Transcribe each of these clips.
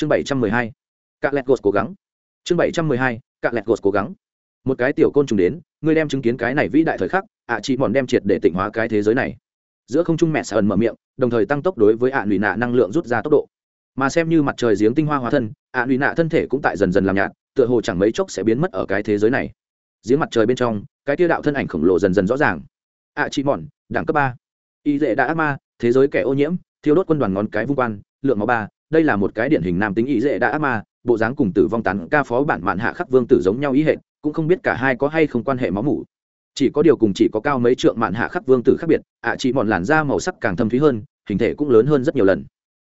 chương bảy trăm mười hai, cạ lẹt gột cố gắng. Chương bảy trăm mười hai, cạ lẹt gột cố gắng. Một cái tiểu côn trùng đến, ngươi đem chứng kiến cái này vĩ đại thời khắc, ạ chị mòn đem triệt để tịnh hóa cái thế giới này. Giữa không trung mẹ sợ ẩn mở miệng, đồng thời tăng tốc đối với ạ lụy nạ năng lượng rút ra tốc độ. Mà xem như mặt trời giếng tinh hoa hóa thân, ạ lụy nạ thân thể cũng tại dần dần làm nhạt, tựa hồ chẳng mấy chốc sẽ biến mất ở cái thế giới này. Giếng mặt trời bên trong, cái tia đạo thân ảnh khổng lồ dần dần rõ ràng. ạ chị mòn đẳng cấp ba. Y dệ đã ác ma, thế giới kẻ ô nhiễm, thiêu đốt quân đoàn ngón cái vung quan, lượng máu ba đây là một cái điển hình nam tính ý dễ đã ác ma bộ dáng cùng tử vong tán ca phó bản mạn hạ khắc vương tử giống nhau ý hệ cũng không biết cả hai có hay không quan hệ máu mủ. Chỉ có điều cùng chỉ có cao mấy trượng mạn hạ khắc vương tử khác biệt ạ à, chị mòn làn da màu sắc càng thâm thúy hơn hình thể cũng lớn hơn rất nhiều lần.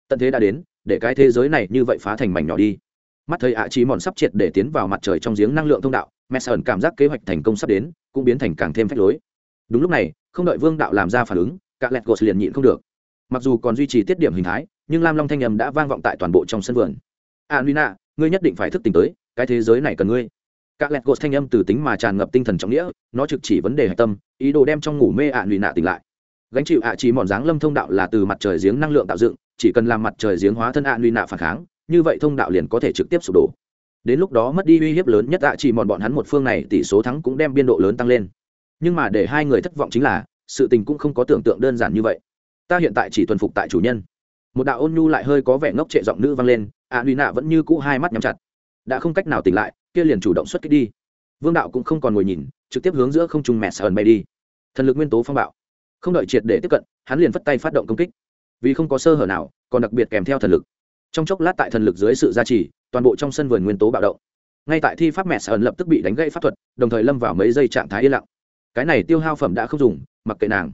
Tận thế đã đến để cái thế giới này như vậy phá thành mảnh nhỏ đi. Mắt thấy ạ à, chị mòn sắp triệt để tiến vào mặt trời trong giếng năng lượng thông đạo mẹ sơn cảm giác kế hoạch thành công sắp đến cũng biến thành càng thêm phách lối. Đúng lúc này không đợi vương đạo làm ra phản ứng cả lẹt gột liền nhịn không được. Mặc dù còn duy trì tiết điểm hình thái nhưng lam long thanh nhầm đã vang vọng tại toàn bộ trong sân vườn. A nina, ngươi nhất định phải thức tỉnh tới, cái thế giới này cần ngươi. Các lẹt gột thanh âm từ tính mà tràn ngập tinh thần trọng nghĩa, nó trực chỉ vấn đề hạch tâm, ý đồ đem trong ngủ mê ạ lụy nạ tỉnh lại. Gánh chịu ạ chỉ mòn dáng lâm thông đạo là từ mặt trời giếng năng lượng tạo dựng, chỉ cần làm mặt trời giếng hóa thân ạ lụy nạ phản kháng, như vậy thông đạo liền có thể trực tiếp sụp đổ. Đến lúc đó mất đi uy hiếp lớn nhất ạ chỉ mòn bọn hắn một phương này, tỷ số thắng cũng đem biên độ lớn tăng lên. Nhưng mà để hai người thất vọng chính là, sự tình cũng không có tưởng tượng đơn giản như vậy. Ta hiện tại chỉ tuân phục tại chủ nhân một đạo ôn nhu lại hơi có vẻ ngốc trệ giọng nữ vang lên a lụy nạ vẫn như cũ hai mắt nhắm chặt. Đã không cách nào tỉnh lại, kia liền chủ động xuất kích đi. Vương đạo cũng không còn ngồi nhìn, trực tiếp hướng giữa không trung mẹ sờn bay đi. Thần lực nguyên tố phong bạo. Không đợi triệt để tiếp cận, hắn liền phất tay phát động công kích. Vì không có sơ hở nào, còn đặc biệt kèm theo thần lực. Trong chốc lát tại thần lực dưới sự gia trì, toàn bộ trong sân vườn nguyên tố bạo động. Ngay tại thi pháp mẹ sờn lập tức bị đánh gãy pháp thuật, đồng thời lâm vào mấy giây trạng thái yên lặng. Cái này tiêu hao phẩm đã không dùng, mặc kệ nàng.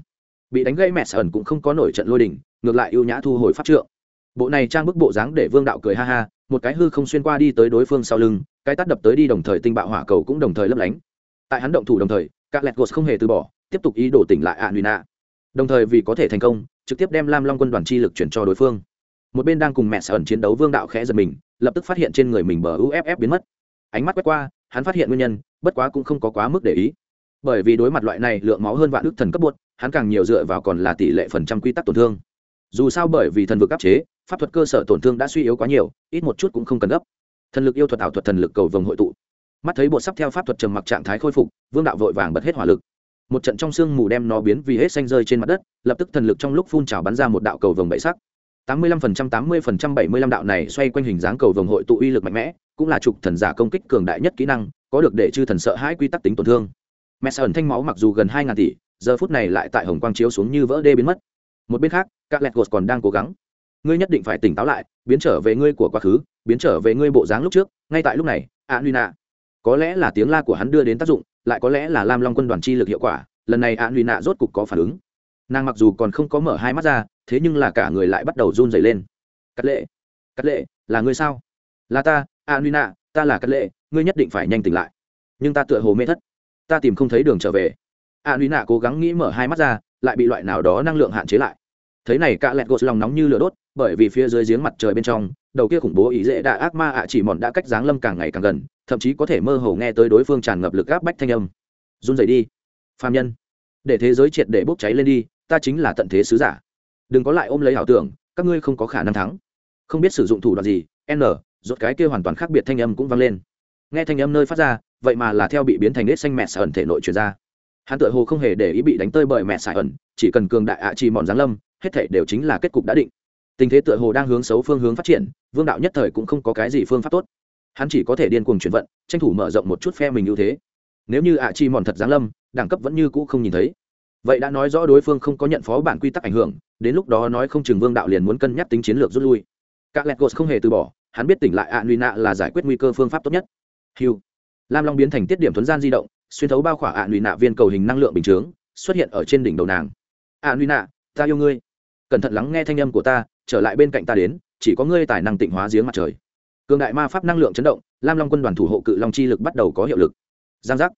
Bị đánh gãy mẹ sờn cũng không có nổi trận lôi đỉnh ngược lại ưu nhã thu hồi pháp trượng. Bộ này trang bức bộ dáng để vương đạo cười ha ha, một cái hư không xuyên qua đi tới đối phương sau lưng, cái tắt đập tới đi đồng thời tinh bạo hỏa cầu cũng đồng thời lấp lánh. Tại hắn động thủ đồng thời, các lẹt gột không hề từ bỏ, tiếp tục ý đồ tỉnh lại ạ nùy đồng thời vì có thể thành công, trực tiếp đem lam long quân đoàn chi lực chuyển cho đối phương. Một bên đang cùng mẹ sở ẩn chiến đấu vương đạo khẽ giật mình, lập tức phát hiện trên người mình bờ uff biến mất. Ánh mắt quét qua, hắn phát hiện nguyên nhân, bất quá cũng không có quá mức để ý. Bởi vì đối mặt loại này lượng máu hơn vạn ước thần cấp bột hắn càng nhiều dựa vào còn là tỷ lệ phần trăm quy tắc tổn thương dù sao bởi vì thần vực áp chế, pháp thuật cơ sở tổn thương đã suy yếu quá nhiều, ít một chút cũng không cần gấp. Thần lực yêu thuật ảo thuật thần lực cầu vồng hội tụ. Mắt thấy bộ sắp theo pháp thuật trầm mặc trạng thái khôi phục, vương đạo vội vàng bật hết hỏa lực. Một trận trong sương mù đem nó biến vì hết xanh rơi trên mặt đất, lập tức thần lực trong lúc phun trào bắn ra một đạo cầu vồng bảy sắc. Tám mươi lăm phần trăm, tám mươi phần trăm, bảy mươi lăm đạo này xoay quanh hình dáng cầu vồng hội tụ uy lực mạnh mẽ, cũng là trục thần giả công kích cường đại nhất kỹ năng, có được để chư thần sợ hãi quy tắc tính tổn thương. Mẹ sợ ẩn thanh máu mặc dù gần hai ngàn tỷ, giờ phút này lại tại hồng quang chiếu xuống như vỡ đê biến mất một bên khác, các lẹt gột còn đang cố gắng. Ngươi nhất định phải tỉnh táo lại, biến trở về ngươi của quá khứ, biến trở về ngươi bộ dáng lúc trước, ngay tại lúc này a n nạ có lẽ là tiếng la của hắn đưa đến tác dụng, lại có lẽ là lam long quân đoàn chi lực hiệu quả, lần này a n nạ rốt cục có phản ứng. Nàng mặc dù còn không có mở hai mắt ra, thế nhưng là cả người lại bắt đầu run dày lên. Cắt lệ cắt lệ, là ngươi sao? Là ta a n nạ ta là cắt lệ, ngươi nhất định phải nhanh tỉnh lại. Nhưng ta tựa hồ mê thất. Ta tìm không thấy đường trở về. A n nạ cố gắng nghĩ mở hai mắt ra lại bị loại nào đó năng lượng hạn chế lại. Thấy này, cả lẹt gột lòng nóng như lửa đốt, bởi vì phía dưới giếng mặt trời bên trong, đầu kia khủng bố ý dễ đã ác ma ạ chỉ mòn đã cách dáng lâm càng ngày càng gần, thậm chí có thể mơ hồ nghe tới đối phương tràn ngập lực áp bách thanh âm. Run dậy đi. Phạm nhân. Để thế giới triệt để bốc cháy lên đi, ta chính là tận thế sứ giả. Đừng có lại ôm lấy ảo tưởng, các ngươi không có khả năng thắng. Không biết sử dụng thủ đoạn gì, n, rốt cái kia hoàn toàn khác biệt thanh âm cũng vang lên. Nghe thanh âm nơi phát ra, vậy mà là theo bị biến thành nết xanh mẹ sở ẩn thể nội truyền ra hắn tựa hồ không hề để ý bị đánh tơi bởi mẹ sải ẩn, chỉ cần cường đại ạ chỉ mòn giáng lâm, hết thể đều chính là kết cục đã định. Tình thế tựa hồ đang hướng xấu phương hướng phát triển, vương đạo nhất thời cũng không có cái gì phương pháp tốt. Hắn chỉ có thể điên cuồng chuyển vận, tranh thủ mở rộng một chút phe mình ưu thế. Nếu như ạ chi mòn thật giáng lâm, đẳng cấp vẫn như cũ không nhìn thấy. Vậy đã nói rõ đối phương không có nhận phó bản quy tắc ảnh hưởng, đến lúc đó nói không chừng vương đạo liền muốn cân nhắc tính chiến lược rút lui. Các lẹt gos không hề từ bỏ, hắn biết tỉnh lại ạ nguy nạ là giải quyết nguy cơ phương pháp tốt nhất. Hiu lam long biến thành tiết điểm thuấn gian di động xuyên thấu bao khỏa ạ nguy nạ viên cầu hình năng lượng bình chướng, xuất hiện ở trên đỉnh đầu nàng. Ạ nguy nạ, ta yêu ngươi. Cẩn thận lắng nghe thanh âm của ta, trở lại bên cạnh ta đến, chỉ có ngươi tài năng tịnh hóa giếng mặt trời. Cường đại ma pháp năng lượng chấn động, lam long quân đoàn thủ hộ cự long chi lực bắt đầu có hiệu lực. Giang giác.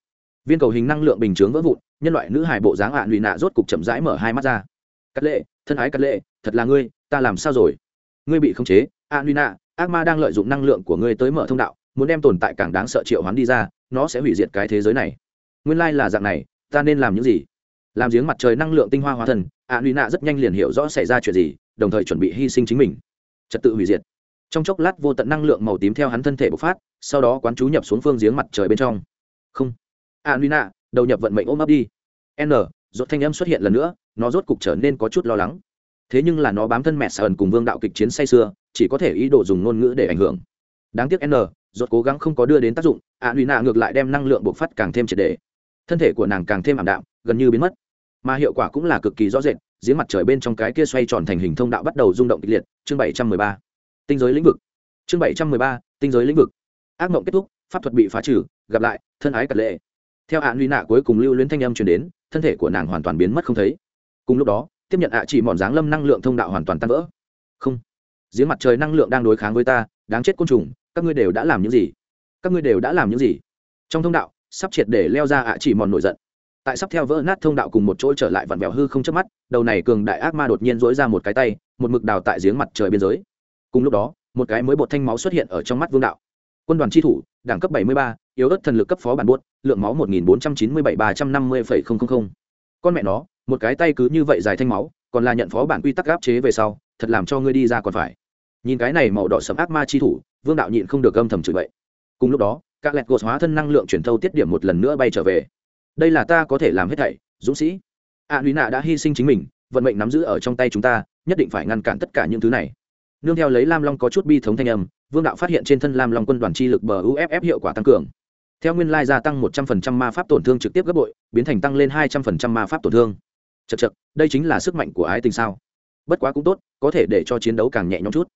Viên cầu hình năng lượng bình chướng vỡ vụn, nhân loại nữ hài bộ dáng ạ lụy nạ rốt cục chậm rãi mở hai mắt ra. Cắt lệ, thân ái cắt lệ, thật là ngươi, ta làm sao rồi? Ngươi bị khống chế, ạ lụy nạ, ác ma đang lợi dụng năng lượng của ngươi tới mở thông đạo, muốn đem tồn tại càng đáng sợ triệu hoán đi ra, nó sẽ hủy diệt cái thế giới này nguyên lai là dạng này, ta nên làm những gì? Làm giếng mặt trời năng lượng tinh hoa hóa thần, ạ, lụy nạ rất nhanh liền hiểu rõ xảy ra chuyện gì, đồng thời chuẩn bị hy sinh chính mình. Trật tự hủy diệt. Trong chốc lát vô tận năng lượng màu tím theo hắn thân thể bộc phát, sau đó quán chú nhập xuống phương giếng mặt trời bên trong. Không. a nạ, đầu nhập vận mệnh ôm ấp đi. N, rốt thanh âm xuất hiện lần nữa, nó rốt cục trở nên có chút lo lắng. Thế nhưng là nó bám thân mẹ sờn cùng vương đạo kịch chiến say sưa chỉ có thể ý đồ dùng ngôn ngữ để ảnh hưởng. Đáng tiếc n, rốt cố gắng không có đưa đến tác dụng a nạ ngược lại đem năng lượng bộc phát càng thêm triệt đề thân thể của nàng càng thêm ảm đạm, gần như biến mất. Mà hiệu quả cũng là cực kỳ rõ rệt, giếng mặt trời bên trong cái kia xoay tròn thành hình thông đạo bắt đầu rung động kịch liệt. Chương bảy trăm mười ba. Tinh giới lĩnh vực. Chương bảy trăm mười ba, tinh giới lĩnh vực. Ác mộng kết thúc, pháp thuật bị phá trừ, gặp lại, thân ái cật lệ. Theo ạ luy nạ cuối cùng lưu luyến thanh âm truyền đến, thân thể của nàng hoàn toàn biến mất không thấy. Cùng lúc đó, tiếp nhận ạ chỉ mòn dáng lâm năng lượng thông đạo hoàn toàn tan vỡ. Không. Giếng mặt trời năng lượng đang đối kháng với ta, đáng chết côn trùng, các ngươi đều đã làm những gì? Các ngươi đều đã làm những gì? Trong thông đạo sắp triệt để leo ra ạ chỉ mòn nổi giận. Tại sắp theo vỡ nát thông đạo cùng một chỗ trở lại vặn vẹo hư không chớp mắt đầu này cường đại ác ma đột nhiên dỗi ra một cái tay một mực đào tại giếng mặt trời biên giới. Cùng lúc đó một cái mới bột thanh máu xuất hiện ở trong mắt vương đạo. Quân đoàn tri thủ đẳng cấp 73, yếu ớt thần lực cấp phó bản buốt lượng máu 1497-350,000. con mẹ nó một cái tay cứ như vậy dài thanh máu còn là nhận phó bản quy tắc áp chế về sau thật làm cho ngươi đi ra còn phải. Nhìn cái này màu đỏ sẫm ác ma chi thủ vương đạo nhịn không được âm thầm chửi bậy. Cùng lúc đó các lẹt gột hóa thân năng lượng chuyển thâu tiết điểm một lần nữa bay trở về. Đây là ta có thể làm hết thảy, dũng sĩ. A lũy nạ đã hy sinh chính mình, vận mệnh nắm giữ ở trong tay chúng ta, nhất định phải ngăn cản tất cả những thứ này. Nương theo lấy lam long có chút bi thống thanh âm, vương đạo phát hiện trên thân lam long quân đoàn chi lực bờ uff hiệu quả tăng cường. Theo nguyên lai gia tăng một trăm phần trăm ma pháp tổn thương trực tiếp gấp bội, biến thành tăng lên hai trăm phần trăm ma pháp tổn thương. Chật chật đây chính là sức mạnh của ái tình sao? Bất quá cũng tốt, có thể để cho chiến đấu càng nhẹ nhõm chút.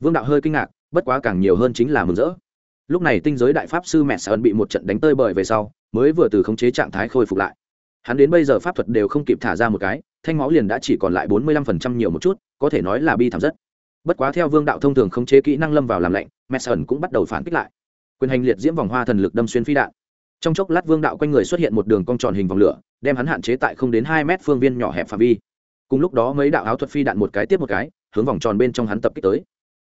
Vương đạo hơi kinh ngạc, bất quá càng nhiều hơn chính là mừng rỡ lúc này tinh giới đại pháp sư mẹ sợ bị một trận đánh tơi bời về sau, mới vừa từ khống chế trạng thái khôi phục lại. Hắn đến bây giờ pháp thuật đều không kịp thả ra một cái, thanh máu liền đã chỉ còn lại bốn mươi lăm phần trăm nhiều một chút, có thể nói là bi thảm rất. Bất quá theo vương đạo thông thường khống chế kỹ năng lâm vào làm lạnh, mẹ sơn cũng bắt đầu phản kích lại. Quyền hành liệt diễm vòng hoa thần lực đâm xuyên phi đạn. Trong chốc lát vương đạo quanh người xuất hiện một đường cong tròn hình vòng lửa, đem hắn hạn chế tại không đến hai mét phương viên nhỏ hẹp phạm vi. Cùng lúc đó mấy đạo áo thuật phi đạn một cái tiếp một cái, hướng vòng tròn bên trong hắn tập kích tới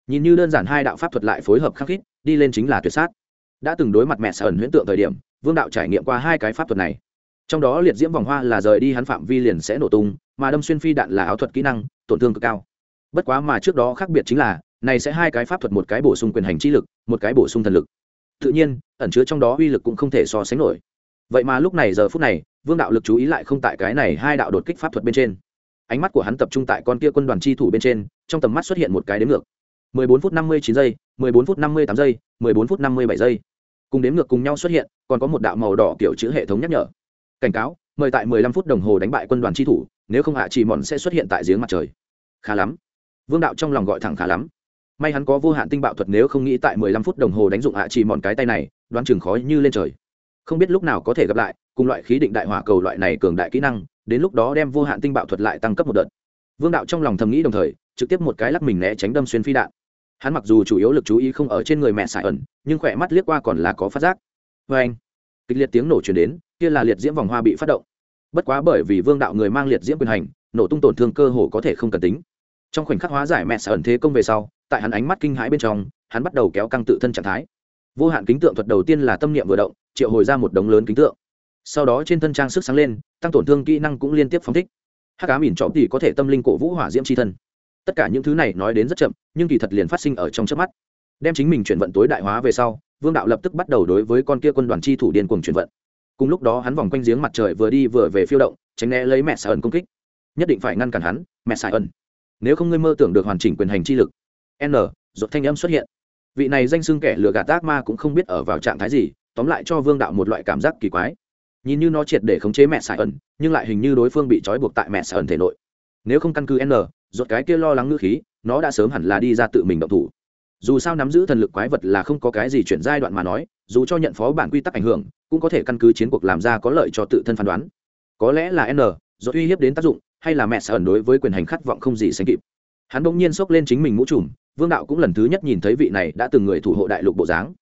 nhìn như đơn giản hai đạo pháp thuật lại phối hợp khắc khít, đi lên chính là tuyệt sát. Đã từng đối mặt mẹ sở ẩn huyễn tượng thời điểm, vương đạo trải nghiệm qua hai cái pháp thuật này. Trong đó liệt diễm vòng hoa là rời đi hắn phạm vi liền sẽ nổ tung, mà đâm xuyên phi đạn là áo thuật kỹ năng, tổn thương cực cao. Bất quá mà trước đó khác biệt chính là, này sẽ hai cái pháp thuật một cái bổ sung quyền hành trí lực, một cái bổ sung thần lực. Tự nhiên, ẩn chứa trong đó uy lực cũng không thể so sánh nổi. Vậy mà lúc này giờ phút này, vương đạo lực chú ý lại không tại cái này hai đạo đột kích pháp thuật bên trên. Ánh mắt của hắn tập trung tại con kia quân đoàn chi thủ bên trên, trong tầm mắt xuất hiện một cái đếm ngược. 14 phút 59 giây 14 phút 58 giây 14 phút 57 giây. Cùng đếm ngược cùng nhau xuất hiện, còn có một đạo màu đỏ kiểu chữ hệ thống nhắc nhở. Cảnh cáo, mời tại 15 phút đồng hồ đánh bại quân đoàn chi thủ, nếu không hạ chỉ mòn sẽ xuất hiện tại giếng mặt trời. Khá lắm. Vương đạo trong lòng gọi thẳng khá lắm. May hắn có vô hạn tinh bạo thuật nếu không nghĩ tại 15 phút đồng hồ đánh dụng hạ chỉ mòn cái tay này, đoán chừng khói như lên trời. Không biết lúc nào có thể gặp lại, cùng loại khí định đại hỏa cầu loại này cường đại kỹ năng, đến lúc đó đem vô hạn tinh bạo thuật lại tăng cấp một đợt. Vương đạo trong lòng thầm nghĩ đồng thời, trực tiếp một cái lắc mình né tránh đâm xuyên phi đạn hắn mặc dù chủ yếu lực chú ý không ở trên người mẹ sải ẩn, nhưng khỏe mắt liếc qua còn là có phát giác. Vê anh, kịch liệt tiếng nổ chuyển đến, kia là liệt diễm vòng hoa bị phát động. Bất quá bởi vì vương đạo người mang liệt diễm quyền hành, nổ tung tổn thương cơ hồ có thể không cần tính. Trong khoảnh khắc hóa giải mẹ sải ẩn thế công về sau, tại hắn ánh mắt kinh hãi bên trong, hắn bắt đầu kéo căng tự thân trạng thái. Vô hạn kính tượng thuật đầu tiên là tâm niệm vừa động, triệu hồi ra một đống lớn kính tượng. Sau đó trên thân trang sức sáng lên, tăng tổn thương kỹ năng cũng liên tiếp phóng thích. Hắc cá mỉn trọm thì có thể tâm linh cổ vũ hỏa diễm c h i thân tất cả những thứ này nói đến rất chậm, nhưng kỳ thật liền phát sinh ở trong trước mắt. Đem chính mình chuyển vận tối đại hóa về sau, vương đạo lập tức bắt đầu đối với con kia quân đoàn chi thủ điên cuồng chuyển vận. Cùng lúc đó hắn vòng quanh giếng mặt trời vừa đi vừa về phiêu động, tránh né lấy mẹ xài ẩn công kích. Nhất định phải ngăn cản hắn, mẹ xài ẩn nếu không ngươi mơ tưởng được hoàn chỉnh quyền hành chi lực. N dột thanh âm xuất hiện. Vị này danh xưng kẻ lừa gạt ác ma cũng không biết ở vào trạng thái gì, tóm lại cho vương đạo một loại cảm giác kỳ quái. Nhìn như nó triệt để khống chế mẹ xài ẩn nhưng lại hình như đối phương bị trói buộc tại mẹ xài ẩn thể nội nếu không căn cứ n, rốt cái kia lo lắng ngữ khí, nó đã sớm hẳn là đi ra tự mình động thủ. Dù sao nắm giữ thần lực quái vật là không có cái gì chuyển giai đoạn mà nói, dù cho nhận phó bản quy tắc ảnh hưởng, cũng có thể căn cứ chiến cuộc làm ra có lợi cho tự thân phán đoán. Có lẽ là n do uy hiếp đến tác dụng, hay là mẹ sẽ ẩn đối với quyền hành khát vọng không gì sánh kịp. Hắn bỗng nhiên xốc lên chính mình mũ trùm, vương đạo cũng lần thứ nhất nhìn thấy vị này đã từng người thủ hộ đại lục bộ dáng.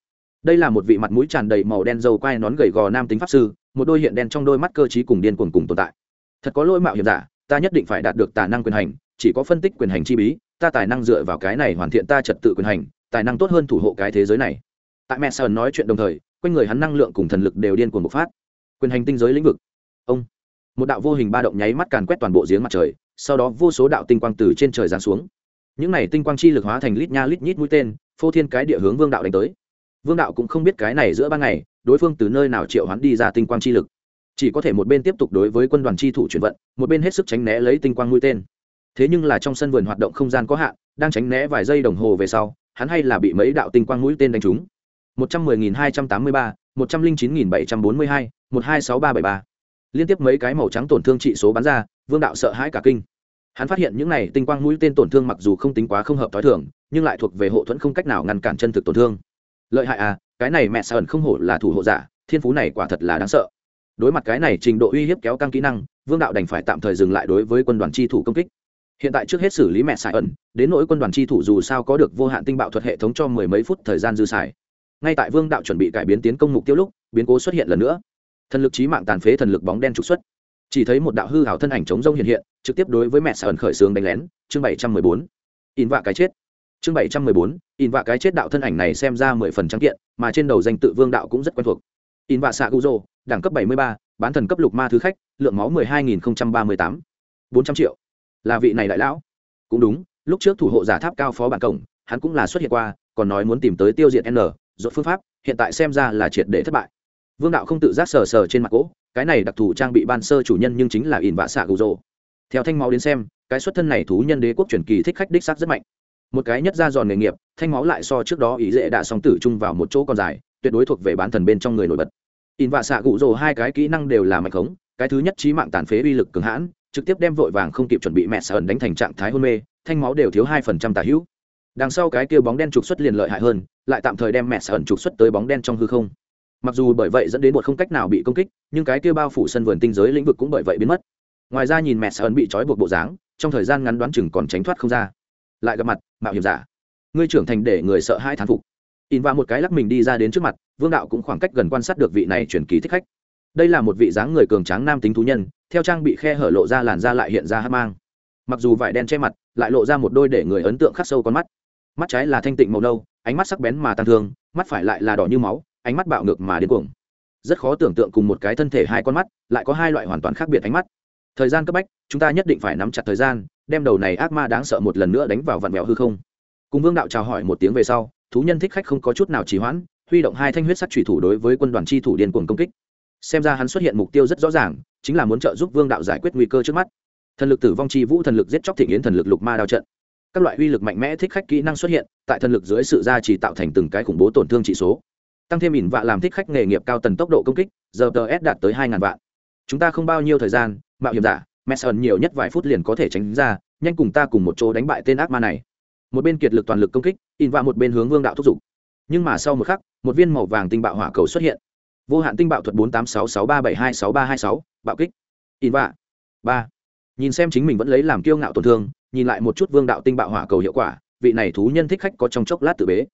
Đây là một vị mặt mũi tràn đầy màu đen dầu quai nón gầy gò nam tính pháp sư, một đôi hiện đen trong đôi mắt cơ t cùng điên cuồng cùng tồn tại. Thật có lỗi mạo hiểm giả ta nhất định phải đạt được tài năng quyền hành, chỉ có phân tích quyền hành chi bí, ta tài năng dựa vào cái này hoàn thiện ta trật tự quyền hành, tài năng tốt hơn thủ hộ cái thế giới này. Tại mẹ sơn nói chuyện đồng thời, quanh người hắn năng lượng cùng thần lực đều điên cuồng bộc phát. Quyền hành tinh giới lĩnh vực. Ông. Một đạo vô hình ba động nháy mắt càn quét toàn bộ giếng mặt trời, sau đó vô số đạo tinh quang từ trên trời giáng xuống. Những này tinh quang chi lực hóa thành lít nha lít nhít mũi tên, phô thiên cái địa hướng vương đạo đánh tới. Vương đạo cũng không biết cái này giữa ban ngày, đối phương từ nơi nào triệu hắn đi ra tinh quang chi lực chỉ có thể một bên tiếp tục đối với quân đoàn chi thủ chuyển vận, một bên hết sức tránh né lấy tinh quang mũi tên. Thế nhưng là trong sân vườn hoạt động không gian có hạn, đang tránh né vài giây đồng hồ về sau, hắn hay là bị mấy đạo tinh quang mũi tên đánh trúng. một trăm mười nghìn hai trăm tám mươi ba, một trăm linh chín nghìn bảy trăm bốn mươi hai, một hai sáu ba bảy ba. Liên tiếp mấy cái màu trắng tổn thương trị số bắn ra, vương đạo sợ hãi cả kinh. Hắn phát hiện những này tinh quang mũi tên tổn thương mặc dù không tính quá không hợp t h o i thường, nhưng lại thuộc về hộ thuẫn không cách nào ngăn cản chân thực tổn thương. Lợi hại à cái này mẹ sa ẩn không hổ là thủ hộ giả, thiên phú này quả thật là đáng sợ đối mặt cái này trình độ uy hiếp kéo căng kỹ năng, vương đạo đành phải tạm thời dừng lại đối với quân đoàn chi thủ công kích. Hiện tại trước hết xử lý mẹ sài ẩn, đến nỗi quân đoàn chi thủ dù sao có được vô hạn tinh bạo thuật hệ thống cho mười mấy phút thời gian dư xài. Ngay tại vương đạo chuẩn bị cải biến tiến công mục tiêu lúc, biến cố xuất hiện lần nữa. Thần lực trí mạng tàn phế thần lực bóng đen trục xuất. Chỉ thấy một đạo hư hảo thân ảnh chống rông hiện hiện, trực tiếp đối với mẹ sài ẩn khởi xướng đánh lén. Chương bảy trăm mười bốn. In vạ cái chết. Chương bảy trăm mười bốn. In vạ cái chết đạo thân ảnh này xem ra mười phần trắng kiện, mà trên đầu danh tự vương đạo cũng rất quen thuộc in vạ xạ gu rô đẳng cấp bảy mươi ba, bán thần cấp lục ma thứ khách, lượng máu mười hai nghìn ba mươi tám. bốn trăm triệu. Là vị này đại lão. Cũng đúng, lúc trước thủ hộ giả tháp cao phó bản cổng, hắn cũng là xuất hiện qua, còn nói muốn tìm tới tiêu diệt n dốt phương pháp, hiện tại xem ra là triệt để thất bại. Vương đạo không tự giác sờ sờ trên mặt gỗ, cái này đặc thù trang bị ban sơ chủ nhân nhưng chính là ỉn vạ xạ gù rồ. Theo thanh máu đến xem, cái xuất thân này thú nhân đế quốc truyền kỳ thích khách đích xác rất mạnh. Một cái nhất ra giòn nghề nghiệp, thanh máu lại so trước đó ý dễ đã song tử chung vào một chỗ còn dài, tuyệt đối thuộc về bán thần bên trong người nổi bật. In và xạ cụ rồ hai cái kỹ năng đều là mạnh khống, cái thứ nhất trí mạng tàn phế uy lực cường hãn, trực tiếp đem vội vàng không kịp chuẩn bị mẹ sợ ẩn đánh thành trạng thái hôn mê, thanh máu đều thiếu hai phần trăm tả hữu. Đằng sau cái kia bóng đen trục xuất liền lợi hại hơn, lại tạm thời đem mẹ sợ ẩn trục xuất tới bóng đen trong hư không. Mặc dù bởi vậy dẫn đến một không cách nào bị công kích, nhưng cái kia bao phủ sân vườn tinh giới lĩnh vực cũng bởi vậy biến mất. Ngoài ra nhìn mẹ sợ ẩn bị trói buộc bộ dáng, trong thời gian ngắn đoán chừng còn tránh thoát không ra. Lại gặp mặt, mạo hiểm giả. Ngươi trưởng thành để người sợ hai thán phục in và một cái lắc mình đi ra đến trước mặt, vương đạo cũng khoảng cách gần quan sát được vị này truyền kỳ thích khách. Đây là một vị dáng người cường tráng nam tính thú nhân, theo trang bị khe hở lộ ra làn da lại hiện ra hát mang. Mặc dù vải đen che mặt, lại lộ ra một đôi để người ấn tượng khắc sâu con mắt. Mắt trái là thanh tịnh màu nâu, ánh mắt sắc bén mà tàn thương, mắt phải lại là đỏ như máu, ánh mắt bạo ngược mà điên cuồng. Rất khó tưởng tượng cùng một cái thân thể hai con mắt, lại có hai loại hoàn toàn khác biệt ánh mắt. Thời gian cấp bách, chúng ta nhất định phải nắm chặt thời gian, đem đầu này ác ma đáng sợ một lần nữa đánh vào vặn vẹo hư không. Cùng vương đạo chào hỏi một tiếng về sau thú nhân thích khách không có chút nào trì hoãn, huy động hai thanh huyết sắc thủy thủ đối với quân đoàn chi thủ điên cuồng công kích. Xem ra hắn xuất hiện mục tiêu rất rõ ràng, chính là muốn trợ giúp vương đạo giải quyết nguy cơ trước mắt. Thần lực tử vong chi vũ thần lực giết chóc thị nghiến thần lực lục ma đao trận. Các loại uy lực mạnh mẽ thích khách kỹ năng xuất hiện, tại thần lực dưới sự gia trì tạo thành từng cái khủng bố tổn thương trị số. Tăng thêm ỉn vạ làm thích khách nghề nghiệp cao tần tốc độ công kích giờ tờ s đạt tới hai ngàn vạn. Chúng ta không bao nhiêu thời gian, mạo hiểm giả messon nhiều nhất vài phút liền có thể tránh ra, nhanh cùng ta cùng một chỗ đánh bại tên ác ma này. Một bên kiệt lực toàn lực công kích in vạ một bên hướng vương đạo thúc giục. Nhưng mà sau một khắc, một viên màu vàng tinh bạo hỏa cầu xuất hiện. Vô hạn tinh bạo thuật bốn tám sáu sáu ba bảy hai sáu ba hai sáu, bạo kích. In vạ ba. Nhìn xem chính mình vẫn lấy làm kiêu ngạo tổn thương, nhìn lại một chút vương đạo tinh bạo hỏa cầu hiệu quả, vị này thú nhân thích khách có trong chốc lát tự bế.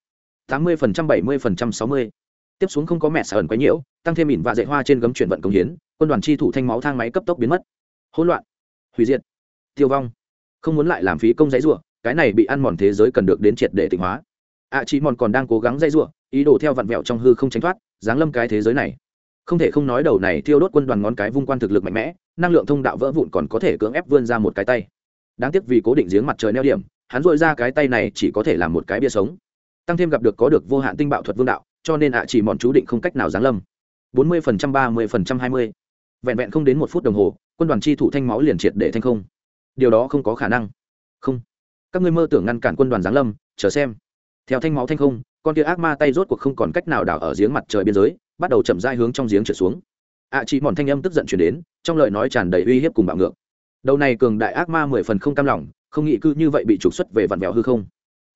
tám mươi phần trăm, bảy mươi phần trăm, sáu mươi. Tiếp xuống không có mẹ sở ẩn quấy nhiễu, tăng thêm ỉn và dạy hoa trên gấm chuyển vận công hiến, quân đoàn chi thủ thanh máu thang máy cấp tốc biến mất. Hỗn loạn. Hủy diệt. Tiêu vong. Không muốn lại làm phí công giấy ruộng cái này bị ăn mòn thế giới cần được đến triệt để tịnh hóa. Ạ à, chị mòn còn đang cố gắng dây ruộng ý đồ theo vặn vẹo trong hư không tránh thoát giáng lâm cái thế giới này. Không thể không nói đầu này thiêu đốt quân đoàn ngón cái vung quan thực lực mạnh mẽ năng lượng thông đạo vỡ vụn còn có thể cưỡng ép vươn ra một cái tay. Đáng tiếc vì cố định giếng mặt trời neo điểm hắn dội ra cái tay này chỉ có thể làm một cái bia sống. Tăng thêm gặp được có được vô hạn tinh bạo thuật vương đạo cho nên ạ chỉ mòn chú định không cách nào giáng lâm. Bốn mươi phần trăm ba mươi phần trăm hai mươi. Vẹn vẹn không đến một phút đồng hồ quân đoàn chi thủ thanh máu liền triệt để thanh không. Điều đó không có khả năng. Không các ngươi mơ tưởng ngăn cản quân đoàn giáng lâm, chờ xem. Theo thanh máu thanh không, con kia ác ma tay rốt cuộc không còn cách nào đảo ở giếng mặt trời biên giới, bắt đầu chậm rãi hướng trong giếng trượt xuống. Ạ chị mòn thanh âm tức giận chuyển đến, trong lời nói tràn đầy uy hiếp cùng bạo ngược. Đầu này cường đại ác ma mười phần không cam lòng, không nghĩ cư như vậy bị trục xuất về vặn vẹo hư không.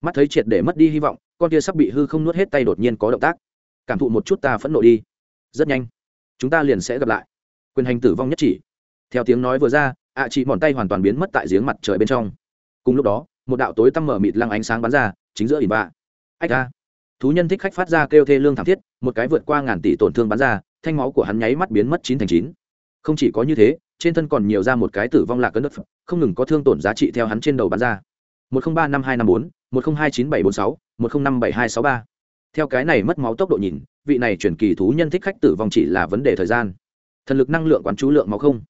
Mắt thấy triệt để mất đi hy vọng, con kia sắp bị hư không nuốt hết tay đột nhiên có động tác. Cảm thụ một chút ta phẫn nộ đi. Rất nhanh, chúng ta liền sẽ gặp lại. Quyền hành tử vong nhất chỉ. Theo tiếng nói vừa ra ạ chị mòn tay hoàn toàn biến mất tại giếng mặt trời bên trong. Cùng lúc đó một đạo tối tăm mở mịt lăng ánh sáng bắn ra, chính giữa ỉn vạ. ách ra thú nhân thích khách phát ra kêu thê lương thảm thiết, một cái vượt qua ngàn tỷ tổn thương bắn ra, thanh máu của hắn nháy mắt biến mất chín thành chín. Không chỉ có như thế, trên thân còn nhiều ra một cái tử vong lạc cấn đất không ngừng có thương tổn giá trị theo hắn trên đầu bắn ra. Một không ba năm hai năm bốn, một không hai chín bảy bốn sáu, một không năm bảy hai sáu ba. Theo cái này mất máu tốc độ nhìn, vị này chuyển kỳ thú nhân thích khách tử vong chỉ là vấn đề thời gian. Thần lực năng lượng quán chú lượng máu không.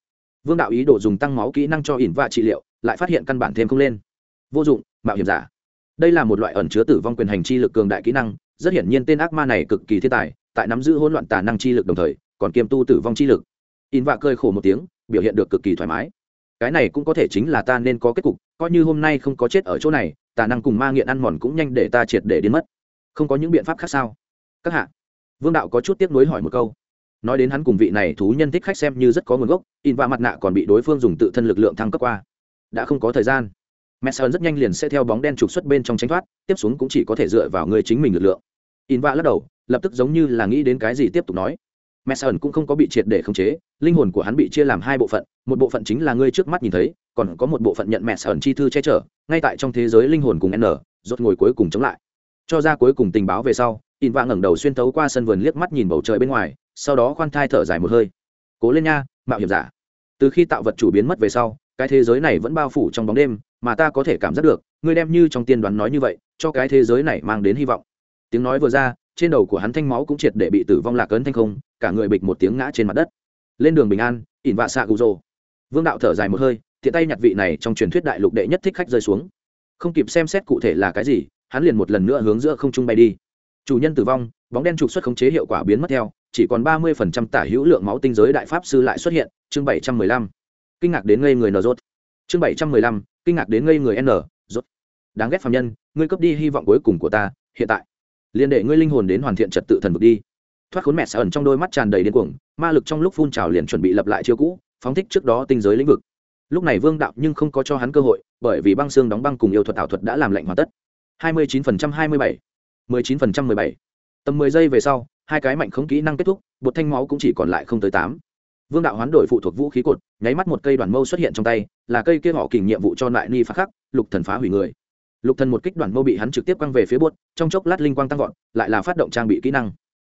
Vương đạo ý đồ dùng tăng máu kỹ năng cho ỉn vạ trị liệu, lại phát hiện căn bản thêm không lên vô dụng, mạo hiểm giả. Đây là một loại ẩn chứa tử vong quyền hành chi lực cường đại kỹ năng, rất hiển nhiên tên ác ma này cực kỳ thiên tài, tại nắm giữ hỗn loạn tà năng chi lực đồng thời, còn kiêm tu tử vong chi lực. In vạ cơi khổ một tiếng, biểu hiện được cực kỳ thoải mái. Cái này cũng có thể chính là ta nên có kết cục, coi như hôm nay không có chết ở chỗ này, tà năng cùng ma nghiện ăn mòn cũng nhanh để ta triệt để đến mất. Không có những biện pháp khác sao? Các hạ. Vương đạo có chút tiếc nuối hỏi một câu. Nói đến hắn cùng vị này thú nhân thích khách xem như rất có nguồn gốc, in và mặt nạ còn bị đối phương dùng tự thân lực lượng thăng cấp qua. Đã không có thời gian messer rất nhanh liền sẽ theo bóng đen trục xuất bên trong tránh thoát, tiếp xuống cũng chỉ có thể dựa vào người chính mình lực lượng. Inva lắc đầu, lập tức giống như là nghĩ đến cái gì tiếp tục nói. Messer cũng không có bị triệt để khống chế, linh hồn của hắn bị chia làm hai bộ phận, một bộ phận chính là ngươi trước mắt nhìn thấy, còn có một bộ phận nhận messer chi thư che chở, ngay tại trong thế giới linh hồn cùng n, rốt ngồi cuối cùng chống lại. Cho ra cuối cùng tình báo về sau Inva ngẩng đầu xuyên tấu qua sân vườn liếc mắt nhìn bầu trời bên ngoài, sau đó khoan thai thở dài một hơi. Cố lên nha, mạo hiểm giả. Từ khi tạo vật chủ biến mất về sau, cái thế giới này vẫn bao phủ trong bóng đêm mà ta có thể cảm giác được, ngươi đem như trong tiên đoán nói như vậy, cho cái thế giới này mang đến hy vọng. Tiếng nói vừa ra, trên đầu của hắn thanh máu cũng triệt để bị tử vong lạc ấn thanh không, cả người bịch một tiếng ngã trên mặt đất. Lên đường bình an, ỉn vạ xạ gù rồ. Vương đạo thở dài một hơi, thiện tay nhặt vị này trong truyền thuyết đại lục đệ nhất thích khách rơi xuống. Không kịp xem xét cụ thể là cái gì, hắn liền một lần nữa hướng giữa không trung bay đi. Chủ nhân tử vong, bóng đen trục xuất khống chế hiệu quả biến mất theo, chỉ còn ba mươi phần trăm tả hữu lượng máu tinh giới đại pháp sư lại xuất hiện, chương bảy trăm mười lăm. Kinh ngạc đến ngây người nở rốt chương bảy trăm mười lăm kinh ngạc đến ngây người n rốt. Đáng ghét phạm nhân ngươi cướp đi hy vọng cuối cùng của ta hiện tại. Liền để ngươi linh hồn đến hoàn thiện trật tự thần vực đi. Thoát khốn mẹ sợ ẩn trong đôi mắt tràn đầy điên cuồng ma lực trong lúc phun trào liền chuẩn bị lập lại chiêu cũ phóng thích trước đó tinh giới lĩnh vực. Lúc này vương đạo nhưng không có cho hắn cơ hội bởi vì băng xương đóng băng cùng yêu thuật ảo thuật đã làm lệnh hoàn tất. 29% 27, 19% 17. tầm 10 giây về sau hai cái mạnh không kỹ năng kết thúc bột thanh máu cũng chỉ còn lại không tới tám vương đạo hoán đổi phụ thuộc vũ khí cột, nháy mắt một cây đoàn mâu xuất hiện trong tay, là cây kia họ kình nhiệm vụ cho lại ni phá khắc, lục thần phá hủy người. Lục thần một kích đoàn mâu bị hắn trực tiếp quăng về phía buốt, trong chốc lát linh quang tăng vọt, lại là phát động trang bị kỹ năng.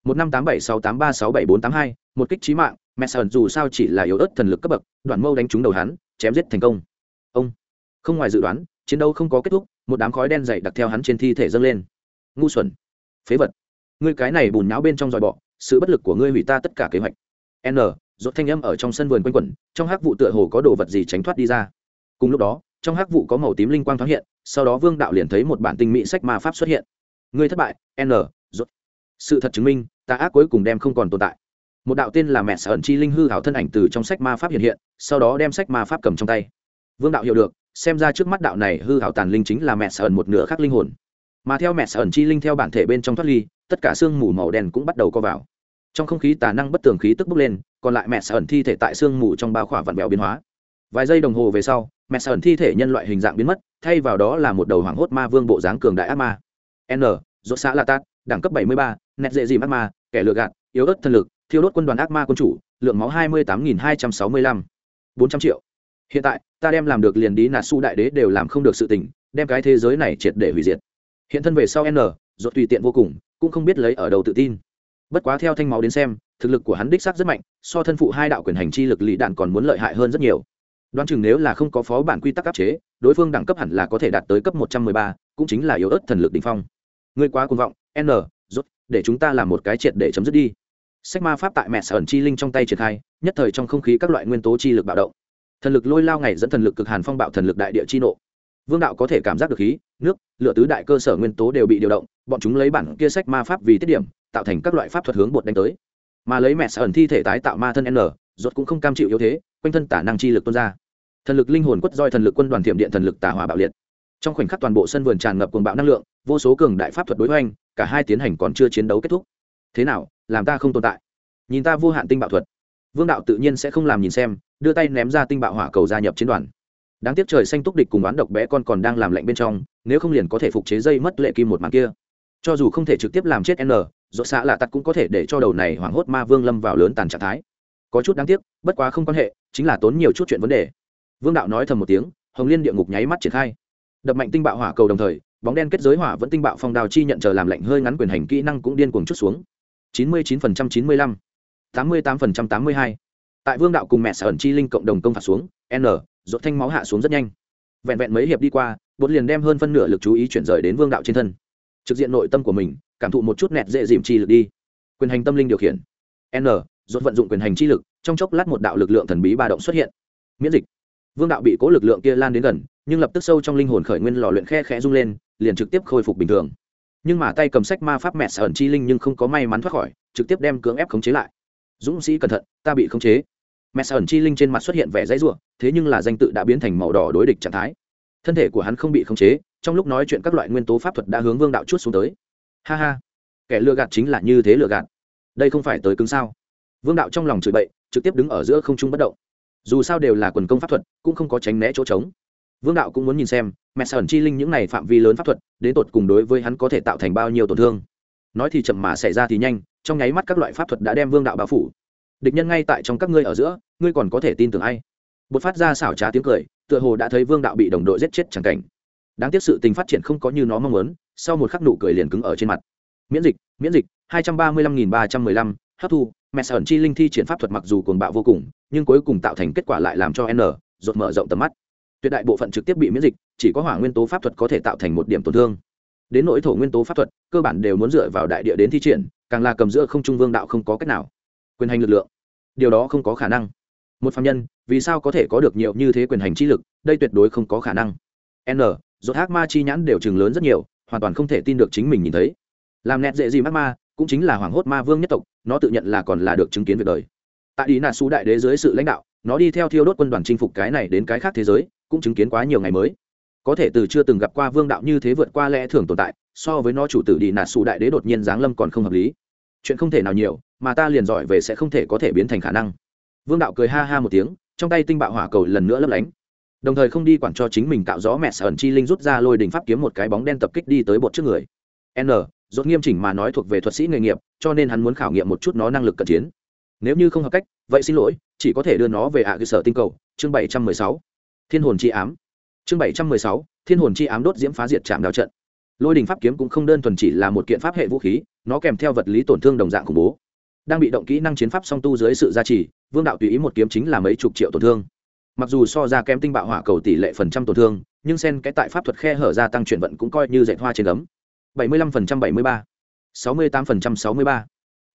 Một năm tám bảy sáu tám ba sáu bảy bốn tám hai, một kích trí mạng, mẹ sờn dù sao chỉ là yếu ớt thần lực cấp bậc, đoàn mâu đánh trúng đầu hắn, chém giết thành công. Ông. Không ngoài dự đoán, chiến đấu không có kết thúc, một đám khói đen dày đặc theo hắn trên thi thể dâng lên. Ngu xuẩn. Phế vật. Ngươi cái này bùn nhão bên trong dòi bọ, sự bất lực của ngươi hủy ta tất cả kế hoạch. N rốt thanh âm ở trong sân vườn quanh quẩn, trong hắc vụ tựa hồ có đồ vật gì tránh thoát đi ra. Cùng lúc đó, trong hắc vụ có màu tím linh quang thoáng hiện, sau đó vương đạo liền thấy một bản tinh mỹ sách ma pháp xuất hiện. Ngươi thất bại, n, rốt. Sự thật chứng minh ta ác cuối cùng đem không còn tồn tại. Một đạo tên là mẹ sở ẩn chi linh hư hảo thân ảnh từ trong sách ma pháp hiện hiện, sau đó đem sách ma pháp cầm trong tay. Vương đạo hiểu được, xem ra trước mắt đạo này hư hảo tàn linh chính là mẹ sở ẩn một nửa khác linh hồn. Mà theo mẹ sở ẩn chi linh theo bản thể bên trong thoát ly, tất cả xương mù màu đen cũng bắt đầu co vào. Trong không khí tà năng bất tường khí tức bốc lên còn lại mẹ sở ẩn thi thể tại xương mù trong bao khỏa vặn vẹo biến hóa. Vài giây đồng hồ về sau mẹ sở ẩn thi thể nhân loại hình dạng biến mất thay vào đó là một đầu hoảng hốt ma vương bộ dáng cường đại ác ma. N dỗ xã la tát đẳng cấp 73, nét dễ dìm ác ma kẻ lừa gạt yếu ớt thân lực thiêu đốt quân đoàn ác ma quân chủ lượng máu 28.265, 400 triệu. Hiện tại ta đem làm được liền đi nạt su đại đế đều làm không được sự tình đem cái thế giới này triệt để hủy diệt. Hiện thân về sau n dột tùy tiện vô cùng cũng không biết lấy ở đầu tự tin. Bất quá theo thanh máu đến xem thực lực của hắn đích xác rất mạnh, so thân phụ hai đạo quyền hành chi lực lì đạn còn muốn lợi hại hơn rất nhiều. Đoán chừng nếu là không có phó bản quy tắc áp chế, đối phương đẳng cấp hẳn là có thể đạt tới cấp một trăm mười ba, cũng chính là yếu ớt thần lực đ ỉ n h phong. Ngươi quá cuồng vọng, n rút để chúng ta làm một cái triệt để chấm dứt đi. Sách ma pháp tại mẹ sở ẩn chi linh trong tay triển khai, nhất thời trong không khí các loại nguyên tố chi lực bạo động. Thần lực lôi lao ngày dẫn thần lực cực hàn phong bạo thần lực đại địa chi nộ. Vương đạo có thể cảm giác được khí, nước lựa tứ đại cơ sở nguyên tố đều bị điều động, bọn chúng lấy bản kia sách ma pháp vì tiết điểm, tạo thành các loại pháp thuật hướng bột đánh tới mà lấy mẹ sở ẩn thi thể tái tạo ma thân n rốt cũng không cam chịu yếu thế, quanh thân tả năng chi lực tuôn ra. Thần lực linh hồn quất roi thần lực quân đoàn thiểm điện thần lực tả hỏa bạo liệt. Trong khoảnh khắc toàn bộ sân vườn tràn ngập cuồng bạo năng lượng, vô số cường đại pháp thuật đối hoành, cả hai tiến hành còn chưa chiến đấu kết thúc. Thế nào, làm ta không tồn tại? Nhìn ta vô hạn tinh bạo thuật. Vương đạo tự nhiên sẽ không làm nhìn xem, đưa tay ném ra tinh bạo hỏa cầu gia nhập chiến đoàn. Đáng tiếc trời xanh túc địch cùng oán độc bé con còn đang làm lạnh bên trong, nếu không liền có thể phục chế dây mất lệ kim một màn kia. Cho dù không thể trực tiếp làm chết n dỗ xạ lạ tặc cũng có thể để cho đầu này hoảng hốt ma vương lâm vào lớn tàn trạng thái. Có chút đáng tiếc, bất quá không quan hệ, chính là tốn nhiều chút chuyện vấn đề. Vương đạo nói thầm một tiếng, hồng liên địa ngục nháy mắt triển khai. Đập mạnh tinh bạo hỏa cầu đồng thời, bóng đen kết giới hỏa vẫn tinh bạo phong đào chi nhận chờ làm lạnh hơi ngắn quyền hành kỹ năng cũng điên cuồng chút xuống. chín mươi chín phần trăm chín mươi lăm, tám mươi tám phần trăm tám mươi hai. Tại vương đạo cùng mẹ sở ẩn chi linh cộng đồng công phạt xuống, n, rốt thanh máu hạ xuống rất nhanh. Vẹn vẹn mấy hiệp đi qua, bột liền đem hơn phân nửa lực chú ý chuyển rời đến vương đạo trên thân. Trực diện nội tâm của mình cảm thụ một chút nẹt dễ dìm chi lực đi. Quyền hành tâm linh điều khiển. N dốt vận dụng quyền hành chi lực, trong chốc lát một đạo lực lượng thần bí ba động xuất hiện. Miễn dịch. Vương đạo bị cố lực lượng kia lan đến gần, nhưng lập tức sâu trong linh hồn khởi nguyên lò luyện khe khẽ rung lên, liền trực tiếp khôi phục bình thường. Nhưng mà tay cầm sách ma pháp mẹ sở ẩn chi linh nhưng không có may mắn thoát khỏi, trực tiếp đem cưỡng ép khống chế lại. Dũng sĩ cẩn thận, ta bị khống chế. Mẹ sở ẩn chi linh trên mặt xuất hiện vẻ dãy ruộng thế nhưng là danh tự đã biến thành màu đỏ đối địch trạng thái. Thân thể của hắn không bị khống chế, trong lúc nói chuyện các loại nguyên tố pháp thuật đã hướng vương đạo chút xuống tới ha ha. Kẻ lừa gạt chính là như thế lừa gạt. Đây không phải tới cứng sao? Vương đạo trong lòng chửi bậy, trực tiếp đứng ở giữa không trung bất động. Dù sao đều là quần công pháp thuật, cũng không có tránh né chỗ trống. Vương đạo cũng muốn nhìn xem, mẹ sởn chi linh những này phạm vi lớn pháp thuật, đến tột cùng đối với hắn có thể tạo thành bao nhiêu tổn thương. Nói thì chậm mà xảy ra thì nhanh, trong nháy mắt các loại pháp thuật đã đem vương đạo bao phủ. Địch nhân ngay tại trong các ngươi ở giữa, ngươi còn có thể tin tưởng ai? Bột phát ra xảo trá tiếng cười, tựa hồ đã thấy vương đạo bị đồng đội giết chết chẳng cảnh. Đáng tiếc sự tình phát triển không có như nó mong muốn sau một khắc nụ cười liền cứng ở trên mặt. Miễn dịch miễn dịch, hai trăm ba mươi lăm nghìn ba trăm mười lăm, hấp thu, mẹ sở chi linh thi triển pháp thuật mặc dù cuồng bạo vô cùng, nhưng cuối cùng tạo thành kết quả lại làm cho n, rột mở rộng tầm mắt. Tuyệt đại bộ phận trực tiếp bị miễn dịch, chỉ có hỏa nguyên tố pháp thuật có thể tạo thành một điểm tổn thương. Đến nỗi thổ nguyên tố pháp thuật, cơ bản đều muốn dựa vào đại địa đến thi triển, càng là cầm giữa không trung vương đạo không có cách nào. Quyền hành lực lượng, điều đó không có khả năng. Một phạm nhân, vì sao có thể có được nhiều như thế quyền hành chi lực, đây tuyệt đối không có khả năng. N dốt hắc ma chi nhãn đều chừng lớn rất nhiều hoàn toàn không thể tin được chính mình nhìn thấy. Làm nét dễ gì mắc ma, cũng chính là hoàng hốt ma vương nhất tộc, nó tự nhận là còn là được chứng kiến việc đời. Tại ý nà xú đại đế dưới sự lãnh đạo, nó đi theo thiêu đốt quân đoàn chinh phục cái này đến cái khác thế giới, cũng chứng kiến quá nhiều ngày mới. Có thể từ chưa từng gặp qua vương đạo như thế vượt qua lẽ thường tồn tại, so với nó chủ tử đi nà xú đại đế đột nhiên giáng lâm còn không hợp lý. Chuyện không thể nào nhiều, mà ta liền giỏi về sẽ không thể có thể biến thành khả năng. Vương đạo cười ha ha một tiếng, trong tay tinh bạo hỏa cầu lần nữa lấp lánh đồng thời không đi quản cho chính mình cạo gió mẹ sở ẩn chi linh rút ra lôi đình pháp kiếm một cái bóng đen tập kích đi tới bột trước người. N dốt nghiêm chỉnh mà nói thuộc về thuật sĩ nghề nghiệp, cho nên hắn muốn khảo nghiệm một chút nó năng lực cận chiến. Nếu như không hợp cách, vậy xin lỗi, chỉ có thể đưa nó về ạ cơ sở tinh cầu, chương bảy trăm mười sáu. Thiên hồn chi ám. Chương bảy trăm mười sáu, thiên hồn chi ám đốt diễm phá diệt trạm đào trận. Lôi đình pháp kiếm cũng không đơn thuần chỉ là một kiện pháp hệ vũ khí, nó kèm theo vật lý tổn thương đồng dạng khủng bố. Đang bị động kỹ năng chiến pháp song tu dưới sự gia trì, vương đạo tùy ý một kiếm chính là mấy chục triệu tổn thương mặc dù so ra kém tinh bạo hỏa cầu tỷ lệ phần trăm tổn thương, nhưng sen cái tại pháp thuật khe hở ra tăng chuyển vận cũng coi như dạy hoa trên gấm. Bảy mươi lăm phần trăm bảy mươi ba, sáu mươi tám phần trăm sáu mươi ba.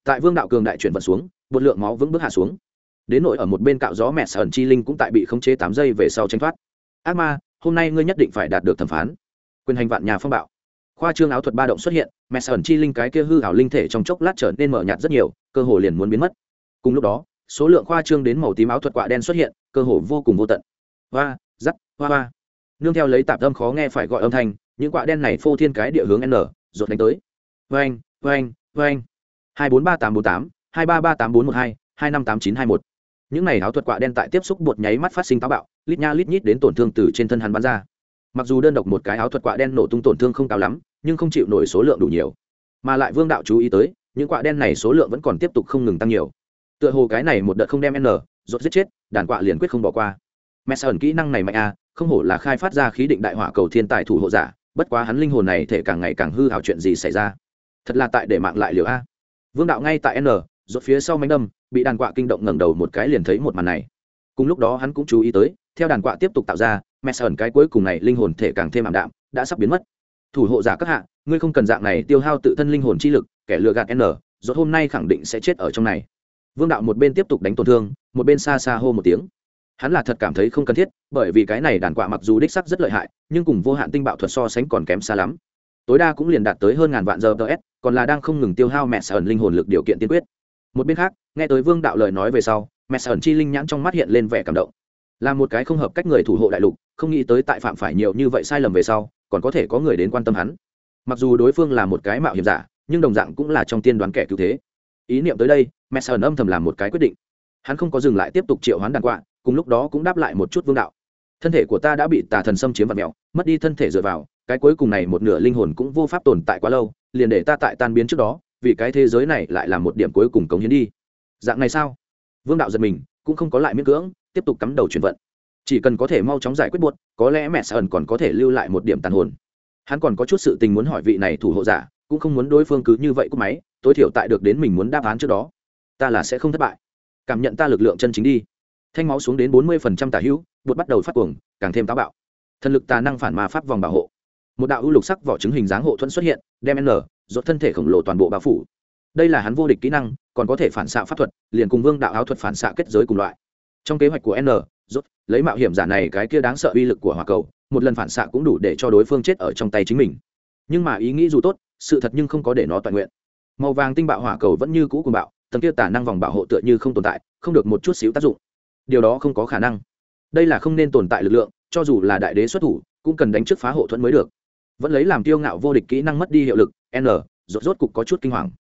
Tại vương đạo cường đại chuyển vận xuống một lượng máu vững bước hạ xuống. Đến nội ở một bên cạo gió mẹ sởn chi linh cũng tại bị khống chế tám giây về sau tranh thoát. Ác ma, hôm nay ngươi nhất định phải đạt được thẩm phán. Quyền hành vạn nhà phong bạo. Khoa trương áo thuật ba động xuất hiện, mẹ sởn chi linh cái kia hư hảo linh thể trong chốc lát trở nên mở nhạt rất nhiều, cơ hồ liền muốn biến mất. Cùng lúc đó số lượng khoa trương đến màu tím áo thuật quạ đen xuất hiện, cơ hồ vô cùng vô tận. Hoa giắt hoa hoa. Nương theo lấy tạp âm khó nghe phải gọi âm thanh, những quạ đen này phô thiên cái địa hướng n rột đánh tới. Vang vang vang hai bốn ba tám bốn tám, hai ba ba tám bốn một hai hai năm tám chín hai một. Những này áo thuật quạ đen tại tiếp xúc bột nháy mắt phát sinh táo bạo, lít nha lít nhít đến tổn thương từ trên thân hắn bắn ra. Mặc dù đơn độc một cái áo thuật quạ đen nổ tung tổn thương không cao lắm, nhưng không chịu nổi số lượng đủ nhiều. Mà lại vương đạo chú ý tới, những quạ đen này số lượng vẫn còn tiếp tục không ngừng tăng nhiều tựa hồ cái này một đợt không đem n, rốt giết chết, đàn quạ liền quyết không bỏ qua. Mẹ sơn kỹ năng này mạnh a, không hổ là khai phát ra khí định đại hỏa cầu thiên tài thủ hộ giả, bất quá hắn linh hồn này thể càng ngày càng hư hào chuyện gì xảy ra? Thật là tại để mạng lại liều a. Vương đạo ngay tại n, rốt phía sau mánh đâm, bị đàn quạ kinh động ngẩng đầu một cái liền thấy một màn này. Cùng lúc đó hắn cũng chú ý tới, theo đàn quạ tiếp tục tạo ra, mẹ sơn cái cuối cùng này linh hồn thể càng thêm ảm đạm, đã sắp biến mất. Thủ hộ giả các hạ, ngươi không cần dạng này tiêu hao tự thân linh hồn chi lực, kẻ lừa gạt n, rốt hôm nay khẳng định sẽ chết ở trong này vương đạo một bên tiếp tục đánh tổn thương, một bên xa xa hô một tiếng. Hắn là thật cảm thấy không cần thiết, bởi vì cái này đàn quạ mặc dù đích sắc rất lợi hại, nhưng cùng vô hạn tinh bạo thuật so sánh còn kém xa lắm. Tối đa cũng liền đạt tới hơn ngàn vạn giờ ts còn là đang không ngừng tiêu hao mẹ sở linh hồn lực điều kiện tiên quyết. Một bên khác, nghe tới vương đạo lời nói về sau, mẹ sở chi linh nhãn trong mắt hiện lên vẻ cảm động. Là một cái không hợp cách người thủ hộ đại lục, không nghĩ tới tại phạm phải nhiều như vậy sai lầm về sau, còn có thể có người đến quan tâm hắn. Mặc dù đối phương là một cái mạo hiểm giả, nhưng đồng dạng cũng là trong tiên đoán kẻ cứu thế ý niệm tới đây, mẹ sờn âm thầm làm một cái quyết định. Hắn không có dừng lại tiếp tục triệu hoán đàn quạ, cùng lúc đó cũng đáp lại một chút vương đạo. Thân thể của ta đã bị tà thần xâm chiếm vật mèo, mất đi thân thể dựa vào, cái cuối cùng này một nửa linh hồn cũng vô pháp tồn tại quá lâu, liền để ta tại tan biến trước đó, vì cái thế giới này lại là một điểm cuối cùng cống hiến đi. Dạng này sao? Vương đạo giật mình, cũng không có lại miễn cưỡng, tiếp tục cắm đầu chuyển vận. Chỉ cần có thể mau chóng giải quyết buốt có lẽ mẹ sờn còn có thể lưu lại một điểm tàn hồn. Hắn còn có chút sự tình muốn hỏi vị này thủ hộ giả cũng không muốn đối phương cứ như vậy cúp máy, tối thiểu tại được đến mình muốn đáp án trước đó. Ta là sẽ không thất bại. Cảm nhận ta lực lượng chân chính đi. Thanh máu xuống đến bốn mươi phần trăm tả hữu, bột bắt đầu phát cuồng, càng thêm táo bạo. Thần lực tà năng phản ma pháp vòng bảo hộ. Một đạo ưu lục sắc vỏ trứng hình dáng hộ thuẫn xuất hiện, đem n dốt thân thể khổng lồ toàn bộ bao phủ. Đây là hắn vô địch kỹ năng, còn có thể phản xạ pháp thuật, liền cùng vương đạo áo thuật phản xạ kết giới cùng loại. Trong kế hoạch của n, rốt lấy mạo hiểm giả này cái kia đáng sợ uy lực của hỏa cầu, một lần phản xạ cũng đủ để cho đối phương chết ở trong tay chính mình. Nhưng mà ý nghĩ dù tốt sự thật nhưng không có để nó toàn nguyện. Màu vàng tinh bạo hỏa cầu vẫn như cũ cùng bạo, tầng kia tả năng vòng bảo hộ tựa như không tồn tại, không được một chút xíu tác dụng. Điều đó không có khả năng. Đây là không nên tồn tại lực lượng, cho dù là đại đế xuất thủ, cũng cần đánh trước phá hộ thuẫn mới được. Vẫn lấy làm tiêu ngạo vô địch kỹ năng mất đi hiệu lực, n, rốt rốt cục có chút kinh hoàng.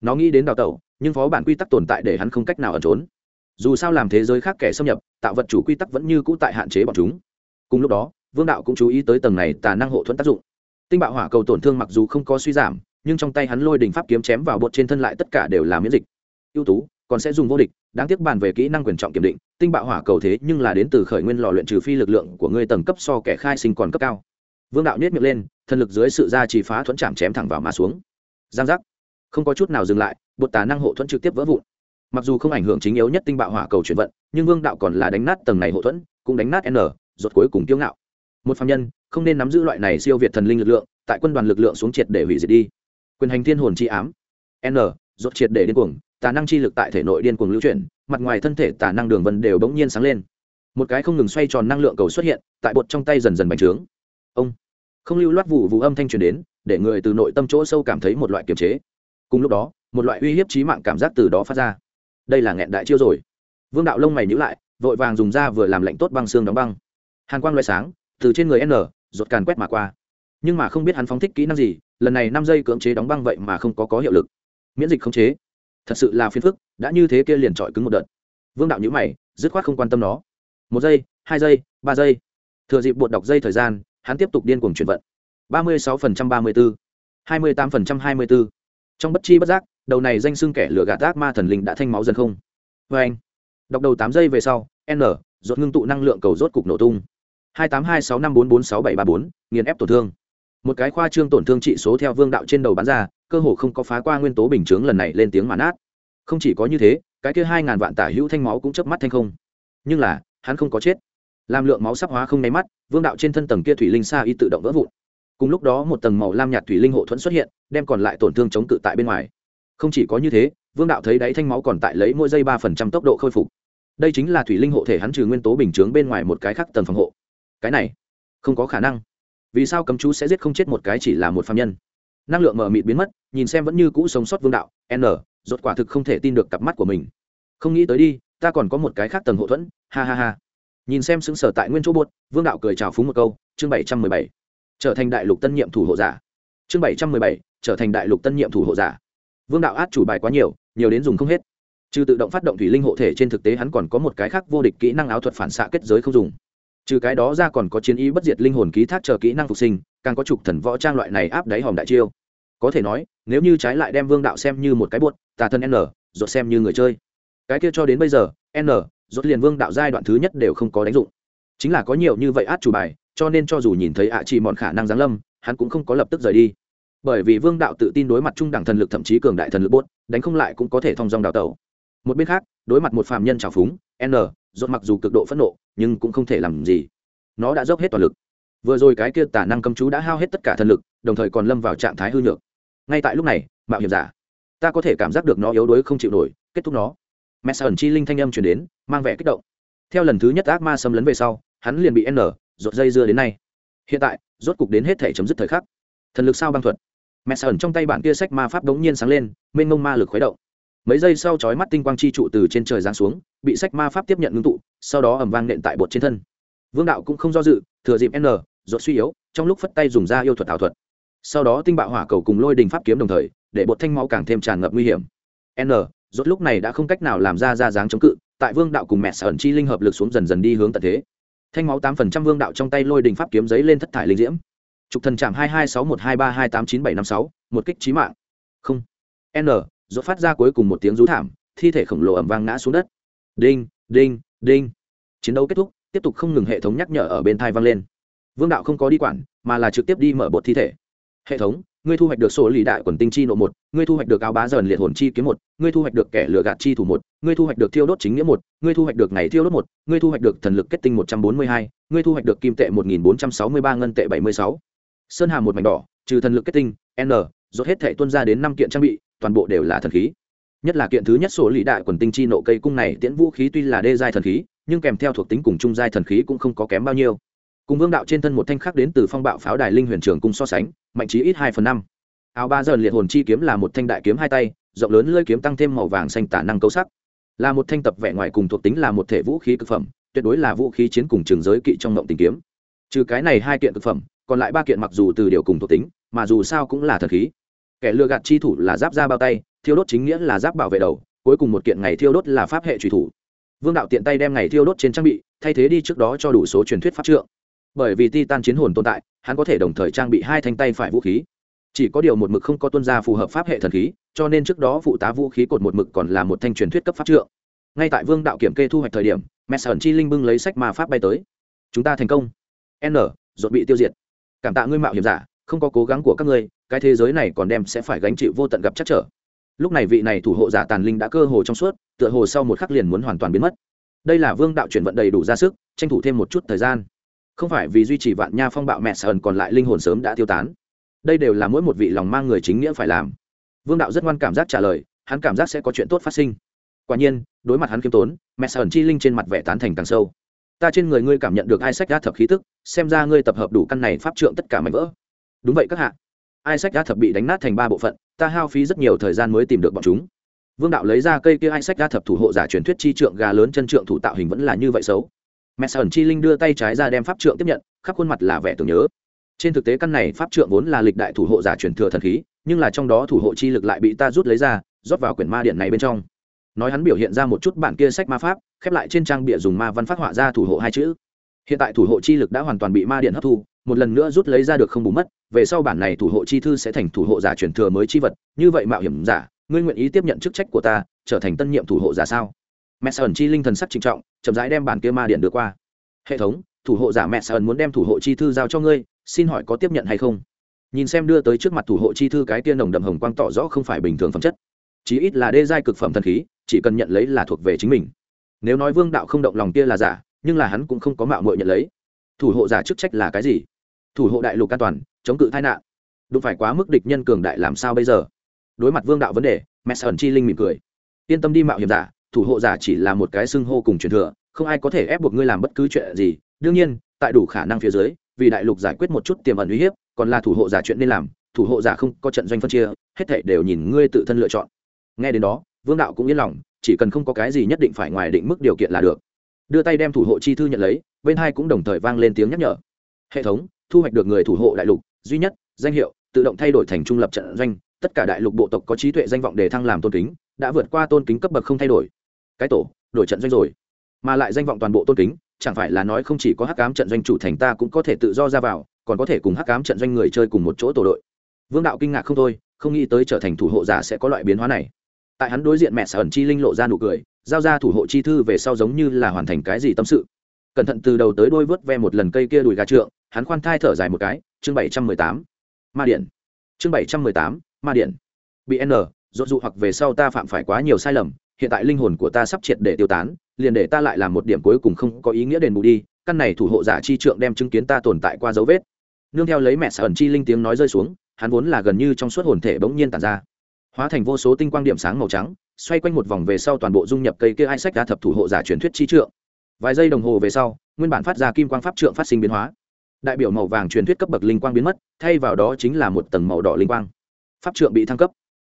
Nó nghĩ đến đào tẩu, nhưng phó bản quy tắc tồn tại để hắn không cách nào ẩn trốn. Dù sao làm thế giới khác kẻ xâm nhập, tạo vật chủ quy tắc vẫn như cũ tại hạn chế bọn chúng. Cùng lúc đó, vương đạo cũng chú ý tới tầng này tà năng hộ thuẫn tác dụng tinh bạo hỏa cầu tổn thương mặc dù không có suy giảm, nhưng trong tay hắn lôi đỉnh pháp kiếm chém vào bột trên thân lại tất cả đều là miễn dịch. Ưu tú, còn sẽ dùng vô địch, đáng tiếc bàn về kỹ năng quyền trọng kiểm định, tinh bạo hỏa cầu thế nhưng là đến từ khởi nguyên lò luyện trừ phi lực lượng của ngươi tầng cấp so kẻ khai sinh còn cấp cao. Vương đạo nhét miệng lên, thần lực dưới sự ra chỉ phá thuẫn chạm chém thẳng vào mà xuống. Giang giác. Không có chút nào dừng lại, bột tà năng hộ thuẫn trực tiếp vỡ vụn. Mặc dù không ảnh hưởng chính yếu nhất tinh bạo hỏa cầu chuyển vận, nhưng vương đạo còn là đánh nát tầng này hộ thuẫn, cũng đánh nát n, rốt cuối cùng kiêu ngạo một phạm nhân, không nên nắm giữ loại này siêu việt thần linh lực lượng, tại quân đoàn lực lượng xuống triệt để hủy diệt đi. Quyền hành thiên hồn chi ám. N rốt triệt để điên cuồng, tà năng chi lực tại thể nội điên cuồng lưu chuyển, mặt ngoài thân thể tà năng đường vân đều bỗng nhiên sáng lên. Một cái không ngừng xoay tròn năng lượng cầu xuất hiện, tại bột trong tay dần dần bành trướng. Ông. Không lưu loát vụ vụ âm thanh truyền đến, để người từ nội tâm chỗ sâu cảm thấy một loại kiềm chế. Cùng lúc đó, một loại uy hiếp trí mạng cảm giác từ đó phát ra. Đây là nghẹn đại chiêu rồi. Vương đạo lông mày nhữ lại, vội vàng dùng da vừa làm lạnh tốt băng xương đóng băng. Hàn quang loại sáng từ trên người n rột càn quét mà qua. Nhưng mà không biết hắn phóng thích kỹ năng gì, lần này năm giây cưỡng chế đóng băng vậy mà không có có hiệu lực. Miễn dịch khống chế. Thật sự là phiền phức, đã như thế kia liền trọi cứng một đợt. Vương đạo nhữ mày, dứt khoát không quan tâm nó. Một giây, hai giây, ba giây. Thừa dịp bột đọc dây thời gian, hắn tiếp tục điên cuồng chuyển vận. ba mươi sáu phần trăm ba mươi bốn hai mươi tám phần trăm hai mươi bốn trong bất chi bất giác, đầu này danh xưng kẻ lửa gạt ác ma thần linh đã thanh máu dần không. Vê anh, đọc đầu tám giây về sau, n, rốt ngưng tụ năng lượng cầu rốt cục nổ tung hai tám hai sáu năm bốn bốn sáu bảy ba bốn, nghiền ép tổn thương. Một cái khoa trương tổn thương trị số theo vương đạo trên đầu bán ra, cơ hồ không có phá qua nguyên tố bình chướng lần này lên tiếng màn át. Không chỉ có như thế, cái kia hai ngàn vạn tả hữu thanh máu cũng chớp mắt thanh không. Nhưng là, hắn không có chết. Làm lượng máu sắp hóa không nháy mắt, vương đạo trên thân tầng kia thủy linh xa y tự động vỡ vụn. Cùng lúc đó một tầng màu lam nhạt thủy linh hộ thuẫn xuất hiện, đem còn lại tổn thương chống cự tại bên ngoài. Không chỉ có như thế, vương đạo thấy đáy thanh máu còn tại lấy mỗi giây ba phần trăm tốc độ khôi phục. Đây chính là thủy linh hộ thể hắn trừ nguyên tố bình chướng bên ngoài một cái khác tầng phòng hộ cái này không có khả năng vì sao cấm chú sẽ giết không chết một cái chỉ là một phạm nhân năng lượng mờ mịt biến mất nhìn xem vẫn như cũ sống sót vương đạo n rốt quả thực không thể tin được cặp mắt của mình không nghĩ tới đi ta còn có một cái khác tầng hậu thuẫn ha ha ha nhìn xem xứng sở tại nguyên chỗ buốt, vương đạo cười chào phúng một câu chương bảy trăm mười bảy trở thành đại lục tân nhiệm thủ hộ giả chương bảy trăm mười bảy trở thành đại lục tân nhiệm thủ hộ giả vương đạo át chủ bài quá nhiều nhiều đến dùng không hết trừ tự động phát động thủy linh hộ thể trên thực tế hắn còn có một cái khác vô địch kỹ năng áo thuật phản xạ kết giới không dùng trừ cái đó ra còn có chiến ý bất diệt linh hồn ký thác chờ kỹ năng phục sinh, càng có trục thần võ trang loại này áp đáy hòm đại chiêu. Có thể nói, nếu như trái lại đem vương đạo xem như một cái buốt tà thân n rột xem như người chơi. Cái kia cho đến bây giờ, n rốt liền vương đạo giai đoạn thứ nhất đều không có đánh dụng. Chính là có nhiều như vậy át chủ bài, cho nên cho dù nhìn thấy ạ chỉ mòn khả năng giáng lâm, hắn cũng không có lập tức rời đi. Bởi vì vương đạo tự tin đối mặt trung đẳng thần lực thậm chí cường đại thần lực bốt đánh không lại cũng có thể thông dong đào tẩu. Một bên khác, đối mặt một phàm nhân trào phúng, n rốt mặc dù cực độ phẫn nộ, nhưng cũng không thể làm gì. Nó đã dốc hết toàn lực. Vừa rồi cái kia tả năng cấm chú đã hao hết tất cả thần lực, đồng thời còn lâm vào trạng thái hư nhược. Ngay tại lúc này, mạo hiểm giả. Ta có thể cảm giác được nó yếu đuối không chịu nổi, kết thúc nó. Mẹ ẩn chi linh thanh âm chuyển đến, mang vẻ kích động. Theo lần thứ nhất ác ma xâm lấn về sau, hắn liền bị n rột dây dưa đến nay. Hiện tại, rốt cục đến hết thể chấm dứt thời khắc. Thần lực sao băng thuật. Mẹ ẩn trong tay bản kia sách ma pháp đống nhiên sáng lên, mênh ngông ma lực khuấy động mấy giây sau chói mắt tinh quang chi trụ từ trên trời giáng xuống, bị sách ma pháp tiếp nhận ngưng tụ, sau đó ẩm vang nện tại bột trên thân. Vương đạo cũng không do dự, thừa dịp n dột suy yếu, trong lúc phất tay dùng ra yêu thuật ảo thuật. Sau đó tinh bạo hỏa cầu cùng lôi đình pháp kiếm đồng thời, để bột thanh máu càng thêm tràn ngập nguy hiểm. N rốt lúc này đã không cách nào làm ra ra dáng chống cự, tại vương đạo cùng mẹ sở ẩn chi linh hợp lực xuống dần dần đi hướng tận thế. Thanh máu tám phần trăm vương đạo trong tay lôi đình pháp kiếm giấy lên thất thải linh diễm. Trục thần chạm hai hai sáu một hai ba hai tám chín bảy năm sáu, một kích trí mạng. Không. N rốt phát ra cuối cùng một tiếng rú thảm, thi thể khổng lồ ẩm vang ngã xuống đất. Đinh đinh đinh. Chiến đấu kết thúc, tiếp tục không ngừng hệ thống nhắc nhở ở bên thai vang lên. Vương đạo không có đi quản, mà là trực tiếp đi mở bột thi thể. Hệ thống, ngươi thu hoạch được số lì đại quần tinh chi nộ một, ngươi thu hoạch được áo bá dần liệt hồn chi kiếm một, ngươi thu hoạch được kẻ lừa gạt chi thủ một, ngươi thu hoạch được thiêu đốt chính nghĩa một, ngươi thu hoạch được ngày thiêu đốt một, ngươi thu hoạch được thần lực kết tinh một trăm bốn mươi hai, ngươi thu hoạch được kim tệ một nghìn bốn trăm sáu mươi ba, ngân tệ bảy mươi sáu. Sơn hà một mảnh đỏ, trừ thần lực kết tinh, n, rốt hết thể tuân ra đến năm kiện trang bị toàn bộ đều là thần khí. Nhất là kiện thứ nhất số lì đại quần tinh chi nộ cây cung này, tiễn vũ khí tuy là đê giai thần khí, nhưng kèm theo thuộc tính cùng trung giai thần khí cũng không có kém bao nhiêu. Cùng vương đạo trên thân một thanh khác đến từ phong bạo pháo đài linh huyền trường cung so sánh, mạnh trí ít hai phần năm. Áo ba dần liệt hồn chi kiếm là một thanh đại kiếm hai tay, rộng lớn lơi kiếm tăng thêm màu vàng xanh tả năng cấu sắc. Là một thanh tập vẻ ngoài cùng thuộc tính là một thể vũ khí cực phẩm, tuyệt đối là vũ khí chiến cùng trường giới kỵ trong mộng tìm kiếm. Trừ cái này hai kiện cực phẩm, còn lại ba kiện mặc dù từ điều cùng thuộc tính, mà dù sao cũng là thần khí kẻ lừa gạt chi thủ là giáp ra bao tay, thiêu đốt chính nghĩa là giáp bảo vệ đầu, cuối cùng một kiện ngày thiêu đốt là pháp hệ truy thủ. Vương đạo tiện tay đem ngày thiêu đốt trên trang bị, thay thế đi trước đó cho đủ số truyền thuyết pháp trượng. Bởi vì titan chiến hồn tồn tại, hắn có thể đồng thời trang bị hai thanh tay phải vũ khí. Chỉ có điều một mực không có tuân gia phù hợp pháp hệ thần khí, cho nên trước đó phụ tá vũ khí cột một mực còn là một thanh truyền thuyết cấp pháp trượng. Ngay tại vương đạo kiểm kê thu hoạch thời điểm mẹ sởn chi linh bưng lấy sách mà pháp bay tới. Chúng ta thành công. N dột bị tiêu diệt. Cảm tạ ngươi mạo hiểm giả không có cố gắng của các ngươi, cái thế giới này còn đem sẽ phải gánh chịu vô tận gặp chắc trở. Lúc này vị này thủ hộ giả tàn linh đã cơ hồ trong suốt, tựa hồ sau một khắc liền muốn hoàn toàn biến mất. Đây là vương đạo chuyển vận đầy đủ ra sức, tranh thủ thêm một chút thời gian. Không phải vì duy trì vạn nha phong bạo mẹ sờn còn lại linh hồn sớm đã tiêu tán. Đây đều là mỗi một vị lòng mang người chính nghĩa phải làm. Vương đạo rất ngoan cảm giác trả lời, hắn cảm giác sẽ có chuyện tốt phát sinh. Quả nhiên, đối mặt hắn k i ê m tốn, mẹ sờn chi linh trên mặt vẻ tán thành càng sâu. Ta trên người ngươi cảm nhận được ai sách đã thập khí tức, xem ra ngươi tập hợp đủ căn này pháp trượng tất cả mảnh vỡ đúng vậy các hạ. Ai sách đã thập bị đánh nát thành ba bộ phận, ta hao phí rất nhiều thời gian mới tìm được bọn chúng. Vương đạo lấy ra cây kia ai sách đã thập thủ hộ giả truyền thuyết chi trượng gà lớn chân trượng thủ tạo hình vẫn là như vậy xấu. Mẹ sởn chi linh đưa tay trái ra đem pháp trượng tiếp nhận, khắp khuôn mặt là vẻ tưởng nhớ. Trên thực tế căn này pháp trượng vốn là lịch đại thủ hộ giả truyền thừa thần khí, nhưng là trong đó thủ hộ chi lực lại bị ta rút lấy ra, rót vào quyển ma điện này bên trong. Nói hắn biểu hiện ra một chút bản kia sách ma pháp, khép lại trên trang bịa dùng ma văn phát họa ra thủ hộ hai chữ hiện tại thủ hộ chi lực đã hoàn toàn bị ma điện hấp thu, một lần nữa rút lấy ra được không bù mất, về sau bản này thủ hộ chi thư sẽ thành thủ hộ giả truyền thừa mới chi vật, như vậy mạo hiểm giả, ngươi nguyện ý tiếp nhận chức trách của ta, trở thành tân nhiệm thủ hộ giả sao? Mẹ sơn chi linh thần sắc trịnh trọng, chậm rãi đem bản kia ma điện đưa qua. Hệ thống, thủ hộ giả mẹ sơn muốn đem thủ hộ chi thư giao cho ngươi, xin hỏi có tiếp nhận hay không? Nhìn xem đưa tới trước mặt thủ hộ chi thư cái tiên nồng đậm hồng quang tỏ rõ không phải bình thường phẩm chất. Chí ít là đê giai cực phẩm thần khí, chỉ cần nhận lấy là thuộc về chính mình. Nếu nói vương đạo không động lòng kia là giả nhưng là hắn cũng không có mạo muội nhận lấy. Thủ hộ giả chức trách là cái gì? Thủ hộ đại lục an toàn, chống cự tai nạn. Đụng phải quá mức địch nhân cường đại làm sao bây giờ? Đối mặt vương đạo vấn đề, mẹ chi linh mỉm cười. Yên tâm đi mạo hiểm giả, thủ hộ giả chỉ là một cái xưng hô cùng truyền thừa, không ai có thể ép buộc ngươi làm bất cứ chuyện gì. Đương nhiên, tại đủ khả năng phía dưới, vì đại lục giải quyết một chút tiềm ẩn uy hiếp, còn là thủ hộ giả chuyện nên làm, thủ hộ giả không có trận doanh phân chia, hết thảy đều nhìn ngươi tự thân lựa chọn. Nghe đến đó, vương đạo cũng yên lòng, chỉ cần không có cái gì nhất định phải ngoài định mức điều kiện là được đưa tay đem thủ hộ chi thư nhận lấy, bên hai cũng đồng thời vang lên tiếng nhắc nhở. Hệ thống, thu hoạch được người thủ hộ đại lục, duy nhất, danh hiệu, tự động thay đổi thành trung lập trận doanh, tất cả đại lục bộ tộc có trí tuệ danh vọng để thăng làm tôn kính, đã vượt qua tôn kính cấp bậc không thay đổi. Cái tổ, đổi trận doanh rồi. Mà lại danh vọng toàn bộ tôn kính, chẳng phải là nói không chỉ có hắc cám trận doanh chủ thành ta cũng có thể tự do ra vào, còn có thể cùng hắc cám trận doanh người chơi cùng một chỗ tổ đội. Vương đạo kinh ngạc không thôi, không nghĩ tới trở thành thủ hộ giả sẽ có loại biến hóa này. Tại hắn đối diện mẹ sở ẩn chi linh lộ ra nụ cười giao ra thủ hộ chi thư về sau giống như là hoàn thành cái gì tâm sự. Cẩn thận từ đầu tới đôi vớt ve một lần cây kia đùi gà trượng, hắn khoan thai thở dài một cái, chương bảy trăm mười tám. Ma điện. Chương bảy trăm mười tám, ma điện. Bị n dội dụ hoặc về sau ta phạm phải quá nhiều sai lầm, hiện tại linh hồn của ta sắp triệt để tiêu tán, liền để ta lại làm một điểm cuối cùng không có ý nghĩa đền bù đi, căn này thủ hộ giả chi trượng đem chứng kiến ta tồn tại qua dấu vết. Nương theo lấy mẹ sở ẩn chi linh tiếng nói rơi xuống, hắn vốn là gần như trong suốt hồn thể bỗng nhiên tàn ra. Hóa thành vô số tinh quang điểm sáng màu trắng xoay quanh một vòng về sau toàn bộ dung nhập cây kia ai sách đa thập thủ hộ giả truyền thuyết chi trượng. Vài giây đồng hồ về sau, nguyên bản phát ra kim quang pháp trượng phát sinh biến hóa. Đại biểu màu vàng truyền thuyết cấp bậc linh quang biến mất, thay vào đó chính là một tầng màu đỏ linh quang. Pháp trượng bị thăng cấp,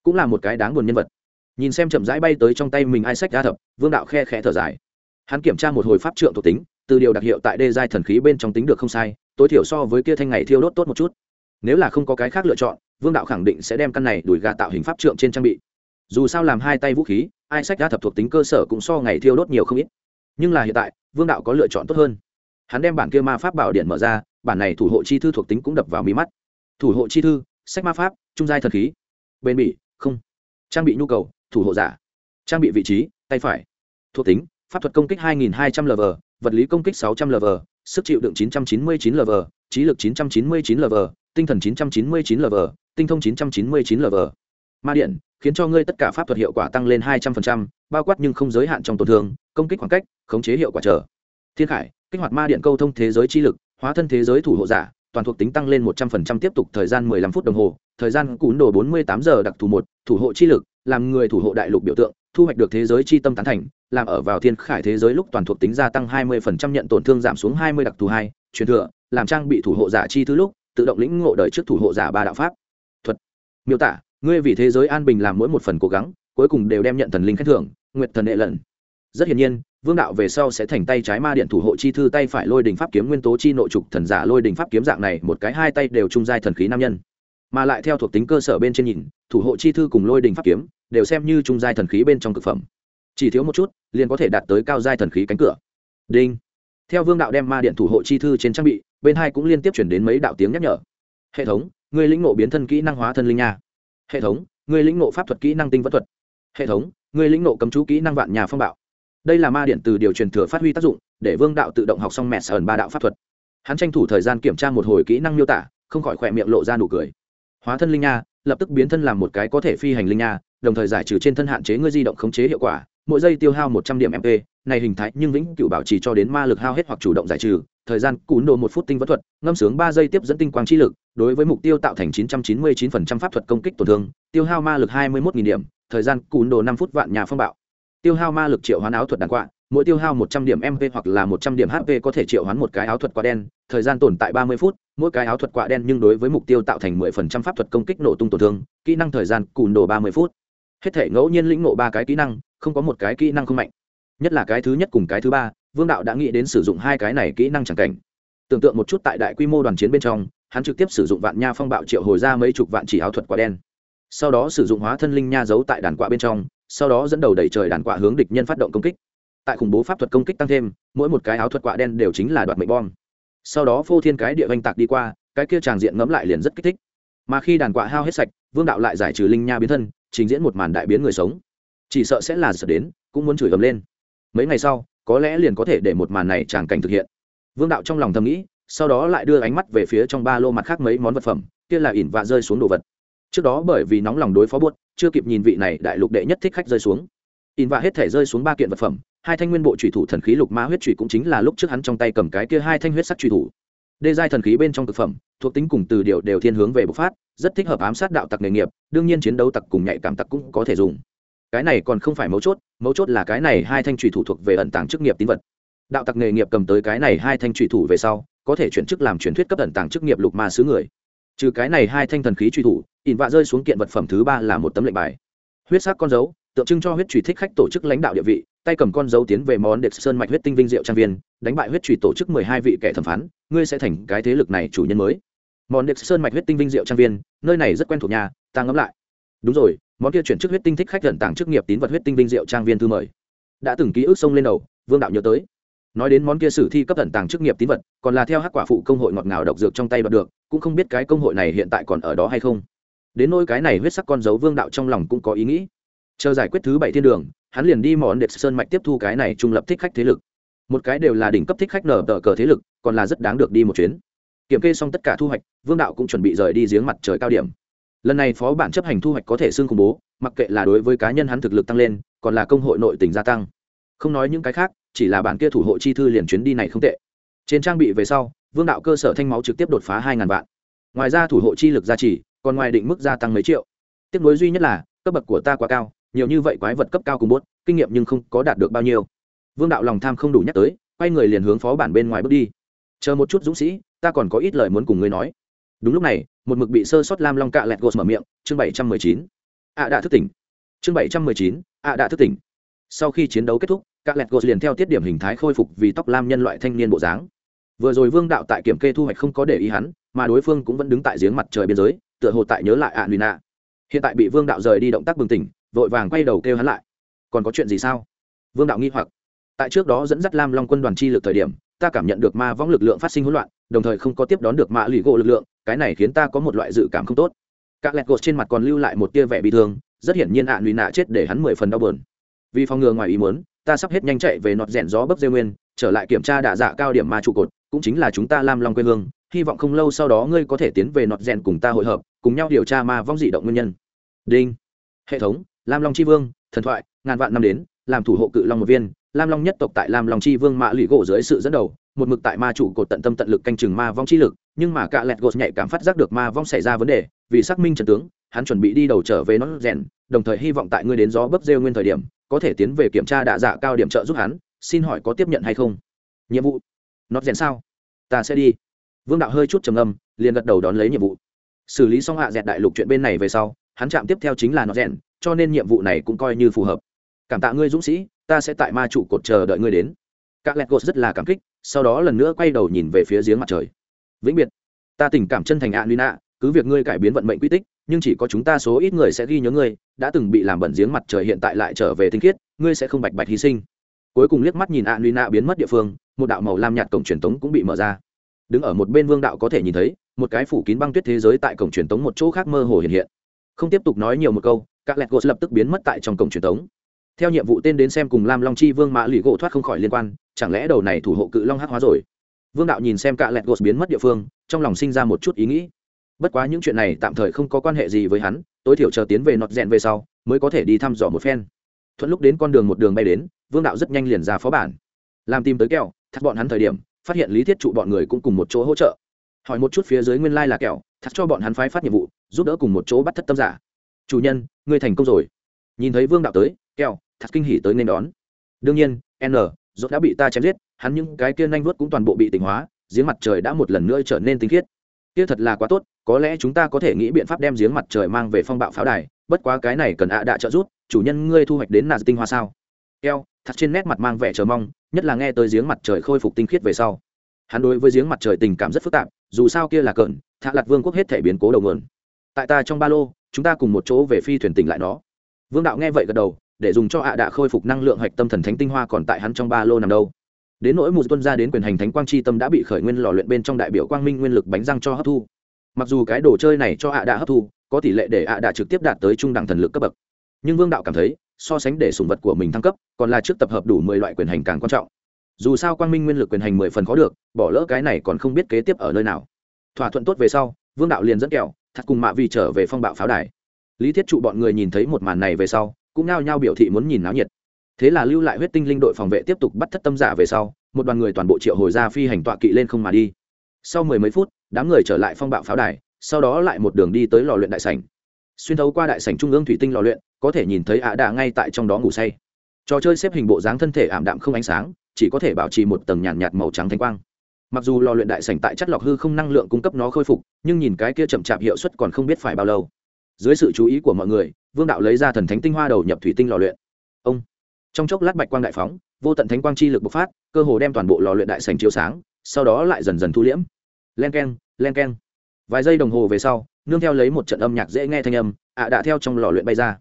cũng là một cái đáng buồn nhân vật. Nhìn xem chậm rãi bay tới trong tay mình ai sách đa thập, vương đạo khe khẽ thở dài. Hắn kiểm tra một hồi pháp trượng thuộc tính, từ điều đặc hiệu tại đê giai thần khí bên trong tính được không sai, tối thiểu so với kia thanh ngày thiêu đốt tốt một chút. Nếu là không có cái khác lựa chọn, vương đạo khẳng định sẽ đem căn này đùi gà tạo hình pháp trượng trên trang bị dù sao làm hai tay vũ khí, ai sách đã thập thuộc tính cơ sở cũng so ngày thiêu đốt nhiều không ít. Nhưng là hiện tại, vương đạo có lựa chọn tốt hơn. Hắn đem bản kia ma pháp bảo điện mở ra, bản này thủ hộ chi thư thuộc tính cũng đập vào mí mắt. Thủ hộ chi thư, sách ma pháp, trung giai thần khí. Bền bỉ không. Trang bị nhu cầu, thủ hộ giả. Trang bị vị trí, tay phải. Thuộc tính, pháp thuật công kích 2.200 lv vật lý công kích 600 lv sức chịu đựng 999 lv trí lực 999 lv tinh thần 999 lv tinh thông 999 lv ma điện khiến cho ngươi tất cả pháp thuật hiệu quả tăng lên 200%, bao quát nhưng không giới hạn trong tổn thương công kích khoảng cách khống chế hiệu quả trở. Thiên khải kích hoạt ma điện câu thông thế giới chi lực hóa thân thế giới thủ hộ giả toàn thuộc tính tăng lên 100% tiếp tục thời gian 15 phút đồng hồ thời gian cún đồ 48 giờ đặc thù một thủ hộ chi lực làm người thủ hộ đại lục biểu tượng thu hoạch được thế giới chi tâm tán thành làm ở vào thiên khải thế giới lúc toàn thuộc tính gia tăng 20% nhận tổn thương giảm xuống 20 đặc thù hai truyền thừa làm trang bị thủ hộ giả chi thứ lúc tự động lĩnh ngộ đời trước thủ hộ giả ba đạo pháp. Thuật. Miêu tả ngươi vì thế giới an bình làm mỗi một phần cố gắng, cuối cùng đều đem nhận thần linh khen thưởng, nguyệt thần đệ lần. Rất hiển nhiên, vương đạo về sau sẽ thành tay trái ma điện thủ hộ chi thư tay phải lôi đình pháp kiếm nguyên tố chi nội trục thần giả lôi đình pháp kiếm dạng này, một cái hai tay đều trung giai thần khí nam nhân. Mà lại theo thuộc tính cơ sở bên trên nhìn, thủ hộ chi thư cùng lôi đình pháp kiếm đều xem như trung giai thần khí bên trong cực phẩm. Chỉ thiếu một chút, liền có thể đạt tới cao giai thần khí cánh cửa. Đinh. Theo vương đạo đem ma điện thủ hộ chi thư trên trang bị, bên hai cũng liên tiếp chuyển đến mấy đạo tiếng nhắc nhở. Hệ thống người lĩnh ngộ biến thân kỹ năng hóa thân linh nha hệ thống, người lĩnh nộ pháp thuật kỹ năng tinh vẫn thuật. Hệ thống, người lĩnh nộ cấm chú kỹ năng vạn nhà phong bạo. Đây là ma điện từ điều truyền thừa phát huy tác dụng, để vương đạo tự động học xong mẹ sờn ba đạo pháp thuật. Hắn tranh thủ thời gian kiểm tra một hồi kỹ năng miêu tả, không khỏi khỏe miệng lộ ra nụ cười. Hóa thân linh nha, lập tức biến thân làm một cái có thể phi hành linh nha, đồng thời giải trừ trên thân hạn chế ngươi di động khống chế hiệu quả, mỗi giây tiêu hao một trăm điểm mp, này hình thái nhưng vĩnh cửu bảo trì cho đến ma lực hao hết hoặc chủ động giải trừ thời gian cún đồ một phút tinh vẫn thuật, ngâm sướng ba giây tiếp dẫn tinh quang chi lực, đối với mục tiêu tạo thành chín trăm chín mươi chín phần trăm pháp thuật công kích tổn thương, tiêu hao ma lực hai mươi một điểm, thời gian cún đồ năm phút vạn nhà phong bạo. Tiêu hao ma lực triệu hoán áo thuật đàn quạ, mỗi tiêu hao một trăm điểm mp hoặc là một trăm điểm hp có thể triệu hoán một cái áo thuật quạ đen, thời gian tồn tại ba mươi phút, mỗi cái áo thuật quạ đen nhưng đối với mục tiêu tạo thành mười phần trăm pháp thuật công kích nổ tung tổn thương, kỹ năng thời gian cùn đồ ba mươi phút. Hết thể ngẫu nhiên lĩnh ngộ ba cái kỹ năng, không có một cái kỹ năng không mạnh. Nhất là cái thứ nhất cùng cái thứ ba vương đạo đã nghĩ đến sử dụng hai cái này kỹ năng chẳng cảnh. Tưởng tượng một chút tại đại quy mô đoàn chiến bên trong, hắn trực tiếp sử dụng vạn nha phong bạo triệu hồi ra mấy chục vạn chỉ áo thuật quả đen. Sau đó sử dụng hóa thân linh nha giấu tại đàn quạ bên trong, sau đó dẫn đầu đẩy trời đàn quạ hướng địch nhân phát động công kích. Tại khủng bố pháp thuật công kích tăng thêm, mỗi một cái áo thuật quạ đen đều chính là đoạt mệnh bom. Sau đó phô thiên cái địa oanh tạc đi qua, cái kia tràng diện ngẫm lại liền rất kích thích. Mà khi đàn quạ hao hết sạch, vương đạo lại giải trừ linh nha biến thân, trình diễn một màn đại biến người sống. Chỉ sợ sẽ là sợ đến, cũng muốn chửi ấm lên. Mấy ngày sau có lẽ liền có thể để một màn này tràng cảnh thực hiện. Vương đạo trong lòng thầm nghĩ, sau đó lại đưa ánh mắt về phía trong ba lô mặt khác mấy món vật phẩm, kia là ỉn và rơi xuống đồ vật. Trước đó bởi vì nóng lòng đối phó buốt, chưa kịp nhìn vị này đại lục đệ nhất thích khách rơi xuống. In và hết thể rơi xuống ba kiện vật phẩm, hai thanh nguyên bộ trùy thủ thần khí lục ma huyết trùy cũng chính là lúc trước hắn trong tay cầm cái kia hai thanh huyết sắc trùy thủ. Đê giai thần khí bên trong thực phẩm, thuộc tính cùng từ điệu đều thiên hướng về bộc phát, rất thích hợp ám sát đạo tặc nghề nghiệp, đương nhiên chiến đấu tặc cùng nhạy cảm tặc cũng có thể dùng cái này còn không phải mấu chốt mấu chốt là cái này hai thanh trùy thủ thuộc về ẩn tàng chức nghiệp tín vật. Đạo tặc nghề nghiệp cầm tới cái này hai thanh trùy thủ về sau, có thể chuyển chức làm truyền thuyết cấp ẩn tàng chức nghiệp lục ma sứ người. Trừ cái này hai thanh thần khí truy thủ, ỉn vạ rơi xuống kiện vật phẩm thứ ba là một tấm lệnh bài. Huyết sắc con dấu, tượng trưng cho huyết trùy thích khách tổ chức lãnh đạo địa vị, tay cầm con dấu tiến về món đệp sơn mạch huyết tinh vinh diệu trang viên, đánh bại huyết trùy tổ chức mười hai vị kẻ thẩm phán, ngươi sẽ thành cái thế lực này chủ nhân mới. Món đệp sơn mạch huyết tinh vinh diệu trang viên, nơi này rất quen thuộc nhà, ta ngẫm lại. Đúng rồi món kia chuyển chức huyết tinh thích khách gần tảng chức nghiệp tín vật huyết tinh vinh diệu trang viên thư mời. Đã từng ký ức sông lên đầu, vương đạo nhớ tới. Nói đến món kia sử thi cấp tận tàng chức nghiệp tín vật, còn là theo hắc quả phụ công hội ngọt ngào độc dược trong tay đoạt được, cũng không biết cái công hội này hiện tại còn ở đó hay không. Đến nỗi cái này huyết sắc con dấu vương đạo trong lòng cũng có ý nghĩ. Chờ giải quyết thứ bảy thiên đường, hắn liền đi mòn đệt sơn mạch tiếp thu cái này trung lập thích khách thế lực. Một cái đều là đỉnh cấp thích khách nở tờ cờ thế lực, còn là rất đáng được đi một chuyến. Kiểm kê xong tất cả thu hoạch, vương đạo cũng chuẩn bị rời đi giếng mặt trời cao điểm lần này phó bản chấp hành thu hoạch có thể xương khủng bố, mặc kệ là đối với cá nhân hắn thực lực tăng lên, còn là công hội nội tình gia tăng. Không nói những cái khác, chỉ là bản kia thủ hộ chi thư liền chuyến đi này không tệ. Trên trang bị về sau, vương đạo cơ sở thanh máu trực tiếp đột phá hai ngàn vạn. Ngoài ra thủ hộ chi lực gia trì, còn ngoài định mức gia tăng mấy triệu. Tiếp nối duy nhất là, cấp bậc của ta quá cao, nhiều như vậy quái vật cấp cao cùng bốt, kinh nghiệm nhưng không có đạt được bao nhiêu. Vương đạo lòng tham không đủ nhắc tới, quay người liền hướng phó bản bên ngoài bước đi. Chờ một chút dũng sĩ, ta còn có ít lời muốn cùng ngươi nói đúng lúc này, một mực bị sơ sót lam long cạ lẹt gột mở miệng, chương bảy trăm mười chín. Ạ đã thức tỉnh. Chương bảy trăm mười chín, ạ đã thức tỉnh. Sau khi chiến đấu kết thúc, cạ lẹt gột liền theo tiết điểm hình thái khôi phục vì tóc lam nhân loại thanh niên bộ dáng. Vừa rồi vương đạo tại kiểm kê thu hoạch không có để ý hắn, mà đối phương cũng vẫn đứng tại giếng mặt trời biên giới, tựa hồ tại nhớ lại ạ lùi nạ. Hiện tại bị vương đạo rời đi động tác bừng tỉnh, vội vàng quay đầu kêu hắn lại. Còn có chuyện gì sao? Vương đạo nghi hoặc. Tại trước đó dẫn dắt lam long quân đoàn chi lực thời điểm, ta cảm nhận được ma vong lực lượng phát sinh hỗn loạn, đồng thời không có tiếp đón được mạ lụy gỗ lực lượng cái này khiến ta có một loại dự cảm không tốt. Các lẹt gột trên mặt còn lưu lại một tia vẻ bị thương, rất hiển nhiên ạ lụy nạ chết để hắn mười phần đau bờn vì phòng ngừa ngoài ý muốn, ta sắp hết nhanh chạy về nọt rèn gió bấp dây nguyên, trở lại kiểm tra đạ dạ cao điểm ma trụ cột, cũng chính là chúng ta lam long quê hương, hy vọng không lâu sau đó ngươi có thể tiến về nọt rèn cùng ta hội hợp, cùng nhau điều tra ma vong dị động nguyên nhân. Đinh. Hệ thống, lam long c h i vương, thần thoại, ngàn vạn năm đến, làm thủ hộ cự long một viên, lam long nhất tộc tại lam long c h i vương mạ lụy gỗ dưới sự dẫn đầu, một mực tại ma trụ cột tận tâm tận lực canh chừng ma vong chi lực nhưng mà cạ lẹt gột nhạy cảm phát giác được ma vong xảy ra vấn đề, vì xác minh trần tướng, hắn chuẩn bị đi đầu trở về nó rèn, đồng thời hy vọng tại ngươi đến gió bấp rêu nguyên thời điểm, có thể tiến về kiểm tra đạ dạ cao điểm trợ giúp hắn, xin hỏi có tiếp nhận hay không? Nhiệm vụ? Nó rèn sao? Ta sẽ đi. Vương đạo hơi chút trầm âm liền gật đầu đón lấy nhiệm vụ. Xử lý xong hạ dẹt đại lục chuyện bên này về sau, hắn chạm tiếp theo chính là nó rèn, cho nên nhiệm vụ này cũng coi như phù hợp. Cảm tạ ngươi dũng sĩ, ta sẽ tại ma trụ cột chờ đợi ngươi đến. Các lẹt Gột rất là cảm kích, sau đó lần nữa quay đầu nhìn về phía giếng mặt trời vĩnh biệt. Ta tình cảm chân thành ạ, nina, cứ việc ngươi cải biến vận mệnh quy tích, nhưng chỉ có chúng ta số ít người sẽ ghi nhớ ngươi, đã từng bị làm bẩn giếng mặt trời hiện tại lại trở về tinh khiết, ngươi sẽ không bạch bạch hy sinh. Cuối cùng liếc mắt nhìn ạ, nina biến mất địa phương, một đạo màu lam nhạt cổng truyền tống cũng bị mở ra. Đứng ở một bên vương đạo có thể nhìn thấy, một cái phủ kín băng tuyết thế giới tại cổng truyền tống một chỗ khác mơ hồ hiện hiện. Không tiếp tục nói nhiều một câu, các lẹt gỗ lập tức biến mất tại trong cổng truyền tống. Theo nhiệm vụ tên đến xem cùng lam long chi vương mã lụy gỗ thoát không khỏi liên quan, chẳng lẽ đầu này thủ hộ cự long hắc hóa rồi? Vương đạo nhìn xem cạ lẹt gột biến mất địa phương, trong lòng sinh ra một chút ý nghĩ. Bất quá những chuyện này tạm thời không có quan hệ gì với hắn, tối thiểu chờ tiến về nọt rẽn về sau, mới có thể đi thăm dò một phen. Thuận lúc đến con đường một đường bay đến, vương đạo rất nhanh liền ra phó bản. Làm tìm tới kẹo, thắt bọn hắn thời điểm, phát hiện lý thiết trụ bọn người cũng cùng một chỗ hỗ trợ. Hỏi một chút phía dưới nguyên lai là kẹo, thắt cho bọn hắn phái phát nhiệm vụ, giúp đỡ cùng một chỗ bắt thất tâm giả. Chủ nhân, ngươi thành công rồi. Nhìn thấy vương đạo tới, kẹo, thắt kinh hỉ tới nên đón. Đương nhiên, n dốt đã bị ta chém giết hắn những cái kia nhanh vuốt cũng toàn bộ bị tỉnh hóa, giếng mặt trời đã một lần nữa trở nên tinh khiết. Kia thật là quá tốt, có lẽ chúng ta có thể nghĩ biện pháp đem giếng mặt trời mang về phong bạo pháo đài, bất quá cái này cần ạ à trợ giúp, chủ nhân ngươi thu hoạch đến nạt tinh hoa sao? Eo thật trên nét mặt mang vẻ chờ mong, nhất là nghe tới giếng mặt trời khôi phục tinh khiết về sau. Hắn đối với giếng mặt trời tình cảm rất phức tạp, dù sao kia là cận, thạ lạt vương quốc hết thể biến cố đầu nguồn. Tại ta trong ba lô, chúng ta cùng một chỗ về phi thuyền tỉnh lại nó. Vương đạo nghe vậy gật đầu, để dùng cho ạ à khôi phục năng lượng hạch tâm thần thánh tinh hoa còn tại hắn trong ba lô nằm đâu đến nỗi một tuân ra đến quyền hành thánh quang chi tâm đã bị khởi nguyên lò luyện bên trong đại biểu quang minh nguyên lực bánh răng cho hấp thu. Mặc dù cái đồ chơi này cho ạ à hấp thu, có tỷ lệ để ạ à trực tiếp đạt tới trung đẳng thần lực cấp bậc. Nhưng vương đạo cảm thấy, so sánh để sùng vật của mình thăng cấp, còn là trước tập hợp đủ mười loại quyền hành càng quan trọng. Dù sao quang minh nguyên lực quyền hành mười phần khó được, bỏ lỡ cái này còn không biết kế tiếp ở nơi nào. Thỏa thuận tốt về sau, vương đạo liền dẫn kẹo, thật cùng mạ vì trở về phong bạo pháo đài. Lý thiết trụ bọn người nhìn thấy một màn này về sau, cũng nao nhao biểu thị muốn nhìn náo nhiệt thế là lưu lại huyết tinh linh đội phòng vệ tiếp tục bắt thất tâm giả về sau một đoàn người toàn bộ triệu hồi ra phi hành tọa kỵ lên không mà đi. Sau mười mấy phút đám người trở lại phong bạo pháo đài sau đó lại một đường đi tới lò luyện đại sảnh. Xuyên thấu qua đại sảnh trung ương thủy tinh lò luyện có thể nhìn thấy ạ đà ngay tại trong đó ngủ say. Trò chơi xếp hình bộ dáng thân thể ảm đạm không ánh sáng chỉ có thể bảo trì một tầng nhàn nhạt, nhạt màu trắng thanh quang. Mặc dù lò luyện đại sảnh tại chất lọc hư không năng lượng cung cấp nó khôi phục nhưng nhìn cái kia chậm chạp hiệu suất còn không biết phải bao lâu. Dưới sự chú ý của mọi người vương đạo lấy ra thần thánh tinh hoa đầu nhập thủy tinh lò luyện. Ông! Trong chốc lát bạch quang đại phóng, vô tận thánh quang chi lực bộc phát, cơ hồ đem toàn bộ lò luyện đại sành chiếu sáng, sau đó lại dần dần thu liễm. Len k e n len k e n vài giây đồng hồ về sau, nương theo lấy một trận âm nhạc dễ nghe thanh âm, ạ đã theo trong lò luyện bay ra.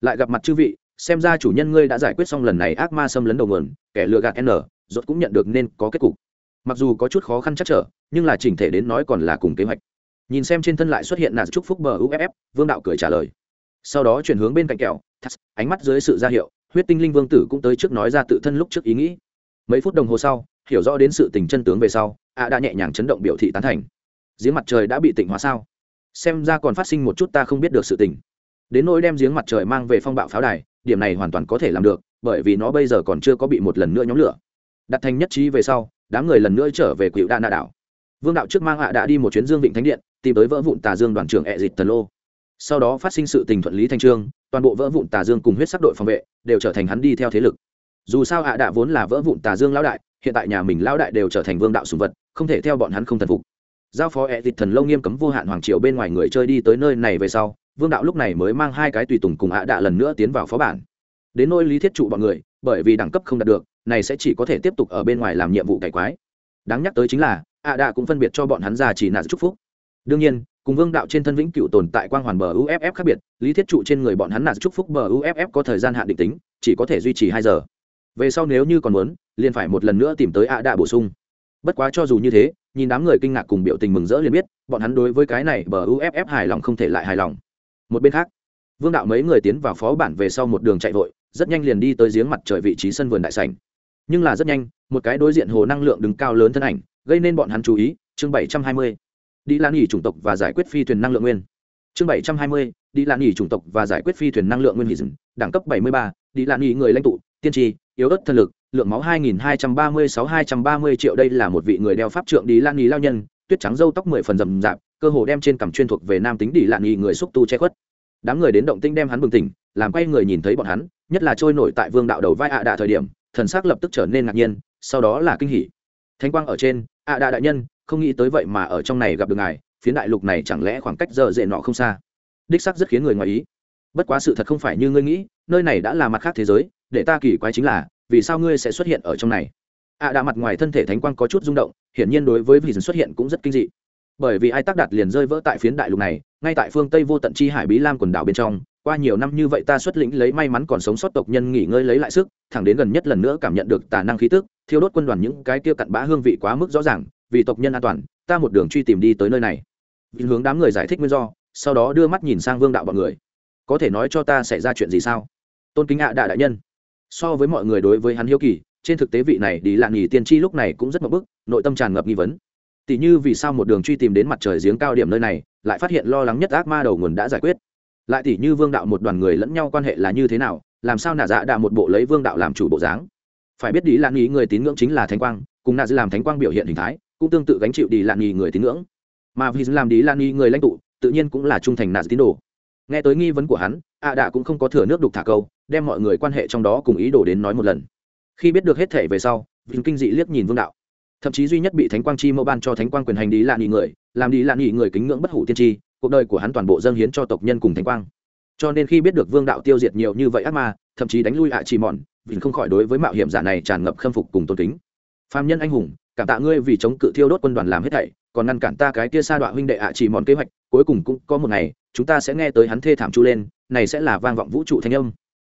Lại gặp mặt chư vị, xem ra chủ nhân ngươi đã giải quyết xong lần này ác ma xâm lấn đầu nguồn, kẻ lừa gạt n, rốt cũng nhận được nên có kết cục. Mặc dù có chút khó khăn chắc trở, nhưng là chỉnh thể đến nói còn là cùng kế hoạch. Nhìn xem trên thân lại xuất hiện nạn chúc phúc bờ uff vương đạo cười trả lời. Sau đó chuyển hướng bên cạnh kẹo, thắt, ánh mắt dưới sự ra hiệu huyết tinh linh vương tử cũng tới trước nói ra tự thân lúc trước ý nghĩ. Mấy phút đồng hồ sau, hiểu rõ đến sự tình chân tướng về sau ạ đã nhẹ nhàng chấn động biểu thị tán thành. Giếng mặt trời đã bị tỉnh hóa sao? Xem ra còn phát sinh một chút ta không biết được sự tình. Đến nỗi đem giếng mặt trời mang về phong bạo pháo đài, điểm này hoàn toàn có thể làm được, bởi vì nó bây giờ còn chưa có bị một lần nữa nhóm lửa. Đặt thành nhất trí về sau, đám người lần nữa trở về quỷ đa na đảo. Vương đạo trước mang ạ đã đi một chuyến dương vịnh thánh điện, tìm tới vỡ vụn tà dương đoàn trưởng ẹ dịch tần lô sau đó phát sinh sự tình thuận lý thanh trương, toàn bộ vỡ vụn tà dương cùng huyết sắc đội phòng vệ đều trở thành hắn đi theo thế lực. Dù sao ạ đạ vốn là vỡ vụn tà dương lão đại, hiện tại nhà mình lão đại đều trở thành vương đạo sùng vật, không thể theo bọn hắn không thần phục. Giao phó ẹ thịt thần lâu nghiêm cấm vô hạn hoàng triều bên ngoài người chơi đi tới nơi này về sau, vương đạo lúc này mới mang hai cái tùy tùng cùng ạ đạ lần nữa tiến vào phó bản. Đến nỗi lý thiết trụ bọn người, bởi vì đẳng cấp không đạt được, này sẽ chỉ có thể tiếp tục ở bên ngoài làm nhiệm vụ cải quái. Đáng nhắc tới chính là, ạ đạ cũng phân biệt cho bọn hắn ra chỉ nạt chúc phúc. Đương nhiên cùng vương đạo trên thân vĩnh cựu tồn tại quang hoàn bờ uff khác biệt, lý thiết trụ trên người bọn hắn nạt chúc phúc bờ uff có thời gian hạn định tính, chỉ có thể duy trì hai giờ. Về sau nếu như còn muốn, liền phải một lần nữa tìm tới ạ đạ bổ sung. Bất quá cho dù như thế, nhìn đám người kinh ngạc cùng biểu tình mừng rỡ liền biết, bọn hắn đối với cái này bờ uff hài lòng không thể lại hài lòng. Một bên khác, vương đạo mấy người tiến vào phó bản về sau một đường chạy vội, rất nhanh liền đi tới giếng mặt trời vị trí sân vườn đại sảnh. Nhưng là rất nhanh, một cái đối diện hồ năng lượng đứng cao lớn thân ảnh, gây nên bọn hắn chú ý, chương bảy trăm hai mươi đi lan nghỉ chủng tộc và giải quyết phi thuyền năng lượng nguyên. Chương bảy trăm hai mươi, đi lan nghỉ chủng tộc và giải quyết phi thuyền năng lượng nguyên hỷ dừng. Đẳng cấp bảy mươi ba, đi lan nghỉ người lãnh tụ, tiên tri, yếu ớt thân lực, lượng máu hai nghìn hai trăm ba mươi sáu hai trăm ba mươi triệu. Đây là một vị người đeo pháp trượng đi lan nghỉ lao nhân, tuyết trắng râu tóc mười phần rầm rạp, cơ hồ đem trên cằm chuyên thuộc về nam tính đi lan nghỉ người xúc tu che khuất. Đám người đến động tinh đem hắn bừng tỉnh, làm quay người nhìn thấy bọn hắn, nhất là trôi nổi tại vương đạo đầu vai ạ đạ thời điểm, thần xác lập tức trở nên ngạc nhiên, sau đó là kinh hỉ. Thanh quang ở trên, ạ đạ đại nhân không nghĩ tới vậy mà ở trong này gặp được ngài, phiến đại lục này chẳng lẽ khoảng cách giờ dễ nọ không xa? Đích sắc rất khiến người ngoài ý. Bất quá sự thật không phải như ngươi nghĩ, nơi này đã là mặt khác thế giới, để ta kỳ quái chính là, vì sao ngươi sẽ xuất hiện ở trong này? Ạ à đã mặt ngoài thân thể thánh quang có chút rung động, hiển nhiên đối với vị xuất hiện cũng rất kinh dị. Bởi vì ai tác đặt liền rơi vỡ tại phiến đại lục này, ngay tại phương tây vô tận chi hải bí lam quần đảo bên trong, qua nhiều năm như vậy ta xuất lĩnh lấy may mắn còn sống sót tộc nhân nghỉ ngơi lấy lại sức, thẳng đến gần nhất lần nữa cảm nhận được tà năng khí tức, thiêu đốt quân đoàn những cái kia cặn bã hương vị quá mức rõ ràng vì tộc nhân an toàn, ta một đường truy tìm đi tới nơi này. Vì hướng đám người giải thích nguyên do, sau đó đưa mắt nhìn sang vương đạo bọn người. Có thể nói cho ta xảy ra chuyện gì sao? Tôn kính ạ đạ đại nhân. So với mọi người đối với hắn hiếu kỳ, trên thực tế vị này đi lạng nghỉ tiên tri lúc này cũng rất mập bức, nội tâm tràn ngập nghi vấn. Tỷ như vì sao một đường truy tìm đến mặt trời giếng cao điểm nơi này, lại phát hiện lo lắng nhất ác ma đầu nguồn đã giải quyết? Lại tỷ như vương đạo một đoàn người lẫn nhau quan hệ là như thế nào, làm sao nạ dạ đạ một bộ lấy vương đạo làm chủ bộ dáng? Phải biết đi lạng nghỉ người tín ngưỡng chính là thánh quang, cùng nạ dư làm thánh quang biểu hiện hình thái cũng tương tự gánh chịu đi lạn nghi người tín ngưỡng. Mà vì làm đi lạn nghi người lãnh tụ, tự nhiên cũng là trung thành nạn tín đồ. Nghe tới nghi vấn của hắn ạ đạ cũng không có thừa nước đục thả câu, đem mọi người quan hệ trong đó cùng ý đồ đến nói một lần. Khi biết được hết thể về sau, vinh kinh dị liếc nhìn vương đạo. Thậm chí duy nhất bị thánh quang chi mẫu ban cho thánh quang quyền hành đi lạn nghị người, làm đi lạn nghị người kính ngưỡng bất hủ tiên tri, cuộc đời của hắn toàn bộ dâng hiến cho tộc nhân cùng thánh quang. Cho nên khi biết được vương đạo tiêu diệt nhiều như vậy ác ma, thậm chí đánh lui ạ chỉ mòn vinh không khỏi đối với mạo hiểm giả này tràn ngập khâm phục cùng tôn kính. Phạm nhân anh hùng cảm tạ ngươi vì chống cự thiêu đốt quân đoàn làm hết thảy, còn ngăn cản ta cái kia sa đoạn huynh đệ ạ chỉ mòn kế hoạch, cuối cùng cũng có một ngày, chúng ta sẽ nghe tới hắn thê thảm chu lên, này sẽ là vang vọng vũ trụ thanh âm.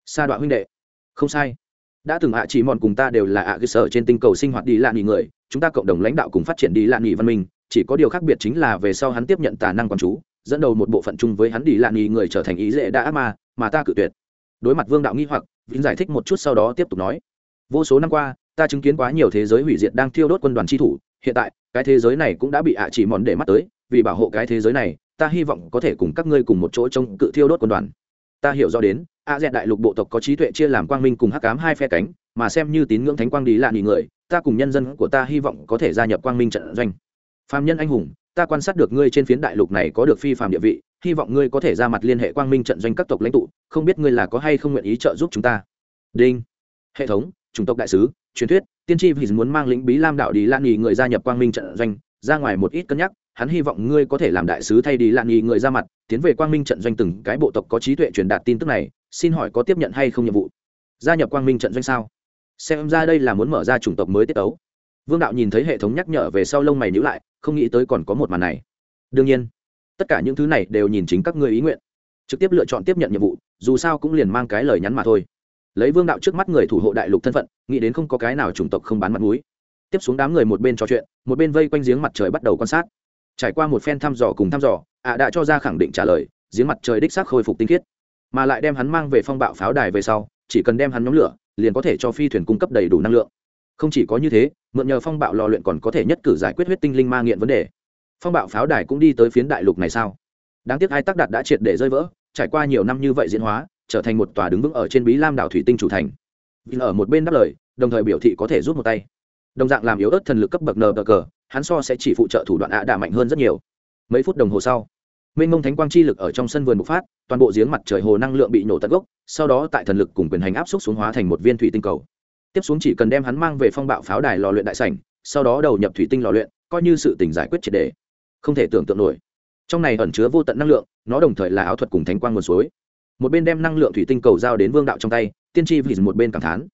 Sa đoạn huynh đệ, không sai. Đã từng ạ chỉ mòn cùng ta đều là ạ cơ sở trên tinh cầu sinh hoạt đi lạ nghỉ người, chúng ta cộng đồng lãnh đạo cùng phát triển đi lạ nghỉ văn minh, chỉ có điều khác biệt chính là về sau hắn tiếp nhận tà năng quán chú, dẫn đầu một bộ phận chung với hắn đi lạ nghỉ người trở thành ý dễ đã ác ma mà ta cự tuyệt. Đối mặt vương đạo nghi hoặc, vĩnh giải thích một chút sau đó tiếp tục nói. Vô số năm qua ta chứng kiến quá nhiều thế giới hủy diệt đang thiêu đốt quân đoàn tri thủ, hiện tại, cái thế giới này cũng đã bị ạ chỉ mòn để mắt tới, vì bảo hộ cái thế giới này, ta hy vọng có thể cùng các ngươi cùng một chỗ chống cự thiêu đốt quân đoàn. Ta hiểu rõ đến a dẹn đại lục bộ tộc có trí tuệ chia làm quang minh cùng hắc cám hai phe cánh, mà xem như tín ngưỡng thánh quang đi lạ nghỉ người, ta cùng nhân dân của ta hy vọng có thể gia nhập quang minh trận doanh. Phạm nhân anh hùng, ta quan sát được ngươi trên phiến đại lục này có được phi phạm địa vị, hy vọng ngươi có thể ra mặt liên hệ quang minh trận doanh các tộc lãnh tụ, không biết ngươi là có hay không nguyện ý trợ giúp chúng ta. Đinh. Hệ thống chủng tộc đại sứ, truyền thuyết, tiên tri vì muốn mang lĩnh bí lam đạo đi lan nghỉ người gia nhập quang minh trận doanh, ra ngoài một ít cân nhắc, hắn hy vọng ngươi có thể làm đại sứ thay đi lan nghỉ người ra mặt, tiến về quang minh trận doanh từng cái bộ tộc có trí tuệ truyền đạt tin tức này, xin hỏi có tiếp nhận hay không nhiệm vụ? Gia nhập quang minh trận doanh sao? Xem ra đây là muốn mở ra chủng tộc mới tiết tấu. Vương đạo nhìn thấy hệ thống nhắc nhở về sau lông mày nhữ lại, không nghĩ tới còn có một màn này. Đương nhiên, tất cả những thứ này đều nhìn chính các ngươi ý nguyện. Trực tiếp lựa chọn tiếp nhận nhiệm vụ, dù sao cũng liền mang cái lời nhắn mà thôi lấy vương đạo trước mắt người thủ hộ đại lục thân phận, nghĩ đến không có cái nào chủng tộc không bán mặt mũi. Tiếp xuống đám người một bên trò chuyện, một bên vây quanh giếng mặt trời bắt đầu quan sát. Trải qua một phen thăm dò cùng thăm dò, ạ đã cho ra khẳng định trả lời, giếng mặt trời đích xác khôi phục tinh khiết. Mà lại đem hắn mang về phong bạo pháo đài về sau, chỉ cần đem hắn nhóm lửa, liền có thể cho phi thuyền cung cấp đầy đủ năng lượng. Không chỉ có như thế, mượn nhờ phong bạo lò luyện còn có thể nhất cử giải quyết huyết tinh linh ma nghiện vấn đề. Phong bạo pháo đài cũng đi tới phiến đại lục này sao? Đáng tiếc hai tác đạt đã triệt để rơi vỡ, trải qua nhiều năm như vậy diễn hóa trở thành một tòa đứng vững ở trên bí lam đảo thủy tinh chủ thành. Vinh ở một bên đáp lời, đồng thời biểu thị có thể rút một tay. Đồng dạng làm yếu ớt thần lực cấp bậc nờ cờ, hắn so sẽ chỉ phụ trợ thủ đoạn ạ đà mạnh hơn rất nhiều. Mấy phút đồng hồ sau, mênh mông thánh quang chi lực ở trong sân vườn bộc phát, toàn bộ giếng mặt trời hồ năng lượng bị nổ tận gốc, sau đó tại thần lực cùng quyền hành áp xúc xuống hóa thành một viên thủy tinh cầu. Tiếp xuống chỉ cần đem hắn mang về phong bạo pháo đài lò luyện đại sảnh, sau đó đầu nhập thủy tinh lò luyện, coi như sự tình giải quyết triệt đề không thể tưởng tượng nổi. Trong này ẩn chứa vô tận năng lượng, nó đồng thời là áo thuật cùng thánh quang nguồn suối một bên đem năng lượng thủy tinh cầu giao đến vương đạo trong tay, tiên tri vì một bên cảm thán.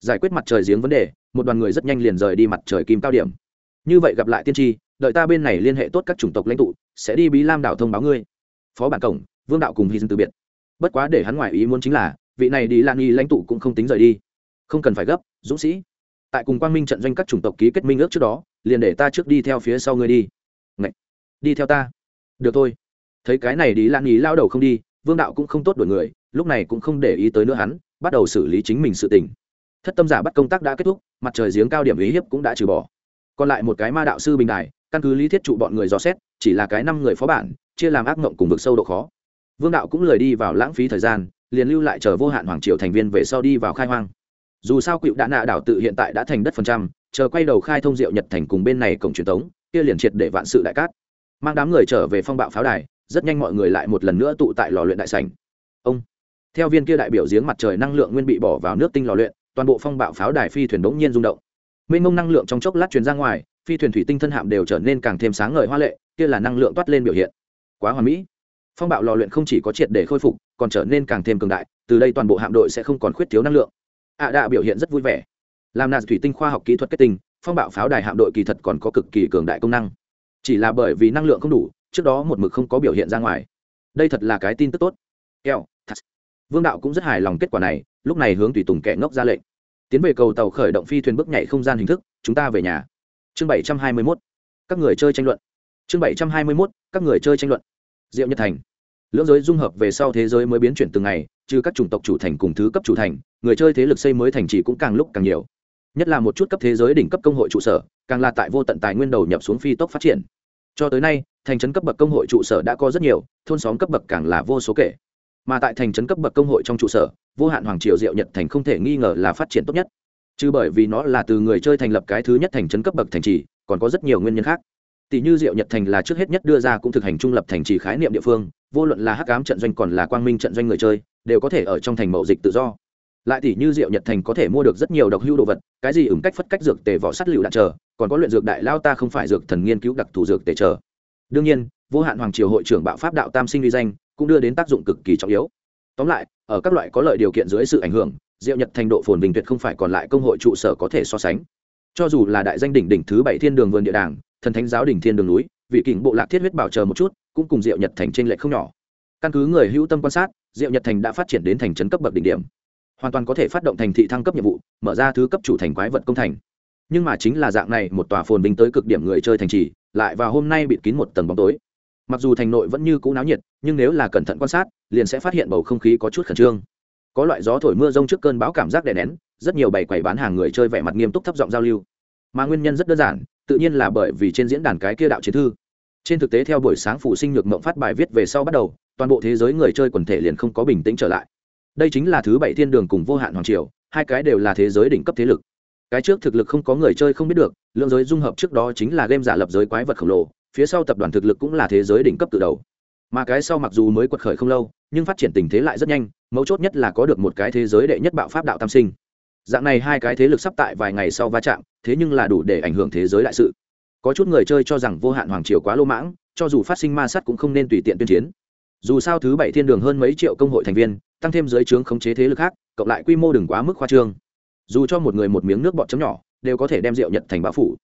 Giải quyết mặt trời giếng vấn đề, một đoàn người rất nhanh liền rời đi mặt trời kim cao điểm. Như vậy gặp lại tiên tri, đợi ta bên này liên hệ tốt các chủng tộc lãnh tụ, sẽ đi bí lam đảo thông báo ngươi. Phó bản cổng, vương đạo cùng hy sinh từ biệt. Bất quá để hắn ngoại ý muốn chính là, vị này đi lan nghi lãnh tụ cũng không tính rời đi. Không cần phải gấp, dũng sĩ. Tại cùng quang minh trận doanh các chủng tộc ký kết minh ước trước đó, liền để ta trước đi theo phía sau ngươi đi. Ngậy! đi theo ta. Được thôi. Thấy cái này đi lan nghi lao đầu không đi vương đạo cũng không tốt đổi người, lúc này cũng không để ý tới nữa hắn, bắt đầu xử lý chính mình sự tình. Thất tâm giả bắt công tác đã kết thúc, mặt trời giếng cao điểm ý hiếp cũng đã trừ bỏ. Còn lại một cái ma đạo sư bình đài, căn cứ lý thiết trụ bọn người dò xét, chỉ là cái năm người phó bản, chia làm ác mộng cùng vực sâu độ khó. Vương đạo cũng lười đi vào lãng phí thời gian, liền lưu lại chờ vô hạn hoàng triều thành viên về sau đi vào khai hoang. Dù sao cựu đã nạ đảo tự hiện tại đã thành đất phần trăm, chờ quay đầu khai thông diệu nhật thành cùng bên này cổng truyền tống, kia liền triệt để vạn sự đại cát. Mang đám người trở về phong bạo pháo đài rất nhanh mọi người lại một lần nữa tụ tại lò luyện đại sảnh. Ông, theo viên kia đại biểu giếng mặt trời năng lượng nguyên bị bỏ vào nước tinh lò luyện, toàn bộ phong bạo pháo đài phi thuyền bỗng nhiên rung động. Mênh mông năng lượng trong chốc lát truyền ra ngoài, phi thuyền thủy tinh thân hạm đều trở nên càng thêm sáng ngời hoa lệ, kia là năng lượng toát lên biểu hiện. Quá hoàn mỹ. Phong bạo lò luyện không chỉ có triệt để khôi phục, còn trở nên càng thêm cường đại, từ đây toàn bộ hạm đội sẽ không còn khuyết thiếu năng lượng. Ạ à biểu hiện rất vui vẻ. Làm nạn thủy tinh khoa học kỹ thuật kết tinh, phong bạo pháo đài hạm đội kỳ thật còn có cực kỳ cường đại công năng. Chỉ là bởi vì năng lượng không đủ trước đó một mực không có biểu hiện ra ngoài. Đây thật là cái tin tức tốt. Eo thật. Vương đạo cũng rất hài lòng kết quả này, lúc này hướng tùy tùng kẻ ngốc ra lệnh. Tiến về cầu tàu khởi động phi thuyền bước nhảy không gian hình thức, chúng ta về nhà. Chương bảy trăm hai mươi mốt. Các người chơi tranh luận. Chương bảy trăm hai mươi mốt, các người chơi tranh luận. Diệu nhật thành. Lưỡng giới dung hợp về sau thế giới mới biến chuyển từng ngày, trừ các chủng tộc chủ thành cùng thứ cấp chủ thành, người chơi thế lực xây mới thành trì cũng càng lúc càng nhiều. Nhất là một chút cấp thế giới đỉnh cấp công hội trụ sở, càng là tại vô tận tài nguyên đầu nhập xuống phi tốc phát triển cho tới nay, thành trấn cấp bậc công hội trụ sở đã có rất nhiều, thôn xóm cấp bậc càng là vô số kể. Mà tại thành trấn cấp bậc công hội trong trụ sở, vô hạn hoàng triều diệu nhật thành không thể nghi ngờ là phát triển tốt nhất. Chứ bởi vì nó là từ người chơi thành lập cái thứ nhất thành trấn cấp bậc thành trì, còn có rất nhiều nguyên nhân khác. Tỷ như diệu nhật thành là trước hết nhất đưa ra cũng thực hành trung lập thành trì khái niệm địa phương, vô luận là hắc ám trận doanh còn là quang minh trận doanh người chơi, đều có thể ở trong thành mậu dịch tự do lại tỷ như diệu nhật thành có thể mua được rất nhiều độc hưu đồ vật, cái gì ứng cách phất cách dược tề vỏ sắt lựu đạn chờ, còn có luyện dược đại lao ta không phải dược thần nghiên cứu đặc thù dược tề chờ. Đương nhiên, vô hạn hoàng triều hội trưởng bạo pháp đạo tam sinh uy danh, cũng đưa đến tác dụng cực kỳ trọng yếu. Tóm lại, ở các loại có lợi điều kiện dưới sự ảnh hưởng diệu nhật thành độ phồn bình tuyệt không phải còn lại công hội trụ sở có thể so sánh. Cho dù là đại danh đỉnh đỉnh thứ bảy thiên đường vườn địa đàng, thần thánh giáo đỉnh thiên đường núi, vị kình bộ lạc thiết huyết bảo chờ một chút, cũng cùng diệu nhật thành trên lệ không nhỏ. Căn cứ người hữu tâm quan sát diệu nhật thành đã phát triển đến thành trấn cấp bậc đỉnh điểm hoàn toàn có thể phát động thành thị thăng cấp nhiệm vụ, mở ra thứ cấp chủ thành quái vật công thành. Nhưng mà chính là dạng này, một tòa phồn bình tới cực điểm người chơi thành trì, lại vào hôm nay bịt kín một tầng bóng tối. Mặc dù thành nội vẫn như cũ náo nhiệt, nhưng nếu là cẩn thận quan sát, liền sẽ phát hiện bầu không khí có chút khẩn trương. Có loại gió thổi mưa rông trước cơn bão cảm giác đè nén, rất nhiều bày quầy bán hàng người chơi vẻ mặt nghiêm túc thấp giọng giao lưu. Mà nguyên nhân rất đơn giản, tự nhiên là bởi vì trên diễn đàn cái kia đạo chiến thư. Trên thực tế theo buổi sáng phụ sinh nhược mộng phát bài viết về sau bắt đầu, toàn bộ thế giới người chơi quần thể liền không có bình tĩnh trở lại đây chính là thứ bảy thiên đường cùng vô hạn hoàng triều, hai cái đều là thế giới đỉnh cấp thế lực. Cái trước thực lực không có người chơi không biết được, lượng giới dung hợp trước đó chính là game giả lập giới quái vật khổng lồ, phía sau tập đoàn thực lực cũng là thế giới đỉnh cấp từ đầu. Mà cái sau mặc dù mới quật khởi không lâu, nhưng phát triển tình thế lại rất nhanh, mấu chốt nhất là có được một cái thế giới đệ nhất bạo pháp đạo tam sinh. Dạng này hai cái thế lực sắp tại vài ngày sau va chạm, thế nhưng là đủ để ảnh hưởng thế giới đại sự. Có chút người chơi cho rằng vô hạn hoàng triều quá lô mãng, cho dù phát sinh ma sát cũng không nên tùy tiện tuyên chiến dù sao thứ bảy thiên đường hơn mấy triệu công hội thành viên, tăng thêm dưới trướng khống chế thế lực khác, cộng lại quy mô đừng quá mức khoa trương. Dù cho một người một miếng nước bọt chấm nhỏ, đều có thể đem rượu nhật thành bão phủ.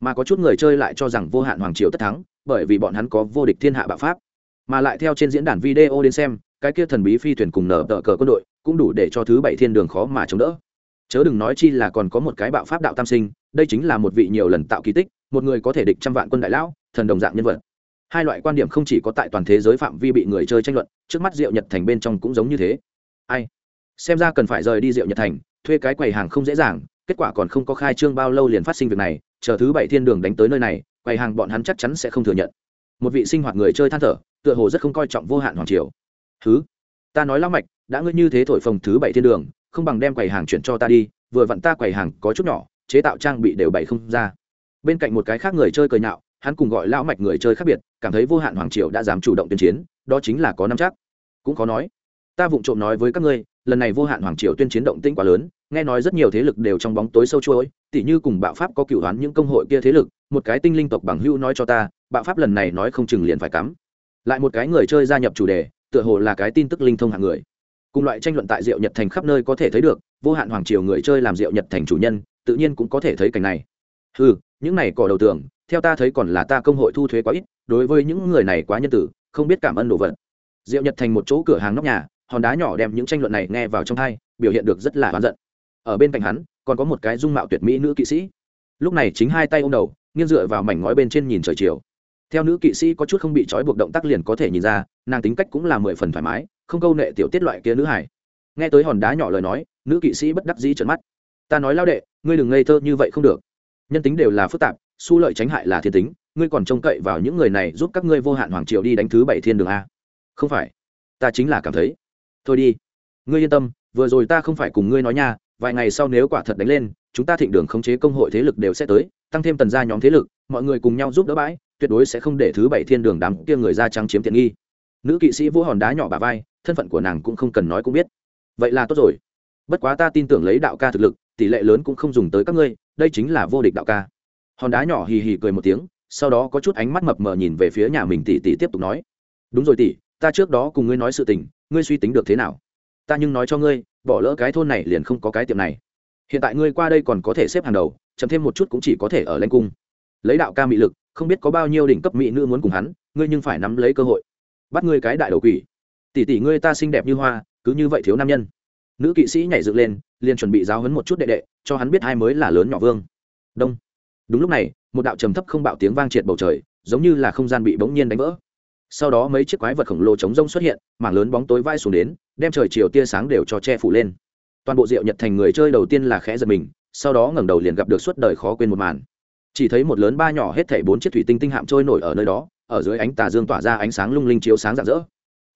Mà có chút người chơi lại cho rằng vô hạn hoàng triều tất thắng, bởi vì bọn hắn có vô địch thiên hạ bạo pháp. Mà lại theo trên diễn đàn video đến xem, cái kia thần bí phi thuyền cùng nở tờ cờ quân đội, cũng đủ để cho thứ bảy thiên đường khó mà chống đỡ. Chớ đừng nói chi là còn có một cái bạo pháp đạo tam sinh, đây chính là một vị nhiều lần tạo kỳ tích, một người có thể địch trăm vạn quân đại lão, thần đồng dạng nhân vật hai loại quan điểm không chỉ có tại toàn thế giới phạm vi bị người chơi tranh luận, trước mắt diệu nhật thành bên trong cũng giống như thế. Ai? Xem ra cần phải rời đi diệu nhật thành, thuê cái quầy hàng không dễ dàng, kết quả còn không có khai trương bao lâu liền phát sinh việc này, chờ thứ bảy thiên đường đánh tới nơi này, quầy hàng bọn hắn chắc chắn sẽ không thừa nhận. Một vị sinh hoạt người chơi than thở, tựa hồ rất không coi trọng vô hạn hoàng triều. Thứ ta nói lão mạch, đã ngươi như thế thổi phồng thứ bảy thiên đường, không bằng đem quầy hàng chuyển cho ta đi, vừa vặn ta quầy hàng có chút nhỏ, chế tạo trang bị đều bày không ra. Bên cạnh một cái khác người chơi cười nhạo hắn cùng gọi lão mạch người chơi khác biệt, cảm thấy vô hạn hoàng triều đã dám chủ động tuyên chiến, đó chính là có năm chắc. Cũng có nói. Ta vụng trộm nói với các ngươi, lần này vô hạn hoàng triều tuyên chiến động tĩnh quá lớn, nghe nói rất nhiều thế lực đều trong bóng tối sâu chuỗi, tỉ như cùng bạo pháp có cựu đoán những công hội kia thế lực, một cái tinh linh tộc bằng hưu nói cho ta, bạo pháp lần này nói không chừng liền phải cắm. Lại một cái người chơi gia nhập chủ đề, tựa hồ là cái tin tức linh thông hạng người. Cùng loại tranh luận tại diệu nhật thành khắp nơi có thể thấy được, vô hạn hoàng triều người chơi làm diệu nhật thành chủ nhân, tự nhiên cũng có thể thấy cảnh này. Ừ những này cỏ đầu tường theo ta thấy còn là ta công hội thu thuế quá ít, đối với những người này quá nhân tử, không biết cảm ơn đồ vật. Diệu nhật thành một chỗ cửa hàng nóc nhà, hòn đá nhỏ đem những tranh luận này nghe vào trong thai biểu hiện được rất là oán giận. Ở bên cạnh hắn, còn có một cái dung mạo tuyệt mỹ nữ kỵ sĩ. Lúc này chính hai tay ô m đầu, nghiêng dựa vào mảnh ngói bên trên nhìn trời chiều. Theo nữ kỵ sĩ có chút không bị trói buộc động tác liền có thể nhìn ra, nàng tính cách cũng là mười phần thoải mái, không câu nệ tiểu tiết loại kia nữ hải nghe tới hòn đá nhỏ lời nói, nữ kỵ sĩ bất đắc dĩ trợn mắt. Ta nói lao đệ, ngươi đừng ngây thơ như vậy không được. Nhân tính đều là phức tạp su lợi tránh hại là thiên tính, ngươi còn trông cậy vào những người này giúp các ngươi vô hạn hoàng triều đi đánh thứ bảy thiên đường a. Không phải. Ta chính là cảm thấy. Thôi đi. Ngươi yên tâm, vừa rồi ta không phải cùng ngươi nói nha, vài ngày sau nếu quả thật đánh lên, chúng ta thịnh đường khống chế công hội thế lực đều sẽ tới, tăng thêm tần gia nhóm thế lực, mọi người cùng nhau giúp đỡ bãi, tuyệt đối sẽ không để thứ bảy thiên đường đám kia người da trắng chiếm tiện nghi. Nữ kỵ sĩ vỗ hòn đá nhỏ bà vai, thân phận của nàng cũng không cần nói cũng biết. Vậy là tốt rồi. Bất quá ta tin tưởng lấy đạo ca thực lực, tỷ lệ lớn cũng không dùng tới các ngươi, đây chính là vô địch đạo ca hòn đá nhỏ hì hì cười một tiếng, sau đó có chút ánh mắt mập mờ nhìn về phía nhà mình tỷ tỷ tiếp tục nói. Đúng rồi tỷ, ta trước đó cùng ngươi nói sự tình, ngươi suy tính được thế nào? Ta nhưng nói cho ngươi, bỏ lỡ cái thôn này liền không có cái tiệm này. Hiện tại ngươi qua đây còn có thể xếp hàng đầu, chậm thêm một chút cũng chỉ có thể ở lanh cung. Lấy đạo ca mị lực, không biết có bao nhiêu đỉnh cấp mỹ nữ muốn cùng hắn, ngươi nhưng phải nắm lấy cơ hội. Bắt ngươi cái đại đầu quỷ. Tỷ tỷ ngươi ta xinh đẹp như hoa, cứ như vậy thiếu nam nhân. Nữ kỵ sĩ nhảy dựng lên, liền chuẩn bị giáo hấn một chút đệ đệ, cho hắn biết hai mới là lớn nhỏ vương. Đông đúng lúc này, một đạo trầm thấp không bạo tiếng vang triệt bầu trời, giống như là không gian bị bỗng nhiên đánh vỡ. Sau đó mấy chiếc quái vật khổng lồ chống rông xuất hiện, mảng lớn bóng tối vai xuống đến, đem trời chiều tia sáng đều cho che phủ lên. Toàn bộ rượu nhật thành người chơi đầu tiên là khẽ giật mình, sau đó ngẩng đầu liền gặp được suốt đời khó quên một màn. Chỉ thấy một lớn ba nhỏ hết thảy bốn chiếc thủy tinh tinh hạm trôi nổi ở nơi đó, ở dưới ánh tà dương tỏa ra ánh sáng lung linh chiếu sáng rạng rỡ.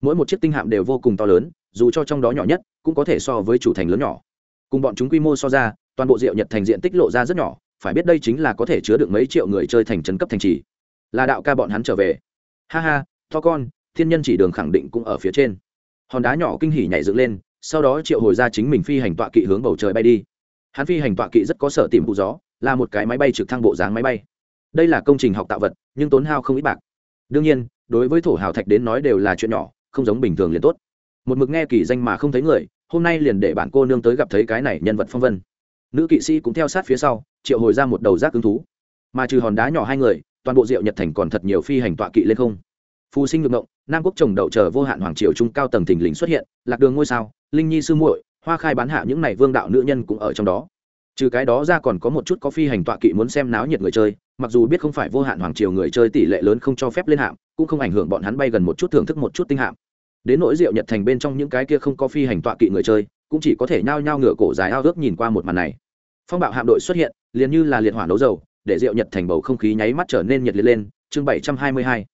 Mỗi một chiếc tinh hạm đều vô cùng to lớn, dù cho trong đó nhỏ nhất, cũng có thể so với chủ thành lớn nhỏ. Cùng bọn chúng quy mô so ra, toàn bộ rượu nhật thành diện tích lộ ra rất nhỏ phải biết đây chính là có thể chứa được mấy triệu người chơi thành trấn cấp thành trì. Là đạo ca bọn hắn trở về. Ha ha, to con, thiên nhân chỉ đường khẳng định cũng ở phía trên. Hòn đá nhỏ kinh hỉ nhảy dựng lên, sau đó triệu hồi ra chính mình phi hành tọa kỵ hướng bầu trời bay đi. Hắn phi hành tọa kỵ rất có sở tìm vụ gió, là một cái máy bay trực thăng bộ dáng máy bay. Đây là công trình học tạo vật, nhưng tốn hao không ít bạc. Đương nhiên, đối với thổ hào thạch đến nói đều là chuyện nhỏ, không giống bình thường liền tốt. Một mực nghe kỳ danh mà không thấy người, hôm nay liền để bản cô nương tới gặp thấy cái này nhân vật phong vân nữ kỵ sĩ cũng theo sát phía sau, triệu hồi ra một đầu rác ứng thú. Mà trừ hòn đá nhỏ hai người, toàn bộ rượu nhật thành còn thật nhiều phi hành tọa kỵ lên không. Phù sinh ngược ngộng, nam quốc trồng đậu chờ vô hạn hoàng triều trung cao tầng thình lình xuất hiện, lạc đường ngôi sao, linh nhi sư muội, hoa khai bán hạ những này vương đạo nữ nhân cũng ở trong đó. Trừ cái đó ra còn có một chút có phi hành tọa kỵ muốn xem náo nhiệt người chơi, mặc dù biết không phải vô hạn hoàng triều người chơi tỷ lệ lớn không cho phép lên hạm cũng không ảnh hưởng bọn hắn bay gần một chút thưởng thức một chút tinh hạm đến nỗi rượu nhật thành bên trong những cái kia không có phi hành tọa kỵ người chơi cũng chỉ có thể nhao nhao ngửa cổ dài ao ước nhìn qua một màn này. Phong bạo hạm đội xuất hiện, liền như là liệt hỏa nấu dầu, để rượu nhật thành bầu không khí nháy mắt trở nên nhiệt liệt lên. Chương bảy trăm hai mươi hai,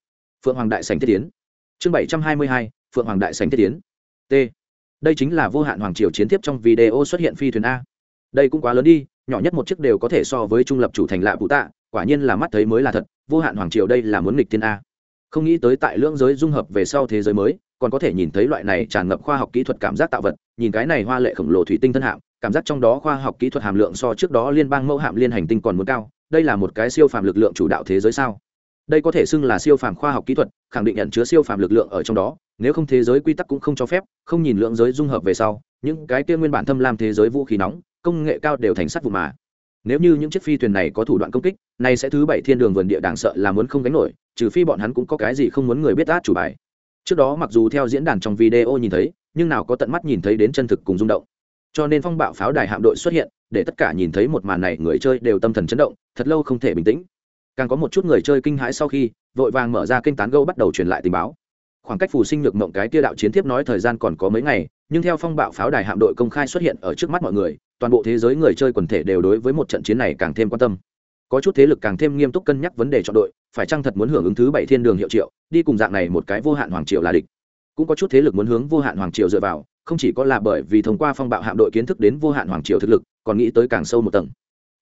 phượng hoàng đại sành thiết tiến chương bảy trăm hai mươi hai, phượng hoàng đại sành thiết tiến t. Đây chính là vô hạn hoàng triều chiến tiếp trong video xuất hiện phi thuyền a. Đây cũng quá lớn đi, nhỏ nhất một chiếc đều có thể so với trung lập chủ thành lạ vũ tạ, quả nhiên là mắt thấy mới là thật, vô hạn hoàng triều đây là muốn nghịch thiên a. Không nghĩ tới tại lưỡng giới dung hợp về sau thế giới mới, còn có thể nhìn thấy loại này tràn ngập khoa học kỹ thuật cảm giác tạo vật nhìn cái này hoa lệ khổng lồ thủy tinh thân hạm, cảm giác trong đó khoa học kỹ thuật hàm lượng so trước đó liên bang mẫu hạm liên hành tinh còn muốn cao, đây là một cái siêu phàm lực lượng chủ đạo thế giới sao? Đây có thể xưng là siêu phàm khoa học kỹ thuật, khẳng định nhận chứa siêu phàm lực lượng ở trong đó, nếu không thế giới quy tắc cũng không cho phép, không nhìn lượng giới dung hợp về sau, những cái kia nguyên bản thâm lam thế giới vũ khí nóng, công nghệ cao đều thành sắt vụ mà. Nếu như những chiếc phi thuyền này có thủ đoạn công kích này sẽ thứ bảy thiên đường vườn địa đáng sợ là muốn không gánh nổi, trừ phi bọn hắn cũng có cái gì không muốn người biết át chủ bài. Trước đó mặc dù theo diễn đàn trong video nhìn thấy nhưng nào có tận mắt nhìn thấy đến chân thực cùng rung động. Cho nên phong bạo pháo đài hạm đội xuất hiện, để tất cả nhìn thấy một màn này, người chơi đều tâm thần chấn động, thật lâu không thể bình tĩnh. Càng có một chút người chơi kinh hãi sau khi, vội vàng mở ra kênh tán gâu bắt đầu truyền lại tình báo. Khoảng cách phù sinh nhược mộng cái tia đạo chiến tiếp nói thời gian còn có mấy ngày, nhưng theo phong bạo pháo đài hạm đội công khai xuất hiện ở trước mắt mọi người, toàn bộ thế giới người chơi quần thể đều đối với một trận chiến này càng thêm quan tâm. Có chút thế lực càng thêm nghiêm túc cân nhắc vấn đề chọn đội, phải chăng thật muốn hưởng ứng thứ bảy thiên đường hiệu triệu, đi cùng dạng này một cái vô hạn hoàng triều là địch cũng có chút thế lực muốn hướng vô hạn hoàng triều dựa vào, không chỉ có là bởi vì thông qua phong bạo hạm đội kiến thức đến vô hạn hoàng triều thực lực, còn nghĩ tới càng sâu một tầng.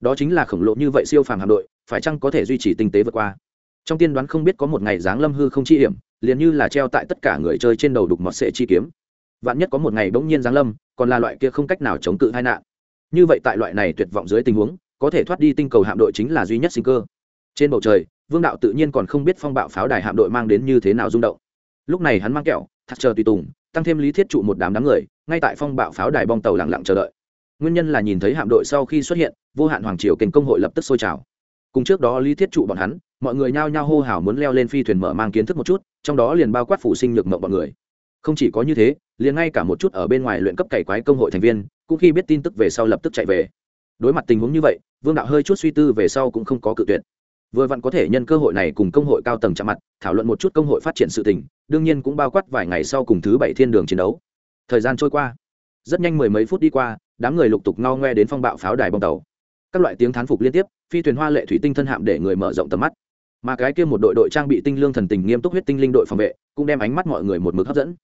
Đó chính là khổng lồ như vậy siêu phàm hạm đội, phải chăng có thể duy trì tinh tế vượt qua? Trong tiên đoán không biết có một ngày giáng lâm hư không chi hiểm, liền như là treo tại tất cả người chơi trên đầu đục mọt sệ chi kiếm. Vạn nhất có một ngày bỗng nhiên giáng lâm, còn là loại kia không cách nào chống cự hai nạn. Như vậy tại loại này tuyệt vọng dưới tình huống, có thể thoát đi tinh cầu hạm đội chính là duy nhất sinh cơ. Trên bầu trời, vương đạo tự nhiên còn không biết phong bạo pháo đài hạm đội mang đến như thế nào rung động. Lúc này hắn mang kẹo thắt chờ tùy tùng, tăng thêm lý thiết trụ một đám đám người, ngay tại phong bạo pháo đài bong tàu lặng lặng chờ đợi. Nguyên nhân là nhìn thấy hạm đội sau khi xuất hiện, vô hạn hoàng triều kênh công hội lập tức sôi trào. Cùng trước đó lý thiết trụ bọn hắn, mọi người nhao nhao hô hào muốn leo lên phi thuyền mở mang kiến thức một chút, trong đó liền bao quát phụ sinh nhược mộng bọn người. Không chỉ có như thế, liền ngay cả một chút ở bên ngoài luyện cấp cày quái công hội thành viên, cũng khi biết tin tức về sau lập tức chạy về. Đối mặt tình huống như vậy, vương đạo hơi chút suy tư về sau cũng không có cự tuyệt vừa vặn có thể nhân cơ hội này cùng công hội cao tầng chạm mặt, thảo luận một chút công hội phát triển sự tình, đương nhiên cũng bao quát vài ngày sau cùng thứ bảy thiên đường chiến đấu. Thời gian trôi qua, rất nhanh mười mấy phút đi qua, đám người lục tục ngao ngoe đến phong bạo pháo đài bong tàu. Các loại tiếng thán phục liên tiếp, phi thuyền hoa lệ thủy tinh thân hạm để người mở rộng tầm mắt. Mà cái kia một đội đội trang bị tinh lương thần tình nghiêm túc huyết tinh linh đội phòng vệ, cũng đem ánh mắt mọi người một mực hấp dẫn.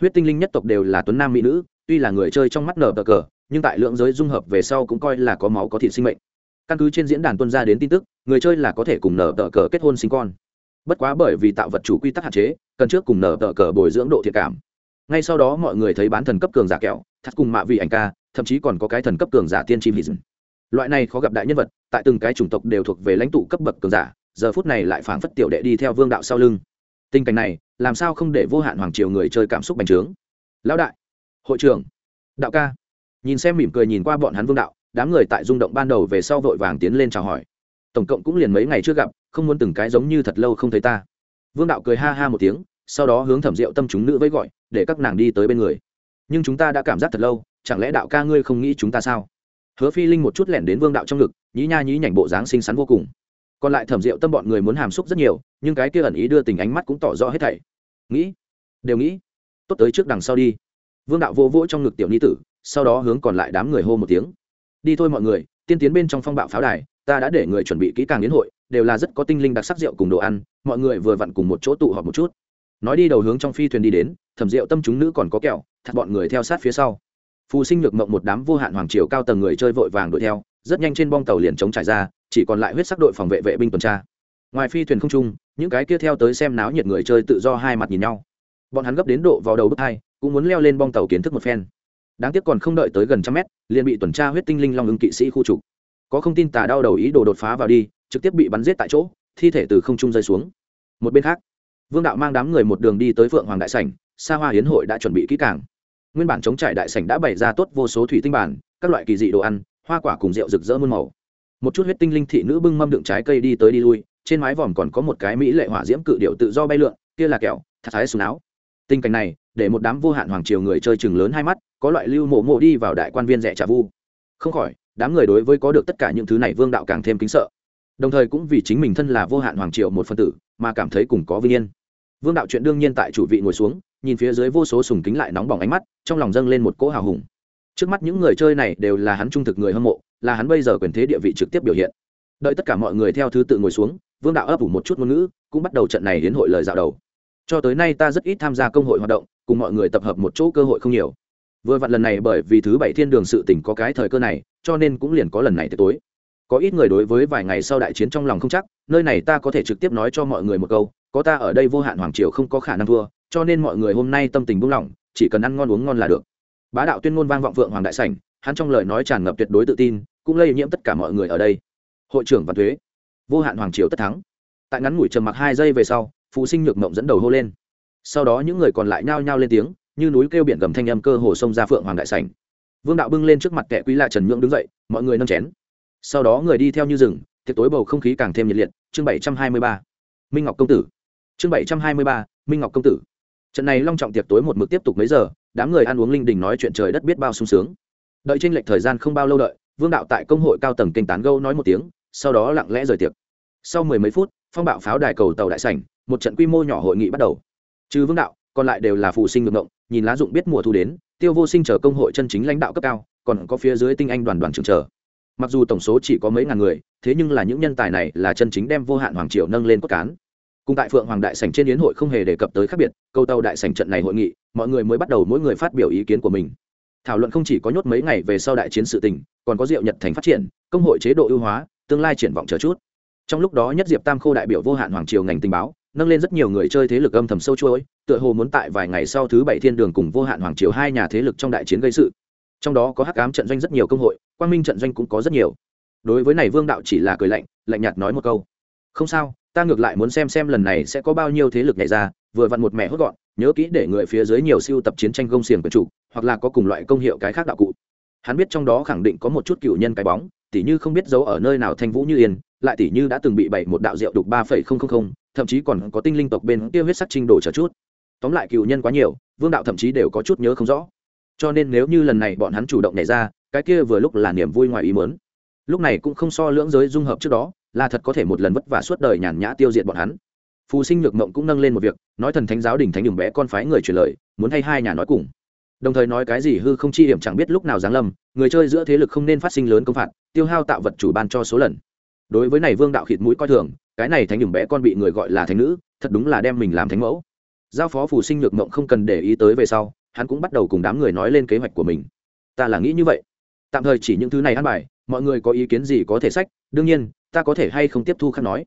Huyết tinh linh nhất tộc đều là tuấn nam mỹ nữ, tuy là người chơi trong mắt nở bờ cờ, nhưng tại lượng giới dung hợp về sau cũng coi là có máu có thịt sinh mệnh căn cứ trên diễn đàn tuân ra đến tin tức, người chơi là có thể cùng nở tờ cờ kết hôn sinh con. Bất quá bởi vì tạo vật chủ quy tắc hạn chế, cần trước cùng nở tờ cờ bồi dưỡng độ thiệt cảm. Ngay sau đó mọi người thấy bán thần cấp cường giả kẹo thắt cùng mạ vị ảnh ca, thậm chí còn có cái thần cấp cường giả tiên chim hít loại này khó gặp đại nhân vật, tại từng cái chủng tộc đều thuộc về lãnh tụ cấp bậc cường giả, giờ phút này lại phảng phất tiểu đệ đi theo vương đạo sau lưng. Tình cảnh này, làm sao không để vô hạn hoàng triều người chơi cảm xúc bành trướng? Lão đại, hội trưởng, đạo ca. Nhìn xem mỉm cười nhìn qua bọn hắn vương đạo đám người tại rung động ban đầu về sau vội vàng tiến lên chào hỏi. Tổng cộng cũng liền mấy ngày trước gặp, không muốn từng cái giống như thật lâu không thấy ta. Vương đạo cười ha ha một tiếng, sau đó hướng thẩm rượu tâm chúng nữ với gọi, để các nàng đi tới bên người. Nhưng chúng ta đã cảm giác thật lâu, chẳng lẽ đạo ca ngươi không nghĩ chúng ta sao? Hứa phi linh một chút lẻn đến vương đạo trong ngực, nhí nha nhí nhảnh bộ dáng xinh xắn vô cùng. Còn lại thẩm rượu tâm bọn người muốn hàm xúc rất nhiều, nhưng cái kia ẩn ý đưa tình ánh mắt cũng tỏ rõ hết thảy. Nghĩ, đều nghĩ, tốt tới trước đằng sau đi. Vương đạo vô vỗ trong ngực tiểu ni tử, sau đó hướng còn lại đám người hô một tiếng đi thôi mọi người, tiên tiến bên trong phong bạo pháo đài, ta đã để người chuẩn bị kỹ càng đến hội, đều là rất có tinh linh đặc sắc rượu cùng đồ ăn, mọi người vừa vặn cùng một chỗ tụ họp một chút. Nói đi đầu hướng trong phi thuyền đi đến, thẩm rượu tâm chúng nữ còn có kẹo thật bọn người theo sát phía sau. Phù sinh nhược mộng một đám vô hạn hoàng triều cao tầng người chơi vội vàng đuổi theo, rất nhanh trên bong tàu liền chống trải ra, chỉ còn lại huyết sắc đội phòng vệ vệ binh tuần tra. Ngoài phi thuyền không trung, những cái kia theo tới xem náo nhiệt người chơi tự do hai mặt nhìn nhau. Bọn hắn gấp đến độ vào đầu bước hai, cũng muốn leo lên bong tàu kiến thức một phen đáng tiếc còn không đợi tới gần trăm mét, liền bị tuần tra huyết tinh linh long ứng kỵ sĩ khu trục. Có không tin tà đau đầu ý đồ đột phá vào đi, trực tiếp bị bắn giết tại chỗ, thi thể từ không trung rơi xuống. Một bên khác, vương đạo mang đám người một đường đi tới phượng hoàng đại sảnh xa hoa hiến hội đã chuẩn bị kỹ càng. Nguyên bản chống trải đại sảnh đã bày ra tốt vô số thủy tinh bản, các loại kỳ dị đồ ăn, hoa quả cùng rượu rực rỡ muôn màu. Một chút huyết tinh linh thị nữ bưng mâm đựng trái cây đi tới đi lui, trên mái vòm còn có một cái mỹ lệ hỏa diễm cự điệu tự do bay lượn, kia là kẹo thật thái xuống áo. Tình cảnh này, để một đám vô hạn hoàng triều người chơi chừng lớn hai mắt có loại lưu mộ mộ đi vào đại quan viên rẻ trà vu. Không khỏi, đám người đối với có được tất cả những thứ này vương đạo càng thêm kính sợ. Đồng thời cũng vì chính mình thân là vô hạn hoàng triệu một phân tử, mà cảm thấy cùng có vinh yên. Vương đạo chuyện đương nhiên tại chủ vị ngồi xuống, nhìn phía dưới vô số sùng kính lại nóng bỏng ánh mắt, trong lòng dâng lên một cỗ hào hùng. Trước mắt những người chơi này đều là hắn trung thực người hâm mộ, là hắn bây giờ quyền thế địa vị trực tiếp biểu hiện. Đợi tất cả mọi người theo thứ tự ngồi xuống, vương đạo ấp ủ một chút ngôn ngữ, cũng bắt đầu trận này hiến hội lời dạo đầu. Cho tới nay ta rất ít tham gia công hội hoạt động, cùng mọi người tập hợp một chỗ cơ hội không nhiều vừa vặn lần này bởi vì thứ bảy thiên đường sự tỉnh có cái thời cơ này, cho nên cũng liền có lần này tới tối. Có ít người đối với vài ngày sau đại chiến trong lòng không chắc, nơi này ta có thể trực tiếp nói cho mọi người một câu, có ta ở đây vô hạn hoàng triều không có khả năng thua, cho nên mọi người hôm nay tâm tình buông lỏng, chỉ cần ăn ngon uống ngon là được. Bá đạo tuyên ngôn vang vọng vượng hoàng đại sảnh, hắn trong lời nói tràn ngập tuyệt đối tự tin, cũng lây nhiễm tất cả mọi người ở đây. Hội trưởng văn thuế, vô hạn hoàng triều tất thắng. Tại ngắn ngủi trầm mặc hai giây về sau phụ sinh nhược mộng dẫn đầu hô lên. Sau đó những người còn lại nhao nhao lên tiếng như núi kêu biển gầm thanh âm cơ hồ sông ra phượng hoàng đại sảnh. Vương đạo bưng lên trước mặt kẻ quý lạ trần nhượng đứng dậy, mọi người nâng chén. Sau đó người đi theo như rừng, tiệc tối bầu không khí càng thêm nhiệt liệt, chương bảy trăm hai mươi ba, minh ngọc công tử. Chương bảy trăm hai mươi ba, minh ngọc công tử. Trận này long trọng tiệc tối một mực tiếp tục mấy giờ, đám người ăn uống linh đình nói chuyện trời đất biết bao sung sướng. Đợi tranh lệch thời gian không bao lâu đợi, vương đạo tại công hội cao tầng kênh tán gâu nói một tiếng, sau đó lặng lẽ rời tiệc. Sau mười mấy phút, phong bạo pháo đài cầu tàu đại sảnh, một trận quy mô nhỏ hội nghị bắt đầu. Trừ vương đạo còn lại đều là phụ sinh ngược ngộng, nhìn lá dụng biết mùa thu đến, tiêu vô sinh chờ công hội chân chính lãnh đạo cấp cao, còn có phía dưới tinh anh đoàn đoàn trường chờ. Mặc dù tổng số chỉ có mấy ngàn người, thế nhưng là những nhân tài này là chân chính đem vô hạn hoàng triều nâng lên cốt cán. Cùng tại phượng hoàng đại sảnh trên yến hội không hề đề cập tới khác biệt, câu tàu đại sảnh trận này hội nghị, mọi người mới bắt đầu mỗi người phát biểu ý kiến của mình. Thảo luận không chỉ có nhốt mấy ngày về sau đại chiến sự tình, còn có diệu nhật thành phát triển, công hội chế độ ưu hóa, tương lai triển vọng chờ chút. Trong lúc đó nhất diệp tam khô đại biểu vô hạn hoàng triều ngành tình báo, nâng lên rất nhiều người chơi thế lực âm thầm sâu chuỗi tựa hồ muốn tại vài ngày sau thứ bảy thiên đường cùng vô hạn hoàng triều hai nhà thế lực trong đại chiến gây sự. Trong đó có hắc ám trận doanh rất nhiều công hội, quang minh trận doanh cũng có rất nhiều. Đối với này vương đạo chỉ là cười lạnh lạnh nhạt nói một câu. Không sao, ta ngược lại muốn xem xem lần này sẽ có bao nhiêu thế lực nhảy ra, vừa vặn một mẹ hốt gọn, nhớ kỹ để người phía dưới nhiều siêu tập chiến tranh công xiềng của chủ, hoặc là có cùng loại công hiệu cái khác đạo cụ. Hắn biết trong đó khẳng định có một chút cựu nhân cái bóng, tỉ như không biết giấu ở nơi nào thanh vũ như yên, lại tỉ như đã từng bị bảy một đạo rượu đục ba phẩy không không không, thậm chí còn có tinh linh tộc bên kia huyết sắc trinh đồ chờ chút tóm lại cựu nhân quá nhiều, vương đạo thậm chí đều có chút nhớ không rõ. Cho nên nếu như lần này bọn hắn chủ động nảy ra, cái kia vừa lúc là niềm vui ngoài ý mớn lúc này cũng không so lưỡng giới dung hợp trước đó, là thật có thể một lần vất vả suốt đời nhàn nhã tiêu diệt bọn hắn. Phù sinh nhược mộng cũng nâng lên một việc, nói thần thánh giáo đình thánh đường bé con phái người truyền lời, muốn hay hai nhà nói cùng. Đồng thời nói cái gì hư không chi điểm chẳng biết lúc nào giáng lâm, người chơi giữa thế lực không nên phát sinh lớn công phạt, tiêu hao tạo vật chủ ban cho số lần. Đối với này vương đạo khịt mũi coi thường, cái này thánh đường bé con bị người gọi là thánh nữ, thật đúng là đem mình làm thánh mẫu giao phó phù sinh nhược mộng không cần để ý tới về sau, hắn cũng bắt đầu cùng đám người nói lên kế hoạch của mình. Ta là nghĩ như vậy. Tạm thời chỉ những thứ này ăn bài, mọi người có ý kiến gì có thể sách, đương nhiên, ta có thể hay không tiếp thu khác nói.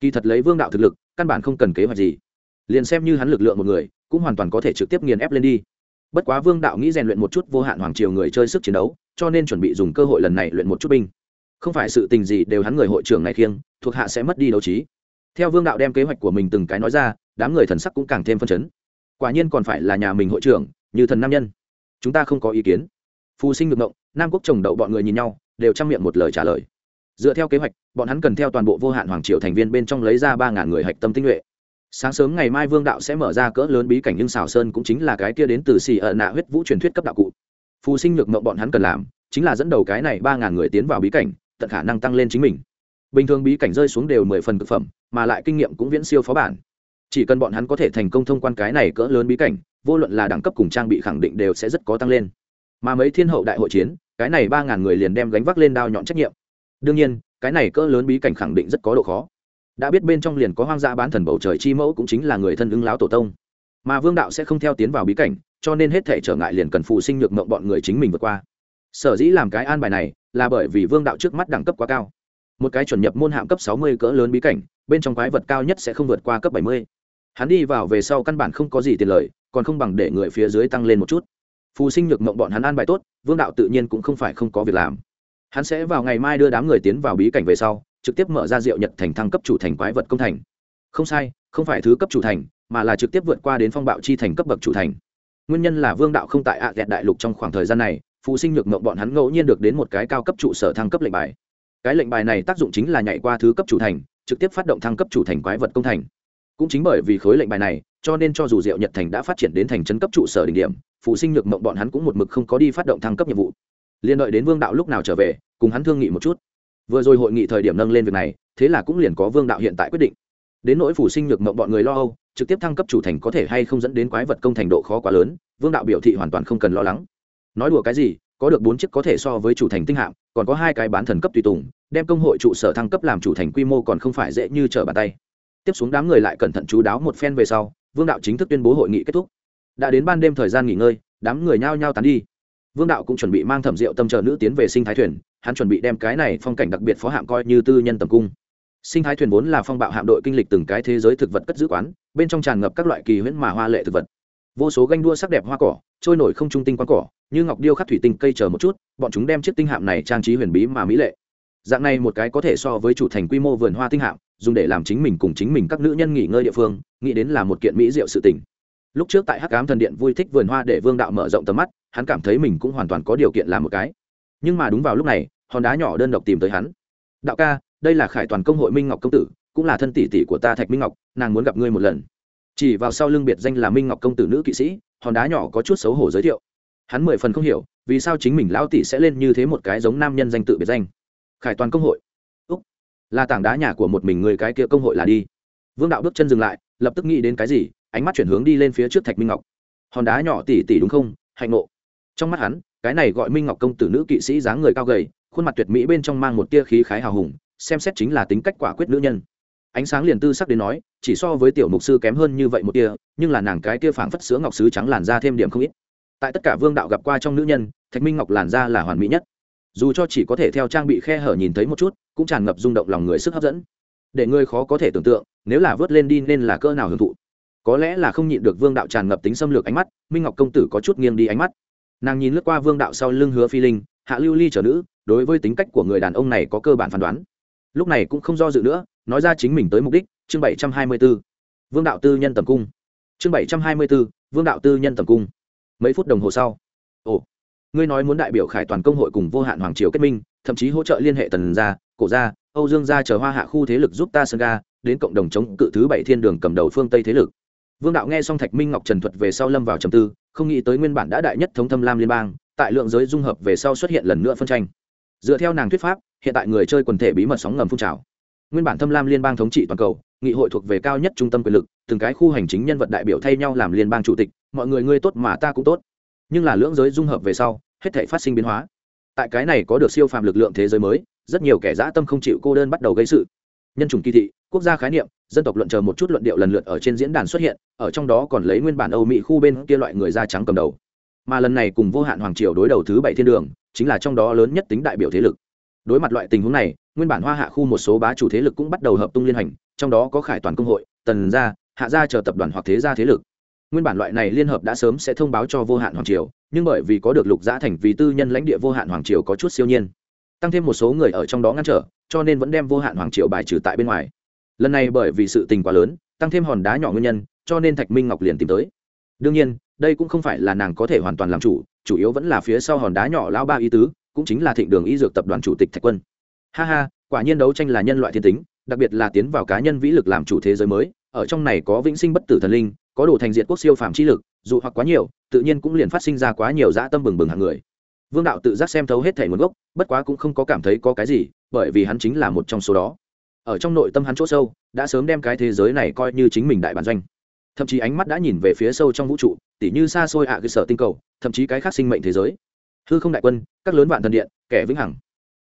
Kỳ thật lấy vương đạo thực lực, căn bản không cần kế hoạch gì. Liền xem như hắn lực lượng một người, cũng hoàn toàn có thể trực tiếp nghiền ép lên đi. Bất quá vương đạo nghĩ rèn luyện một chút vô hạn hoàng triều người chơi sức chiến đấu, cho nên chuẩn bị dùng cơ hội lần này luyện một chút binh. Không phải sự tình gì đều hắn người hội trưởng này khiêng, thuộc hạ sẽ mất đi đấu trí theo vương đạo đem kế hoạch của mình từng cái nói ra, đám người thần sắc cũng càng thêm phân chấn. Quả nhiên còn phải là nhà mình hội trưởng, như thần nam nhân. Chúng ta không có ý kiến. Phù sinh ngược ngộng, nam quốc trồng đậu bọn người nhìn nhau, đều trang miệng một lời trả lời. Dựa theo kế hoạch, bọn hắn cần theo toàn bộ vô hạn hoàng triều thành viên bên trong lấy ra ba ngàn người hạch tâm tinh nhuệ. Sáng sớm ngày mai vương đạo sẽ mở ra cỡ lớn bí cảnh nhưng xào sơn cũng chính là cái kia đến từ xì ở nạ huyết vũ truyền thuyết cấp đạo cụ. Phù sinh nhược mộng bọn hắn cần làm, chính là dẫn đầu cái này ba ngàn người tiến vào bí cảnh, tận khả năng tăng lên chính mình bình thường bí cảnh rơi xuống đều mười phần thực phẩm, mà lại kinh nghiệm cũng viễn siêu phó bản. Chỉ cần bọn hắn có thể thành công thông quan cái này cỡ lớn bí cảnh, vô luận là đẳng cấp cùng trang bị khẳng định đều sẽ rất có tăng lên. Mà mấy thiên hậu đại hội chiến, cái này ba ngàn người liền đem gánh vác lên đao nhọn trách nhiệm. Đương nhiên, cái này cỡ lớn bí cảnh khẳng định rất có độ khó. Đã biết bên trong liền có hoang dã bán thần bầu trời chi mẫu cũng chính là người thân ứng láo tổ tông. Mà vương đạo sẽ không theo tiến vào bí cảnh, cho nên hết thể trở ngại liền cần phụ sinh nhược mộng bọn người chính mình vượt qua. Sở dĩ làm cái an bài này, là bởi vì vương đạo trước mắt đẳng cấp quá cao một cái chuẩn nhập môn hạng cấp sáu mươi cỡ lớn bí cảnh, bên trong quái vật cao nhất sẽ không vượt qua cấp bảy mươi. Hắn đi vào về sau căn bản không có gì tiền lời, còn không bằng để người phía dưới tăng lên một chút. Phù sinh nhược mộng bọn hắn an bài tốt, vương đạo tự nhiên cũng không phải không có việc làm. Hắn sẽ vào ngày mai đưa đám người tiến vào bí cảnh về sau, trực tiếp mở ra rượu nhật thành thăng cấp chủ thành quái vật công thành. Không sai, không phải thứ cấp chủ thành, mà là trực tiếp vượt qua đến phong bạo chi thành cấp bậc chủ thành. Nguyên nhân là vương đạo không tại ạ à dẹt đại lục trong khoảng thời gian này, phù sinh nhược mộng bọn hắn ngẫu nhiên được đến một cái cao cấp trụ sở thăng cấp lệnh bài cái lệnh bài này tác dụng chính là nhảy qua thứ cấp chủ thành, trực tiếp phát động thăng cấp chủ thành quái vật công thành. Cũng chính bởi vì khối lệnh bài này, cho nên cho dù diệu nhật thành đã phát triển đến thành trấn cấp trụ sở đỉnh điểm, phụ sinh nhược mộng bọn hắn cũng một mực không có đi phát động thăng cấp nhiệm vụ. Liên đợi đến vương đạo lúc nào trở về, cùng hắn thương nghị một chút. Vừa rồi hội nghị thời điểm nâng lên việc này, thế là cũng liền có vương đạo hiện tại quyết định. Đến nỗi phủ sinh nhược mộng bọn người lo âu, trực tiếp thăng cấp chủ thành có thể hay không dẫn đến quái vật công thành độ khó quá lớn, vương đạo biểu thị hoàn toàn không cần lo lắng. Nói đùa cái gì có được bốn chiếc có thể so với chủ thành tinh hạng còn có hai cái bán thần cấp tùy tùng, đem công hội trụ sở thăng cấp làm chủ thành quy mô còn không phải dễ như trở bàn tay. Tiếp xuống đám người lại cẩn thận chú đáo một phen về sau, vương đạo chính thức tuyên bố hội nghị kết thúc. Đã đến ban đêm thời gian nghỉ ngơi, đám người nhao nhao tán đi. Vương đạo cũng chuẩn bị mang thẩm rượu tâm chờ nữ tiến về sinh thái thuyền, hắn chuẩn bị đem cái này phong cảnh đặc biệt phó hạm coi như tư nhân tầm cung. Sinh thái thuyền vốn là phong bạo hạm đội kinh lịch từng cái thế giới thực vật cất giữ quán, bên trong tràn ngập các loại kỳ huyễn mà hoa lệ thực vật vô số ganh đua sắc đẹp hoa cỏ, trôi nổi không trung tinh quang cỏ, như ngọc điêu khắc thủy tinh cây chờ một chút, bọn chúng đem chiếc tinh hạm này trang trí huyền bí mà mỹ lệ. Dạng này một cái có thể so với chủ thành quy mô vườn hoa tinh hạm, dùng để làm chính mình cùng chính mình các nữ nhân nghỉ ngơi địa phương, nghĩ đến là một kiện mỹ diệu sự tình. Lúc trước tại hắc ám thần điện vui thích vườn hoa để vương đạo mở rộng tầm mắt, hắn cảm thấy mình cũng hoàn toàn có điều kiện làm một cái. Nhưng mà đúng vào lúc này, hòn đá nhỏ đơn độc tìm tới hắn. Đạo ca, đây là khải toàn công hội minh ngọc công tử, cũng là thân tỷ tỷ của ta thạch minh ngọc, nàng muốn gặp ngươi một lần chỉ vào sau lưng biệt danh là minh ngọc công tử nữ kỵ sĩ, hòn đá nhỏ có chút xấu hổ giới thiệu. Hắn mười phần không hiểu, vì sao chính mình lão tỷ sẽ lên như thế một cái giống nam nhân danh tự biệt danh. Khải toàn công hội. Úc. Là tảng đá nhà của một mình người cái kia công hội là đi. Vương đạo bước chân dừng lại, lập tức nghĩ đến cái gì, ánh mắt chuyển hướng đi lên phía trước thạch minh ngọc. Hòn đá nhỏ tỷ tỷ đúng không? Hạnh ngộ. Trong mắt hắn, cái này gọi minh ngọc công tử nữ kỵ sĩ dáng người cao gầy, khuôn mặt tuyệt mỹ bên trong mang một tia khí khái hào hùng, xem xét chính là tính cách quả quyết nữ nhân ánh sáng liền tư sắc đến nói, chỉ so với tiểu mục sư kém hơn như vậy một tia, nhưng là nàng cái tia phảng phất sữa ngọc sứ trắng làn da thêm điểm không ít. Tại tất cả vương đạo gặp qua trong nữ nhân, thạch minh ngọc làn da là hoàn mỹ nhất. Dù cho chỉ có thể theo trang bị khe hở nhìn thấy một chút, cũng tràn ngập rung động lòng người sức hấp dẫn. Để ngươi khó có thể tưởng tượng, nếu là vớt lên đi nên là cỡ nào hưởng thụ. Có lẽ là không nhịn được vương đạo tràn ngập tính xâm lược ánh mắt, minh ngọc công tử có chút nghiêng đi ánh mắt. Nàng nhìn lướt qua vương đạo sau lưng hứa phi linh, hạ lưu ly trở nữ, đối với tính cách của người đàn ông này có cơ bản phán đoán lúc này cũng không do dự nữa, nói ra chính mình tới mục đích, chương bảy trăm hai mươi b ố vương đạo tư nhân tầm cung. Chương bảy trăm hai mươi b ố vương đạo tư nhân tầm cung. Mấy phút đồng hồ sau. Ồ, ngươi nói muốn đại biểu khải toàn công hội cùng vô hạn hoàng triều kết minh, thậm chí hỗ trợ liên hệ tần gia, cổ gia, âu dương gia chờ hoa hạ khu thế lực giúp ta sơn ga, đến cộng đồng chống cự thứ bảy thiên đường cầm đầu phương tây thế lực. Vương đạo nghe xong thạch minh ngọc trần thuật về sau lâm vào trầm tư, không nghĩ tới nguyên bản đã đại nhất thống thâm lam liên bang, tại lượng giới dung hợp về sau xuất hiện lần nữa phân tranh. Dựa theo nàng thuyết pháp hiện tại người chơi quần thể bí mật sóng ngầm phun trào. Nguyên bản thâm lam liên bang thống trị toàn cầu, nghị hội thuộc về cao nhất trung tâm quyền lực, từng cái khu hành chính nhân vật đại biểu thay nhau làm liên bang chủ tịch, mọi người ngươi tốt mà ta cũng tốt. Nhưng là lưỡng giới dung hợp về sau, hết thể phát sinh biến hóa. Tại cái này có được siêu phàm lực lượng thế giới mới, rất nhiều kẻ dã tâm không chịu cô đơn bắt đầu gây sự. Nhân chủng kỳ thị, quốc gia khái niệm, dân tộc luận chờ một chút luận điệu lần lượt ở trên diễn đàn xuất hiện, ở trong đó còn lấy nguyên bản âu mỹ khu bên kia loại người da trắng cầm đầu. Mà lần này cùng vô hạn hoàng triều đối đầu thứ bảy thiên đường, chính là trong đó lớn nhất tính đại biểu thế lực đối mặt loại tình huống này, nguyên bản hoa hạ khu một số bá chủ thế lực cũng bắt đầu hợp tung liên hành, trong đó có khải toàn công hội, tần gia, hạ gia chờ tập đoàn hoặc thế gia thế lực. Nguyên bản loại này liên hợp đã sớm sẽ thông báo cho vô hạn hoàng triều, nhưng bởi vì có được lục giã thành vì tư nhân lãnh địa vô hạn hoàng triều có chút siêu nhiên, tăng thêm một số người ở trong đó ngăn trở, cho nên vẫn đem vô hạn hoàng triều bài trừ tại bên ngoài. Lần này bởi vì sự tình quá lớn, tăng thêm hòn đá nhỏ nguyên nhân, cho nên thạch minh ngọc liền tìm tới. Đương nhiên, đây cũng không phải là nàng có thể hoàn toàn làm chủ chủ yếu vẫn là phía sau hòn đá nhỏ lao ba ý tứ cũng chính là thịnh đường y dược tập đoàn chủ tịch thạch quân. Ha ha, quả nhiên đấu tranh là nhân loại thiên tính, đặc biệt là tiến vào cá nhân vĩ lực làm chủ thế giới mới, ở trong này có vĩnh sinh bất tử thần linh, có đồ thành diện quốc siêu phạm chi lực, dù hoặc quá nhiều, tự nhiên cũng liền phát sinh ra quá nhiều dã tâm bừng bừng hàng người. Vương đạo tự giác xem thấu hết thể nguồn gốc, bất quá cũng không có cảm thấy có cái gì, bởi vì hắn chính là một trong số đó. Ở trong nội tâm hắn chỗ sâu, đã sớm đem cái thế giới này coi như chính mình đại bản doanh. Thậm chí ánh mắt đã nhìn về phía sâu trong vũ trụ, tỉ như xa xôi ạ cơ sở tinh cầu, thậm chí cái khác sinh mệnh thế giới hư không đại quân, các lớn vạn thần điện, kẻ vĩnh hằng.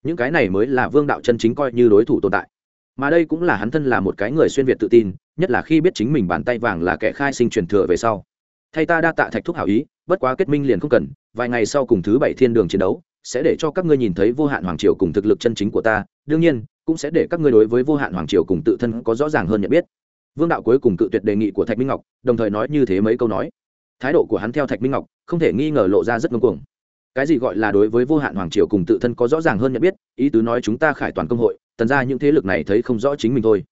Những cái này mới là vương đạo chân chính coi như đối thủ tồn tại. Mà đây cũng là hắn thân là một cái người xuyên việt tự tin, nhất là khi biết chính mình bàn tay vàng là kẻ khai sinh truyền thừa về sau. Thay ta đa tạ thạch thúc hảo ý, bất quá kết minh liền không cần, vài ngày sau cùng thứ bảy thiên đường chiến đấu, sẽ để cho các ngươi nhìn thấy vô hạn hoàng triều cùng thực lực chân chính của ta, đương nhiên, cũng sẽ để các ngươi đối với vô hạn hoàng triều cùng tự thân có rõ ràng hơn nhận biết. Vương đạo cuối cùng cự tuyệt đề nghị của thạch minh ngọc, đồng thời nói như thế mấy câu nói. Thái độ của hắn theo thạch minh ngọc, không thể nghi ngờ lộ ra rất ngưng cuồng cái gì gọi là đối với vô hạn hoàng triều cùng tự thân có rõ ràng hơn nhận biết, ý tứ nói chúng ta khải toàn công hội, tần ra những thế lực này thấy không rõ chính mình thôi.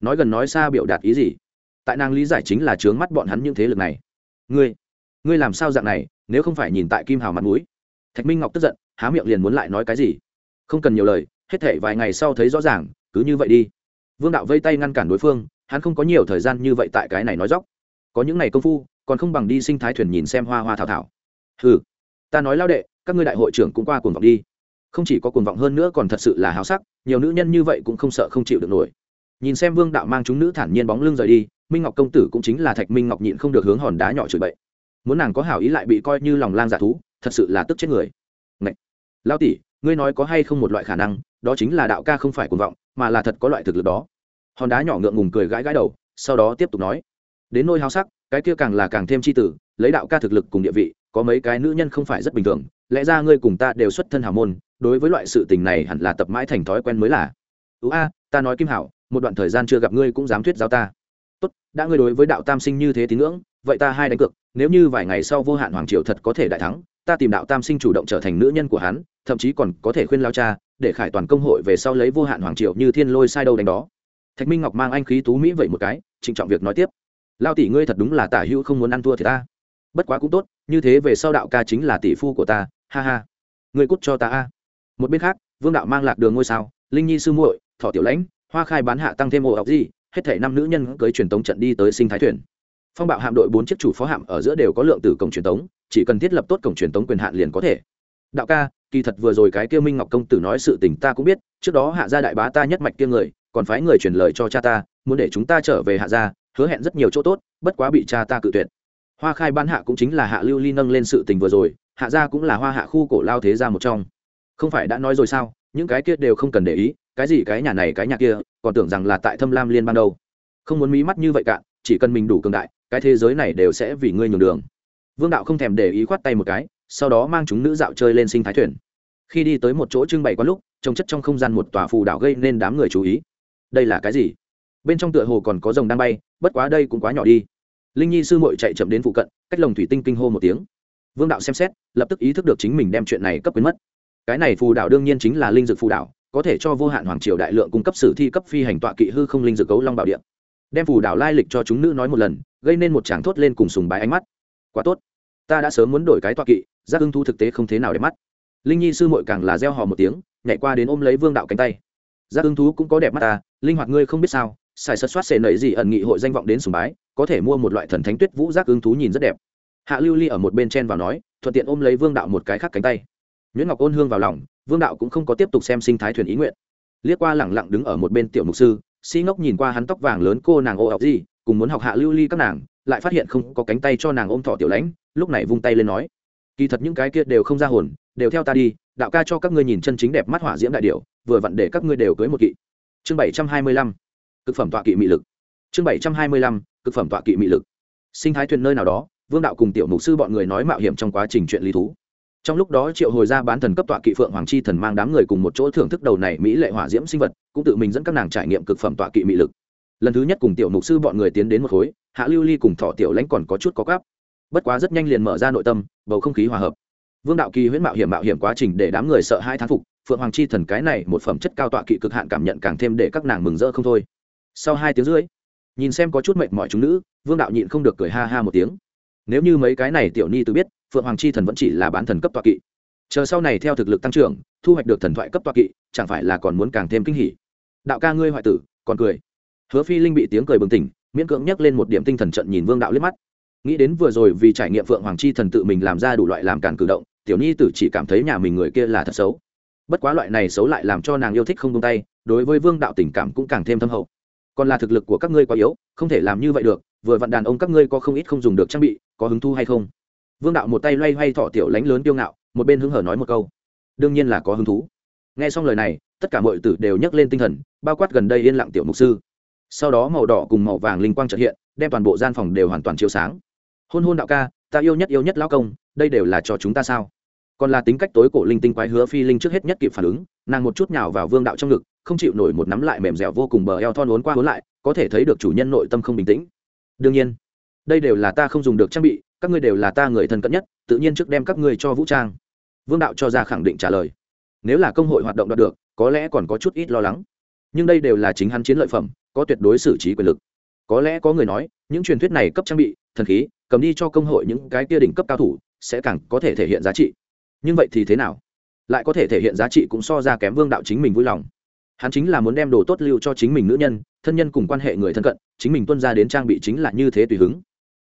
Nói gần nói xa biểu đạt ý gì? Tại nàng lý giải chính là trướng mắt bọn hắn những thế lực này. Ngươi ngươi làm sao dạng này, nếu không phải nhìn tại kim hào mặt mũi? Thạch minh ngọc tức giận, há miệng liền muốn lại nói cái gì? Không cần nhiều lời, hết thể vài ngày sau thấy rõ ràng, cứ như vậy đi. Vương đạo vây tay ngăn cản đối phương, hắn không có nhiều thời gian như vậy tại cái này nói dóc. Có những ngày công phu, còn không bằng đi sinh thái thuyền nhìn xem hoa hoa thảo thảo. Ừ ta nói lao đệ các ngươi đại hội trưởng cũng qua cuồng vọng đi. Không chỉ có cuồng vọng hơn nữa còn thật sự là háo sắc, nhiều nữ nhân như vậy cũng không sợ không chịu được nổi. Nhìn xem vương đạo mang chúng nữ thản nhiên bóng lưng rời đi, minh ngọc công tử cũng chính là thạch minh ngọc nhịn không được hướng hòn đá nhỏ chửi bậy. Muốn nàng có hảo ý lại bị coi như lòng lang giả thú, thật sự là tức chết người. Ngậy! lao tỷ, ngươi nói có hay không một loại khả năng, đó chính là đạo ca không phải cuồng vọng, mà là thật có loại thực lực đó. Hòn đá nhỏ ngượng ngùng cười gãi gãi đầu, sau đó tiếp tục nói. Đến nôi háo sắc, cái kia càng là càng thêm c h i tử, lấy đạo ca thực lực cùng địa vị, có mấy cái nữ nhân không phải rất bình thường lẽ ra ngươi cùng ta đều xuất thân hào môn, đối với loại sự tình này hẳn là tập mãi thành thói quen mới là. Ú a, ta nói kim hảo, một đoạn thời gian chưa gặp ngươi cũng dám thuyết giáo ta. Tốt, đã ngươi đối với đạo tam sinh như thế tín ngưỡng, vậy ta hai đánh cược, nếu như vài ngày sau vô hạn hoàng triều thật có thể đại thắng, ta tìm đạo tam sinh chủ động trở thành nữ nhân của hắn, thậm chí còn có thể khuyên lao cha, để khải toàn công hội về sau lấy vô hạn hoàng triều như thiên lôi sai đâu đánh đó. Thạch minh ngọc mang anh khí tú mỹ vậy một cái, trịnh trọng việc nói tiếp. Lao tỷ ngươi thật đúng là tả hữu không muốn ăn thua thì ta. Bất quá cũng tốt, như thế về sau đạo ca chính là tỷ phu của ta ha ha. Người cút cho ta a. Một bên khác, vương đạo mang lạc đường ngôi sao, linh nhi sư muội, thọ tiểu lãnh, hoa khai bán hạ tăng thêm ồ ọc gì, hết thể năm nữ nhân cưới truyền tống trận đi tới sinh thái thuyền. Phong bạo hạm đội bốn chiếc chủ phó hạm ở giữa đều có lượng tử cổng truyền tống, chỉ cần thiết lập tốt cổng truyền tống quyền hạn liền có thể. Đạo ca, kỳ thật vừa rồi cái kia minh ngọc công tử nói sự tình ta cũng biết, trước đó hạ gia đại bá ta nhất mạch kia người, còn phái người truyền lời cho cha ta, muốn để chúng ta trở về hạ gia, hứa hẹn rất nhiều chỗ tốt, bất quá bị cha ta cự tuyệt. Hoa khai ban hạ cũng chính là hạ lưu ly nâng lên sự tình vừa rồi hạ gia cũng là hoa hạ khu cổ lao thế gia một trong. Không phải đã nói rồi sao? Những cái kia đều không cần để ý, cái gì cái nhà này, cái nhà kia, còn tưởng rằng là tại thâm lam liên ban đâu. không muốn mí mắt như vậy cạn chỉ cần mình đủ cường đại, cái thế giới này đều sẽ vì ngươi nhường đường. Vương đạo không thèm để ý khoát tay một cái, sau đó mang chúng nữ dạo chơi lên sinh thái thuyền. Khi đi tới một chỗ trưng bày quá lúc trồng chất trong không gian một tòa phù đảo gây nên đám người chú ý. Đây là cái gì? Bên trong tựa hồ còn có rồng đang bay, bất quá đây cũng quá nhỏ đi. Linh nhi sư muội chạy chậm đến phụ cận, cách lồng thủy tinh kinh hô một tiếng vương đạo xem xét, lập tức ý thức được chính mình đem chuyện này cấp quyến mất. Cái này phù đảo đương nhiên chính là linh dược phù đảo có thể cho vô hạn hoàng triều đại lượng cung cấp sử thi cấp phi hành tọa kỵ hư không linh dược cấu long bảo điện đem phù đảo lai lịch cho chúng nữ nói một lần, gây nên một tràng thốt lên cùng sùng bái ánh mắt. Quá tốt. Ta đã sớm muốn đổi cái tọa kỵ, giác ưng thu thực tế không thế nào để mắt. Linh nhi sư muội càng là gieo hò một tiếng, nhảy qua đến ôm lấy vương đạo cánh tay. Giác ưng thú cũng có đẹp mắt ta, linh hoạt ngươi không biết sao, xài sật soát xệ nảy gì ẩn nghị hội danh vọng đến sùng bái, có thể mua một loại thần thánh tuyết vũ giác ưng thú nhìn rất đẹp hạ lưu ly ở một bên chen vào nói, thuận tiện ôm lấy vương đạo một cái khác cánh tay. Nguyễn ngọc ôn hương vào lòng, vương đạo cũng không có tiếp tục xem sinh thái thuyền ý nguyện. Liếc qua lẳng lặng đứng ở một bên tiểu mục sư, si ngốc nhìn qua hắn tóc vàng lớn cô nàng ô ọc gì, cùng muốn học hạ lưu ly các nàng, lại phát hiện không có cánh tay cho nàng ôm thọ tiểu lãnh, lúc này vung tay lên nói, kỳ thật những cái kia đều không ra hồn, đều theo ta đi, đạo ca cho các ngươi nhìn chân chính đẹp mắt hỏa diễm đại điệu vừa vặn để các ngươi đều cưới một kỵ. Chương bảy trăm hai mươi lăm, cực phẩm tọa kỵ mị lực. Chương bảy trăm hai mươi lăm, cực phẩm tọa kỵ mị lực. Sinh thái thuyền nơi nào đó vương đạo cùng tiểu mục sư bọn người nói mạo hiểm trong quá trình chuyện lý thú. Trong lúc đó triệu hồi ra bán thần cấp tọa kỵ phượng hoàng chi thần mang đám người cùng một chỗ thưởng thức đầu này mỹ lệ hỏa diễm sinh vật, cũng tự mình dẫn các nàng trải nghiệm cực phẩm tọa kỵ mỹ lực. Lần thứ nhất cùng tiểu mục sư bọn người tiến đến một khối, hạ lưu ly cùng thọ tiểu lãnh còn có chút có cắp bất quá rất nhanh liền mở ra nội tâm, bầu không khí hòa hợp. Vương đạo kỳ huyễn mạo hiểm mạo hiểm quá trình để đám người sợ hai thán phục, phượng hoàng chi thần cái này một phẩm chất cao tọa kỵ cực hạn cảm nhận càng thêm để các nàng mừng rỡ không thôi. Sau hai tiếng rưỡi, nhìn xem có chút mệt mỏi chúng nữ, vương đạo nhịn không được cười ha ha một tiếng nếu như mấy cái này tiểu ni tự biết, phượng hoàng chi thần vẫn chỉ là bán thần cấp toa kỵ. Chờ sau này theo thực lực tăng trưởng, thu hoạch được thần thoại cấp toa kỵ, chẳng phải là còn muốn càng thêm kinh hỉ? Đạo ca ngươi hoại tử, còn cười. Hứa phi linh bị tiếng cười bừng tỉnh, miễn cưỡng nhắc lên một điểm tinh thần trận nhìn vương đạo liếc mắt. Nghĩ đến vừa rồi vì trải nghiệm phượng hoàng chi thần tự mình làm ra đủ loại làm cản cử động, tiểu ni tử chỉ cảm thấy nhà mình người kia là thật xấu. Bất quá loại này xấu lại làm cho nàng yêu thích không tung tay, đối với vương đạo tình cảm cũng càng thêm thâm hậu. Còn là thực lực của các ngươi quá yếu, không thể làm như vậy được, vừa vặn đàn ông các ngươi có không ít không dùng được trang bị có hứng thu hay không? Vương đạo một tay loay hoay thọ tiểu lánh lớn kiêu ngạo, một bên hứng hở nói một câu. Đương nhiên là có hứng thú. Nghe xong lời này, tất cả mọi tử đều nhấc lên tinh thần, bao quát gần đây yên lặng tiểu mục sư. Sau đó màu đỏ cùng màu vàng linh quang trợ hiện, đem toàn bộ gian phòng đều hoàn toàn chiếu sáng. Hôn hôn đạo ca, ta yêu nhất yêu nhất lão công, đây đều là cho chúng ta sao? Còn là tính cách tối cổ linh tinh quái hứa phi linh trước hết nhất kịp phản ứng, nàng một chút nhào vào vương đạo trong ngực, không chịu nổi một nắm lại mềm dẻo vô cùng bờ eo thon uốn qua uốn lại, có thể thấy được chủ nhân nội tâm không bình tĩnh. Đương nhiên đây đều là ta không dùng được trang bị, các ngươi đều là ta người thân cận nhất, tự nhiên trước đem các ngươi cho vũ trang. Vương đạo cho ra khẳng định trả lời. Nếu là công hội hoạt động đạt được, có lẽ còn có chút ít lo lắng. Nhưng đây đều là chính hắn chiến lợi phẩm, có tuyệt đối xử trí quyền lực. Có lẽ có người nói, những truyền thuyết này cấp trang bị, thần khí, cầm đi cho công hội những cái kia đỉnh cấp cao thủ, sẽ càng có thể thể hiện giá trị. Nhưng vậy thì thế nào? Lại có thể thể hiện giá trị cũng so ra kém vương đạo chính mình vui lòng. Hắn chính là muốn đem đồ tốt lưu cho chính mình nữ nhân, thân nhân cùng quan hệ người thân cận, chính mình tuân ra đến trang bị chính là như thế tùy hứng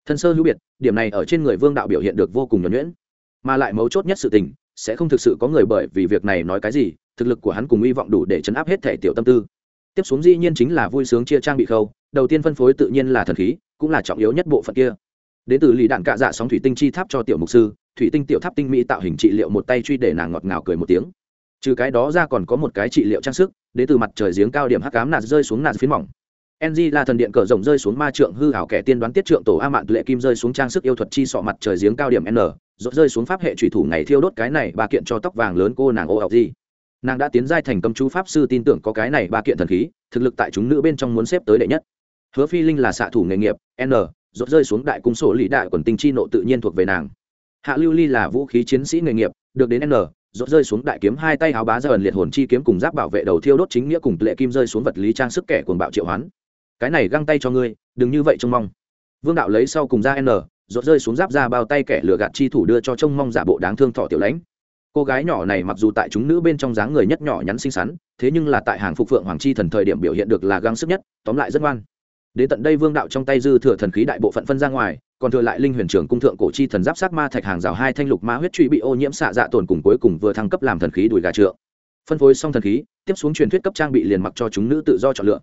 thân sơ hữu biệt, điểm này ở trên người vương đạo biểu hiện được vô cùng nhuẩn nhuyễn. Mà lại mấu chốt nhất sự tình, sẽ không thực sự có người bởi vì việc này nói cái gì, thực lực của hắn cùng hy vọng đủ để chấn áp hết thể tiểu tâm tư. Tiếp xuống dĩ nhiên chính là vui sướng chia trang bị khâu, đầu tiên phân phối tự nhiên là thần khí, cũng là trọng yếu nhất bộ phận kia. Đến từ lì đạn cạ dạ sóng thủy tinh chi tháp cho tiểu mục sư, thủy tinh tiểu tháp tinh mỹ tạo hình trị liệu một tay truy để nàng ngọt ngào cười một tiếng. Trừ cái đó ra còn có một cái trị liệu trang sức, đến từ mặt trời giếng cao điểm hắc cám nạt rơi xuống nạt phiến mỏng ng là thần điện cờ rộng rơi xuống ma trượng hư hảo kẻ tiên đoán tiết trượng tổ a mạn lệ kim rơi xuống trang sức yêu thuật chi sọ mặt trời giếng cao điểm n rốt rơi xuống pháp hệ thủy thủ ngày thiêu đốt cái này ba kiện cho tóc vàng lớn cô nàng ô học gì. Nàng đã tiến giai thành công chú pháp sư tin tưởng có cái này ba kiện thần khí, thực lực tại chúng nữ bên trong muốn xếp tới đệ nhất. Hứa phi linh là xạ thủ nghề nghiệp, n rốt rơi xuống đại cung sổ lý đại quần tinh chi nộ tự nhiên thuộc về nàng. Hạ lưu ly là vũ khí chiến sĩ nghề nghiệp, được đến n rốt rơi xuống đại kiếm hai tay áo bá ra ẩn liệt hồn chi kiếm cùng giáp bảo vệ đầu thiêu đốt chính nghĩa cùng lệ kim rơi xuống vật lý trang sức kẻ cuồng bạo triệu hoán cái này găng tay cho ngươi, đừng như vậy trông mong. Vương đạo lấy sau cùng ra n rột rơi xuống giáp ra bao tay kẻ lừa gạt chi thủ đưa cho trông mong giả bộ đáng thương thọ tiểu lãnh. Cô gái nhỏ này mặc dù tại chúng nữ bên trong dáng người nhất nhỏ nhắn xinh xắn, thế nhưng là tại hàng phục phượng hoàng chi thần thời điểm biểu hiện được là găng sức nhất, tóm lại rất ngoan. Đến tận đây vương đạo trong tay dư thừa thần khí đại bộ phận phân ra ngoài, còn thừa lại linh huyền trưởng cung thượng cổ chi thần giáp sát ma thạch hàng rào hai thanh lục ma huyết truy bị ô nhiễm xạ dạ tổn cùng cuối cùng vừa thăng cấp làm thần khí đùi gà trượng. Phân phối xong thần khí, tiếp xuống truyền thuyết cấp trang bị liền mặc cho chúng nữ tự do chọn lựa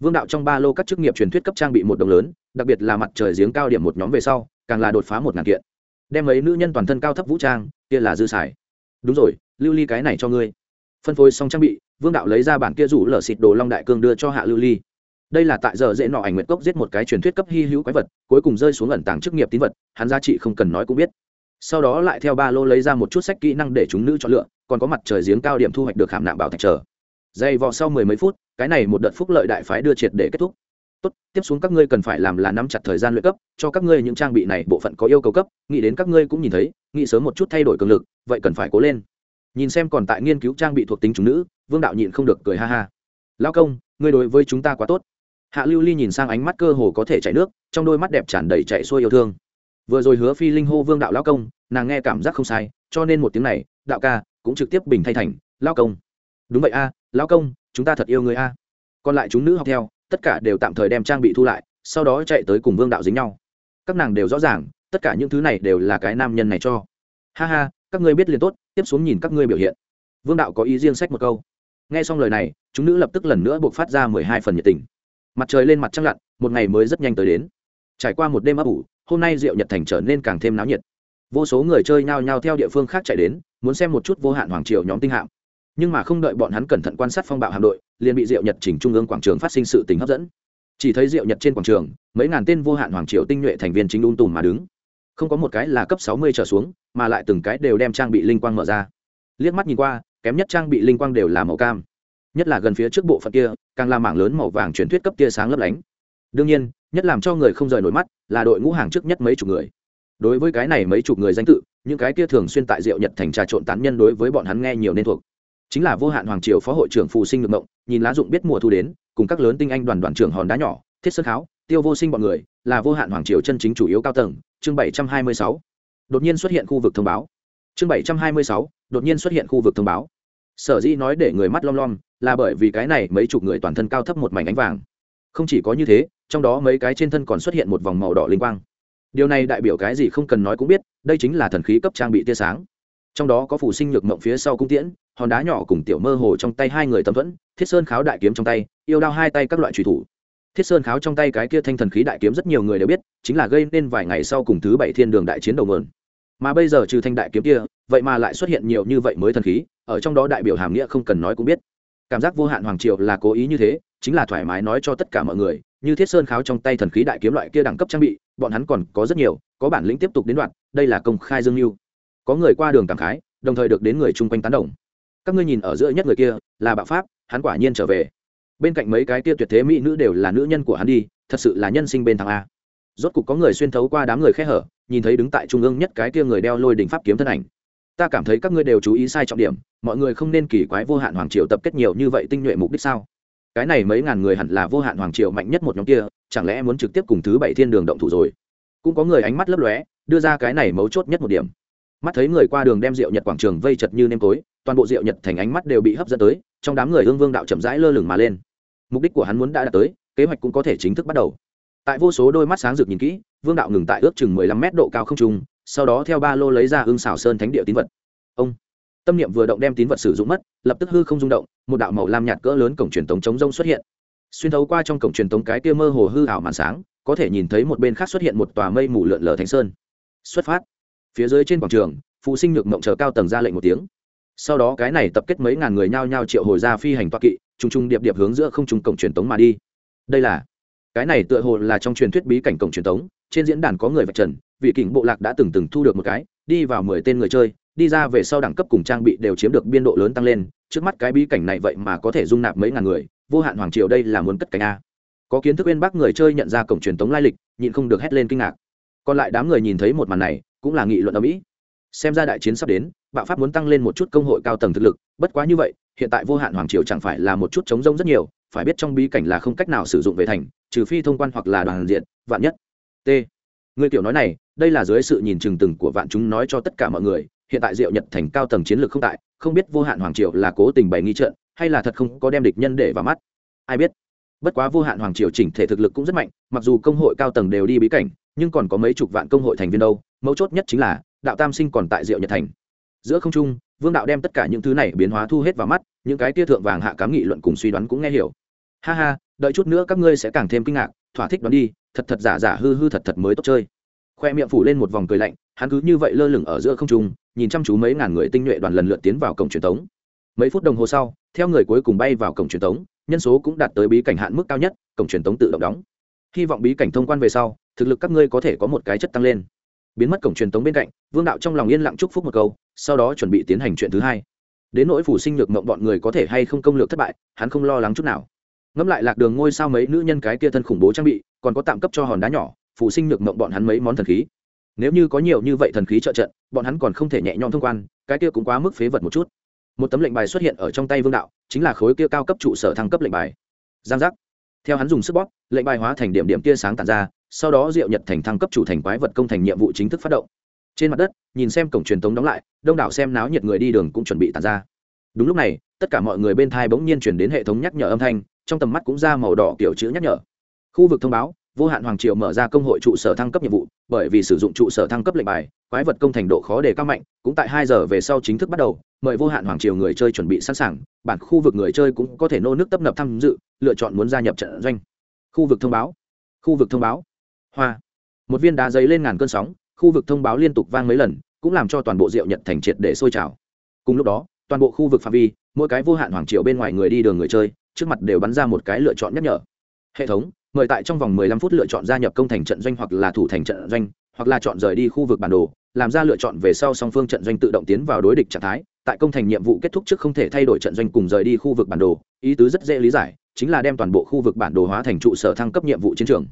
vương đạo trong ba lô các chức nghiệp truyền thuyết cấp trang bị một đồng lớn, đặc biệt là mặt trời giếng cao điểm một nhóm về sau, càng là đột phá một ngàn kiện. Đem mấy nữ nhân toàn thân cao thấp vũ trang, kia là dư xài. Đúng rồi, lưu ly cái này cho ngươi. Phân phối xong trang bị, vương đạo lấy ra bản kia rủ lở xịt đồ long đại cương đưa cho hạ lưu ly. Đây là tại giờ dễ nọ ảnh nguyện cốc giết một cái truyền thuyết cấp hy hữu quái vật, cuối cùng rơi xuống ẩn tàng chức nghiệp tín vật, hắn giá trị không cần nói cũng biết. Sau đó lại theo ba lô lấy ra một chút sách kỹ năng để chúng nữ chọn lựa, còn có mặt trời giếng cao điểm thu hoạch được hàm nạm bảo thạch trở dày vò sau mười mấy phút cái này một đợt phúc lợi đại phái đưa triệt để kết thúc. Tốt tiếp xuống các ngươi cần phải làm là nắm chặt thời gian luyện cấp cho các ngươi những trang bị này bộ phận có yêu cầu cấp nghĩ đến các ngươi cũng nhìn thấy nghĩ sớm một chút thay đổi cường lực vậy cần phải cố lên. Nhìn xem còn tại nghiên cứu trang bị thuộc tính chúng nữ vương đạo nhịn không được cười ha ha. Lao công ngươi đối với chúng ta quá tốt. Hạ lưu ly nhìn sang ánh mắt cơ hồ có thể chảy nước trong đôi mắt đẹp tràn đầy chạy xuôi yêu thương. Vừa rồi hứa phi linh hô vương đạo lao công nàng nghe cảm giác không sai cho nên một tiếng này đạo ca cũng trực tiếp bình thay thành lao công. Đúng vậy a à, Lão công, chúng ta thật yêu người a. Còn lại chúng nữ học theo, tất cả đều tạm thời đem trang bị thu lại, sau đó chạy tới cùng vương đạo dính nhau. Các nàng đều rõ ràng, tất cả những thứ này đều là cái nam nhân này cho. Ha ha, các ngươi biết liền tốt, tiếp xuống nhìn các ngươi biểu hiện. Vương đạo có ý riêng sách một câu. Nghe xong lời này, chúng nữ lập tức lần nữa buộc phát ra mười hai phần nhiệt tình. Mặt trời lên mặt trăng lặn, một ngày mới rất nhanh tới đến. Trải qua một đêm ấp ủ, hôm nay rượu nhật thành trở nên càng thêm náo nhiệt. Vô số người chơi nhao nhao theo địa phương khác chạy đến, muốn xem một chút vô hạn hoàng triều nhóm tinh hạm nhưng mà không đợi bọn hắn cẩn thận quan sát phong bạo hạm đội, liền bị diệu nhật chỉnh trung ương quảng trường phát sinh sự tình hấp dẫn. Chỉ thấy diệu nhật trên quảng trường, mấy ngàn tên vô hạn hoàng triều tinh nhuệ thành viên chính ung tùm mà đứng. Không có một cái là cấp sáu mươi trở xuống, mà lại từng cái đều đem trang bị linh quang mở ra. Liếc mắt nhìn qua, kém nhất trang bị linh quang đều là màu cam. Nhất là gần phía trước bộ phận kia, càng là mảng lớn màu vàng truyền thuyết cấp tia sáng lấp lánh. Đương nhiên, nhất làm cho người không rời nổi mắt, là đội ngũ hàng trước nhất mấy chục người. Đối với cái này mấy chục người danh tự, những cái kia thường xuyên tại diệu nhật thành trà trộn tán nhân đối với bọn hắn nghe nhiều nên thuộc chính là vô hạn hoàng triều phó hội trưởng phù sinh ngược ngộng, nhìn lá dụng biết mùa thu đến, cùng các lớn tinh anh đoàn đoàn trưởng hòn đá nhỏ, thiết sơn kháo, tiêu vô sinh bọn người, là vô hạn hoàng triều chân chính chủ yếu cao tầng, chương bảy trăm hai mươi sáu. Đột nhiên xuất hiện khu vực thông báo. Chương bảy trăm hai mươi sáu, đột nhiên xuất hiện khu vực thông báo. Sở dĩ nói để người mắt lom lom, là bởi vì cái này mấy chục người toàn thân cao thấp một mảnh ánh vàng. Không chỉ có như thế, trong đó mấy cái trên thân còn xuất hiện một vòng màu đỏ linh quang. Điều này đại biểu cái gì không cần nói cũng biết, đây chính là thần khí cấp trang bị tia sáng. Trong đó có phủ sinh nhược mộng phía sau cung tiễn hòn đá nhỏ cùng tiểu mơ hồ trong tay hai người tâm thuẫn, thiết sơn kháo đại kiếm trong tay, yêu đao hai tay các loại trùy thủ. Thiết sơn kháo trong tay cái kia thanh thần khí đại kiếm rất nhiều người đều biết, chính là gây nên vài ngày sau cùng thứ bảy thiên đường đại chiến đầu mượn mà bây giờ trừ thanh đại kiếm kia, vậy mà lại xuất hiện nhiều như vậy mới thần khí, ở trong đó đại biểu hàm nghĩa không cần nói cũng biết. Cảm giác vô hạn hoàng triều là cố ý như thế, chính là thoải mái nói cho tất cả mọi người, như thiết sơn kháo trong tay thần khí đại kiếm loại kia đẳng cấp trang bị, bọn hắn còn có rất nhiều, có bản lĩnh tiếp tục đến đoạn, đây là công khai dương mưu có người qua đường cảm khái, đồng thời được đến người chung quanh tán đồng các ngươi nhìn ở giữa nhất người kia, là bạo pháp, hắn quả nhiên trở về. Bên cạnh mấy cái kia tuyệt thế mỹ nữ đều là nữ nhân của hắn đi, thật sự là nhân sinh bên thằng a. Rốt cục có người xuyên thấu qua đám người khe hở, nhìn thấy đứng tại trung ương nhất cái kia người đeo lôi đỉnh pháp kiếm thân ảnh. Ta cảm thấy các ngươi đều chú ý sai trọng điểm, mọi người không nên kỳ quái vô hạn hoàng triều tập kết nhiều như vậy tinh nhuệ mục đích sao? Cái này mấy ngàn người hẳn là vô hạn hoàng triều mạnh nhất một nhóm kia, chẳng lẽ muốn trực tiếp cùng thứ bảy thiên đường động thủ rồi? Cũng có người ánh mắt lấp lóe, đưa ra cái này mấu chốt nhất một điểm. Mắt thấy người qua đường đem rượu nhật quảng trường vây chật như nêm tối toàn bộ rượu nhật thành ánh mắt đều bị hấp dẫn tới, trong đám người hương vương đạo chậm rãi lơ lửng mà lên. Mục đích của hắn muốn đã đạt tới, kế hoạch cũng có thể chính thức bắt đầu. Tại vô số đôi mắt sáng rực nhìn kỹ, vương đạo ngừng tại ước chừng mười lăm mét độ cao không trung, sau đó theo ba lô lấy ra hương xảo sơn thánh địa tín vật. Ông! Tâm niệm vừa động đem tín vật sử dụng mất, lập tức hư không rung động, một đạo màu lam nhạt cỡ lớn cổng truyền tống chống rông xuất hiện. Xuyên thấu qua trong cổng truyền tống cái kia mơ hồ hư ảo màn sáng, có thể nhìn thấy một bên khác xuất hiện một tòa mây mù lượn lờ thánh sơn. Xuất phát! Phía dưới trên quảng trường phụ sinh nhược mộng chờ cao tầng ra lệnh một tiếng sau đó cái này tập kết mấy ngàn người nhao nhao triệu hồi ra phi hành toa kỵ t r u n g t r u n g điệp điệp hướng giữa không trung cổng truyền tống mà đi. Đây là, cái này tựa hồ là trong truyền thuyết bí cảnh cổng truyền tống, trên diễn đàn có người vạch trần, vị kỉnh bộ lạc đã từng từng thu được một cái, đi vào mười tên người chơi, đi ra về sau đẳng cấp cùng trang bị đều chiếm được biên độ lớn tăng lên, trước mắt cái bí cảnh này vậy mà có thể dung nạp mấy ngàn người, vô hạn hoàng triều đây là muốn cất cảnh a. Có kiến thức bên bác người chơi nhận ra cổng truyền tống lai lịch, nhịn không được hét lên kinh ngạc. Còn lại đám người nhìn thấy một màn này, cũng là nghị luận ở mỹ xem ra đại chiến sắp đến, bạo pháp muốn tăng lên một chút công hội cao tầng thực lực, bất quá như vậy, hiện tại vô hạn hoàng triều chẳng phải là một chút chống rông rất nhiều, phải biết trong bí cảnh là không cách nào sử dụng về thành, trừ phi thông quan hoặc là đoàn diện, vạn nhất. T. Người tiểu nói này, đây là dưới sự nhìn chừng từng của vạn chúng nói cho tất cả mọi người, hiện tại diệu nhật thành cao tầng chiến lược không tại, không biết vô hạn hoàng triều là cố tình bày nghi trận, hay là thật không có đem địch nhân để vào mắt. Ai biết. Bất quá vô hạn hoàng triều chỉnh thể thực lực cũng rất mạnh, mặc dù công hội cao tầng đều đi bí cảnh, nhưng còn có mấy chục vạn công hội thành viên đâu, mấu chốt nhất chính là đạo tam sinh còn tại diệu nhật thành. Giữa không trung, vương đạo đem tất cả những thứ này biến hóa thu hết vào mắt, những cái tia thượng vàng hạ cám nghị luận cùng suy đoán cũng nghe hiểu. Ha ha, đợi chút nữa các ngươi sẽ càng thêm kinh ngạc, thỏa thích đoán đi, thật thật giả giả hư hư thật thật mới tốt chơi. Khoe miệng phủ lên một vòng cười lạnh, hắn cứ như vậy lơ lửng ở giữa không trung, nhìn chăm chú mấy ngàn người tinh nhuệ đoàn lần lượt tiến vào cổng truyền thống mấy phút đồng hồ sau, theo người cuối cùng bay vào cổng truyền thống nhân số cũng đạt tới bí cảnh hạn mức cao nhất, cổng truyền thống tự động đóng. Hy vọng bí cảnh thông quan về sau, thực lực các ngươi có thể có một cái chất tăng lên biến mất cổng truyền tống bên cạnh, vương đạo trong lòng yên lặng chúc phúc một câu, sau đó chuẩn bị tiến hành chuyện thứ hai. Đến nỗi phủ sinh lược mộng bọn người có thể hay không công lược thất bại, hắn không lo lắng chút nào. Ngẫm lại lạc đường ngôi sao mấy nữ nhân cái kia thân khủng bố trang bị, còn có tạm cấp cho hòn đá nhỏ phủ sinh lược mộng bọn hắn mấy món thần khí. Nếu như có nhiều như vậy thần khí trợ trận, bọn hắn còn không thể nhẹ nhõm thông quan, cái kia cũng quá mức phế vật một chút. Một tấm lệnh bài xuất hiện ở trong tay vương đạo, chính là khối kia cao cấp trụ sở thăng cấp lệnh bài. Giang giác. Theo hắn dùng sức bóp, lệnh bài hóa thành điểm điểm tia sáng tàn ra sau đó diệu nhật thành thăng cấp chủ thành quái vật công thành nhiệm vụ chính thức phát động. Trên mặt đất, nhìn xem cổng truyền thống đóng lại, đông đảo xem náo nhiệt người đi đường cũng chuẩn bị tàn ra. Đúng lúc này, tất cả mọi người bên thai bỗng nhiên chuyển đến hệ thống nhắc nhở âm thanh, trong tầm mắt cũng ra màu đỏ kiểu chữ nhắc nhở. Khu vực thông báo, vô hạn hoàng triều mở ra công hội trụ sở thăng cấp nhiệm vụ, bởi vì sử dụng trụ sở thăng cấp lệnh bài, quái vật công thành độ khó đề cao mạnh, cũng tại hai giờ về sau chính thức bắt đầu, mời vô hạn hoàng triều người chơi chuẩn bị sẵn sàng, bản khu vực người chơi cũng có thể nô nước tấp nập tham dự, lựa chọn muốn gia nhập trận doanh. Khu vực thông báo, khu vực thông báo hoa. Một viên đá giấy lên ngàn cơn sóng, khu vực thông báo liên tục vang mấy lần, cũng làm cho toàn bộ rượu nhật thành triệt để sôi trào. Cùng lúc đó, toàn bộ khu vực phạm vi, mỗi cái vô hạn hoàng triều bên ngoài người đi đường người chơi, trước mặt đều bắn ra một cái lựa chọn nhắc nhở. Hệ thống, mời tại trong vòng 15 phút lựa chọn gia nhập công thành trận doanh hoặc là thủ thành trận doanh, hoặc là chọn rời đi khu vực bản đồ, làm ra lựa chọn về sau song phương trận doanh tự động tiến vào đối địch trạng thái. Tại công thành nhiệm vụ kết thúc trước không thể thay đổi trận doanh cùng rời đi khu vực bản đồ, ý tứ rất dễ lý giải, chính là đem toàn bộ khu vực bản đồ hóa thành trụ sở thăng cấp nhiệm vụ chiến trường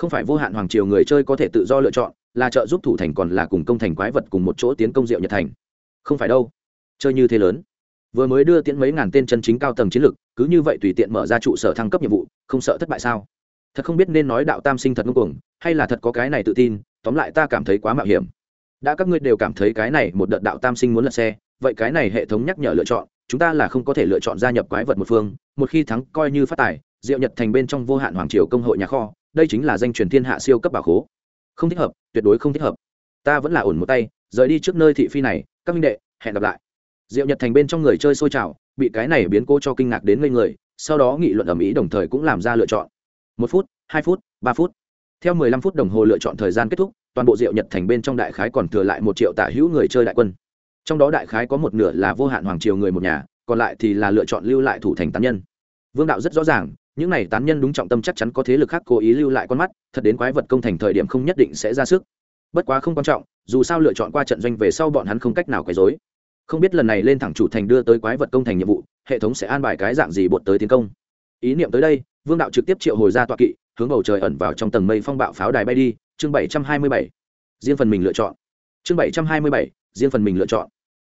không phải vô hạn hoàng triều người chơi có thể tự do lựa chọn là trợ giúp thủ thành còn là cùng công thành quái vật cùng một chỗ tiến công diệu nhật thành. Không phải đâu. Chơi như thế lớn. Vừa mới đưa tiễn mấy ngàn tên chân chính cao tầng chiến lược, cứ như vậy tùy tiện mở ra trụ sở thăng cấp nhiệm vụ không sợ thất bại sao? Thật không biết nên nói đạo tam sinh thật ngông cuồng hay là thật có cái này tự tin tóm lại ta cảm thấy quá mạo hiểm. Đã các ngươi đều cảm thấy cái này một đợt đạo tam sinh muốn lật xe vậy cái này hệ thống nhắc nhở lựa chọn chúng ta là không có thể lựa chọn gia nhập quái vật một phương một khi thắng coi như phát tài diệu nhật thành bên trong vô hạn hoàng triều công hội nhà kho đây chính là danh truyền thiên hạ siêu cấp bảo khố. Không thích hợp, tuyệt đối không thích hợp. Ta vẫn là ổn một tay, rời đi trước nơi thị phi này, các minh đệ, hẹn gặp lại. Diệu nhật thành bên trong người chơi sôi trào, bị cái này biến cô cho kinh ngạc đến ngây người, sau đó nghị luận ầm ĩ đồng thời cũng làm ra lựa chọn. Một phút, hai phút, ba phút. Theo mười lăm phút đồng hồ lựa chọn thời gian kết thúc, toàn bộ diệu nhật thành bên trong đại khái còn thừa lại một triệu tả hữu người chơi đại quân. Trong đó đại khái có một nửa là vô hạn hoàng triều người một nhà, còn lại thì là lựa chọn lưu lại thủ thành tán nhân. Vương đạo rất rõ ràng những này tán nhân đúng trọng tâm chắc chắn có thế lực khác cố ý lưu lại con mắt, thật đến quái vật công thành thời điểm không nhất định sẽ ra sức. Bất quá không quan trọng, dù sao lựa chọn qua trận doanh về sau bọn hắn không cách nào quấy dối không biết lần này lên thẳng chủ thành đưa tới quái vật công thành nhiệm vụ, hệ thống sẽ an bài cái dạng gì bột tới tiến công. Ý niệm tới đây, vương đạo trực tiếp triệu hồi ra tọa kỵ, hướng bầu trời ẩn vào trong tầng mây phong bạo pháo đài bay đi, chương bảy trăm hai mươi bảy. Riêng phần mình lựa chọn. Chương bảy trăm hai mươi bảy, riêng phần mình lựa chọn.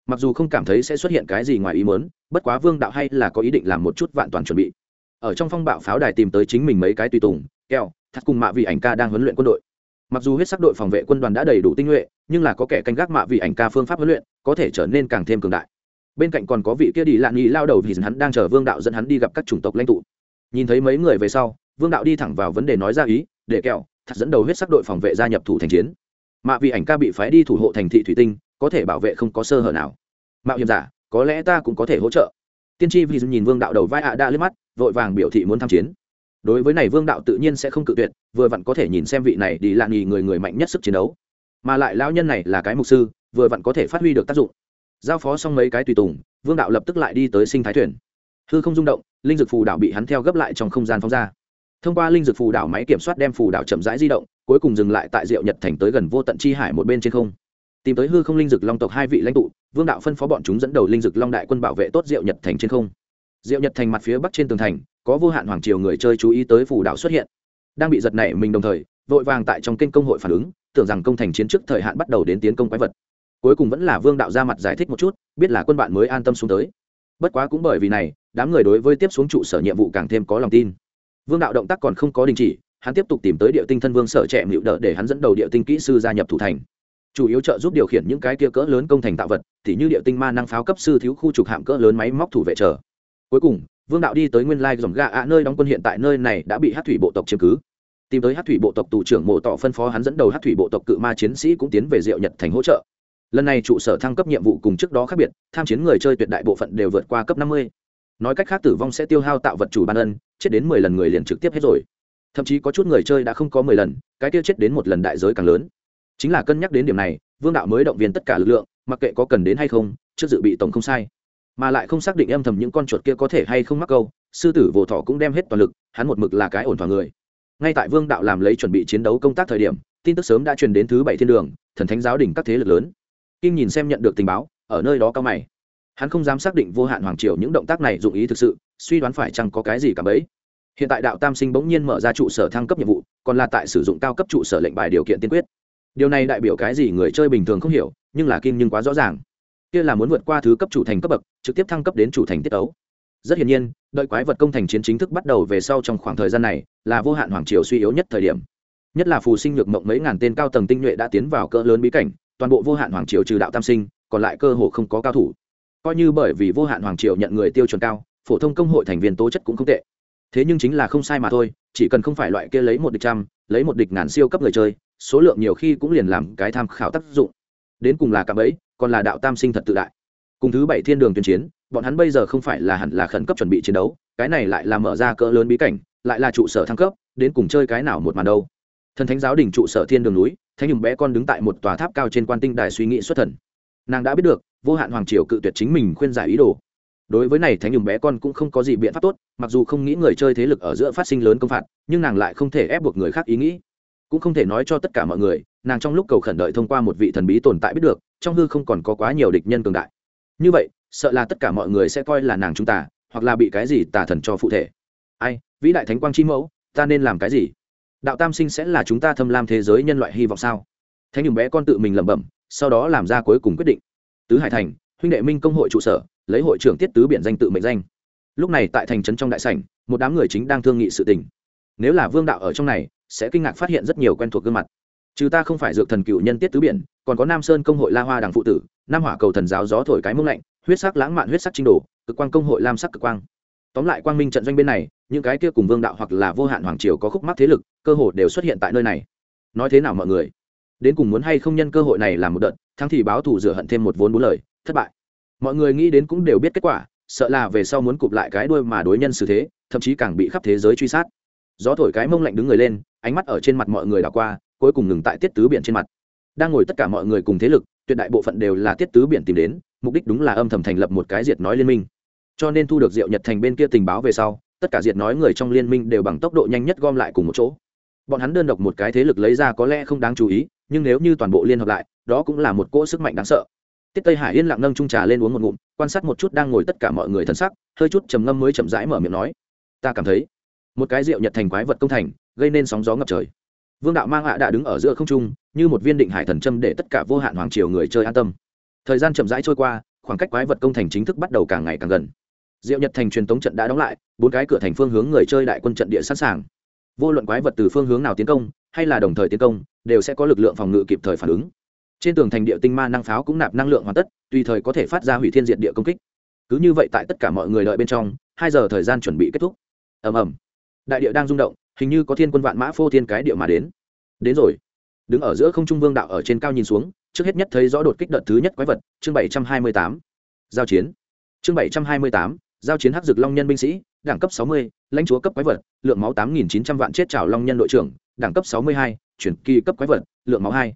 Mặc dù không cảm thấy sẽ xuất hiện cái gì ngoài ý mớn bất quá vương đạo hay là có ý định làm một chút vạn toàn chuẩn bị ở trong phong bạo pháo đài tìm tới chính mình mấy cái tùy tùng keo thắt cùng mạ vị ảnh ca đang huấn luyện quân đội. Mặc dù huyết sắc đội phòng vệ quân đoàn đã đầy đủ tinh nhuệ, nhưng là có kẻ canh gác mạ vị ảnh ca phương pháp huấn luyện, có thể trở nên càng thêm cường đại. Bên cạnh còn có vị kia đi lạn nghị lao đầu vì hắn đang chờ vương đạo dẫn hắn đi gặp các chủng tộc lãnh tụ. Nhìn thấy mấy người về sau, vương đạo đi thẳng vào vấn đề nói ra ý, để kẹo thật dẫn đầu huyết sắc đội phòng vệ gia nhập thủ thành chiến. Mạ vị ảnh ca bị phái đi thủ hộ thành thị thủy tinh, có thể bảo vệ không có sơ hở nào. Mạo hiểm giả, có lẽ ta cũng có thể hỗ trợ tiên tri vì nhìn vương đạo đầu vai ạ à đã mắt, vội vàng biểu thị muốn tham chiến. Đối với này vương đạo tự nhiên sẽ không cự tuyệt, vừa vặn có thể nhìn xem vị này đi lạng nghỉ người người mạnh nhất sức chiến đấu. Mà lại lao nhân này là cái mục sư, vừa vặn có thể phát huy được tác dụng. Giao phó xong mấy cái tùy tùng, vương đạo lập tức lại đi tới sinh thái thuyền. Hư không rung động, linh dược phù đạo bị hắn theo gấp lại trong không gian phóng ra. Thông qua linh dược phù đảo máy kiểm soát đem phù đạo chậm rãi di động, cuối cùng dừng lại tại diệu nhật thành tới gần vô tận chi hải một bên trên không tìm tới hư không linh dực long tộc hai vị lãnh tụ, vương đạo phân phó bọn chúng dẫn đầu linh dực long đại quân bảo vệ tốt diệu nhật thành trên không. Diệu nhật thành mặt phía bắc trên tường thành, có vô hạn hoàng triều người chơi chú ý tới phù đạo xuất hiện. Đang bị giật nảy mình đồng thời, vội vàng tại trong kênh công hội phản ứng, tưởng rằng công thành chiến trước thời hạn bắt đầu đến tiến công quái vật. Cuối cùng vẫn là vương đạo ra mặt giải thích một chút, biết là quân bạn mới an tâm xuống tới. Bất quá cũng bởi vì này, đám người đối với tiếp xuống trụ sở nhiệm vụ càng thêm có lòng tin. Vương đạo động tác còn không có đình chỉ, hắn tiếp tục tìm tới địa tinh thân vương sở trẻ mịu đỡ để hắn dẫn đầu địa tinh kỹ sư gia nhập thủ thành chủ yếu trợ giúp điều khiển những cái kia cỡ lớn công thành tạo vật thì như địa tinh ma năng pháo cấp sư thiếu khu trục hạm cỡ lớn máy móc thủ vệ trở cuối cùng, vương đạo đi tới nguyên lai dòng gà ạ nơi đóng quân hiện tại nơi này đã bị hát thủy bộ tộc chiếm cứ. Tìm tới hát thủy bộ tộc tù trưởng mộ tỏ phân phó hắn dẫn đầu hát thủy bộ tộc cự ma chiến sĩ cũng tiến về diệu nhật thành hỗ trợ. Lần này trụ sở thăng cấp nhiệm vụ cùng trước đó khác biệt, tham chiến người chơi tuyệt đại bộ phận đều vượt qua cấp năm mươi. Nói cách khác tử vong sẽ tiêu hao tạo vật chủ ban ân, chết đến mười lần người liền trực tiếp hết rồi. Thậm chí có chút người chơi đã không có mười lần, cái tiêu chết đến một lần đại giới càng lớn chính là cân nhắc đến điểm này, vương đạo mới động viên tất cả lực lượng, mặc kệ có cần đến hay không, trước dự bị tổng không sai. Mà lại không xác định âm thầm những con chuột kia có thể hay không mắc câu, sư tử vồ thọ cũng đem hết toàn lực, hắn một mực là cái ổn thỏa người. Ngay tại vương đạo làm lấy chuẩn bị chiến đấu công tác thời điểm, tin tức sớm đã truyền đến thứ bảy thiên đường, thần thánh giáo đỉnh các thế lực lớn. Kim nhìn xem nhận được tình báo, ở nơi đó cao mày. Hắn không dám xác định vô hạn hoàng triều những động tác này dụng ý thực sự, suy đoán phải chăng có cái gì cả bấy. Hiện tại đạo tam sinh bỗng nhiên mở ra trụ sở thăng cấp nhiệm vụ, còn là tại sử dụng cao cấp trụ sở lệnh bài điều kiện tiên quyết điều này đại biểu cái gì người chơi bình thường không hiểu, nhưng là kim nhưng quá rõ ràng. Kia là muốn vượt qua thứ cấp chủ thành cấp bậc, trực tiếp thăng cấp đến chủ thành tiết ấu rất hiển nhiên, đợi quái vật công thành chiến chính thức bắt đầu về sau trong khoảng thời gian này, là vô hạn hoàng triều suy yếu nhất thời điểm. Nhất là phù sinh nhược mộng mấy ngàn tên cao tầng tinh nhuệ đã tiến vào cỡ lớn bí cảnh, toàn bộ vô hạn hoàng triều trừ đạo tam sinh, còn lại cơ hồ không có cao thủ. Coi như bởi vì vô hạn hoàng triều nhận người tiêu chuẩn cao, phổ thông công hội thành viên tố chất cũng không tệ. Thế nhưng chính là không sai mà thôi chỉ cần không phải loại kia lấy một địch trăm, lấy một địch ngàn siêu cấp người chơi, số lượng nhiều khi cũng liền làm cái tham khảo tác dụng. Đến cùng là cạm ấy còn là đạo tam sinh thật tự đại. Cùng thứ bảy thiên đường tuyên chiến, bọn hắn bây giờ không phải là hẳn là khẩn cấp chuẩn bị chiến đấu, cái này lại là mở ra cỡ lớn bí cảnh, lại là trụ sở thăng cấp, đến cùng chơi cái nào một màn đâu. Thần thánh giáo đình trụ sở thiên đường núi, thánh nhùng bé con đứng tại một tòa tháp cao trên quan tinh đài suy nghĩ xuất thần. Nàng đã biết được, vô hạn hoàng triều cự tuyệt chính mình khuyên giải ý đồ đối với này thánh nhùng bé con cũng không có gì biện pháp tốt, mặc dù không nghĩ người chơi thế lực ở giữa phát sinh lớn công phạt, nhưng nàng lại không thể ép buộc người khác ý nghĩ. Cũng không thể nói cho tất cả mọi người, nàng trong lúc cầu khẩn đợi thông qua một vị thần bí tồn tại biết được, trong hư không còn có quá nhiều địch nhân cường đại. Như vậy, sợ là tất cả mọi người sẽ coi là nàng chúng ta hoặc là bị cái gì tà thần cho phụ thể. Ai, vĩ đại thánh quang chi mẫu, ta nên làm cái gì? Đạo tam sinh sẽ là chúng ta thâm lam thế giới nhân loại hy vọng sao? Thánh nhùng bé con tự mình lẩm bẩm, sau đó làm ra cuối cùng quyết định. Tứ hải thành, huynh đệ minh công hội trụ sở lấy hội trưởng tiết tứ biển danh tự mệnh danh. Lúc này tại thành trấn trong đại sảnh, một đám người chính đang thương nghị sự tình. Nếu là vương đạo ở trong này, sẽ kinh ngạc phát hiện rất nhiều quen thuộc gương mặt. Chứ ta không phải dược thần cựu nhân tiết tứ biển, còn có nam sơn công hội la hoa đằng phụ tử, nam hỏa cầu thần giáo gió thổi cái mông lạnh, huyết sắc lãng mạn huyết sắc trinh đồ, cực quang công hội lam sắc cực quang. Tóm lại quang minh trận doanh bên này, những cái kia cùng vương đạo hoặc là vô hạn hoàng triều có khúc mắc thế lực, cơ hội đều xuất hiện tại nơi này. Nói thế nào mọi người? Đến cùng muốn hay không nhân cơ hội này làm một đợt, thắng thì báo thù rửa hận thêm một vốn bốn lời, thất bại mọi người nghĩ đến cũng đều biết kết quả, sợ là về sau muốn cụp lại cái đuôi mà đối nhân xử thế, thậm chí càng bị khắp thế giới truy sát. Gió thổi cái mông lạnh đứng người lên, ánh mắt ở trên mặt mọi người đảo qua, cuối cùng ngừng tại tiết tứ biển trên mặt. Đang ngồi tất cả mọi người cùng thế lực, tuyệt đại bộ phận đều là tiết tứ biển tìm đến, mục đích đúng là âm thầm thành lập một cái diệt nói liên minh. Cho nên thu được diệu nhật thành bên kia tình báo về sau, tất cả diệt nói người trong liên minh đều bằng tốc độ nhanh nhất gom lại cùng một chỗ. Bọn hắn đơn độc một cái thế lực lấy ra có lẽ không đáng chú ý, nhưng nếu như toàn bộ liên hợp lại, đó cũng là một cỗ sức mạnh đáng sợ tiết tây hải yên lặng nâng trung trà lên uống một ngụm, quan sát một chút đang ngồi tất cả mọi người thân sắc, hơi chút trầm ngâm mới chậm rãi mở miệng nói. Ta cảm thấy, một cái rượu nhật thành quái vật công thành, gây nên sóng gió ngập trời. Vương đạo mang hạ đã đứng ở giữa không trung, như một viên định hải thần châm để tất cả vô hạn hoàng triều người chơi an tâm. Thời gian chậm rãi trôi qua, khoảng cách quái vật công thành chính thức bắt đầu càng ngày càng gần. Diệu nhật thành truyền tống trận đã đóng lại, bốn cái cửa thành phương hướng người chơi đại quân trận địa sẵn sàng. Vô luận quái vật từ phương hướng nào tiến công, hay là đồng thời tiến công, đều sẽ có lực lượng phòng ngự kịp thời phản ứng trên tường thành địa tinh ma năng pháo cũng nạp năng lượng hoàn tất, tùy thời có thể phát ra hủy thiên diện địa công kích. Cứ như vậy tại tất cả mọi người đợi bên trong, hai giờ thời gian chuẩn bị kết thúc. Ầm ầm. Đại địa đang rung động, hình như có thiên quân vạn mã phô thiên cái địa mà đến. Đến rồi. Đứng ở giữa không trung vương đạo ở trên cao nhìn xuống, trước hết nhất thấy rõ đột kích đợt thứ nhất quái vật, chương bảy trăm hai mươi tám. Giao chiến. Chương bảy trăm hai mươi tám, giao chiến hắc dực long nhân binh sĩ, đẳng cấp sáu mươi, lãnh chúa cấp quái vật, lượng máu tám nghìn chín trăm vạn chết trào long nhân đội trưởng, đẳng cấp sáu mươi hai, chuyển kỳ cấp quái vật, lượng máu hai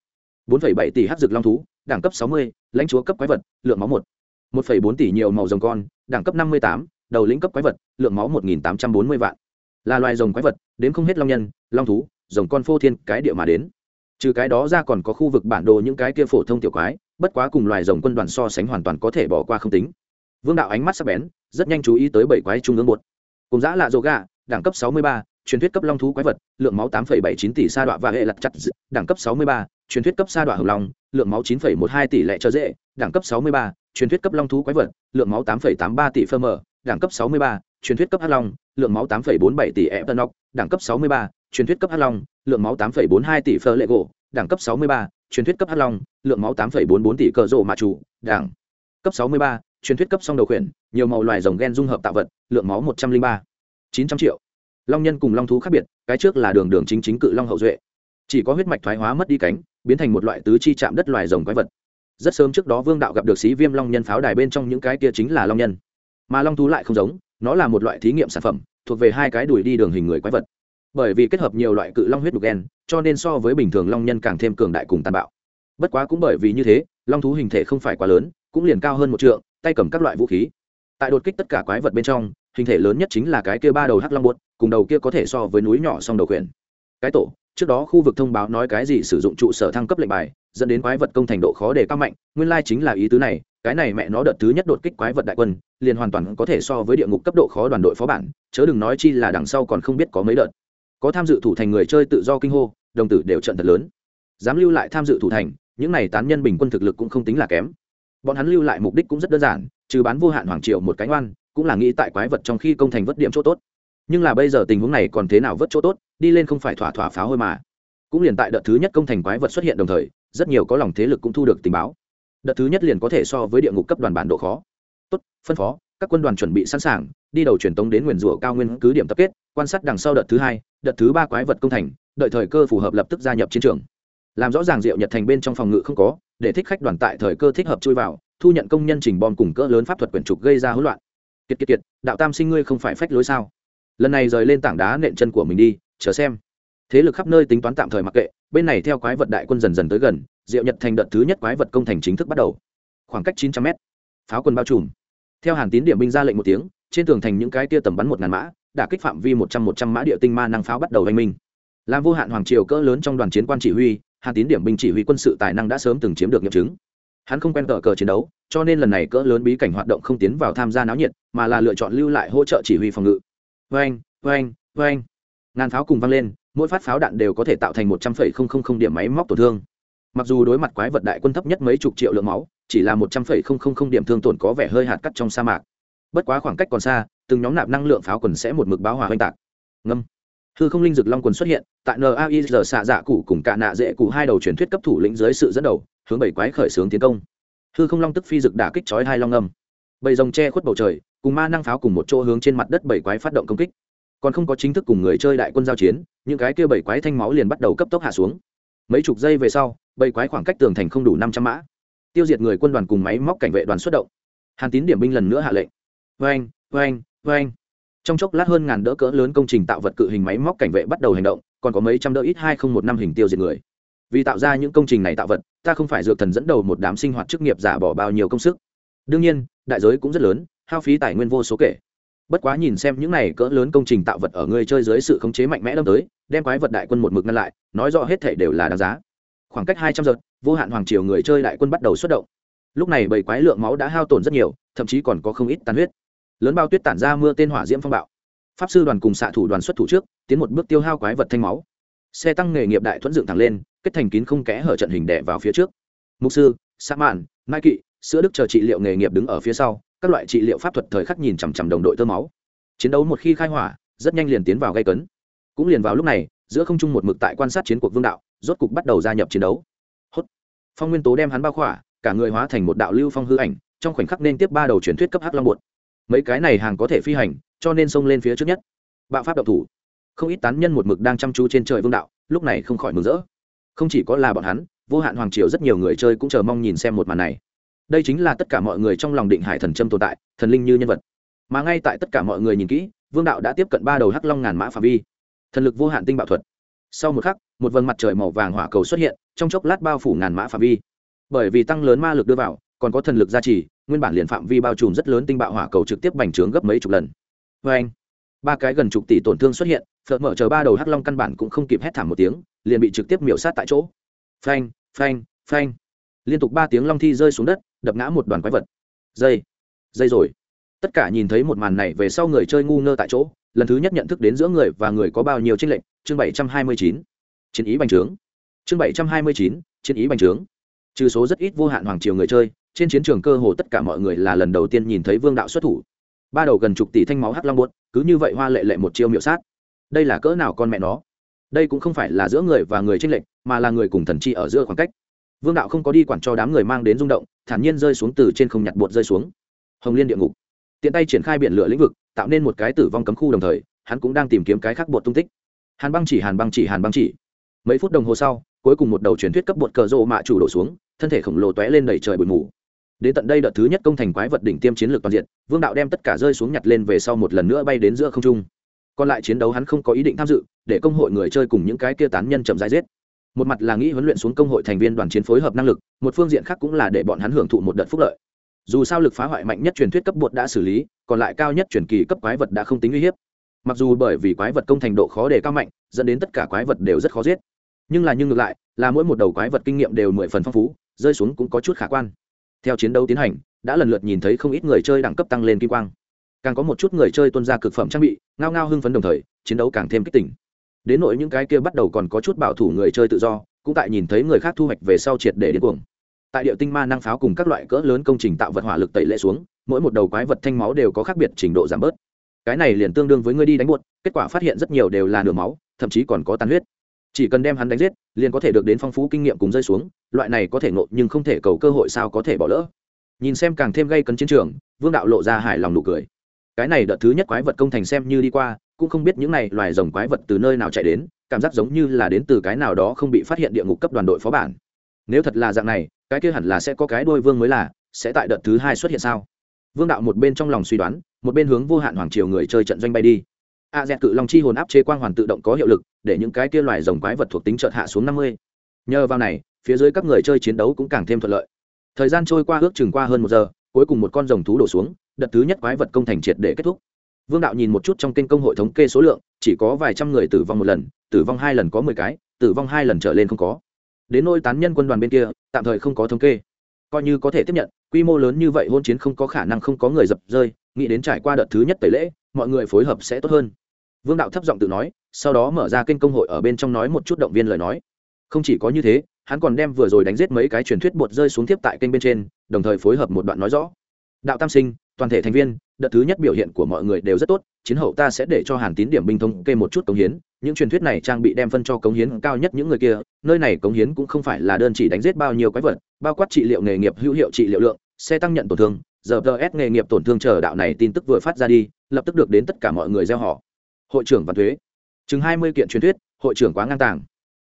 bốn bảy tỷ hắc dược long thú, đẳng cấp sáu mươi, lãnh chúa cấp quái vật, lượng máu một. một bốn tỷ nhiều màu rồng con, đẳng cấp năm mươi tám, đầu lĩnh cấp quái vật, lượng máu một nghìn tám trăm bốn mươi vạn. Là loài rồng quái vật đến không hết long nhân, long thú, rồng con phô thiên cái địa mà đến. Trừ cái đó ra còn có khu vực bản đồ những cái kia phổ thông tiểu quái, bất quá cùng loài rồng quân đoàn so sánh hoàn toàn có thể bỏ qua không tính. Vương đạo ánh mắt sắc bén, rất nhanh chú ý tới bảy quái trung ương một. cùng giã lạ dỗ gà, đẳng cấp sáu mươi ba, truyền thuyết cấp long thú quái vật, lượng máu tám bảy chín tỷ sa đọa và hệ lặt chặt đẳng cấp sáu mươi ba truyền thuyết cấp sa đọa hồng long, lượng máu chín một hai tỷ lệ cho dễ, đẳng cấp sáu mươi ba, truyền thuyết cấp long thú quái vật, lượng máu tám tám ba tỷ phơ mờ, đẳng cấp sáu mươi ba, truyền thuyết cấp hắc long, lượng máu tám bốn bảy tỷ e tân đẳng cấp sáu mươi ba, truyền thuyết cấp hắc long, lượng máu tám bốn hai tỷ phơ lệ gỗ đẳng cấp sáu mươi ba, truyền thuyết cấp hắc long, lượng máu tám bốn bốn tỷ cờ rộ mạ chủ, đẳng cấp sáu mươi ba, truyền thuyết cấp song đầu khuyển, nhiều màu loài rồng gen dung hợp tạo vật, lượng máu một trăm linh ba, chín trăm triệu. Long nhân cùng long thú khác biệt, cái trước là đường đường chính chính cự long hậu duệ. Chỉ có huyết mạch thoái hóa mất đi cánh biến thành một loại tứ chi chạm đất loài rồng quái vật. Rất sớm trước đó vương đạo gặp được sĩ viêm long nhân pháo đài bên trong những cái kia chính là long nhân. Mà long thú lại không giống, nó là một loại thí nghiệm sản phẩm, thuộc về hai cái đùi đi đường hình người quái vật. Bởi vì kết hợp nhiều loại cự long huyết đục đen cho nên so với bình thường long nhân càng thêm cường đại cùng tàn bạo. Bất quá cũng bởi vì như thế, long thú hình thể không phải quá lớn, cũng liền cao hơn một trượng, tay cầm các loại vũ khí. Tại đột kích tất cả quái vật bên trong, hình thể lớn nhất chính là cái kia ba đầu hắc long buốt, cùng đầu kia có thể so với núi nhỏ song đầu quyển cái tổ trước đó khu vực thông báo nói cái gì sử dụng trụ sở thăng cấp lệnh bài, dẫn đến quái vật công thành độ khó để cao mạnh, nguyên lai chính là ý tứ này, cái này mẹ nó đợt thứ nhất đột kích quái vật đại quân, liền hoàn toàn có thể so với địa ngục cấp độ khó đoàn đội phó bản, chớ đừng nói chi là đằng sau còn không biết có mấy đợt. Có tham dự thủ thành người chơi tự do kinh hô, đồng tử đều trận thật lớn. Dám lưu lại tham dự thủ thành, những này tán nhân bình quân thực lực cũng không tính là kém. Bọn hắn lưu lại mục đích cũng rất đơn giản, trừ bán vô hạn hoàng triệu một cánh oan cũng là nghĩ tại quái vật trong khi công thành vất điểm chỗ tốt. Nhưng là bây giờ tình huống này còn thế nào vất chỗ tốt? Đi lên không phải thỏa thỏa pháo hôi mà. Cũng liền tại đợt thứ nhất công thành quái vật xuất hiện đồng thời, rất nhiều có lòng thế lực cũng thu được tình báo. Đợt thứ nhất liền có thể so với địa ngục cấp đoàn bản độ khó. Tốt, phân phó, các quân đoàn chuẩn bị sẵn sàng, đi đầu truyền tống đến nguyền rủa cao nguyên cứ điểm tập kết, quan sát đằng sau đợt thứ hai, đợt thứ ba quái vật công thành, đợi thời cơ phù hợp lập tức gia nhập chiến trường. Làm rõ ràng diệu nhật thành bên trong phòng ngự không có, để thích khách đoàn tại thời cơ thích hợp chui vào, thu nhận công nhân trình bom cùng cỡ lớn pháp thuật quyển trục gây ra hỗn loạn. Kiệt kiệt kiệt, đạo tam sinh ngươi không phải phách lối sao? Lần này rời lên tảng đá nện chân của mình đi chờ xem. Thế lực khắp nơi tính toán tạm thời mặc kệ, bên này theo quái vật đại quân dần dần tới gần, diệu nhật thành đợt thứ nhất quái vật công thành chính thức bắt đầu. Khoảng cách chín trăm mét. Pháo quân bao trùm. Theo hàn tín điểm binh ra lệnh một tiếng, trên tường thành những cái tia tầm bắn một ngàn mã, đã kích phạm vi một trăm một trăm mã địa tinh ma năng pháo bắt đầu oanh minh. Làm vô hạn hoàng triều cỡ lớn trong đoàn chiến quan chỉ huy, hàn tín điểm binh chỉ huy quân sự tài năng đã sớm từng chiếm được nghiệm chứng. Hắn không quen cờ cờ chiến đấu, cho nên lần này cỡ lớn bí cảnh hoạt động không tiến vào tham gia náo nhiệt, mà là lựa chọn lưu lại hỗ trợ chỉ huy phòng ngự. Vâng vâng vâng ngàn pháo cùng vang lên, mỗi phát pháo đạn đều có thể tạo thành một trăm linh không không không điểm máy móc tổn thương. Mặc dù đối mặt quái vật đại quân thấp nhất mấy chục triệu lượng máu, chỉ là một trăm linh không không không điểm thương tổn có vẻ hơi hạt cắt trong sa mạc. Bất quá khoảng cách còn xa, từng nhóm nạp năng lượng pháo quần sẽ một mực báo hòa oanh tạc. Ngâm. Hư không linh dực long quần xuất hiện, tại naiz xạ dạ cụ cùng cả nạ dễ cụ hai đầu truyền thuyết cấp thủ lĩnh dưới sự dẫn đầu, hướng bảy quái khởi xướng tiến công. Hư không long tức phi dực đả kích chói hai long ngâm. Bầy rồng che khuất bầu trời, cùng ma năng pháo cùng một chỗ hướng trên mặt đất bảy quái phát động công kích còn không có chính thức cùng người chơi đại quân giao chiến những cái kia bảy quái thanh máu liền bắt đầu cấp tốc hạ xuống. Mấy chục giây về sau bảy quái khoảng cách tường thành không đủ năm trăm mã. Tiêu diệt người quân đoàn cùng máy móc cảnh vệ đoàn xuất động. Hàn tín điểm binh lần nữa hạ lệnh. Vang, vang, vang, trong chốc lát hơn ngàn đỡ cỡ lớn công trình tạo vật cự hình máy móc cảnh vệ bắt đầu hành động còn có mấy trăm đỡ ít hai không một năm hình tiêu diệt người. Vì tạo ra những công trình này tạo vật ta không phải dược thần dẫn đầu một đám sinh hoạt chức nghiệp giả bỏ bao nhiêu công sức. Đương nhiên đại giới cũng rất lớn hao phí tài nguyên vô số kể bất quá nhìn xem những này cỡ lớn công trình tạo vật ở người chơi dưới sự khống chế mạnh mẽ đâm tới, đem quái vật đại quân một mực ngăn lại, nói rõ hết thể đều là đáng giá. Khoảng cách hai trăm giờ, vô hạn hoàng triều người chơi đại quân bắt đầu xuất động. Lúc này bảy quái lượng máu đã hao tổn rất nhiều, thậm chí còn có không ít tàn huyết. Lớn bao tuyết tản ra mưa tên hỏa diễm phong bạo. Pháp sư đoàn cùng xạ thủ đoàn xuất thủ trước, tiến một bước tiêu hao quái vật thanh máu. Xe tăng nghề nghiệp đại thuẫn dựng thẳng lên, kết thành kín không kẽ hở trận hình đẻ vào phía trước. Mục sư sa mạn, mai kỵ, sữa đức chờ trị liệu nghề nghiệp đứng ở phía sau các loại trị liệu pháp thuật thời khắc nhìn chằm chằm đồng đội tơ máu. Chiến đấu một khi khai hỏa, rất nhanh liền tiến vào gây cấn. Cũng liền vào lúc này, giữa không trung một mực tại quan sát chiến cuộc vương đạo, rốt cục bắt đầu gia nhập chiến đấu. Hốt. Phong nguyên tố đem hắn bao khỏa, cả người hóa thành một đạo lưu phong hư ảnh, trong khoảnh khắc nên tiếp ba đầu truyền thuyết cấp hắc long bột. Mấy cái này hàng có thể phi hành, cho nên xông lên phía trước nhất. Bạo pháp độc thủ. Không ít tán nhân một mực đang chăm chú trên trời vương đạo, lúc này không khỏi mừng rỡ. Không chỉ có là bọn hắn, vô hạn hoàng triều rất nhiều người chơi cũng chờ mong nhìn xem một màn này đây chính là tất cả mọi người trong lòng định hải thần trâm tồn tại, thần linh như nhân vật. Mà ngay tại tất cả mọi người nhìn kỹ, vương đạo đã tiếp cận ba đầu hắc long ngàn mã phạm vi. Thần lực vô hạn tinh bạo thuật. Sau một khắc, một vầng mặt trời màu vàng hỏa cầu xuất hiện, trong chốc lát bao phủ ngàn mã phạm vi. Bởi vì tăng lớn ma lực đưa vào, còn có thần lực gia trì, nguyên bản liền phạm vi bao trùm rất lớn tinh bạo hỏa cầu trực tiếp bành trướng gấp mấy chục lần. Vê anh, ba cái gần chục tỷ tổn thương xuất hiện phật mở chờ ba đầu hắc long căn bản cũng không kịp hét thảm một tiếng, liền bị trực tiếp miểu sát tại chỗ. Phanh phanh phanh. Liên tục ba tiếng long thi rơi xuống đất đập ngã một đoàn quái vật. Dây dây rồi. Tất cả nhìn thấy một màn này về sau người chơi ngu ngơ tại chỗ, lần thứ nhất nhận thức đến giữa người và người có bao nhiêu tranh lệnh chương bảy trăm hai mươi chín. Chiến ý bành trướng. Chương bảy trăm hai mươi chín, chiến ý bành trướng. Trừ số rất ít vô hạn hoàng triều người chơi, trên chiến trường cơ hồ tất cả mọi người là lần đầu tiên nhìn thấy vương đạo xuất thủ. Ba đầu gần chục tỷ thanh máu hắc long buốt, cứ như vậy hoa lệ lệ một chiêu miệu sát. Đây là cỡ nào con mẹ nó? Đây cũng không phải là giữa người và người tranh lệch, mà là người cùng thần chi ở giữa khoảng cách vương đạo không có đi quản cho đám người mang đến rung động, thản nhiên rơi xuống từ trên không nhặt bột rơi xuống. Hồng liên địa ngục. Tiện tay triển khai biển lửa lĩnh vực, tạo nên một cái tử vong cấm khu đồng thời, hắn cũng đang tìm kiếm cái khác bột tung tích. Hàn băng chỉ, hàn băng chỉ, hàn băng chỉ. Mấy phút đồng hồ sau, cuối cùng một đầu truyền thuyết cấp bột cờ rô mạ chủ đổ xuống, thân thể khổng lồ tóe lên đầy trời bụi mù. Đến tận đây đợt thứ nhất công thành quái vật đỉnh tiêm chiến lược toàn diện, vương đạo đem tất cả rơi xuống nhặt lên về sau một lần nữa bay đến giữa không trung. Còn lại chiến đấu hắn không có ý định tham dự, để công hội người chơi cùng những cái kia tán nhân chậm rãi giết một mặt là nghĩ huấn luyện xuống công hội thành viên đoàn chiến phối hợp năng lực, một phương diện khác cũng là để bọn hắn hưởng thụ một đợt phúc lợi. Dù sao lực phá hoại mạnh nhất truyền thuyết cấp bột đã xử lý, còn lại cao nhất truyền kỳ cấp quái vật đã không tính uy hiếp. Mặc dù bởi vì quái vật công thành độ khó đề cao mạnh, dẫn đến tất cả quái vật đều rất khó giết. Nhưng là như ngược lại, là mỗi một đầu quái vật kinh nghiệm đều mười phần phong phú, rơi xuống cũng có chút khả quan. Theo chiến đấu tiến hành, đã lần lượt nhìn thấy không ít người chơi đẳng cấp tăng lên kim quang. Càng có một chút người chơi tuân ra cực phẩm trang bị, ngao ngao hưng phấn đồng thời, chiến đấu càng thêm kích tỉnh đến nỗi những cái kia bắt đầu còn có chút bảo thủ người chơi tự do, cũng tại nhìn thấy người khác thu hoạch về sau triệt để điên cuồng. Tại địa tinh ma năng pháo cùng các loại cỡ lớn công trình tạo vật hỏa lực tẩy lệ xuống, mỗi một đầu quái vật thanh máu đều có khác biệt trình độ giảm bớt. Cái này liền tương đương với ngươi đi đánh buột kết quả phát hiện rất nhiều đều là nửa máu, thậm chí còn có tàn huyết. Chỉ cần đem hắn đánh giết, liền có thể được đến phong phú kinh nghiệm cùng rơi xuống, loại này có thể ngộ nhưng không thể cầu cơ hội sao có thể bỏ lỡ. Nhìn xem càng thêm gây cấn chiến trường, vương đạo lộ ra hài lòng nụ cười. Cái này đợt thứ nhất quái vật công thành xem như đi qua cũng không biết những này loài rồng quái vật từ nơi nào chạy đến, cảm giác giống như là đến từ cái nào đó không bị phát hiện địa ngục cấp đoàn đội phó bản. Nếu thật là dạng này, cái kia hẳn là sẽ có cái đôi vương mới là, sẽ tại đợt thứ hai xuất hiện sao? Vương đạo một bên trong lòng suy đoán, một bên hướng vô hạn hoàng triều người chơi trận doanh bay đi. A dẹt cự long chi hồn áp chế quang hoàn tự động có hiệu lực, để những cái kia loài rồng quái vật thuộc tính trợt hạ xuống năm mươi. Nhờ vào này, phía dưới các người chơi chiến đấu cũng càng thêm thuận lợi. Thời gian trôi qua ước chừng qua hơn một giờ, cuối cùng một con rồng thú đổ xuống, đợt thứ nhất quái vật công thành triệt để kết thúc vương đạo nhìn một chút trong kênh công hội thống kê số lượng, chỉ có vài trăm người tử vong một lần, tử vong hai lần có mười cái, tử vong hai lần trở lên không có. Đến nôi tán nhân quân đoàn bên kia, tạm thời không có thống kê. Coi như có thể tiếp nhận, quy mô lớn như vậy hôn chiến không có khả năng không có người dập rơi, nghĩ đến trải qua đợt thứ nhất tẩy lễ, mọi người phối hợp sẽ tốt hơn. Vương đạo thấp giọng tự nói, sau đó mở ra kênh công hội ở bên trong nói một chút động viên lời nói. Không chỉ có như thế, hắn còn đem vừa rồi đánh giết mấy cái truyền thuyết bột rơi xuống tiếp tại kênh bên trên, đồng thời phối hợp một đoạn nói rõ. Đạo tam sinh toàn thể thành viên, đợt thứ nhất biểu hiện của mọi người đều rất tốt, chiến hậu ta sẽ để cho hàn tín điểm binh thống kê một chút cống hiến, những truyền thuyết này trang bị đem phân cho cống hiến cao nhất những người kia, nơi này cống hiến cũng không phải là đơn chỉ đánh giết bao nhiêu quái vật, bao quát trị liệu nghề nghiệp hữu hiệu trị liệu lượng, xe tăng nhận tổn thương giờ ts nghề nghiệp tổn thương chờ đạo này tin tức vừa phát ra đi, lập tức được đến tất cả mọi người gieo họ. Hội trưởng văn thuế. Chừng hai mươi kiện truyền thuyết, hội trưởng quá ngang tàng.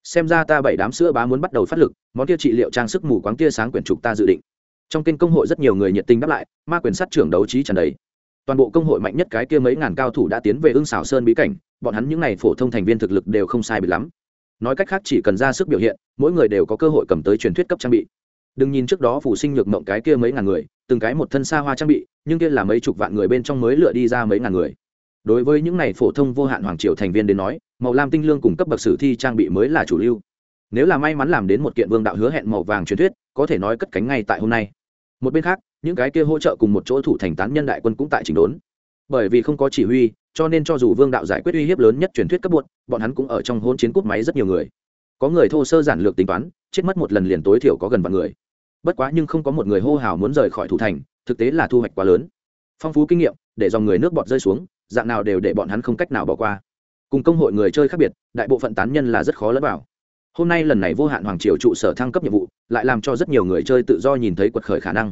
Xem ra ta bảy đám sữa bá muốn bắt đầu phát lực, món kia trị liệu trang sức mù quáng tia sáng quyển trục ta dự định trong kênh công hội rất nhiều người nhiệt tình đáp lại, ma quyền sát trưởng đấu trí tràn đầy. Toàn bộ công hội mạnh nhất cái kia mấy ngàn cao thủ đã tiến về ưng xảo sơn bí cảnh, bọn hắn những n à y phổ thông thành viên thực lực đều không sai bị lắm. Nói cách khác chỉ cần ra sức biểu hiện, mỗi người đều có cơ hội cầm tới truyền thuyết cấp trang bị. Đừng nhìn trước đó phủ sinh nhược mộng cái kia mấy ngàn người, từng cái một thân xa hoa trang bị, nhưng kia là mấy chục vạn người bên trong mới lựa đi ra mấy ngàn người. Đối với những này phổ thông vô hạn hoàng triều thành viên đến nói, màu lam tinh lương cùng cấp bậc sử thi trang bị mới là chủ lưu. Nếu là may mắn làm đến một kiện vương đạo hứa hẹn màu vàng truyền thuyết, có thể nói cất cánh ngay tại hôm nay một bên khác, những cái kia hỗ trợ cùng một chỗ thủ thành tán nhân đại quân cũng tại chỉnh đốn. Bởi vì không có chỉ huy, cho nên cho dù vương đạo giải quyết uy hiếp lớn nhất truyền thuyết cấp bột bọn hắn cũng ở trong hôn chiến cút máy rất nhiều người. Có người thô sơ giản lược tính toán, chết mất một lần liền tối thiểu có gần vạn người. Bất quá nhưng không có một người hô hào muốn rời khỏi thủ thành, thực tế là thu hoạch quá lớn. Phong phú kinh nghiệm, để dòng người nước bọt rơi xuống, dạng nào đều để bọn hắn không cách nào bỏ qua. Cùng công hội người chơi khác biệt, đại bộ phận tán nhân là rất khó lẫn vào hôm nay lần này vô hạn hoàng triều trụ sở thăng cấp nhiệm vụ, lại làm cho rất nhiều người chơi tự do nhìn thấy quật khởi khả năng.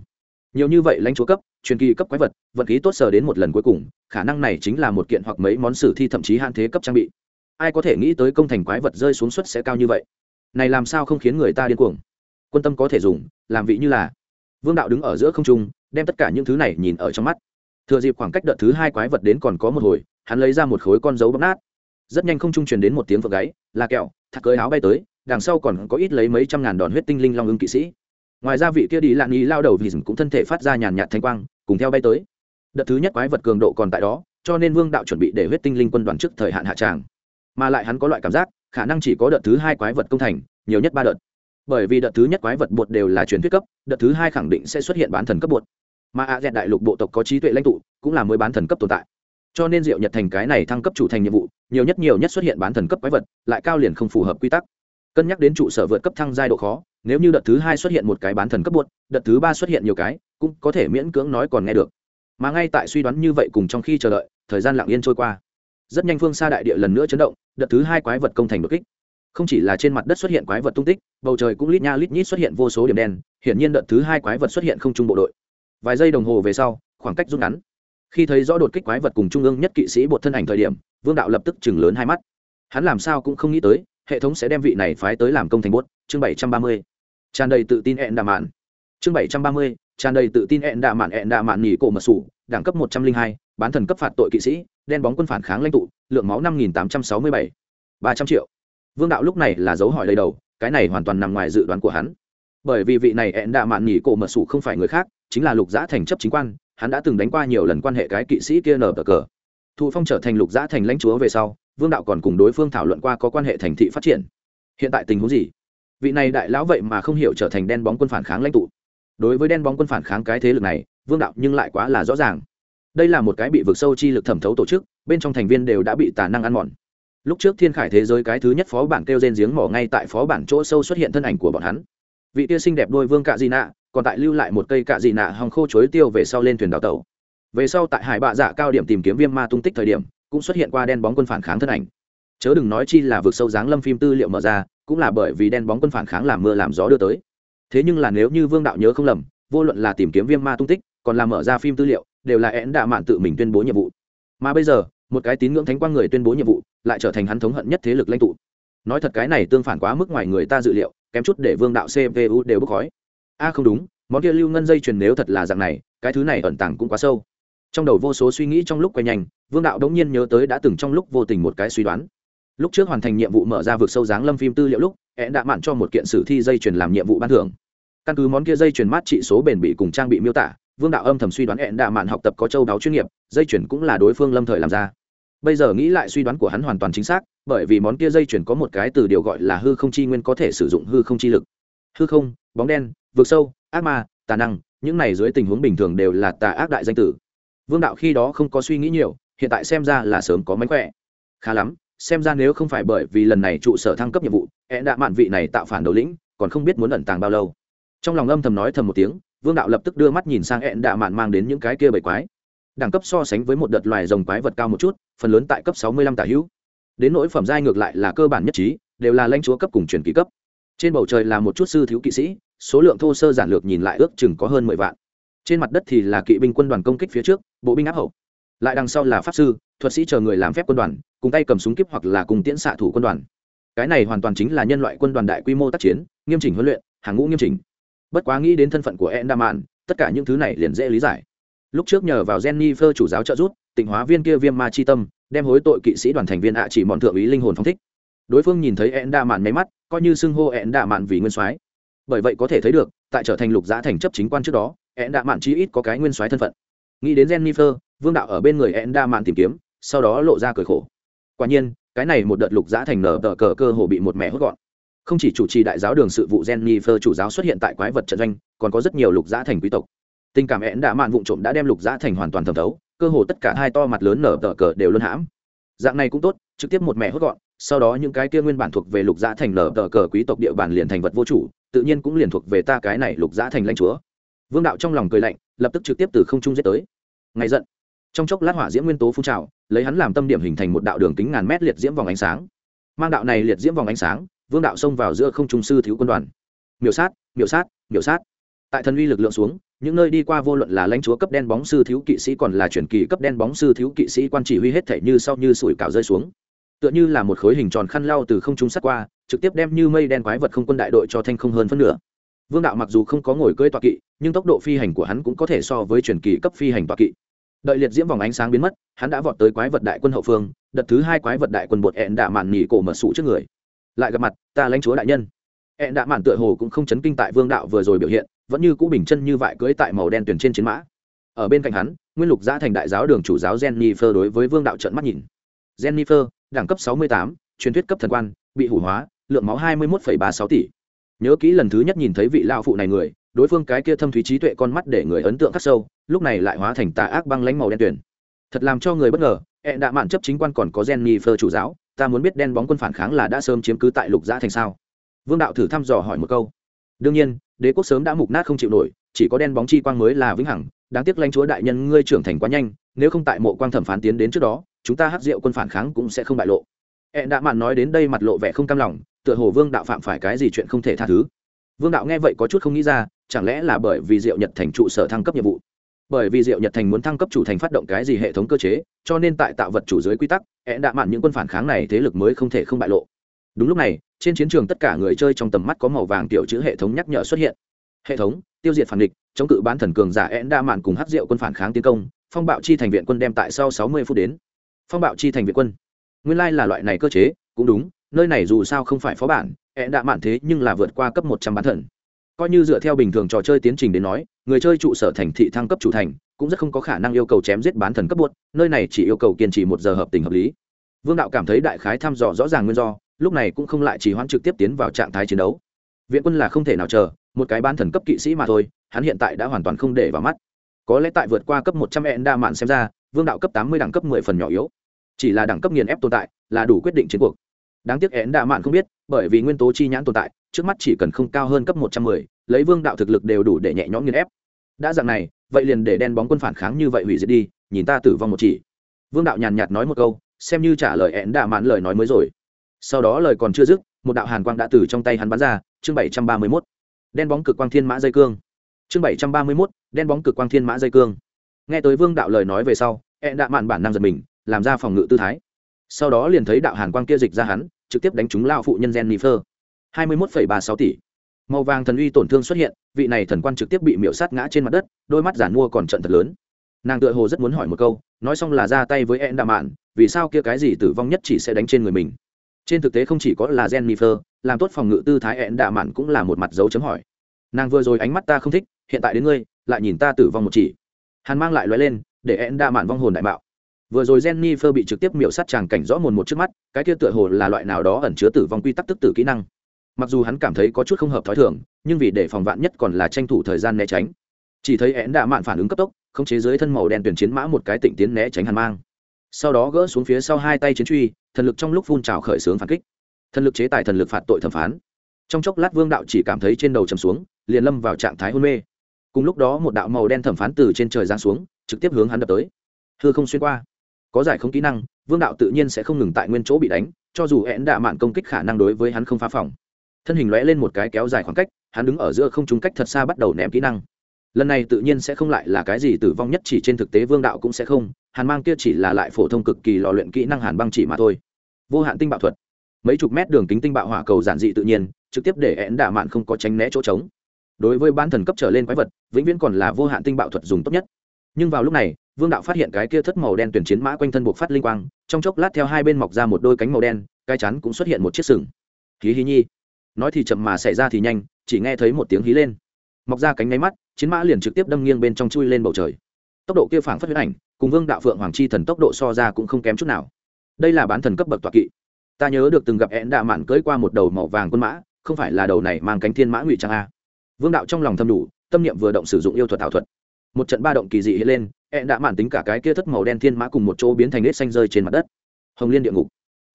Nhiều như vậy lãnh chúa cấp, truyền kỳ cấp quái vật vật khí tốt sờ đến một lần cuối cùng, khả năng này chính là một kiện hoặc mấy món sử thi thậm chí hạn thế cấp trang bị. Ai có thể nghĩ tới công thành quái vật rơi xuống suất sẽ cao như vậy? Này làm sao không khiến người ta điên cuồng? Quân tâm có thể dùng, làm vị như là. Vương đạo đứng ở giữa không trung, đem tất cả những thứ này nhìn ở trong mắt. Thừa dịp khoảng cách đợt thứ hai quái vật đến còn có một hồi, hắn lấy ra một khối con dấu bấm nát. Rất nhanh không trung truyền đến một tiếng vợ gáy là kẹo thạc cưới áo bay tới, đằng sau còn có ít lấy mấy trăm ngàn đòn huyết tinh linh long ưng kỵ sĩ. Ngoài ra vị kia đi lạn ý lao đầu vì cũng thân thể phát ra nhàn nhạt thanh quang, cùng theo bay tới. Đợt thứ nhất quái vật cường độ còn tại đó, cho nên vương đạo chuẩn bị để huyết tinh linh quân đoàn trước thời hạn hạ tràng. Mà lại hắn có loại cảm giác, khả năng chỉ có đợt thứ hai quái vật công thành, nhiều nhất ba đợt. Bởi vì đợt thứ nhất quái vật bột đều là truyền thuyết cấp, đợt thứ hai khẳng định sẽ xuất hiện bán thần cấp bột. Mà a dẹt đại lục bộ tộc có trí tuệ lãnh tụ, cũng là mới bán thần cấp tồn tại cho nên diệu nhật thành cái này thăng cấp chủ thành nhiệm vụ, nhiều nhất nhiều nhất xuất hiện bán thần cấp quái vật, lại cao liền không phù hợp quy tắc. Cân nhắc đến trụ sở vượt cấp thăng giai độ khó, nếu như đợt thứ hai xuất hiện một cái bán thần cấp buốt đợt thứ ba xuất hiện nhiều cái, cũng có thể miễn cưỡng nói còn nghe được. Mà ngay tại suy đoán như vậy cùng trong khi chờ đợi, thời gian lặng yên trôi qua. Rất nhanh phương xa đại địa lần nữa chấn động, đợt thứ hai quái vật công thành đột kích. Không chỉ là trên mặt đất xuất hiện quái vật tung tích, bầu trời cũng lít nha lít nhít xuất hiện vô số điểm đen, hiển nhiên đợt thứ hai quái vật xuất hiện không chung bộ đội. Vài giây đồng hồ về sau, khoảng cách rút ngắn khi thấy rõ đột kích quái vật cùng trung ương nhất kỵ sĩ bột thân ảnh thời điểm, vương đạo lập tức chừng lớn hai mắt. Hắn làm sao cũng không nghĩ tới, hệ thống sẽ đem vị này phái tới làm công thành bốt chương bảy trăm ba mươi. Tràn đầy tự tin hẹn đạ mạn. Chương bảy trăm ba mươi. Tràn đầy tự tin hẹn đạ mạn hẹn đạ mạn nghỉ cổ mật sủ, đẳng cấp một trăm linh hai, bán thần cấp phạt tội kỵ sĩ, đen bóng quân phản kháng lãnh tụ, lượng máu năm nghìn tám trăm sáu mươi bảy. ba trăm triệu. Vương đạo lúc này là dấu hỏi đầy đầu, cái này hoàn toàn nằm ngoài dự đoán của hắn. Bởi vì vị này hẹn đạ mạn nghỉ cổ mật sủ không phải người khác, chính là lục giã thành chấp chính quan hắn đã từng đánh qua nhiều lần quan hệ cái kỵ sĩ kia nở cờ cờ. Thụ phong trở thành lục giã thành lãnh chúa về sau, vương đạo còn cùng đối phương thảo luận qua có quan hệ thành thị phát triển. Hiện tại tình huống gì? Vị này đại lão vậy mà không hiểu trở thành đen bóng quân phản kháng lãnh tụ. Đối với đen bóng quân phản kháng cái thế lực này, vương đạo nhưng lại quá là rõ ràng. Đây là một cái bị vực sâu chi lực thẩm thấu tổ chức, bên trong thành viên đều đã bị tà năng ăn mòn. Lúc trước thiên khải thế giới cái thứ nhất phó bản kêu rên giếng mỏ ngay tại phó bản chỗ sâu xuất hiện thân ảnh của bọn hắn. Vị tia xinh đẹp đôi vương cạ di nạ còn tại lưu lại một cây cạ dị nạ hòng khô chối tiêu về sau lên thuyền đào tàu về sau tại hải bạ dạ cao điểm tìm kiếm viêm ma tung tích thời điểm, cũng xuất hiện qua đen bóng quân phản kháng thân ảnh. Chớ đừng nói chi là vượt sâu dáng lâm phim tư liệu mở ra, cũng là bởi vì đen bóng quân phản kháng làm mưa làm gió đưa tới. Thế nhưng là nếu như vương đạo nhớ không lầm, vô luận là tìm kiếm viêm ma tung tích, còn là mở ra phim tư liệu, đều là én đạ mạn tự mình tuyên bố nhiệm vụ. Mà bây giờ, một cái tín ngưỡng thánh quang người tuyên bố nhiệm vụ, lại trở thành hắn thống hận nhất thế lực lãnh tụ. Nói thật cái này tương phản quá mức ngoài người ta dự liệu, kém chút để vương đạo cpu đều bốc khói a không đúng, món kia lưu ngân dây chuyền nếu thật là dạng này, cái thứ này ẩn tàng cũng quá sâu. Trong đầu vô số suy nghĩ trong lúc quay nhanh, vương đạo đống nhiên nhớ tới đã từng trong lúc vô tình một cái suy đoán. Lúc trước hoàn thành nhiệm vụ mở ra vực sâu dáng lâm phim tư liệu lúc hẹn đã mạn cho một kiện sử thi dây chuyền làm nhiệm vụ ban thưởng. Căn cứ món kia dây chuyền mát trị số bền bị cùng trang bị miêu tả, vương đạo âm thầm suy đoán hẹn đã mạn học tập có châu đáo chuyên nghiệp, dây chuyền cũng là đối phương lâm thời làm ra. Bây giờ nghĩ lại suy đoán của hắn hoàn toàn chính xác, bởi vì món kia dây chuyền có một cái từ điều gọi là hư không chi nguyên có thể sử dụng hư không chi lực. Hư không, bóng đen vực sâu, ác ma, tà năng, những này dưới tình huống bình thường đều là tà ác đại danh tử. Vương đạo khi đó không có suy nghĩ nhiều, hiện tại xem ra là sớm có mánh khỏe. Khá lắm, xem ra nếu không phải bởi vì lần này trụ sở thăng cấp nhiệm vụ hẹn đã mạn vị này tạo phản đầu lĩnh, còn không biết muốn ẩn tàng bao lâu. Trong lòng âm thầm nói thầm một tiếng, vương đạo lập tức đưa mắt nhìn sang e hẹn đạ mạn mang đến những cái kia bầy quái. Đẳng cấp so sánh với một đợt loài rồng quái vật cao một chút, phần lớn tại cấp sáu mươi lăm tả hữu. Đến nỗi phẩm giai ngược lại là cơ bản nhất trí, đều là lãnh chúa cấp cùng truyền kỳ cấp. Trên bầu trời là một chút sư thiếu kỵ sĩ số lượng thô sơ giản lược nhìn lại ước chừng có hơn mười vạn. Trên mặt đất thì là kỵ binh quân đoàn công kích phía trước, bộ binh áp hậu. Lại đằng sau là pháp sư, thuật sĩ chờ người làm phép quân đoàn, cùng tay cầm súng kíp hoặc là cùng tiễn xạ thủ quân đoàn. Cái này hoàn toàn chính là nhân loại quân đoàn đại quy mô tác chiến, nghiêm chỉnh huấn luyện, hàng ngũ nghiêm chỉnh. Bất quá nghĩ đến thân phận của endaman tất cả những thứ này liền dễ lý giải. Lúc trước nhờ vào jennifer chủ giáo trợ giúp, tịnh hóa viên kia viêm ma chi tâm, đem hối tội kỵ sĩ đoàn thành viên ạ chỉ mọn thượng ý linh hồn phong thích. Đối phương nhìn thấy ẹn đa mạn máy mắt, coi như xưng hô ẹn đa mạn vì nguyên soái bởi vậy có thể thấy được, tại trở thành lục giã thành chấp chính quan trước đó ẹn đạ mạn chí ít có cái nguyên soái thân phận. Nghĩ đến jennifer, vương đạo ở bên người ẹn đa mạn tìm kiếm, sau đó lộ ra cười khổ. Quả nhiên, cái này một đợt lục giã thành nở tờ cờ cơ hồ bị một mẹ hốt gọn. Không chỉ chủ trì đại giáo đường sự vụ jennifer chủ giáo xuất hiện tại quái vật trận doanh, còn có rất nhiều lục giã thành quý tộc. Tình cảm ẹn đa mạn vụ trộm đã đem lục giã thành hoàn toàn thẩm thấu, cơ hồ tất cả hai to mặt lớn nở tờ cờ đều luân hãm. Dạng này cũng tốt, trực tiếp một mẹ hốt gọn sau đó những cái kia nguyên bản thuộc về lục giã thành lở tờ cờ quý tộc địa bàn liền thành vật vô chủ, tự nhiên cũng liền thuộc về ta cái này lục giã thành lãnh chúa. Vương đạo trong lòng cười lạnh, lập tức trực tiếp từ không trung giết tới. Ngày giận. Trong chốc lát hỏa diễm nguyên tố phun trào, lấy hắn làm tâm điểm hình thành một đạo đường kính ngàn mét liệt diễm vòng ánh sáng. Mang đạo này liệt diễm vòng ánh sáng, vương đạo xông vào giữa không trung sư thiếu quân đoàn. Miểu sát miểu sát miểu sát. Tại thần uy lực lượng xuống, những nơi đi qua vô luận là lãnh chúa cấp đen bóng sư thiếu kỵ sĩ còn là chuyển kỳ cấp đen bóng sư thiếu kỵ sĩ quan chỉ huy hết thể như sau như sủi cảo rơi xuống tựa như là một khối hình tròn khăn lau từ không trung sắt qua, trực tiếp đem như mây đen quái vật không quân đại đội cho thanh không hơn phân nửa. Vương đạo mặc dù không có ngồi cưỡi tọa kỵ, nhưng tốc độ phi hành của hắn cũng có thể so với truyền kỳ cấp phi hành tọa kỵ. Đợi liệt diễm vòng ánh sáng biến mất, hắn đã vọt tới quái vật đại quân hậu phương, đợt thứ hai quái vật đại quân bột ẹn đạ mạn nghỉ cổ mở sụ trước người. Lại gặp mặt, ta lãnh chúa đại nhân. Ẹn đạ mạn tựa hồ cũng không chấn kinh tại vương đạo vừa rồi biểu hiện, vẫn như cũ bình chân như vại cưỡi tại màu đen tuyển trên chiến mã. Ở bên cạnh hắn, nguyên lục giã thành đại giáo đường chủ giáo jennifer đối với vương đạo trận mắt nhìn. Jennifer đẳng cấp 68, truyền thuyết cấp thần quan bị hủ hóa lượng máu 21,36 tỷ. Nhớ kỹ lần thứ nhất nhìn thấy vị lão phụ này người đối phương cái kia thâm thúy trí tuệ con mắt để người ấn tượng khắc sâu lúc này lại hóa thành tà ác băng lánh màu đen tuyền. thật làm cho người bất ngờ ẹn đạ mạn chấp chính quan còn có jennifer chủ giáo ta muốn biết đen bóng quân phản kháng là đã sớm chiếm cứ tại lục giã thành sao? Vương đạo thử thăm dò hỏi một câu. Đương nhiên đế quốc sớm đã mục nát không chịu nổi chỉ có đen bóng chi quang mới là vĩnh hằng đáng tiếc lãnh chúa đại nhân ngươi trưởng thành quá nhanh nếu không tại mộ quang thẩm phán tiến đến trước đó chúng ta hắc diệu quân phản kháng cũng sẽ không bại lộ. Hẹn đã mạn nói đến đây mặt lộ vẻ không cam lòng, tựa hồ vương đạo phạm phải cái gì chuyện không thể tha thứ. Vương đạo nghe vậy có chút không nghĩ ra, chẳng lẽ là bởi vì diệu nhật thành trụ sở thăng cấp nhiệm vụ? Bởi vì diệu nhật thành muốn thăng cấp chủ thành phát động cái gì hệ thống cơ chế, cho nên tại tạo vật chủ dưới quy tắc hẹn đã mạn những quân phản kháng này thế lực mới không thể không bại lộ. Đúng lúc này, trên chiến trường tất cả người chơi trong tầm mắt có màu vàng tiểu chữ hệ thống nhắc nhở xuất hiện. Hệ thống, tiêu diệt phản địch, chống cự bán thần cường giả e ẽn đa mạn cùng hát rượu quân phản kháng tiến công, phong bạo chi thành viện quân đem tại sau sáu mươi phút đến phong bạo chi thành viện quân. Nguyên lai là loại này cơ chế, cũng đúng, nơi này dù sao không phải phó bản ẽn đa mạn thế nhưng là vượt qua cấp một trăm bán thần coi như dựa theo bình thường trò chơi tiến trình đến nói, người chơi trụ sở thành thị thăng cấp chủ thành, cũng rất không có khả năng yêu cầu chém giết bán thần cấp buốt nơi này chỉ yêu cầu kiên trì một giờ hợp tình hợp lý. Vương đạo cảm thấy đại khái thăm dò rõ ràng nguyên do, lúc này cũng không lại chỉ hoãn trực tiếp tiến vào trạng thái chiến đấu. Viện quân là không thể nào chờ, một cái bán thần cấp kỵ sĩ mà thôi, hắn hiện tại đã hoàn toàn không để vào mắt. Có lẽ tại vượt qua cấp một trăm e đa mạn xem ra vương đạo cấp tám mươi đẳng cấp mười phần nhỏ yếu. Chỉ là đẳng cấp nghiền ép tồn tại, là đủ quyết định chiến cuộc. Đáng tiếc én đa mạn không biết, bởi vì nguyên tố chi nhãn tồn tại, trước mắt chỉ cần không cao hơn cấp một trăm mười, lấy vương đạo thực lực đều đủ để nhẹ nhõm nghiền ép. Đã dạng này, vậy liền để đen bóng quân phản kháng như vậy hủy diệt đi, nhìn ta tử vong một chỉ. Vương đạo nhàn nhạt nói một câu, xem như trả lời én đa mạn lời nói mới rồi. Sau đó lời còn chưa dứt, một đạo hàn quang đã từ trong tay hắn bắn ra, chương bảy trăm ba mươi mốt. Đen bóng cực quang thiên mã dây cương. Chương bảy trăm ba mươi mốt, đen bóng cực quang thiên mã dây cương nghe tới vương đạo lời nói về sau ẹn đạ mạn bản năng giật mình, làm ra phòng ngự tư thái. Sau đó liền thấy đạo hàn quang kia dịch ra hắn, trực tiếp đánh trúng lao phụ nhân gen nifer hai mươi mốt ba sáu tỷ. Màu vàng thần uy tổn thương xuất hiện, vị này thần quan trực tiếp bị miễu sát ngã trên mặt đất, đôi mắt giản mua còn trận thật lớn. Nàng tựa hồ rất muốn hỏi một câu, nói xong là ra tay với ẹn đạ mạn, vì sao kia cái gì tử vong nhất chỉ sẽ đánh trên người mình? Trên thực tế không chỉ có là gen jennifer, làm tốt phòng ngự tư thái ẹn đạ mạn cũng là một mặt dấu chấm hỏi. Nàng vừa rồi ánh mắt ta không thích, hiện tại đến ngươi, lại nhìn ta tử vong một chỉ hàn mang lại loay lên, để ẹn đa mạn vong hồn đại bạo vừa rồi jennifer bị trực tiếp miệu sát tràng cảnh rõ mồn một trước mắt, cái kia tựa hồ là loại nào đó ẩn chứa tử vong quy tắc tức tử kỹ năng. Mặc dù hắn cảm thấy có chút không hợp thói thường, nhưng vì để phòng vạn nhất còn là tranh thủ thời gian né tránh. Chỉ thấy én đạ mạn phản ứng cấp tốc, khống chế dưới thân màu đen tuyển chiến mã một cái tịnh tiến né tránh hàn mang. Sau đó gỡ xuống phía sau hai tay chiến truy, thần lực trong lúc phun trào khởi xướng phản kích. Thần lực chế tài thần lực phạt tội thẩm phán. Trong chốc lát vương đạo chỉ cảm thấy trên đầu chầm xuống, liền lâm vào trạng thái hôn mê cùng lúc đó một đạo màu đen thẩm phán từ trên trời giáng xuống, trực tiếp hướng hắn đập tới. Hư không xuyên qua. Có giải không kỹ năng, vương đạo tự nhiên sẽ không ngừng tại nguyên chỗ bị đánh, cho dù hẹn đạ mạn công kích khả năng đối với hắn không phá phòng. Thân hình lõe lên một cái kéo dài khoảng cách, hắn đứng ở giữa không trúng cách thật xa bắt đầu ném kỹ năng. Lần này tự nhiên sẽ không lại là cái gì tử vong nhất chỉ trên thực tế vương đạo cũng sẽ không, hàn mang kia chỉ là lại phổ thông cực kỳ lò luyện kỹ năng hàn băng chỉ mà thôi. Vô hạn tinh bạo thuật. Mấy chục mét đường kính tinh bạo hỏa cầu giản dị tự nhiên, trực tiếp để én đạ mạn không có tránh né chỗ trống đối với bán thần cấp trở lên quái vật, vĩnh viễn còn là vô hạn tinh bạo thuật dùng tốt nhất. Nhưng vào lúc này, vương đạo phát hiện cái kia thất màu đen tuyển chiến mã quanh thân buộc phát linh quang, trong chốc lát theo hai bên mọc ra một đôi cánh màu đen, cái chắn cũng xuất hiện một chiếc sừng. Hí hí nhi. Nói thì chậm mà xảy ra thì nhanh, chỉ nghe thấy một tiếng hí lên. Mọc ra cánh nháy mắt, chiến mã liền trực tiếp đâm nghiêng bên trong chui lên bầu trời. Tốc độ kia phảng phất huyết ảnh, cùng vương đạo phượng hoàng chi thần tốc độ so ra cũng không kém chút nào. Đây là bán thần cấp bậc tọa kỵ. Ta nhớ được từng gặp én đạ mạn cưỡi qua một đầu màu vàng quân mã, không phải là đầu này mang cánh thiên mã ngụy trang a vương đạo trong lòng thâm đủ, tâm niệm vừa động sử dụng yêu thuật ảo thuật. Một trận ba động kỳ dị hiện lên hẹn đã mạn tính cả cái kia thất màu đen thiên mã cùng một chỗ biến thành nết xanh rơi trên mặt đất. Hồng liên địa ngục.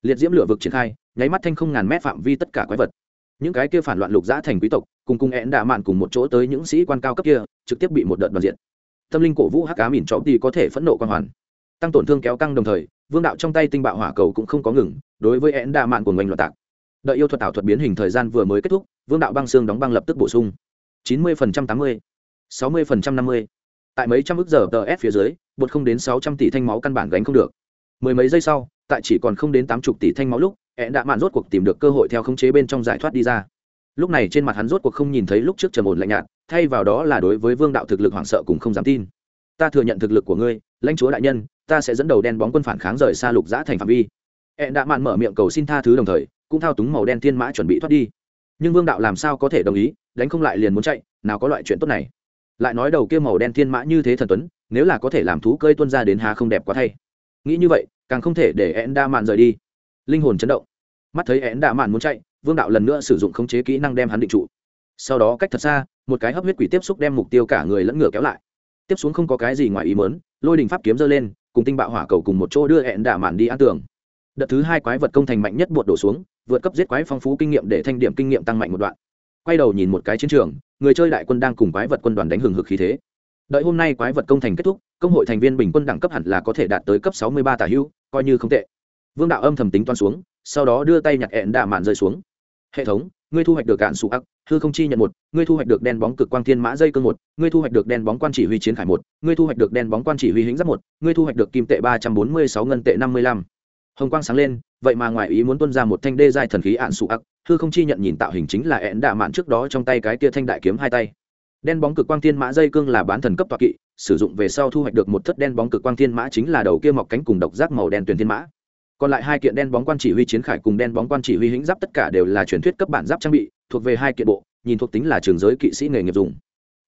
Liệt diễm lửa vực triển khai, nháy mắt thanh không ngàn mét phạm vi tất cả quái vật. Những cái kia phản loạn lục giã thành quý tộc, cùng cùng hẹn đã mạn cùng một chỗ tới những sĩ quan cao cấp kia, trực tiếp bị một đợt đoàn diện tâm linh cổ vũ hắc cá mìn trọ thì có thể phẫn nộ quan hoàn. Tăng tổn thương kéo căng đồng thời, vương đạo trong tay tinh bạo hỏa cầu cũng không có ngừng, đối với hẹn đã mạn của ngành loạt tạc. Đợi yêu thuật ảo thuật biến hình thời gian vừa mới kết thúc, vương đạo băng xương đóng băng lập tức bổ sung chín mươi tám mươi, sáu mươi năm mươi. Tại mấy trăm ước giờ tờ s phía dưới, bột không đến sáu trăm tỷ thanh máu căn bản gánh không được. Mười mấy giây sau, tại chỉ còn không đến tám chục tỷ thanh máu lúc hẹn đã mạn rốt cuộc tìm được cơ hội theo khống chế bên trong giải thoát đi ra. Lúc này trên mặt hắn rốt cuộc không nhìn thấy lúc trước trầm ổn lạnh nhạt, thay vào đó là đối với vương đạo thực lực hoảng sợ cũng không dám tin. Ta thừa nhận thực lực của ngươi, lãnh chúa đại nhân, ta sẽ dẫn đầu đen bóng quân phản kháng rời xa lục giã thành phạm vi. Hẹn đã mạn mở miệng cầu xin tha thứ đồng thời, cũng thao túng màu đen thiên mã chuẩn bị thoát đi. Nhưng vương đạo làm sao có thể đồng ý đánh không lại liền muốn chạy, nào có loại chuyện tốt này. Lại nói đầu kia màu đen thiên mã như thế thần tuấn, nếu là có thể làm thú cơi tuân ra đến hà không đẹp quá thay. Nghĩ như vậy, càng không thể để én đa mạn rời đi. Linh hồn chấn động. Mắt thấy én đa mạn muốn chạy, vương đạo lần nữa sử dụng khống chế kỹ năng đem hắn định trụ. Sau đó cách thật xa, một cái hấp huyết quỷ tiếp xúc đem mục tiêu cả người lẫn ngựa kéo lại. Tiếp xuống không có cái gì ngoài ý mớn lôi đình pháp kiếm dơ lên, cùng tinh bạo hỏa cầu cùng một chỗ đưa hẹn đả mạn đi ăn tường. Đợt thứ hai quái vật công thành mạnh nhất buộc đổ xuống, vượt cấp giết quái phong phú kinh nghiệm để thanh điểm kinh nghiệm tăng mạnh một đoạn quay đầu nhìn một cái chiến trường, người chơi đại quân đang cùng quái vật quân đoàn đánh hừng hực khí thế. Đợi hôm nay quái vật công thành kết thúc, công hội thành viên bình quân đẳng cấp hẳn là có thể đạt tới cấp sáu mươi ba tả hưu, coi như không tệ. Vương đạo âm thầm tính toan xuống, sau đó đưa tay nhặt ẹn đạ mạn rơi xuống. Hệ thống, ngươi thu hoạch được cạn sụ ắc hư không chi nhận một, ngươi thu hoạch được đen bóng cực quang thiên mã dây cương một, ngươi thu hoạch được đen bóng quan chỉ huy chiến khải một, ngươi thu hoạch được đen bóng quan chỉ huy hính giáp một, ngươi thu hoạch được kim tệ ba trăm bốn mươi sáu ngân tệ năm mươi lăm hồng quang sáng lên, vậy mà ngoài ý muốn tuân ra một thanh đê giai thần khí ạn sụ ắc thư không chi nhận nhìn tạo hình chính là ẹn đạ mạn trước đó trong tay cái kia thanh đại kiếm hai tay. Đen bóng cực quang thiên mã dây cương là bán thần cấp toạc kỵ, sử dụng về sau thu hoạch được một thất đen bóng cực quang thiên mã chính là đầu kia mọc cánh cùng độc giác màu đen tuyển thiên mã. Còn lại hai kiện đen bóng quan chỉ huy chiến khải cùng đen bóng quan chỉ huy hĩnh giáp tất cả đều là truyền thuyết cấp bản giáp trang bị, thuộc về hai kiện bộ, nhìn thuộc tính là trường giới kỵ sĩ nghề nghiệp dùng.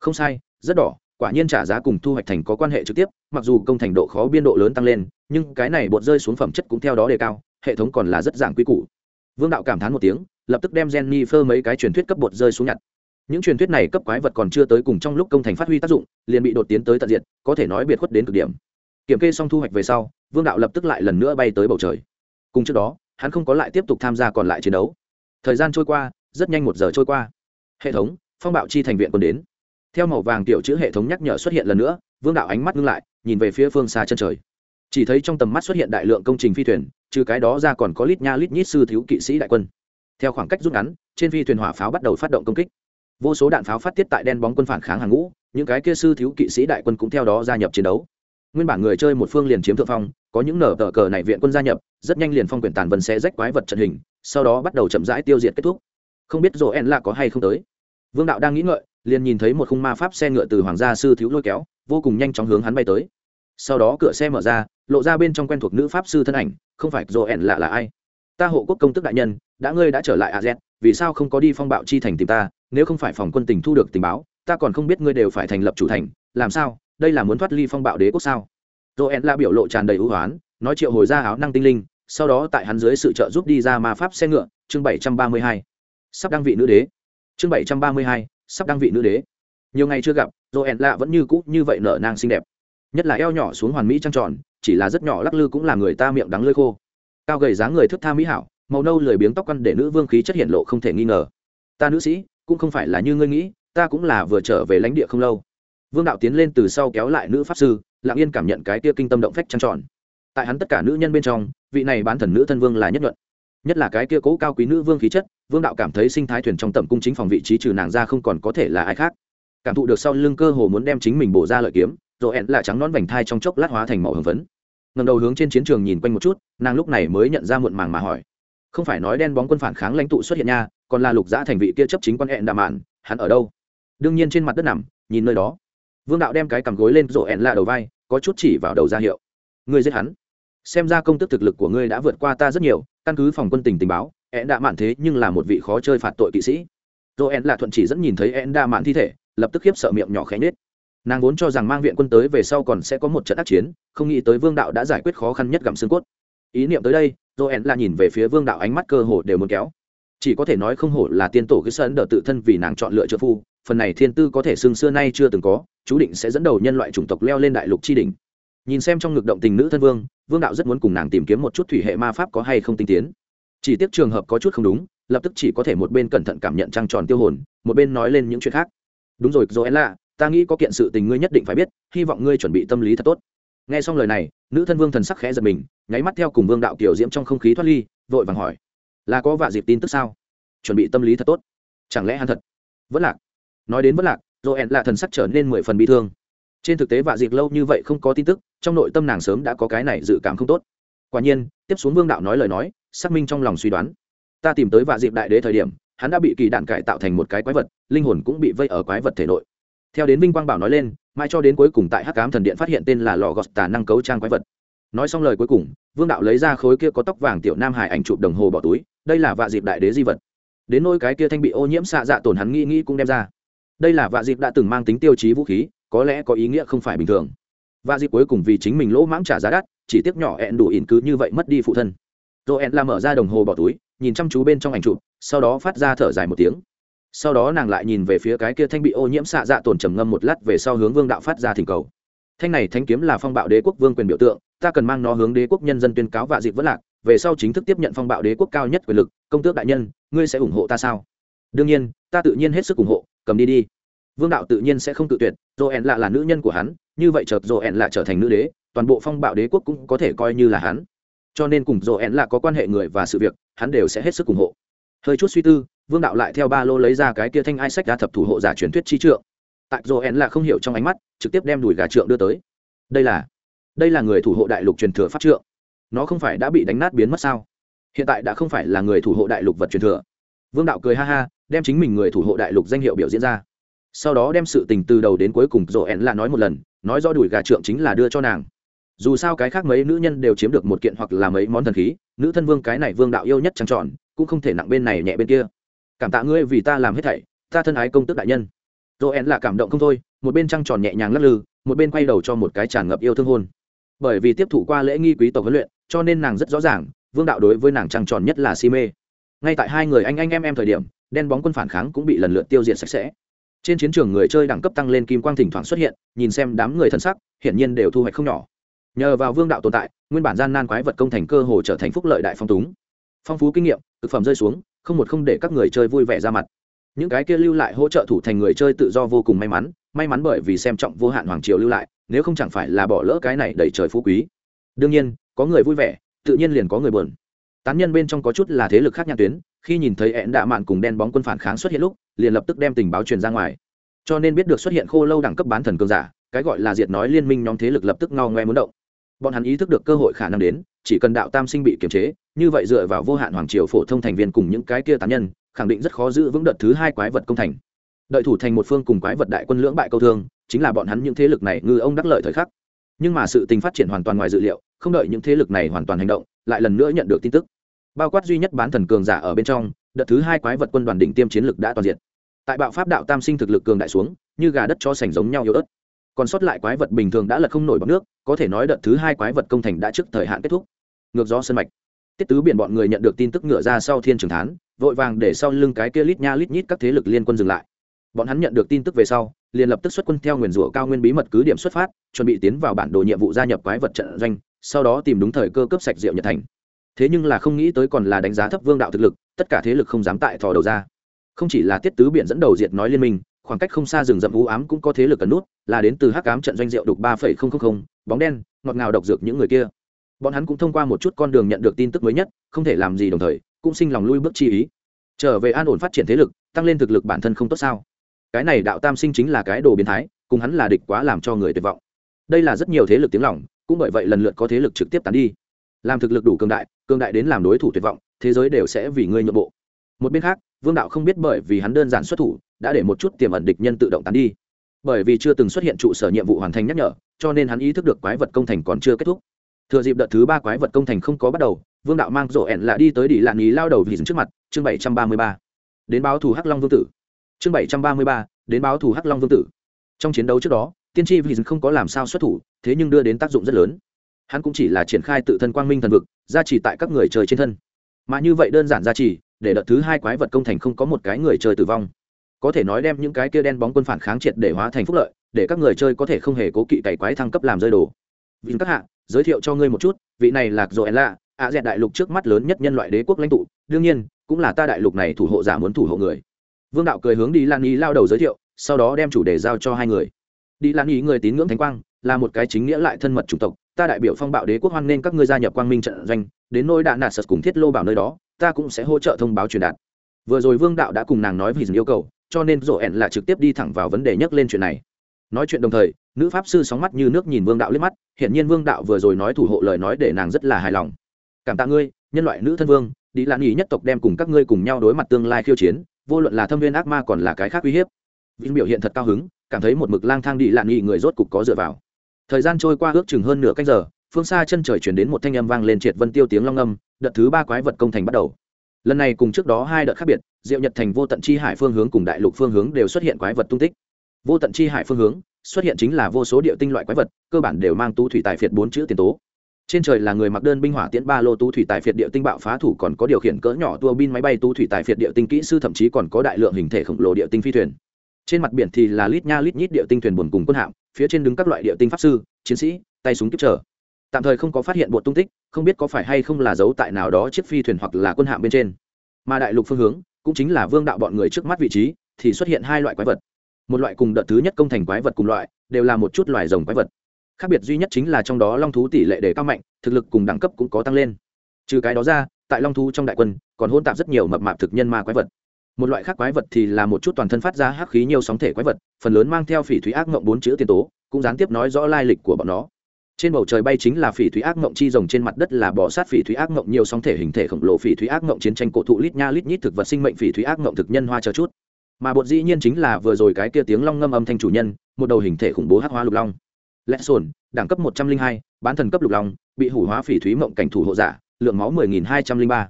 Không sai, rất đỏ quả nhiên trả giá cùng thu hoạch thành có quan hệ trực tiếp, mặc dù công thành độ khó biên độ lớn tăng lên, nhưng cái này bột rơi xuống phẩm chất cũng theo đó đề cao, hệ thống còn là rất giảng quy củ. Vương đạo cảm thán một tiếng, lập tức đem jenny phơ mấy cái truyền thuyết cấp bột rơi xuống nhặt. Những truyền thuyết này cấp quái vật còn chưa tới cùng trong lúc công thành phát huy tác dụng, liền bị đột tiến tới tận diện có thể nói biệt khuất đến cực điểm. Kiểm kê xong thu hoạch về sau, vương đạo lập tức lại lần nữa bay tới bầu trời. Cùng trước đó, hắn không có lại tiếp tục tham gia còn lại chiến đấu. Thời gian trôi qua, rất nhanh một giờ trôi qua. Hệ thống, phong bạo chi thành viện còn đến theo màu vàng tiểu chữ hệ thống nhắc nhở xuất hiện lần nữa, vương đạo ánh mắt ngưng lại, nhìn về phía phương xa chân trời. Chỉ thấy trong tầm mắt xuất hiện đại lượng công trình phi thuyền, trừ cái đó ra còn có lít nha lít nhít sư thiếu kỵ sĩ đại quân. Theo khoảng cách rút ngắn, trên phi thuyền hỏa pháo bắt đầu phát động công kích. Vô số đạn pháo phát tiết tại đen bóng quân phản kháng hàng ngũ, những cái kia sư thiếu kỵ sĩ đại quân cũng theo đó gia nhập chiến đấu. Nguyên bản người chơi một phương liền chiếm thượng phong, có những nở tờ cờ này viện quân gia nhập, rất nhanh liền phong quyển tàn vân xe rách quái vật trận hình, sau đó bắt đầu chậm rãi tiêu diệt kết thúc. Không biết rổ en là có hay không tới. Vương đạo đang nghĩ ngợi liền nhìn thấy một khung ma pháp xe ngựa từ hoàng gia sư thiếu lôi kéo, vô cùng nhanh chóng hướng hắn bay tới. Sau đó cửa xe mở ra, lộ ra bên trong quen thuộc nữ pháp sư thân ảnh, không phải dồ en lạ là ai? Ta hộ quốc công tức đại nhân, đã ngươi đã trở lại a z, vì sao không có đi phong bạo chi thành tìm ta? Nếu không phải phòng quân tình thu được tình báo, ta còn không biết ngươi đều phải thành lập chủ thành, làm sao? Đây là muốn thoát ly phong bạo đế quốc sao? Joel la biểu lộ tràn đầy ưu hoán, nói triệu hồi ra áo năng tinh linh, sau đó tại hắn dưới sự trợ giúp đi ra ma pháp xe ngựa, chương bảy trăm ba mươi hai. Sắp đăng vị nữ đế. Chương bảy trăm ba mươi hai sắp đăng vị nữ đế. Nhiều ngày chưa gặp, joel lạ vẫn như cũ như vậy nở nang xinh đẹp. Nhất là eo nhỏ xuống hoàn mỹ trăng tròn, chỉ là rất nhỏ lắc lư cũng làm người ta miệng đắng lơi khô. Cao gầy dáng người thức tha mỹ hảo, màu nâu lười biếng tóc quăn để nữ vương khí chất hiện lộ không thể nghi ngờ. Ta nữ sĩ, cũng không phải là như ngươi nghĩ, ta cũng là vừa trở về lãnh địa không lâu. Vương đạo tiến lên từ sau kéo lại nữ pháp sư, lặng yên cảm nhận cái tia kinh tâm động phách trăng tròn. Tại hắn tất cả nữ nhân bên trong, vị này bán thần nữ thân vương là nhất luận nhất là cái kia cố cao quý nữ vương khí chất, vương đạo cảm thấy sinh thái thuyền trong tầm cung chính phòng vị trí trừ nàng ra không còn có thể là ai khác. Cảm thụ được sau lưng cơ hồ muốn đem chính mình bổ ra lợi kiếm, rồi ẹn là trắng nón vành thai trong chốc lát hóa thành màu hồng phấn. Ngầm đầu hướng trên chiến trường nhìn quanh một chút, nàng lúc này mới nhận ra muộn màng mà hỏi. Không phải nói đen bóng quân phản kháng lãnh tụ xuất hiện nha, còn là lục giã thành vị kia chấp chính quan hẹn đạm mạn, hắn ở đâu? Đương nhiên trên mặt đất nằm, nhìn nơi đó. Vương đạo đem cái cằm gối lên rồi ẹn lạ đầu vai, có chút chỉ vào đầu ra hiệu. Ngươi giết hắn xem ra công tức thực lực của ngươi đã vượt qua ta rất nhiều, căn cứ phòng quân tình tình báo ẹn đã mạn thế nhưng là một vị khó chơi phạt tội kỵ sĩ. Rộ ẹn là thuận chỉ dẫn nhìn thấy ẹn đã mạn thi thể, lập tức khiếp sợ miệng nhỏ khẽ nết nàng vốn cho rằng mang viện quân tới về sau còn sẽ có một trận ác chiến, không nghĩ tới vương đạo đã giải quyết khó khăn nhất gặm xương cốt. Ý niệm tới đây, joel là nhìn về phía vương đạo ánh mắt cơ hồ đều muốn kéo. Chỉ có thể nói không hổ là tiên tổ cái sơn đờ tự thân vì nàng chọn lựa trợ phu, phần này thiên tư có thể xương xưa nay chưa từng có, chú định sẽ dẫn đầu nhân loại chủng tộc leo lên đại lục tri đình nhìn xem trong ngực động tình nữ thân vương vương đạo rất muốn cùng nàng tìm kiếm một chút thủy hệ ma pháp có hay không tinh tiến. Chỉ tiếc trường hợp có chút không đúng, lập tức chỉ có thể một bên cẩn thận cảm nhận trăng tròn tiêu hồn, một bên nói lên những chuyện khác. Đúng rồi dỗ là ta nghĩ có kiện sự tình ngươi nhất định phải biết, hy vọng ngươi chuẩn bị tâm lý thật tốt. Nghe xong lời này, nữ thân vương thần sắc khẽ giật mình, nháy mắt theo cùng vương đạo kiểu diễm trong không khí thoát ly, vội vàng hỏi, là có vạ dịp tin tức sao? Chuẩn bị tâm lý thật tốt. Chẳng lẽ hắn thật? Vẫn lạc. Nói đến vẫn lạc dỗ ẹn thần sắc trở nên mười phần bị thương trên thực tế vạ dịp lâu như vậy không có tin tức, trong nội tâm nàng sớm đã có cái này dự cảm không tốt. Quả nhiên, tiếp xuống vương đạo nói lời nói, xác minh trong lòng suy đoán. Ta tìm tới vạ dịp đại đế thời điểm, hắn đã bị kỳ đạn cải tạo thành một cái quái vật, linh hồn cũng bị vây ở quái vật thể nội. Theo đến vinh quang bảo nói lên, mãi cho đến cuối cùng tại hắc cám thần điện phát hiện tên là lò gọt tà năng cấu trang quái vật. Nói xong lời cuối cùng, vương đạo lấy ra khối kia có tóc vàng tiểu nam hải ảnh chụp đồng hồ bỏ túi, đây là vạ dịp đại đế di vật. Đến nôi cái kia thanh bị ô nhiễm xạ dạ tổn hắn nghĩ nghĩ cũng đem ra. Đây là vạ dịp đã từng mang tính tiêu chí vũ khí có lẽ có ý nghĩa không phải bình thường. Và dịp cuối cùng vì chính mình lỗ mãng trả giá đắt, chỉ tiếc nhỏ ẹn đủ ỉn cứ như vậy mất đi phụ thân. Rồi hẹn la mở ra đồng hồ bỏ túi, nhìn chăm chú bên trong ảnh chụp, sau đó phát ra thở dài một tiếng. Sau đó nàng lại nhìn về phía cái kia thanh bị ô nhiễm xạ dạ tổn trầm ngâm một lát về sau hướng vương đạo phát ra thỉnh cầu. Thanh này thanh kiếm là phong bạo đế quốc vương quyền biểu tượng, ta cần mang nó hướng đế quốc nhân dân tuyên cáo vạ dịp vất lạc, về sau chính thức tiếp nhận phong bạo đế quốc cao nhất quyền lực, công tước đại nhân, ngươi sẽ ủng hộ ta sao? Đương nhiên, ta tự nhiên hết sức ủng hộ, cầm đi đi vương đạo tự nhiên sẽ không tự tuyệt joel lạ là nữ nhân của hắn, như vậy chợt joel lạ trở thành nữ đế, toàn bộ phong bạo đế quốc cũng có thể coi như là hắn. Cho nên cùng joel lạ có quan hệ người và sự việc, hắn đều sẽ hết sức ủng hộ. Hơi chút suy tư, vương đạo lại theo ba lô lấy ra cái kia thanh ai sách đã thập thủ hộ giả truyền thuyết chi trượng. Tại joel Lạ không hiểu trong ánh mắt, trực tiếp đem đùi gà trượng đưa tới. Đây là đây là người thủ hộ đại lục truyền thừa pháp trượng. Nó không phải đã bị đánh nát biến mất sao? Hiện tại đã không phải là người thủ hộ đại lục vật truyền thừa. Vương đạo cười ha ha, đem chính mình người thủ hộ đại lục danh hiệu biểu diễn ra sau đó đem sự tình từ đầu đến cuối cùng rộ ẹn là nói một lần, nói do đùi gà trượng chính là đưa cho nàng. Dù sao cái khác mấy nữ nhân đều chiếm được một kiện hoặc là mấy món thần khí, nữ thân vương cái này vương đạo yêu nhất trăng tròn, cũng không thể nặng bên này nhẹ bên kia. Cảm tạ ngươi vì ta làm hết thảy, ta thân ái công tức đại nhân. Rộ ẹn là cảm động không thôi, một bên trăng tròn nhẹ nhàng lắc lư, một bên quay đầu cho một cái tràn ngập yêu thương hôn. Bởi vì tiếp thụ qua lễ nghi quý tộc huấn luyện, cho nên nàng rất rõ ràng, vương đạo đối với nàng trăng tròn nhất là si mê. Ngay tại hai người anh anh em em thời điểm, đen bóng quân phản kháng cũng bị lần lượt tiêu diệt sạch sẽ trên chiến trường người chơi đẳng cấp tăng lên kim quang thỉnh thoảng xuất hiện, nhìn xem đám người thân sắc, hiển nhiên đều thu hoạch không nhỏ. Nhờ vào vương đạo tồn tại, nguyên bản gian nan quái vật công thành cơ hồ trở thành phúc lợi đại phong túng. Phong phú kinh nghiệm, thực phẩm rơi xuống, không một không để các người chơi vui vẻ ra mặt. Những cái kia lưu lại hỗ trợ thủ thành người chơi tự do vô cùng may mắn may mắn bởi vì xem trọng vô hạn hoàng triều lưu lại, nếu không chẳng phải là bỏ lỡ cái này đầy trời phú quý. Đương nhiên, có người vui vẻ, tự nhiên liền có người buồn tán nhân bên trong có chút là thế lực khác nhãn tuyến, khi nhìn thấy ẹn đạ mạn cùng đen bóng quân phản kháng xuất hiện lúc, liền lập tức đem tình báo truyền ra ngoài. Cho nên biết được xuất hiện khô lâu đẳng cấp bán thần cường giả, cái gọi là diệt nói liên minh nhóm thế lực lập tức ngao ngoe muốn động. Bọn hắn ý thức được cơ hội khả năng đến, chỉ cần đạo tam sinh bị kiềm chế, như vậy dựa vào vô hạn hoàng triều phổ thông thành viên cùng những cái kia tán nhân, khẳng định rất khó giữ vững đợt thứ hai quái vật công thành. Đợi thủ thành một phương cùng quái vật đại quân lưỡng bại câu thương, chính là bọn hắn những thế lực này ngư ông đắc lợi thời khắc. Nhưng mà sự tình phát triển hoàn toàn ngoài dự liệu, không đợi những thế lực này hoàn toàn hành động, lại lần nữa nhận được tin tức bao quát duy nhất bán thần cường giả ở bên trong, đợt thứ hai quái vật quân đoàn đỉnh tiêm chiến lực đã toàn diện. Tại bạo pháp đạo tam sinh thực lực cường đại xuống, như gà đất cho sành giống nhau yếu ớt. Còn sót lại quái vật bình thường đã lật không nổi bọc nước, có thể nói đợt thứ hai quái vật công thành đã trước thời hạn kết thúc. Ngược gió sân mạch. Tiết tứ biển bọn người nhận được tin tức ngựa ra sau thiên trường thán, vội vàng để sau lưng cái kia lít nha lít nhít các thế lực liên quân dừng lại. Bọn hắn nhận được tin tức về sau, liền lập tức xuất quân theo nguyền rủa cao nguyên bí mật cứ điểm xuất phát, chuẩn bị tiến vào bản đồ nhiệm vụ gia nhập quái vật trận doanh, sau đó tìm đúng thời cơ cấp sạch rượu nhật thành thế nhưng là không nghĩ tới còn là đánh giá thấp vương đạo thực lực tất cả thế lực không dám tại thò đầu ra. Không chỉ là tiết tứ biển dẫn đầu diệt nói liên minh khoảng cách không xa rừng rậm u ám cũng có thế lực cần nút là đến từ hắc ám trận doanh rượu đục ba phẩy không không không bóng đen ngọt ngào độc dược những người kia. Bọn hắn cũng thông qua một chút con đường nhận được tin tức mới nhất không thể làm gì đồng thời cũng sinh lòng lui bước chi ý. Trở về an ổn phát triển thế lực tăng lên thực lực bản thân không tốt sao? Cái này đạo tam sinh chính là cái đồ biến thái cùng hắn là địch quá làm cho người tuyệt vọng. Đây là rất nhiều thế lực tiếng lỏng, cũng bởi vậy lần lượt có thế lực trực tiếp tán đi. Làm thực lực đủ cường đại cường đại đến làm đối thủ tuyệt vọng, thế giới đều sẽ vì ngươi nhượng bộ. Một bên khác, vương đạo không biết bởi vì hắn đơn giản xuất thủ, đã để một chút tiềm ẩn địch nhân tự động tán đi. Bởi vì chưa từng xuất hiện trụ sở nhiệm vụ hoàn thành nhắc nhở, cho nên hắn ý thức được quái vật công thành còn chưa kết thúc. Thừa dịp đợt thứ ba quái vật công thành không có bắt đầu, vương đạo mang rổ ẻn lạ đi tới đỉ lạn ý lao đầu vì trước mặt, chương bảy trăm ba mươi ba. Đến báo thù hắc long vương tử. Chương bảy trăm ba mươi ba, đến báo thù hắc long vương tử. Trong chiến đấu trước đó, tiên tri vì không có làm sao xuất thủ, thế nhưng đưa đến tác dụng rất lớn hắn cũng chỉ là triển khai tự thân quang minh thần vực, gia trì tại các người chơi trên thân. Mà như vậy đơn giản gia trì, để đợt thứ hai quái vật công thành không có một cái người chơi tử vong. Có thể nói đem những cái kia đen bóng quân phản kháng triệt để hóa thành phúc lợi, để các người chơi có thể không hề cố kỵ cày quái thăng cấp làm rơi đồ. Vì các hạ, giới thiệu cho ngươi một chút, vị này là lạ ạ dẹn đại lục trước mắt lớn nhất nhân loại đế quốc lãnh tụ, đương nhiên, cũng là ta đại lục này thủ hộ giả muốn thủ hộ người. Vương đạo cười hướng đi lan ý lao đầu giới thiệu, sau đó đem chủ đề giao cho hai người. Đi lan ý người tín ngưỡng thánh quang là một cái chính nghĩa lại thân mật chủng tộc, ta đại biểu phong bạo đế quốc hoan nên các ngươi gia nhập quang minh trận doanh, đến nỗi đạn nạt sật cùng thiết lô bảo nơi đó, ta cũng sẽ hỗ trợ thông báo truyền đạt. Vừa rồi vương đạo đã cùng nàng nói vì dừng yêu cầu, cho nên rổ ẹn là trực tiếp đi thẳng vào vấn đề nhắc lên chuyện này. Nói chuyện đồng thời, nữ pháp sư sóng mắt như nước nhìn vương đạo liếc mắt, hiển nhiên vương đạo vừa rồi nói thủ hộ lời nói để nàng rất là hài lòng. Cảm tạ ngươi, nhân loại nữ thân vương đi lan ý nhất tộc đem cùng các ngươi cùng nhau đối mặt tương lai khiêu chiến, vô luận là thâm viên ác ma còn là cái khác uy hiếp. Vinh biểu hiện thật cao hứng, cảm thấy một mực lang thang đi lạn ý người rốt cục có dựa vào thời gian trôi qua ước chừng hơn nửa canh giờ, phương xa chân trời chuyển đến một thanh âm vang lên triệt vân tiêu tiếng long âm, đợt thứ ba quái vật công thành bắt đầu. Lần này cùng trước đó hai đợt khác biệt, diệu nhật thành vô tận chi hải phương hướng cùng đại lục phương hướng đều xuất hiện quái vật tung tích. Vô tận chi hải phương hướng xuất hiện chính là vô số địa tinh loại quái vật, cơ bản đều mang tu thủy tài phiệt bốn chữ tiền tố. Trên trời là người mặc đơn binh hỏa tiễn ba lô tu thủy tài phiệt địa tinh bạo phá thủ còn có điều khiển cỡ nhỏ tua bin máy bay tu thủy tài phiệt địa tinh kỹ sư thậm chí còn có đại lượng hình thể khổng lồ địa tinh phi thuyền. Trên mặt biển thì là lít nha lít nhít địa tinh thuyền buồn cùng quân hạm phía trên đứng các loại địa tinh pháp sư, chiến sĩ, tay súng kiếp trở. Tạm thời không có phát hiện bộ tung tích, không biết có phải hay không là giấu tại nào đó chiếc phi thuyền hoặc là quân hạm bên trên. Mà đại lục phương hướng, cũng chính là vương đạo bọn người trước mắt vị trí, thì xuất hiện hai loại quái vật. Một loại cùng đợt thứ nhất công thành quái vật cùng loại, đều là một chút loài rồng quái vật. Khác biệt duy nhất chính là trong đó long thú tỷ lệ đề cao mạnh, thực lực cùng đẳng cấp cũng có tăng lên. Trừ cái đó ra, tại long thú trong đại quân, còn hôn tạp rất nhiều mập mạp thực nhân ma quái vật một loại khác quái vật thì là một chút toàn thân phát ra hắc khí nhiều sóng thể quái vật, phần lớn mang theo phỉ thúy ác mộng bốn chữ tiền tố, cũng gián tiếp nói rõ lai lịch của bọn nó. Trên bầu trời bay chính là phỉ thúy ác mộng chi rồng, trên mặt đất là bò sát phỉ thúy ác mộng nhiều sóng thể hình thể khổng lồ phỉ thúy ác mộng chiến tranh cổ thụ lít nha lít nhít thực vật sinh mệnh phỉ thúy ác mộng thực nhân hoa chờ chút. Mà bột dĩ nhiên chính là vừa rồi cái kia tiếng long ngâm âm thanh chủ nhân, một đầu hình thể khủng bố hắc hóa lục long. Lẽ sồn, đẳng cấp một trăm linh hai, bán thần cấp lục long, bị hủ hóa phỉ thúy mộng cảnh thủ hộ giả, lượng máu mười nghìn hai trăm linh ba.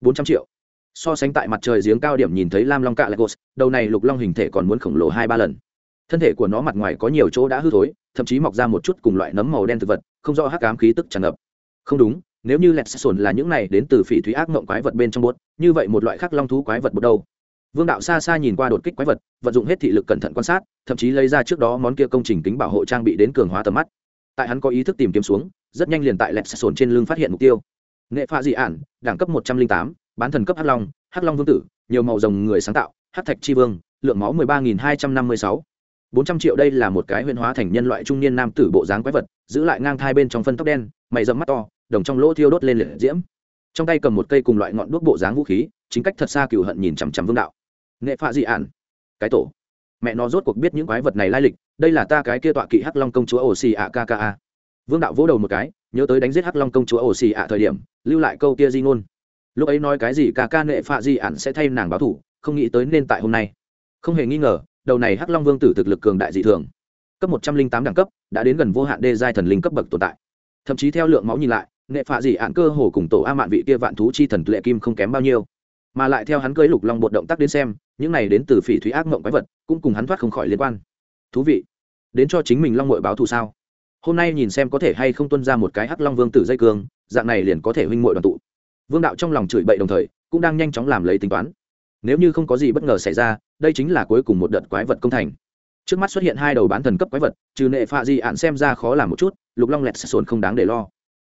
bốn trăm triệu so sánh tại mặt trời giếng cao điểm nhìn thấy lam long cạ lagos, đầu này lục long hình thể còn muốn khổng lồ hai ba lần. Thân thể của nó mặt ngoài có nhiều chỗ đã hư thối, thậm chí mọc ra một chút cùng loại nấm màu đen thực vật, không rõ hắc ám khí tức tràn ngập. Không đúng, nếu như lẹt sồn là những này đến từ phỉ thúy ác mộng quái vật bên trong bốt, như vậy một loại khác long thú quái vật bột đâu? Vương đạo xa xa nhìn qua đột kích quái vật, vận dụng hết thị lực cẩn thận quan sát, thậm chí lấy ra trước đó món kia công trình kính bảo hộ trang bị đến cường hóa tầm mắt. Tại hắn có ý thức tìm kiếm xuống, rất nhanh liền tại lẹt sồn trên lưng phát hiện mục tiêu. Nghệ pha dị ản, đẳng cấp một trăm linh tám bán thần cấp hắc long hắc long vương tử, nhiều màu rồng người sáng tạo, hắc thạch chi vương, lượng máu mười ba nghìn hai trăm năm mươi sáu. bốn trăm triệu đây là một cái huyễn hóa thành nhân loại trung niên nam tử bộ dáng quái vật, giữ lại ngang thai bên trong phân tóc đen, mày dẫm mắt to, đồng trong lỗ thiêu đốt lên liệt diễm. Trong tay cầm một cây cùng loại ngọn đuốc bộ dáng vũ khí, chính cách thật xa cựu hận nhìn chằm chằm vương đạo. Nghệ phạ dị ản. Cái tổ. Mẹ nó rốt cuộc biết những quái vật này lai lịch, đây là ta cái kia tọa kỵ hắc long công chúa ổ xì ạ kka vương đạo vỗ đầu một cái, nhớ tới đánh giết hắc long công chúa ổ xì ạ thời điểm, lưu lại câu kia di ngôn lúc ấy nói cái gì ca ca nệ phạ gì ản sẽ thay nàng báo thủ, không nghĩ tới nên tại hôm nay. Không hề nghi ngờ, đầu này hắc long vương tử thực lực cường đại dị thường. Cấp một trăm linh tám đẳng cấp, đã đến gần vô hạn đê giai thần linh cấp bậc tồn tại. Thậm chí theo lượng máu nhìn lại, nệ phạ dị ạn cơ hồ cùng tổ a mạn vị kia vạn thú chi thần lệ kim không kém bao nhiêu. Mà lại theo hắn cưới lục long bột động tác đến xem, những này đến từ phỉ thúy ác mộng quái vật, cũng cùng hắn thoát không khỏi liên quan. Thú vị. Đến cho chính mình long mội báo thù sao? Hôm nay nhìn xem có thể hay không tuân ra một cái hắc long vương tử dây cương, dạng này liền có thể huynh mội đoàn tụ vương đạo trong lòng chửi bậy đồng thời, cũng đang nhanh chóng làm lấy tính toán. Nếu như không có gì bất ngờ xảy ra, đây chính là cuối cùng một đợt quái vật công thành. Trước mắt xuất hiện hai đầu bán thần cấp quái vật, trừ nệ phạ di ạn xem ra khó làm một chút, lục long lẹt sẽ sồn không đáng để lo.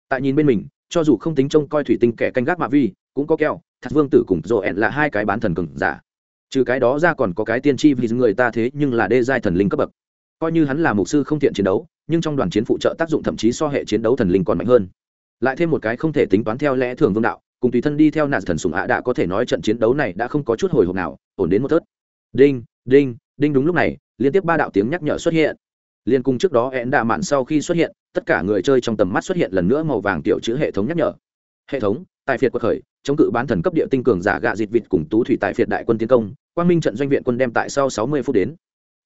Tại nhìn bên mình, cho dù không tính trông coi thủy tinh kẻ canh gác mạ vi, cũng có keo thật vương tử cùng rộ ẹn là hai cái bán thần cừng giả. Trừ cái đó ra còn có cái tiên tri vì người ta thế nhưng là đê giai thần linh cấp bậc. Coi như hắn là mục sư không thiện chiến đấu, nhưng trong đoàn chiến phụ trợ tác dụng thậm chí so hệ chiến đấu thần linh còn mạnh hơn. Lại thêm một cái không thể tính toán theo lẽ thường vương đạo cùng tùy thân đi theo nạn thần sùng ạ đã có thể nói trận chiến đấu này đã không có chút hồi hộp nào, ổn đến một thớt. Đinh đinh đinh đúng lúc này, liên tiếp ba đạo tiếng nhắc nhở xuất hiện. Liên cung trước đó én đạ mạn sau khi xuất hiện, tất cả người chơi trong tầm mắt xuất hiện lần nữa màu vàng tiểu chữ hệ thống nhắc nhở. Hệ thống, tài phiệt quật khởi, chống cự bán thần cấp địa tinh cường giả gạ dịt vịt cùng tú thủy tài phiệt đại quân tiến công, quang minh trận doanh viện quân đem tại sau sáu mươi phút đến.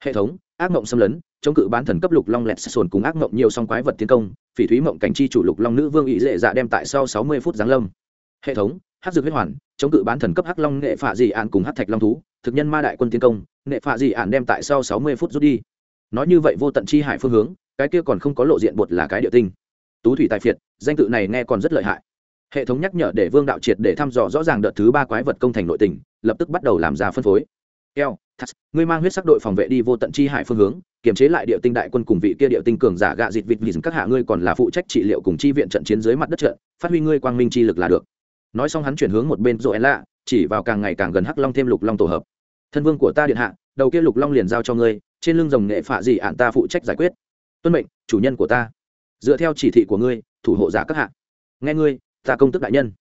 Hệ thống, ác mộng xâm lấn, chống cự bán thần cấp lục long lẹt sồn cùng ác mộng nhiều song quái vật tiến công, phỉ thúy mộng cảnh chi chủ lục long nữ vương ý dễ dạ đem tại sau sáu mươi phút giáng lâm hệ thống, hát dược huyết hoàn, chống cự bán thần cấp hắc long nghệ phạ dị ạn cùng hát thạch long thú, thực nhân ma đại quân tiến công, nghệ phạ dị ạn đem tại sau sáu mươi phút rút đi. Nói như vậy vô tận chi hải phương hướng, cái kia còn không có lộ diện bột là cái địa tinh. Tú thủy tài phiệt, danh tự này nghe còn rất lợi hại. Hệ thống nhắc nhở để vương đạo triệt để thăm dò rõ ràng đợt thứ ba quái vật công thành nội tỉnh lập tức bắt đầu làm ra phân phối. Keo thắt, ngươi mang huyết sắc đội phòng vệ đi vô tận chi hải phương hướng, kiềm chế lại địa tinh đại quân cùng vị kia địa tinh cường giả gạ dịt vịt vịt các hạ ngươi còn là phụ trách trị liệu cùng chi viện trận chiến dưới mặt đất trận, phát huy ngươi quang minh chi lực là được nói xong hắn chuyển hướng một bên rồi lạ chỉ vào càng ngày càng gần hắc long thêm lục long tổ hợp. Thân vương của ta điện hạ, đầu kia lục long liền giao cho ngươi, trên lưng rồng nghệ phạ gì ạn ta phụ trách giải quyết. Tuân mệnh, chủ nhân của ta. Dựa theo chỉ thị của ngươi, thủ hộ giả các hạ. Nghe ngươi, ta công tức đại nhân.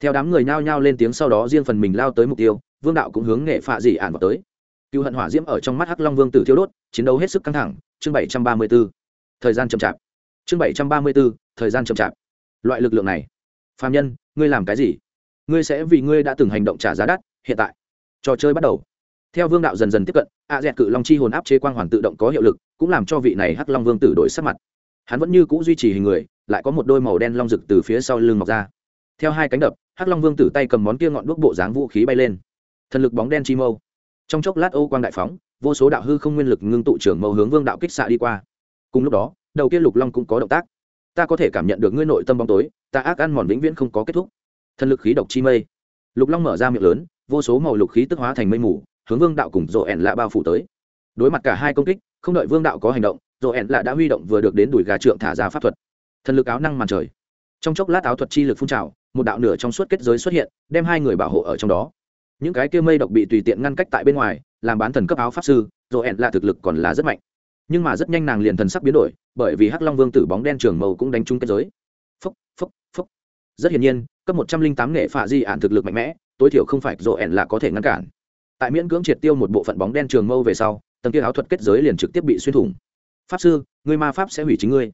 Theo đám người nhao nhao lên tiếng sau đó riêng phần mình lao tới mục tiêu, vương đạo cũng hướng nghệ phạ dị ạn vào tới. Cựu hận hỏa diễm ở trong mắt hắc long vương tử thiêu đốt, chiến đấu hết sức căng thẳng, chương bảy trăm ba mươi b ố thời gian chậm chạp. Chương bảy trăm ba mươi b ố thời gian chậm chạp. Loại lực lượng này phạm nhân, ngươi làm cái gì? Ngươi sẽ vì ngươi đã từng hành động trả giá đắt, hiện tại. Trò chơi bắt đầu. Theo vương đạo dần dần tiếp cận, a dẹt cự long chi hồn áp chế quang hoàn tự động có hiệu lực, cũng làm cho vị này hắc long vương tử đổi sắc mặt. Hắn vẫn như c ũ duy trì hình người, lại có một đôi màu đen long rực từ phía sau lưng mọc ra. Theo hai cánh đập, hắc long vương tử tay cầm món kia ngọn đuốc bộ dáng vũ khí bay lên. Thần lực bóng đen chi mâu. Trong chốc lát ô quang đại phóng, vô số đạo hư không nguyên lực ngưng tụ trưởng mâu hướng vương đạo kích xạ đi qua. Cùng lúc đó, đầu kia lục long cũng có động tác ta có thể cảm nhận được ngươi nội tâm bóng tối, ta ác ăn mòn vĩnh viễn không có kết thúc. Thần lực khí độc chi mây. Lục long mở ra miệng lớn, vô số màu lục khí tức hóa thành mây mù, hướng vương đạo cùng rộ ẻn lạ bao phủ tới. Đối mặt cả hai công kích, không đợi vương đạo có hành động rộ ẻn lạ đã huy động vừa được đến đùi gà trượng thả ra pháp thuật. Thần lực áo năng màn trời. Trong chốc lát áo thuật chi lực phun trào, một đạo nửa trong suốt kết giới xuất hiện, đem hai người bảo hộ ở trong đó. Những cái kia mây độc bị tùy tiện ngăn cách tại bên ngoài, làm bán thần cấp áo pháp sư rộ ẻn lạ thực lực còn là rất mạnh nhưng mà rất nhanh nàng liền thần sắc biến đổi, bởi vì hắc long vương tử bóng đen trường màu cũng đánh trúng kết giới. Phốc phốc phốc. Rất hiển nhiên, cấp một trăm linh tám nghệ phạ di ản thực lực mạnh mẽ, tối thiểu không phải rộ ẻn là có thể ngăn cản. Tại miễn cưỡng triệt tiêu một bộ phận bóng đen trường mâu về sau, tầng kia áo thuật kết giới liền trực tiếp bị xuyên thủng. Pháp sư ngươi ma pháp sẽ hủy chính ngươi.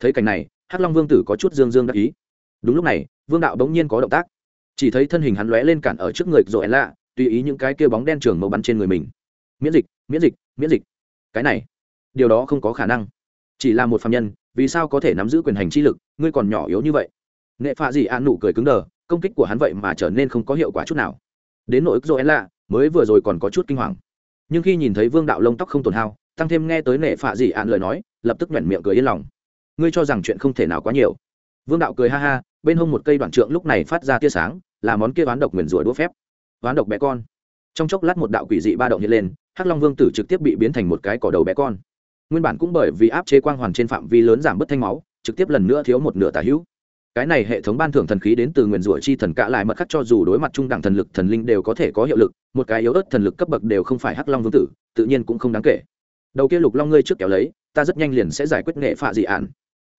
Thấy cảnh này, hắc long vương tử có chút dương dương đắc ý. Đúng lúc này, vương đạo bỗng nhiên có động tác. Chỉ thấy thân hình hắn lóe lên cản ở trước người rộ ẻn lạ, tùy ý những cái kia bóng đen trường mâu bắn trên người mình. Miễn dịch miễn dịch miễn dịch. Cái này điều đó không có khả năng. Chỉ là một phạm nhân, vì sao có thể nắm giữ quyền hành chi lực, ngươi còn nhỏ yếu như vậy? Nghệ phạ dị an nụ cười cứng đờ, công kích của hắn vậy mà trở nên không có hiệu quả chút nào. Đến nỗi joel lạ mới vừa rồi còn có chút kinh hoàng. Nhưng khi nhìn thấy vương đạo lông tóc không tổn hao, tăng thêm nghe tới nệ phạ dị an lời nói, lập tức nhoẻn miệng cười yên lòng. Ngươi cho rằng chuyện không thể nào quá nhiều. Vương đạo cười ha ha, bên hông một cây đoạn trượng lúc này phát ra tia sáng, là món kia ván độc nguyền rủa đũa phép. Ván độc bé con. Trong chốc lát một đạo quỷ dị ba động hiện lên, hắc long vương tử trực tiếp bị biến thành một cái cỏ đầu bé con nguyên bản cũng bởi vì áp chế quang hoàn trên phạm vi lớn giảm bớt thanh máu, trực tiếp lần nữa thiếu một nửa tả hữu. Cái này hệ thống ban thưởng thần khí đến từ nguyền rủa chi thần cạ lại mật khắc cho dù đối mặt trung đẳng thần lực, thần linh đều có thể có hiệu lực, một cái yếu ớt thần lực cấp bậc đều không phải hắc long vương tử, tự nhiên cũng không đáng kể. Đầu kia lục long ngươi trước kéo lấy, ta rất nhanh liền sẽ giải quyết nghệ phạ dị ạn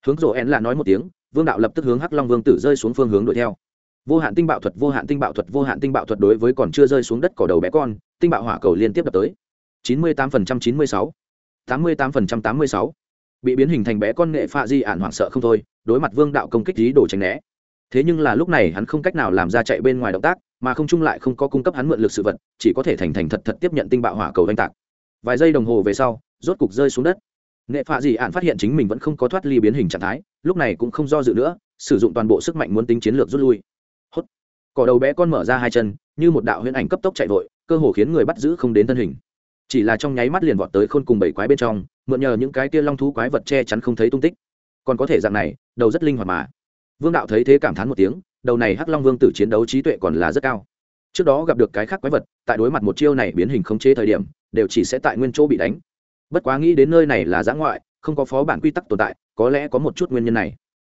hướng rổ én là nói một tiếng, vương đạo lập tức hướng hắc long vương tử rơi xuống phương hướng đuổi theo. Vô hạn tinh bạo thuật, vô hạn tinh bạo thuật, vô hạn tinh bạo thuật đối với còn chưa rơi xuống đất cỏ đầu bé con, tinh bạo hỏa cầu liên tiếp đập tới. Chín mươi tám phần trăm chín mươi sáu tám mươi tám phần trăm tám mươi sáu. Bị biến hình thành bé con nghệ phạ di ản hoảng sợ không thôi, đối mặt vương đạo công kích ý đồ tránh né. Thế nhưng là lúc này hắn không cách nào làm ra chạy bên ngoài động tác, mà không chung lại không có cung cấp hắn mượn lực sự vật, chỉ có thể thành thành thật thật tiếp nhận tinh bạo hỏa cầu oanh tạc. Vài giây đồng hồ về sau, rốt cục rơi xuống đất. Nghệ phạ dị ạn phát hiện chính mình vẫn không có thoát ly biến hình trạng thái, lúc này cũng không do dự nữa, sử dụng toàn bộ sức mạnh muốn tính chiến lược rút lui. Hốt. Cỏ đầu bé con mở ra hai chân, như một đạo huyễn ảnh cấp tốc chạy vội, cơ hồ khiến người bắt giữ không đến thân hình chỉ là trong nháy mắt liền vọt tới khôn cùng bảy quái bên trong, mượn nhờ những cái kia long thú quái vật che chắn không thấy tung tích. Còn có thể dạng này, đầu rất linh hoạt mà. Vương đạo thấy thế cảm thán một tiếng, đầu này hắc long vương tử chiến đấu trí tuệ còn là rất cao. Trước đó gặp được cái khác quái vật, tại đối mặt một chiêu này biến hình không chế thời điểm, đều chỉ sẽ tại nguyên chỗ bị đánh. Bất quá nghĩ đến nơi này là giã ngoại, không có phó bản quy tắc tồn tại, có lẽ có một chút nguyên nhân này.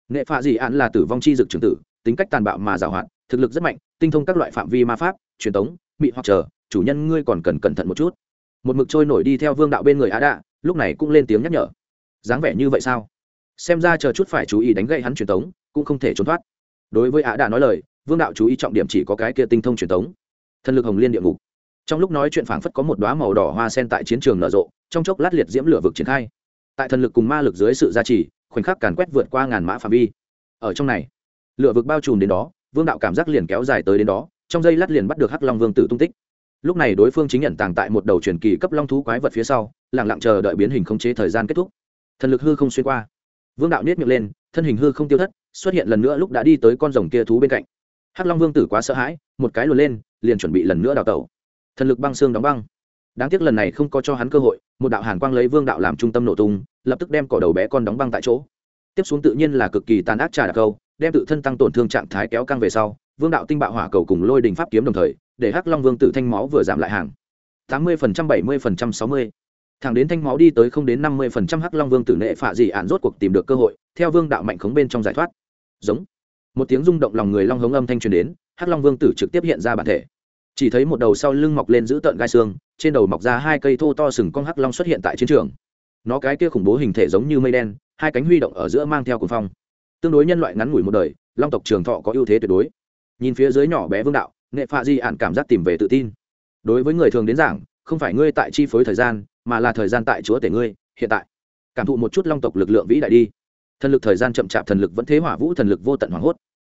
Nghệ phạ dị án là tử vong chi dực trường tử, tính cách tàn bạo mà giảo hoạt thực lực rất mạnh, tinh thông các loại phạm vi ma pháp, truyền thống mị hoặc chờ, chủ nhân ngươi còn cần cẩn thận một chút một mực trôi nổi đi theo vương đạo bên người á đạ, lúc này cũng lên tiếng nhắc nhở. Dáng vẻ như vậy sao? Xem ra chờ chút phải chú ý đánh gậy hắn truyền tống, cũng không thể trốn thoát. Đối với á đạ nói lời, vương đạo chú ý trọng điểm chỉ có cái kia tinh thông truyền tống. Thần lực hồng liên địa ngục. Trong lúc nói chuyện phảng phất có một đoá màu đỏ hoa sen tại chiến trường nở rộ, trong chốc lát liệt diễm lửa vực triển khai. Tại thần lực cùng ma lực dưới sự gia trì, khoảnh khắc càn quét vượt qua ngàn mã phạm vi. Ở trong này, lửa vực bao trùm đến đó, vương đạo cảm giác liền kéo dài tới đến đó, trong giây lát liền bắt được hắc long vương tử tung tích lúc này đối phương chính nhận tàng tại một đầu truyền kỳ cấp long thú quái vật phía sau lẳng lặng chờ đợi biến hình không chế thời gian kết thúc. Thần lực hư không xuyên qua. Vương đạo niết miệng lên, thân hình hư không tiêu thất, xuất hiện lần nữa lúc đã đi tới con rồng kia thú bên cạnh. Hắc long vương tử quá sợ hãi, một cái luồn lên, liền chuẩn bị lần nữa đào tẩu. Thần lực băng xương đóng băng. Đáng tiếc lần này không có cho hắn cơ hội, một đạo hàn quang lấy vương đạo làm trung tâm nổ tung, lập tức đem cỏ đầu bé con đóng băng tại chỗ. Tiếp xuống tự nhiên là cực kỳ tàn ác trà đặc câu, đem tự thân tăng tổn thương trạng thái kéo căng về sau vương đạo tinh bạo hỏa cầu cùng lôi đình pháp kiếm đồng thời, để hắc long vương tử thanh máu vừa giảm lại hàng. tám mươi phần trăm, bảy mươi phần trăm, sáu mươi. Thẳng đến thanh máu đi tới không đến năm mươi phần trăm, hắc long vương tử nệ phạ dị ạn rốt cuộc tìm được cơ hội, theo vương đạo mạnh khống bên trong giải thoát. Giống. Một tiếng rung động lòng người long hống âm thanh truyền đến, hắc long vương tử trực tiếp hiện ra bản thể. Chỉ thấy một đầu sau lưng mọc lên giữ tợn gai xương, trên đầu mọc ra hai cây thô to sừng con hắc long xuất hiện tại chiến trường. Nó cái kia khủng bố hình thể giống như mây đen, hai cánh huy động ở giữa mang theo cuồng phong. Tương đối nhân loại ngắn ngủi một đời, long tộc trường thọ có ưu thế tuyệt đối nhìn phía dưới nhỏ bé vương đạo, nghệ phạ di ạn cảm giác tìm về tự tin. Đối với người thường đến giảng, không phải ngươi tại chi phối thời gian, mà là thời gian tại chúa tể ngươi, hiện tại. Cảm thụ một chút long tộc lực lượng vĩ đại đi. Thần lực thời gian chậm chạp, thần lực vẫn thế hỏa vũ, thần lực vô tận hoảng hốt.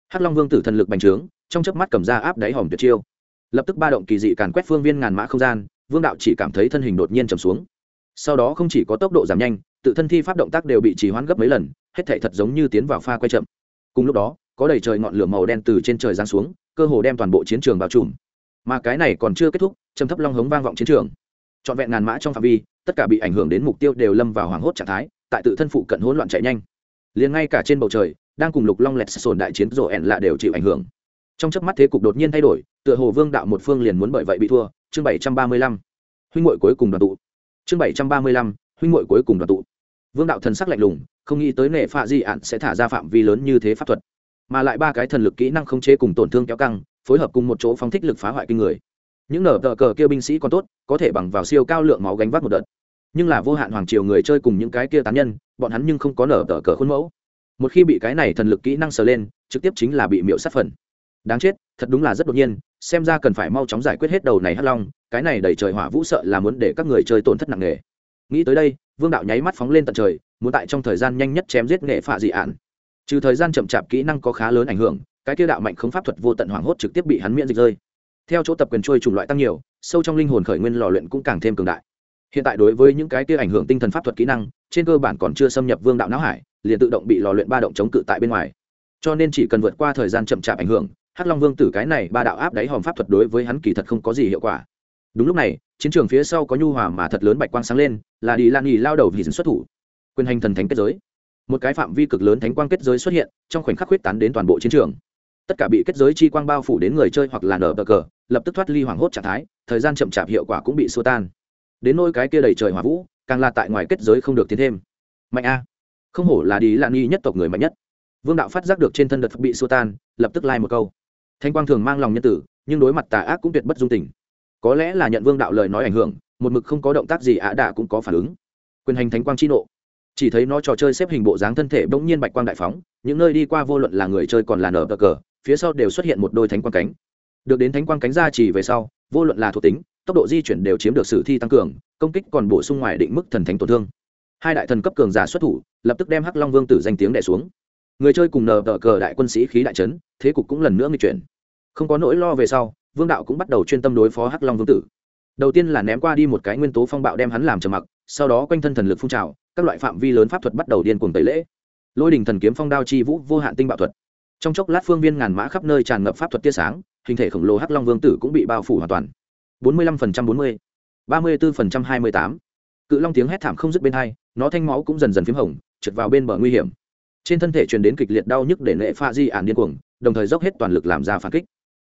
Hắc long vương tử thần lực bành trướng, trong chớp mắt cầm ra áp đáy hòm tuyệt chiêu. Lập tức ba động kỳ dị càn quét phương viên ngàn mã không gian, vương đạo chỉ cảm thấy thân hình đột nhiên trầm xuống. Sau đó không chỉ có tốc độ giảm nhanh, tự thân thi pháp động tác đều bị trì hoãn gấp mấy lần, hết thể thật giống như tiến vào pha quay chậm. Cùng lúc đó có đầy trời ngọn lửa màu đen từ trên trời giáng xuống, cơ hồ đem toàn bộ chiến trường bao trùm. Mà cái này còn chưa kết thúc, trầm thấp long hống vang vọng chiến trường. Trọn vẹn ngàn mã trong phạm vi, tất cả bị ảnh hưởng đến mục tiêu đều lâm vào hoảng hốt trạng thái, tại tự thân phụ cận hỗn loạn chạy nhanh. Liền ngay cả trên bầu trời, đang cùng lục long lẹt sồn đại chiến rộ ẻn lạ đều chịu ảnh hưởng. Trong chớp mắt thế cục đột nhiên thay đổi, tựa hồ vương đạo một phương liền muốn bởi vậy bị thua, chương bảy trăm ba mươi lăm. Huynh hội cuối cùng đoàn tụ. Chương bảy trăm ba mươi lăm, huynh hội cuối cùng đoàn tụ. Vương đạo thần sắc lạnh lùng, không nghĩ tới nệ phạ di ạn sẽ thả ra phạm vi lớn như thế pháp thuật mà lại ba cái thần lực kỹ năng không chế cùng tổn thương kéo căng, phối hợp cùng một chỗ phóng thích lực phá hoại kinh người. Những nở tờ cờ kia binh sĩ còn tốt, có thể bằng vào siêu cao lượng máu gánh vác một đợt. Nhưng là vô hạn hoàng triều người chơi cùng những cái kia tán nhân, bọn hắn nhưng không có nở tờ cờ khuôn mẫu. Một khi bị cái này thần lực kỹ năng sờ lên, trực tiếp chính là bị miễu sát phần. Đáng chết, thật đúng là rất đột nhiên, xem ra cần phải mau chóng giải quyết hết đầu này hắc long, cái này đẩy trời hỏa vũ sợ là muốn để các người chơi tổn thất nặng nề. Nghĩ tới đây, vương đạo nháy mắt phóng lên tận trời, muốn tại trong thời gian nhanh nhất chém giết nghệ phạ dị ạn trừ thời gian chậm chạp kỹ năng có khá lớn ảnh hưởng, cái kia đạo mạnh không pháp thuật vô tận hoảng hốt trực tiếp bị hắn miễn dịch rơi. Theo chỗ tập quyền trôi chủng loại tăng nhiều, sâu trong linh hồn khởi nguyên lò luyện cũng càng thêm cường đại. Hiện tại đối với những cái kia ảnh hưởng tinh thần pháp thuật kỹ năng, trên cơ bản còn chưa xâm nhập vương đạo não hải, liền tự động bị lò luyện ba động chống cự tại bên ngoài. Cho nên chỉ cần vượt qua thời gian chậm chạp ảnh hưởng, hắc long vương tử cái này ba đạo áp đáy hòm pháp thuật đối với hắn kỳ thật không có gì hiệu quả. Đúng lúc này, chiến trường phía sau có nhu hòa mà thật lớn bạch quang sáng lên, là đi lan nghỉ lao đầu vì dẫn xuất thủ. Quyền hành thần thánh kết giới một cái phạm vi cực lớn thánh quang kết giới xuất hiện, trong khoảnh khắc huyết tán đến toàn bộ chiến trường. Tất cả bị kết giới chi quang bao phủ đến người chơi hoặc là nở bờ cờ, lập tức thoát ly hoảng hốt trạng thái, thời gian chậm chạp hiệu quả cũng bị xua tan. Đến nôi cái kia đầy trời hỏa vũ, càng là tại ngoài kết giới không được tiến thêm. Mạnh a. Không hổ là đi lạ nghi nhất tộc người mạnh nhất. Vương đạo phát giác được trên thân đợt bị xua tan, lập tức lai một câu. Thanh quang thường mang lòng nhân tử, nhưng đối mặt tà ác cũng tuyệt bất dung tình. Có lẽ là nhận vương đạo lời nói ảnh hưởng, một mực không có động tác gì ạ đạ cũng có phản ứng. Quyền hành thánh quang chi nộ chỉ thấy nó trò chơi xếp hình bộ dáng thân thể bỗng nhiên bạch quang đại phóng, những nơi đi qua vô luận là người chơi còn là nở bờ cờ, phía sau đều xuất hiện một đôi thánh quang cánh. Được đến thánh quang cánh ra chỉ về sau, vô luận là thuộc tính, tốc độ di chuyển đều chiếm được sử thi tăng cường, công kích còn bổ sung ngoài định mức thần thánh tổn thương. Hai đại thần cấp cường giả xuất thủ, lập tức đem hắc long vương tử danh tiếng đẻ xuống. Người chơi cùng nờ tờ cờ đại quân sĩ khí đại trấn thế cục cũng lần nữa nghịch chuyển. Không có nỗi lo về sau, vương đạo cũng bắt đầu chuyên tâm đối phó hắc long vương tử. Đầu tiên là ném qua đi một cái nguyên tố phong bạo đem hắn làm trầm mặc, sau đó quanh thân thần lực phun trào các loại phạm vi lớn pháp thuật bắt đầu điên cuồng tẩy lễ. Lôi đình thần kiếm phong đao chi vũ vô hạn tinh bạo thuật. Trong chốc lát phương viên ngàn mã khắp nơi tràn ngập pháp thuật tia sáng, hình thể khổng lồ hắc long vương tử cũng bị bao phủ hoàn toàn. Bốn mươi lăm phần trăm bốn mươi, ba mươi bốn phần trăm hai mươi tám. Cự long tiếng hét thảm không dứt bên hai, nó thanh máu cũng dần dần p h í m hồng, trượt vào bên bờ nguy hiểm. Trên thân thể truyền đến kịch liệt đau nhức để nệ pha di ản điên cuồng, đồng thời dốc hết toàn lực làm ra phản kích.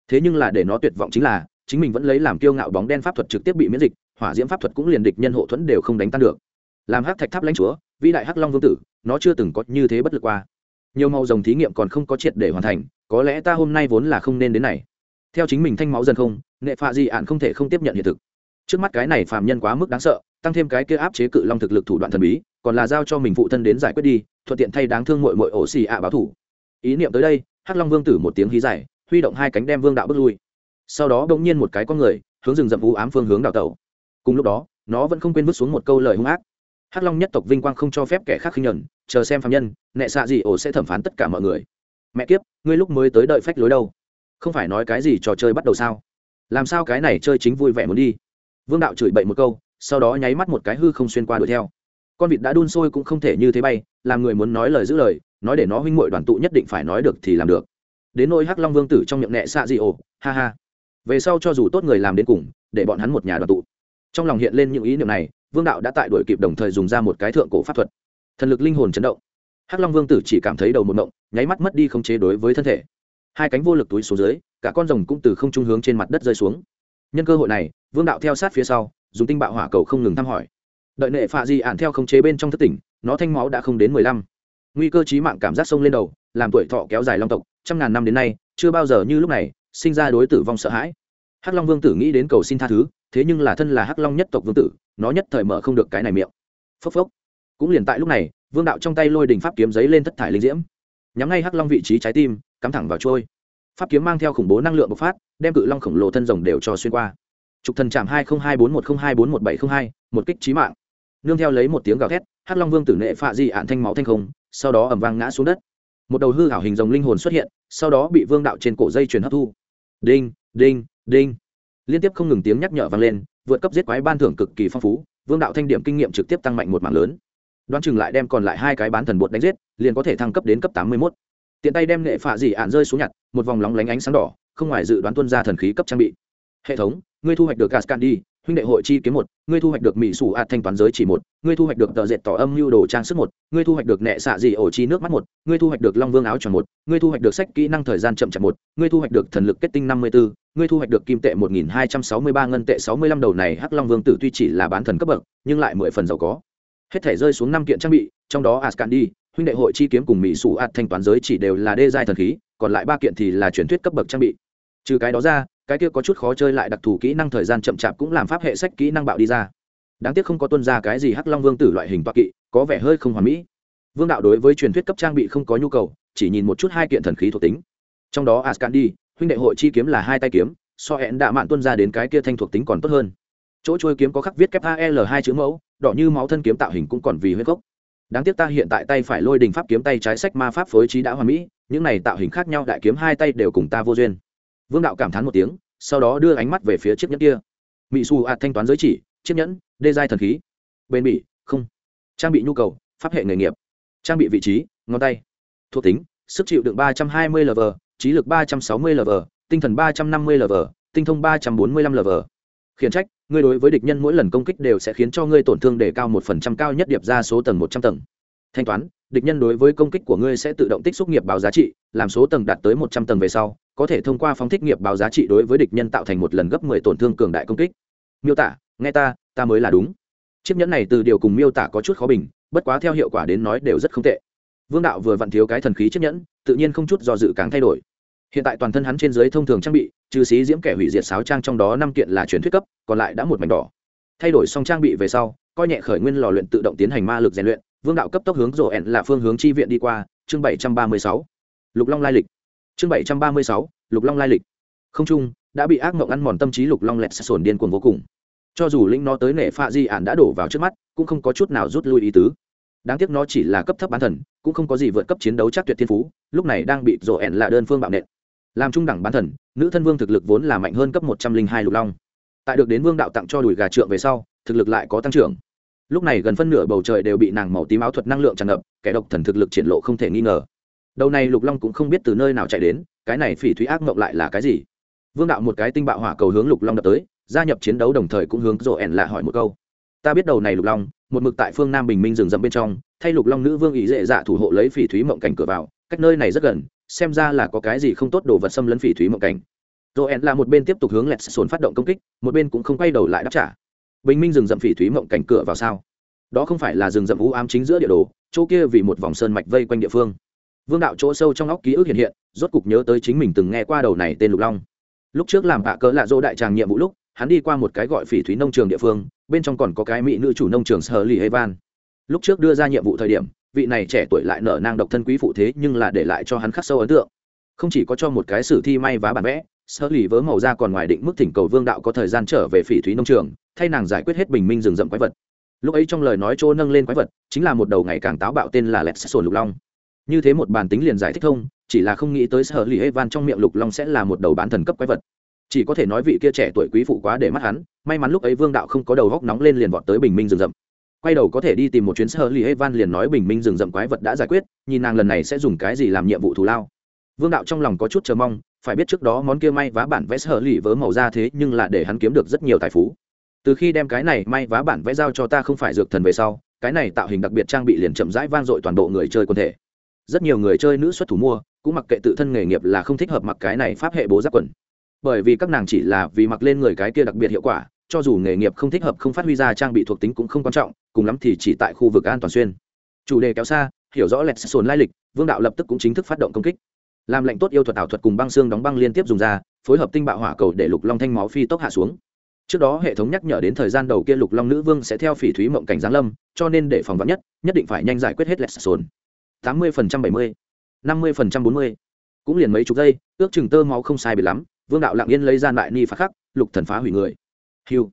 Thế nhưng là để nó tuyệt vọng chính là, chính mình vẫn lấy làm kiêu ngạo bóng đen pháp thuật trực tiếp bị miễn dịch, hỏa diễm pháp thuật cũng liền địch nhân hộ thuẫn đều không đánh tan được làm hắc thạch tháp lãnh chúa, vĩ đại hắc long vương tử, nó chưa từng có như thế bất lực qua. Nhiều màu rồng thí nghiệm còn không có triệt để hoàn thành, có lẽ ta hôm nay vốn là không nên đến này. Theo chính mình thanh máu dần không nghệ phạ di ạn không thể không tiếp nhận hiện thực. Trước mắt cái này phàm nhân quá mức đáng sợ, tăng thêm cái kia áp chế cự long thực lực thủ đoạn thần bí, còn là giao cho mình phụ thân đến giải quyết đi, thuận tiện thay đáng thương mội mội ổ xì ạ báo thủ. Ý niệm tới đây, hắc long vương tử một tiếng hí dài, huy động hai cánh đem vương đạo bước lui. Sau đó bỗng nhiên một cái con người, hướng rừng rậm vũ ám phương hướng đào tẩu. Cùng lúc đó, nó vẫn không quên vứt xuống một câu lời hung ác hắc long nhất tộc vinh quang không cho phép kẻ khác khinh nhuận chờ xem phạm nhân, nệ xạ gì ổ sẽ thẩm phán tất cả mọi người. Mẹ kiếp, ngươi lúc mới tới đợi phách lối đâu? Không phải nói cái gì trò chơi bắt đầu sao? Làm sao cái này chơi chính vui vẻ muốn đi? Vương đạo chửi bậy một câu, sau đó nháy mắt một cái hư không xuyên qua đuổi theo. Con vịt đã đun sôi cũng không thể như thế bay, làm người muốn nói lời giữ lời, nói để nó huynh muội đoàn tụ nhất định phải nói được thì làm được. Đến nỗi hắc long vương tử trong miệng nẹ xạ gì ổ, ha ha. Về sau cho dù tốt người làm đến cùng, để bọn hắn một nhà đoàn tụ. Trong lòng hiện lên những ý niệm này vương đạo đã tại đuổi kịp đồng thời dùng ra một cái thượng cổ pháp thuật. Thần lực linh hồn chấn động. Hắc long vương tử chỉ cảm thấy đầu một động nháy mắt mất đi không chế đối với thân thể. Hai cánh vô lực túi xuống dưới, cả con rồng cũng từ không trung hướng trên mặt đất rơi xuống. Nhân cơ hội này, vương đạo theo sát phía sau, dùng tinh bạo hỏa cầu không ngừng thăm hỏi. Đợi nệ phạ di ạn theo không chế bên trong thất tỉnh, nó thanh máu đã không đến mười lăm. Nguy cơ trí mạng cảm giác sông lên đầu, làm tuổi thọ kéo dài long tộc, trăm ngàn năm đến nay, chưa bao giờ như lúc này, sinh ra đối tử vong sợ hãi. Hắc long vương tử nghĩ đến cầu xin tha thứ thế nhưng là thân là hắc long nhất tộc vương tử, nó nhất thời mở không được cái này miệng. Phốc phốc. Cũng liền tại lúc này, vương đạo trong tay lôi đình pháp kiếm giấy lên thất thải linh diễm. Nhắm ngay hắc long vị trí trái tim, cắm thẳng vào trôi pháp kiếm mang theo khủng bố năng lượng bộc phát, đem cự long khổng lồ thân rồng đều cho xuyên qua. Trục thần chạm hai không hai bốn một không hai bốn một bảy không hai, một kích trí mạng. Nương theo lấy một tiếng gào thét, hắc long vương tử nệ phạ di ạn thanh máu thanh không, sau đó ẩm vang ngã xuống đất. Một đầu hư hảo hình rồng linh hồn xuất hiện, sau đó bị vương đạo trên cổ dây truyền hấp thu. Đinh đinh đinh liên tiếp không ngừng tiếng nhắc nhở vang lên, vượt cấp giết quái ban thưởng cực kỳ phong phú, vương đạo thanh điểm kinh nghiệm trực tiếp tăng mạnh một mạng lớn. Đoán chừng lại đem còn lại hai cái bán thần bột đánh giết, liền có thể thăng cấp đến cấp tám mươi mốt. Tiện tay đem nghệ phạ dị ạn rơi xuống nhặt, một vòng lóng lánh ánh sáng đỏ, không ngoài dự đoán tuân ra thần khí cấp trang bị. Hệ thống, ngươi thu hoạch được gascan đi huynh đệ hội chi kiếm một, ngươi thu hoạch được mỹ sủ ạt thanh toán giới chỉ một, ngươi thu hoạch được tờ dệt tỏ âm lưu đồ trang sức một, ngươi thu hoạch được nệ xạ dị ổ chi nước mắt một, ngươi thu hoạch được long vương áo tròn một, ngươi thu hoạch được sách kỹ năng thời gian chậm chậm một, ngươi thu hoạch được thần lực kết tinh năm mươi bốn ngươi thu hoạch được kim tệ một nghìn hai trăm sáu mươi ba ngân tệ sáu mươi lăm đầu này hắc long vương tử tuy chỉ là bán thần cấp bậc, nhưng lại mười phần giàu có. Hết thể rơi xuống năm kiện trang bị, trong đó ascan đi huynh đệ hội chi kiếm cùng mỹ sủ ạt thanh toán giới chỉ đều là đê giai thần khí, còn lại ba kiện thì là truyền thuyết cấp bậc trang bị. Trừ cái đó ra cái kia có chút khó chơi lại đặc thù kỹ năng thời gian chậm chạp cũng làm pháp hệ sách kỹ năng bạo đi ra. Đáng tiếc không có tuân ra cái gì hắc long vương tử loại hình toa kỵ, có vẻ hơi không hoàn mỹ. Vương đạo đối với truyền thuyết cấp trang bị không có nhu cầu, chỉ nhìn một chút hai kiện thần khí thuộc tính. Trong đó ascandi, huynh đệ hội chi kiếm là hai tay kiếm, so hẹn đạ mạn tuân ra đến cái kia thanh thuộc tính còn tốt hơn. Chỗ trôi kiếm có khắc viết kép al hai chữ mẫu, đỏ như máu thân kiếm tạo hình cũng còn vì huyết gốc. Đáng tiếc ta hiện tại tay phải lôi đình pháp kiếm tay trái sách ma pháp phối trí đã hoàn mỹ, những này tạo hình khác nhau đại kiếm hai tay đều cùng ta vô duyên vương đạo cảm thán một tiếng, sau đó đưa ánh mắt về phía chiếc nhẫn kia. Mỹ xù ạt thanh toán giới chỉ, chiếc nhẫn, đê giai thần khí. Bền bỉ, không. Trang bị nhu cầu, pháp hệ nghề nghiệp. Trang bị vị trí, ngón tay. Thuộc tính, sức chịu đựng ba trăm hai mươi lv trí lực ba trăm sáu mươi lv tinh thần ba trăm năm mươi lv tinh thông ba trăm bốn mươi lăm lv khiển trách, ngươi đối với địch nhân mỗi lần công kích đều sẽ khiến cho ngươi tổn thương để cao một phần trăm, cao nhất điệp ra số tầng một trăm tầng. Thanh toán địch nhân đối với công kích của ngươi sẽ tự động tích xúc nghiệp báo giá trị, làm số tầng đạt tới một trăm tầng về sau, có thể thông qua phóng thích nghiệp báo giá trị đối với địch nhân tạo thành một lần gấp mười tổn thương cường đại công kích. Miêu tả, nghe ta ta mới là đúng. Chiếc nhẫn này từ điều cùng miêu tả có chút khó bình, bất quá theo hiệu quả đến nói đều rất không tệ. Vương đạo vừa vặn thiếu cái thần khí chiếc nhẫn, tự nhiên không chút do dự càng thay đổi. Hiện tại toàn thân hắn trên dưới thông thường trang bị, trừ xí diễm kẻ hủy diệt sáo trang trong đó năm kiện là truyền thuyết cấp, còn lại đã một mảnh đỏ. Thay đổi xong trang bị về sau, coi nhẹ khởi nguyên lò luyện tự động tiến hành ma lực rèn luyện vương đạo cấp tốc hướng rổ ẹn là phương hướng chi viện đi qua, chương bảy trăm ba mươi sáu. Lục long lai lịch. Chương bảy trăm ba mươi sáu, lục long lai lịch. Không trung, đã bị ác mộng ăn mòn tâm trí lục long lẹt sồn điên cuồng vô cùng. Cho dù linh nó tới nể pha di ản đã đổ vào trước mắt, cũng không có chút nào rút lui ý tứ. Đáng tiếc nó chỉ là cấp thấp bán thần, cũng không có gì vượt cấp chiến đấu chắc tuyệt thiên phú, lúc này đang bị rổ ẹn là đơn phương bạo nện. Làm trung đẳng bán thần, nữ thân vương thực lực vốn là mạnh hơn cấp một trăm linh hai lục long. Tại được đến vương đạo tặng cho đùi gà trượng về sau, thực lực lại có tăng trưởng lúc này gần phân nửa bầu trời đều bị nàng màu tím áo thuật năng lượng tràn ngập, kẻ độc thần thực lực triển lộ không thể nghi ngờ. Đầu này lục long cũng không biết từ nơi nào chạy đến, cái này phỉ thúy ác mộng lại là cái gì? Vương đạo một cái tinh bạo hỏa cầu hướng lục long đập tới, gia nhập chiến đấu đồng thời cũng hướng rổ ẻn lạ hỏi một câu. Ta biết đầu này lục long, một mực tại phương nam bình minh rừng rậm bên trong, thay lục long nữ vương ý dễ dạ thủ hộ lấy phỉ thúy mộng cảnh cửa vào, cách nơi này rất gần, xem ra là có cái gì không tốt đồ vật xâm lấn phỉ thúy mộng cảnh. Rổ ẻn là một bên tiếp tục hướng lẹt sồn phát động công kích, một bên cũng không quay đầu lại đáp trả bình minh rừng rậm phỉ thúy mộng cảnh cửa vào sao? Đó không phải là rừng rậm u ám chính giữa địa đồ, chỗ kia vì một vòng sơn mạch vây quanh địa phương. Vương đạo chỗ sâu trong óc ký ức hiện hiện, rốt cục nhớ tới chính mình từng nghe qua đầu này tên lục long. Lúc trước làm bạ cỡ lạ dỗ đại tràng nhiệm vụ lúc, hắn đi qua một cái gọi phỉ thúy nông trường địa phương, bên trong còn có cái mỹ nữ chủ nông trường sở lì evan lúc trước đưa ra nhiệm vụ thời điểm, vị này trẻ tuổi lại nở nang độc thân quý phụ thế nhưng là để lại cho hắn khắc sâu ấn tượng. Không chỉ có cho một cái sử thi may vá bản vẽ sơ lì vớ màu ra còn ngoài định mức thỉnh cầu vương đạo có thời gian trở về phỉ thúy nông trường, thay nàng giải quyết hết bình minh rừng rậm quái vật. Lúc ấy trong lời nói chỗ nâng lên quái vật, chính là một đầu ngày càng táo bạo tên là lẹt sồn lục long. Như thế một bản tính liền giải thích thông, chỉ là không nghĩ tới sở lì evan trong miệng lục long sẽ là một đầu bán thần cấp quái vật. Chỉ có thể nói vị kia trẻ tuổi quý phụ quá để mắt hắn, may mắn lúc ấy vương đạo không có đầu góc nóng lên liền vọt tới bình minh rừng rậm. Quay đầu có thể đi tìm một chuyến sơ lì evan liền nói bình minh rừng rậm quái vật đã giải quyết, nhìn nàng lần này sẽ dùng cái gì làm nhiệm vụ thù lao. Vương đạo trong lòng có chút chờ mong phải biết trước đó món kia may vá bản vẽ sở lì vớ màu ra thế nhưng là để hắn kiếm được rất nhiều tài phú. Từ khi đem cái này may vá bản vẽ giao cho ta không phải dược thần về sau, cái này tạo hình đặc biệt trang bị liền chậm rãi vang dội toàn bộ người chơi quân thể. Rất nhiều người chơi nữ xuất thủ mua, cũng mặc kệ tự thân nghề nghiệp là không thích hợp mặc cái này pháp hệ bố giáp quần. Bởi vì các nàng chỉ là vì mặc lên người cái kia đặc biệt hiệu quả, cho dù nghề nghiệp không thích hợp không phát huy ra trang bị thuộc tính cũng không quan trọng, cùng lắm thì chỉ tại khu vực an toàn xuyên. Chủ đề kéo xa, hiểu rõ lẹt sồn lai lịch, vương đạo lập tức cũng chính thức phát động công kích làm lệnh tốt yêu thuật ảo thuật cùng băng xương đóng băng liên tiếp dùng ra, phối hợp tinh bạo hỏa cầu để lục long thanh máu phi tốc hạ xuống. Trước đó hệ thống nhắc nhở đến thời gian đầu kia lục long nữ vương sẽ theo phỉ thúy mộng cảnh giáng lâm, cho nên để phòng vắn nhất nhất định phải nhanh giải quyết hết lẹt sồn. Tám mươi phần trăm bảy mươi, năm mươi phần trăm bốn mươi, cũng liền mấy chục giây, ước chừng tơ máu không sai biệt lắm, vương đạo lặng yên lấy ra lại ni phá khắc, lục thần phá hủy người. Hiu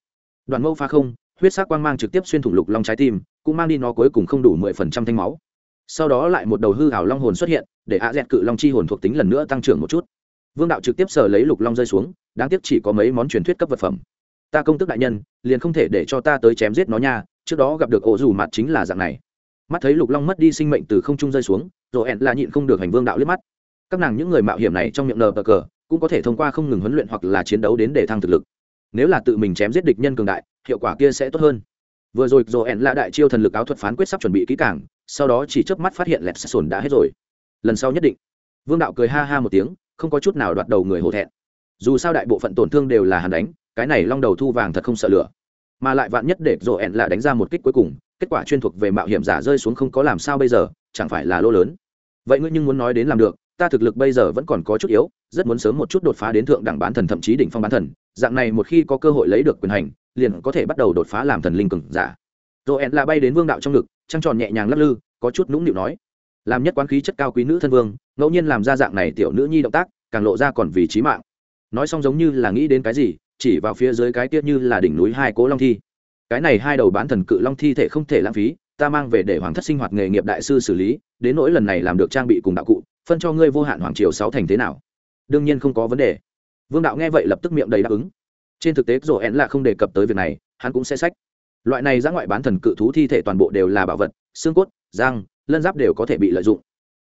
đoàn mâu phá không, huyết sắc quang mang trực tiếp xuyên thủng lục long trái tim, cũng mang đi nó cuối cùng không đủ mười phần trăm thanh máu sau đó lại một đầu hư hảo long hồn xuất hiện, để a dẹt cự long chi hồn thuộc tính lần nữa tăng trưởng một chút. Vương đạo trực tiếp sờ lấy lục long rơi xuống, đáng tiếc chỉ có mấy món truyền thuyết cấp vật phẩm. Ta công tức đại nhân, liền không thể để cho ta tới chém giết nó nha, trước đó gặp được ổ dù mặt chính là dạng này. Mắt thấy lục long mất đi sinh mệnh từ không trung rơi xuống rồi ẹn là nhịn không được hành vương đạo liếc mắt. Các nàng những người mạo hiểm này trong miệng nờ bờ cờ, cũng có thể thông qua không ngừng huấn luyện hoặc là chiến đấu đến để thăng thực lực. Nếu là tự mình chém giết địch nhân cường đại, hiệu quả kia sẽ tốt hơn. Vừa rồi rồi ẹn là đại chiêu thần lực áo thuật phán quyết sắp chuẩn bị kỹ càng sau đó chỉ chớp mắt phát hiện lẹt sồn đã hết rồi. Lần sau nhất định. Vương đạo cười ha ha một tiếng, không có chút nào đoạt đầu người hổ thẹn. Dù sao đại bộ phận tổn thương đều là hàn đánh, cái này long đầu thu vàng thật không sợ lửa. Mà lại vạn nhất để rộ ẹn là đánh ra một kích cuối cùng, kết quả chuyên thuộc về mạo hiểm giả rơi xuống không có làm sao bây giờ, chẳng phải là lô lớn. Vậy ngươi nhưng muốn nói đến làm được, ta thực lực bây giờ vẫn còn có chút yếu, rất muốn sớm một chút đột phá đến thượng đẳng bán thần thậm chí đỉnh phong bán thần, dạng này một khi có cơ hội lấy được quyền hành, liền có thể bắt đầu đột phá làm thần linh cường giả. Rộ ẹn là bay đến vương đạo trong ngực trăng tròn nhẹ nhàng lắc lư, có chút nũng nịu nói. Làm nhất quán khí chất cao quý nữ thân vương, ngẫu nhiên làm ra dạng này tiểu nữ nhi động tác, càng lộ ra còn vì trí mạng. Nói xong giống như là nghĩ đến cái gì, chỉ vào phía dưới cái tiết như là đỉnh núi hai cố long thi. Cái này hai đầu bán thần cự long thi thể không thể lãng phí, ta mang về để hoàng thất sinh hoạt nghề nghiệp đại sư xử lý, đến nỗi lần này làm được trang bị cùng đạo cụ, phân cho ngươi vô hạn hoàng triều sáu thành thế nào? Đương nhiên không có vấn đề. Vương đạo nghe vậy lập tức miệng đầy đáp ứng. Trên thực tế, rổ én là không đề cập tới việc này, hắn cũng sẽ sách loại này ra ngoại bán thần cự thú thi thể toàn bộ đều là bảo vật, xương cốt, răng, lân giáp đều có thể bị lợi dụng.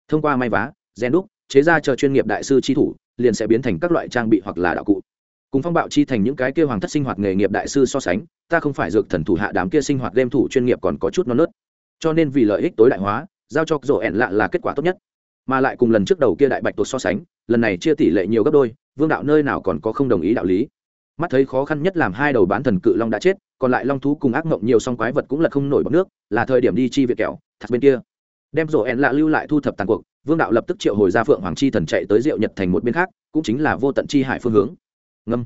Thông qua may vá, gen đúc, chế ra chờ chuyên nghiệp đại sư chi thủ, liền sẽ biến thành các loại trang bị hoặc là đạo cụ. Cùng phong bạo chi thành những cái kia hoàng thất sinh hoạt nghề nghiệp đại sư so sánh, ta không phải dược thần thủ hạ đám kia sinh hoạt game thủ chuyên nghiệp còn có chút non nớt. Cho nên vì lợi ích tối đại hóa, giao cho rổ ẹn lạ là kết quả tốt nhất. Mà lại cùng lần trước đầu kia đại bạch tuột so sánh, lần này chia tỷ lệ nhiều gấp đôi, vương đạo nơi nào còn có không đồng ý đạo lý mắt thấy khó khăn nhất làm hai đầu bán thần cự long đã chết, còn lại long thú cùng ác mộng nhiều song quái vật cũng là không nổi bọc nước, là thời điểm đi chi viện kẹo thật bên kia. Đem rổ ẹn lạ lưu lại thu thập tàn cuộc, vương đạo lập tức triệu hồi ra phượng hoàng chi thần chạy tới diệu nhật thành một bên khác, cũng chính là vô tận chi hải phương hướng. Ngâm.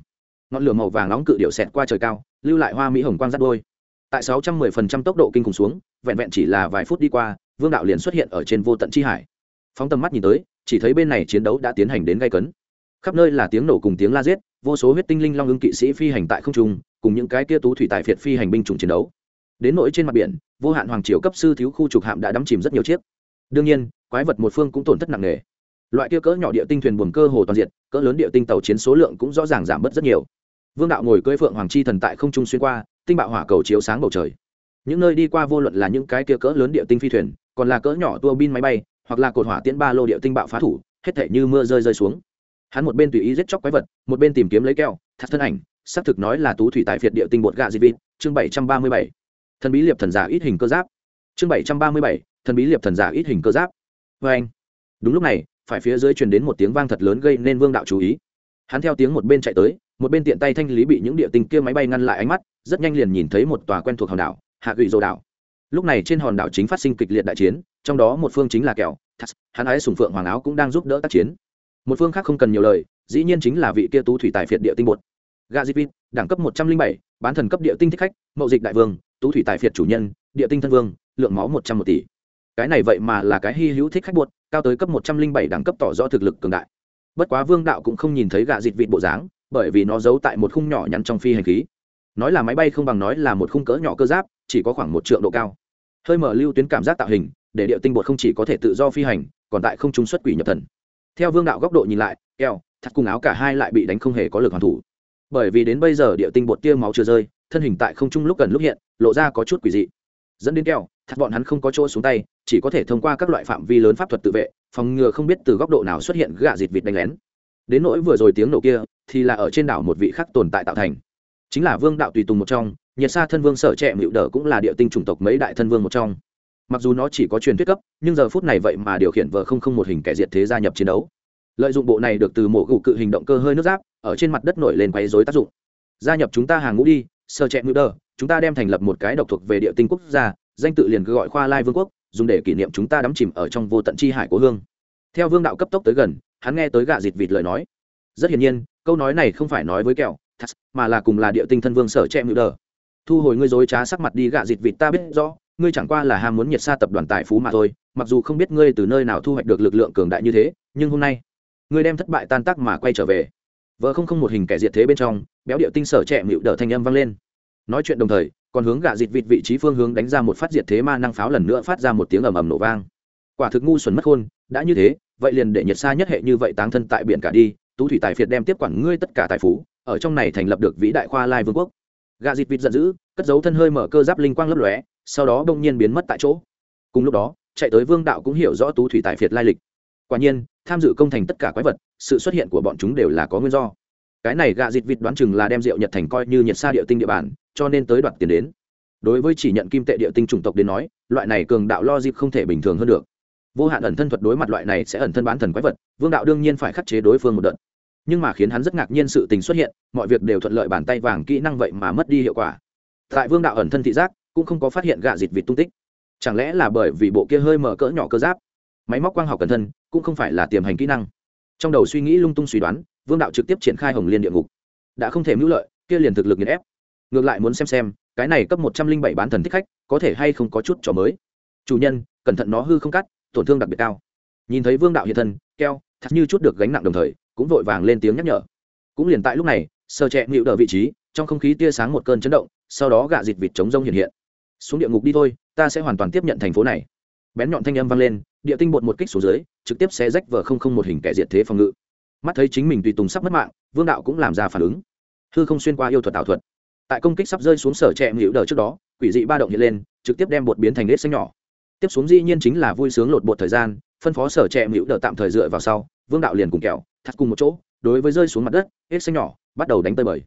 Ngọn lửa màu vàng nóng cự điệu xẹt qua trời cao, lưu lại hoa mỹ hồng quang rắt đôi. Tại sáu trăm mười phần trăm tốc độ kinh khủng xuống, vẹn vẹn chỉ là vài phút đi qua, vương đạo liền xuất hiện ở trên vô tận chi hải. Phóng tầm mắt nhìn tới, chỉ thấy bên này chiến đấu đã tiến hành đến gây cấn. Khắp nơi là tiếng nổ cùng tiếng la giết vô số huyết tinh linh long ưng kỵ sĩ phi hành tại không trung, cùng những cái kia tú thủy tài phiệt phi hành binh chủng chiến đấu. Đến nỗi trên mặt biển, vô hạn hoàng triều cấp sư thiếu khu trục hạm đã đắm chìm rất nhiều chiếc. Đương nhiên, quái vật một phương cũng tổn thất nặng nề. Loại kia cỡ nhỏ địa tinh thuyền buồn cơ hồ toàn diện, cỡ lớn địa tinh tàu chiến số lượng cũng rõ ràng giảm bớt rất nhiều. Vương đạo ngồi cưỡi phượng hoàng chi thần tại không trung xuyên qua, tinh bạo hỏa cầu chiếu sáng bầu trời. Những nơi đi qua vô luận là những cái kia cỡ lớn địa tinh phi thuyền, còn là cỡ nhỏ tua bin máy bay, hoặc là cột hỏa tiễn ba lô địa tinh bạo phá thủ, hết thể như mưa rơi rơi xuống hắn một bên tùy ý giết chóc quái vật, một bên tìm kiếm lấy keo, thật thân ảnh, xác thực nói là tú thủy tại việt địa tinh bột gạ di vịt chương bảy trăm ba mươi bảy. Thần bí liệp thần giả ít hình cơ giáp. Chương bảy trăm ba mươi bảy, thần bí liệp thần giả ít hình cơ giáp. Vê anh, đúng lúc này, phải phía dưới truyền đến một tiếng vang thật lớn gây nên vương đạo chú ý. Hắn theo tiếng một bên chạy tới, một bên tiện tay thanh lý bị những địa tinh kia máy bay ngăn lại ánh mắt, rất nhanh liền nhìn thấy một tòa quen thuộc hòn đảo, hạ gụy dồ đảo. Lúc này trên hòn đảo chính phát sinh kịch liệt đại chiến, trong đó một phương chính là kẹo hắn ái sùng phượng hoàng áo cũng đang giúp đỡ tác chiến một phương khác không cần nhiều lời, dĩ nhiên chính là vị kia tú thủy tài phiệt địa tinh bột. Gà dịp vịt, đẳng cấp một trăm linh bảy, bán thần cấp địa tinh thích khách, mậu dịch đại vương, tú thủy tài phiệt chủ nhân, địa tinh thân vương, lượng máu một trăm một tỷ. Cái này vậy mà là cái hy hữu thích khách buột cao tới cấp một trăm linh bảy đẳng cấp tỏ rõ thực lực cường đại. Bất quá vương đạo cũng không nhìn thấy gà dịt vịt bộ dáng, bởi vì nó giấu tại một khung nhỏ nhắn trong phi hành khí. Nói là máy bay không bằng nói là một khung cỡ nhỏ cơ giáp, chỉ có khoảng một triệu độ cao. Hơi mở lưu tuyến cảm giác tạo hình, để địa tinh bột không chỉ có thể tự do phi hành, còn tại không trung xuất quỷ nhập thần theo vương đạo góc độ nhìn lại keo thắt cùng áo cả hai lại bị đánh không hề có lực hoàn thủ. Bởi vì đến bây giờ địa tinh bột tia máu chưa rơi, thân hình tại không trung lúc gần lúc hiện, lộ ra có chút quỷ dị. Dẫn đến keo thắt bọn hắn không có chỗ xuống tay, chỉ có thể thông qua các loại phạm vi lớn pháp thuật tự vệ, phòng ngừa không biết từ góc độ nào xuất hiện gạ dịt vịt đánh lén. Đến nỗi vừa rồi tiếng nổ kia, thì là ở trên đảo một vị khác tồn tại tạo thành. Chính là vương đạo tùy tùng một trong, nhiệt sa thân vương sở trẻ mịu đờ cũng là địa tinh chủng tộc mấy đại thân vương một trong mặc dù nó chỉ có truyền thuyết cấp, nhưng giờ phút này vậy mà điều khiển vờ không không một hình kẻ diệt thế gia nhập chiến đấu. Lợi dụng bộ này được từ mổ gù cự hình động cơ hơi nước giáp, ở trên mặt đất nổi lên quấy dối tác dụng. Gia nhập chúng ta hàng ngũ đi, sơ chẹn ngữ đờ, chúng ta đem thành lập một cái độc thuộc về địa tinh quốc gia, danh tự liền cứ gọi khoa lai vương quốc, dùng để kỷ niệm chúng ta đắm chìm ở trong vô tận chi hải của hương. Theo vương đạo cấp tốc tới gần, hắn nghe tới gạ dịt vịt lời nói. Rất hiển nhiên, câu nói này không phải nói với kẹo mà là cùng là địa tinh thân vương sở chẹn ngữ đờ. Thu hồi ngươi dối trá sắc mặt đi gạ dịt vịt ta biết rõ ngươi chẳng qua là ham muốn nhiệt xa tập đoàn tài phú mà thôi, mặc dù không biết ngươi từ nơi nào thu hoạch được lực lượng cường đại như thế, nhưng hôm nay, ngươi đem thất bại tan tác mà quay trở về. Vợ không không một hình kẻ diệt thế bên trong, béo điệu tinh sở trẻ mịu đỡ thanh âm vang lên. Nói chuyện đồng thời, còn hướng gạ dịt vịt vị trí phương hướng đánh ra một phát diệt thế ma năng pháo lần nữa phát ra một tiếng ầm ầm nổ vang. Quả thực ngu xuẩn mất khôn đã như thế, vậy liền để nhiệt xa nhất hệ như vậy táng thân tại biển cả đi, tú thủy tài phiệt đem tiếp quản ngươi tất cả tài phú, ở trong này thành lập được vĩ đại khoa lai vương quốc. Gạ dịt vịt giận dữ, cất dấu thân hơi mở cơ giáp linh quang lấp lóe sau đó đông nhiên biến mất tại chỗ. Cùng lúc đó, chạy tới vương đạo cũng hiểu rõ tú thủy tài phiệt lai lịch. Quả nhiên, tham dự công thành tất cả quái vật, sự xuất hiện của bọn chúng đều là có nguyên do. Cái này gạ dịt vịt đoán chừng là đem rượu nhật thành coi như nhiệt xa địa tinh địa bàn, cho nên tới đoạt tiền đến. Đối với chỉ nhận kim tệ địa tinh chủng tộc đến nói, loại này cường đạo lo dịp không thể bình thường hơn được. Vô hạn ẩn thân thuật đối mặt loại này sẽ ẩn thân bán thần quái vật, vương đạo đương nhiên phải khắc chế đối phương một đợt. Nhưng mà khiến hắn rất ngạc nhiên sự tình xuất hiện, mọi việc đều thuận lợi bàn tay vàng kỹ năng vậy mà mất đi hiệu quả. Tại vương đạo ẩn thân thị giác cũng không có phát hiện gạ dịt vịt tung tích. Chẳng lẽ là bởi vì bộ kia hơi mở cỡ nhỏ cơ giáp? Máy móc quang học cẩn thân cũng không phải là tiềm hành kỹ năng. Trong đầu suy nghĩ lung tung suy đoán, vương đạo trực tiếp triển khai hồng liên địa ngục. Đã không thể mưu lợi, kia liền thực lực nghiền ép. Ngược lại muốn xem xem, cái này cấp một trăm linh bảy bán thần thích khách, có thể hay không có chút trò mới. Chủ nhân, cẩn thận nó hư không cắt, tổn thương đặc biệt cao. Nhìn thấy vương đạo hiện thân, keo, thật như chút được gánh nặng đồng thời, cũng vội vàng lên tiếng nhắc nhở. Cũng liền tại lúc này, sơ chẹ mịu đờ vị trí, trong không khí tia sáng một cơn chấn động, sau đó gạ dịt vịt chống rông hiện hiện xuống địa ngục đi thôi, ta sẽ hoàn toàn tiếp nhận thành phố này. Bén nhọn thanh âm vang lên, địa tinh bột một kích xuống dưới, trực tiếp sẽ rách vờ không không một hình kẻ diệt thế phòng ngự. Mắt thấy chính mình tùy tùng sắp mất mạng, vương đạo cũng làm ra phản ứng. Hư không xuyên qua yêu thuật ảo thuật. Tại công kích sắp rơi xuống sở trẻ nhịu đờ trước đó, quỷ dị ba động hiện lên, trực tiếp đem bột biến thành nết xanh nhỏ. Tiếp xuống dĩ nhiên chính là vui sướng lột bột thời gian, phân phó sở trẻ nhịu đờ tạm thời dựa vào sau, vương đạo liền cùng kẹo, thắt cùng một chỗ, đối với rơi xuống mặt đất hết xanh nhỏ, bắt đầu đánh tơi bời.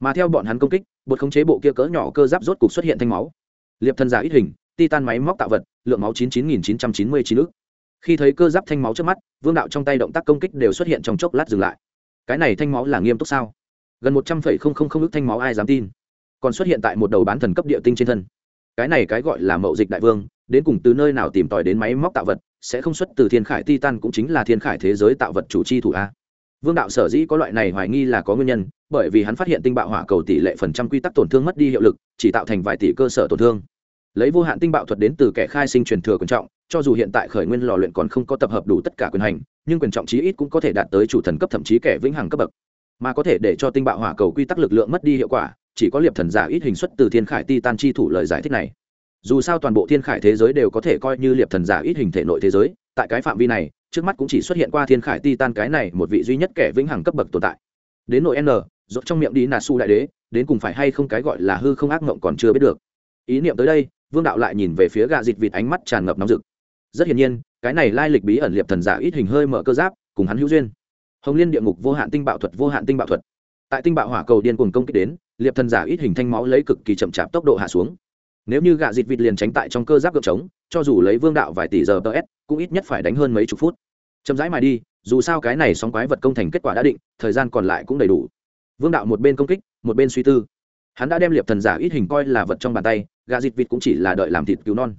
Mà theo bọn hắn công kích, bột khống chế bộ kia cỡ nhỏ cơ giáp rốt cục xuất hiện thanh máu liệp thân giả ít hình, titan máy móc tạo vật, lượng máu chín chín nghìn chín trăm chín mươi chín khi thấy cơ giáp thanh máu trước mắt, vương đạo trong tay động tác công kích đều xuất hiện trong chốc lát dừng lại. Cái này thanh máu là nghiêm túc sao? Gần một trăm phẩy không không không thanh máu ai dám tin? Còn xuất hiện tại một đầu bán thần cấp địa tinh trên thân. Cái này cái gọi là mậu dịch đại vương, đến cùng từ nơi nào tìm tòi đến máy móc tạo vật, sẽ không xuất từ thiên khải titan cũng chính là thiên khải thế giới tạo vật chủ chi thủ a. Vương đạo sở dĩ có loại này hoài nghi là có nguyên nhân, bởi vì hắn phát hiện tinh bạo hỏa cầu tỷ lệ phần trăm quy tắc tổn thương mất đi hiệu lực, chỉ tạo thành vài tỷ cơ sở tổn thương lấy vô hạn tinh bạo thuật đến từ kẻ khai sinh truyền thừa quyền trọng, cho dù hiện tại khởi nguyên lò luyện còn không có tập hợp đủ tất cả quyền hành, nhưng quyền trọng chí ít cũng có thể đạt tới chủ thần cấp thậm chí kẻ vĩnh hằng cấp bậc. Mà có thể để cho tinh bạo hỏa cầu quy tắc lực lượng mất đi hiệu quả, chỉ có liệp thần giả ít hình xuất từ thiên khải ti tan chi thủ lời giải thích này. Dù sao toàn bộ thiên khải thế giới đều có thể coi như liệp thần giả ít hình thể nội thế giới, tại cái phạm vi này, trước mắt cũng chỉ xuất hiện qua thiên khải ti tan cái này một vị duy nhất kẻ vĩnh hằng cấp bậc tồn tại. Đến nội n, rốt trong miệng đi nà su đại đế, đến cùng phải hay không cái gọi là hư không ác mộng còn chưa biết được. Ý niệm tới đây vương đạo lại nhìn về phía gà dịt vịt ánh mắt tràn ngập nóng rực. Rất hiển nhiên, cái này lai lịch bí ẩn liệp thần giả ít hình hơi mở cơ giáp, cùng hắn hữu duyên. Hồng liên địa ngục vô hạn tinh bạo thuật, vô hạn tinh bạo thuật. Tại tinh bạo hỏa cầu điên cuồng công kích đến, liệp thần giả ít hình thanh máu lấy cực kỳ chậm chạp tốc độ hạ xuống. Nếu như gạ dịt vịt liền tránh tại trong cơ giáp gợp trống, cho dù lấy vương đạo vài tỷ giờ ts cũng ít nhất phải đánh hơn mấy chục phút. Chậm rãi mài đi, dù sao cái này sóng quái vật công thành kết quả đã định, thời gian còn lại cũng đầy đủ. Vương đạo một bên công kích, một bên suy tư hắn đã đem liệp thần giả ít hình coi là vật trong bàn tay, gà dịt vịt cũng chỉ là đợi làm thịt cứu non.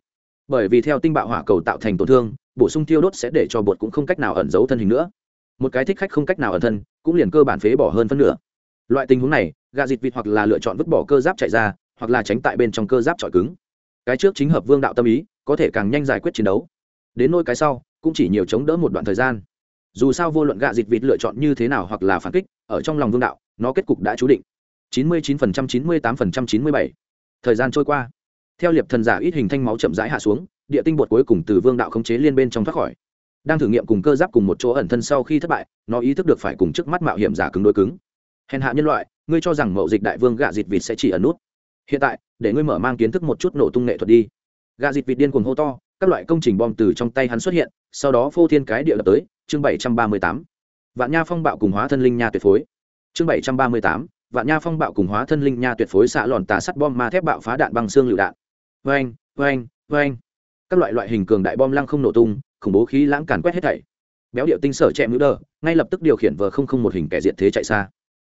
Bởi vì theo tinh bạo hỏa cầu tạo thành tổn thương, bổ sung tiêu đốt sẽ để cho bột cũng không cách nào ẩn giấu thân hình nữa. Một cái thích khách không cách nào ẩn thân, cũng liền cơ bản phế bỏ hơn phân nửa. Loại tình huống này, gà dịt vịt hoặc là lựa chọn vứt bỏ cơ giáp chạy ra, hoặc là tránh tại bên trong cơ giáp trọi cứng. Cái trước chính hợp vương đạo tâm ý, có thể càng nhanh giải quyết chiến đấu. Đến nôi cái sau, cũng chỉ nhiều chống đỡ một đoạn thời gian. Dù sao vô luận gạ dịt vịt lựa chọn như thế nào hoặc là phản kích, ở trong lòng vương đạo, nó kết cục đã chú định. 99% 98% 97. thời gian trôi qua. Theo liệp thần giả ít hình thanh máu chậm rãi hạ xuống, địa tinh bột cuối cùng từ vương đạo khống chế liên bên trong thoát khỏi. Đang thử nghiệm cùng cơ giáp cùng một chỗ ẩn thân sau khi thất bại, nó ý thức được phải cùng trước mắt mạo hiểm giả cứng đối cứng. Hèn hạ nhân loại, ngươi cho rằng mậu dịch đại vương gạ dịt vịt sẽ chỉ ẩn nút. Hiện tại, để ngươi mở mang kiến thức một chút nổ tung nghệ thuật đi. Gạ dịt vịt điên cuồng hô to, các loại công trình bom từ trong tay hắn xuất hiện, sau đó phô thiên cái địa lập tới, chương bảy trăm ba mươi tám. Vạn nha phong bạo cùng hóa thân linh nha tuyệt phối. Chương bảy trăm ba mươi tám vạn nha phong bạo cùng hóa thân linh nha tuyệt phối xạ lòn tà sắt bom ma thép bạo phá đạn băng xương lựu đạn. Vang vang vang các loại loại hình cường đại bom lăng không nổ tung, khủng bố khí lãng càn quét hết thảy. Béo điệu tinh sở chẹ mũi đờ, ngay lập tức điều khiển vờ không không một hình kẻ diện thế chạy xa.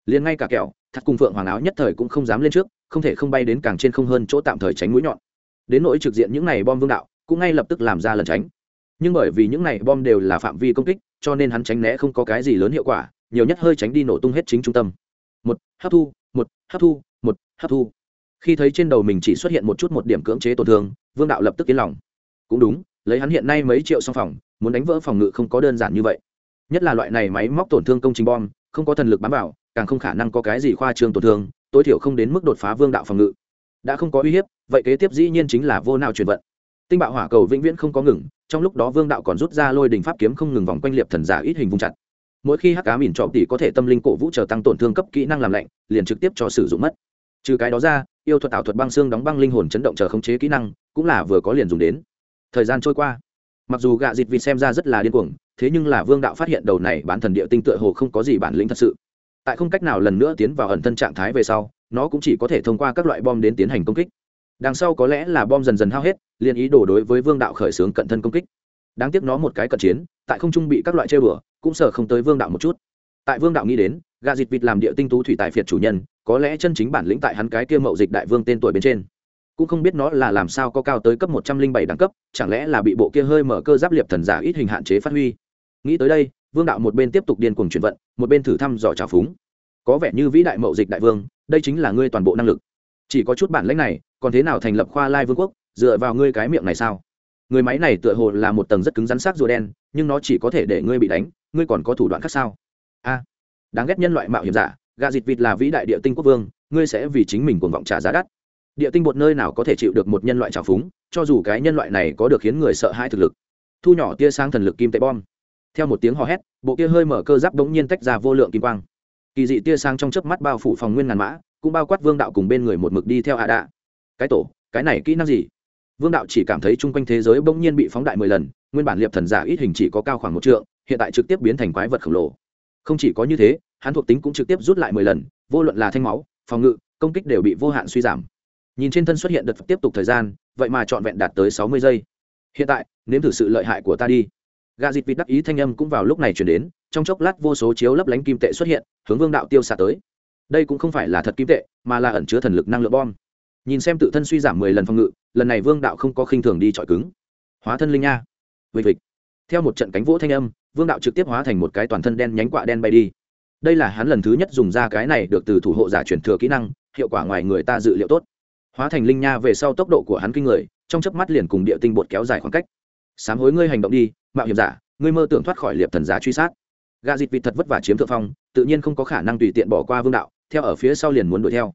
Liền ngay cả kẹo, thật cùng phượng hoàng áo nhất thời cũng không dám lên trước, không thể không bay đến càng trên không hơn chỗ tạm thời tránh mũi nhọn. Đến nỗi trực diện những này bom vương đạo, cũng ngay lập tức làm ra lần tránh. Nhưng bởi vì những này bom đều là phạm vi công kích, cho nên hắn tránh né không có cái gì lớn hiệu quả, nhiều nhất hơi tránh đi nổ tung hết chính trung tâm một, hấp thu, một, hấp thu, một, hấp thu. Khi thấy trên đầu mình chỉ xuất hiện một chút một điểm cưỡng chế tổn thương, vương đạo lập tức yên lòng. Cũng đúng, lấy hắn hiện nay mấy triệu song phòng, muốn đánh vỡ phòng ngự không có đơn giản như vậy. Nhất là loại này máy móc tổn thương công trình bom, không có thần lực bám vào, càng không khả năng có cái gì khoa trương tổn thương, tối thiểu không đến mức đột phá vương đạo phòng ngự. Đã không có uy hiếp, vậy kế tiếp dĩ nhiên chính là vô nào chuyển vận. Tinh bạo hỏa cầu vĩnh viễn không có ngừng, trong lúc đó vương đạo còn rút ra lôi đình pháp kiếm không ngừng vòng quanh liệp thần giả ít hình vung chặt mỗi khi hắc cá mìn trọ tỷ có thể tâm linh cổ vũ chờ tăng tổn thương cấp kỹ năng làm lạnh, liền trực tiếp cho sử dụng mất. Trừ cái đó ra, yêu thuật ảo thuật băng xương đóng băng linh hồn chấn động chờ khống chế kỹ năng, cũng là vừa có liền dùng đến. Thời gian trôi qua, mặc dù gạ dịt vịt xem ra rất là điên cuồng, thế nhưng là vương đạo phát hiện đầu này bán thần địa tinh tựa hồ không có gì bản lĩnh thật sự. Tại không cách nào lần nữa tiến vào ẩn thân trạng thái về sau, nó cũng chỉ có thể thông qua các loại bom đến tiến hành công kích. Đằng sau có lẽ là bom dần dần hao hết, liền ý đồ đối với vương đạo khởi xướng cận thân công kích đáng tiếc nó một cái cận chiến, tại không trung bị các loại chơi bừa cũng sợ không tới vương đạo một chút. Tại vương đạo nghĩ đến gà dịt vịt làm địa tinh tú thủy tài phiệt chủ nhân, có lẽ chân chính bản lĩnh tại hắn cái kia mậu dịch đại vương tên tuổi bên trên. Cũng không biết nó là làm sao có cao tới cấp một trăm linh bảy đẳng cấp, chẳng lẽ là bị bộ kia hơi mở cơ giáp liệp thần giả ít hình hạn chế phát huy. Nghĩ tới đây, vương đạo một bên tiếp tục điên cuồng chuyển vận, một bên thử thăm dò trào phúng. Có vẻ như vĩ đại mậu dịch đại vương, đây chính là ngươi toàn bộ năng lực. Chỉ có chút bản lãnh này, còn thế nào thành lập khoa lai vương quốc, dựa vào ngươi cái miệng này sao? Người máy này tựa hồ là một tầng rất cứng rắn sắc rùa đen, nhưng nó chỉ có thể để ngươi bị đánh, ngươi còn có thủ đoạn khác sao? A, đáng ghét nhân loại mạo hiểm giả gà dịt vịt là vĩ đại địa tinh quốc vương, ngươi sẽ vì chính mình cuồng vọng trả giá đắt. Địa tinh bột nơi nào có thể chịu được một nhân loại trào phúng, cho dù cái nhân loại này có được khiến người sợ hãi thực lực. Thu nhỏ tia sang thần lực kim tệ bom. Theo một tiếng hò hét, bộ kia hơi mở cơ giáp đống nhiên tách ra vô lượng kim quang. Kỳ dị tia sang trong chớp mắt bao phủ phòng nguyên ngàn mã, cũng bao quát vương đạo cùng bên người một mực đi theo hạ đạ. Cái tổ, cái này kỹ năng gì? Vương đạo chỉ cảm thấy chung quanh thế giới bỗng nhiên bị phóng đại mười lần, nguyên bản liệp thần giả ít hình chỉ có cao khoảng một trượng, hiện tại trực tiếp biến thành quái vật khổng lồ. Không chỉ có như thế, hắn thuộc tính cũng trực tiếp rút lại mười lần, vô luận là thanh máu, phòng ngự, công kích đều bị vô hạn suy giảm. Nhìn trên thân xuất hiện đợt tiếp tục thời gian, vậy mà trọn vẹn đạt tới sáu mươi giây. Hiện tại, nếm thử sự lợi hại của ta đi. Gà dịt vịt đắc ý thanh âm cũng vào lúc này chuyển đến, trong chốc lát vô số chiếu lấp lánh kim tệ xuất hiện, hướng vương đạo tiêu xạ tới. Đây cũng không phải là thật kim tệ, mà là ẩn chứa thần lực năng lượng bom nhìn xem tự thân suy giảm mười lần phòng ngự, lần này vương đạo không có khinh thường đi chọi cứng. Hóa thân linh nha. Vịt vịt theo một trận cánh vỗ thanh âm, vương đạo trực tiếp hóa thành một cái toàn thân đen nhánh quạ đen bay đi. Đây là hắn lần thứ nhất dùng ra cái này được từ thủ hộ giả truyền thừa kỹ năng, hiệu quả ngoài người ta dự liệu tốt. Hóa thành linh nha về sau tốc độ của hắn kinh người, trong chớp mắt liền cùng địa tinh bột kéo dài khoảng cách. Sám hối ngươi hành động đi, mạo hiểm giả, ngươi mơ tưởng thoát khỏi liệp thần giá truy sát. Gà dịt vịt thật vất vả chiếm thượng phong, tự nhiên không có khả năng tùy tiện bỏ qua vương đạo, theo ở phía sau liền muốn đuổi theo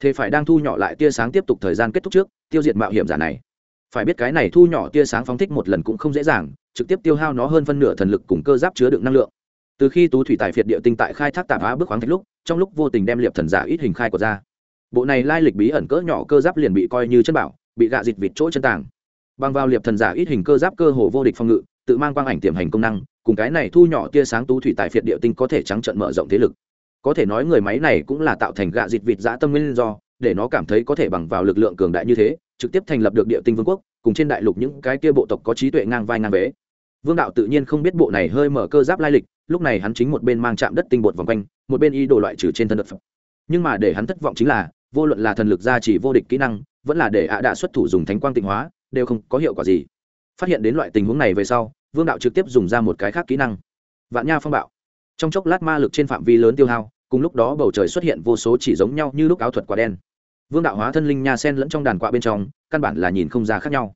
thế phải đang thu nhỏ lại tia sáng tiếp tục thời gian kết thúc trước, tiêu diệt mạo hiểm giả này. Phải biết cái này thu nhỏ tia sáng phóng thích một lần cũng không dễ dàng, trực tiếp tiêu hao nó hơn phân nửa thần lực cùng cơ giáp chứa đựng năng lượng. Từ khi tú thủy tài phiệt địa tinh tại khai thác tạp á bước khoáng thạch lúc, trong lúc vô tình đem liệp thần giả ít hình khai của ra. Bộ này lai lịch bí ẩn cỡ nhỏ cơ giáp liền bị coi như chân bảo, bị gạ dịt vịt chỗ chân tàng. Bằng vào liệp thần giả ít hình cơ giáp cơ hồ vô địch phòng ngự, tự mang quang ảnh tiềm hành công năng, cùng cái này thu nhỏ tia sáng tú thủy tại phiệt địa tinh có thể trắng trận mở rộng thế lực có thể nói người máy này cũng là tạo thành gạ dịt vịt dã tâm nguyên do, để nó cảm thấy có thể bằng vào lực lượng cường đại như thế, trực tiếp thành lập được địa tinh vương quốc, cùng trên đại lục những cái kia bộ tộc có trí tuệ ngang vai ngang vế. Vương đạo tự nhiên không biết bộ này hơi mở cơ giáp lai lịch, lúc này hắn chính một bên mang chạm đất tinh bột vòng quanh, một bên y đồ loại trừ trên thân đất phẩm nhưng mà để hắn thất vọng chính là, vô luận là thần lực gia chỉ vô địch kỹ năng, vẫn là để ạ đạ xuất thủ dùng thánh quang tịnh hóa, đều không có hiệu quả gì. Phát hiện đến loại tình huống này về sau, vương đạo trực tiếp dùng ra một cái khác kỹ năng. Vạn nha phong bạo trong chốc lát ma lực trên phạm vi lớn tiêu hao, cùng lúc đó bầu trời xuất hiện vô số chỉ giống nhau như lúc áo thuật quả đen. Vương đạo hóa thân linh nha sen lẫn trong đàn quạ bên trong, căn bản là nhìn không ra khác nhau.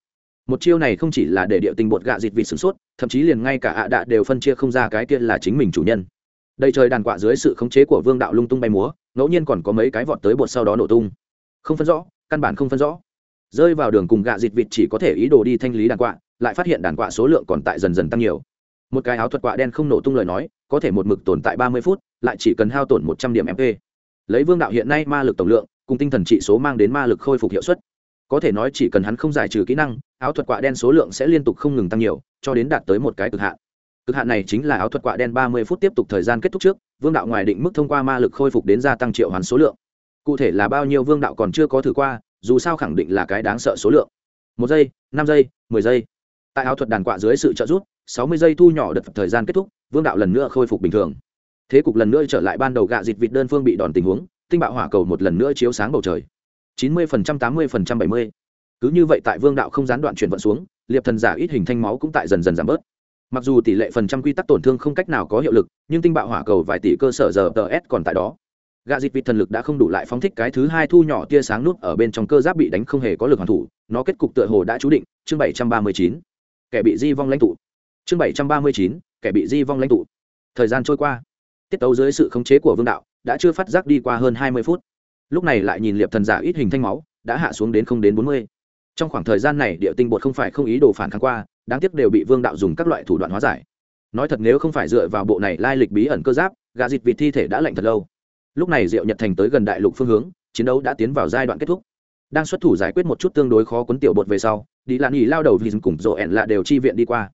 Một chiêu này không chỉ là để địa tình bột gạ dịt vịt sửng sốt, thậm chí liền ngay cả ạ đạ đều phân chia không ra cái kia là chính mình chủ nhân. Đầy trời đàn quạ dưới sự khống chế của vương đạo lung tung bay múa, ngẫu nhiên còn có mấy cái vọt tới bột sau đó nổ tung. Không phân rõ, căn bản không phân rõ. Rơi vào đường cùng gạ dịt vịt chỉ có thể ý đồ đi thanh lý đàn quạ, lại phát hiện đàn quạ số lượng còn tại dần dần tăng nhiều một cái áo thuật quạ đen không nổ tung lời nói, có thể một mực tồn tại ba mươi phút, lại chỉ cần hao tổn một trăm điểm mp lấy vương đạo hiện nay ma lực tổng lượng, cùng tinh thần trị số mang đến ma lực khôi phục hiệu suất. Có thể nói chỉ cần hắn không giải trừ kỹ năng, áo thuật quạ đen số lượng sẽ liên tục không ngừng tăng nhiều, cho đến đạt tới một cái cực hạn. Cực hạn này chính là áo thuật quạ đen ba mươi phút tiếp tục thời gian kết thúc trước, vương đạo ngoài định mức thông qua ma lực khôi phục đến gia tăng triệu hoàn số lượng. Cụ thể là bao nhiêu vương đạo còn chưa có thử qua, dù sao khẳng định là cái đáng sợ số lượng. Một giây, năm giây, mười giây tại áo thuật đàn quạ dưới sự trợ giúp, sáu mươi giây thu nhỏ đợt thời gian kết thúc, vương đạo lần nữa khôi phục bình thường. Thế cục lần nữa trở lại ban đầu gạ dịt vịt đơn phương bị đòn tình huống, tinh bạo hỏa cầu một lần nữa chiếu sáng bầu trời. chín mươi phần trăm, tám mươi phần trăm, bảy mươi. Cứ như vậy tại vương đạo không gián đoạn chuyển vận xuống, liệp thần giả ít hình thanh máu cũng tại dần dần giảm bớt. Mặc dù tỷ lệ phần trăm quy tắc tổn thương không cách nào có hiệu lực, nhưng tinh bạo hỏa cầu vài tỷ cơ sở giờ tờ s còn tại đó. Gạ dịt vịt thần lực đã không đủ lại phóng thích cái thứ hai thu nhỏ tia sáng nút ở bên trong cơ giáp bị đánh không hề có lực hoàn thủ, nó kết cục tựa hồ đã chú định, chương bảy trăm ba mươi chín kẻ bị di vong lãnh tụ. Chương bảy trăm ba mươi chín, kẻ bị di vong lãnh tụ. Thời gian trôi qua, tiết tấu dưới sự khống chế của vương đạo đã chưa phát giác đi qua hơn hai mươi phút. Lúc này lại nhìn liệp thần giả ít hình thanh máu, đã hạ xuống đến không đến bốn mươi. Trong khoảng thời gian này, địa tinh bột không phải không ý đồ phản kháng qua, đáng tiếc đều bị vương đạo dùng các loại thủ đoạn hóa giải. Nói thật nếu không phải dựa vào bộ này lai lịch bí ẩn cơ giáp gà dịt vịt thi thể đã lạnh thật lâu. Lúc này diệu nhật thành tới gần đại lục phương hướng, chiến đấu đã tiến vào giai đoạn kết thúc đang xuất thủ giải quyết một chút tương đối khó quấn tiểu bột về sau đi lan nghỉ lao đầu vì cùng rộ ẹn là đều chi viện đi qua.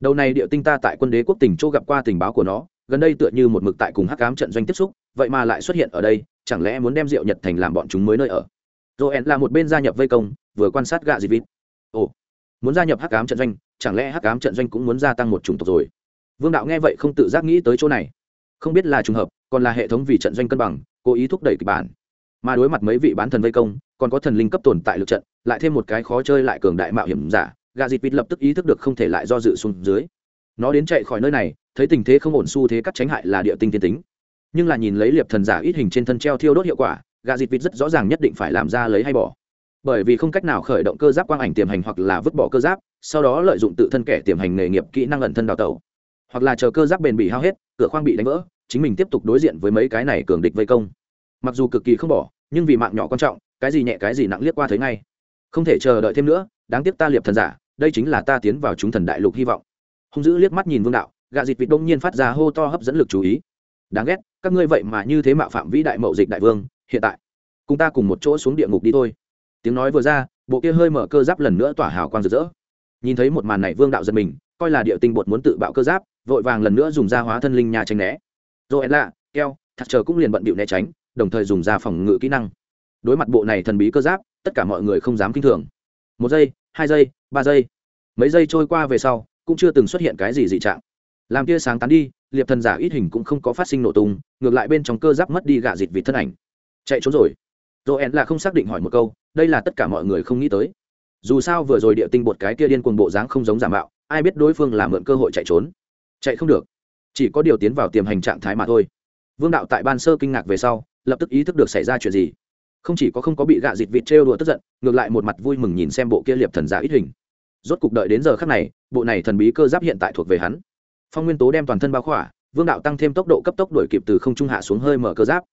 Đầu này địa tinh ta tại quân đế quốc tỉnh Châu gặp qua tình báo của nó, gần đây tựa như một mực tại cùng hắc cám trận doanh tiếp xúc, vậy mà lại xuất hiện ở đây, chẳng lẽ muốn đem diệu nhật thành làm bọn chúng mới nơi ở? Joel là một bên gia nhập vây công, vừa quan sát gạ dịt vịt. Ồ, muốn gia nhập hắc cám trận doanh, chẳng lẽ hắc cám trận doanh cũng muốn gia tăng một chủng tộc rồi? Vương đạo nghe vậy không tự giác nghĩ tới chỗ này. Không biết là trùng hợp, còn là hệ thống vì trận doanh cân bằng, cố ý thúc đẩy kịch bản mà đối mặt mấy vị bán thần vây công, còn có thần linh cấp tồn tại lực trận, lại thêm một cái khó chơi lại cường đại mạo hiểm giả, gà dịt vịt lập tức ý thức được không thể lại do dự xuống dưới. Nó đến chạy khỏi nơi này, thấy tình thế không ổn xu thế cắt tránh hại là địa tinh thiên tính. Nhưng là nhìn lấy liệp thần giả ít hình trên thân treo thiêu đốt hiệu quả, gà dịt vịt rất rõ ràng nhất định phải làm ra lấy hay bỏ. Bởi vì không cách nào khởi động cơ giáp quang ảnh tiềm hành hoặc là vứt bỏ cơ giáp, sau đó lợi dụng tự thân kẻ tiềm hành nghề nghiệp kỹ năng ẩn thân đào tẩu. Hoặc là chờ cơ giáp bền bị hao hết, cửa khoang bị đánh vỡ, chính mình tiếp tục đối diện với mấy cái này cường địch vây công mặc dù cực kỳ không bỏ, nhưng vì mạng nhỏ quan trọng, cái gì nhẹ cái gì nặng liếc qua thấy ngay. Không thể chờ đợi thêm nữa, đáng tiếc ta liệp thần giả, đây chính là ta tiến vào chúng thần đại lục hy vọng. Hung dữ liếc mắt nhìn vương đạo gạ dịt vịt đông nhiên phát ra hô to hấp dẫn lực chú ý. Đáng ghét, các ngươi vậy mà như thế mạo phạm vĩ đại mậu dịch đại vương, hiện tại, cùng ta cùng một chỗ xuống địa ngục đi thôi. Tiếng nói vừa ra, bộ kia hơi mở cơ giáp lần nữa tỏa hào quang rực rỡ. Nhìn thấy một màn này vương đạo giật mình, coi là địa tinh bột muốn tự bạo cơ giáp, vội vàng lần nữa dùng ra hóa thân linh nhà tránh né. Rồi lạ keo, thật chờ cũng liền bận bịu né tránh đồng thời dùng ra phòng ngự kỹ năng. Đối mặt bộ này thần bí cơ giáp, tất cả mọi người không dám kinh thường. Một giây, hai giây, ba giây. Mấy giây trôi qua về sau, cũng chưa từng xuất hiện cái gì dị trạng. Làm tia sáng tán đi, liệp thần giả ít hình cũng không có phát sinh nổ tung, ngược lại bên trong cơ giáp mất đi gạ dịt vịt thân ảnh. Chạy trốn rồi. Rồi là không xác định hỏi một câu, đây là tất cả mọi người không nghĩ tới. Dù sao vừa rồi địa tinh bột cái kia điên cuồng bộ dáng không giống giả mạo, ai biết đối phương là mượn cơ hội chạy trốn. Chạy không được. Chỉ có điều tiến vào tiềm hành trạng thái mà thôi. Vương đạo tại ban sơ kinh ngạc về sau lập tức ý thức được xảy ra chuyện gì. Không chỉ có không có bị gạ dịt vịt trêu đùa tức giận, ngược lại một mặt vui mừng nhìn xem bộ kia liệp thần giả ít hình. Rốt cục đợi đến giờ khắc này, bộ này thần bí cơ giáp hiện tại thuộc về hắn. Phong nguyên tố đem toàn thân bao khỏa, vương đạo tăng thêm tốc độ cấp tốc đổi kịp từ không trung hạ xuống hơi mở cơ giáp.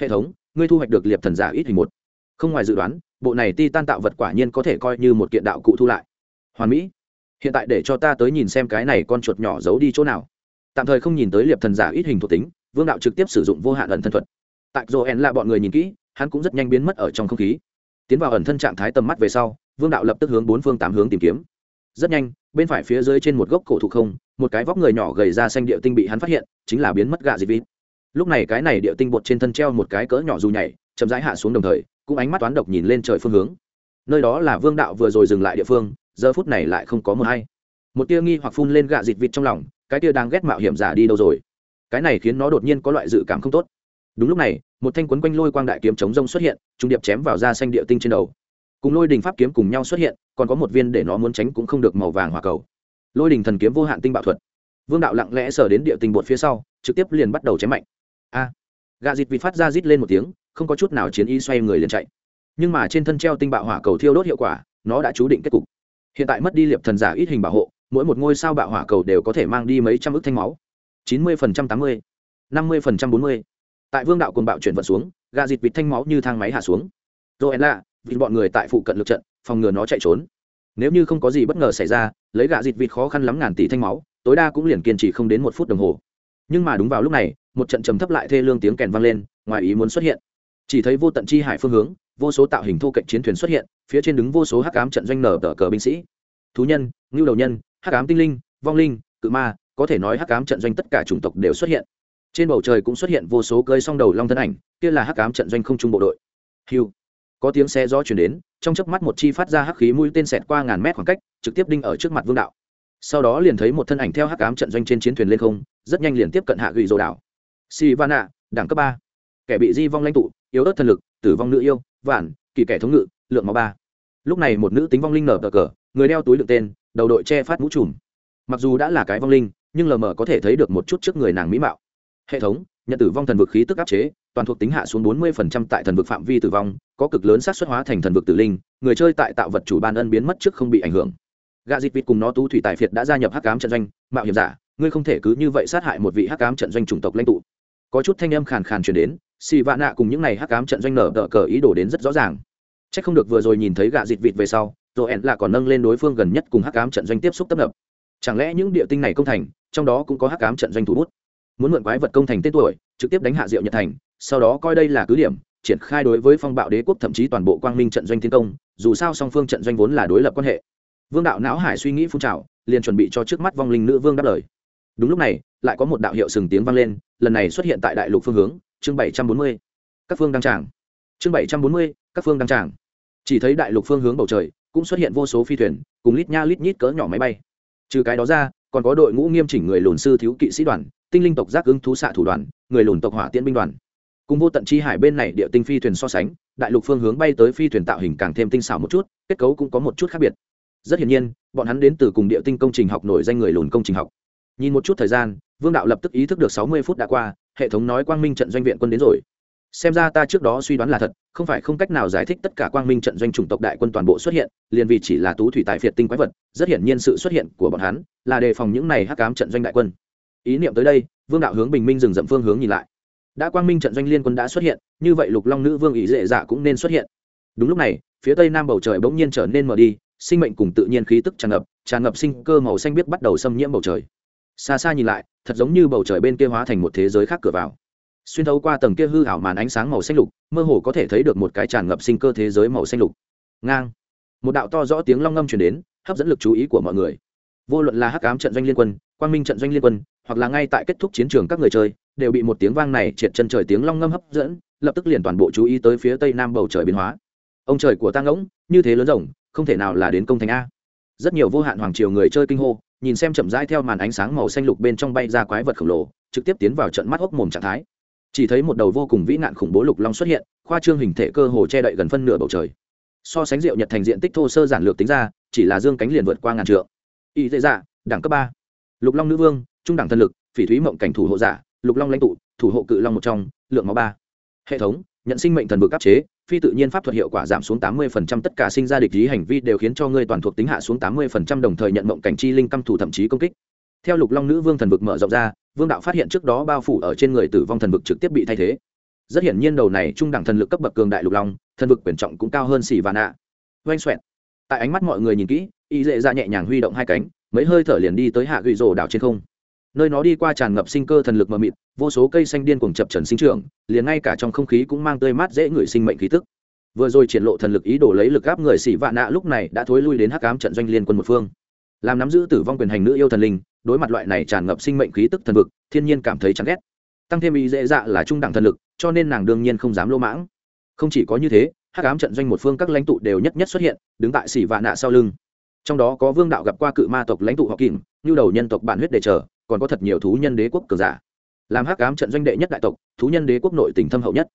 Hệ thống, ngươi thu hoạch được liệp thần giả ít hình một. Không ngoài dự đoán, bộ này ti tan tạo vật quả nhiên có thể coi như một kiện đạo cụ thu lại. Hoàn mỹ, hiện tại để cho ta tới nhìn xem cái này con chuột nhỏ giấu đi chỗ nào. Tạm thời không nhìn tới liệp thần giả ít hình thuộc tính, vương đạo trực tiếp sử dụng vô hạn ẩn thân thuật tại joel là bọn người nhìn kỹ, hắn cũng rất nhanh biến mất ở trong không khí. Tiến vào ẩn thân trạng thái tầm mắt về sau, vương đạo lập tức hướng bốn phương tám hướng tìm kiếm. Rất nhanh, bên phải phía dưới trên một gốc cổ thụ không, một cái vóc người nhỏ gầy ra xanh địa tinh bị hắn phát hiện, chính là biến mất gạ dịp vịt lúc này cái này địa tinh bột trên thân treo một cái cỡ nhỏ dù nhảy, chậm rãi hạ xuống đồng thời, cũng ánh mắt toán độc nhìn lên trời phương hướng. Nơi đó là vương đạo vừa rồi dừng lại địa phương, giờ phút này lại không có mờ hay một tia nghi hoặc phun lên gạ dịt vịt trong lòng, cái tia đang ghét mạo hiểm giả đi đâu rồi? Cái này khiến nó đột nhiên có loại dự cảm không tốt đúng lúc này, một thanh quấn quanh lôi quang đại kiếm chống rông xuất hiện, trung điệp chém vào da xanh địa tinh trên đầu. Cùng lôi đình pháp kiếm cùng nhau xuất hiện, còn có một viên để nó muốn tránh cũng không được màu vàng hỏa cầu. Lôi đình thần kiếm vô hạn tinh bạo thuật. Vương đạo lặng lẽ sờ đến địa tinh bột phía sau, trực tiếp liền bắt đầu chém mạnh. A! Gà dịt vịt phát ra rít lên một tiếng, không có chút nào chiến ý xoay người liền chạy. Nhưng mà trên thân treo tinh bạo hỏa cầu thiêu đốt hiệu quả, nó đã chú định kết cục. Hiện tại mất đi liệp thần giả ít hình bảo hộ, mỗi một ngôi sao bạo hỏa cầu đều có thể mang đi mấy trăm ước thanh máu. Chín mươi phần trăm tám mươi, năm mươi phần trăm bốn mươi tại vương đạo cồn bạo chuyển vận xuống, gà dịt vịt thanh máu như thang máy hạ xuống. Rồi là vì bọn người tại phụ cận lực trận, phòng ngừa nó chạy trốn. Nếu như không có gì bất ngờ xảy ra, lấy gà dịt vịt khó khăn lắm ngàn tỷ thanh máu, tối đa cũng liền kiên trì không đến một phút đồng hồ. Nhưng mà đúng vào lúc này, một trận trầm thấp lại thê lương tiếng kèn vang lên, ngoài ý muốn xuất hiện. Chỉ thấy vô tận chi hải phương hướng, vô số tạo hình thô cạnh chiến thuyền xuất hiện, phía trên đứng vô số hắc ám trận doanh nở tờ cờ binh sĩ. Thú nhân, ngưu đầu nhân, hắc ám tinh linh, vong linh, cự ma, có thể nói hắc ám trận doanh tất cả chủng tộc đều xuất hiện trên bầu trời cũng xuất hiện vô số cơi song đầu long thân ảnh, kia là hắc ám trận doanh không trung bộ đội. Hiu có tiếng xe gió chuyển đến, trong chớp mắt một chi phát ra hắc khí mũi tên xẹt qua ngàn mét khoảng cách, trực tiếp đinh ở trước mặt vương đạo. Sau đó liền thấy một thân ảnh theo hắc ám trận doanh trên chiến thuyền lên không, rất nhanh liền tiếp cận hạ gửi rồ đảo si van đẳng cấp ba. Kẻ bị di vong lãnh tụ, yếu ớt thần lực, tử vong nữ yêu, vạn, kỳ kẻ thống ngự, lượng máu ba. Lúc này một nữ tính vong linh nở cờ cờ, người đeo túi đựng tên, đầu đội che phát mũ trùm. Mặc dù đã là cái vong linh, nhưng lờ mờ có thể thấy được một chút trước người nàng mỹ mạo hệ thống, nhận tử vong thần vực khí tức áp chế, toàn thuộc tính hạ xuống 40% tại thần vực phạm vi tử vong, có cực lớn sát xuất hóa thành thần vực tử linh, người chơi tại tạo vật chủ ban ân biến mất trước không bị ảnh hưởng. Gà dịt vịt cùng nó tú thủy tài phiệt đã gia nhập hắc cám trận doanh, mạo hiểm giả, ngươi không thể cứ như vậy sát hại một vị hắc cám trận doanh chủng tộc lãnh tụ. Có chút thanh âm khàn khàn truyền đến xì vạn nạ cùng những n à y hắc cám trận doanh nở đỡ cờ ý đồ đến rất rõ ràng. C h ắ c không được vừa rồi nhìn thấy gà dịt vịt về sau rồi ẹn là còn nâng lên đối phương gần nhất cùng hắc cám trận doanh tiếp xúc tấp nập. Chẳng lẽ những địa tinh này công thành, trong đó cũng có hắc cám trận doanh thủ bút? Muốn mượn quái vật công thành tên tuổi, trực tiếp đánh hạ diệu nhật thành, sau đó coi đây là cứ điểm, triển khai đối với phong bạo đế quốc thậm chí toàn bộ quang minh trận doanh tiến công, dù sao song phương trận doanh vốn là đối lập quan hệ. Vương đạo não hải suy nghĩ phun trào, liền chuẩn bị cho trước mắt vong linh nữ vương đáp lời. Đúng lúc này, lại có một đạo hiệu sừng tiếng vang lên, lần này xuất hiện tại đại lục phương hướng, chương bảy trăm bốn mươi. Các phương đăng tràng. Chương bảy trăm bốn mươi, các phương đăng tràng. Chỉ thấy đại lục phương hướng bầu trời, cũng xuất hiện vô số phi thuyền, cùng lít nha lít nhít cỡ nhỏ máy bay. Trừ cái đó ra, còn có đội ngũ nghiêm chỉnh người lùn sư thiếu kỵ sĩ đoàn tinh linh tộc giác ứng thú xạ thủ đoàn, người lùn tộc hỏa tiễn binh đoàn. Cùng vô tận chi hải bên này địa tinh phi thuyền so sánh, đại lục phương hướng bay tới phi thuyền tạo hình càng thêm tinh xảo một chút, kết cấu cũng có một chút khác biệt. Rất hiển nhiên, bọn hắn đến từ cùng địa tinh công trình học nổi danh người lùn công trình học. Nhìn một chút thời gian, vương đạo lập tức ý thức được sáu mươi phút đã qua, hệ thống nói quang minh trận doanh viện quân đến rồi. Xem ra ta trước đó suy đoán là thật, không phải không cách nào giải thích tất cả quang minh trận doanh chủng tộc đại quân toàn bộ xuất hiện, liền vì chỉ là tú thủy tài phiệt tinh quái vật, rất hiển nhiên sự xuất hiện của bọn hắn là đề phòng những này hắc cám trận doanh đại quân ý niệm tới đây, vương đạo hướng bình minh dừng dậm phương hướng nhìn lại. Đã quang minh trận doanh liên quân đã xuất hiện, như vậy lục long nữ vương ý dễ dạ cũng nên xuất hiện. Đúng lúc này, phía tây nam bầu trời bỗng nhiên trở nên mở đi, sinh mệnh cùng tự nhiên khí tức tràn ngập tràn ngập sinh cơ màu xanh biết bắt đầu xâm nhiễm bầu trời. Xa xa nhìn lại, thật giống như bầu trời bên kia hóa thành một thế giới khác cửa vào. Xuyên thấu qua tầng kia hư ảo màn ánh sáng màu xanh lục, mơ hồ có thể thấy được một cái tràn ngập sinh cơ thế giới màu xanh lục. Ngang. Một đạo to rõ tiếng long ngâm chuyển đến, hấp dẫn lực chú ý của mọi người. Vô luận là hắc ám trận doanh liên quân, quang minh trận doanh liên quân hoặc là ngay tại kết thúc chiến trường các người chơi, đều bị một tiếng vang này triệt chân trời tiếng long ngâm hấp dẫn, lập tức liền toàn bộ chú ý tới phía tây nam bầu trời biến hóa. Ông trời của ta ngỗng như thế lớn rồng, không thể nào là đến công thành a. Rất nhiều vô hạn hoàng triều người chơi kinh hô, nhìn xem chậm rãi theo màn ánh sáng màu xanh lục bên trong bay ra quái vật khổng lồ, trực tiếp tiến vào trận mắt hốc mồm trạng thái. Chỉ thấy một đầu vô cùng vĩ nạn khủng bố lục long xuất hiện, khoa trương hình thể cơ hồ che đậy gần phân nửa bầu trời. So sánh rượu nhật thành diện tích thô sơ giản lược tính ra, chỉ là dương cánh liền vượt qua ngàn trượng. Y dễ dạ đẳng cấp ba. Lục long nữ vương trung đẳng thân lực, phỉ thúy mộng cảnh thủ hộ giả, lục long lãnh tụ, thủ hộ cự long một trong, lượng máu ba. Hệ thống, nhận sinh mệnh thần vực áp chế, phi tự nhiên pháp thuật hiệu quả giảm xuống tám mươi phần trăm, tất cả sinh ra địch lý hành vi đều khiến cho ngươi toàn thuộc tính hạ xuống tám mươi phần trăm, đồng thời nhận mộng cảnh chi linh căm thủ thậm chí công kích. Theo lục long nữ vương thần vực mở rộng ra, vương đạo phát hiện trước đó bao phủ ở trên người tử vong thần vực trực tiếp bị thay thế. Rất hiển nhiên đầu này trung đẳng thần lực cấp bậc cường đại lục long, thần vực quyền trọng cũng cao hơn xỉ và nạ. Oanh xoẹt. Tại ánh mắt mọi người nhìn kỹ, y dễ ra nhẹ nhàng huy động hai cánh, mấy hơi thở liền đi tới hạ gửi rổ đảo trên không nơi nó đi qua tràn ngập sinh cơ thần lực mờ mịt, vô số cây xanh điên cuồng chập trần sinh trưởng, liền ngay cả trong không khí cũng mang tươi mát dễ ngửi sinh mệnh khí tức. Vừa rồi triển lộ thần lực ý đồ lấy lực áp người xỉ vạ nạ lúc này đã thối lui đến hắc ám trận doanh liên quân một phương. Làm nắm giữ tử vong quyền hành nữ yêu thần linh, đối mặt loại này tràn ngập sinh mệnh khí tức thần vực, thiên nhiên cảm thấy chán ghét. Tăng thêm ý dễ dạ là trung đẳng thần lực, cho nên nàng đương nhiên không dám lô mãng. Không chỉ có như thế, hắc ám trận doanh một phương các lãnh tụ đều nhất nhất xuất hiện, đứng tại xỉ vạ nạ sau lưng. Trong đó có vương đạo gặp qua cự ma tộc lãnh tụ họ kìm như đầu nhân tộc bản huyết đề trở còn có thật nhiều thú nhân đế quốc cường giả. Làm hắc ám trận doanh đệ nhất đại tộc, thú nhân đế quốc nội tỉnh thâm hậu nhất.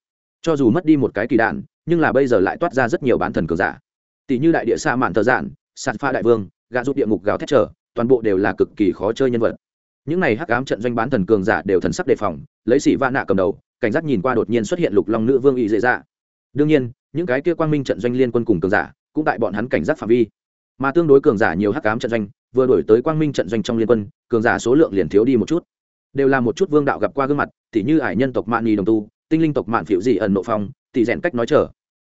Cho dù mất đi một cái kỳ đạn, nhưng là bây giờ lại toát ra rất nhiều bán thần cường giả. Tỷ như đại địa sa mạn thờ giản, sạt pha đại vương gà rút địa ngục gào thét trở, toàn bộ đều là cực kỳ khó chơi nhân vật. Những này hắc ám trận doanh bán thần cường giả đều thần sắc đề phòng, lấy xỉ va nạ cầm đầu, cảnh giác nhìn qua đột nhiên xuất hiện lục long nữ vương y dễ dạ. Đương nhiên, những cái kia quang minh trận doanh liên quân cùng cường giả, cũng tại bọn hắn cảnh giác phạm vi mà tương đối cường giả nhiều hắc ám trận doanh, vừa đổi tới quang minh trận doanh trong liên quân, cường giả số lượng liền thiếu đi một chút. Đều là một chút vương đạo gặp qua gương mặt, tỉ như ải nhân tộc mạn nhì đồng tu, tinh linh tộc mạn phiểu dị ẩn nộ phong tỷ rèn cách nói trở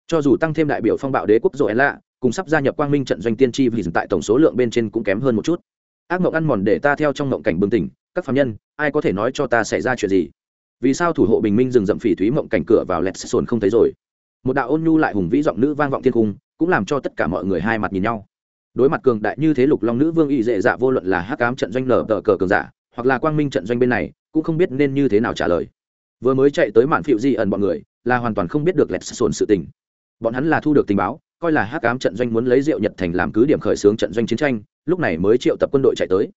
cho dù tăng thêm đại biểu phong bạo đế quốc rồi lạ, cùng sắp gia nhập quang minh trận doanh tiên tri vì tại tổng số lượng bên trên cũng kém hơn một chút. Ác mộng ăn mòn để ta theo trong mộng cảnh bừng tỉnh, các phạm nhân, ai có thể nói cho ta xảy ra chuyện gì? Vì sao thủ hộ bình minh dừng dậm phỉ thúy mộng cảnh cửa vào lẹt sồn không thấy rồi? Một đạo ôn nhu lại hùng vĩ giọng nữ vang vọng thiên cung, cũng làm cho tất cả mọi người hai mặt nhìn nhau đối mặt cường đại như thế lục long nữ vương y dệ dạ vô luận là hắc cám trận doanh nở tờ cờ cường giả, hoặc là quang minh trận doanh bên này, cũng không biết nên như thế nào trả lời. Vừa mới chạy tới mạn phiệu di ẩn bọn người, là hoàn toàn không biết được lẹt sồn sự tình. Bọn hắn là thu được tình báo, coi là hắc ám trận doanh muốn lấy rượu nhật thành làm cứ điểm khởi xướng trận doanh chiến tranh, lúc này mới triệu tập quân đội chạy tới.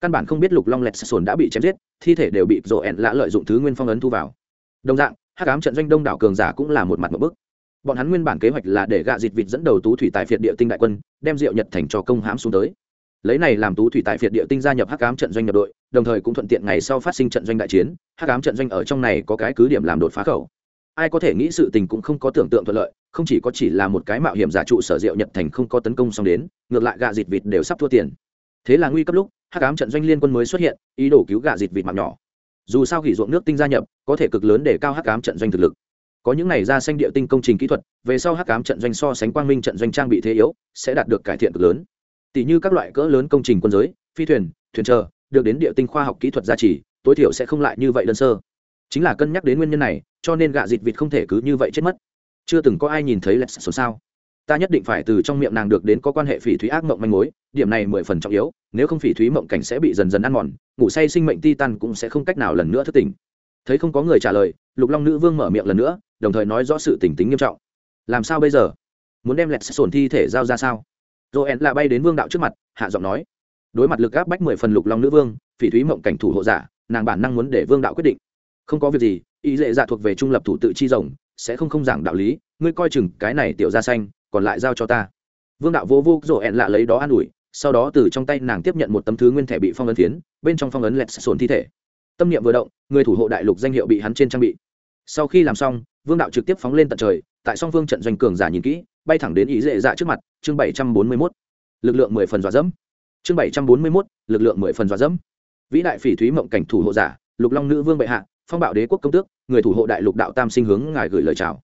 Căn bản không biết lục long lẹt sồn đã bị chém giết, thi thể đều bị rộ ẹn lã lợi dụng thứ nguyên phong ấn thu vào. Đồng dạng, hắc ám trận doanh đông đảo cường giả cũng là một mặt một bức bọn hắn nguyên bản kế hoạch là để gạ dịt vịt dẫn đầu tú thủy tài phiệt địa tinh đại quân, đem rượu nhật thành cho công hãm xuống tới. Lấy này làm tú thủy tài phiệt địa tinh gia nhập hắc ám trận doanh nhập đội, đồng thời cũng thuận tiện ngày sau phát sinh trận doanh đại chiến, hắc ám trận doanh ở trong này có cái cứ điểm làm đột phá khẩu. Ai có thể nghĩ sự tình cũng không có tưởng tượng thuận lợi, không chỉ có chỉ là một cái mạo hiểm giả trụ sở rượu nhật thành không có tấn công xong đến, ngược lại gạ dịt vịt đều sắp thua tiền. Thế là nguy cấp lúc, hắc ám trận doanh liên quân mới xuất hiện, ý đồ cứu gạ dịt vịt mạng nhỏ. Dù sao gỉ ruộng nước tinh gia nhập, có thể cực lớn để cao hắc ám trận doanh thực lực có những này ra xanh địa tinh công trình kỹ thuật, về sau hắc cám trận doanh so sánh quang minh trận doanh trang bị thế yếu, sẽ đạt được cải thiện cực lớn. Tỷ như các loại cỡ lớn công trình quân giới, phi thuyền thuyền chờ, được đến địa tinh khoa học kỹ thuật gia trì, tối thiểu sẽ không lại như vậy đơn sơ. Chính là cân nhắc đến nguyên nhân này, cho nên gạ dịt vịt không thể cứ như vậy chết mất. Chưa từng có ai nhìn thấy lẹt sổ sao. Ta nhất định phải từ trong miệng nàng được đến có quan hệ phỉ thúy ác mộng manh mối, điểm này mười phần trọng yếu, nếu không phỉ thúy mộng cảnh sẽ bị dần dần ăn mòn, ngủ say sinh mệnh ti tan cũng sẽ không cách nào lần nữa thức tỉnh. Thấy không có người trả lời lục long nữ vương mở miệng lần nữa, đồng thời nói rõ sự tình tính nghiêm trọng. Làm sao bây giờ? Muốn đem lẹt sổn thi thể giao ra sao? Joel là bay đến vương đạo trước mặt, hạ giọng nói. Đối mặt lực áp bách mười phần lục long nữ vương, phỉ thúy mộng cảnh thủ hộ giả, nàng bản năng muốn để vương đạo quyết định. Không có việc gì, ý dễ dạ thuộc về trung lập thủ tự chi rồng, sẽ không không giảng đạo lý, ngươi coi chừng cái này tiểu ra xanh còn lại giao cho ta. Vương đạo vô vô rộ ẹn lạ lấy đó an ủi, sau đó từ trong tay nàng tiếp nhận một tấm thứ nguyên thẻ bị phong ấn phiến, bên trong phong ấn lẹt sồn thi thể. Tâm niệm vừa động, người thủ hộ đại lục danh hiệu bị hắn trên trang bị sau khi làm xong, vương đạo trực tiếp phóng lên tận trời, tại song phương trận doanh cường giả nhìn kỹ, bay thẳng đến ý dễ dạ trước mặt, chương bảy trăm bốn mươi mốt. Lực lượng mười phần dọa dẫm. Chương bảy trăm bốn mươi mốt, lực lượng mười phần dọa dẫm. Vĩ đại phỉ thúy mộng cảnh thủ hộ giả, lục long nữ vương bệ hạ, phong bạo đế quốc công tước, người thủ hộ đại lục đạo tam sinh hướng ngài gửi lời chào.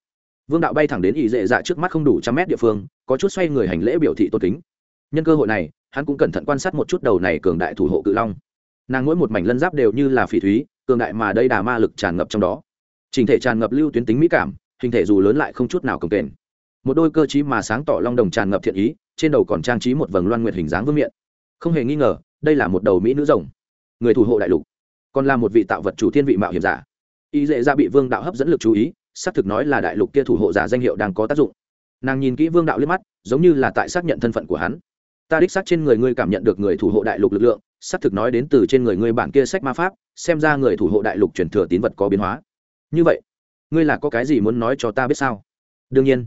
Vương đạo bay thẳng đến ý dễ dạ trước mắt không đủ trăm mét địa phương, có chút xoay người hành lễ biểu thị tôn kính. Nhân cơ hội này, hắn cũng cẩn thận quan sát một chút đầu này cường đại thủ hộ cự long. Nàng mỗi một mảnh lân giáp đều như là phỉ thúy, cường đại mà đây đà ma lực tràn ngập trong đó. Chỉnh thể tràn ngập lưu tuyến tính mỹ cảm, hình thể dù lớn lại không chút nào cồng kềnh. Một đôi cơ chí mà sáng tỏ long đồng tràn ngập thiện ý, trên đầu còn trang trí một vầng loan nguyệt hình dáng vương miện. Không hề nghi ngờ, đây là một đầu mỹ nữ rồng. Người thủ hộ đại lục, còn là một vị tạo vật chủ thiên vị mạo hiểm giả. Y dễ ra dạ bị vương đạo hấp dẫn lực chú ý, xác thực nói là đại lục kia thủ hộ giả danh hiệu đang có tác dụng. Nàng nhìn kỹ vương đạo liếc mắt, giống như là tại xác nhận thân phận của hắn. Ta đích xác trên người ngươi cảm nhận được người thủ hộ đại lục lực lượng, xác thực nói đến từ trên người ngươi bản kia sách ma pháp, xem ra người thủ hộ đại lục truyền thừa tín vật có biến hóa như vậy, ngươi là có cái gì muốn nói cho ta biết sao? Đương nhiên,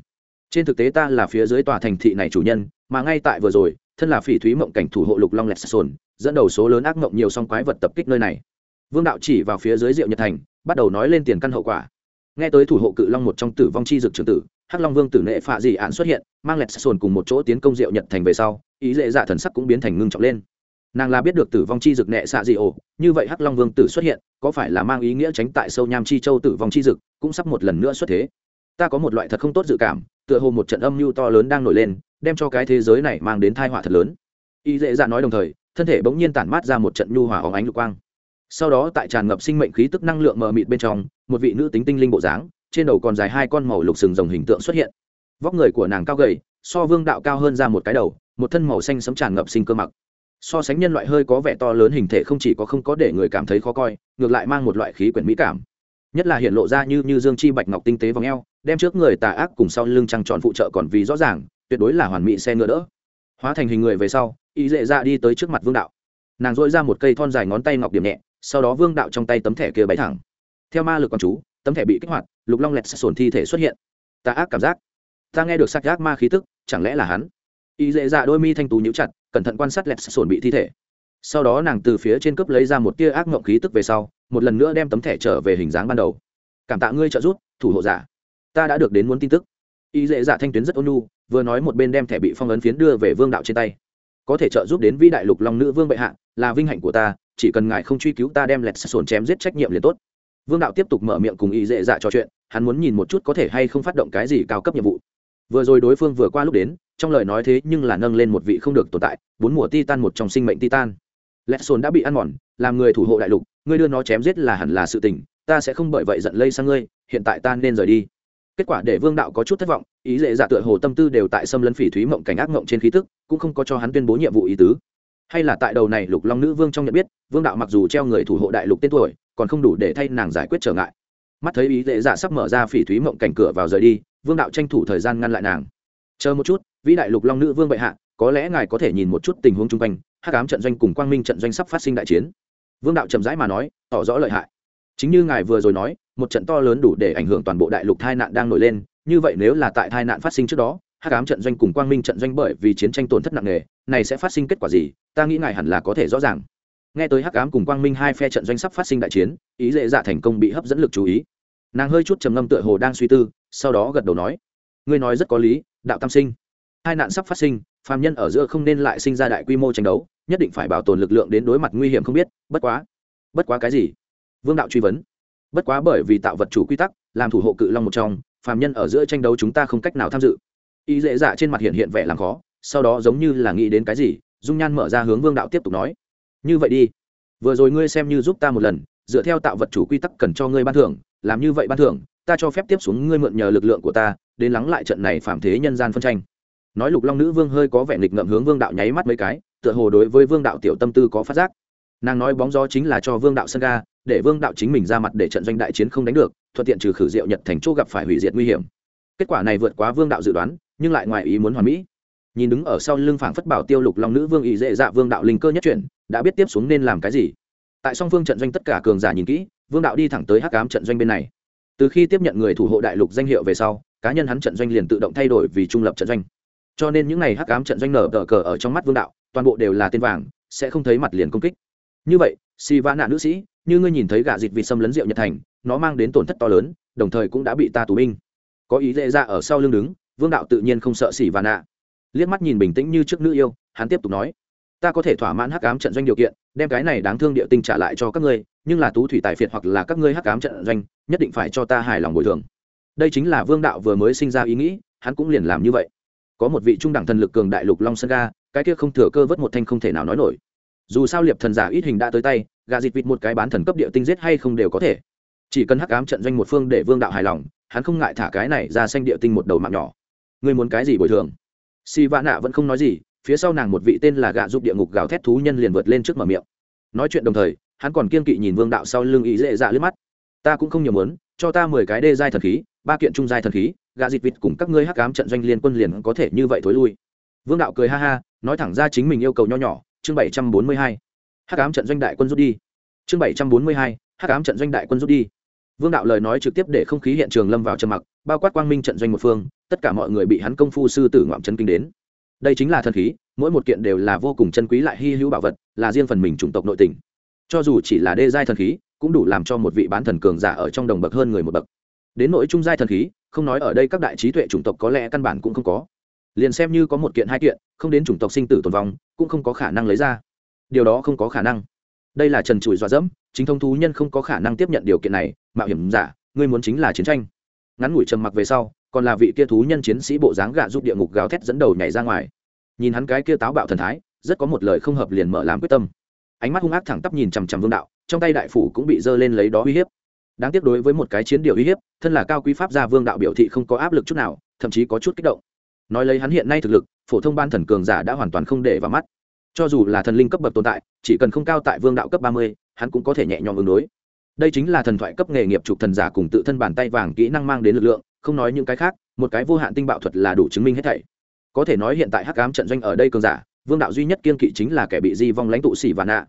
trên thực tế ta là phía dưới tòa thành thị này chủ nhân, mà ngay tại vừa rồi, thân là phỉ thúy mộng cảnh thủ hộ lục long lẹt sồn, dẫn đầu số lớn ác mộng nhiều song quái vật tập kích nơi này. Vương đạo chỉ vào phía dưới diệu nhật thành, bắt đầu nói lên tiền căn hậu quả. Nghe tới thủ hộ cự long một trong tử vong chi dực trường tử, hắc long vương tử nệ phạ dị án xuất hiện, mang lẹt sồn cùng một chỗ tiến công diệu nhật thành về sau, ý lệ dạ thần sắc cũng biến thành ngưng trọng lên nàng là biết được tử vong chi dực nệ xạ dị ổ, như vậy hắc long vương tử xuất hiện, có phải là mang ý nghĩa tránh tại sâu nham chi châu tử vong chi dực, cũng sắp một lần nữa xuất thế. Ta có một loại thật không tốt dự cảm, tựa hồ một trận âm mưu to lớn đang nổi lên, đem cho cái thế giới này mang đến thai họa thật lớn. Y dễ dạ nói đồng thời, thân thể bỗng nhiên tản mát ra một trận nhu hòa óng ánh lục quang. Sau đó tại tràn ngập sinh mệnh khí tức năng lượng mờ mịt bên trong, một vị nữ tính tinh linh bộ dáng, trên đầu còn dài hai con màu lục sừng rồng hình tượng xuất hiện. Vóc người của nàng cao gầy, so vương đạo cao hơn ra một cái đầu, một thân màu xanh sấm tràn ngập sinh cơ mặc so sánh nhân loại hơi có vẻ to lớn hình thể không chỉ có không có để người cảm thấy khó coi, ngược lại mang một loại khí quyển mỹ cảm. Nhất là hiện lộ ra như như dương chi bạch ngọc tinh tế v ò đem trước người tà ác cùng sau lưng trăng tròn phụ trợ còn vì rõ ràng, tuyệt đối là hoàn mỹ xe ngựa đỡ. Hóa thành hình người về sau, y dễ ra dạ đi tới trước mặt vương đạo. Nàng dội ra một cây thon dài ngón tay ngọc điểm nhẹ, sau đó vương đạo trong tay tấm thẻ kia bấy thẳng. Theo ma lực con chú, tấm thẻ bị kích hoạt, lục long lẹt sồn thi thể xuất hiện. Tà ác cảm giác. Ta nghe được sắc gác ma khí tức, chẳng lẽ là hắn? Y dễ dạ đôi mi thanh tú nhíu chặt cẩn thận quan sát lẹt sổn bị thi thể. Sau đó nàng từ phía trên cấp lấy ra một tia ác mộng khí tức về sau, một lần nữa đem tấm thẻ trở về hình dáng ban đầu. Cảm tạ ngươi trợ giúp, thủ hộ giả. Ta đã được đến muốn tin tức. Y dễ dạ thanh tuyến rất ôn nhu, vừa nói một bên đem thẻ bị phong ấn phiến đưa về vương đạo trên tay. Có thể trợ giúp đến vĩ đại lục long nữ vương bệ hạ, là vinh hạnh của ta, chỉ cần ngài không truy cứu ta đem lẹt sổn chém giết trách nhiệm liền tốt. Vương đạo tiếp tục mở miệng cùng y dễ dạ trò chuyện, hắn muốn nhìn một chút có thể hay không phát động cái gì cao cấp nhiệm vụ. Vừa rồi đối phương vừa qua lúc đến trong lời nói thế nhưng là nâng lên một vị không được tồn tại, bốn mùa titan một trong sinh mệnh titan. Lẽ sồn đã bị ăn mòn, làm người thủ hộ đại lục, ngươi đưa nó chém giết là hẳn là sự tình, ta sẽ không bởi vậy giận lây sang ngươi, hiện tại ta nên rời đi. Kết quả để vương đạo có chút thất vọng, ý lệ dạ tựa hồ tâm tư đều tại xâm lấn phỉ thúy mộng cảnh ác mộng trên khí tức, cũng không có cho hắn tuyên bố nhiệm vụ ý tứ. Hay là tại đầu này lục long nữ vương trong nhận biết, vương đạo mặc dù treo người thủ hộ đại lục tên tuổi, còn không đủ để thay nàng giải quyết trở ngại. Mắt thấy ý lệ dạ sắp mở ra phỉ thúy mộng cảnh cửa vào rời đi, vương đạo tranh thủ thời gian ngăn lại nàng. Chờ một chút vĩ đại lục long nữ vương bệ hạ, có lẽ ngài có thể nhìn một chút tình huống chung quanh, hắc ám trận doanh cùng quang minh trận doanh sắp phát sinh đại chiến. Vương đạo chậm rãi mà nói, tỏ rõ lợi hại. Chính như ngài vừa rồi nói, một trận to lớn đủ để ảnh hưởng toàn bộ đại lục tai nạn đang nổi lên, như vậy nếu là tại tai nạn phát sinh trước đó, hắc ám trận doanh cùng quang minh trận doanh bởi vì chiến tranh tổn thất nặng nề, này sẽ phát sinh kết quả gì, ta nghĩ ngài hẳn là có thể rõ ràng. Nghe tới hắc ám cùng quang minh hai phe trận doanh sắp phát sinh đại chiến, ý dễ dạ thành công bị hấp dẫn lực chú ý. Nàng hơi chút trầm ngâm tựa hồ đang suy tư, sau đó gật đầu nói, ngươi nói rất có lý, đạo tam sinh hai nạn sắp phát sinh, phàm nhân ở giữa không nên lại sinh ra đại quy mô tranh đấu, nhất định phải bảo tồn lực lượng đến đối mặt nguy hiểm không biết, bất quá bất quá cái gì? Vương đạo truy vấn. Bất quá bởi vì tạo vật chủ quy tắc, làm thủ hộ cự long một trong, phàm nhân ở giữa tranh đấu chúng ta không cách nào tham dự. Y dễ dạ trên mặt hiện hiện vẻ làm khó, sau đó giống như là nghĩ đến cái gì, dung nhan mở ra hướng vương đạo tiếp tục nói. Như vậy đi. Vừa rồi ngươi xem như giúp ta một lần, dựa theo tạo vật chủ quy tắc cần cho ngươi ban thưởng, làm như vậy ban thưởng, ta cho phép tiếp xuống ngươi mượn nhờ lực lượng của ta, đến lắng lại trận này phạm thế nhân gian phân tranh nói lục long nữ vương hơi có vẻ nghịch ngợm hướng vương đạo nháy mắt mấy cái, tựa hồ đối với vương đạo tiểu tâm tư có phát giác. Nàng nói bóng gió chính là cho vương đạo sân ga, để vương đạo chính mình ra mặt để trận doanh đại chiến không đánh được, thuận tiện trừ khử diệu nhật thành chỗ gặp phải hủy diệt nguy hiểm. Kết quả này vượt quá vương đạo dự đoán, nhưng lại ngoài ý muốn hoàn mỹ. Nhìn đứng ở sau lưng phảng phất bảo tiêu lục long nữ vương ý dễ dạ vương đạo linh cơ nhất chuyển, đã biết tiếp xuống nên làm cái gì. Tại song phương trận doanh tất cả cường giả nhìn kỹ, vương đạo đi thẳng tới hắc cám trận doanh bên này. Từ khi tiếp nhận người thủ hộ đại lục danh hiệu về sau, cá nhân hắn trận doanh liền tự động thay đổi vì trung lập trận doanh cho nên những n à y hắc cám trận doanh nở tờ cờ ở trong mắt vương đạo, toàn bộ đều là tên vàng, sẽ không thấy mặt liền công kích. Như vậy si vã nạn nữ sĩ, như ngươi nhìn thấy gà dịt vì xâm lấn rượu nhật thành, nó mang đến tổn thất to lớn, đồng thời cũng đã bị ta tù binh. Có ý lệ ra dạ ở sau lưng đứng, vương đạo tự nhiên không sợ xỉ và nạ liếc mắt nhìn bình tĩnh như trước nữ yêu, hắn tiếp tục nói, ta có thể thỏa mãn hắc ám trận doanh điều kiện, đem cái này đáng thương địa tinh trả lại cho các ngươi, nhưng là tú thủy tài phiệt hoặc là các ngươi hắc ám trận doanh, nhất định phải cho ta hài lòng bồi thường. Đây chính là vương đạo vừa mới sinh ra ý nghĩ, hắn cũng liền làm như vậy có một vị trung đẳng thần lực cường đại lục long sơn ga, cái kia không thừa cơ vớt một thanh không thể nào nói nổi. Dù sao liệp thần giả ít hình đã tới tay, gà dịt vịt một cái bán thần cấp địa tinh giết hay không đều có thể. Chỉ cần hắc ám trận doanh một phương để vương đạo hài lòng, hắn không ngại thả cái này ra xanh địa tinh một đầu mạng nhỏ. Ngươi muốn cái gì bồi thường? Si vã nạ vẫn không nói gì, phía sau nàng một vị tên là gạ giúp địa ngục gào thét thú nhân liền vượt lên trước mở miệng. Nói chuyện đồng thời, hắn còn kiên kỵ nhìn vương đạo sau lưng ý dễ dạ lướt mắt. Ta cũng không nhiều muốn, cho ta mười cái đê giai thần khí ba kiện trung giai thần khí gà dịt vịt cùng các ngươi hắc ám trận doanh liên quân liền có thể như vậy thối lui. Vương đạo cười ha ha, nói thẳng ra chính mình yêu cầu nho nhỏ, chương bảy trăm bốn mươi hai. Hắc ám trận doanh đại quân rút đi. Chương bảy trăm bốn mươi hai, hắc ám trận doanh đại quân rút đi. Vương đạo lời nói trực tiếp để không khí hiện trường lâm vào trầm mặc, bao quát quang minh trận doanh một phương, tất cả mọi người bị hắn công phu sư tử ngoạm chân kinh đến. Đây chính là thần khí, mỗi một kiện đều là vô cùng chân quý lại hy hữu bảo vật, là riêng phần mình chủng tộc nội tình. Cho dù chỉ là đê giai thần khí, cũng đủ làm cho một vị bán thần cường giả ở trong đồng bậc hơn người một bậc đến nỗi trung giai thần khí, không nói ở đây các đại trí tuệ chủng tộc có lẽ căn bản cũng không có. Liền xem như có một kiện hai kiện, không đến chủng tộc sinh tử tồn vong, cũng không có khả năng lấy ra. Điều đó không có khả năng. Đây là trần trụi dọa dẫm, chính thông thú nhân không có khả năng tiếp nhận điều kiện này, mạo hiểm giả, ngươi muốn chính là chiến tranh. Ngắn ngủi trầm mặc về sau, còn là vị kia thú nhân chiến sĩ bộ dáng gạ giúp địa ngục gào thét dẫn đầu nhảy ra ngoài. Nhìn hắn cái kia táo bạo thần thái, rất có một lời không hợp liền mở làm quyết tâm. Ánh mắt hung ác thẳng tắp nhìn chằm chằm vương đạo, trong tay đại phủ cũng bị giơ lên lấy đó uy hiếp đáng tiếc đối với một cái chiến điều uy hiếp, thân là cao quý pháp gia vương đạo biểu thị không có áp lực chút nào, thậm chí có chút kích động. Nói lấy hắn hiện nay thực lực, phổ thông ban thần cường giả đã hoàn toàn không để vào mắt. Cho dù là thần linh cấp bậc tồn tại, chỉ cần không cao tại vương đạo cấp ba mươi, hắn cũng có thể nhẹ nhõm ứng đối. Đây chính là thần thoại cấp nghề nghiệp trục thần giả cùng tự thân bàn tay vàng kỹ năng mang đến lực lượng, không nói những cái khác, một cái vô hạn tinh bạo thuật là đủ chứng minh hết thảy. Có thể nói hiện tại hắc ám trận doanh ở đây cường giả, vương đạo duy nhất kiên kỵ chính là kẻ bị di vong lãnh tụ xỉ và nạ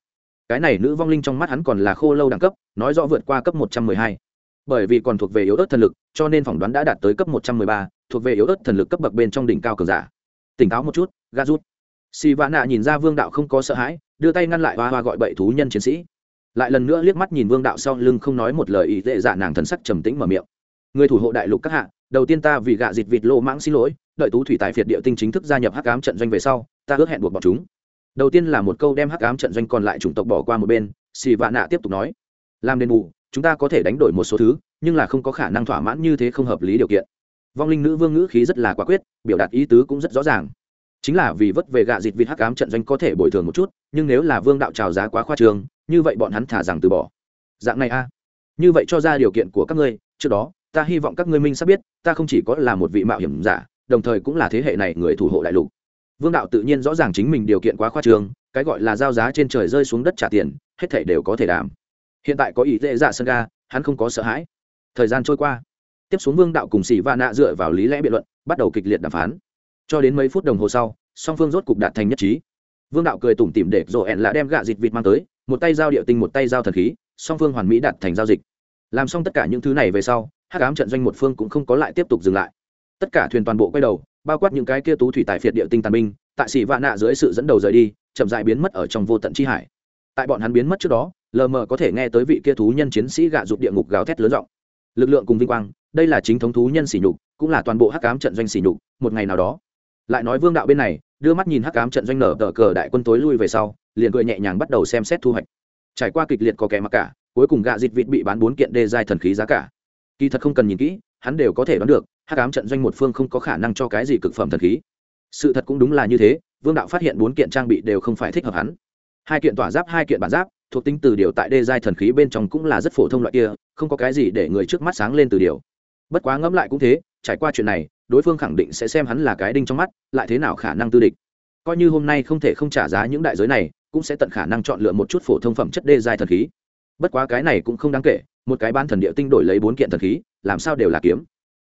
cái này nữ vong linh trong mắt hắn còn là khô lâu đẳng cấp, nói rõ vượt qua cấp một trăm mười hai. Bởi vì còn thuộc về yếu ớt thần lực, cho nên phỏng đoán đã đạt tới cấp một trăm mười ba, thuộc về yếu ớt thần lực cấp bậc bên trong đỉnh cao cường giả. Tỉnh táo một chút ga rút. Xì vã nạ nhìn ra vương đạo không có sợ hãi, đưa tay ngăn lại hoa hoa gọi bậy thú nhân chiến sĩ. Lại lần nữa liếc mắt nhìn vương đạo sau lưng không nói một lời ý tệ dạ nàng thần sắc trầm tĩnh mở miệng. Người thủ hộ đại lục các hạ, đầu tiên ta vì gạ dịt vịt lô mãng xin lỗi, đợi tú thủy tài phiệt địa tinh chính thức gia nhập hắc ám trận doanh về sau, ta ước hẹn buộc bọn chúng đầu tiên là một câu đem hắc ám trận doanh còn lại chủng tộc bỏ qua một bên xì vạ nạ tiếp tục nói, làm đền bù, chúng ta có thể đánh đổi một số thứ, nhưng là không có khả năng thỏa mãn như thế không hợp lý điều kiện. Vong linh nữ vương ngữ khí rất là quả quyết, biểu đạt ý tứ cũng rất rõ ràng. Chính là vì vất về gạ dịt vịt hắc ám trận doanh có thể bồi thường một chút, nhưng nếu là vương đạo trào giá quá khoa trường như vậy bọn hắn thả rằng từ bỏ. Dạng này a. Như vậy cho ra điều kiện của các ngươi, trước đó, ta hy vọng các ngươi minh sắp biết, ta không chỉ có là một vị mạo hiểm giả, đồng thời cũng là thế hệ này người thủ hộ đại lục vương đạo tự nhiên rõ ràng chính mình điều kiện quá khoa trường cái gọi là giao giá trên trời rơi xuống đất trả tiền, hết thể đều có thể đảm. Hiện tại có ý dễ dạ sân ga, hắn không có sợ hãi. Thời gian trôi qua, tiếp xuống vương đạo cùng sĩ va nạ dựa vào lý lẽ biện luận, bắt đầu kịch liệt đàm phán. Cho đến mấy phút đồng hồ sau, song phương rốt cục đạt thành nhất trí. Vương đạo cười tủm tỉm để rồi ẹn là đem gạ dịch vịt mang tới, một tay giao địa tinh một tay giao thần khí, song phương hoàn mỹ đạt thành giao dịch. Làm xong tất cả những thứ này về sau, hắc ám trận doanh một phương cũng không có lại tiếp tục dừng lại. Tất cả thuyền toàn bộ quay đầu bao quát những cái kia tú thủy tài phiệt địa tinh tàn binh, tại xỉ vạn nạ dưới sự dẫn đầu rời đi, chậm dại biến mất ở trong vô tận chi hải. Tại bọn hắn biến mất trước đó, lờ mờ có thể nghe tới vị kia thú nhân chiến sĩ gạ dục địa ngục gào thét lớn rộng lực lượng cùng vinh quang, đây là chính thống thú nhân sỉ nhục, cũng là toàn bộ hắc cám trận doanh sỉ nhục, một ngày nào đó. Lại nói vương đạo bên này, đưa mắt nhìn hắc cám trận doanh nở tờ cờ đại quân tối lui về sau, liền cười nhẹ nhàng bắt đầu xem xét thu hoạch. Trải qua kịch liệt có kẻ mặc cả, cuối cùng gạ dịch vịt bị bán bốn kiện đê giai thần khí giá cả. Kỳ thật không cần nhìn kỹ hắn đều có thể đoán được, hắc ám trận doanh một phương không có khả năng cho cái gì cực phẩm thần khí. Sự thật cũng đúng là như thế, vương đạo phát hiện bốn kiện trang bị đều không phải thích hợp hắn. Hai kiện tỏa giáp, hai kiện bản giáp, thuộc tính từ điều tại đê giai thần khí bên trong cũng là rất phổ thông loại kia, không có cái gì để người trước mắt sáng lên từ điều. Bất quá ngẫm lại cũng thế, trải qua chuyện này, đối phương khẳng định sẽ xem hắn là cái đinh trong mắt, lại thế nào khả năng tư địch. Coi như hôm nay không thể không trả giá những đại giới này, cũng sẽ tận khả năng chọn lựa một chút phổ thông phẩm chất đê giai thần khí. Bất quá cái này cũng không đáng kể, một cái ban thần địa tinh đổi lấy bốn kiện thần khí làm sao đều là kiếm.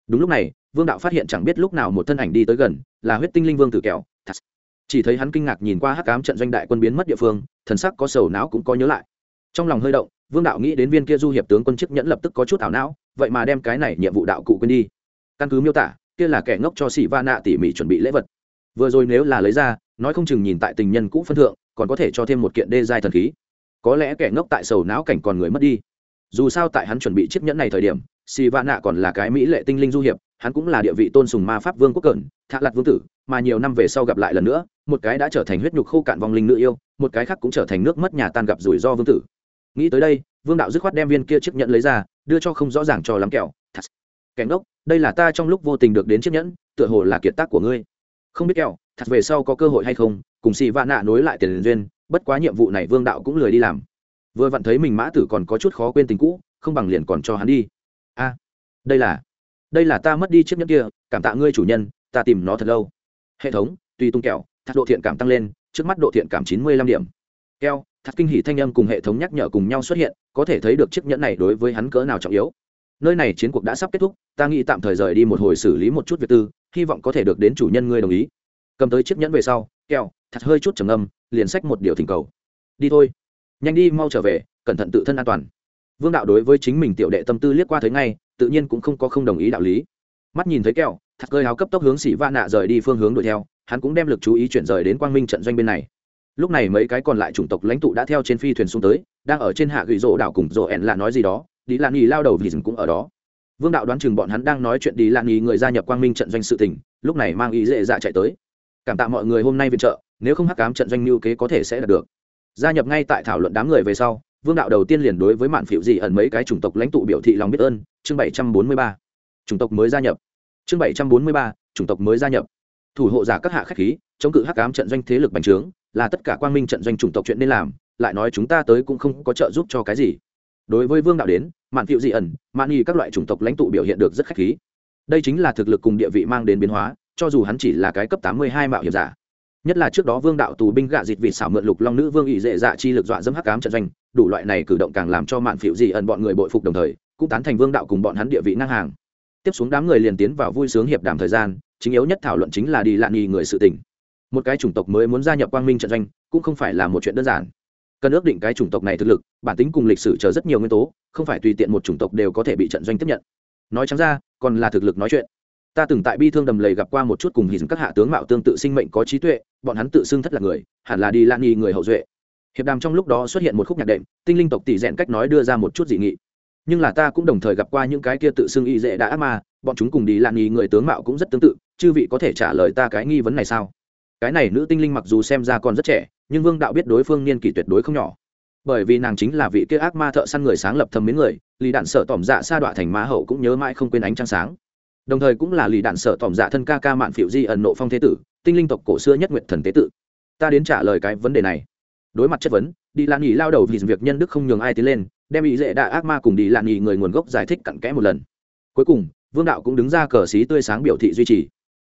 Đúng lúc này, vương đạo phát hiện chẳng biết lúc nào một thân ảnh đi tới gần, là huyết tinh linh vương tử kẹo chỉ thấy hắn kinh ngạc nhìn qua hắc cám trận doanh đại quân biến mất địa phương, thần sắc có sầu não cũng có nhớ lại. Trong lòng hơi động, vương đạo nghĩ đến viên kia du hiệp tướng quân chức nhẫn lập tức có chút ảo não, vậy mà đem cái này nhiệm vụ đạo cụ quên đi. Căn cứ miêu tả, kia là kẻ ngốc cho sĩ va nạ tỉ mỉ chuẩn bị lễ vật. Vừa rồi nếu là lấy ra, nói không chừng nhìn tại tình nhân cũ phân thượng, còn có thể cho thêm một kiện đê giai thần khí. Có lẽ kẻ ngốc tại sầu não cảnh còn người mất đi. Dù sao tại hắn chuẩn bị chiếc nhẫn này thời điểm xì vạn nạ còn là cái mỹ lệ tinh linh du hiệp, hắn cũng là địa vị tôn sùng ma pháp vương quốc cẩn thạ lặt vương tử, mà nhiều năm về sau gặp lại lần nữa, một cái đã trở thành huyết nhục khô cạn vong linh nữ yêu, một cái khác cũng trở thành nước mất nhà tan gặp rủi ro vương tử. Nghĩ tới đây, vương đạo dứt khoát đem viên kia chiếc nhẫn lấy ra, đưa cho không rõ ràng cho lắm kẹo. Thật kẻ ngốc, đây là ta trong lúc vô tình được đến chiếc nhẫn, tựa hồ là kiệt tác của ngươi. Không biết kẹo thật về sau có cơ hội hay không, cùng xì vạn nạ nối lại tiền duyên, bất quá nhiệm vụ này vương đạo cũng lười đi làm. Vừa vặn thấy mình mã tử còn có chút khó quên tình cũ, không bằng liền còn cho hắn đi a, đây là đây là ta mất đi chiếc nhẫn kia, cảm tạ ngươi chủ nhân, ta tìm nó thật lâu. Hệ thống, tùy tung kẹo, thắt độ thiện cảm tăng lên, trước mắt độ thiện cảm chín mươi lăm điểm. Keo, thắt kinh hỷ thanh âm cùng hệ thống nhắc nhở cùng nhau xuất hiện, có thể thấy được chiếc nhẫn này đối với hắn cỡ nào trọng yếu. Nơi này chiến cuộc đã sắp kết thúc, ta nghĩ tạm thời rời đi một hồi xử lý một chút việc tư, hy vọng có thể được đến chủ nhân ngươi đồng ý. Cầm tới chiếc nhẫn về sau keo thật hơi chút trầm âm liền sách một điều thỉnh cầu. Đi thôi. Nhanh đi, mau trở về, cẩn thận tự thân an toàn vương đạo đối với chính mình tiểu đệ tâm tư liếc qua thấy ngay, tự nhiên cũng không có không đồng ý đạo lý. Mắt nhìn thấy kẹo, thật cơi háo cấp tốc hướng xỉ va nạ rời đi phương hướng đuổi theo, hắn cũng đem lực chú ý chuyển rời đến quang minh trận doanh bên này. Lúc này mấy cái còn lại chủng tộc lãnh tụ đã theo trên phi thuyền xuống tới, đang ở trên hạ gửi rỗ đảo cùng rỗ ẹn là nói gì đó đi lan nghi lao đầu vì dừng cũng ở đó. Vương đạo đoán chừng bọn hắn đang nói chuyện đi lan nghi người gia nhập quang minh trận doanh sự tình, lúc này mang ý dễ dạ chạy tới. Cảm tạ mọi người hôm nay viện trợ, nếu không hắc cám trận doanh lưu kế có thể sẽ đạt được. Gia nhập ngay tại thảo luận đám người về sau vương đạo đầu tiên liền đối với mạn phiệu dị ẩn mấy cái chủng tộc lãnh tụ biểu thị lòng biết ơn, chương bảy trăm bốn mươi ba. Chủng tộc mới gia nhập. Chương bảy trăm bốn mươi ba, chủng tộc mới gia nhập. Thủ hộ giả các hạ khách khí, chống cự hắc ám trận doanh thế lực bành trướng, là tất cả quang minh trận doanh chủng tộc chuyện nên làm, lại nói chúng ta tới cũng không có trợ giúp cho cái gì. Đối với vương đạo đến, mạn phiệu dị ẩn, mạn nghi các loại chủng tộc lãnh tụ biểu hiện được rất khách khí. Đây chính là thực lực cùng địa vị mang đến biến hóa, cho dù hắn chỉ là cái cấp tám mươi hai mạo hiểm giả nhất là trước đó vương đạo tù binh gạ dịt vì xảo mượn lục long nữ vương ỵ dễ dạ chi lực dọa dẫm hắc cám trận doanh, đủ loại này cử động càng làm cho mạn phiệu dị ẩn bọn người bội phục đồng thời, cũng tán thành vương đạo cùng bọn hắn địa vị ngang hàng. Tiếp xuống đám người liền tiến vào vui sướng hiệp đàm thời gian, chính yếu nhất thảo luận chính là đi lạn nghi người sự tình. Một cái chủng tộc mới muốn gia nhập quang minh trận doanh, cũng không phải là một chuyện đơn giản. Cần ước định cái chủng tộc này thực lực, bản tính cùng lịch sử chờ rất nhiều nguyên tố, không phải tùy tiện một chủng tộc đều có thể bị trận doanh tiếp nhận. Nói chẳng ra, còn là thực lực nói chuyện ta từng tại bi thương đầm lầy gặp qua một chút cùng hình các hạ tướng mạo tương tự sinh mệnh có trí tuệ, bọn hắn tự xưng thất là người, hẳn là đi lan nghi người hậu duệ. Hiệp đàm trong lúc đó xuất hiện một khúc nhạc đệm, tinh linh tộc tỷ rèn cách nói đưa ra một chút dị nghị. Nhưng là ta cũng đồng thời gặp qua những cái kia tự xưng y dễ đã ác ma, bọn chúng cùng đi lan nghi người tướng mạo cũng rất tương tự, chư vị có thể trả lời ta cái nghi vấn này sao? Cái này nữ tinh linh mặc dù xem ra còn rất trẻ, nhưng vương đạo biết đối phương niên kỷ tuyệt đối không nhỏ. Bởi vì nàng chính là vị kia ác ma thợ săn người sáng lập thầm mến người lì đạn sợ tỏm dạ sa đọa thành ma hậu cũng nhớ mãi không quên ánh trăng sáng đồng thời cũng là lì đạn sợ tỏm dạ thân ca ca mạn phiệu di ẩn nộ phong thế tử, tinh linh tộc cổ xưa nhất nguyện thần tế tự ta đến trả lời cái vấn đề này. Đối mặt chất vấn đi lan nghỉ lao đầu vì việc nhân đức không nhường ai tiến lên, đem ý dễ đạ ác ma cùng đi lan nghỉ người nguồn gốc giải thích cặn kẽ một lần. Cuối cùng, vương đạo cũng đứng ra cờ xí tươi sáng biểu thị duy trì.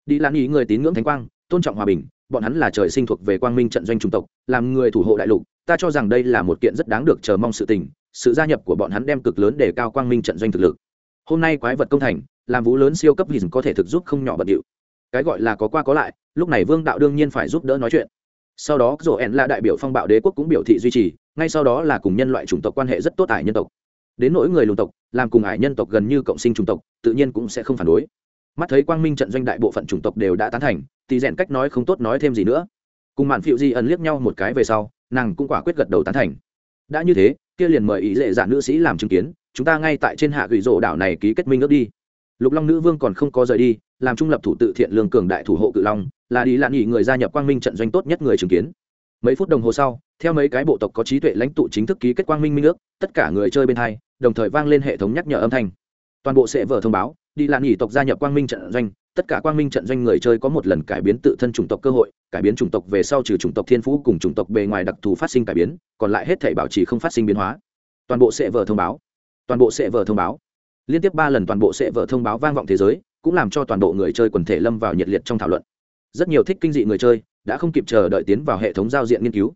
Đi lan nghỉ người tín ngưỡng thánh quang, tôn trọng hòa bình, bọn hắn là trời sinh thuộc về quang minh trận doanh trung tộc, làm người thủ hộ đại lục, ta cho rằng đây là một kiện rất đáng được chờ mong sự tình, sự gia nhập của bọn hắn đem cực lớn để cao quang minh trận doanh thực lực. Hôm nay quái vật công thành làm vũ lớn siêu cấp hình có thể thực giúp không nhỏ bận điệu. Cái gọi là có qua có lại, lúc này vương đạo đương nhiên phải giúp đỡ nói chuyện. Sau đó, rổ ẻn là đại biểu phong bạo đế quốc cũng biểu thị duy trì, ngay sau đó là cùng nhân loại chủng tộc quan hệ rất tốt ải nhân tộc. Đến nỗi người lùng tộc, làm cùng ải nhân tộc gần như cộng sinh chủng tộc, tự nhiên cũng sẽ không phản đối. Mắt thấy quang minh trận doanh đại bộ phận chủng tộc đều đã tán thành, thì rèn cách nói không tốt nói thêm gì nữa. Cùng mạn phiệu di ẩn liếc nhau một cái về sau, nàng cũng quả quyết gật đầu tán thành. Đã như thế, kia liền mời ý lệ giả nữ sĩ làm chứng kiến, chúng ta ngay tại trên hạ gửi rổ đảo này ký kết minh ước đi lục long nữ vương còn không có rời đi, làm trung lập thủ tự thiện lương cường đại thủ hộ cự long, là đi lạn nghị người gia nhập quang minh trận doanh tốt nhất người chứng kiến. Mấy phút đồng hồ sau, theo mấy cái bộ tộc có trí tuệ lãnh tụ chính thức ký kết quang minh minh ước, tất cả người chơi bên hai, đồng thời vang lên hệ thống nhắc nhở âm thanh. Toàn bộ sẽ vở thông báo đi lạn nghị tộc gia nhập quang minh trận doanh, tất cả quang minh trận doanh người chơi có một lần cải biến tự thân chủng tộc cơ hội, cải biến chủng tộc về sau trừ chủng tộc thiên phú cùng chủng tộc bề ngoài đặc thù phát sinh cải biến, còn lại hết thể bảo trì không phát sinh biến hóa. Toàn bộ sẽ vở thông báo. Toàn bộ sẽ vở thông báo liên tiếp ba lần toàn bộ sẽ vở thông báo vang vọng thế giới, cũng làm cho toàn bộ người chơi quần thể lâm vào nhiệt liệt trong thảo luận. Rất nhiều thích kinh dị người chơi đã không kịp chờ đợi tiến vào hệ thống giao diện nghiên cứu.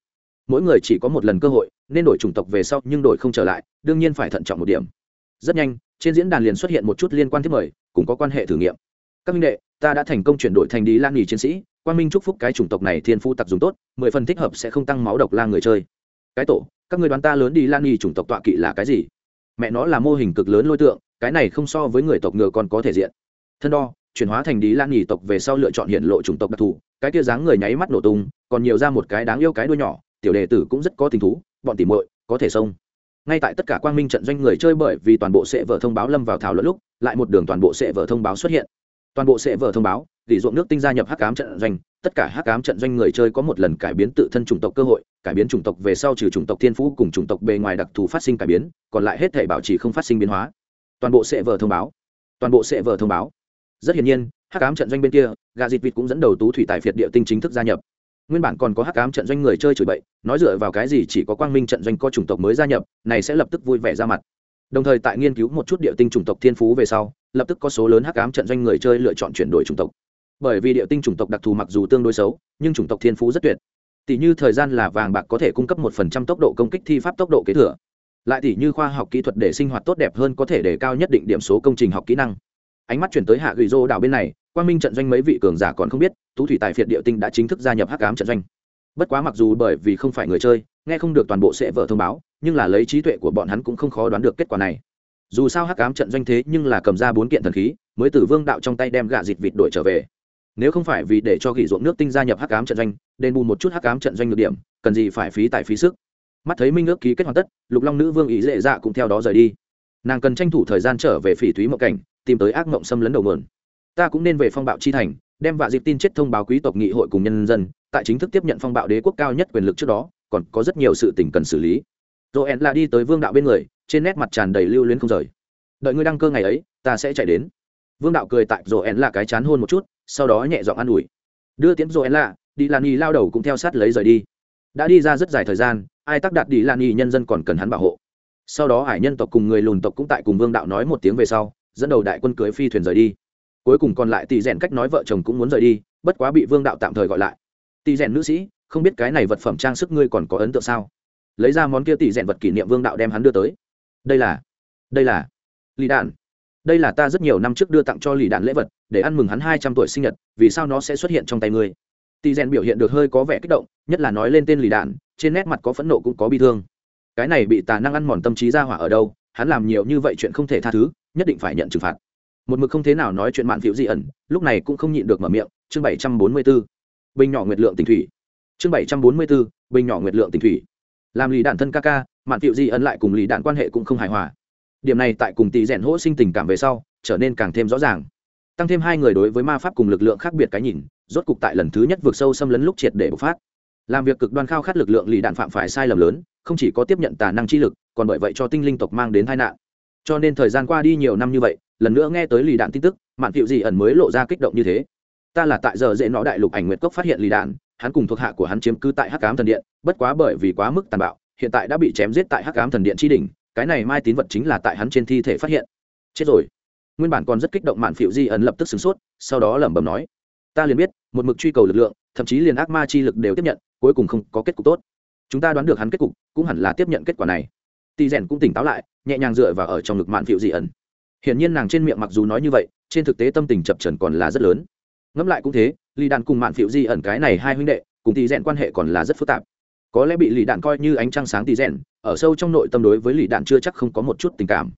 Mỗi người chỉ có một lần cơ hội, nên đổi chủng tộc về sau nhưng đổi không trở lại, đương nhiên phải thận trọng một điểm. Rất nhanh, trên diễn đàn liền xuất hiện một chút liên quan thiết mời cũng có quan hệ thử nghiệm. Các minh đệ, ta đã thành công chuyển đổi thành đi lan nghỉ chiến sĩ quan minh chúc phúc cái chủng tộc này thiên phu tặc dùng tốt, mười phần thích hợp sẽ không tăng máu độc la người chơi. Cái tổ, các người đoán ta lớn đi lan nghỉ chủng tộc tọa kỵ là cái gì? Mẹ nó là mô hình cực lớn lôi tượng cái này không so với người tộc ngựa còn có thể diện. Thân đo, chuyển hóa thành đi lan nghỉ tộc về sau lựa chọn hiện lộ chủng tộc đặc thù, cái kia dáng người nháy mắt nổ tung, còn nhiều ra một cái đáng yêu cái đuôi nhỏ, tiểu đề tử cũng rất có tình thú, bọn tỉ muội, có thể xông. Ngay tại tất cả quang minh trận doanh người chơi bởi vì toàn bộ sẽ vở thông báo lâm vào thảo luận lúc, lại một đường toàn bộ sẽ vở thông báo xuất hiện. Toàn bộ sẽ vở thông báo, tỷ ruộng nước tinh gia nhập hắc ám trận doanh, tất cả hắc ám trận doanh người chơi có một lần cải biến tự thân chủng tộc cơ hội, cải biến chủng tộc về sau trừ chủng tộc thiên phú cùng chủng tộc bề ngoài đặc thù phát sinh cải biến, còn lại hết thể bảo trì không phát sinh biến hóa toàn bộ sẽ vở thông báo. Toàn bộ sẽ vở thông báo. Rất hiển nhiên, hắc ám trận doanh bên kia gà dịt vịt cũng dẫn đầu tú thủy tài phiệt địa tinh chính thức gia nhập. Nguyên bản còn có hắc ám trận doanh người chơi chửi bậy, nói dựa vào cái gì chỉ có quang minh trận doanh có chủng tộc mới gia nhập, này sẽ lập tức vui vẻ ra mặt. Đồng thời tại nghiên cứu một chút địa tinh chủng tộc thiên phú về sau, lập tức có số lớn hắc ám trận doanh người chơi lựa chọn chuyển đổi chủng tộc. Bởi vì địa tinh chủng tộc đặc thù mặc dù tương đối xấu, nhưng chủng tộc thiên phú rất tuyệt. Tỷ như thời gian là vàng bạc có thể cung cấp một phần trăm tốc độ công kích, thi pháp tốc độ kế thừa lại tỷ như khoa học kỹ thuật để sinh hoạt tốt đẹp hơn có thể để cao nhất định điểm số công trình học kỹ năng. Ánh mắt chuyển tới hạ gửi rô đảo bên này, quang minh trận doanh mấy vị cường giả còn không biết, tú thủy tài phiệt địa tinh đã chính thức gia nhập hắc ám trận doanh. Bất quá mặc dù bởi vì không phải người chơi, nghe không được toàn bộ sẽ vở thông báo, nhưng là lấy trí tuệ của bọn hắn cũng không khó đoán được kết quả này. Dù sao hắc ám trận doanh thế nhưng là cầm ra bốn kiện thần khí, mới từ vương đạo trong tay đem gạ dịt vịt đổi trở về. Nếu không phải vì để cho gỉ ruộng nước tinh gia nhập hắc ám trận doanh, đền bù một chút hắc ám trận doanh được điểm, cần gì phải phí tài phí sức mắt thấy minh ước ký kết hoàn tất, lục long nữ vương ý dễ dạ cũng theo đó rời đi. Nàng cần tranh thủ thời gian trở về phỉ thúy mộng cảnh, tìm tới ác mộng xâm lấn đầu mườn ta cũng nên về phong bạo chi thành, đem vạ dịp tin chết thông báo quý tộc nghị hội cùng nhân dân, tại chính thức tiếp nhận phong bạo đế quốc cao nhất quyền lực trước đó, còn có rất nhiều sự tình cần xử lý. Rồi ẹn là đi tới vương đạo bên người, trên nét mặt tràn đầy lưu luyến không rời. Đợi ngươi đăng cơ ngày ấy, ta sẽ chạy đến. Vương đạo cười tại rồi ẹn là cái chán hôn một chút, sau đó nhẹ giọng an ủi. Đưa tiến rồi ẹn là, đi lan y lao đầu cũng theo sát lấy rời đi đã đi ra rất dài thời gian, ai tác đạt đi lan y nhân dân còn cần hắn bảo hộ. Sau đó hải nhân tộc cùng người lùn tộc cũng tại cùng vương đạo nói một tiếng về sau, dẫn đầu đại quân cưới phi thuyền rời đi. Cuối cùng còn lại tỷ rèn cách nói vợ chồng cũng muốn rời đi, bất quá bị vương đạo tạm thời gọi lại. Tỷ rèn nữ sĩ, không biết cái này vật phẩm trang sức ngươi còn có ấn tượng sao? Lấy ra món kia tỷ rèn vật kỷ niệm vương đạo đem hắn đưa tới. Đây là đây là lì đạn. Đây là ta rất nhiều năm trước đưa tặng cho lì đạn lễ vật, để ăn mừng hắn hai trăm tuổi sinh nhật, vì sao nó sẽ xuất hiện trong tay ngươi? Tỷ rèn biểu hiện được hơi có vẻ kích động, nhất là nói lên tên lì đạn, trên nét mặt có phẫn nộ cũng có bi thương. Cái này bị tà năng ăn mòn tâm trí ra hỏa ở đâu, hắn làm nhiều như vậy chuyện không thể tha thứ, nhất định phải nhận trừng phạt. Một mực không thế nào nói chuyện mạn phiếu dị ẩn, lúc này cũng không nhịn được mở miệng, chương bảy trăm bốn mươi b ố bình nhỏ nguyệt lượng tỉnh thủy. Chương bảy trăm bốn mươi b ố bình nhỏ nguyệt lượng tỉnh thủy. Làm lì đạn thân ca ca, mạn phiếu di ẩn lại cùng lì đạn quan hệ cũng không hài hòa. Điểm này tại cùng tỷ rèn hỗ sinh tình cảm về sau, trở nên càng thêm rõ ràng. Tăng thêm hai người đối với ma pháp cùng lực lượng khác biệt cái nhìn rốt cục tại lần thứ nhất vượt sâu xâm lấn lúc triệt để bộc phát. Làm việc cực đoan khao khát lực lượng lì đạn phạm phải sai lầm lớn, không chỉ có tiếp nhận tà năng chi lực, còn bởi vậy cho tinh linh tộc mang đến tai nạn. Cho nên thời gian qua đi nhiều năm như vậy, lần nữa nghe tới lì đạn tin tức, mạn phiệu gì ẩn mới lộ ra kích động như thế. Ta là tại giờ dễ nó đại lục ảnh nguyệt cốc phát hiện lì đạn, hắn cùng thuộc hạ của hắn chiếm cư tại hắc ám thần điện, bất quá bởi vì quá mức tàn bạo, hiện tại đã bị chém giết tại hắc ám thần điện tri đỉnh, cái này mai tín vật chính là tại hắn trên thi thể phát hiện. Chết rồi. Nguyên bản còn rất kích động mạn phiệu di ẩn lập tức sửng sốt, sau đó lẩm bẩm nói, ta liền biết một mực truy cầu lực lượng, thậm chí liền ác ma chi lực đều tiếp nhận, cuối cùng không có kết cục tốt. Chúng ta đoán được hắn kết cục, cũng hẳn là tiếp nhận kết quả này. Tỳ rèn cũng tỉnh táo lại, nhẹ nhàng dựa vào ở trong ngực mạn phiệu di ẩn. Hiển nhiên nàng trên miệng mặc dù nói như vậy, trên thực tế tâm tình chập trần còn là rất lớn. Ngẫm lại cũng thế, lì đạn cùng mạn phiệu di ẩn cái này hai huynh đệ, cùng tỳ rèn quan hệ còn là rất phức tạp. Có lẽ bị lì đạn coi như ánh trăng sáng tỳ rèn, ở sâu trong nội tâm đối với lì đạn chưa chắc không có một chút tình cảm.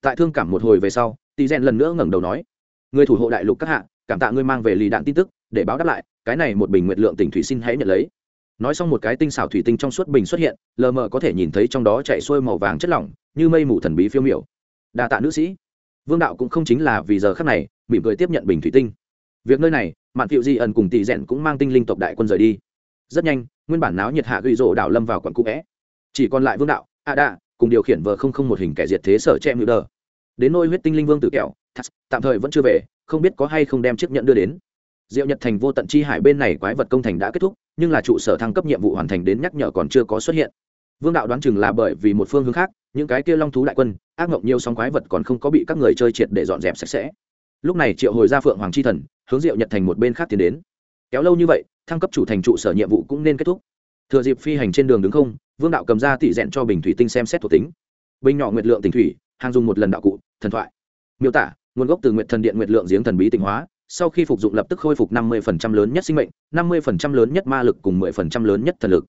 Tại thương cảm một hồi về sau tỳ rèn lần nữa ngẩng đầu nói, người thủ hộ đại lục các hạ, cảm tạ ngươi mang về lì đạn tin tức để báo đáp lại, cái này một bình nguyện lượng tỉnh thủy xin hãy nhận lấy. Nói xong một cái tinh xảo thủy tinh trong suốt bình xuất hiện, lờ mờ có thể nhìn thấy trong đó chạy xuôi màu vàng chất lỏng, như mây mù thần bí phiêu miểu. Đa tạ nữ sĩ. Vương đạo cũng không chính là vì giờ khắc này, mỉm cười tiếp nhận bình thủy tinh. Việc nơi này, mạn thiệu di ẩn cùng tỷ rẽn cũng mang tinh linh tộc đại quân rời đi. Rất nhanh, nguyên bản náo nhiệt hạ ghi rộ đảo lâm vào quận cũ vẽ chỉ còn lại vương đạo, a đa, cùng điều khiển vợ không không một hình kẻ diệt thế sở che mưu đờ. Đến nôi huyết tinh linh vương tử kẹo tạm thời vẫn chưa về, không biết có hay không đem chiếc nhận đưa đến diệu nhật thành vô tận chi hải bên này quái vật công thành đã kết thúc, nhưng là trụ sở thăng cấp nhiệm vụ hoàn thành đến nhắc nhở còn chưa có xuất hiện. Vương đạo đoán chừng là bởi vì một phương hướng khác, những cái kia long thú đại quân, ác mộng nhiều sóng quái vật còn không có bị các người chơi triệt để dọn dẹp sạch sẽ. Lúc này triệu hồi ra phượng hoàng chi thần, hướng diệu nhật thành một bên khác tiến đến. Kéo lâu như vậy, thăng cấp chủ thành trụ sở nhiệm vụ cũng nên kết thúc. Thừa dịp phi hành trên đường đứng không, vương đạo cầm ra tỉ rẽn cho bình thủy tinh xem xét thuộc tính. Bình nhỏ nguyệt lượng tỉnh thủy, hàng dùng một lần đạo cụ, thần thoại. Miêu tả, nguồn gốc từ nguyệt thần điện nguyệt lượng giếng thần bí tịnh hóa sau khi phục dụng lập tức khôi phục năm 50% lớn nhất sinh mệnh, 50% lớn nhất ma lực cùng 10% lớn nhất thần lực.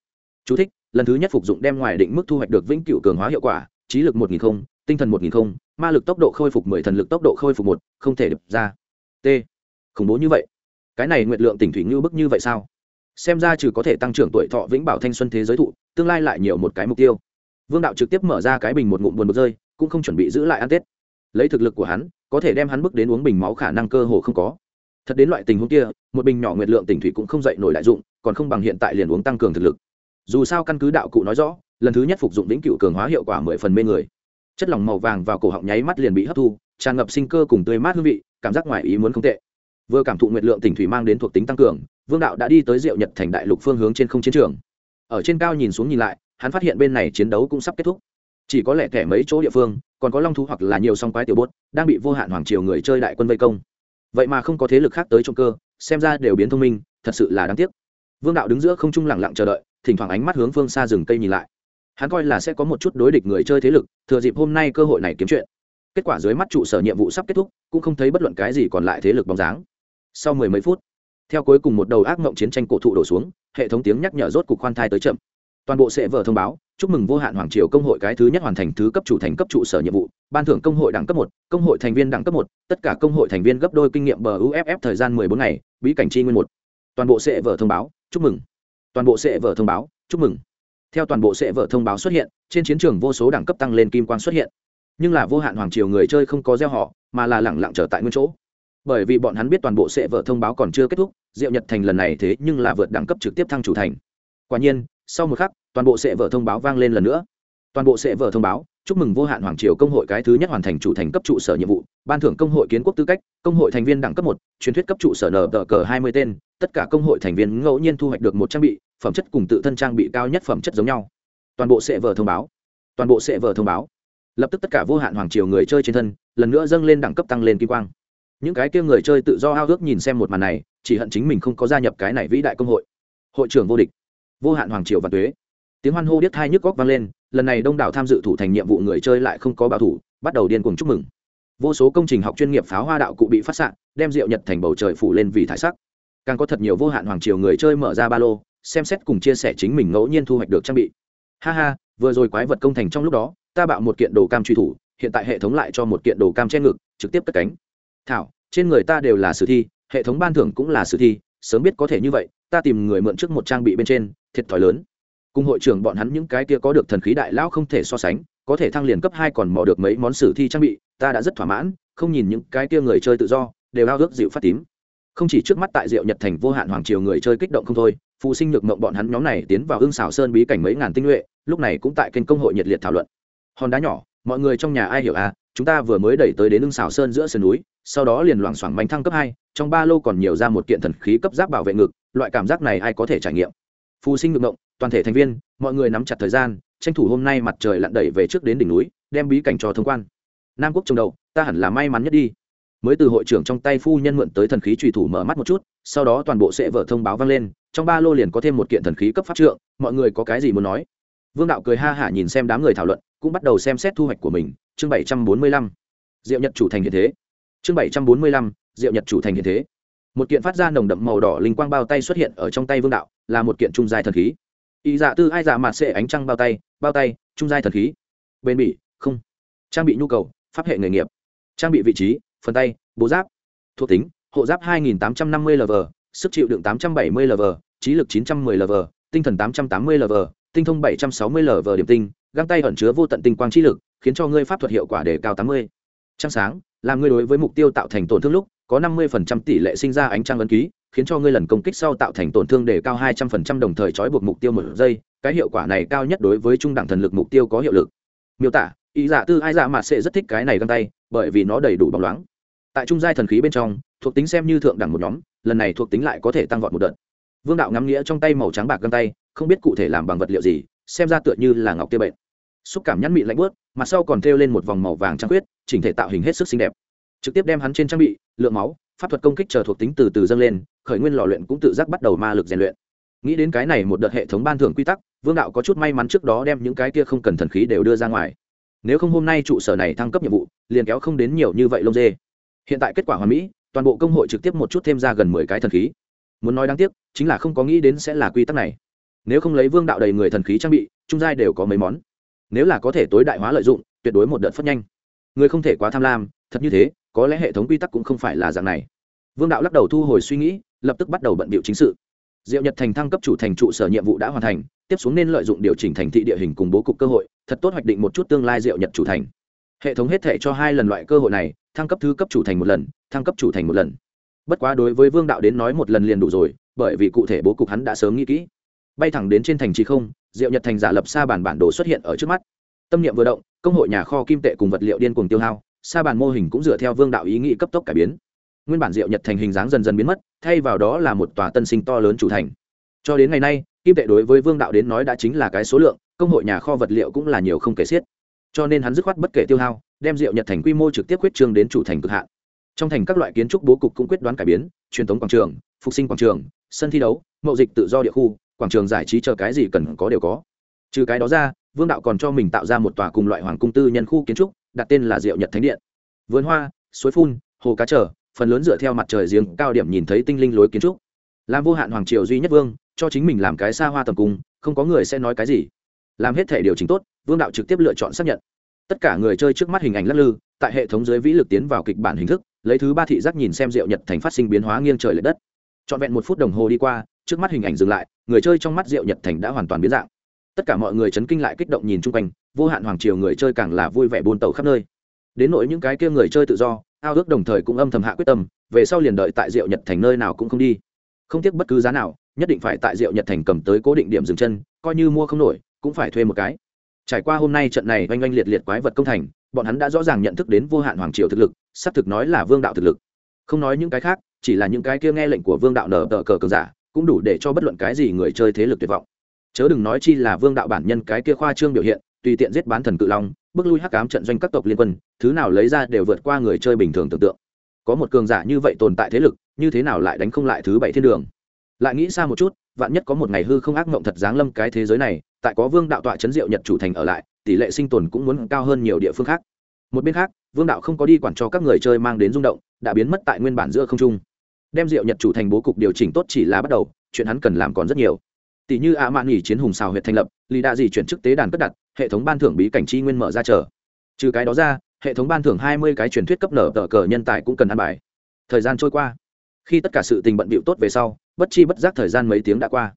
Chú thích: Lần thứ nhất phục dụng đem ngoài định mức thu hoạch được vĩnh cửu cường hóa hiệu quả, trí lực 1000 không, tinh thần 1000 không, ma lực tốc độ khôi phục 10 thần lực tốc độ khôi phục 1, không thể đập ra. T. Khủng bố như vậy. Cái này nguyệt lượng tỉnh thủy như bức như vậy sao? Xem ra trừ có thể tăng trưởng tuổi thọ vĩnh bảo thanh xuân thế giới thụ, tương lai lại nhiều một cái mục tiêu. Vương đạo trực tiếp mở ra cái bình một ngụm buồn bực rơi, cũng không chuẩn bị giữ lại ăn Tết. Lấy thực lực của hắn, có thể đem hắn bước đến uống bình máu khả năng cơ hồ không có thật đến loại tình huống kia, một bình nhỏ nguyệt lượng tỉnh thủy cũng không dậy nổi đại dụng, còn không bằng hiện tại liền uống tăng cường thực lực. Dù sao căn cứ đạo cụ nói rõ, lần thứ nhất phục dụng vĩnh cựu cường hóa hiệu quả mười phần mê người. Chất lỏng màu vàng vào cổ họng nháy mắt liền bị hấp thu, tràn ngập sinh cơ cùng tươi mát hương vị, cảm giác ngoài ý muốn không tệ. Vừa cảm thụ nguyệt lượng tỉnh thủy mang đến thuộc tính tăng cường, vương đạo đã đi tới diệu nhật thành đại lục phương hướng trên không chiến trường. Ở trên cao nhìn xuống nhìn lại, hắn phát hiện bên này chiến đấu cũng sắp kết thúc. Chỉ có lẽ thẻ mấy chỗ địa phương, còn có long thú hoặc là nhiều song quái tiểu bốt, đang bị vô hạn hoàng triều người chơi đại quân vây công vậy mà không có thế lực khác tới trộm cơ, xem ra đều biến thông minh, thật sự là đáng tiếc. Vương đạo đứng giữa không trung lẳng lặng chờ đợi, thỉnh thoảng ánh mắt hướng phương xa rừng cây nhìn lại. Hắn coi là sẽ có một chút đối địch người chơi thế lực, thừa dịp hôm nay cơ hội này kiếm chuyện. Kết quả dưới mắt trụ sở nhiệm vụ sắp kết thúc, cũng không thấy bất luận cái gì còn lại thế lực bóng dáng. Sau mười mấy phút, theo cuối cùng một đầu ác mộng chiến tranh cổ thụ đổ xuống, hệ thống tiếng nhắc nhở rốt cục khoan thai tới chậm toàn bộ sẽ vở thông báo. Chúc mừng vô hạn hoàng triều công hội cái thứ nhất hoàn thành thứ cấp chủ thành cấp trụ sở nhiệm vụ. Ban thưởng công hội đẳng cấp một, công hội thành viên đẳng cấp một. Tất cả công hội thành viên gấp đôi kinh nghiệm bờ uff thời gian mười bốn ngày, bí cảnh chi nguyên một. Toàn bộ sẽ vở thông báo. Chúc mừng. Toàn bộ sẽ vở thông báo. Chúc mừng. Theo toàn bộ sẽ vở thông báo xuất hiện, trên chiến trường vô số đẳng cấp tăng lên kim quan xuất hiện. Nhưng là vô hạn hoàng triều người chơi không có gieo họ, mà là lẳng lặng trở tại nguyên chỗ. Bởi vì bọn hắn biết toàn bộ sẽ vở thông báo còn chưa kết thúc, diệu nhật thành lần này thế nhưng là vượt đẳng cấp trực tiếp thăng chủ thành. Quả nhiên sau một khắc, toàn bộ sẽ vở thông báo vang lên lần nữa. Toàn bộ sẽ vở thông báo, chúc mừng vô hạn hoàng triều công hội cái thứ nhất hoàn thành chủ thành cấp trụ sở nhiệm vụ, ban thưởng công hội kiến quốc tư cách, công hội thành viên đẳng cấp một, truyền thuyết cấp trụ sở nở tờ cờ hai mươi tên, tất cả công hội thành viên ngẫu nhiên thu hoạch được một trang bị, phẩm chất cùng tự thân trang bị cao nhất phẩm chất giống nhau. Toàn bộ sẽ vở thông báo. Toàn bộ sẽ vở thông báo. Lập tức tất cả vô hạn hoàng triều người chơi trên thân, lần nữa dâng lên đẳng cấp tăng lên kim quang. Những cái kia người chơi tự do ao ước nhìn xem một màn này, chỉ hận chính mình không có gia nhập cái này vĩ đại công hội. Hội trưởng vô địch vô hạn hoàng triều và tuế. Tiếng hoan hô điếc hai nhức góc vang lên, lần này đông đảo tham dự thủ thành nhiệm vụ người chơi lại không có bảo thủ, bắt đầu điên cuồng chúc mừng. Vô số công trình học chuyên nghiệp pháo hoa đạo cụ bị phát s đem rượu nhật thành bầu trời phủ lên vì thải sắc. Càng có thật nhiều vô hạn hoàng triều người chơi mở ra ba lô, xem xét cùng chia sẻ chính mình ngẫu nhiên thu hoạch được trang bị. Ha ha, vừa rồi quái vật công thành trong lúc đó, ta bạo một kiện đồ cam truy thủ, hiện tại hệ thống lại cho một kiện đồ cam che ngực, trực tiếp cất cánh. Thảo, trên người ta đều là sử thi, hệ thống ban thưởng cũng là sử thi, sớm biết có thể như vậy, ta tìm người mượn trước một trang bị bên trên thiệt thòi lớn. Cùng hội trưởng bọn hắn những cái kia có được thần khí đại lão không thể so sánh, có thể thăng liền cấp hai còn mò được mấy món sử thi trang bị, ta đã rất thỏa mãn, không nhìn những cái kia người chơi tự do, đều ao ước dịu phát tím. Không chỉ trước mắt tại diệu nhật thành vô hạn hoàng triều người chơi kích động không thôi, phụ sinh nhược mộng bọn hắn nhóm này tiến vào hương xảo sơn bí cảnh mấy ngàn tinh nhuệ, lúc này cũng tại kênh công hội nhiệt liệt thảo luận. Hòn đá nhỏ, mọi người trong nhà ai hiểu à chúng ta vừa mới đẩy tới đến hương xảo sơn giữa sườn núi, sau đó liền loảng xoảng bánh thăng cấp hai, trong ba lô còn nhiều ra một kiện thần khí cấp giáp bảo vệ ngực, loại cảm giác này ai có thể trải nghiệm? Phù sinh ngực động, toàn thể thành viên mọi người nắm chặt thời gian tranh thủ hôm nay mặt trời lặn đẩy về trước đến đỉnh núi đem bí cảnh cho thông quan. Nam quốc trồng đầu ta hẳn là may mắn nhất đi. Mới từ hội trưởng trong tay phu nhân mượn tới thần khí trùy thủ mở mắt một chút sau đó toàn bộ sẽ vở thông báo vang lên trong ba lô liền có thêm một kiện thần khí cấp pháp trượng mọi người có cái gì muốn nói? Vương đạo cười ha hả nhìn xem đám người thảo luận cũng bắt đầu xem xét thu hoạch của mình chương bảy trăm bốn mươi lăm. Diệu nhật chủ thành hiện thế. Chương bảy trăm bốn mươi lăm diệu nhật chủ thành hiện thế một kiện phát ra nồng đậm màu đỏ linh quang bao tay xuất hiện ở trong tay vương đạo, là một kiện trung giai thần khí. Ý dạ tư ai dạ mạt sệ ánh trăng bao tay bao tay, trung giai thần khí. Bên bỉ, không. Trang bị nhu cầu, pháp hệ nghề nghiệp. Trang bị vị trí, phần tay, bố giáp. Thuộc tính, hộ giáp 2850 lv sức chịu đựng 870 lv trí lực 910 lv tinh thần 880 lv tinh thông 760 lv điểm tinh, găng tay ẩn chứa vô tận tinh quang trí lực, khiến cho ngươi pháp thuật hiệu quả đề cao 80. trăng sáng, làm ngươi đối với mục tiêu tạo thành tổn thương lúc có 50% tỷ lệ sinh ra ánh trăng ấn ký khiến cho ngươi lần công kích sau tạo thành tổn thương đề cao 200% đồng thời trói buộc mục tiêu một giây cái hiệu quả này cao nhất đối với trung đẳng thần lực mục tiêu có hiệu lực. Miêu tả ý giả tư ai giả mà sẽ rất thích cái này găng tay bởi vì nó đầy đủ bóng loáng. Tại trung giai thần khí bên trong thuộc tính xem như thượng đẳng một nhóm lần này thuộc tính lại có thể tăng vọt một đợt. Vương đạo ngắm nghĩa trong tay màu trắng bạc găng tay không biết cụ thể làm bằng vật liệu gì xem ra tựa như là ngọc tiêu bệnh. Xúc cảm nhăn mịn lạnh buốt, mặt sau còn thêu lên một vòng màu vàng trắng huyết, chỉnh thể tạo hình hết sức xinh đẹp trực tiếp đem hắn trên trang bị, lượng máu, pháp thuật công kích chờ thuộc tính từ từ dâng lên, khởi nguyên lò luyện cũng tự giác bắt đầu ma lực rèn luyện. Nghĩ đến cái này một đợt hệ thống ban thưởng quy tắc, vương đạo có chút may mắn trước đó đem những cái kia không cần thần khí đều đưa ra ngoài. Nếu không hôm nay trụ sở này thăng cấp nhiệm vụ, liền kéo không đến nhiều như vậy lông dê. Hiện tại kết quả hoàn mỹ, toàn bộ công hội trực tiếp một chút thêm ra gần mười cái thần khí. Muốn nói đáng tiếc, chính là không có nghĩ đến sẽ là quy tắc này. Nếu không lấy vương đạo đầy người thần khí trang bị, trung giai đều có mấy món. Nếu là có thể tối đại hóa lợi dụng, tuyệt đối một đợt phất nhanh. Người không thể quá tham lam, thật như thế có lẽ hệ thống quy tắc cũng không phải là dạng này. Vương đạo lắc đầu thu hồi suy nghĩ, lập tức bắt đầu bận bịu chính sự. Diệu nhật thành thăng cấp chủ thành trụ sở nhiệm vụ đã hoàn thành, tiếp xuống nên lợi dụng điều chỉnh thành thị địa hình cùng bố cục cơ hội, thật tốt hoạch định một chút tương lai diệu nhật chủ thành. Hệ thống hết thể cho hai lần loại cơ hội này, thăng cấp thứ cấp chủ thành một lần, thăng cấp chủ thành một lần. Bất quá đối với vương đạo đến nói một lần liền đủ rồi, bởi vì cụ thể bố cục hắn đã sớm nghĩ kỹ. Bay thẳng đến trên thành trì không, diệu nhật thành giả lập xa bản bản đồ xuất hiện ở trước mắt. Tâm niệm vừa động, công hội nhà kho kim tệ cùng vật liệu điên cuồng tiêu hao Sa bàn mô hình cũng dựa theo vương đạo ý nghĩ cấp tốc cải biến. Nguyên bản diệu nhật thành hình dáng dần dần biến mất, thay vào đó là một tòa tân sinh to lớn chủ thành. Cho đến ngày nay, kim tệ đối với vương đạo đến nói đã chính là cái số lượng, công hội nhà kho vật liệu cũng là nhiều không kể xiết. Cho nên hắn dứt khoát bất kể tiêu hao, đem diệu nhật thành quy mô trực tiếp quyết trương đến chủ thành cực hạn. Trong thành các loại kiến trúc bố cục cũng quyết đoán cải biến, truyền thống quảng trường, phục sinh quảng trường, sân thi đấu, mậu dịch tự do địa khu, quảng trường giải trí chờ cái gì cần có đều có. Trừ cái đó ra, vương đạo còn cho mình tạo ra một tòa cùng loại hoàng cung tư nhân khu kiến trúc đặt tên là diệu nhật thánh điện. Vườn hoa, suối phun, hồ cá trở, phần lớn dựa theo mặt trời giếng cao điểm nhìn thấy tinh linh lối kiến trúc. Làm vô hạn hoàng triều duy nhất vương, cho chính mình làm cái xa hoa tầm cung, không có người sẽ nói cái gì. Làm hết thể điều chỉnh tốt, vương đạo trực tiếp lựa chọn xác nhận. Tất cả người chơi trước mắt hình ảnh lắc lư, tại hệ thống dưới vĩ lực tiến vào kịch bản hình thức, lấy thứ ba thị giác nhìn xem diệu nhật thành phát sinh biến hóa nghiêng trời lệch đất. Trọn vẹn một phút đồng hồ đi qua, trước mắt hình ảnh dừng lại, người chơi trong mắt diệu nhật thành đã hoàn toàn biến dạng tất cả mọi người chấn kinh lại kích động nhìn chung quanh, vô hạn hoàng triều người chơi càng là vui vẻ buôn tàu khắp nơi. Đến nỗi những cái kia người chơi tự do, ao ước đồng thời cũng âm thầm hạ quyết tâm, về sau liền đợi tại diệu nhật thành nơi nào cũng không đi. Không tiếc bất cứ giá nào, nhất định phải tại diệu nhật thành cầm tới cố định điểm dừng chân, coi như mua không nổi, cũng phải thuê một cái. Trải qua hôm nay trận này oanh oanh liệt liệt quái vật công thành, bọn hắn đã rõ ràng nhận thức đến vô hạn hoàng triều thực lực, xác thực nói là vương đạo thực lực. Không nói những cái khác, chỉ là những cái kia nghe lệnh của vương đạo nở tờ cờ cờ giả, cũng đủ để cho bất luận cái gì người chơi thế lực tuyệt vọng chớ đừng nói chi là vương đạo bản nhân cái kia khoa trương biểu hiện, tùy tiện giết bán thần cự long, bước lui hắc cám trận doanh các tộc liên quân, thứ nào lấy ra đều vượt qua người chơi bình thường tưởng tượng. Có một cường giả như vậy tồn tại thế lực, như thế nào lại đánh không lại thứ bảy thiên đường? Lại nghĩ xa một chút, vạn nhất có một ngày hư không ác mộng thật giáng lâm cái thế giới này, tại có vương đạo tọa chấn diệu nhật chủ thành ở lại, tỷ lệ sinh tồn cũng muốn cao hơn nhiều địa phương khác. Một bên khác, vương đạo không có đi quản cho các người chơi mang đến rung động, đã biến mất tại nguyên bản giữa không trung. Đem diệu nhật chủ thành bố cục điều chỉnh tốt chỉ là bắt đầu, chuyện hắn cần làm còn rất nhiều tỷ như ạ mạn nghỉ chiến hùng xào huyện thành lập, lì đạ gì chuyển chức tế đàn cất đặt, hệ thống ban thưởng bí cảnh chi nguyên mở ra chờ. Trừ cái đó ra, hệ thống ban thưởng hai mươi cái truyền thuyết cấp nở tờ cờ nhân tài cũng cần ăn bài. Thời gian trôi qua. Khi tất cả sự tình bận bịu tốt về sau, bất chi bất giác thời gian mấy tiếng đã qua.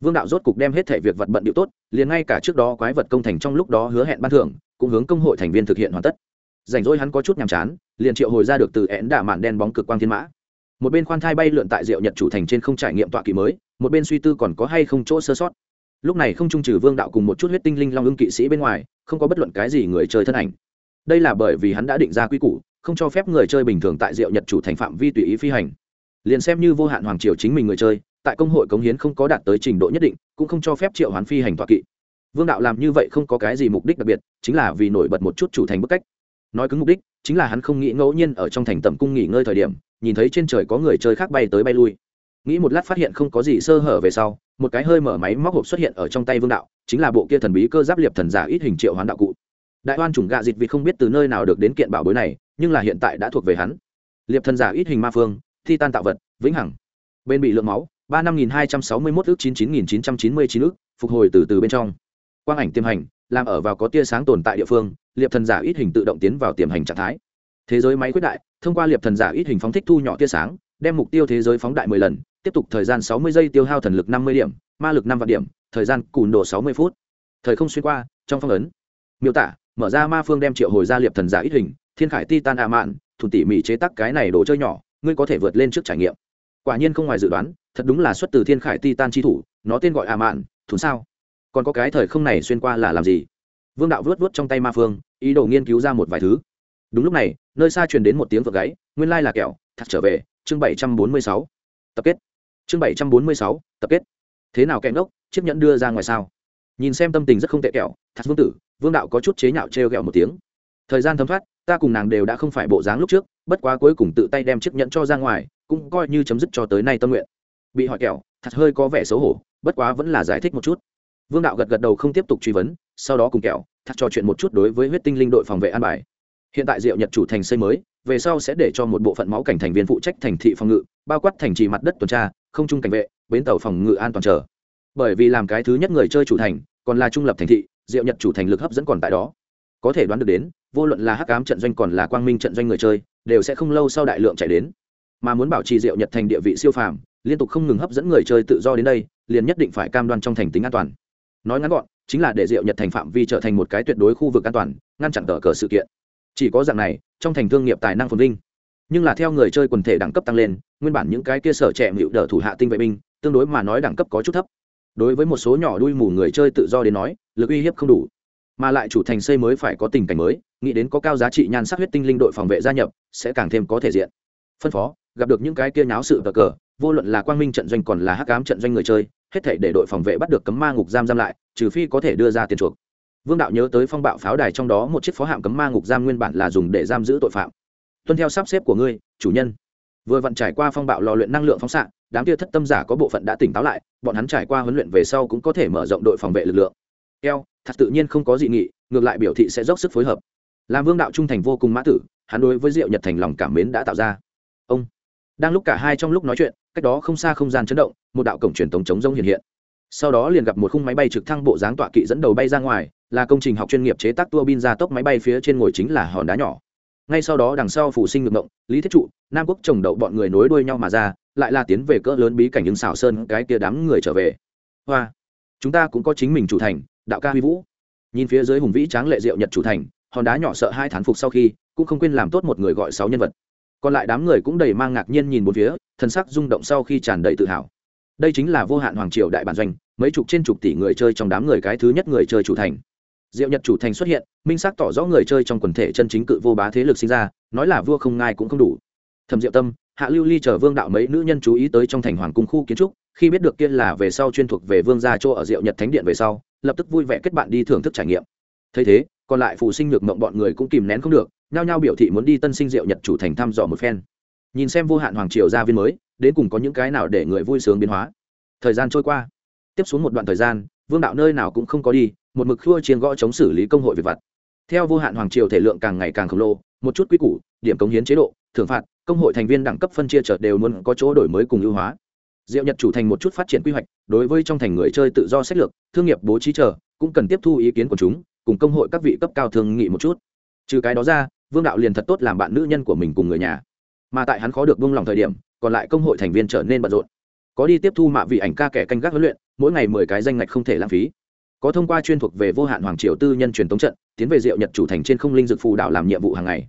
Vương đạo rốt cục đem hết thể việc vật bận bịu tốt, liền ngay cả trước đó quái vật công thành trong lúc đó hứa hẹn ban thưởng, cũng hướng công hội thành viên thực hiện hoàn tất. Rảnh rỗi hắn có chút nhàm chán, liền triệu hồi ra được từ én đả mạn đen bóng cực quang thiên mã một bên khoan thai bay lượn tại diệu nhật chủ thành trên không trải nghiệm tọa kỵ mới, một bên suy tư còn có hay không chỗ sơ sót. Lúc này không trung trừ vương đạo cùng một chút huyết tinh linh long ưng kỵ sĩ bên ngoài, không có bất luận cái gì người chơi thân ảnh. Đây là bởi vì hắn đã định ra quy củ, không cho phép người chơi bình thường tại diệu nhật chủ thành phạm vi tùy ý phi hành. Liền xem như vô hạn hoàng triều chính mình người chơi, tại công hội cống hiến không có đạt tới trình độ nhất định, cũng không cho phép triệu hoán phi hành tọa kỵ. Vương đạo làm như vậy không có cái gì mục đích đặc biệt, chính là vì nổi bật một chút chủ thành bức cách. Nói cứng mục đích, chính là hắn không nghĩ ngẫu nhiên ở trong thành tầm cung nghỉ ngơi thời điểm nhìn thấy trên trời có người chơi khác bay tới bay lui. Nghĩ một lát phát hiện không có gì sơ hở về sau, một cái hơi mở máy móc hộp xuất hiện ở trong tay vương đạo, chính là bộ kia thần bí cơ giáp liệp thần giả ít hình triệu hoán đạo cụ. Đại oan chủng gạ dịch vì không biết từ nơi nào được đến kiện bảo bối này, nhưng là hiện tại đã thuộc về hắn. Liệp thần giả ít hình ma phương, thi tan tạo vật, vĩnh hằng. Bên bị lượng máu, ba năm nghìn hai trăm sáu mươi mốt ước chín chín nghìn chín trăm chín mươi chín ước, phục hồi từ từ bên trong. Quang ảnh tiềm hành, làm ở vào có tia sáng tồn tại địa phương, liệp thần giả ít hình tự động tiến vào tiềm hành trạng thái thế giới máy quyết đại, thông qua liệp thần giả ít hình phóng thích thu nhỏ tia sáng, đem mục tiêu thế giới phóng đại mười lần, tiếp tục thời gian sáu mươi giây tiêu hao thần lực năm mươi điểm, ma lực năm vạn điểm, thời gian cùn độ sáu mươi phút. Thời không xuyên qua, trong phong ấn, miêu tả, mở ra ma phương đem triệu hồi ra liệp thần giả ít hình, thiên khải titan a mạn, thủ tỉ mỉ chế tác cái này đồ chơi nhỏ, ngươi có thể vượt lên trước trải nghiệm. Quả nhiên không ngoài dự đoán, thật đúng là xuất từ thiên khải titan chi thủ, nó tên gọi a mạn thú sao? Còn có cái thời không này xuyên qua là làm gì? Vương đạo vớt vớt trong tay ma phương, ý đồ nghiên cứu ra một vài thứ đúng lúc này, nơi xa truyền đến một tiếng vượt gáy nguyên lai là kẹo thật trở về, chương bảy trăm bốn mươi sáu. Tập kết. Chương bảy trăm bốn mươi sáu, tập kết. Thế nào kẹo ngốc, chiếc nhẫn đưa ra ngoài sao? Nhìn xem tâm tình rất không tệ kẹo thật vương tử, vương đạo có chút chế nhạo trêu ghẹo một tiếng. Thời gian thấm thoát, ta cùng nàng đều đã không phải bộ dáng lúc trước, bất quá cuối cùng tự tay đem chiếc nhẫn cho ra ngoài, cũng coi như chấm dứt cho tới nay tâm nguyện. Bị hỏi kẹo thật hơi có vẻ xấu hổ, bất quá vẫn là giải thích một chút. Vương đạo gật gật đầu không tiếp tục truy vấn, sau đó cùng kẹo thật trò chuyện một chút đối với huyết tinh linh đội phòng vệ an bài hiện tại diệu nhật chủ thành xây mới, về sau sẽ để cho một bộ phận máu cảnh thành viên phụ trách thành thị phòng ngự, bao quát thành trì mặt đất tuần tra, không trung cảnh vệ, bến tàu phòng ngự an toàn chờ. Bởi vì làm cái thứ nhất người chơi chủ thành, còn là trung lập thành thị, diệu nhật chủ thành lực hấp dẫn còn tại đó. Có thể đoán được đến, vô luận là hắc ám trận doanh còn là quang minh trận doanh người chơi, đều sẽ không lâu sau đại lượng chạy đến. Mà muốn bảo trì diệu nhật thành địa vị siêu phàm, liên tục không ngừng hấp dẫn người chơi tự do đến đây, liền nhất định phải cam đoan trong thành tính an toàn. Nói ngắn gọn, chính là để diệu nhật thành phạm vi trở thành một cái tuyệt đối khu vực an toàn, ngăn chặn tờ cờ sự kiện chỉ có dạng này, trong thành thương nghiệp tài năng phồn vinh. Nhưng là theo người chơi quần thể đẳng cấp tăng lên, nguyên bản những cái kia sở trẻ mịu đỡ thủ hạ tinh vệ binh, tương đối mà nói đẳng cấp có chút thấp. Đối với một số nhỏ đuôi mù người chơi tự do đến nói, lực uy hiếp không đủ. Mà lại chủ thành xây mới phải có tình cảnh mới, nghĩ đến có cao giá trị nhan sắc huyết tinh linh đội phòng vệ gia nhập, sẽ càng thêm có thể diện. Phân phó, gặp được những cái kia nháo sự cờ cờ, vô luận là quang minh trận doanh còn là hắc ám trận doanh người chơi, hết thể để đội phòng vệ bắt được cấm ma ngục giam giam lại, trừ phi có thể đưa ra tiền chuộc vương đạo nhớ tới phong bạo pháo đài trong đó một chiếc phó hạm cấm ma ngục giam nguyên bản là dùng để giam giữ tội phạm. Tuân theo sắp xếp của ngươi, chủ nhân. Vừa vặn trải qua phong bạo lò luyện năng lượng phóng xạ, đám kia thất tâm giả có bộ phận đã tỉnh táo lại, bọn hắn trải qua huấn luyện về sau cũng có thể mở rộng đội phòng vệ lực lượng. Eo, thật tự nhiên không có dị nghị, ngược lại biểu thị sẽ dốc sức phối hợp. Làm vương đạo trung thành vô cùng mã tử, hắn đối với diệu nhật thành lòng cảm mến đã tạo ra. Ông. Đang lúc cả hai trong lúc nói chuyện, cách đó không xa không gian chấn động, một đạo cổng truyền thống chống rông hiện hiện. Sau đó liền gặp một khung máy bay trực thăng bộ dáng tọa kỵ dẫn đầu bay ra ngoài là công trình học chuyên nghiệp chế tác tua bin ra tốc máy bay phía trên ngồi chính là hòn đá nhỏ. Ngay sau đó đằng sau phủ sinh ngược động lý thiết trụ, nam quốc trồng đậu bọn người nối đuôi nhau mà ra, lại là tiến về cỡ lớn bí cảnh những xảo sơn cái kia đám người trở về. Hoa, chúng ta cũng có chính mình chủ thành, đạo ca huy vũ. Nhìn phía dưới hùng vĩ tráng lệ diệu nhật chủ thành, hòn đá nhỏ sợ hai thán phục sau khi, cũng không quên làm tốt một người gọi sáu nhân vật. Còn lại đám người cũng đầy mang ngạc nhiên nhìn một phía thân sắc rung động sau khi tràn đầy tự hào. Đây chính là vô hạn hoàng triều đại bản doanh, mấy chục trên chục tỷ người chơi trong đám người cái thứ nhất người chơi chủ thành diệu nhật chủ thành xuất hiện, minh xác tỏ rõ người chơi trong quần thể chân chính cự vô bá thế lực sinh ra, nói là vua không ngai cũng không đủ. Thẩm diệu tâm, hạ lưu ly chờ vương đạo mấy nữ nhân chú ý tới trong thành hoàng cung khu kiến trúc, khi biết được kia là về sau chuyên thuộc về vương gia chỗ ở diệu nhật thánh điện về sau, lập tức vui vẻ kết bạn đi thưởng thức trải nghiệm. Thấy thế, còn lại phụ sinh nhược mộng bọn người cũng kìm nén không được, nhao nhao biểu thị muốn đi tân sinh diệu nhật chủ thành thăm dò một phen. Nhìn xem vô hạn hoàng triều gia viên mới, đến cùng có những cái nào để người vui sướng biến hóa. Thời gian trôi qua. Tiếp xuống một đoạn thời gian, vương đạo nơi nào cũng không có đi một mực khua chiên gõ chống xử lý công hội việc vặt. Theo vô hạn hoàng triều thể lượng càng ngày càng khổng lồ, một chút quy củ, điểm cống hiến chế độ, thưởng phạt, công hội thành viên đẳng cấp phân chia chợt đều muốn có chỗ đổi mới cùng ưu hóa. Diệu nhật chủ thành một chút phát triển quy hoạch, đối với trong thành người chơi tự do sách lược, thương nghiệp bố trí chờ, cũng cần tiếp thu ý kiến của chúng, cùng công hội các vị cấp cao thường nghị một chút. Trừ cái đó ra, vương đạo liền thật tốt làm bạn nữ nhân của mình cùng người nhà. Mà tại hắn khó được buông lòng thời điểm, còn lại công hội thành viên trở nên bận rộn. Có đi tiếp thu mạ vị ảnh ca kẻ canh gác huấn luyện, mỗi ngày mười cái danh ngạch không thể lãng phí có thông qua chuyên thuộc về vô hạn hoàng triều tư nhân truyền tống trận, tiến về diệu nhật chủ thành trên không linh dược phù đảo làm nhiệm vụ hàng ngày.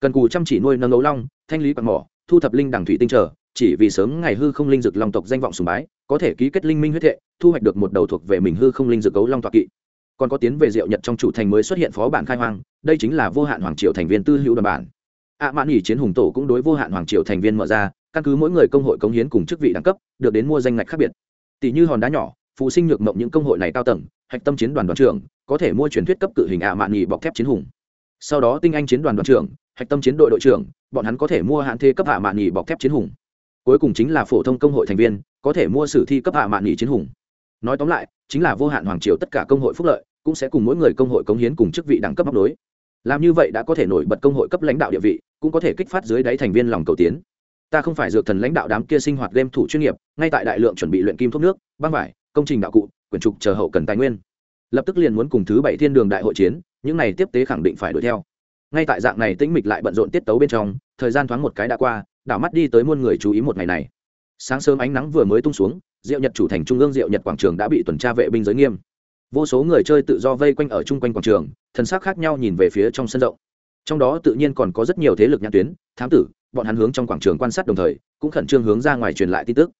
Cần cù chăm chỉ nuôi nâng ấu long, thanh lý quạt mỏ, thu thập linh đằng thủy tinh trở chỉ vì sớm ngày hư không linh dược long tộc danh vọng sùng bái, có thể ký kết linh minh huyết thệ, thu hoạch được một đầu thuộc về mình hư không linh dược ấu long toạc kỵ. Còn có tiến về diệu nhật trong chủ thành mới xuất hiện phó bản khai hoang, đây chính là vô hạn hoàng triều thành viên tư hữu đoàn bản. Ạ mãn nghỉ chiến hùng tổ cũng đối vô hạn hoàng triều thành viên mở ra, căn cứ mỗi người công hội công hiến cùng chức vị đẳng cấp, được đến mua danh ngạch khác biệt. Tỷ như hòn đá nhỏ phụ sinh nhược mộng những công hội này cao tầng, hạch tâm chiến đoàn đoàn trưởng, có thể mua truyền thuyết cấp cự hình ạ mạn nghỉ bọc thép chiến hùng. Sau đó tinh anh chiến đoàn đoàn trưởng, hạch tâm chiến đội đội trưởng, bọn hắn có thể mua hạn thế cấp hạ mạn nghỉ bọc thép chiến hùng. Cuối cùng chính là phổ thông công hội thành viên, có thể mua sử thi cấp hạ mạn nghỉ chiến hùng. Nói tóm lại, chính là vô hạn hoàng triều tất cả công hội phúc lợi, cũng sẽ cùng mỗi người công hội cống hiến cùng chức vị đẳng cấp móc nối. làm như vậy đã có thể nổi bật công hội cấp lãnh đạo địa vị, cũng có thể kích phát dưới đáy thành viên lòng cầu tiến. Ta không phải dược thần lãnh đạo đám kia sinh hoạt game thủ chuyên nghiệp, ngay tại đại lượng chuẩn bị luyện kim thuốc nước, băng vải công trình đạo cụ, quyển trục chờ hậu cần tài nguyên. Lập tức liền muốn cùng thứ bảy thiên đường đại hội chiến, những này tiếp tế khẳng định phải đuổi theo. Ngay tại dạng này tĩnh mịch lại bận rộn tiết tấu bên trong, thời gian thoáng một cái đã qua, đảo mắt đi tới muôn người chú ý một ngày này. Sáng sớm ánh nắng vừa mới tung xuống diệu nhật chủ thành trung ương diệu nhật quảng trường đã bị tuần tra vệ binh giới nghiêm. Vô số người chơi tự do vây quanh ở chung quanh quảng trường, thân xác khác nhau nhìn về phía trong sân rộng. Trong đó tự nhiên còn có rất nhiều thế lực nhãn tuyến, thám tử, bọn hắn hướng trong quảng trường quan sát đồng thời, cũng khẩn trương hướng ra ngoài truyền lại tin tức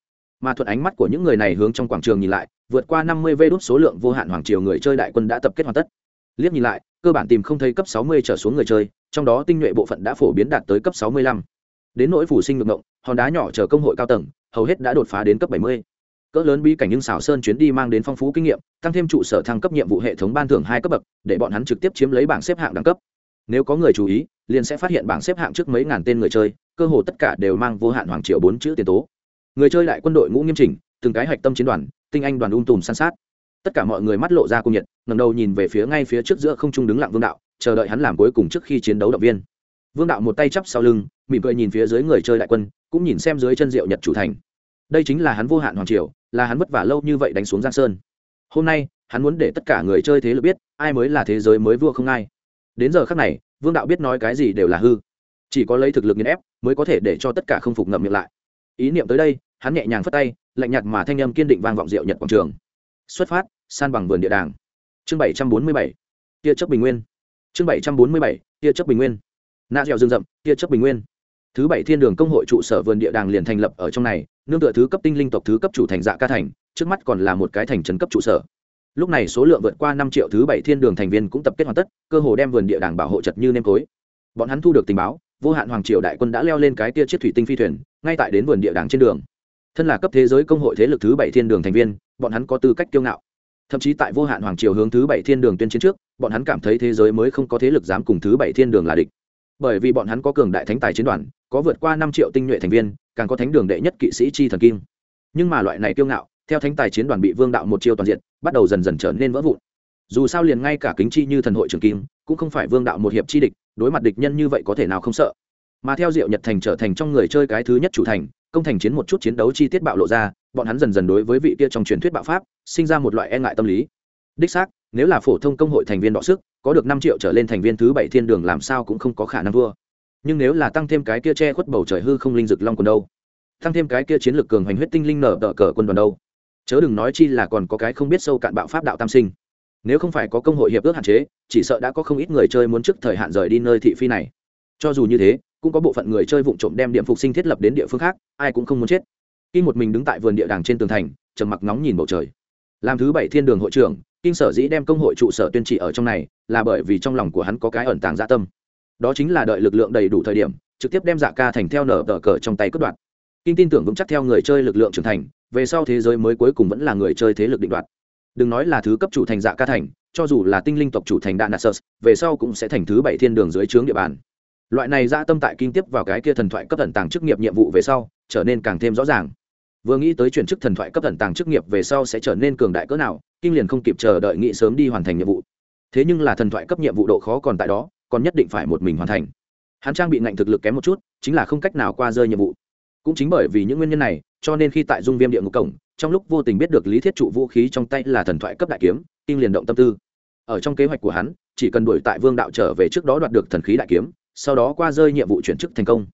mà thuận ánh mắt của những người này hướng trong quảng trường nhìn lại, vượt qua năm mươi vê đốt số lượng vô hạn hoàng triều người chơi đại quân đã tập kết hoàn tất. Liếc nhìn lại, cơ bản tìm không thấy cấp sáu mươi trở xuống người chơi, trong đó tinh nhuệ bộ phận đã phổ biến đạt tới cấp sáu mươi lăm. Đến nỗi phủ sinh ngược ngộng, hòn đá nhỏ chờ công hội cao tầng, hầu hết đã đột phá đến cấp bảy mươi. Cỡ lớn bí cảnh nhưng xảo sơn chuyến đi mang đến phong phú kinh nghiệm, tăng thêm trụ sở thăng cấp nhiệm vụ hệ thống ban thưởng hai cấp bậc, để bọn hắn trực tiếp chiếm lấy bảng xếp hạng đẳng cấp. Nếu có người chú ý, liền sẽ phát hiện bảng xếp hạng trước mấy ngàn tên người chơi, cơ hồ tất cả đều mang vô hạn hoàng triệu bốn chữ tiền tố người chơi lại quân đội ngũ nghiêm chỉnh, từng cái hạch tâm chiến đoàn, tinh anh đoàn ung tùm san sát. Tất cả mọi người mắt lộ ra cung nhiệt ngầm đầu nhìn về phía ngay phía trước giữa không trung đứng lặng vương đạo, chờ đợi hắn làm cuối cùng trước khi chiến đấu động viên. Vương đạo một tay chắp sau lưng, mỉm cười nhìn phía dưới người chơi đại quân, cũng nhìn xem dưới chân diệu nhật chủ thành. Đây chính là hắn vô hạn hoàng triều, là hắn vất vả lâu như vậy đánh xuống giang sơn. Hôm nay, hắn muốn để tất cả người chơi thế lực biết, ai mới là thế giới mới vua không ai. Đến giờ khác này, vương đạo biết nói cái gì đều là hư. Chỉ có lấy thực lực nghiền ép, mới có thể để cho tất cả không phục ngậm miệng lại. Ý niệm tới đây hắn nhẹ nhàng phất tay, lạnh nhạt mà thanh âm kiên định vang vọng diệu nhật quảng trường. Xuất phát, san bằng vườn địa đàng. Chương bảy trăm bốn mươi bảy, tia chấp bình nguyên. Chương bảy trăm bốn mươi bảy, tia chấp bình nguyên. Nạ dẻo rừng rậm, tia chấp bình nguyên. Thứ bảy thiên đường công hội trụ sở vườn địa đàng liền thành lập ở trong này, nương tựa thứ cấp tinh linh tộc thứ cấp chủ thành dạ ca thành, trước mắt còn là một cái thành trấn cấp trụ sở. Lúc này số lượng vượt qua năm triệu thứ bảy thiên đường thành viên cũng tập kết hoàn tất, cơ hồ đem vườn địa đàng bảo hộ chật như nêm tối. Bọn hắn thu được tình báo, vô hạn hoàng triều đại quân đã leo lên cái tia chiếc thủy tinh phi thuyền, ngay tại đến vườn địa đàng trên đường thân là cấp thế giới công hội thế lực thứ bảy thiên đường thành viên, bọn hắn có tư cách kiêu ngạo. Thậm chí tại vô hạn hoàng triều hướng thứ bảy thiên đường tuyên chiến trước, bọn hắn cảm thấy thế giới mới không có thế lực dám cùng thứ bảy thiên đường là địch. Bởi vì bọn hắn có cường đại thánh tài chiến đoàn, có vượt qua năm triệu tinh nhuệ thành viên, càng có thánh đường đệ nhất kỵ sĩ chi thần kim. Nhưng mà loại này kiêu ngạo, theo thánh tài chiến đoàn bị vương đạo một chiêu toàn diện bắt đầu dần dần trở nên vỡ vụn. Dù sao liền ngay cả kính chi như thần hội trường kim, cũng không phải vương đạo một hiệp chi địch, đối mặt địch nhân như vậy có thể nào không sợ. Mà theo diệu nhật thành trở thành trong người chơi cái thứ nhất chủ thành công thành chiến một chút chiến đấu chi tiết bạo lộ ra, bọn hắn dần dần đối với vị kia trong truyền thuyết bạo pháp, sinh ra một loại e ngại tâm lý. Đích xác, nếu là phổ thông công hội thành viên đọ sức, có được năm triệu trở lên thành viên thứ bảy thiên đường làm sao cũng không có khả năng thua. Nhưng nếu là tăng thêm cái kia che khuất bầu trời hư không linh dực long còn đâu? Tăng thêm cái kia chiến lược cường hoành huyết tinh linh nở đỡ cờ quân đoàn đâu? Chớ đừng nói chi là còn có cái không biết sâu cạn bạo pháp đạo tam sinh. Nếu không phải có công hội hiệp ước hạn chế, chỉ sợ đã có không ít người chơi muốn trước thời hạn rời đi nơi thị phi này. Cho dù như thế cũng có bộ phận người chơi vụng trộm đem điểm phục sinh thiết lập đến địa phương khác, ai cũng không muốn chết. Kim một mình đứng tại vườn địa đàng trên tường thành, trầm mặc ngóng nhìn bầu trời. Làm thứ bảy thiên đường hội trưởng kinh sở dĩ đem công hội trụ sở tuyên trị ở trong này, là bởi vì trong lòng của hắn có cái ẩn tàng dạ tâm. Đó chính là đợi lực lượng đầy đủ thời điểm, trực tiếp đem dạ ca thành theo nở tờ cờ trong tay cướp đoạt. Kinh tin tưởng vững chắc theo người chơi lực lượng trưởng thành, về sau thế giới mới cuối cùng vẫn là người chơi thế lực định đoạt. Đừng nói là thứ cấp chủ thành dạ ca thành, cho dù là tinh linh tộc chủ thành đạn nasus về sau cũng sẽ thành thứ bảy thiên đường dưới trướng địa bàn loại này ra tâm tại kinh tiếp vào cái kia thần thoại cấp thần tàng chức nghiệp nhiệm vụ về sau, trở nên càng thêm rõ ràng. Vừa nghĩ tới chuyển chức thần thoại cấp thần tàng chức nghiệp về sau sẽ trở nên cường đại cỡ nào, kinh liền không kịp chờ đợi nghĩ sớm đi hoàn thành nhiệm vụ. Thế nhưng là thần thoại cấp nhiệm vụ độ khó còn tại đó, còn nhất định phải một mình hoàn thành. Hắn trang bị ngạnh thực lực kém một chút, chính là không cách nào qua rơi nhiệm vụ. Cũng chính bởi vì những nguyên nhân này, cho nên khi tại dung viêm địa ngục cổng, trong lúc vô tình biết được lý thiết trụ vũ khí trong tay là thần thoại cấp đại kiếm, kinh liền động tâm tư. Ở trong kế hoạch của hắn, chỉ cần đuổi tại vương đạo trở về trước đó đoạt được thần khí đại kiếm sau đó qua rơi nhiệm vụ chuyển chức thành công.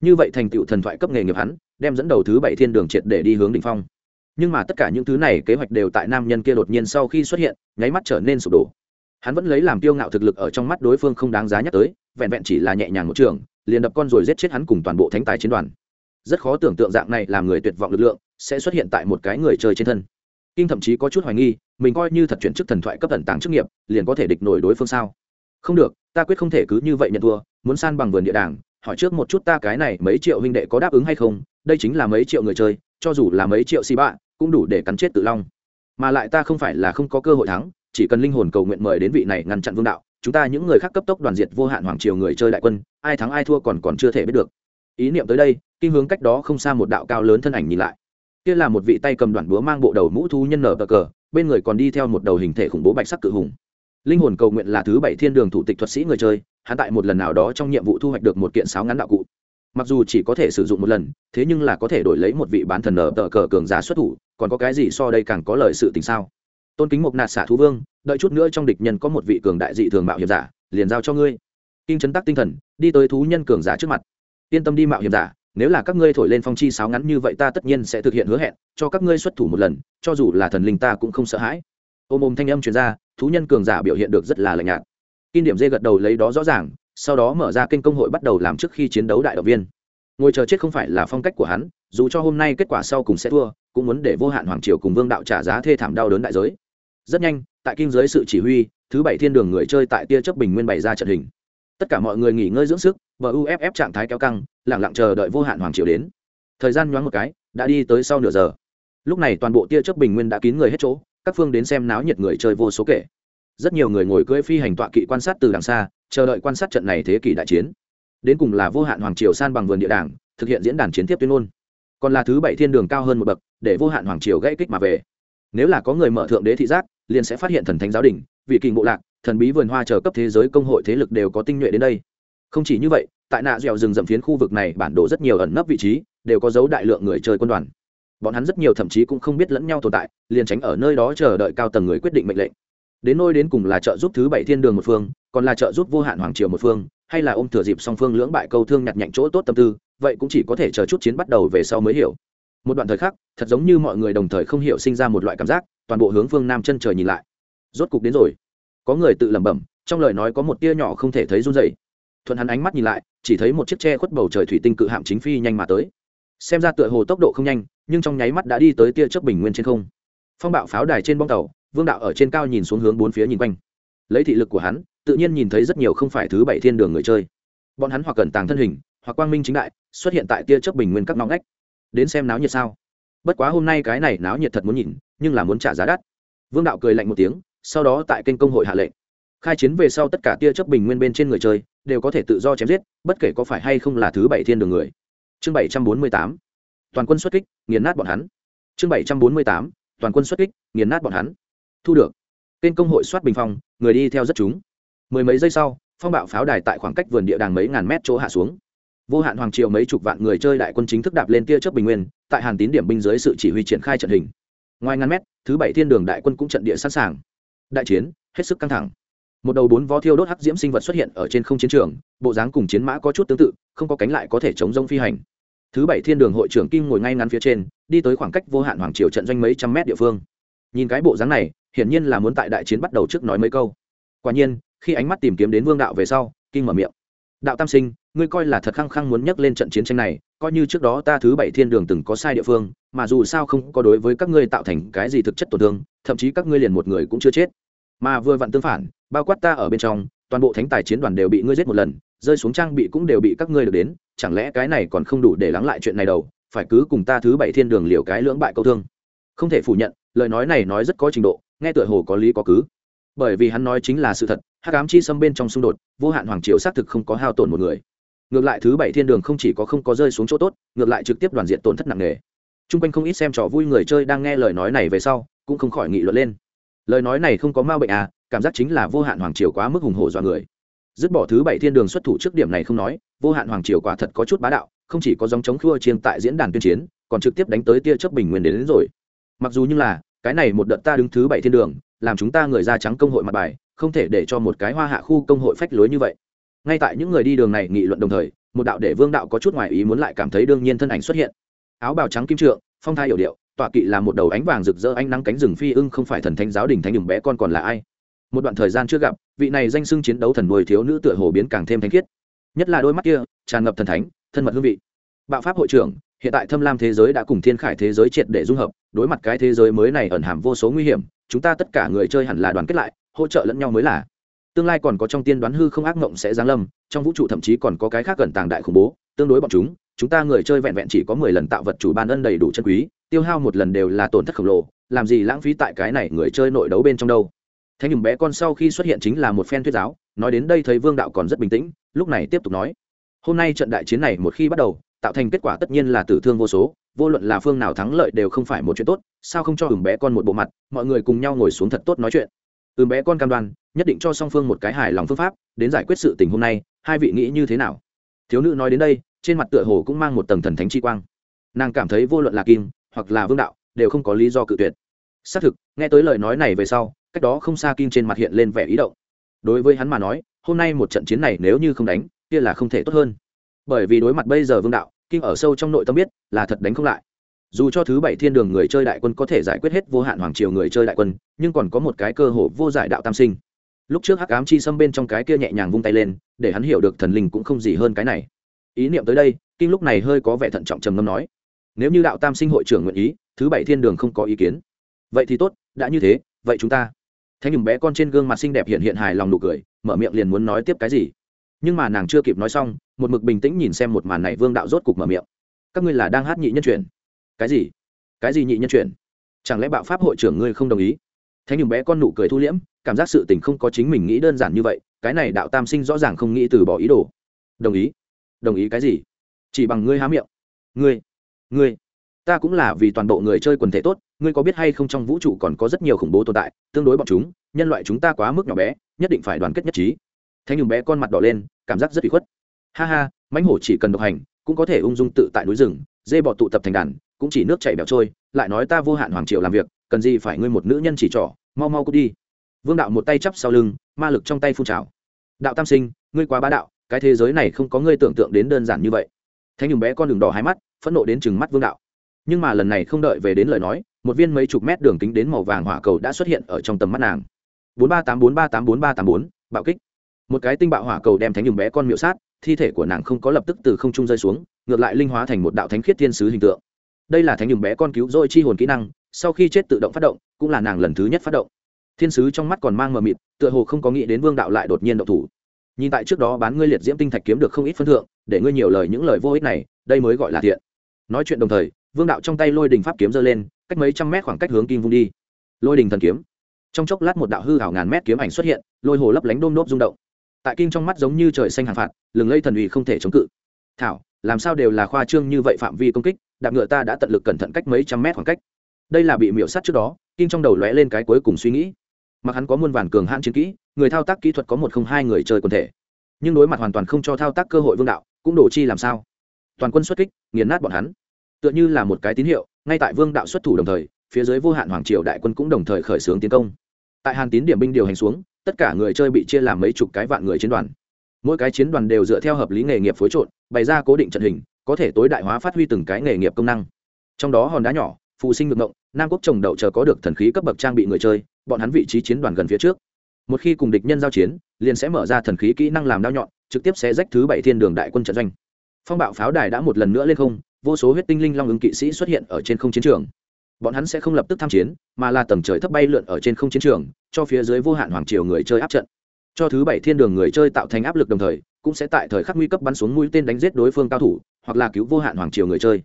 Như vậy thành tựu thần thoại cấp nghề nghiệp hắn, đem dẫn đầu thứ bảy thiên đường triệt để đi hướng đ ỉ n h phong. Nhưng mà tất cả những thứ này kế hoạch đều tại nam nhân kia đột nhiên sau khi xuất hiện, nháy mắt trở nên sụp đổ. Hắn vẫn lấy làm kiêu ngạo thực lực ở trong mắt đối phương không đáng giá nhắc tới, vẹn vẹn chỉ là nhẹ nhàng một trường, liền đập con rồi giết chết hắn cùng toàn bộ thánh tài chiến đoàn. Rất khó tưởng tượng dạng này làm người tuyệt vọng lực lượng sẽ xuất hiện tại một cái người chơi trên thân. Kinh thậm chí có chút hoài nghi, mình coi như thật chuyển chức thần thoại cấp thần tàng chức nghiệp, liền có thể địch nổi đối phương sao? Không được ta quyết không thể cứ như vậy nhận thua muốn san bằng vườn địa đảng, hỏi trước một chút ta cái này mấy triệu huynh đệ có đáp ứng hay không đây chính là mấy triệu người chơi cho dù là mấy triệu xì bạ cũng đủ để cắn chết tự long. Mà lại ta không phải là không có cơ hội thắng chỉ cần linh hồn cầu nguyện mời đến vị này ngăn chặn vương đạo chúng ta những người khác cấp tốc đoàn diệt vô hạn hoàng triều người chơi đại quân ai thắng ai thua còn còn chưa thể biết được. Ý niệm tới đây kinh hướng cách đó không xa một đạo cao lớn thân ảnh nhìn lại. Kia là một vị tay cầm đoạn búa mang bộ đầu mũ thu nhân nở bờ cờ bên người còn đi theo một đầu hình thể khủng bố bạch sắc cự hùng linh hồn cầu nguyện là thứ bảy thiên đường thủ tịch thuật sĩ người chơi, hắn tại một lần nào đó trong nhiệm vụ thu hoạch được một kiện sáo ngắn đạo cụ. Mặc dù chỉ có thể sử dụng một lần, thế nhưng là có thể đổi lấy một vị bán thần nở tờ cờ cường giá xuất thủ, còn có cái gì so đây càng có lời sự tình sao? Tôn kính mục nạt xả thú vương, đợi chút nữa trong địch nhân có một vị cường đại dị thường mạo hiểm giả, liền giao cho ngươi. Kinh chấn tắc tinh thần, đi tới thú nhân cường giả trước mặt. Yên tâm đi mạo hiểm giả, nếu là các ngươi thổi lên phong chi sáo ngắn như vậy ta tất nhiên sẽ thực hiện hứa hẹn, cho các ngươi xuất thủ một lần, cho dù là thần linh ta cũng không sợ hãi. Ôm ôm thanh âm truyền ra thú nhân cường giả biểu hiện được rất là lạnh nhạt. Kim điểm dê gật đầu lấy đó rõ ràng, sau đó mở ra kênh công hội bắt đầu làm trước khi chiến đấu đại động viên. Ngồi chờ chết không phải là phong cách của hắn, dù cho hôm nay kết quả sau cùng sẽ thua, cũng muốn để vô hạn hoàng triều cùng vương đạo trả giá thê thảm đau đớn đại giới. Rất nhanh, tại kinh giới sự chỉ huy, thứ bảy thiên đường người chơi tại tia chấp bình nguyên bày ra trận hình. Tất cả mọi người nghỉ ngơi dưỡng sức, và uff trạng thái kéo căng lẳng lặng chờ đợi vô hạn hoàng triều đến. Thời gian nhoáng một cái, đã đi tới sau nửa giờ. Lúc này toàn bộ tia chấp bình nguyên đã kín người hết chỗ các phương đến xem náo nhiệt người chơi vô số kể. Rất nhiều người ngồi cưỡi phi hành tọa kỵ quan sát từ đằng xa, chờ đợi quan sát trận này thế kỷ đại chiến. Đến cùng là vô hạn hoàng triều san bằng vườn địa đảng, thực hiện diễn đàn chiến tiếp tuyên ngôn. Còn là thứ bảy thiên đường cao hơn một bậc, để vô hạn hoàng triều gãy kích mà về. Nếu là có người mở thượng đế thị giác, liền sẽ phát hiện thần thánh giáo đình, vị kình ngộ lạc, thần bí vườn hoa chờ cấp thế giới công hội thế lực đều có tinh nhuệ đến đây. Không chỉ như vậy, tại nạ dẻo rừng rậm phiến khu vực này bản đồ rất nhiều ẩn nấp vị trí, đều có dấu đại lượng người chơi quân đoàn bọn hắn rất nhiều thậm chí cũng không biết lẫn nhau tồn tại, liền tránh ở nơi đó chờ đợi cao tầng người quyết định mệnh lệnh. Đến nôi đến cùng là trợ giúp thứ bảy thiên đường một phương, còn là trợ giúp vô hạn hoàng triều một phương, hay là ôm thừa dịp song phương lưỡng bại câu thương nhặt nhạnh chỗ tốt tâm tư, vậy cũng chỉ có thể chờ chút chiến bắt đầu về sau mới hiểu. Một đoạn thời khắc, thật giống như mọi người đồng thời không hiểu sinh ra một loại cảm giác, toàn bộ hướng phương nam chân trời nhìn lại. Rốt cục đến rồi. Có người tự lẩm bẩm, trong lời nói có một tia nhỏ không thể thấy run dày thuận hắn ánh mắt nhìn lại, chỉ thấy một chiếc tre khuất bầu trời thủy tinh cự hạm chính phi nhanh mà tới. Xem ra tựa hồ tốc độ không nhanh nhưng trong nháy mắt đã đi tới tia chớp bình nguyên trên không. Phong bạo pháo đài trên bong tàu, vương đạo ở trên cao nhìn xuống hướng bốn phía nhìn quanh. Lấy thị lực của hắn, tự nhiên nhìn thấy rất nhiều không phải thứ bảy thiên đường người chơi. Bọn hắn hoặc cẩn tàng thân hình, hoặc quang minh chính đại, xuất hiện tại tia chớp bình nguyên các nóng ngách. Đến xem náo nhiệt sao. Bất quá hôm nay cái này náo nhiệt thật muốn nhìn, nhưng là muốn trả giá đắt. Vương đạo cười lạnh một tiếng, sau đó tại kênh công hội hạ lệnh. Khai chiến về sau tất cả tia chớp bình nguyên bên trên người chơi, đều có thể tự do chém giết, bất kể có phải hay không là thứ bảy thiên đường người. Chương bảy trăm bốn mươi tám toàn quân xuất kích, nghiền nát bọn hắn. Chương bảy trăm bốn mươi tám, toàn quân xuất kích, nghiền nát bọn hắn. Thu được. Kênh công hội soát bình phong, người đi theo rất chúng. Mười mấy giây sau, phong bạo pháo đài tại khoảng cách vườn địa đàng mấy ngàn mét chỗ hạ xuống. Vô hạn hoàng triều mấy chục vạn người chơi đại quân chính thức đạp lên tia chớp bình nguyên, tại hàn tín điểm binh dưới sự chỉ huy triển khai trận hình. Ngoài ngàn mét, thứ bảy thiên đường đại quân cũng trận địa sẵn sàng. Đại chiến, hết sức căng thẳng. Một đầu bốn vó thiêu đốt hắc diễm sinh vật xuất hiện ở trên không chiến trường, bộ dáng cùng chiến mã có chút tương tự, không có cánh lại có thể chống rông phi hành thứ bảy thiên đường hội trưởng kim ngồi ngay ngắn phía trên, đi tới khoảng cách vô hạn hoàng triều trận doanh mấy trăm mét địa phương. Nhìn cái bộ dáng này, hiển nhiên là muốn tại đại chiến bắt đầu trước nói mấy câu. Quả nhiên, khi ánh mắt tìm kiếm đến vương đạo về sau kinh mở miệng. Đạo tam sinh, ngươi coi là thật khăng khăng muốn nhắc lên trận chiến tranh này, coi như trước đó ta thứ bảy thiên đường từng có sai địa phương, mà dù sao không có đối với các ngươi tạo thành cái gì thực chất tổn thương, thậm chí các ngươi liền một người cũng chưa chết. Mà vừa vặn tương phản, bao quát ta ở bên trong, toàn bộ thánh tài chiến đoàn đều bị ngươi giết một lần rơi xuống trang bị cũng đều bị các ngươi được đến, chẳng lẽ cái này còn không đủ để lắng lại chuyện này đâu, phải cứ cùng ta thứ bảy thiên đường liều cái lưỡng bại câu thương. Không thể phủ nhận, lời nói này nói rất có trình độ, nghe tựa hồ có lý có cứ. Bởi vì hắn nói chính là sự thật, hắc ám chi xâm bên trong xung đột, vô hạn hoàng triều xác thực không có hao tổn một người. Ngược lại thứ bảy thiên đường không chỉ có không có rơi xuống chỗ tốt, ngược lại trực tiếp đoàn diện tổn thất nặng nề. T r u n g quanh không ít xem trò vui người chơi đang nghe lời nói này về sau, cũng không khỏi nghị luận lên. Lời nói này không có ma bệnh à cảm giác chính là vô hạn hoàng triều quá mức hùng hổ do người dứt bỏ thứ bảy thiên đường xuất thủ trước điểm này không nói vô hạn hoàng triều quả thật có chút bá đạo không chỉ có dòng chống khua chiêng tại diễn đàn tuyên chiến còn trực tiếp đánh tới tia chớp bình nguyên đến, đến rồi. Mặc dù như là cái này một đợt ta đứng thứ bảy thiên đường làm chúng ta người da trắng công hội mặt bài không thể để cho một cái hoa hạ khu công hội phách lối như vậy. Ngay tại những người đi đường này nghị luận đồng thời một đạo để vương đạo có chút ngoài ý muốn lại cảm thấy đương nhiên thân ảnh xuất hiện. Áo bào trắng kim trượng phong thai hiểu điệu tọa kỵ là một đầu ánh vàng rực rỡ ánh nắng cánh rừng phi ưng không phải thần thánh giáo đình thánh đường bé con còn là ai? Một đoạn thời gian chưa gặp, vị này danh xưng chiến đấu thần nuôi thiếu nữ tựa hồ biến càng thêm thánh khiết. Nhất là đôi mắt kia, tràn ngập thần thánh, thân mật hương vị. Bạo pháp hội trưởng, hiện tại thâm lam thế giới đã cùng thiên khải thế giới triệt để dung hợp, đối mặt cái thế giới mới này ẩn hàm vô số nguy hiểm, chúng ta tất cả người chơi hẳn là đoàn kết lại, hỗ trợ lẫn nhau mới là. Tương lai còn có trong tiên đoán hư không ác mộng sẽ giáng lâm, trong vũ trụ thậm chí còn có cái khác gần tàng đại khủng bố, tương đối bọn chúng chúng ta người chơi vẹn vẹn chỉ có mười lần tạo vật chủ ban ân đầy đủ chân quý, tiêu hao một lần đều là tổn thất khổng lồ, làm gì lãng phí tại cái này người chơi nội đấu bên trong đâu thánh nhùng bé con sau khi xuất hiện chính là một phen thuyết giáo, nói đến đây thấy vương đạo còn rất bình tĩnh, lúc này tiếp tục nói. Hôm nay trận đại chiến này một khi bắt đầu, tạo thành kết quả tất nhiên là tử thương vô số, vô luận là phương nào thắng lợi đều không phải một chuyện tốt, sao không cho ửng bé con một bộ mặt, mọi người cùng nhau ngồi xuống thật tốt nói chuyện. Ửng bé con cam đoan, nhất định cho song phương một cái hài lòng phương pháp, đến giải quyết sự tình hôm nay, hai vị nghĩ như thế nào? Thiếu nữ nói đến đây, trên mặt tựa hồ cũng mang một tầng thần thánh chi quang. Nàng cảm thấy vô luận là kim, hoặc là vương đạo, đều không có lý do cự tuyệt xác thực, nghe tới lời nói này về sau, cách đó không xa kim trên mặt hiện lên vẻ ý động. Đối với hắn mà nói, hôm nay một trận chiến này nếu như không đánh, kia là không thể tốt hơn. Bởi vì đối mặt bây giờ vương đạo, kim ở sâu trong nội tâm biết là thật đánh không lại. Dù cho thứ bảy thiên đường người chơi đại quân có thể giải quyết hết vô hạn hoàng triều người chơi đại quân, nhưng còn có một cái cơ hội vô giải đạo tam sinh. Lúc trước hắc ám chi xâm bên trong cái kia nhẹ nhàng vung tay lên, để hắn hiểu được thần linh cũng không gì hơn cái này. Ý niệm tới đây kinh lúc này hơi có vẻ thận trọng trầm ngâm nói, nếu như đạo tam sinh hội trưởng nguyện ý, thứ bảy thiên đường không có ý kiến vậy thì tốt, đã như thế, vậy chúng ta. Thanh nhùng bé con trên gương mặt xinh đẹp hiện hiện hài lòng nụ cười, mở miệng liền muốn nói tiếp cái gì. Nhưng mà nàng chưa kịp nói xong, một mực bình tĩnh nhìn xem một màn này vương đạo rốt cục mở miệng. Các ngươi là đang hát nhị nhân chuyển. Cái gì? Cái gì nhị nhân chuyển? Chẳng lẽ bạo pháp hội trưởng ngươi không đồng ý? Thanh nhùng bé con nụ cười thu liễm, cảm giác sự tình không có chính mình nghĩ đơn giản như vậy, cái này đạo tam sinh rõ ràng không nghĩ từ bỏ ý đồ. Đồng ý. Đồng ý cái gì? Chỉ bằng ngươi há miệng. Ngươi. Ngươi. Ta cũng là vì toàn bộ người chơi quần thể tốt ngươi có biết hay không trong vũ trụ còn có rất nhiều khủng bố tồn tại, tương đối bọn chúng, nhân loại chúng ta quá mức nhỏ bé, nhất định phải đoàn kết nhất trí. Thanh nhùng bé con mặt đỏ lên, cảm giác rất bị khuất. Ha ha, mãnh hổ chỉ cần độc hành, cũng có thể ung dung tự tại núi rừng, dê bọ tụ tập thành đàn, cũng chỉ nước chảy bẹo trôi, lại nói ta vô hạn hoàng triều làm việc, cần gì phải ngươi một nữ nhân chỉ trỏ, mau mau cút đi. Vương đạo một tay chắp sau lưng, ma lực trong tay phun trào. Đạo tam sinh, ngươi quá bá đạo, cái thế giới này không có ngươi tưởng tượng đến đơn giản như vậy. Thanh nhùng bé con đường đỏ hai mắt, phẫn nộ đến chừng mắt vương đạo. Nhưng mà lần này không đợi về đến lời nói một viên mấy chục mét đường kính đến màu vàng hỏa cầu đã xuất hiện ở trong tầm mắt nàng. Bốn ba tám bốn ba tám bốn ba tám bốn, bạo kích. Một cái tinh bạo hỏa cầu đem thánh nhùng bé con miệu sát, thi thể của nàng không có lập tức từ không trung rơi xuống, ngược lại linh hóa thành một đạo thánh khiết thiên sứ hình tượng. Đây là thánh nhùng bé con cứu rỗi chi hồn kỹ năng, sau khi chết tự động phát động, cũng là nàng lần thứ nhất phát động. Thiên sứ trong mắt còn mang mờ mịt, tựa hồ không có nghĩ đến vương đạo lại đột nhiên động thủ. Nhìn tại trước đó bán ngươi liệt diễm tinh thạch kiếm được không ít phân thượng, để ngươi nhiều lời những lời vô ích này, đây mới gọi là thiện. Nói chuyện đồng thời, vương đạo trong tay lôi đình pháp kiếm giơ lên cách mấy trăm mét khoảng cách hướng kim vung đi. Lôi đình thần kiếm. Trong chốc lát một đạo hư hảo ngàn mét kiếm ảnh xuất hiện, lôi hồ lấp lánh đôm nốt rung động. Tại kinh trong mắt giống như trời xanh hàng phạt, lừng lây thần uy không thể chống cự. Thảo, làm sao đều là khoa trương như vậy phạm vi công kích, đạp ngựa ta đã tận lực cẩn thận cách mấy trăm mét khoảng cách. Đây là bị miễu sát trước đó, kinh trong đầu lóe lên cái cuối cùng suy nghĩ. Mặc hắn có muôn vàn cường hãn chiến kỹ, người thao tác kỹ thuật có một không hai người chơi quần thể. Nhưng đối mặt hoàn toàn không cho thao tác cơ hội vương đạo, cũng đổ chi làm sao? Toàn quân xuất kích, nghiền nát bọn hắn. Tựa như là một cái tín hiệu ngay tại vương đạo xuất thủ đồng thời, phía dưới vô hạn hoàng triều đại quân cũng đồng thời khởi xướng tiến công. Tại hàn tín điểm binh điều hành xuống, tất cả người chơi bị chia làm mấy chục cái vạn người chiến đoàn. Mỗi cái chiến đoàn đều dựa theo hợp lý nghề nghiệp phối trộn, bày ra cố định trận hình, có thể tối đại hóa phát huy từng cái nghề nghiệp công năng. Trong đó hòn đá nhỏ, phù sinh ngược ngộng, nam quốc trồng đậu chờ có được thần khí cấp bậc trang bị người chơi, bọn hắn vị trí chiến đoàn gần phía trước. Một khi cùng địch nhân giao chiến, liền sẽ mở ra thần khí kỹ năng làm đao nhọn, trực tiếp sẽ rách thứ bảy thiên đường đại quân trận doanh. Phong bạo pháo đài đã một lần nữa lên không vô số huyết tinh linh long ứng kỵ sĩ xuất hiện ở trên không chiến trường. Bọn hắn sẽ không lập tức tham chiến, mà là tầng trời thấp bay lượn ở trên không chiến trường, cho phía dưới vô hạn hoàng triều người chơi áp trận. Cho thứ bảy thiên đường người chơi tạo thành áp lực đồng thời, cũng sẽ tại thời khắc nguy cấp bắn xuống mũi tên đánh giết đối phương cao thủ, hoặc là cứu vô hạn hoàng triều người chơi.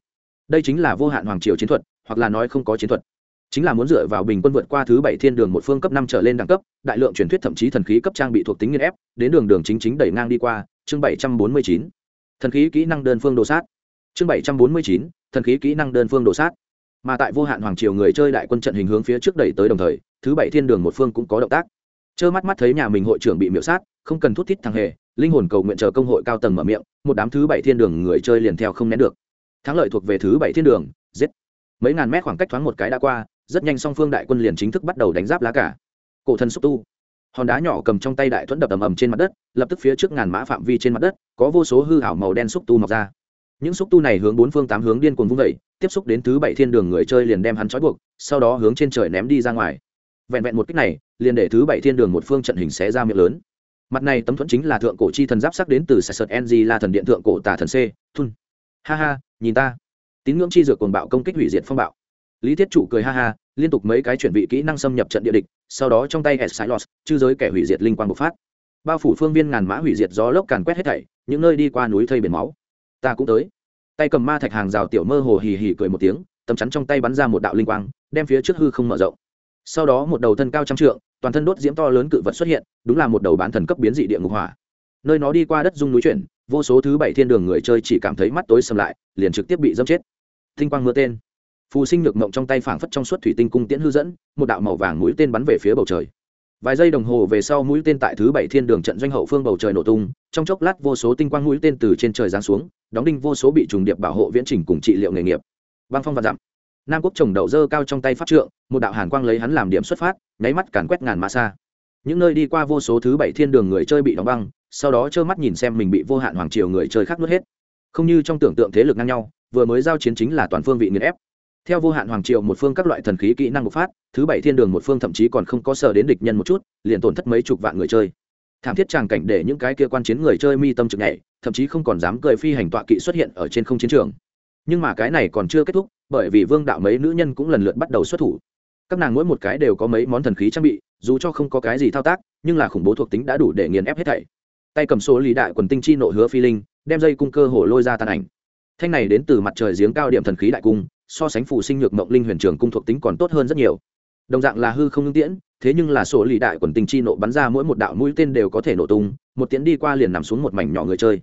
Đây chính là vô hạn hoàng triều chiến thuật, hoặc là nói không có chiến thuật. Chính là muốn dựa vào bình quân vượt qua thứ bảy thiên đường một phương cấp năm trở lên đẳng cấp, đại lượng truyền thuyết thậm chí thần khí cấp trang bị thuộc tính nghiên ép, đến đường đường chính chính đẩy ngang đi qua, chương bảy trăm bốn mươi chín. Thần khí kỹ năng đơn phương đồ sát chương bảy trăm bốn mươi chín, thần khí kỹ năng đơn phương đồ sát. Mà tại vô hạn hoàng triều người chơi đại quân trận hình hướng phía trước đẩy tới đồng thời, thứ bảy thiên đường một phương cũng có động tác. Trơ mắt mắt thấy nhà mình hội trưởng bị miễu sát, không cần thút thít thằng hề, linh hồn cầu nguyện chờ công hội cao tầng mở miệng, một đám thứ bảy thiên đường người chơi liền theo không nén được. Thắng lợi thuộc về thứ bảy thiên đường, giết. Mấy ngàn mét khoảng cách thoáng một cái đã qua, rất nhanh song phương đại quân liền chính thức bắt đầu đánh giáp lá cả cổ thần xúc tu. Hòn đá nhỏ cầm trong tay đại thuẫn đập ầm ầm trên mặt đất, lập tức phía trước ngàn mã phạm vi trên mặt đất, có vô số hư hảo màu đen xúc tu mọc ra những xúc tu này hướng bốn phương tám hướng điên cuồng vung vẩy tiếp xúc đến thứ bảy thiên đường người chơi liền đem hắn trói buộc, sau đó hướng trên trời ném đi ra ngoài. Vẹn vẹn một cách này, liền để thứ bảy thiên đường một phương trận hình xé ra miệng lớn. Mặt này tấm thuẫn chính là thượng cổ chi thần giáp sắc đến từ sạch sợt ng là thần điện thượng cổ tà thần c, thun. Ha ha, nhìn ta. Tín ngưỡng chi dược cồn bạo công kích hủy diệt phong bạo. Lý thiết chủ cười ha ha, liên tục mấy cái chuẩn bị kỹ năng xâm nhập trận địa địch, sau đó trong tay s silos chư giới kẻ hủy diệt linh quang bộc phát. Bao phủ phương viên ngàn mã hủy diệt gió lốc càn quét hết thảy, những nơi đi qua núi thây biển máu ta cũng tới. Tay cầm ma thạch hàng rào tiểu mơ hồ hì hì cười một tiếng tầm chắn trong tay bắn ra một đạo linh quang, đem phía trước hư không mở rộng. Sau đó một đầu thân cao trăm trượng, toàn thân đốt diễm to lớn cự vật xuất hiện, đúng là một đầu bán thần cấp biến dị địa ngục hỏa. Nơi nó đi qua đất dung núi chuyển, vô số thứ bảy thiên đường người chơi chỉ cảm thấy mắt tối sầm lại, liền trực tiếp bị dâm chết. Tinh quang mưa tên. Phù sinh nhược mộng trong tay phảng phất trong suốt thủy tinh cung tiễn hư dẫn, một đạo màu vàng mũi tên bắn về phía bầu trời vài giây đồng hồ về sau mũi tên tại thứ bảy thiên đường trận doanh hậu phương bầu trời nổ tung, trong chốc lát vô số tinh quang mũi tên từ trên trời giáng xuống, đóng đinh vô số bị trùng điệp bảo hộ viễn trình cùng trị liệu nghề nghiệp. Băng phong và dặm. Nam quốc trồng đậu dơ cao trong tay pháp trượng, một đạo hàn quang lấy hắn làm điểm xuất phát, nháy mắt càn quét ngàn mã xa. Những nơi đi qua vô số thứ bảy thiên đường người chơi bị đóng băng, sau đó trơ mắt nhìn xem mình bị vô hạn hoàng triều người chơi khác nuốt hết. Không như trong tưởng tượng thế lực ngang nhau, vừa mới giao chiến chính là toàn phương vị nghiền ép theo vô hạn hoàng triều một phương các loại thần khí kỹ năng bộc phát, thứ bảy thiên đường một phương thậm chí còn không có sở đến địch nhân một chút, liền tổn thất mấy chục vạn người chơi. Thảm thiết tràng cảnh để những cái kia quan chiến người chơi mi tâm trực nhảy, thậm chí không còn dám cười phi hành tọa kỵ xuất hiện ở trên không chiến trường. Nhưng mà cái này còn chưa kết thúc, bởi vì vương đạo mấy nữ nhân cũng lần lượt bắt đầu xuất thủ. Các nàng mỗi một cái đều có mấy món thần khí trang bị, dù cho không có cái gì thao tác, nhưng là khủng bố thuộc tính đã đủ để nghiền ép hết thảy. Tay cầm số lý đại quần tinh chi nộ hứa phi linh, đem dây cung cơ hồ lôi ra tàn ảnh. Thanh này đến từ mặt trời giếng cao điểm thần khí đại cung so sánh phụ sinh nhược mộng linh huyền trường cung thuộc tính còn tốt hơn rất nhiều. Đồng dạng là hư không ngưng tiễn, thế nhưng là số lì đại quần tinh chi nộ bắn ra mỗi một đạo mũi tên đều có thể nổ tung, một tiễn đi qua liền nằm xuống một mảnh nhỏ người chơi.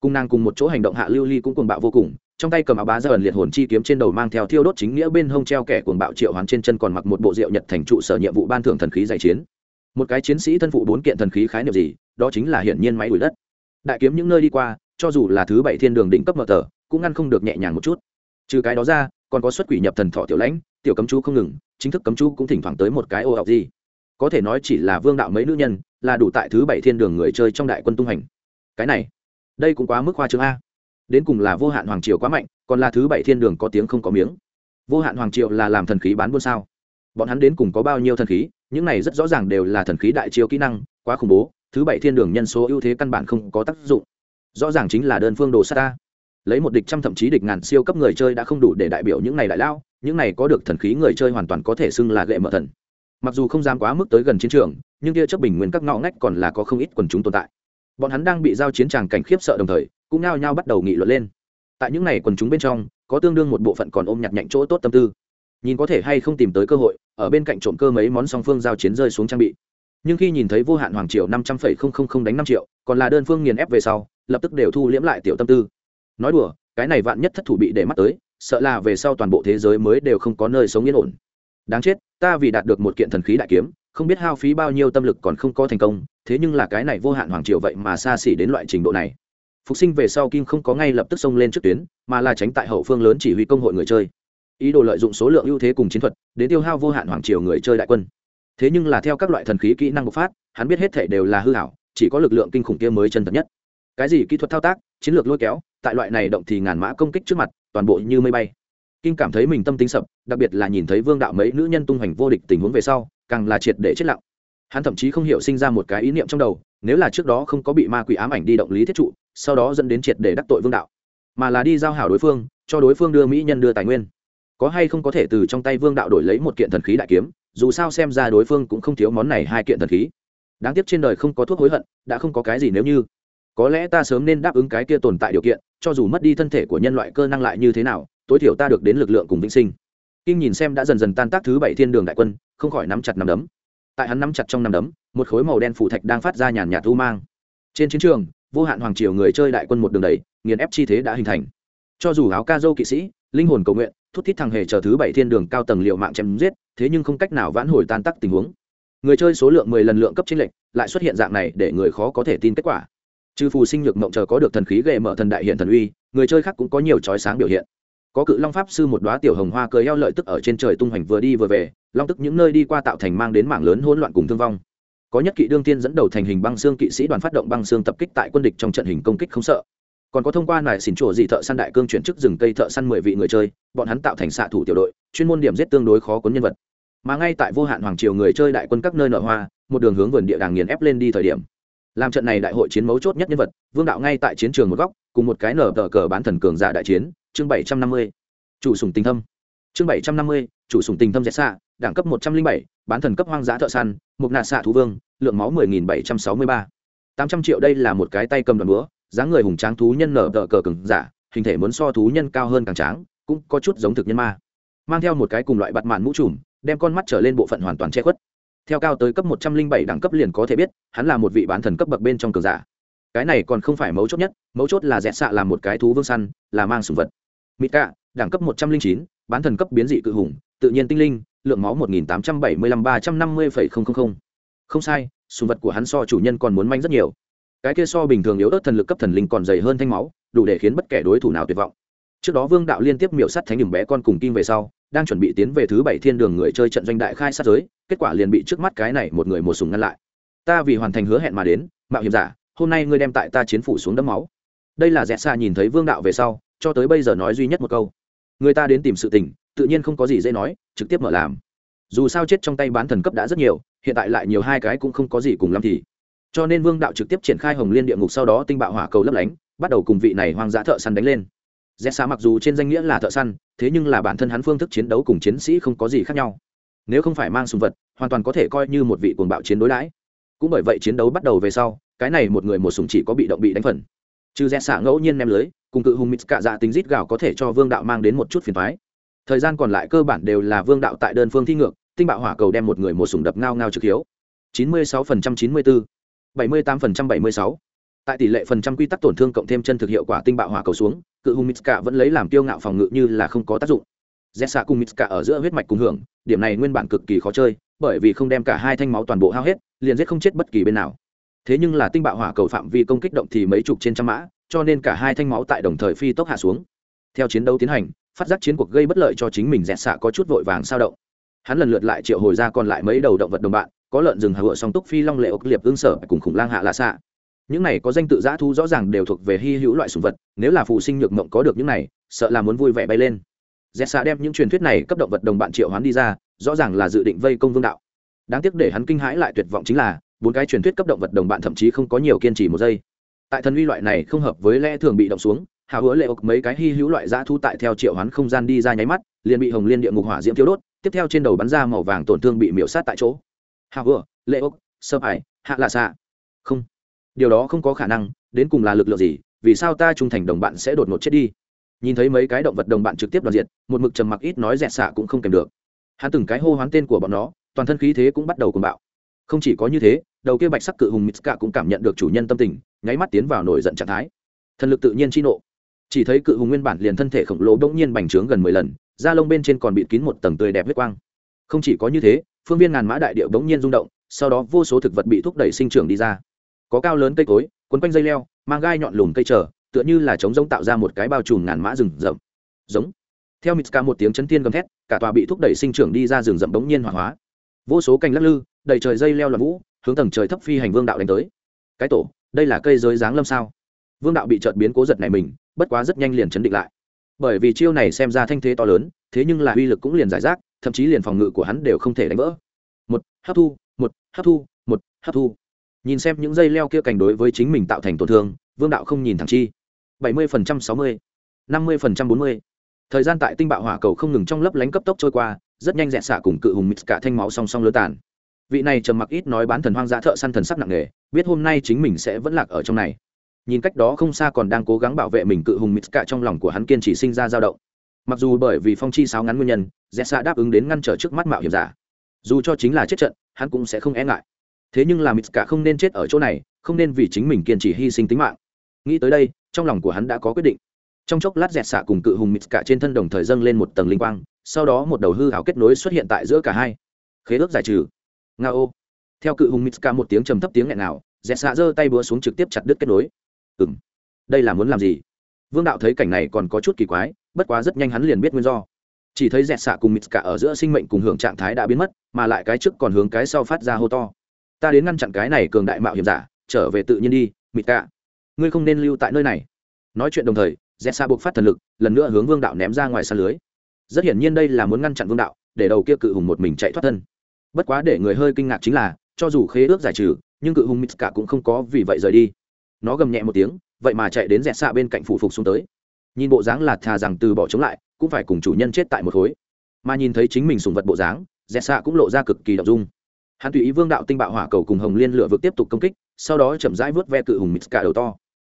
Cung nàng cùng một chỗ hành động hạ lưu ly cũng cuồng bạo vô cùng, trong tay cầm áo bá ra ẩn liệt hồn chi kiếm trên đầu mang theo thiêu đốt chính nghĩa bên hông treo kẻ cuồng bạo triệu hoán trên chân còn mặc một bộ rượu nhật thành trụ sở nhiệm vụ ban thưởng thần khí giải chiến. Một cái chiến sĩ thân phụ bốn kiện thần khí khái niệm gì, đó chính là hiển nhiên máy đuổi đất. Đại kiếm những nơi đi qua, cho dù là thứ bảy thiên đường đỉnh cấp mở tờ, cũng ngăn không được nhẹ nhàng một chút. Trừ cái đó ra còn có xuất quỷ nhập thần thọ tiểu lãnh, tiểu cấm chú không ngừng, chính thức cấm chú cũng thỉnh thoảng tới một cái ô học gì. Có thể nói chỉ là vương đạo mấy nữ nhân, là đủ tại thứ bảy thiên đường người chơi trong đại quân tung hành. Cái này, đây cũng quá mức khoa trương a. Đến cùng là vô hạn hoàng triều quá mạnh, còn là thứ bảy thiên đường có tiếng không có miếng. Vô hạn hoàng triều là làm thần khí bán buôn sao? Bọn hắn đến cùng có bao nhiêu thần khí, những này rất rõ ràng đều là thần khí đại chiêu kỹ năng, quá khủng bố, thứ bảy thiên đường nhân số ưu thế căn bản không có tác dụng. Rõ ràng chính là đơn phương đồ sát ta lấy một địch trăm thậm chí địch ngàn siêu cấp người chơi đã không đủ để đại biểu những này đại lao, những này có được thần khí người chơi hoàn toàn có thể xưng là gệ mở thần. Mặc dù không dám quá mức tới gần chiến trường, nhưng kia chấp bình nguyên các ngõ ngách còn là có không ít quần chúng tồn tại. Bọn hắn đang bị giao chiến tràng cảnh khiếp sợ đồng thời, cũng nao nhao bắt đầu nghị luận lên. Tại những này quần chúng bên trong, có tương đương một bộ phận còn ôm nhặt nhạnh chỗ tốt tâm tư. Nhìn có thể hay không tìm tới cơ hội, ở bên cạnh trộm cơ mấy món song phương giao chiến rơi xuống trang bị. Nhưng khi nhìn thấy vô hạn hoàng triệu năm trăm phẩy không không không đánh năm triệu, còn là đơn phương nghiền ép về sau, lập tức đều thu liễm lại tiểu tâm tư nói đùa, cái này vạn nhất thất thủ bị để mắt tới, sợ là về sau toàn bộ thế giới mới đều không có nơi sống yên ổn. Đáng chết, ta vì đạt được một kiện thần khí đại kiếm, không biết hao phí bao nhiêu tâm lực còn không có thành công, thế nhưng là cái này vô hạn hoàng triều vậy mà xa xỉ đến loại trình độ này. Phục sinh về sau kim không có ngay lập tức xông lên trước tuyến, mà là tránh tại hậu phương lớn chỉ huy công hội người chơi. Ý đồ lợi dụng số lượng ưu thế cùng chiến thuật, đến tiêu hao vô hạn hoàng triều người chơi đại quân. Thế nhưng là theo các loại thần khí kỹ năng bộc phát, hắn biết hết thể đều là hư hảo chỉ có lực lượng kinh khủng kia mới chân thật nhất cái gì kỹ thuật thao tác, chiến lược lôi kéo, tại loại này động thì ngàn mã công kích trước mặt, toàn bộ như mây bay. Kinh cảm thấy mình tâm tính sập, đặc biệt là nhìn thấy vương đạo mấy nữ nhân tung hoành vô địch tình huống về sau, càng là triệt để chết lặng. Hắn thậm chí không hiểu sinh ra một cái ý niệm trong đầu, nếu là trước đó không có bị ma quỷ ám ảnh đi động lý thiết trụ, sau đó dẫn đến triệt để đắc tội vương đạo, mà là đi giao hảo đối phương, cho đối phương đưa mỹ nhân đưa tài nguyên. Có hay không có thể từ trong tay vương đạo đổi lấy một kiện thần khí đại kiếm, dù sao xem ra đối phương cũng không thiếu món này hai kiện thần khí. Đáng tiếc trên đời không có thuốc hối hận, đã không có cái gì nếu như có lẽ ta sớm nên đáp ứng cái kia tồn tại điều kiện, cho dù mất đi thân thể của nhân loại cơ năng lại như thế nào, tối thiểu ta được đến lực lượng cùng vĩnh sinh. Kim nhìn xem đã dần dần tan tác thứ bảy thiên đường đại quân, không khỏi nắm chặt nắm đấm. Tại hắn nắm chặt trong nắm đấm, một khối màu đen phủ thạch đang phát ra nhàn nhạt u mang. Trên chiến trường, vô hạn hoàng triều người chơi đại quân một đường đầy nghiền ép chi thế đã hình thành. Cho dù áo ca dâu kỵ sĩ, linh hồn cầu nguyện, thút thít thằng hề chờ thứ bảy thiên đường cao tầng liệu mạng chém giết, thế nhưng không cách nào vãn hồi tan tắc tình huống. Người chơi số lượng mười lần lượng cấp trên lệnh lại xuất hiện dạng này để người khó có thể tin kết quả trừ phù sinh nhược mộng chờ có được thần khí gệ mở thần đại hiện thần uy, người chơi khác cũng có nhiều trói sáng biểu hiện. Có cự long pháp sư một đoá tiểu hồng hoa cười eo lợi tức ở trên trời tung hoành vừa đi vừa về, long tức những nơi đi qua tạo thành mang đến mảng lớn hỗn loạn cùng thương vong. Có nhất kỵ đương tiên dẫn đầu thành hình băng xương kỵ sĩ đoàn phát động băng xương tập kích tại quân địch trong trận hình công kích không sợ. Còn có thông qua nải xỉn chùa dị thợ săn đại cương chuyển chức rừng cây thợ săn mười vị người chơi, bọn hắn tạo thành xạ thủ tiểu đội, chuyên môn điểm giết tương đối khó cuốn nhân vật. Mà ngay tại vô hạn hoàng triều người chơi đại quân các nơi nợ hoa, một đường hướng vườn địa đàng nghiền ép lên đi thời điểm làm trận này đại hội chiến mấu chốt nhất nhân vật, vương đạo ngay tại chiến trường một góc, cùng một cái nở tờ cờ bán thần cường giả đại chiến, chương bảy trăm năm mươi. Chủ sùng tình thâm. Chương bảy trăm năm mươi, chủ sùng tình thâm dẹt xạ, đẳng cấp một trăm linh bảy, bán thần cấp hoang dã thợ săn một nạ xạ thú vương, lượng máu mười nghìn bảy trăm sáu mươi ba. tám trăm triệu đây là một cái tay cầm đòn búa, dáng người hùng tráng thú nhân nở tờ cờ cường giả, hình thể muốn so thú nhân cao hơn càng tráng, cũng có chút giống thực nhân ma. Mang theo một cái cùng loại bặt mạn mũ trùm, đem con mắt trở lên bộ phận hoàn toàn che khuất theo cao tới cấp một trăm linh bảy đẳng cấp liền có thể biết hắn là một vị bán thần cấp bậc bên trong cường giả. Cái này còn không phải mấu chốt nhất mấu chốt là dẹt xạ là một cái thú vương săn là mang sùng vật. Mika, cạ đẳng cấp một trăm linh chín bán thần cấp biến dị cự hùng tự nhiên tinh linh lượng máu một nghìn tám trăm bảy mươi lăm ba trăm năm mươi phẩy không không không. Không sai sùng vật của hắn so chủ nhân còn muốn manh rất nhiều. Cái kia so bình thường yếu ớt thần lực cấp thần linh còn dày hơn thanh máu đủ để khiến bất kể đối thủ nào tuyệt vọng. Trước đó vương đạo liên tiếp miểu sắt thánh điểm bé con cùng kim về sau đang chuẩn bị tiến về thứ bảy thiên đường người chơi trận doanh đại khai sát giới, kết quả liền bị trước mắt cái này một người một sùng ngăn lại. Ta vì hoàn thành hứa hẹn mà đến, mạo hiểm giả, hôm nay ngươi đem tại ta chiến phủ xuống đấm máu. Đây là dẹt xa nhìn thấy vương đạo về sau, cho tới bây giờ nói duy nhất một câu. Người ta đến tìm sự tình, tự nhiên không có gì dễ nói, trực tiếp mở làm. Dù sao chết trong tay bán thần cấp đã rất nhiều, hiện tại lại nhiều hai cái cũng không có gì cùng lắm thì. Cho nên vương đạo trực tiếp triển khai hồng liên địa ngục sau đó tinh bạo hỏa cầu lấp lánh, bắt đầu cùng vị này hoang dã thợ săn đánh lên z xa mặc dù trên danh nghĩa là thợ săn, thế nhưng là bản thân hắn phương thức chiến đấu cùng chiến sĩ không có gì khác nhau. Nếu không phải mang sùng vật, hoàn toàn có thể coi như một vị cuồng bạo chiến đối đãi. Cũng bởi vậy chiến đấu bắt đầu về sau, cái này một người một sùng chỉ có bị động bị đánh phần. Trừ z xạ ngẫu nhiên ném lưới, cùng cự hùng mít cạ dạ tính rít gạo có thể cho vương đạo mang đến một chút phiền thoái thời gian còn lại cơ bản đều là vương đạo tại đơn phương thi ngược, tinh bạo hỏa cầu đem một người một sùng đập ngao ngao trực hiếu. Chín mươi sáu phần trăm chín mươi bốn bảy mươi tám phần trăm bảy mươi sáu. Tại tỷ lệ phần trăm quy tắc tổn thương cộng thêm chân thực hiệu quả tinh bạo hỏa cầu xuống cự hùng mitska vẫn lấy làm tiêu ngạo phòng ngự như là không có tác dụng. Z xạ cùng mitska ở giữa huyết mạch cùng hưởng, điểm này nguyên bản cực kỳ khó chơi, bởi vì không đem cả hai thanh máu toàn bộ hao hết, liền giết không chết bất kỳ bên nào. Thế nhưng là tinh bạo hỏa cầu phạm vi công kích động thì mấy chục trên trăm mã, cho nên cả hai thanh máu tại đồng thời phi tốc hạ xuống. Theo chiến đấu tiến hành, phát giác chiến cuộc gây bất lợi cho chính mình dẹt xạ có chút vội vàng sao động. Hắn lần lượt lại triệu hồi ra còn lại mấy đầu động vật đồng bạn, có lợn rừng hạ vựa song túc phi long lệ ốc liệp ương sở cùng khủng lang hạ lạ xạ những này có danh tự giã thu rõ ràng đều thuộc về hy hữu loại sùng vật, nếu là phụ sinh nhược mộng có được những này, sợ là muốn vui vẻ bay lên. Dẹt xạ đem những truyền thuyết này cấp động vật đồng bạn triệu hoán đi ra, rõ ràng là dự định vây công vương đạo. Đáng tiếc để hắn kinh hãi lại tuyệt vọng chính là, bốn cái truyền thuyết cấp động vật đồng bạn thậm chí không có nhiều kiên trì một giây. Tại thần uy loại này không hợp với lẽ thường bị động xuống hào hứa lệ ốc mấy cái hy hữu loại giã thu tại theo triệu hoán không gian đi ra nháy mắt, liền bị hồng liên địa ngục hỏa diễm thiếu đốt, tiếp theo trên đầu bắn ra màu vàng tổn thương bị miễu sát tại chỗ. Hào hứa lệ ốc sơ hải, hạ lạ xạ. Không điều đó không có khả năng, đến cùng là lực lượng gì, vì sao ta trung thành đồng bạn sẽ đột ngột chết đi? Nhìn thấy mấy cái động vật đồng bạn trực tiếp đoàn diện một mực trầm mặc ít nói dẹt xạ cũng không kèm được. Hắn từng cái hô hoán tên của bọn nó, toàn thân khí thế cũng bắt đầu cùng bạo. Không chỉ có như thế, đầu kia bạch sắc cự hùng mitska cũng cảm nhận được chủ nhân tâm tình, nháy mắt tiến vào nổi giận trạng thái. Thần lực tự nhiên chi nộ. Chỉ thấy cự hùng nguyên bản liền thân thể khổng lồ bỗng nhiên bành trướng gần mười lần, da lông bên trên còn bịt kín một tầng tươi đẹp huyết quang. Không chỉ có như thế, phương viên ngàn mã đại điệu bỗng nhiên rung động, sau đó vô số thực vật bị thúc đẩy sinh trưởng đi ra có cao lớn cây cối, quấn quanh dây leo, mang gai nhọn lùm cây trở tựa như là trống giống tạo ra một cái bao trùm ngàn mã rừng rậm. Giống. Theo mitska một tiếng chấn thiên gầm thét, cả tòa bị thúc đẩy sinh trưởng đi ra rừng rậm bỗng nhiên hỏa hóa. Vô số cành lắc lư, đầy trời dây leo loạn vũ, hướng tầng trời thấp phi hành vương đạo đánh tới. Cái tổ, đây là cây giới dáng lâm sao? Vương đạo bị trợt biến cố giật này mình, bất quá rất nhanh liền chấn định lại. Bởi vì chiêu này xem ra thanh thế to lớn, thế nhưng là uy lực cũng liền giải rác, thậm chí liền phòng ngự của hắn đều không thể đánh vỡ. Một, hấp thu, một, hấp thu, một, hấp thu nhìn xem những dây leo kia cành đối với chính mình tạo thành tổn thương, vương đạo không nhìn thẳng chi. bảy mươi phần trăm sáu mươi, năm mươi phần trăm bốn mươi. Thời gian tại tinh bạo hỏa cầu không ngừng trong lấp lánh cấp tốc trôi qua, rất nhanh dẹn xạ cùng cự hùng mít cả thanh máu song song lứa tàn. Vị này trầm mặc ít nói bán thần hoang dã thợ săn thần sắc nặng nề, biết hôm nay chính mình sẽ vẫn lạc ở trong này. Nhìn cách đó không xa còn đang cố gắng bảo vệ mình cự hùng mít cả trong lòng của hắn kiên trì sinh ra dao động. Mặc dù bởi vì phong chi sáo ngắn nguyên nhân dẹn xạ đáp ứng đến ngăn trở trước mắt mạo hiểm giả. Dù cho chính là chết trận, hắn cũng sẽ không e ngại thế nhưng là mít cả không nên chết ở chỗ này, không nên vì chính mình kiên trì hy sinh tính mạng. Nghĩ tới đây, trong lòng của hắn đã có quyết định. Trong chốc lát dẹt xạ cùng cự hùng mít cả trên thân đồng thời dâng lên một tầng linh quang, sau đó một đầu hư hảo kết nối xuất hiện tại giữa cả hai. Khế ước giải trừ. Nga ô theo cự hùng mít cả một tiếng trầm thấp tiếng nghẹn nào dẹt xạ giơ tay búa xuống trực tiếp chặt đứt kết nối. Ừ m đây là muốn làm gì? Vương đạo thấy cảnh này còn có chút kỳ quái, bất quá rất nhanh hắn liền biết nguyên do. Chỉ thấy dẹt xạ cùng mít cả ở giữa sinh mệnh cùng hưởng trạng thái đã biến mất, mà lại cái trước còn hướng cái sau phát ra hô to ta đến ngăn chặn cái này cường đại mạo hiểm giả, trở về tự nhiên đi, mịt cả ngươi không nên lưu tại nơi này. Nói chuyện đồng thời dẹt xa buộc phát thần lực, lần nữa hướng vương đạo ném ra ngoài xa lưới. Rất hiển nhiên đây là muốn ngăn chặn vương đạo, để đầu kia cự hùng một mình chạy thoát thân. Bất quá để người hơi kinh ngạc chính là, cho dù khế ước giải trừ, nhưng cự hùng mít cả cũng không có vì vậy rời đi. Nó gầm nhẹ một tiếng, vậy mà chạy đến dẹt xa bên cạnh phủ phục xuống tới. Nhìn bộ dáng là thà rằng từ bỏ chống lại, cũng phải cùng chủ nhân chết tại một khối. Mà nhìn thấy chính mình sùng vật bộ dáng dẹt xa cũng lộ ra cực kỳ đ dung hắn tùy ý vương đạo tinh bạo hỏa cầu cùng hồng liên lửa vực tiếp tục công kích, sau đó chậm rãi vớt ve cự hùng mít cả đầu to.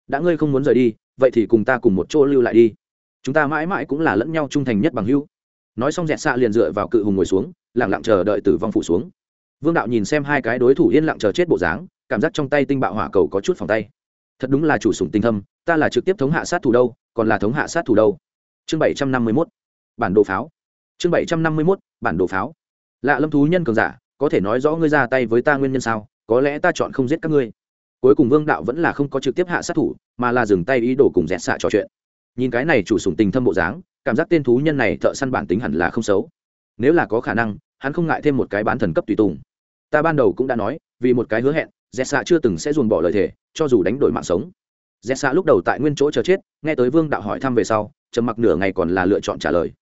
Đã ngươi không muốn rời đi, vậy thì cùng ta cùng một chỗ lưu lại đi. Chúng ta mãi mãi cũng là lẫn nhau trung thành nhất bằng hưu nói xong dẹt xạ liền dựa vào cự hùng ngồi xuống lẳng lặng chờ đợi tử vong phủ xuống. Vương đạo nhìn xem hai cái đối thủ yên lặng chờ chết bộ dáng, cảm giác trong tay tinh bạo hỏa cầu có chút phòng tay. Thật đúng là chủ sùng tinh thâm, ta là trực tiếp thống hạ sát thủ đâu, còn là thống hạ sát thủ đâu. Chương bảy trăm năm mươi mốt. Bản đồ pháo. Chương bảy trăm năm mươi mốt. Bản đồ pháo. Lạ lâm thú nhân cường giả có thể nói rõ ngươi ra tay với ta nguyên nhân sao, có lẽ ta chọn không giết các ngươi. Cuối cùng vương đạo vẫn là không có trực tiếp hạ sát thủ, mà là dừng tay ý đồ cùng dẹt xạ trò chuyện. Nhìn cái này chủ sùng tình thâm bộ dáng, cảm giác tên thú nhân này thợ săn bản tính hẳn là không xấu. Nếu là có khả năng, hắn không ngại thêm một cái bán thần cấp tùy tùng. Ta ban đầu cũng đã nói, vì một cái hứa hẹn, dẹt xạ chưa từng sẽ dồn bỏ lời thề, cho dù đánh đổi mạng sống. Dẹt xạ lúc đầu tại nguyên chỗ chờ chết, nghe tới vương đạo hỏi thăm về sau, trầm mặc nửa ngày còn là lựa chọn trả lời.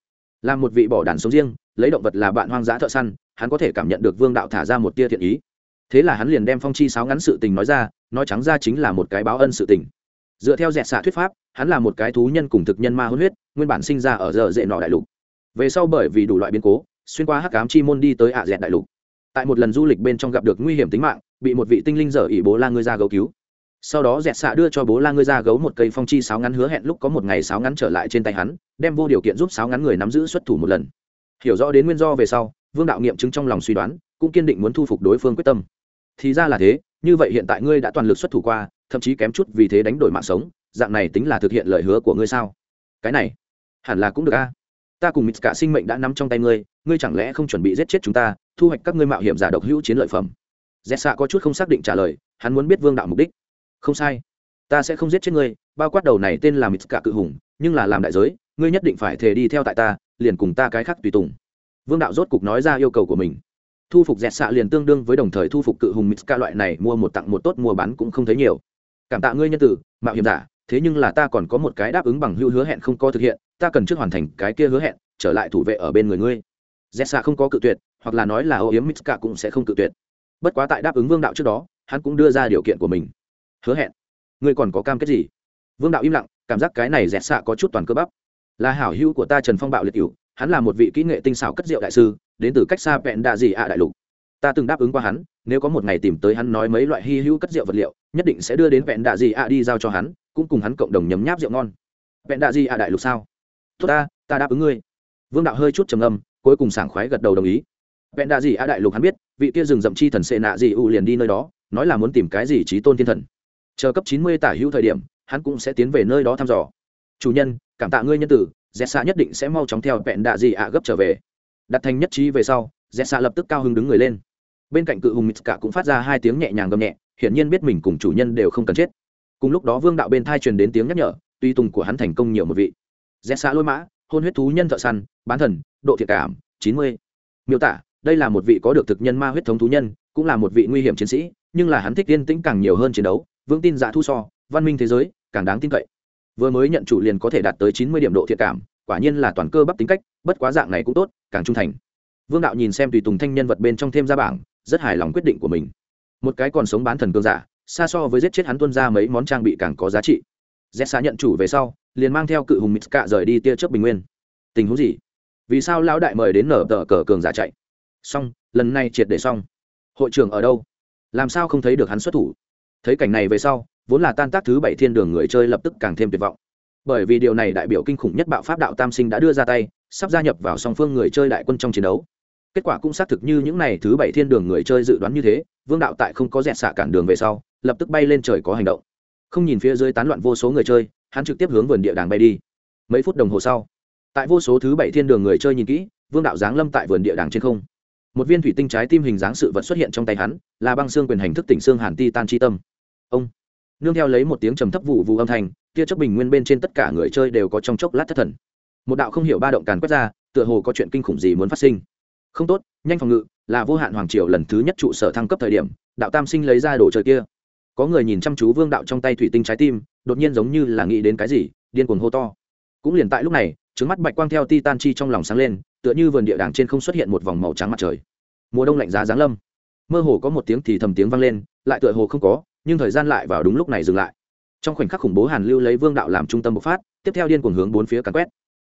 Là một vị bỏ đàn sống riêng, lấy động vật là bạn hoang dã thợ săn hắn có thể cảm nhận được vương đạo thả ra một tia thiện ý. Thế là hắn liền đem phong chi sáo ngắn sự tình nói ra, nói trắng ra chính là một cái báo ân sự tình. Dựa theo dẹt xạ thuyết pháp, hắn là một cái thú nhân cùng thực nhân ma hôn huyết, nguyên bản sinh ra ở giờ dệ nọ đại lục. Về sau bởi vì đủ loại biến cố, xuyên qua hắc cám chi môn đi tới ạ dẹt đại lục. Tại một lần du lịch bên trong gặp được nguy hiểm tính mạng, bị một vị tinh linh dở ỉ bố la ngươi ra gấu cứu. Sau đó dẹt xạ đưa cho bố la ngươi ra gấu một cây phong chi sáo ngắn hứa hẹn lúc có một ngày sáo ngắn trở lại trên tay hắn, đem vô điều kiện giúp sáo ngắn người nắm giữ xuất thủ một lần. Hiểu rõ đến nguyên do về sau vương đạo nghiệm chứng trong lòng suy đoán, cũng kiên định muốn thu phục đối phương quyết tâm. Thì ra là thế, như vậy hiện tại ngươi đã toàn lực xuất thủ qua, thậm chí kém chút vì thế đánh đổi mạng sống, dạng này tính là thực hiện lời hứa của ngươi sao? Cái này, hẳn là cũng được a. Ta cùng mít cả sinh mệnh đã nắm trong tay ngươi ngươi chẳng lẽ không chuẩn bị giết chết chúng ta, thu hoạch các ngươi mạo hiểm giả độc hữu chiến lợi phẩm? Dẹt xạ có chút không xác định trả lời, hắn muốn biết vương đạo mục đích. Không sai. Ta sẽ không giết chết ngươi, bao quát đầu này tên là mít cả cự hùng, nhưng là làm đại giới, ngươi nhất định phải thề đi theo tại ta, liền cùng ta cái khác tùy tùng vương đạo rốt cục nói ra yêu cầu của mình. Thu phục dẹt xạ liền tương đương với đồng thời thu phục cự hùng mít loại này, mua một tặng một tốt, mua bán cũng không thấy nhiều. Cảm tạ ngươi nhân tử, mạo hiểm giả, thế nhưng là ta còn có một cái đáp ứng bằng hưu hứa hẹn không có thực hiện, ta cần trước hoàn thành cái kia hứa hẹn, trở lại thủ vệ ở bên người ngươi. Dẹt xạ không có cự tuyệt, hoặc là nói là ô yếm mít cũng sẽ không cự tuyệt. Bất quá tại đáp ứng vương đạo trước đó, hắn cũng đưa ra điều kiện của mình. Hứa hẹn. Ngươi còn có cam kết gì? Vương đạo im lặng, cảm giác cái này dẹt xạ có chút toàn cơ bắp. Là hảo hữu của ta trần phong bạo liệt cựu hắn là một vị kỹ nghệ tinh xảo cất rượu đại sư, đến từ cách xa vẹn đạ dị ạ đại lục. Ta từng đáp ứng qua hắn, nếu có một ngày tìm tới hắn nói mấy loại hy hữu cất rượu vật liệu, nhất định sẽ đưa đến vẹn đạ dị ạ đi giao cho hắn, cũng cùng hắn cộng đồng nhấm nháp rượu ngon. Vẹn đạ dị ạ đại lục sao? Tốt ta ta đáp ứng ngươi. Vương đạo hơi chút trầm âm cuối cùng sảng khoái gật đầu đồng ý. Vẹn đạ dị ạ đại lục hắn biết, vị kia rừng rậm chi thần sệ nạ dị ụ liền đi nơi đó, nói là muốn tìm cái gì trí tôn thiên thần. Chờ cấp chín mươi tả hữu thời điểm, hắn cũng sẽ tiến về nơi đó thăm dò. Chủ nhân, cảm tạ ngươi nhân tử dẹt xạ nhất định sẽ mau chóng theo vẹn đạ gì ạ gấp trở về. Đặt thành nhất trí về sau dẹt xạ lập tức cao hứng đứng người lên. Bên cạnh cự hùng mít cả cũng phát ra hai tiếng nhẹ nhàng gầm nhẹ, hiển nhiên biết mình cùng chủ nhân đều không cần chết. Cùng lúc đó vương đạo bên thai truyền đến tiếng nhắc nhở, tuy tùng của hắn thành công nhiều một vị. Dẹt xạ lôi mã, hôn huyết thú nhân thợ săn, bán thần, độ thiệt cảm, chín mươi. Miêu tả, đây là một vị có được thực nhân ma huyết thống thú nhân, cũng là một vị nguy hiểm chiến sĩ, nhưng là hắn thích yên tĩnh càng nhiều hơn chiến đấu, vững tin giả thu so, văn minh thế giới, càng đáng tin cậy vừa mới nhận chủ liền có thể đạt tới chín mươi điểm độ thiện cảm, quả nhiên là toàn cơ bắp tính cách, bất quá dạng này cũng tốt, càng trung thành. Vương đạo nhìn xem tùy tùng thanh nhân vật bên trong thêm ra bảng, rất hài lòng quyết định của mình. Một cái còn sống bán thần cương giả, xa so với giết chết hắn tuân ra mấy món trang bị càng có giá trị. Z xa nhận chủ về sau, liền mang theo cự hùng mít cạ rời đi tia trước bình nguyên. Tình huống gì? Vì sao lão đại mời đến nở tờ cờ cường giả chạy? Xong, lần này triệt để xong. Hội trưởng ở đâu? Làm sao không thấy được hắn xuất thủ? Thấy cảnh này về sau vốn là tan tác thứ bảy thiên đường người chơi lập tức càng thêm tuyệt vọng. Bởi vì điều này đại biểu kinh khủng nhất bạo pháp đạo tam sinh đã đưa ra tay, sắp gia nhập vào song phương người chơi đại quân trong chiến đấu. Kết quả cũng xác thực như những n à y thứ bảy thiên đường người chơi dự đoán như thế, vương đạo tại không có dẹt xạ cản đường về sau, lập tức bay lên trời có hành động. Không nhìn phía dưới tán loạn vô số người chơi, hắn trực tiếp hướng vườn địa đàng bay đi. Mấy phút đồng hồ sau, tại vô số thứ bảy thiên đường người chơi nhìn kỹ, vương đạo giáng lâm tại vườn địa đàng trên không. Một viên thủy tinh trái tim hình dáng sự vật xuất hiện trong tay hắn, là băng xương quyền hành thức tỉnh xương hàn ti tan chi tâm. Ông! Nương theo lấy một tiếng trầm thấp vụ vụ âm thanh, tia chớp bình nguyên bên trên tất cả người chơi đều có trong chốc lát thất thần. Một đạo không hiểu ba động càn quét ra, tựa hồ có chuyện kinh khủng gì muốn phát sinh. Không tốt, nhanh phòng ngự, là vô hạn hoàng triều lần thứ nhất trụ sở thăng cấp thời điểm, đạo tam sinh lấy ra đồ chơi kia. Có người nhìn chăm chú vương đạo trong tay thủy tinh trái tim, đột nhiên giống như là nghĩ đến cái gì, điên cuồng hô to. Cũng liền tại lúc này trứng mắt bạch quang theo titan chi trong lòng sáng lên, tựa như vườn địa đàng trên không xuất hiện một vòng màu trắng mặt trời. Mùa đông lạnh giá giáng lâm. Mơ hồ có một tiếng thì thầm tiếng vang lên, lại tựa hồ không có nhưng thời gian lại vào đúng lúc này dừng lại. Trong khoảnh khắc khủng bố hàn lưu lấy vương đạo làm trung tâm bộc phát, tiếp theo điên cuồng hướng bốn phía càn quét.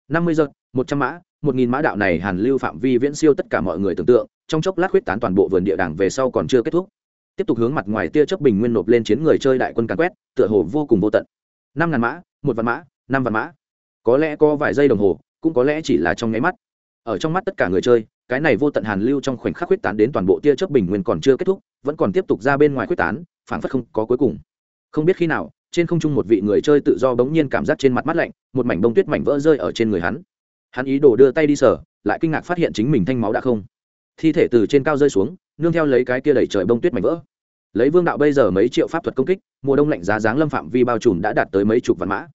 Năm mươi giờ, một trăm mã, một nghìn mã đạo này hàn lưu phạm vi viễn siêu tất cả mọi người tưởng tượng, trong chốc lát huyết tán toàn bộ vườn địa đàng về sau còn chưa kết thúc. Tiếp tục hướng mặt ngoài tia chớp bình nguyên nộp lên chiến người chơi đại quân càn quét, tựa hồ vô cùng vô tận. Năm ngàn mã, một vạn mã, năm vạn mã. Có lẽ có vài giây đồng hồ, cũng có lẽ chỉ là trong nháy mắt. Ở trong mắt tất cả người chơi, cái này vô tận hàn lưu trong khoảnh khắc huyết tán đến toàn bộ tia chớp bình nguyên còn chưa kết thúc, vẫn còn tiếp tục ra bên ngoài huyết tán phản phất không có cuối cùng. Không biết khi nào, trên không trung một vị người chơi tự do bỗng nhiên cảm giác trên mặt mắt lạnh, một mảnh bông tuyết mảnh vỡ rơi ở trên người hắn. Hắn ý đồ đưa tay đi sở lại kinh ngạc phát hiện chính mình thanh máu đã không. Thi thể từ trên cao rơi xuống, nương theo lấy cái kia đẩy trời bông tuyết mảnh vỡ. Lấy vương đạo bây giờ mấy triệu pháp thuật công kích, mùa đông lạnh giá dáng lâm phạm vi bao trùm đã đạt tới mấy chục vạn mã.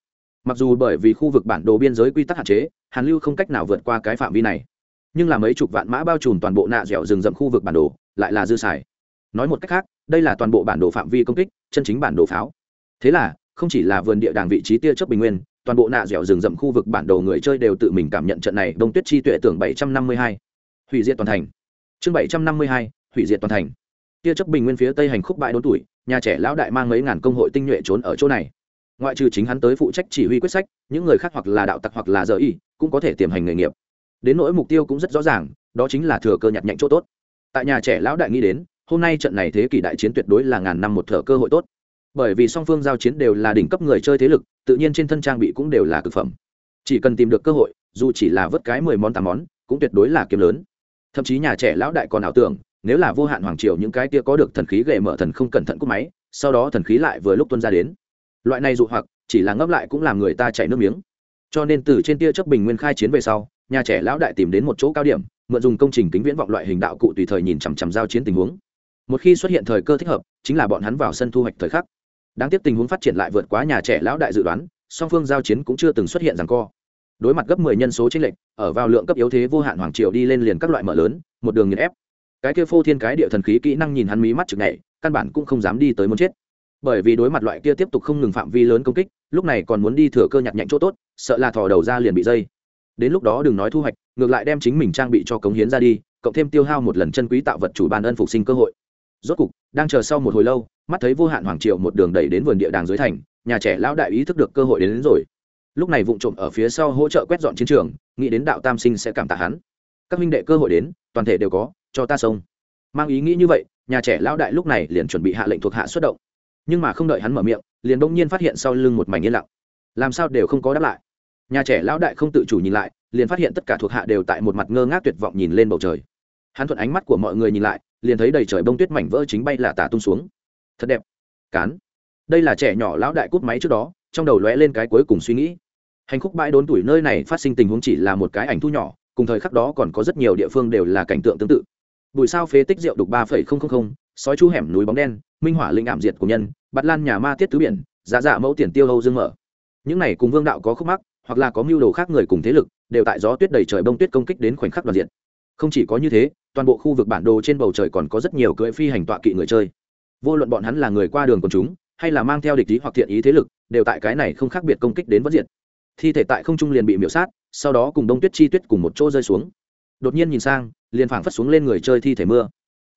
Mặc dù bởi vì khu vực bản đồ biên giới quy tắc hạn chế, hàn lưu không cách nào vượt qua cái phạm vi này. Nhưng là mấy chục vạn mã bao trùm toàn bộ nạ dẻo rừng rậm khu vực bản đồ, lại là dư xài. Nói một cách khác đây là toàn bộ bản đồ phạm vi công kích, chân chính bản đồ pháo. Thế là, không chỉ là vườn địa đàng vị trí tia chớp bình nguyên, toàn bộ nạ dẻo rừng rậm khu vực bản đồ người chơi đều tự mình cảm nhận trận này đông tuyết chi tuệ tưởng bảy trăm năm mươi hai. Hủy diệt toàn thành. Chương bảy trăm năm mươi hai, hủy diệt toàn thành. Tia chớp bình nguyên phía tây hành khúc bãi đốn tuổi, nhà trẻ lão đại mang mấy ngàn công hội tinh nhuệ trốn ở chỗ này. Ngoại trừ chính hắn tới phụ trách chỉ huy quyết sách, những người khác hoặc là đạo tặc hoặc là giờ y, cũng có thể tiềm hành nghề nghiệp. Đến nỗi mục tiêu cũng rất rõ ràng, đó chính là thừa cơ nhặt nhạnh chỗ tốt. Tại nhà trẻ lão đại nghĩ đến hôm nay trận này thế kỷ đại chiến tuyệt đối là ngàn năm một thợ cơ hội tốt. Bởi vì song phương giao chiến đều là đỉnh cấp người chơi thế lực, tự nhiên trên thân trang bị cũng đều là cực phẩm. Chỉ cần tìm được cơ hội, dù chỉ là vớt cái mười món tám món, cũng tuyệt đối là kiếm lớn. Thậm chí nhà trẻ lão đại còn ảo tưởng, nếu là vô hạn hoàng triều những cái kia có được thần khí gậy mở thần không cẩn thận cúp máy, sau đó thần khí lại vừa lúc tuân ra đến. Loại này dụ hoặc, chỉ là ngấp lại cũng làm người ta chảy nước miếng. Cho nên từ trên tia chấp bình nguyên khai chiến về sau, nhà trẻ lão đại tìm đến một chỗ cao điểm, mượn dùng công trình kính viễn vọng loại hình đạo cụ tùy thời nhìn chằm chằm giao chiến tình huống một khi xuất hiện thời cơ thích hợp, chính là bọn hắn vào sân thu hoạch thời khắc. Đáng tiếc tình huống phát triển lại vượt quá nhà trẻ lão đại dự đoán, song phương giao chiến cũng chưa từng xuất hiện rằng co. Đối mặt gấp mười nhân số trên lệch, ở vào lượng cấp yếu thế vô hạn hoàng triều đi lên liền các loại mở lớn, một đường nghiền ép. Cái kia phô thiên cái địa thần khí kỹ năng nhìn hắn mí mắt chực nhảy, căn bản cũng không dám đi tới muốn chết. Bởi vì đối mặt loại kia tiếp tục không ngừng phạm vi lớn công kích, lúc này còn muốn đi thừa cơ nhặt nhạnh chỗ tốt, sợ là thò đầu ra liền bị dây. Đến lúc đó đừng nói thu hoạch, ngược lại đem chính mình trang bị cho cống hiến ra đi, cộng thêm tiêu hao một lần chân quý tạo vật chủ ban ân phục sinh cơ hội rốt cục đang chờ sau một hồi lâu mắt thấy vô hạn hoàng triều một đường đẩy đến vườn địa đàng dưới thành nhà trẻ lão đại ý thức được cơ hội đến, đến rồi. Lúc này vụ trộm ở phía sau hỗ trợ quét dọn chiến trường nghĩ đến đạo tam sinh sẽ cảm tạ hắn. Các minh đệ cơ hội đến toàn thể đều có cho ta sông. Mang ý nghĩ như vậy nhà trẻ lão đại lúc này liền chuẩn bị hạ lệnh thuộc hạ xuất động. Nhưng mà không đợi hắn mở miệng liền bỗng nhiên phát hiện sau lưng một mảnh yên lặng. Làm sao đều không có đáp lại. Nhà trẻ lão đại không tự chủ nhìn lại liền phát hiện tất cả thuộc hạ đều tại một mặt ngơ ngác tuyệt vọng nhìn lên bầu trời. Hắn thuận ánh mắt của mọi người nhìn lại liền thấy đầy trời bông tuyết mảnh vỡ chính bay là tả tung xuống. Thật đẹp. Cán. Đây là trẻ nhỏ lão đại cút máy trước đó, trong đầu lóe lên cái cuối cùng suy nghĩ. Hành khúc bãi đốn tuổi nơi này phát sinh tình huống chỉ là một cái ảnh thu nhỏ, cùng thời khắc đó còn có rất nhiều địa phương đều là cảnh tượng tương tự. Bụi sao phế tích rượu đục ba phẩy không không không, sói chu hẻm núi bóng đen, minh hỏa linh ảm diệt của nhân, bạt lan nhà ma tiết tứ biển, giá dạ mẫu tiền tiêu hâu dương mở. Những này cùng vương đạo có khúc mắc, hoặc là có mưu đồ khác người cùng thế lực, đều tại gió tuyết đầy trời bông tuyết công kích đến khoảnh khắc đoàn diện. Không chỉ có như thế toàn bộ khu vực bản đồ trên bầu trời còn có rất nhiều cưỡi phi hành tọa kỵ người chơi. Vô luận bọn hắn là người qua đường của chúng, hay là mang theo địch ý hoặc thiện ý thế lực, đều tại cái này không khác biệt công kích đến vất diện thi thể tại không trung liền bị miễu sát, sau đó cùng đông tuyết chi tuyết cùng một chỗ rơi xuống. Đột nhiên nhìn sang, liền phảng phất xuống lên người chơi thi thể mưa.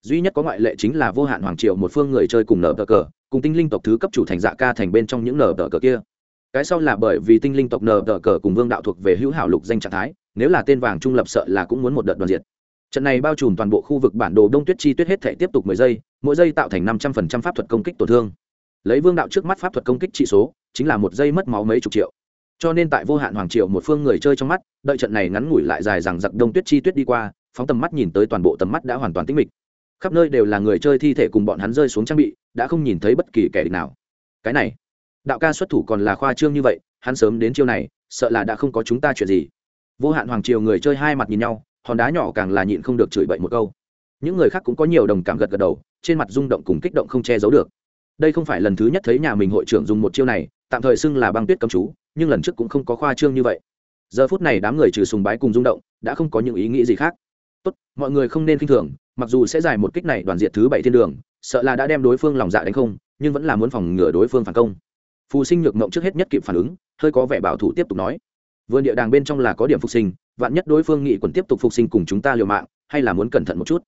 Duy nhất có ngoại lệ chính là vô hạn hoàng triệu một phương người chơi cùng nở tờ cờ, cùng tinh linh tộc thứ cấp chủ thành dạ ca thành bên trong những nở tờ cờ kia. Cái sau là bởi vì tinh linh tộc nở tờ cờ cùng vương đạo thuộc về hữu hảo lục danh trạng thái, nếu là tên vàng trung lập sợ là cũng muốn một đợt đoàn diệt trận này bao trùm toàn bộ khu vực bản đồ đông tuyết chi tuyết hết thể tiếp tục mười giây, mỗi giây tạo thành năm trăm phần trăm pháp thuật công kích tổn thương. Lấy vương đạo trước mắt pháp thuật công kích trị số, chính là một giây mất máu mấy chục triệu. Cho nên tại vô hạn hoàng triệu một phương người chơi trong mắt, đợi trận này ngắn ngủi lại dài rằng giặc đông tuyết chi tuyết đi qua, phóng tầm mắt nhìn tới toàn bộ tầm mắt đã hoàn toàn tĩnh mịch. Khắp nơi đều là người chơi thi thể cùng bọn hắn rơi xuống trang bị, đã không nhìn thấy bất kỳ kẻ địch nào. Cái này, đạo ca xuất thủ còn là khoa trương như vậy, hắn sớm đến chiêu này, sợ là đã không có chúng ta chuyện gì. Vô hạn hoàng triều người chơi hai mặt nhìn nhau hòn đá nhỏ càng là nhịn không được chửi bậy một câu. Những người khác cũng có nhiều đồng cảm gật gật đầu, trên mặt rung động cùng kích động không che giấu được. Đây không phải lần thứ nhất thấy nhà mình hội trưởng dùng một chiêu này, tạm thời xưng là băng tuyết cấm chú, nhưng lần trước cũng không có khoa trương như vậy. Giờ phút này đám người trừ sùng bái cùng rung động, đã không có những ý nghĩ gì khác. Tốt, mọi người không nên k i n h thường, mặc dù sẽ giải một kích này đoàn diện thứ bảy thiên đường, sợ là đã đem đối phương lòng dạ đánh không, nhưng vẫn là muốn phòng ngừa đối phương phản công. Phù sinh nhược mộng trước hết nhất kịp phản ứng, hơi có vẻ bảo thủ tiếp tục nói vườn địa đàng bên trong là có điểm phục sinh, vạn nhất đối phương nghị quần tiếp tục phục sinh cùng chúng ta liều mạng, hay là muốn cẩn thận một chút.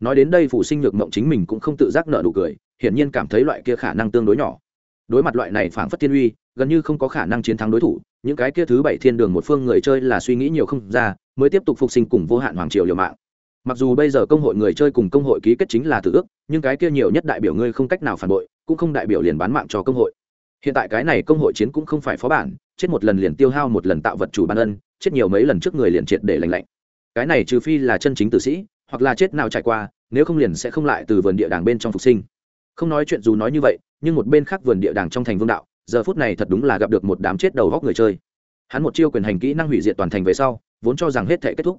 Nói đến đây phụ sinh nhược mộng chính mình cũng không tự giác nợ nụ cười, hiển nhiên cảm thấy loại kia khả năng tương đối nhỏ. Đối mặt loại này phảng phất thiên uy, gần như không có khả năng chiến thắng đối thủ, những cái kia thứ bảy thiên đường một phương người chơi là suy nghĩ nhiều không ra, mới tiếp tục phục sinh cùng vô hạn hoàng triều liều mạng. Mặc dù bây giờ công hội người chơi cùng công hội ký kết chính là tự ước, nhưng cái kia nhiều nhất đại biểu ngươi không cách nào phản bội, cũng không đại biểu liền bán mạng cho công hội. Hiện tại cái này công hội chiến cũng không phải phó bản chết một lần liền tiêu hao một lần tạo vật chủ ban ân chết nhiều mấy lần trước người liền triệt để lành lạnh. Cái này trừ phi là chân chính tử sĩ hoặc là chết nào trải qua nếu không liền sẽ không lại từ vườn địa đàng bên trong phục sinh. Không nói chuyện dù nói như vậy nhưng một bên khác vườn địa đàng trong thành vương đạo giờ phút này thật đúng là gặp được một đám chết đầu góc người chơi. Hắn một chiêu quyền hành kỹ năng hủy diệt toàn thành về sau vốn cho rằng hết thể kết thúc.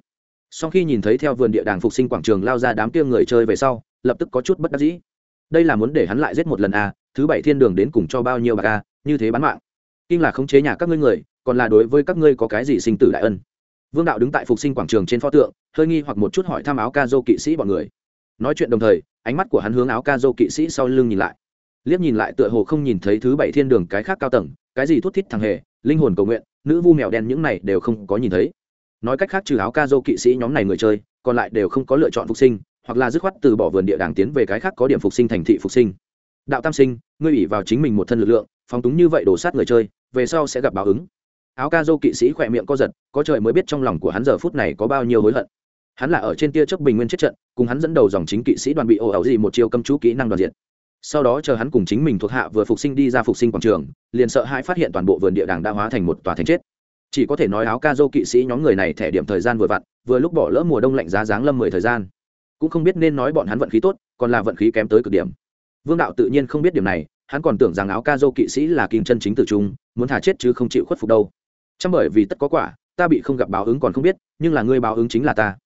Sau khi nhìn thấy theo vườn địa đàng phục sinh quảng trường lao ra đám kia người chơi về sau lập tức có chút bất đắc dĩ. Đây là muốn để hắn lại giết một lần à, thứ bảy thiên đường đến cùng cho bao nhiêu bạc a như thế bán mạng kinh là khống chế nhà các ngươi người, còn là đối với các ngươi có cái gì sinh tử đại ân. Vương đạo đứng tại phục sinh quảng trường trên pho tượng, hơi nghi hoặc một chút hỏi thăm áo ca dô kỵ sĩ bọn người. Nói chuyện đồng thời, ánh mắt của hắn hướng áo ca dô kỵ sĩ sau lưng nhìn lại. Liếc nhìn lại tựa hồ không nhìn thấy thứ bảy thiên đường cái khác cao tầng, cái gì thút thít thằng hề, linh hồn cầu nguyện, nữ vu mèo đen những này đều không có nhìn thấy. Nói cách khác trừ áo ca dô kỵ sĩ nhóm này người chơi, còn lại đều không có lựa chọn phục sinh, hoặc là dứt khoát từ bỏ vườn địa đàng tiến về cái khác có điểm phục sinh thành thị phục sinh. Đạo tam sinh, ngươi ủy vào chính mình một thân lực lượng, phóng túng như vậy đổ sát người chơi về sau sẽ gặp báo ứng. Áo ca dô kỵ sĩ khỏe miệng co giật, có trời mới biết trong lòng của hắn giờ phút này có bao nhiêu hối hận. Hắn là ở trên tia chớp bình nguyên chết trận, cùng hắn dẫn đầu dòng chính kỵ sĩ đoàn bị ồ ẩu gì một chiêu cấm chú kỹ năng đoàn diện sau đó chờ hắn cùng chính mình thuộc hạ vừa phục sinh đi ra phục sinh quảng trường, liền sợ hãi phát hiện toàn bộ vườn địa đàng đã hóa thành một tòa thành chết. Chỉ có thể nói áo ca dô kỵ sĩ nhóm người này thẻ điểm thời gian vừa vặn, vừa lúc bỏ lỡ mùa đông lạnh giá giáng lâm mười thời gian. Cũng không biết nên nói bọn hắn vận khí tốt, còn là vận khí kém tới cực điểm. Vương đạo tự nhiên không biết điểm này, hắn còn tưởng rằng áo ca dô kỵ sĩ là kim chân chính tử trung muốn thả chết chứ không chịu khuất phục đâu. Chẳng bởi vì tất có quả, ta bị không gặp báo ứng còn không biết, nhưng là ngươi báo ứng chính là ta.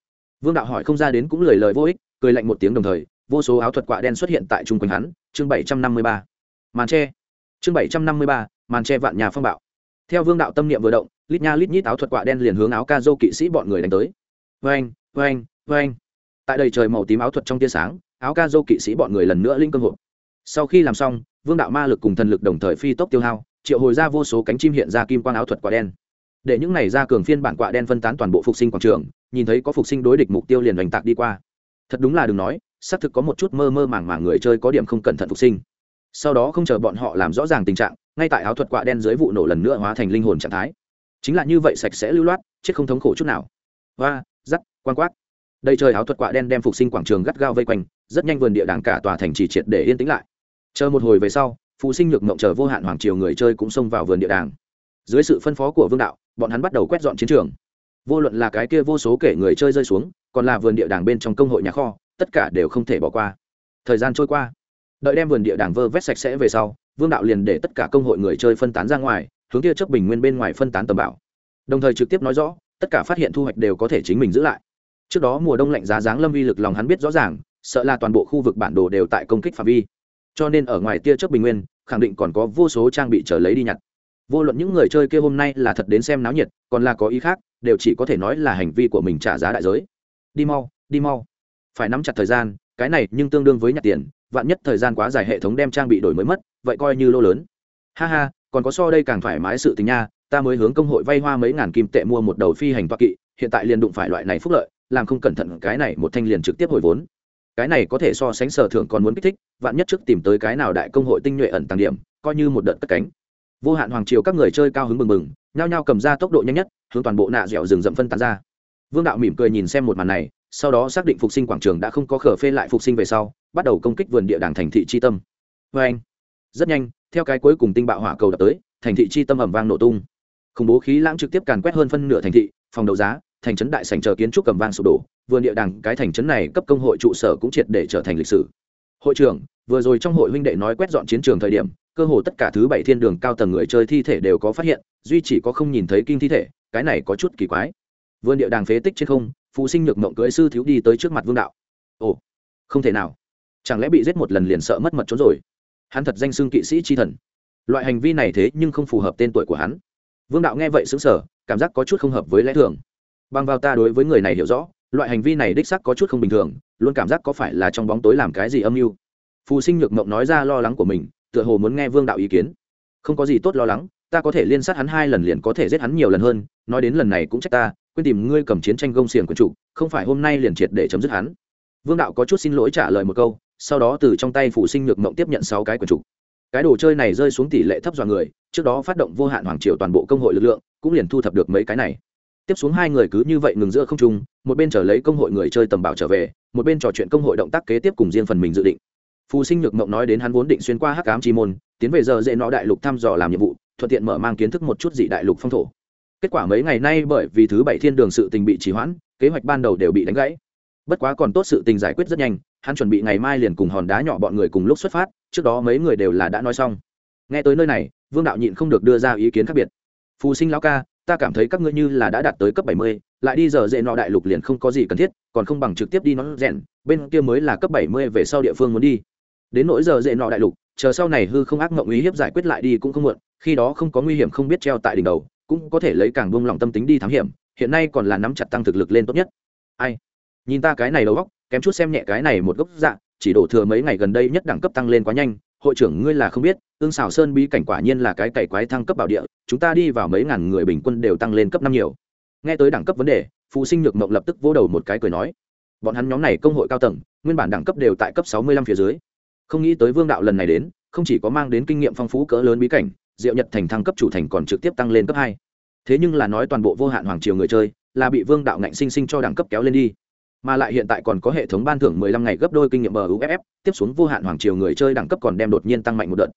Vương đạo hỏi không ra đến cũng lời lời vô ích, cười lạnh một tiếng đồng thời, vô số áo thuật quạ đen xuất hiện tại chung quanh hắn, chương bảy trăm năm mươi ba. Màn tre. Chương bảy trăm năm mươi ba, màn tre vạn nhà phong bạo. Theo vương đạo tâm niệm vừa động, lít nha lít nhít áo thuật quạ đen liền hướng áo ca dô kỵ sĩ bọn người đánh tới. Vênh vênh vênh tại đầy trời màu tím áo thuật trong tia sáng, áo ca dô kỵ sĩ bọn người lần nữa linh cơ hội sau khi làm xong, vương đạo ma lực cùng thần lực đồng thời phi tốc tiêu hao triệu hồi ra vô số cánh chim hiện ra kim quang áo thuật quả đen. Để những này ra cường phiên bản quạ đen phân tán toàn bộ phục sinh quảng trường, nhìn thấy có phục sinh đối địch mục tiêu liền đánh tạc đi qua. Thật đúng là đừng nói, xác thực có một chút mơ mơ màng màng người chơi có điểm không cẩn thận phục sinh. Sau đó không chờ bọn họ làm rõ ràng tình trạng, ngay tại áo thuật quạ đen dưới vụ nổ lần nữa hóa thành linh hồn trạng thái. Chính là như vậy sạch sẽ lưu loát, chết không thống khổ chút nào. Và giắt quan quát đây trời áo thuật quạ đen đem phục sinh quảng trường gắt gao vây quanh, rất nhanh vườn địa đàng cả tòa thành chỉ triệt để yên tĩnh lại. Chờ một hồi về sau phụ sinh nhược mộng chờ vô hạn hoàng triều người chơi cũng xông vào vườn địa đàng. Dưới sự phân phó của vương đạo, bọn hắn bắt đầu quét dọn chiến trường. Vô luận là cái kia vô số kể người chơi rơi xuống, còn là vườn địa đàng bên trong công hội nhà kho, tất cả đều không thể bỏ qua. Thời gian trôi qua. Đợi đem vườn địa đàng vơ vét sạch sẽ về sau, vương đạo liền để tất cả công hội người chơi phân tán ra ngoài, hướng kia chấp bình nguyên bên ngoài phân tán tầm bảo. Đồng thời trực tiếp nói rõ, tất cả phát hiện thu hoạch đều có thể chính mình giữ lại. Trước đó mùa đông lạnh giá dáng lâm vi lực lòng hắn biết rõ ràng, sợ là toàn bộ khu vực bản đồ đều tại công kích phạm vi cho nên ở ngoài tia chớp bình nguyên, khẳng định còn có vô số trang bị trở lấy đi nhặt. Vô luận những người chơi kia hôm nay là thật đến xem náo nhiệt, còn là có ý khác, đều chỉ có thể nói là hành vi của mình trả giá đại giới. Đi mau đi mau. Phải nắm chặt thời gian, cái này nhưng tương đương với nhặt tiền, vạn nhất thời gian quá dài hệ thống đem trang bị đổi mới mất, vậy coi như lô lớn. Ha ha, còn có so đây càng thoải mái sự tình nha, ta mới hướng công hội vay hoa mấy ngàn kim tệ mua một đầu phi hành toa kỵ, hiện tại liền đụng phải loại này phúc lợi, làm không cẩn thận cái này một thanh liền trực tiếp hồi vốn cái này có thể so sánh sở thượng còn muốn kích thích, vạn nhất trước tìm tới cái nào đại công hội tinh nhuệ ẩn tàng điểm, coi như một đợt cất cánh. Vô hạn hoàng triều các người chơi cao hứng mừng mừng nhao nhao cầm ra tốc độ nhanh nhất, hướng toàn bộ nạ dẻo rừng rậm phân tán ra. Vương đạo mỉm cười nhìn xem một màn này, sau đó xác định phục sinh quảng trường đã không có khở phê lại phục sinh về sau, bắt đầu công kích vườn địa đàng thành thị tri tâm. Vê anh. Rất nhanh, theo cái cuối cùng tinh bạo hỏa cầu đập tới, thành thị chi tâm ẩm vang nổ tung. Khủng bố khí lãng trực tiếp càn quét hơn phân nửa thành thị, phòng đấu giá thành trấn đại sảnh chờ kiến trúc cầm vang sụp đổ, vườn địa đàng cái thành trấn này cấp công hội trụ sở cũng triệt để trở thành lịch sử. Hội trưởng, vừa rồi trong hội huynh đệ nói quét dọn chiến trường thời điểm, cơ hồ tất cả thứ bảy thiên đường cao tầng người chơi thi thể đều có phát hiện, duy chỉ có không nhìn thấy kinh thi thể, cái này có chút kỳ quái. Vườn địa đàng phế tích trên không, phụ sinh nhược mộng cưỡi sư thiếu đi tới trước mặt vương đạo. Ồ, không thể nào. Chẳng lẽ bị giết một lần liền sợ mất mật trốn rồi? Hắn thật danh xưng kỵ sĩ chi thần. Loại hành vi này thế nhưng không phù hợp tên tuổi của hắn. Vương đạo nghe vậy xứng sở cảm giác có chút không hợp với lẽ thường bằng vào ta đối với người này hiểu rõ, loại hành vi này đích sắc có chút không bình thường, luôn cảm giác có phải là trong bóng tối làm cái gì âm mưu. Phù sinh nhược mộng nói ra lo lắng của mình, tựa hồ muốn nghe vương đạo ý kiến. Không có gì tốt lo lắng, ta có thể liên sát hắn hai lần liền có thể giết hắn nhiều lần hơn, nói đến lần này cũng trách ta, quên tìm ngươi cầm chiến tranh gông xiềng quần chủ không phải hôm nay liền triệt để chấm dứt hắn. Vương đạo có chút xin lỗi trả lời một câu, sau đó từ trong tay phủ sinh nhược mộng tiếp nhận sáu cái quần chủ cái đồ chơi này rơi xuống tỷ lệ thấp dọa người, trước đó phát động vô hạn hoàng triều toàn bộ công hội lực lượng, cũng liền thu thập được mấy cái này tiếp xuống hai người cứ như vậy ngừng giữa không trung, một bên chờ lấy công hội người chơi tầm bảo trở về, một bên trò chuyện công hội động tác kế tiếp cùng riêng phần mình dự định. Phù sinh nhược mộng nói đến hắn vốn định xuyên qua hắc cám chi môn, tiến về giờ dễ nọ đại lục thăm dò làm nhiệm vụ, thuận tiện mở mang kiến thức một chút dị đại lục phong thổ. Kết quả mấy ngày nay bởi vì thứ bảy thiên đường sự tình bị trì hoãn, kế hoạch ban đầu đều bị đánh gãy. Bất quá còn tốt sự tình giải quyết rất nhanh, hắn chuẩn bị ngày mai liền cùng hòn đá nhỏ bọn người cùng lúc xuất phát, trước đó mấy người đều là đã nói xong. Nghe tới nơi này, vương đạo nhịn không được đưa ra ý kiến khác biệt. Phù sinh lão ca ta cảm thấy các ngươi như là đã đạt tới cấp bảy mươi, lại đi giờ dễ nọ đại lục liền không có gì cần thiết, còn không bằng trực tiếp đi nó rèn, bên kia mới là cấp bảy mươi về sau địa phương muốn đi. Đến nỗi giờ dễ nọ đại lục, chờ sau này hư không ác ngộng ý hiếp giải quyết lại đi cũng không muộn, khi đó không có nguy hiểm không biết treo tại đỉnh đầu, cũng có thể lấy càng buông lòng tâm tính đi thám hiểm, hiện nay còn là nắm chặt tăng thực lực lên tốt nhất. Ai? Nhìn ta cái này đầu góc kém chút xem nhẹ cái này một gốc dạ chỉ đổ thừa mấy ngày gần đây nhất đẳng cấp tăng lên quá nhanh hội trưởng ngươi là không biết, ương xào sơn bí cảnh quả nhiên là cái cày quái thăng cấp bảo địa, chúng ta đi vào mấy ngàn người bình quân đều tăng lên cấp năm nhiều. Nghe tới đẳng cấp vấn đề, phụ sinh nhược mộng lập tức vỗ đầu một cái cười nói, bọn hắn nhóm này công hội cao tầng, nguyên bản đẳng cấp đều tại cấp sáu mươi lăm phía dưới. Không nghĩ tới vương đạo lần này đến, không chỉ có mang đến kinh nghiệm phong phú cỡ lớn bí cảnh, diệu nhật thành thăng cấp chủ thành còn trực tiếp tăng lên cấp hai. Thế nhưng là nói toàn bộ vô hạn hoàng triều người chơi, là bị vương đạo ngạnh sinh sinh cho đẳng cấp kéo lên đi mà lại hiện tại còn có hệ thống ban thưởng mười lăm ngày gấp đôi kinh nghiệm MUFF, tiếp xuống vô hạn hoàng triều người chơi đẳng cấp còn đem đột nhiên tăng mạnh một đợt.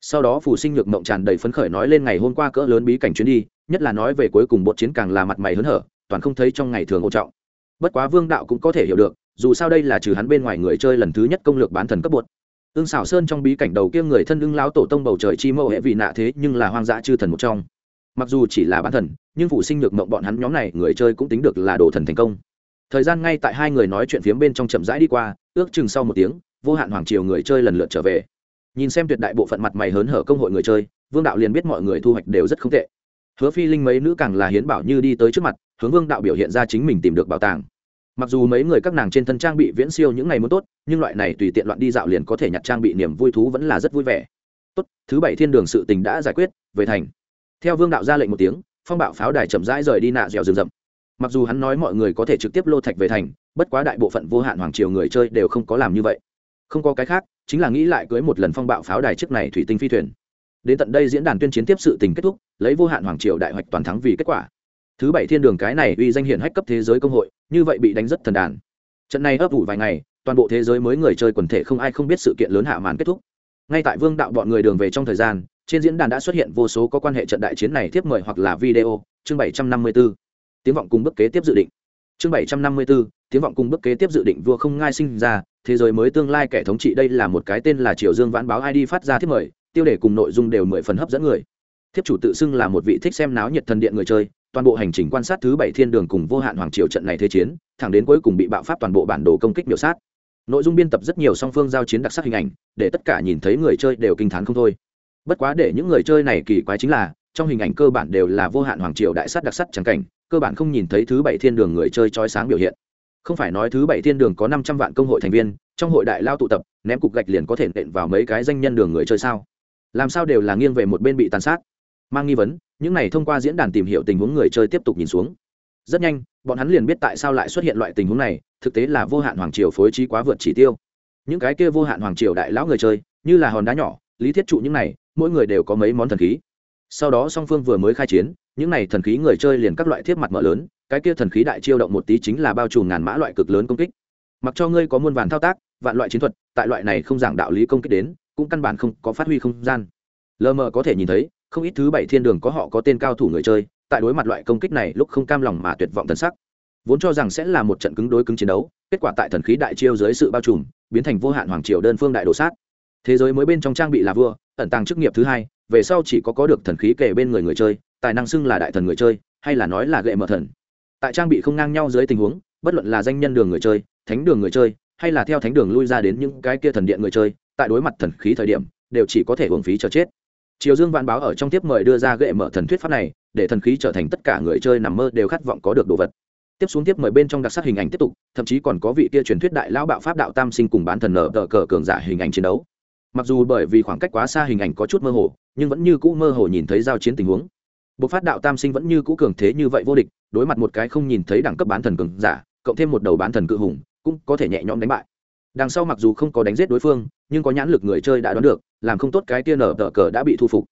Sau đó phù sinh nhược mộng tràn đầy phấn khởi nói lên ngày hôm qua cỡ lớn bí cảnh chuyến đi nhất là nói về cuối cùng bộ chiến càng là mặt mày hớn hở toàn không thấy trong ngày thường ô trọng. Bất quá vương đạo cũng có thể hiểu được dù sao đây là trừ hắn bên ngoài người chơi lần thứ nhất công lược bán thần cấp bột. Ưng xảo sơn trong bí cảnh đầu kia người thân ưng lão tổ tông bầu trời chi mẫu hệ vị nạ thế nhưng là hoang dã chư thần một trong. Mặc dù chỉ là bán thần nhưng phụ sinh nhược mộng bọn hắn nhóm này người chơi cũng tính được là đồ thần thành công thời gian ngay tại hai người nói chuyện phiếm bên trong chậm rãi đi qua, ước chừng sau một tiếng, vô hạn hoàng triều người chơi lần lượt trở về. Nhìn xem tuyệt đại bộ phận mặt mày hớn hở công hội người chơi, vương đạo liền biết mọi người thu hoạch đều rất không tệ. Hứa phi linh mấy nữ càng là hiến bảo như đi tới trước mặt, hướng vương đạo biểu hiện ra chính mình tìm được bảo tàng. Mặc dù mấy người các nàng trên thân trang bị viễn siêu những ngày muốn tốt, nhưng loại này tùy tiện loạn đi dạo liền có thể nhặt trang bị niềm vui thú vẫn là rất vui vẻ. Tốt, thứ bảy thiên đường sự tình đã giải quyết, về thành. Theo vương đạo ra lệnh một tiếng, phong bạo pháo đài chậm rãi rời đi nạ dẻo rừng rậm mặc dù hắn nói mọi người có thể trực tiếp lô thạch về thành, bất quá đại bộ phận vô hạn hoàng triều người chơi đều không có làm như vậy. Không có cái khác, chính là nghĩ lại cưới một lần phong bạo pháo đài trước này thủy tinh phi thuyền. Đến tận đây diễn đàn tuyên chiến tiếp sự tình kết thúc, lấy vô hạn hoàng triều đại hoạch toàn thắng vì kết quả. Thứ bảy thiên đường cái này uy danh hiển hách cấp thế giới công hội, như vậy bị đánh rất thần đàn. Trận này ấp ủ vài ngày, toàn bộ thế giới mới người chơi quần thể không ai không biết sự kiện lớn hạ màn kết thúc. Ngay tại vương đạo bọn người đường về trong thời gian, trên diễn đàn đã xuất hiện vô số có quan hệ trận đại chiến này tiếp mời hoặc là video, chương bảy trăm năm mươi 754 tiếng vọng cùng bước kế tiếp dự định. Chương bảy trăm năm mươi 754, tiếng vọng cùng bước kế tiếp dự định vua không ngai sinh ra thế giới mới tương lai kẻ thống trị đây là một cái tên là triều dương vãn báo id phát ra thiết mời tiêu đề cùng nội dung đều mười phần hấp dẫn người. Thiếp chủ tự xưng là một vị thích xem náo nhiệt thần điện người chơi toàn bộ hành trình quan sát thứ bảy thiên đường cùng vô hạn hoàng triều trận này thế chiến thẳng đến cuối cùng bị bạo pháp toàn bộ bản đồ công kích biểu sát. Nội dung biên tập rất nhiều song phương giao chiến đặc sắc hình ảnh để tất cả nhìn thấy người chơi đều kinh t h á n không thôi. Bất quá để những người chơi này kỳ quái chính là trong hình ảnh cơ bản đều là vô hạn hoàng triều đại s á t đặc sắc trắng cảnh cơ bản không nhìn thấy thứ bảy thiên đường người chơi trói sáng biểu hiện. Không phải nói thứ bảy thiên đường có năm trăm vạn công hội thành viên, trong hội đại lao tụ tập, ném cục gạch liền có thể nện vào mấy cái danh nhân đường người chơi sao? Làm sao đều là nghiêng về một bên bị tàn sát? Mang nghi vấn, những này thông qua diễn đàn tìm hiểu tình huống người chơi tiếp tục nhìn xuống. Rất nhanh, bọn hắn liền biết tại sao lại xuất hiện loại tình huống này, thực tế là vô hạn hoàng triều phối trí quá vượt chỉ tiêu. Những cái kia vô hạn hoàng triều đại lão người chơi, như là hòn đá nhỏ, lý thiết trụ những này, mỗi người đều có mấy món thần khí sau đó song phương vừa mới khai chiến, những này thần khí người chơi liền các loại thiết mặt mở lớn, cái kia thần khí đại chiêu động một tí chính là bao trùm ngàn mã loại cực lớn công kích. Mặc cho ngươi có muôn vàn thao tác, vạn loại chiến thuật, tại loại này không giảng đạo lý công kích đến, cũng căn bản không có phát huy không gian. Lờ mờ có thể nhìn thấy, không ít thứ bảy thiên đường có họ có tên cao thủ người chơi, tại đối mặt loại công kích này lúc không cam lòng mà tuyệt vọng thần sắc. Vốn cho rằng sẽ là một trận cứng đối cứng chiến đấu, kết quả tại thần khí đại chiêu dưới sự bao trùm, biến thành vô hạn hoàng triều đơn phương đại đồ sát. Thế giới mới bên trong trang bị là vua, ẩn tàng chức nghiệp thứ hai về sau chỉ có có được thần khí kể bên người người chơi, tài năng xưng là đại thần người chơi, hay là nói là gệ mở thần. Tại trang bị không ngang nhau dưới tình huống, bất luận là danh nhân đường người chơi, thánh đường người chơi, hay là theo thánh đường lui ra đến những cái kia thần điện người chơi, tại đối mặt thần khí thời điểm, đều chỉ có thể hưởng phí cho chết. Triều dương vạn báo ở trong tiếp mời đưa ra gệ mở thần thuyết pháp này, để thần khí trở thành tất cả người chơi nằm mơ đều khát vọng có được đồ vật. Tiếp xuống tiếp mời bên trong đặc sắc hình ảnh tiếp tục, thậm chí còn có vị kia truyền thuyết đại lão bạo pháp đạo tam sinh cùng bán thần nở tờ cờ cường giả hình ảnh chiến đấu. Mặc dù bởi vì khoảng cách quá xa hình ảnh có chút mơ hồ nhưng vẫn như cũ mơ hồ nhìn thấy giao chiến tình huống. Bộc phát đạo tam sinh vẫn như cũ cường thế như vậy vô địch, đối mặt một cái không nhìn thấy đẳng cấp bán thần cường giả, cộng thêm một đầu bán thần cự hùng, cũng có thể nhẹ nhõm đánh bại. Đằng sau mặc dù không có đánh giết đối phương, nhưng có nhãn lực người chơi đã đoán được, làm không tốt cái tia nở tờ cờ đã bị thu phục.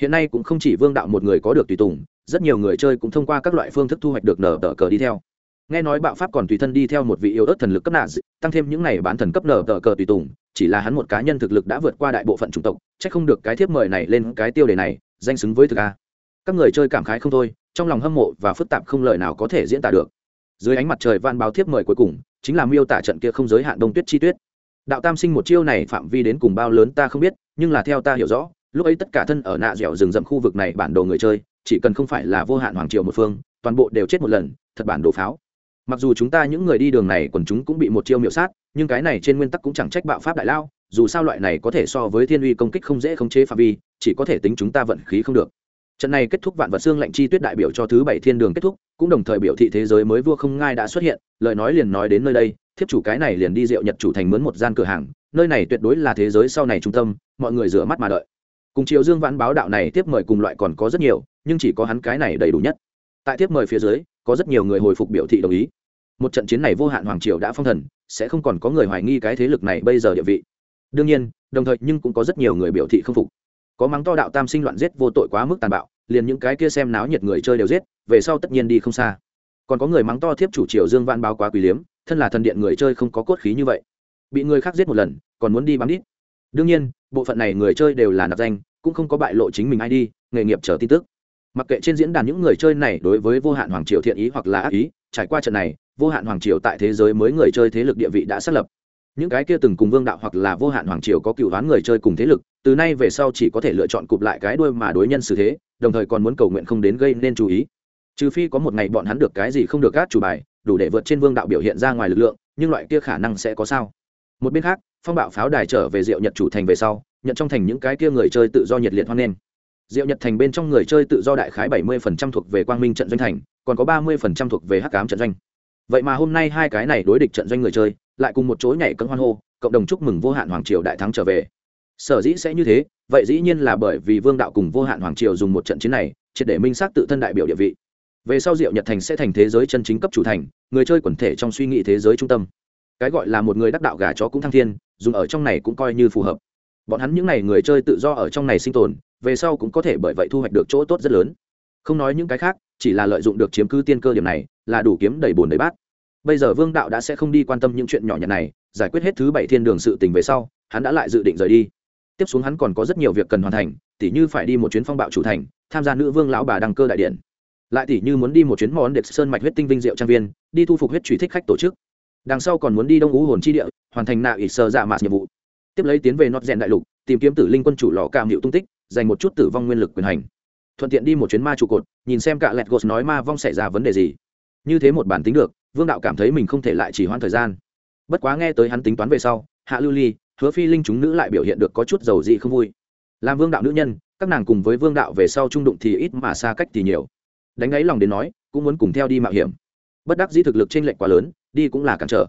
Hiện nay cũng không chỉ vương đạo một người có được tùy tùng, rất nhiều người chơi cũng thông qua các loại phương thức thu hoạch được nở tờ cờ đi theo. Nghe nói bạo pháp còn tùy thân đi theo một vị yêu ớt thần lực cấp nạn tăng thêm những này bán thần cấp nở tờ cờ tùy tùng chỉ là hắn một cá nhân thực lực đã vượt qua đại bộ phận chủng tộc c h ắ c không được cái thiếp mời này lên cái tiêu đề này, danh xứng với thực a. Các người chơi cảm khái không thôi, trong lòng hâm mộ và phức tạp không lời nào có thể diễn tả được. Dưới ánh mặt trời van báo thiếp mời cuối cùng, chính là miêu tả trận kia không giới hạn đông tuyết chi tuyết. Đạo tam sinh một chiêu này phạm vi đến cùng bao lớn ta không biết, nhưng là theo ta hiểu rõ, lúc ấy tất cả thân ở nạ dẻo rừng rậm khu vực này bản đồ người chơi, chỉ cần không phải là vô hạn hoàng triều một phương, toàn bộ đều chết một lần, thật bản đồ pháo. Mặc dù chúng ta những người đi đường này quần chúng cũng bị một chiêu miệu sát nhưng cái này trên nguyên tắc cũng chẳng trách bạo pháp đại lao, dù sao loại này có thể so với thiên uy công kích không dễ khống chế phạm vi, chỉ có thể tính chúng ta vận khí không được. Trận này kết thúc vạn vật xương lạnh chi tuyết đại biểu cho thứ bảy thiên đường kết thúc, cũng đồng thời biểu thị thế giới mới vua không ngai đã xuất hiện, lời nói liền nói đến nơi đây, thiếp chủ cái này liền đi rượu nhật chủ thành mướn một gian cửa hàng, nơi này tuyệt đối là thế giới sau này trung tâm, mọi người rửa mắt mà đợi. Cùng triệu dương vãn báo đạo này tiếp mời cùng loại còn có rất nhiều, nhưng chỉ có hắn cái này đầy đủ nhất. Tại tiếp mời phía dưới, có rất nhiều người hồi phục biểu thị đồng ý một trận chiến này vô hạn hoàng triều đã phong thần, sẽ không còn có người hoài nghi cái thế lực này bây giờ địa vị. Đương nhiên, đồng thời nhưng cũng có rất nhiều người biểu thị không phục. Có mắng to đạo tam sinh loạn giết vô tội quá mức tàn bạo, liền những cái kia xem náo nhiệt người chơi đều giết, về sau tất nhiên đi không xa. Còn có người mắng to thiếp chủ triều dương văn báo quá quý liếm, thân là thần điện người chơi không có cốt khí như vậy. Bị người khác giết một lần, còn muốn đi bám đít. Đương nhiên, bộ phận này người chơi đều là nạp danh, cũng không có bại lộ chính mình ai đi, nghề nghiệp chờ tin tức. Mặc kệ trên diễn đàn những người chơi này đối với vô hạn hoàng triều thiện ý hoặc là ác ý trải qua trận này, vô hạn hoàng triều tại thế giới mới người chơi thế lực địa vị đã xác lập. Những cái kia từng cùng vương đạo hoặc là vô hạn hoàng triều có cựu đoán người chơi cùng thế lực, từ nay về sau chỉ có thể lựa chọn cụp lại cái đuôi mà đối nhân xử thế, đồng thời còn muốn cầu nguyện không đến gây nên chú ý. Trừ phi có một ngày bọn hắn được cái gì không được gác chủ bài, đủ để vượt trên vương đạo biểu hiện ra ngoài lực lượng, nhưng loại kia khả năng sẽ có sao? Một bên khác, phong bạo pháo đài trở về diệu nhật chủ thành về sau nhận trong thành những cái kia người chơi tự do nhiệt liệt hoan nghênh diệu nhật thành bên trong người chơi tự do đại khái bảy mươi thuộc về quang minh trận doanh thành, còn có ba mươi thuộc về hắc Ám trận doanh. Vậy mà hôm nay hai cái này đối địch trận doanh người chơi, lại cùng một chỗ nhảy cẫng hoan hô, cộng đồng chúc mừng vô hạn hoàng triều đại thắng trở về. Sở dĩ sẽ như thế, vậy dĩ nhiên là bởi vì vương đạo cùng vô hạn hoàng triều dùng một trận chiến này, triệt để minh xác tự thân đại biểu địa vị. Về sau diệu nhật thành sẽ thành thế giới chân chính cấp chủ thành, người chơi quần thể trong suy nghĩ thế giới trung tâm. Cái gọi là một người đắc đạo gà chó cũng thăng thiên, dùng ở trong này cũng coi như phù hợp. Bọn hắn những n à y người chơi tự do ở trong này sinh tồn về sau cũng có thể bởi vậy thu hoạch được chỗ tốt rất lớn. Không nói những cái khác, chỉ là lợi dụng được chiếm cứ tiên cơ điểm này, là đủ kiếm đầy bồn đầy bát. Bây giờ vương đạo đã sẽ không đi quan tâm những chuyện nhỏ nhặt này, giải quyết hết thứ bảy thiên đường sự tình về sau, hắn đã lại dự định rời đi. Tiếp xuống hắn còn có rất nhiều việc cần hoàn thành, tỉ như phải đi một chuyến phong bạo chủ thành, tham gia nữ vương lão bà đăng cơ đại điện. Lại tỉ như muốn đi một chuyến món đẹp sơn mạch huyết tinh vinh diệu trang viên, đi thu phục huyết truy thích khách tổ chức. Đằng sau còn muốn đi đông ú hồn chi địa, hoàn thành nạ ỉ sơ dạ mạt nhiệm vụ. Tiếp lấy tiến về nót rèn đại lục, tìm kiếm tử linh quân chủ lò cam hiệu tung tích dành một chút tử vong nguyên lực quyền hành. Thuận tiện đi một chuyến ma trụ cột, nhìn xem cả lẹt gột nói ma vong xảy ra vấn đề gì. Như thế một bản tính được, vương đạo cảm thấy mình không thể lại chỉ hoãn thời gian. Bất quá nghe tới hắn tính toán về sau, hạ lưu ly, hứa phi linh chúng nữ lại biểu hiện được có chút dầu dị không vui. Làm vương đạo nữ nhân, các nàng cùng với vương đạo về sau trung đụng thì ít mà xa cách thì nhiều. Đánh ấy lòng đến nói, cũng muốn cùng theo đi mạo hiểm. Bất đắc dĩ thực lực t r ê n lệch quá lớn, đi cũng là cản trở.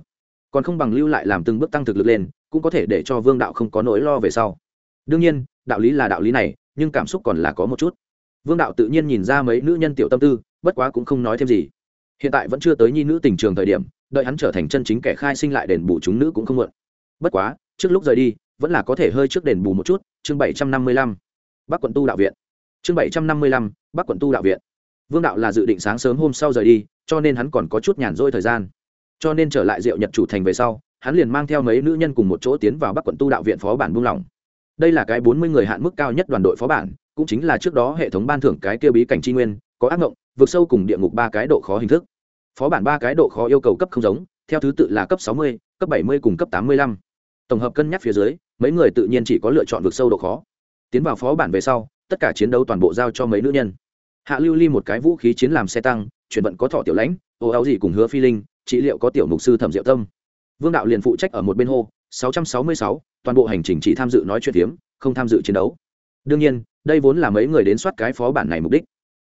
Còn không bằng lưu lại làm từng bước tăng thực lực lên, cũng có thể để cho vương đạo không có nỗi lo về sau. Đương nhiên đạo lý là đạo lý này, nhưng cảm xúc còn là có một chút. Vương đạo tự nhiên nhìn ra mấy nữ nhân tiểu tâm tư, bất quá cũng không nói thêm gì. Hiện tại vẫn chưa tới nhi nữ tình trường thời điểm, đợi hắn trở thành chân chính kẻ khai sinh lại đền bù chúng nữ cũng không mượn bất quá, trước lúc rời đi, vẫn là có thể hơi trước đền bù một chút, chương bảy trăm năm mươi lăm, bắc quận tu đạo viện. Chương bảy trăm năm mươi lăm, bắc quận tu đạo viện. Vương đạo là dự định sáng sớm hôm sau rời đi, cho nên hắn còn có chút nhàn rỗi thời gian. Cho nên trở lại diệu nhật chủ thành về sau, hắn liền mang theo mấy nữ nhân cùng một chỗ tiến vào bắc quận tu đạo viện phó bản buông lỏng đây là cái bốn mươi người hạn mức cao nhất đoàn đội phó bản, cũng chính là trước đó hệ thống ban thưởng cái kia bí cảnh tri nguyên, có ác mộng vượt sâu cùng địa ngục ba cái độ khó hình thức. Phó bản ba cái độ khó yêu cầu cấp không giống, theo thứ tự là cấp sáu mươi, cấp bảy mươi cùng cấp tám mươi lăm. Tổng hợp cân nhắc phía dưới, mấy người tự nhiên chỉ có lựa chọn vượt sâu độ khó. Tiến vào phó bản về sau, tất cả chiến đấu toàn bộ giao cho mấy nữ nhân. Hạ lưu ly một cái vũ khí chiến làm xe tăng, chuyển vận có thọ tiểu lãnh, ô áo gì cùng hứa phi linh, trị liệu có tiểu mục sư thẩm diệu tâm. Vương đạo liền phụ trách ở một bên hô 666, toàn bộ hành trình chỉ tham dự nói chuyện hiếm, không tham dự chiến đấu. Đương nhiên đây vốn là mấy người đến soát cái phó bản này mục đích.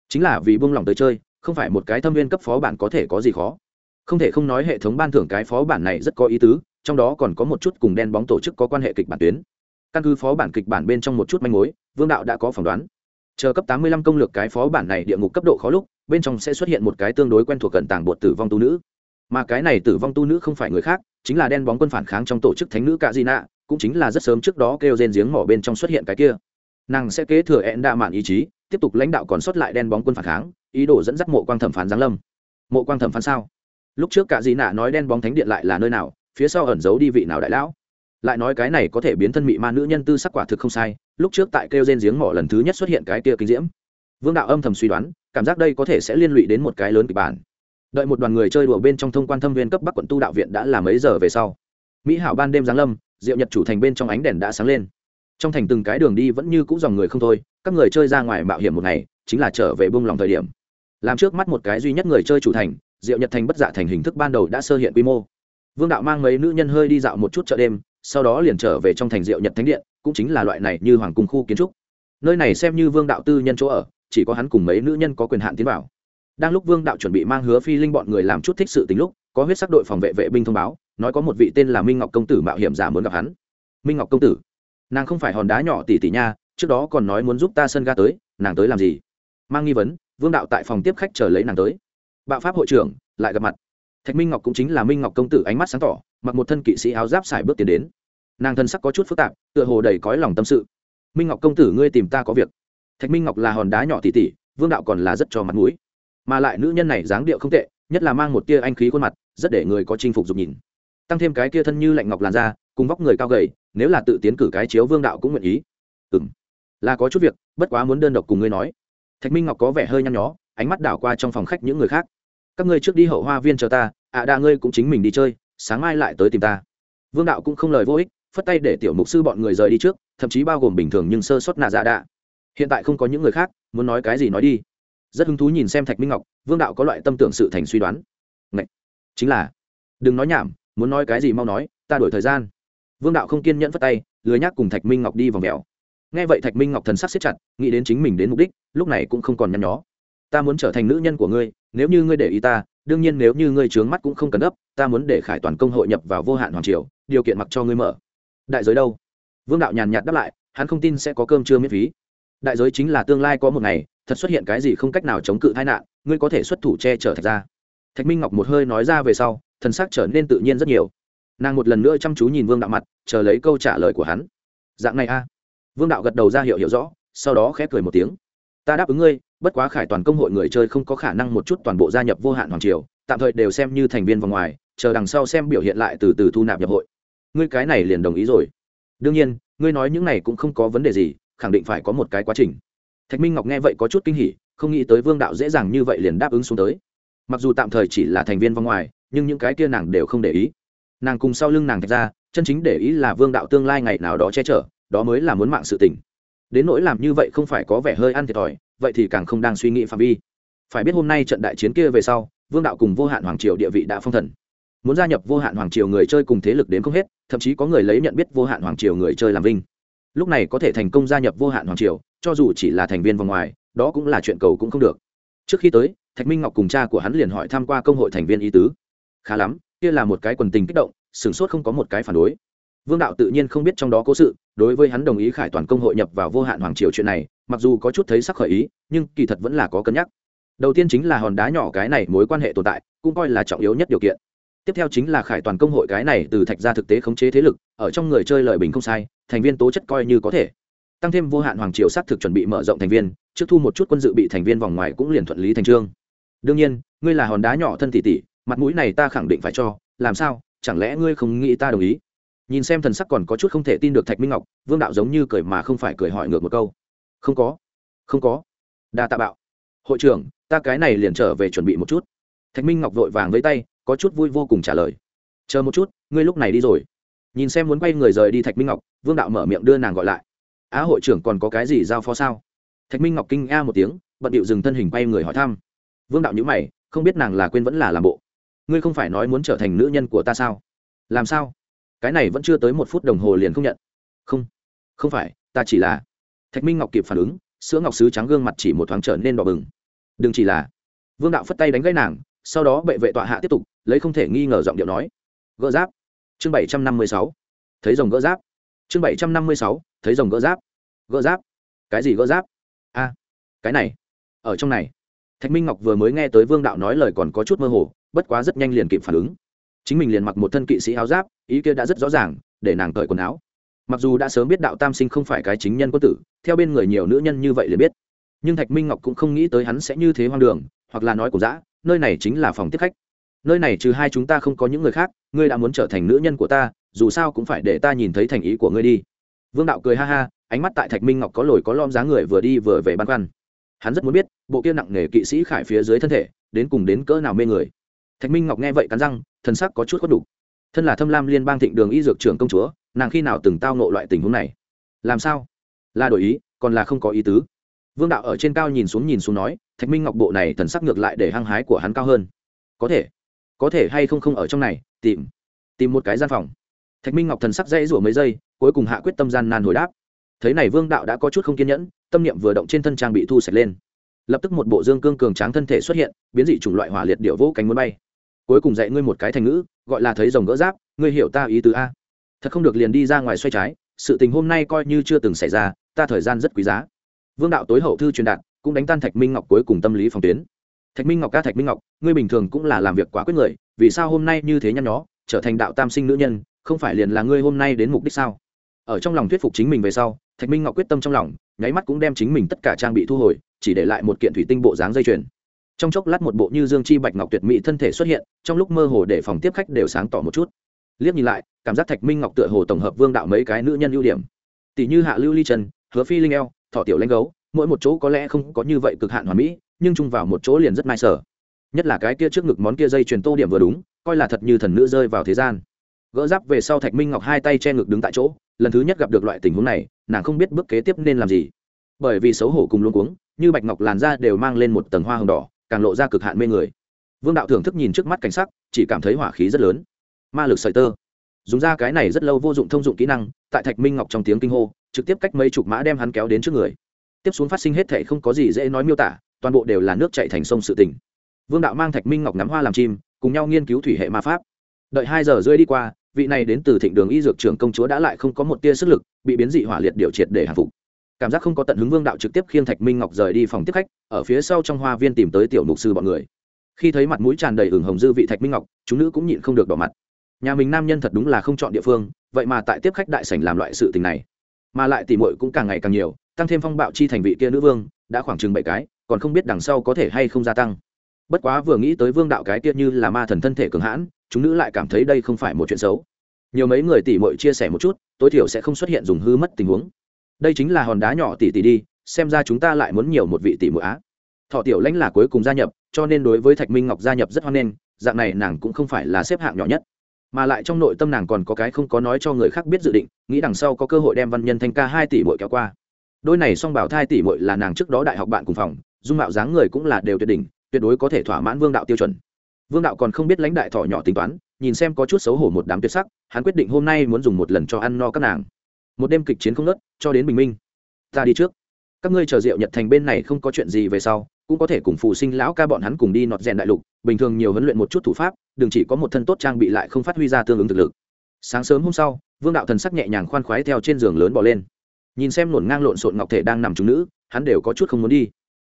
Chính là vì buông lòng tới chơi không phải một cái thâm viên cấp phó bản có thể có gì khó. Không thể không nói hệ thống ban thưởng cái phó bản này rất có ý tứ trong đó còn có một chút cùng đen bóng tổ chức có quan hệ kịch bản tuyến. Căn cứ phó bản kịch bản bên trong một chút manh mối vương đạo đã có phỏng đoán. Chờ cấp tám mươi lăm công lược cái phó bản này địa ngục cấp độ khó lúc bên trong sẽ xuất hiện một cái tương đối quen thuộc cận tàng bột tử vong tu nữ mà cái này tử vong tu nữ không phải người khác, chính là đen bóng quân phản kháng trong tổ chức thánh nữ cạ di nạ cũng chính là rất sớm trước đó kêu rên giếng mỏ bên trong xuất hiện cái kia. Nàng sẽ kế thừa ẹn đạ mạn ý chí, tiếp tục lãnh đạo còn sót lại đen bóng quân phản kháng, ý đồ dẫn dắt mộ quang thẩm phán giáng lâm. Mộ quang thẩm phán sao? Lúc trước cạ di nạ nói đen bóng thánh điện lại là nơi nào, phía sau ẩn giấu đi vị nào đại lão? Lại nói cái này có thể biến thân mị ma nữ nhân tư sắc quả thực không sai, lúc trước tại kêu gen giếng mỏ lần thứ nhất xuất hiện cái kia kinh diễm. Vương đạo âm thầm suy đoán, cảm giác đây có thể sẽ liên lụy đến một cái lớn kịch bản đợi một đoàn người chơi đùa bên trong thông quan thâm viên cấp bắc quận tu đạo viện đã là mấy giờ về sau. Mỹ hảo ban đêm giáng lâm, diệu nhật chủ thành bên trong ánh đèn đã sáng lên. Trong thành từng cái đường đi vẫn như cũ dòng người không thôi, các người chơi ra ngoài mạo hiểm một ngày, chính là trở về bông lòng thời điểm. Làm trước mắt một cái duy nhất người chơi chủ thành, diệu nhật thành bất dạ thành hình thức ban đầu đã sơ hiện quy mô. Vương đạo mang mấy nữ nhân hơi đi dạo một chút chợ đêm, sau đó liền trở về trong thành diệu nhật thánh điện, cũng chính là loại này như hoàng cung khu kiến trúc. Nơi này xem như vương đạo tư nhân chỗ ở, chỉ có hắn cùng mấy nữ nhân có quyền hạn tiến vào đang lúc vương đạo chuẩn bị mang hứa phi linh bọn người làm chút thích sự tính lúc, có huyết sắc đội phòng vệ vệ binh thông báo, nói có một vị tên là minh ngọc công tử mạo hiểm giả muốn gặp hắn. Minh ngọc công tử, nàng không phải hòn đá nhỏ tỷ tỷ nha, trước đó còn nói muốn giúp ta sân ga tới, nàng tới làm gì? Mang nghi vấn, vương đạo tại phòng tiếp khách chờ lấy nàng tới. Bạo pháp hội trưởng, lại gặp mặt. Thạch minh ngọc cũng chính là minh ngọc công tử ánh mắt sáng tỏ, mặc một thân kỵ sĩ áo giáp xài bước tiến đến. Nàng thân sắc có chút phức tạp, tựa hồ đầy cõi lòng tâm sự. Minh ngọc công tử, ngươi tìm ta có việc. Thạch minh ngọc là hòn đá nhỏ tỷ tỷ, vương đạo còn là rất cho mặt mũi mà lại nữ nhân này dáng điệu không tệ, nhất là mang một tia anh khí khuôn mặt, rất để người có chinh phục dục nhìn. Tăng thêm cái kia thân như lạnh ngọc làn da, cùng vóc người cao gầy, nếu là tự tiến cử cái chiếu vương đạo cũng nguyện ý. Ừ m là có chút việc, bất quá muốn đơn độc cùng ngươi nói. Thạch minh ngọc có vẻ hơi nhăn nhó, ánh mắt đảo qua trong phòng khách những người khác. Các ngươi trước đi hậu hoa viên chờ ta, ạ à đa ngươi cũng chính mình đi chơi, sáng mai lại tới tìm ta. Vương đạo cũng không lời vô ích, phất tay để tiểu mục sư bọn người rời đi trước, thậm chí bao gồm bình thường nhưng sơ xuất nạ dạ đạ. Hiện tại không có những người khác, muốn nói cái gì nói đi rất hứng thú nhìn xem thạch minh ngọc vương đạo có loại tâm tưởng sự thành suy đoán Ngậy! chính là đừng nói nhảm muốn nói cái gì mau nói ta đổi thời gian vương đạo không kiên nhẫn phất tay lười nhác cùng thạch minh ngọc đi vòng mèo nghe vậy thạch minh ngọc thần sắc xếp chặt nghĩ đến chính mình đến mục đích lúc này cũng không còn nhăn nhó ta muốn trở thành nữ nhân của ngươi nếu như ngươi để ý ta đương nhiên nếu như ngươi trướng mắt cũng không cần gấp ta muốn để khải toàn công hội nhập vào vô hạn hoàng triều điều kiện mặc cho ngươi mở đại giới đâu vương đạo nhàn nhạt đáp lại hắn không tin sẽ có cơm trưa miễn phí đại giới chính là tương lai có một ngày thật xuất hiện cái gì không cách nào chống cự tai nạn, ngươi có thể xuất thủ che chở thạch ra thạch minh ngọc một hơi nói ra về sau, thần sắc trở nên tự nhiên rất nhiều. Nàng một lần nữa chăm chú nhìn vương đạo mặt, chờ lấy câu trả lời của hắn. Dạng này a. Vương đạo gật đầu ra hiệu hiểu rõ, sau đó khẽ cười một tiếng. Ta đáp ứng ngươi, bất quá khải toàn công hội người chơi không có khả năng một chút toàn bộ gia nhập vô hạn hoàng triều, tạm thời đều xem như thành viên vòng ngoài, chờ đằng sau xem biểu hiện lại từ từ thu nạp nhập hội. Ngươi cái này liền đồng ý rồi. Đương nhiên, ngươi nói những này cũng không có vấn đề gì, khẳng định phải có một cái quá trình thạch minh ngọc nghe vậy có chút kinh hỉ, không nghĩ tới vương đạo dễ dàng như vậy liền đáp ứng xuống tới. Mặc dù tạm thời chỉ là thành viên vòng ngoài, nhưng những cái kia nàng đều không để ý. Nàng cùng sau lưng nàng thạch ra, chân chính để ý là vương đạo tương lai ngày nào đó che chở, đó mới là muốn mạng sự tình. Đến nỗi làm như vậy không phải có vẻ hơi ăn thiệt thòi, vậy thì càng không đang suy nghĩ phạm vi. Phải biết hôm nay trận đại chiến kia về sau, vương đạo cùng vô hạn hoàng triều địa vị đã phong thần. Muốn gia nhập vô hạn hoàng triều người chơi cùng thế lực đến không hết, thậm chí có người lấy nhận biết vô hạn hoàng triều người chơi làm vinh lúc này có thể thành công gia nhập vô hạn hoàng triều, cho dù chỉ là thành viên vòng ngoài, đó cũng là chuyện cầu cũng không được. Trước khi tới, thạch minh ngọc cùng cha của hắn liền hỏi tham q u a công hội thành viên y tứ. Khá lắm, kia là một cái quần tình kích động, sửng sốt không có một cái phản đối. Vương đạo tự nhiên không biết trong đó cố sự, đối với hắn đồng ý khải toàn công hội nhập vào vô hạn hoàng triều chuyện này, mặc dù có chút thấy sắc khởi ý, nhưng kỳ thật vẫn là có cân nhắc. Đầu tiên chính là hòn đá nhỏ cái này mối quan hệ tồn tại, cũng coi là trọng yếu nhất điều kiện tiếp theo chính là khải toàn công hội cái này từ thạch ra thực tế khống chế thế lực, ở trong người chơi lợi bình không sai, thành viên tố chất coi như có thể. Tăng thêm vô hạn hoàng triều xác thực chuẩn bị mở rộng thành viên, trước thu một chút quân dự bị thành viên vòng ngoài cũng liền thuận lý thành trương. Đương nhiên, ngươi là hòn đá nhỏ thân tỷ tỷ, mặt mũi này ta khẳng định phải cho, làm sao, chẳng lẽ ngươi không nghĩ ta đồng ý? Nhìn xem thần sắc còn có chút không thể tin được thạch minh ngọc, vương đạo giống như cười mà không phải cười hỏi ngược một câu. Không có không có. Đa tạ bạo. Hội trưởng, ta cái này liền trở về chuẩn bị một chút. Thạch minh ngọc vội vàng với tay có chút vui vô cùng trả lời. Chờ một chút, ngươi lúc này đi rồi. Nhìn xem muốn quay người rời đi thạch minh ngọc, vương đạo mở miệng đưa nàng gọi lại. Á, hội trưởng còn có cái gì giao phó sao? Thạch minh ngọc kinh a một tiếng, bận điệu dừng thân hình quay người hỏi thăm. Vương đạo nhữ mày, không biết nàng là quên vẫn là làm bộ. Ngươi không phải nói muốn trở thành nữ nhân của ta sao? Làm sao? Cái này vẫn chưa tới một phút đồng hồ liền không nhận. Không không phải, ta chỉ là thạch minh ngọc kịp phản ứng, sữa ngọc sứ trắng gương mặt chỉ một thoáng trở nên đỏ bừng. Đừng chỉ là vương đạo phất tay đánh gãy nàng, sau đó bệ vệ tọa hạ tiếp tục lấy không thể nghi ngờ giọng điệu nói. Gỡ giáp. Chương bảy trăm năm mươi sáu. Thấy rồng gỡ giáp. Chương bảy trăm năm mươi sáu. Thấy rồng gỡ giáp. Gỡ giáp. Cái gì gỡ giáp? A, cái này. Ở trong này. Thạch minh ngọc vừa mới nghe tới vương đạo nói lời còn có chút mơ hồ, bất quá rất nhanh liền kịp phản ứng. Chính mình liền mặc một thân kỵ sĩ áo giáp, ý kia đã rất rõ ràng, để nàng cởi quần áo. Mặc dù đã sớm biết đạo tam sinh không phải cái chính nhân quân tử, theo bên người nhiều nữ nhân như vậy liền biết. Nhưng thạch minh ngọc cũng không nghĩ tới hắn sẽ như thế hoang đường, hoặc là nói của dã, nơi này chính là phòng tiếp khách nơi này trừ hai chúng ta không có những người khác, ngươi đã muốn trở thành nữ nhân của ta, dù sao cũng phải để ta nhìn thấy thành ý của ngươi đi. Vương đạo cười ha ha, ánh mắt tại thạch minh ngọc có lồi có lom giá người vừa đi vừa về băn khoăn. Hắn rất muốn biết, bộ kia nặng nề kỵ sĩ khải phía dưới thân thể, đến cùng đến cỡ nào mê người. Thạch minh ngọc nghe vậy cắn răng, thần sắc có chút có đủ thân là thâm lam liên bang thịnh đường y dược trưởng công chúa, nàng khi nào từng tao nộ loại tình huống này? Làm sao? Là đổi ý, còn là không có ý tứ. Vương đạo ở trên cao nhìn xuống nhìn xuống nói, thạch minh ngọc bộ này thần sắc ngược lại để hăng hái của hắn cao hơn. Có thể có thể hay không không ở trong này, tìm tìm một cái gian phòng. Thạch minh ngọc thần sắc dãy rủa mấy giây, cuối cùng hạ quyết tâm gian nan hồi đáp. Thấy này vương đạo đã có chút không kiên nhẫn, tâm niệm vừa động trên thân trang bị thu sạch lên. Lập tức một bộ dương cương cường tráng thân thể xuất hiện, biến dị chủng loại hỏa liệt điệu vỗ cánh muốn bay. Cuối cùng dạy ngươi một cái thành ngữ, gọi là thấy rồng gỡ giáp, ngươi hiểu ta ý tứ a. Thật không được liền đi ra ngoài xoay trái, sự tình hôm nay coi như chưa từng xảy ra, ta thời gian rất quý giá. Vương đạo tối hậu thư truyền đạt, cũng đánh tan thạch minh ngọc cuối cùng tâm lý phòng tuyến thạch minh ngọc ca thạch minh ngọc, ngươi bình thường cũng là làm việc quá quyết người, vì sao hôm nay như thế nhăn nhó, trở thành đạo tam sinh nữ nhân, không phải liền là ngươi hôm nay đến mục đích sao? Ở trong lòng thuyết phục chính mình về sau, thạch minh ngọc quyết tâm trong lòng, nháy mắt cũng đem chính mình tất cả trang bị thu hồi, chỉ để lại một kiện thủy tinh bộ dáng dây chuyền. Trong chốc lát một bộ như dương chi bạch ngọc tuyệt mỹ thân thể xuất hiện, trong lúc mơ hồ để phòng tiếp khách đều sáng tỏ một chút. Liếc nhìn lại, cảm giác thạch minh ngọc tựa hồ tổng hợp vương đạo mấy cái nữ nhân ưu điểm. Tỷ như hạ lưu ly trần hứa phi linh eo thọ tiểu lanh gấu, mỗi một chỗ có lẽ không có như vậy cực hạn hoàn mỹ nhưng chung vào một chỗ liền rất mai sở. Nhất là cái kia trước ngực món kia dây truyền tô điểm vừa đúng, coi là thật như thần nữ rơi vào thế gian. Gỡ giáp về sau thạch minh ngọc hai tay che ngực đứng tại chỗ, lần thứ nhất gặp được loại tình huống này, nàng không biết bước kế tiếp nên làm gì. Bởi vì xấu hổ cùng luôn cuống, như bạch ngọc làn da đều mang lên một tầng hoa hồng đỏ, càng lộ ra cực hạn mê người. Vương đạo thưởng thức nhìn trước mắt cảnh sắc, chỉ cảm thấy hỏa khí rất lớn. Ma lực sợi tơ. Dùng ra cái này rất lâu vô dụng thông dụng kỹ năng, tại thạch minh ngọc trong tiếng kinh hô, trực tiếp cách mấy chục mã đem hắn kéo đến trước người. Tiếp xuống phát sinh hết thể không có gì dễ nói miêu tả toàn bộ đều là nước chạy thành sông sự tình. Vương đạo mang thạch minh ngọc nắm hoa làm chim, cùng nhau nghiên cứu thủy hệ ma pháp. Đợi hai giờ rưỡi đi qua, vị này đến từ thịnh đường y dược trưởng công chúa đã lại không có một tia sức lực, bị biến dị hỏa liệt điều triệt để hạ phục. Cảm giác không có tận hứng vương đạo trực tiếp khiêng thạch minh ngọc rời đi phòng tiếp khách, ở phía sau trong hoa viên tìm tới tiểu mục sư bọn người. Khi thấy mặt mũi tràn đầy ửng hồng dư vị thạch minh ngọc, chúng nữ cũng nhịn không được đỏ mặt. Nhà mình nam nhân thật đúng là không chọn địa phương, vậy mà tại tiếp khách đại sảnh làm loại sự tình này. Mà lại tỉ muội cũng càng ngày càng nhiều, tăng thêm phong bạo chi thành vị kia nữ vương, đã khoảng chừng bảy cái còn không biết đằng sau có thể hay không gia tăng. Bất quá vừa nghĩ tới vương đạo cái kia như là ma thần thân thể cường hãn, chúng nữ lại cảm thấy đây không phải một chuyện xấu. Nhiều mấy người tỉ muội chia sẻ một chút, tối thiểu sẽ không xuất hiện dùng hư mất tình huống. Đây chính là hòn đá nhỏ tỉ tỉ đi, xem ra chúng ta lại muốn nhiều một vị tỉ muội á. Thọ tiểu lãnh là cuối cùng gia nhập, cho nên đối với thạch minh ngọc gia nhập rất hoan nghênh, dạng này nàng cũng không phải là xếp hạng nhỏ nhất. Mà lại trong nội tâm nàng còn có cái không có nói cho người khác biết dự định, nghĩ đằng sau có cơ hội đem văn nhân thanh ca hai tỷ bội kéo qua. Đôi này song bảo thai tỷ bội là nàng trước đó đại học bạn cùng phòng dung mạo dáng người cũng là đều tuyệt đỉnh, tuyệt đối có thể thỏa mãn vương đạo tiêu chuẩn. Vương đạo còn không biết lãnh đại thỏ nhỏ tính toán, nhìn xem có chút xấu hổ một đám tuyệt sắc, hắn quyết định hôm nay muốn dùng một lần cho ăn no các nàng. Một đêm kịch chiến không nớt cho đến bình minh. Ta đi trước. Các ngươi chờ rượu nhật thành bên này không có chuyện gì về sau, cũng có thể cùng phụ sinh lão ca bọn hắn cùng đi nọt rèn đại lục, bình thường nhiều huấn luyện một chút thủ pháp, đừng chỉ có một thân tốt trang bị lại không phát huy ra tương ứng thực lực. Sáng sớm hôm sau, vương đạo thần sắc nhẹ nhàng khoan khoái theo trên giường lớn bỏ lên. Nhìn xem luồn ngang lộn xộn ngọc thể đang nằm trúng nữ, hắn đều có chút không muốn đi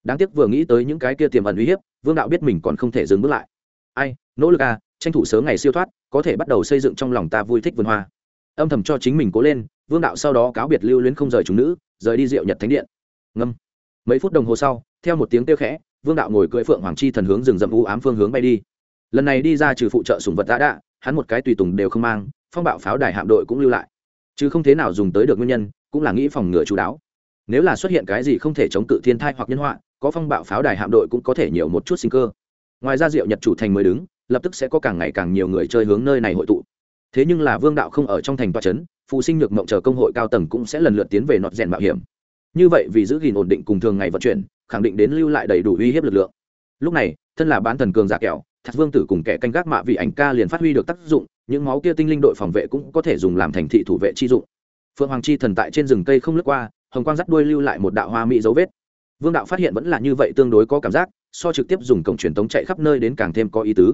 đáng tiếc vừa nghĩ tới những cái kia tiềm ẩn uy hiếp, vương đạo biết mình còn không thể dừng bước lại. Ai, nỗ lực à tranh thủ sớm ngày siêu thoát, có thể bắt đầu xây dựng trong lòng ta vui thích vườn hoa. Âm thầm cho chính mình cố lên, vương đạo sau đó cáo biệt lưu luyến không rời chúng nữ, rời đi rượu nhật thánh điện. Ngâm. Mấy phút đồng hồ sau, theo một tiếng kêu khẽ, vương đạo ngồi cưỡi phượng hoàng chi thần hướng rừng rậm u ám phương hướng bay đi. Lần này đi ra trừ phụ trợ sùng vật đã đạ, hắn một cái tùy tùng đều không mang, phong bạo pháo đài hạm đội cũng lưu lại. Chứ không thế nào dùng tới được nguyên nhân, cũng là nghĩ phòng ngừa chú đáo. Nếu là xuất hiện cái gì không thể chống cự thiên thai hoặc nhân họa có phong bạo pháo đài hạm đội cũng có thể nhiều một chút sinh cơ. Ngoài ra diệu nhật chủ thành mới đứng, lập tức sẽ có càng ngày càng nhiều người chơi hướng nơi này hội tụ. Thế nhưng là vương đạo không ở trong thành toa trấn phụ sinh nhược mộng chờ công hội cao tầng cũng sẽ lần lượt tiến về nọt rèn mạo hiểm. Như vậy vì giữ gìn ổn định cùng thường ngày vận chuyển, khẳng định đến lưu lại đầy đủ uy hiếp lực lượng. Lúc này, thân là bán thần cường giả kẹo thạc vương tử cùng kẻ canh gác mạ vị ảnh ca liền phát huy được tác dụng, những máu kia tinh linh đội phòng vệ cũng có thể dùng làm thành thị thủ vệ chi dụng. Phượng hoàng chi thần tại trên rừng cây không lướt qua, hồng quang dắt đuôi lưu lại một đạo hoa mỹ dấu vết vương đạo phát hiện vẫn là như vậy tương đối có cảm giác, so trực tiếp dùng cổng truyền tống chạy khắp nơi đến càng thêm có ý tứ.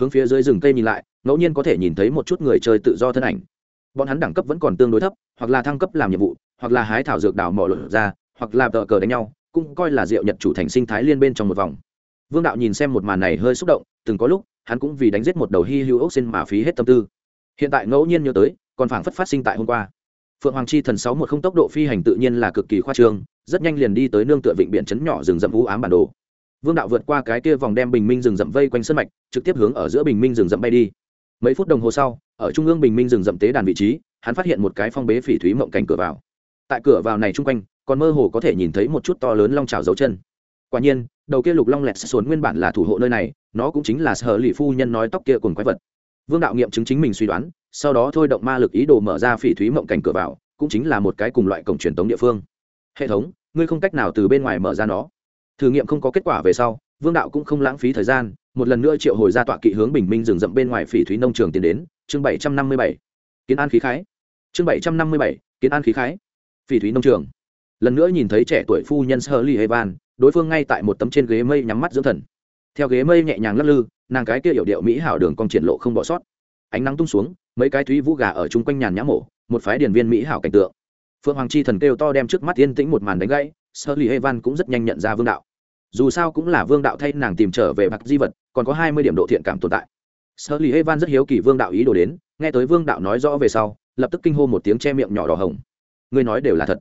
Hướng phía dưới rừng cây nhìn lại, ngẫu nhiên có thể nhìn thấy một chút người chơi tự do thân ảnh. Bọn hắn đẳng cấp vẫn còn tương đối thấp, hoặc là thăng cấp làm nhiệm vụ, hoặc là hái thảo dược đào mỏ lửa ra, hoặc là tờ cờ đánh nhau, cũng coi là diệu nhật chủ thành sinh thái liên bên trong một vòng. Vương đạo nhìn xem một màn này hơi xúc động, từng có lúc, hắn cũng vì đánh giết một đầu hy hữu ốc xin mà phí hết tâm tư. Hiện tại ngẫu nhiên nhớ tới, còn phảng phất phát sinh tại hôm qua. Phượng hoàng chi thần sáu một không tốc độ phi hành tự nhiên là cực kỳ khoa trương rất nhanh liền đi tới nương tựa vịnh biển chấn nhỏ rừng rậm vũ ám bản đồ. Vương đạo vượt qua cái kia vòng đem bình minh rừng rậm vây quanh sân mạch, trực tiếp hướng ở giữa bình minh rừng rậm bay đi. Mấy phút đồng hồ sau, ở trung ương bình minh rừng rậm tế đàn vị trí, hắn phát hiện một cái phong bế phỉ thúy mộng cảnh cửa vào. Tại cửa vào này chung quanh, còn mơ hồ có thể nhìn thấy một chút to lớn long trào dấu chân. Quả nhiên, đầu kia lục long lẹt xuống nguyên bản là thủ hộ nơi này, nó cũng chính là sở lì phu nhân nói tóc kia cùng quái vật. Vương đạo nghiệm chứng chính mình suy đoán, sau đó thôi động ma lực ý đồ mở ra phỉ thúy mộng cảnh cửa vào, cũng chính là một cái cùng loại cổng truyền tống địa phương hệ thống, ngươi không cách nào từ bên ngoài mở ra nó. Thử nghiệm không có kết quả về sau, vương đạo cũng không lãng phí thời gian, một lần nữa triệu hồi ra tọa kỵ hướng bình minh rừng rậm bên ngoài phỉ thúy nông trường tiến đến, chương bảy trăm năm mươi bảy. Kiến an khí khái. Chương bảy trăm năm mươi bảy, kiến an khí khái. Phỉ thúy nông trường. Lần nữa nhìn thấy trẻ tuổi phu nhân sơ ly evan đối phương ngay tại một tấm trên ghế mây nhắm mắt dưỡng thần. Theo ghế mây nhẹ nhàng lắc lư, nàng cái kia hiểu điệu mỹ hảo đường cong triển lộ không bỏ sót. Ánh nắng tung xuống, mấy cái thúy vũ gà ở chung quanh nhàn nhã mổ, một phái điển viên mỹ hảo cảnh tượng phượng hoàng chi thần kêu to đem trước mắt yên tĩnh một màn đánh gãy sơ lì evan cũng rất nhanh nhận ra vương đạo. Dù sao cũng là vương đạo thay nàng tìm trở về bạc di vật, còn có hai mươi điểm độ thiện cảm tồn tại. Sơ lì evan rất hiếu kỳ vương đạo ý đồ đến, nghe tới vương đạo nói rõ về sau, lập tức kinh hô một tiếng che miệng nhỏ đỏ hồng. Ngươi nói đều là thật.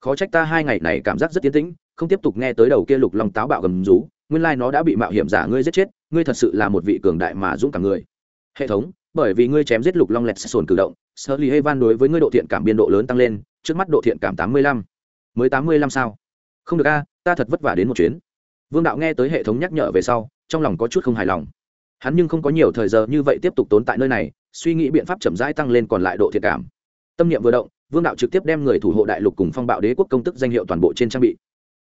Khó trách ta hai ngày này cảm giác rất tiến tĩnh, không tiếp tục nghe tới đầu kia lục long táo bạo gầm rú, nguyên lai nó đã bị mạo hiểm giả ngươi giết chết, ngươi thật sự là một vị cường đại mà dũng cảm người. Hệ thống, bởi vì ngươi chém giết lục long lẹt sồn cử động sơ lì evan đối với ngươi độ thiện cảm biên độ lớn tăng lên trước mắt độ thiện cảm tám mươi lăm. Mới tám mươi lăm sao? Không được a, ta thật vất vả đến một chuyến. Vương đạo nghe tới hệ thống nhắc nhở về sau, trong lòng có chút không hài lòng. Hắn nhưng không có nhiều thời giờ như vậy tiếp tục tốn tại nơi này, suy nghĩ biện pháp chậm rãi tăng lên còn lại độ thiện cảm. Tâm niệm vừa động, vương đạo trực tiếp đem người thủ hộ đại lục cùng phong bạo đế quốc công tức danh hiệu toàn bộ trên trang bị.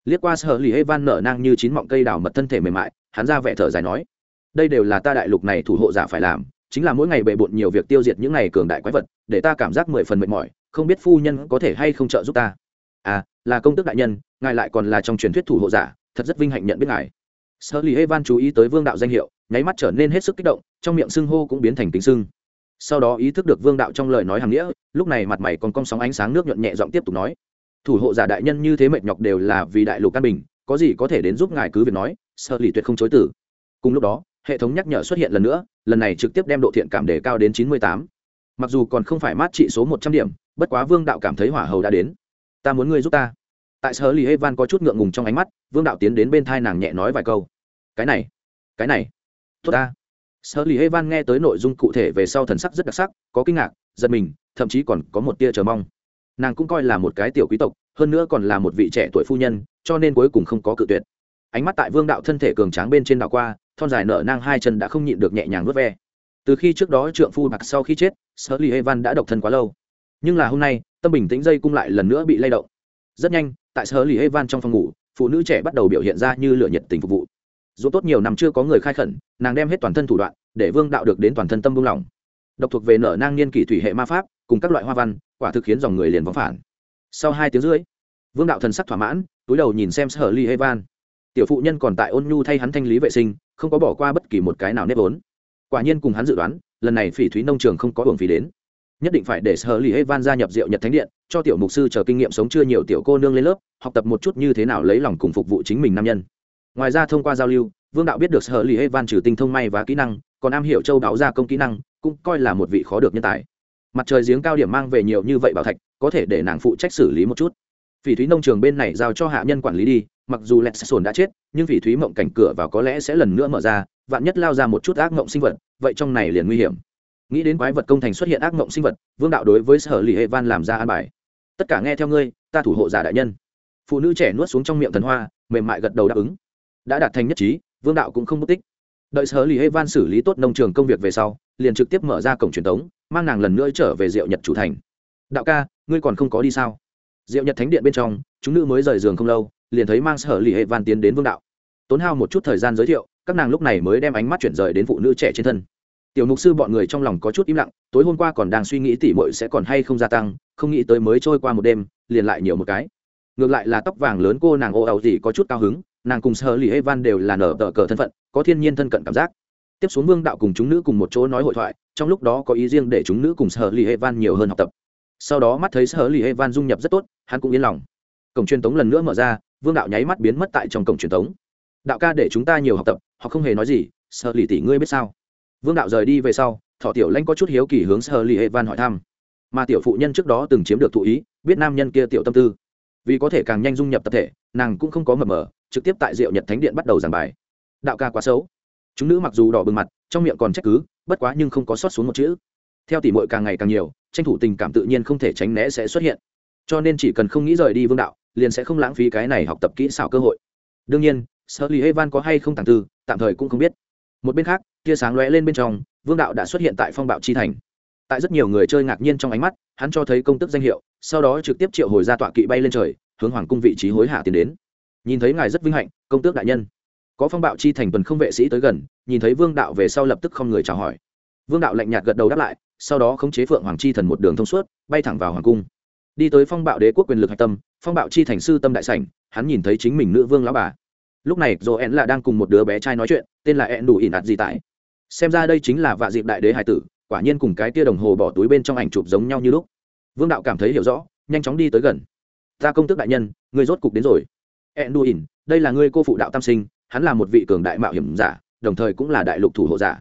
Liếc qua sở lì hê van nở nang như chín mọng cây đào mật thân thể mềm mại, hắn ra vẻ thở dài nói, đây đều là ta đại lục này thủ hộ giả phải làm, chính là mỗi ngày bề bộn nhiều việc tiêu diệt những ngày cường đại quái vật, để ta cảm giác mười phần mệt mỏi không biết phu nhân có thể hay không trợ giúp ta. À là công tước đại nhân, ngài lại còn là trong truyền thuyết thủ hộ giả, thật rất vinh hạnh nhận biết ngài. Sơ lì evan chú ý tới vương đạo danh hiệu, nháy mắt trở nên hết sức kích động, trong miệng xưng hô cũng biến thành tính xưng. Sau đó ý thức được vương đạo trong lời nói hàng nghĩa, lúc này mặt mày còn cong sóng ánh sáng nước nhuận nhẹ giọng tiếp tục nói. Thủ hộ giả đại nhân như thế mệt nhọc đều là vì đại lục căn bình, có gì có thể đến giúp ngài cứ việc nói sơ lì tuyệt không chối tử cùng lúc đó, hệ thống nhắc nhở xuất hiện lần nữa, lần này trực tiếp đem độ thiện cảm đề cao đến chín mươi tám. Mặc dù còn không phải mát trị số một trăm điểm bất quá vương đạo cảm thấy hỏa hầu đã đến. Ta muốn ngươi giúp ta. Tại sở lì evan có chút ngượng ngùng trong ánh mắt, vương đạo tiến đến bên thai nàng nhẹ nói vài câu. Cái này cái này. Tốt ta. Sở lì evan nghe tới nội dung cụ thể về sau thần sắc rất đặc sắc, có kinh ngạc, giật mình, thậm chí còn có một tia chờ mong. Nàng cũng coi là một cái tiểu quý tộc, hơn nữa còn là một vị trẻ tuổi phu nhân, cho nên cuối cùng không có cự tuyệt. Ánh mắt tại vương đạo thân thể cường tráng bên trên đảo qua, thon dài nở nang hai chân đã không nhịn được nhẹ nhàng vớt ve. Từ khi trước đó trượng phu bạc sau khi chết, sở lì evan đã độc thân quá lâu nhưng là hôm nay, tâm bình tĩnh dây cung lại lần nữa bị lay động. Rất nhanh, tại sở lì evan trong phòng ngủ, phụ nữ trẻ bắt đầu biểu hiện ra như lửa nhiệt tình phục vụ. Dù tốt nhiều năm chưa có người khai khẩn, nàng đem hết toàn thân thủ đoạn, để vương đạo được đến toàn thân tâm buông lỏng. Độc thuộc về nở nang niên kỷ thủy hệ ma pháp, cùng các loại hoa văn, quả thực khiến dòng người liền vắng phản. Sau hai tiếng rưỡi, vương đạo thần sắc thỏa mãn, túi đầu nhìn xem sở ly evan tiểu phụ nhân còn tại ôn nhu thay hắn thanh lý vệ sinh, không có bỏ qua bất kỳ một cái nào nếp vốn. Quả nhiên cùng hắn dự đoán, lần này phỉ thúy nông trường không có hưởng phí đến nhất định phải để sở lì evan gia nhập diệu nhật thánh điện, cho tiểu mục sư chờ kinh nghiệm sống chưa nhiều tiểu cô nương lên lớp, học tập một chút như thế nào lấy lòng cùng phục vụ chính mình nam nhân. Ngoài ra thông qua giao lưu, vương đạo biết được sở lì evan trừ tinh thông may và kỹ năng, còn am hiểu châu đáo gia công kỹ năng, cũng coi là một vị khó được nhân tài. Mặt trời giếng cao điểm mang về nhiều như vậy bảo thạch, có thể để nàng phụ trách xử lý một chút. Phỉ thúy nông trường bên này giao cho hạ nhân quản lý đi, mặc dù lẹt sồn đã chết, nhưng phỉ thúy mộng cảnh cửa vào có lẽ sẽ lần nữa mở ra, vạn nhất lao ra một chút ác mộng sinh vật, vậy trong này liền nguy hiểm nghĩ đến quái vật công thành xuất hiện ác mộng sinh vật, vương đạo đối với sở lì hệ van làm ra an bài. Tất cả nghe theo ngươi, ta thủ hộ giả đại nhân. Phụ nữ trẻ nuốt xuống trong miệng thần hoa, mềm mại gật đầu đáp ứng. Đã đạt thành nhất trí, vương đạo cũng không mất tích. Đợi sở lì hệ van xử lý tốt nông trường công việc về sau, liền trực tiếp mở ra cổng truyền thống mang nàng lần nữa trở về diệu nhật chủ thành. Đạo ca, ngươi còn không có đi sao? Diệu nhật thánh điện bên trong, chúng nữ mới rời giường không lâu, liền thấy mang sở lì hệ van tiến đến vương đạo. Tốn hao một chút thời gian giới thiệu, các nàng lúc này mới đem ánh mắt chuyển rời đến phụ nữ trẻ trên thân tiểu mục sư bọn người trong lòng có chút im lặng, tối hôm qua còn đang suy nghĩ tỉ mội sẽ còn hay không gia tăng, không nghĩ tới mới trôi qua một đêm, liền lại nhiều một cái. Ngược lại là tóc vàng lớn cô nàng ô ẩu gì có chút cao hứng, nàng cùng sơ lì evan đều là nở tờ cờ thân phận, có thiên nhiên thân cận cảm giác. Tiếp xuống vương đạo cùng chúng nữ cùng một chỗ nói hội thoại, trong lúc đó có ý riêng để chúng nữ cùng sơ lì evan nhiều hơn học tập. Sau đó mắt thấy sơ lì evan dung nhập rất tốt, hắn cũng yên lòng. Cổng truyền tống lần nữa mở ra, vương đạo nháy mắt biến mất tại trong cổng truyền tống. Đạo ca để chúng ta nhiều học tập, họ không hề nói gì sơ lì tỷ ngươi biết sao? Vương đạo rời đi về sau, thọ tiểu lanh có chút hiếu kỳ hướng sơ lì hệ van hỏi thăm. Mà tiểu phụ nhân trước đó từng chiếm được thụ ý, biết nam nhân kia tiểu tâm tư. Vì có thể càng nhanh dung nhập tập thể, nàng cũng không có mập mờ, trực tiếp tại diệu nhật thánh điện bắt đầu giảng bài. Đạo ca quá xấu. Chúng nữ mặc dù đỏ bừng mặt, trong miệng còn trách cứ, bất quá nhưng không có sót xuống một chữ. Theo tỷ mội càng ngày càng nhiều, tranh thủ tình cảm tự nhiên không thể tránh né sẽ xuất hiện. Cho nên chỉ cần không nghĩ rời đi vương đạo, liền sẽ không lãng phí cái này học tập kỹ xảo cơ hội. Đương nhiên sơ lì evan có hay không tàng tư, tạm thời cũng không biết một bên khác, tia sáng lóe lên bên trong, vương đạo đã xuất hiện tại phong bạo chi thành. Tại rất nhiều người chơi ngạc nhiên trong ánh mắt, hắn cho thấy công tức danh hiệu, sau đó trực tiếp triệu hồi ra tọa kỵ bay lên trời, hướng hoàng cung vị trí hối hạ tiến đến. Nhìn thấy ngài rất vinh hạnh, công tước đại nhân. Có phong bạo chi thành tuần không vệ sĩ tới gần, nhìn thấy vương đạo về sau lập tức không người chào hỏi. Vương đạo lạnh nhạt gật đầu đáp lại, sau đó khống chế phượng hoàng chi thần một đường thông suốt, bay thẳng vào hoàng cung. Đi tới phong bạo đế quốc quyền lực hạch tâm, phong bạo chi thành sư tâm đại sảnh, hắn nhìn thấy chính mình nữ vương lão bà lúc này dồ ẹn là đang cùng một đứa bé trai nói chuyện, tên là ẹn đủ ỉn ạt gì tại. Xem ra đây chính là vạ dịp đại đế hải tử, quả nhiên cùng cái tia đồng hồ bỏ túi bên trong ảnh chụp giống nhau như lúc. Vương đạo cảm thấy hiểu rõ, nhanh chóng đi tới gần. Ta công tức đại nhân, người rốt cục đến rồi. Ẹn đủ ỉn đây là người cô phụ đạo tam sinh, hắn là một vị cường đại mạo hiểm giả, đồng thời cũng là đại lục thủ hộ giả.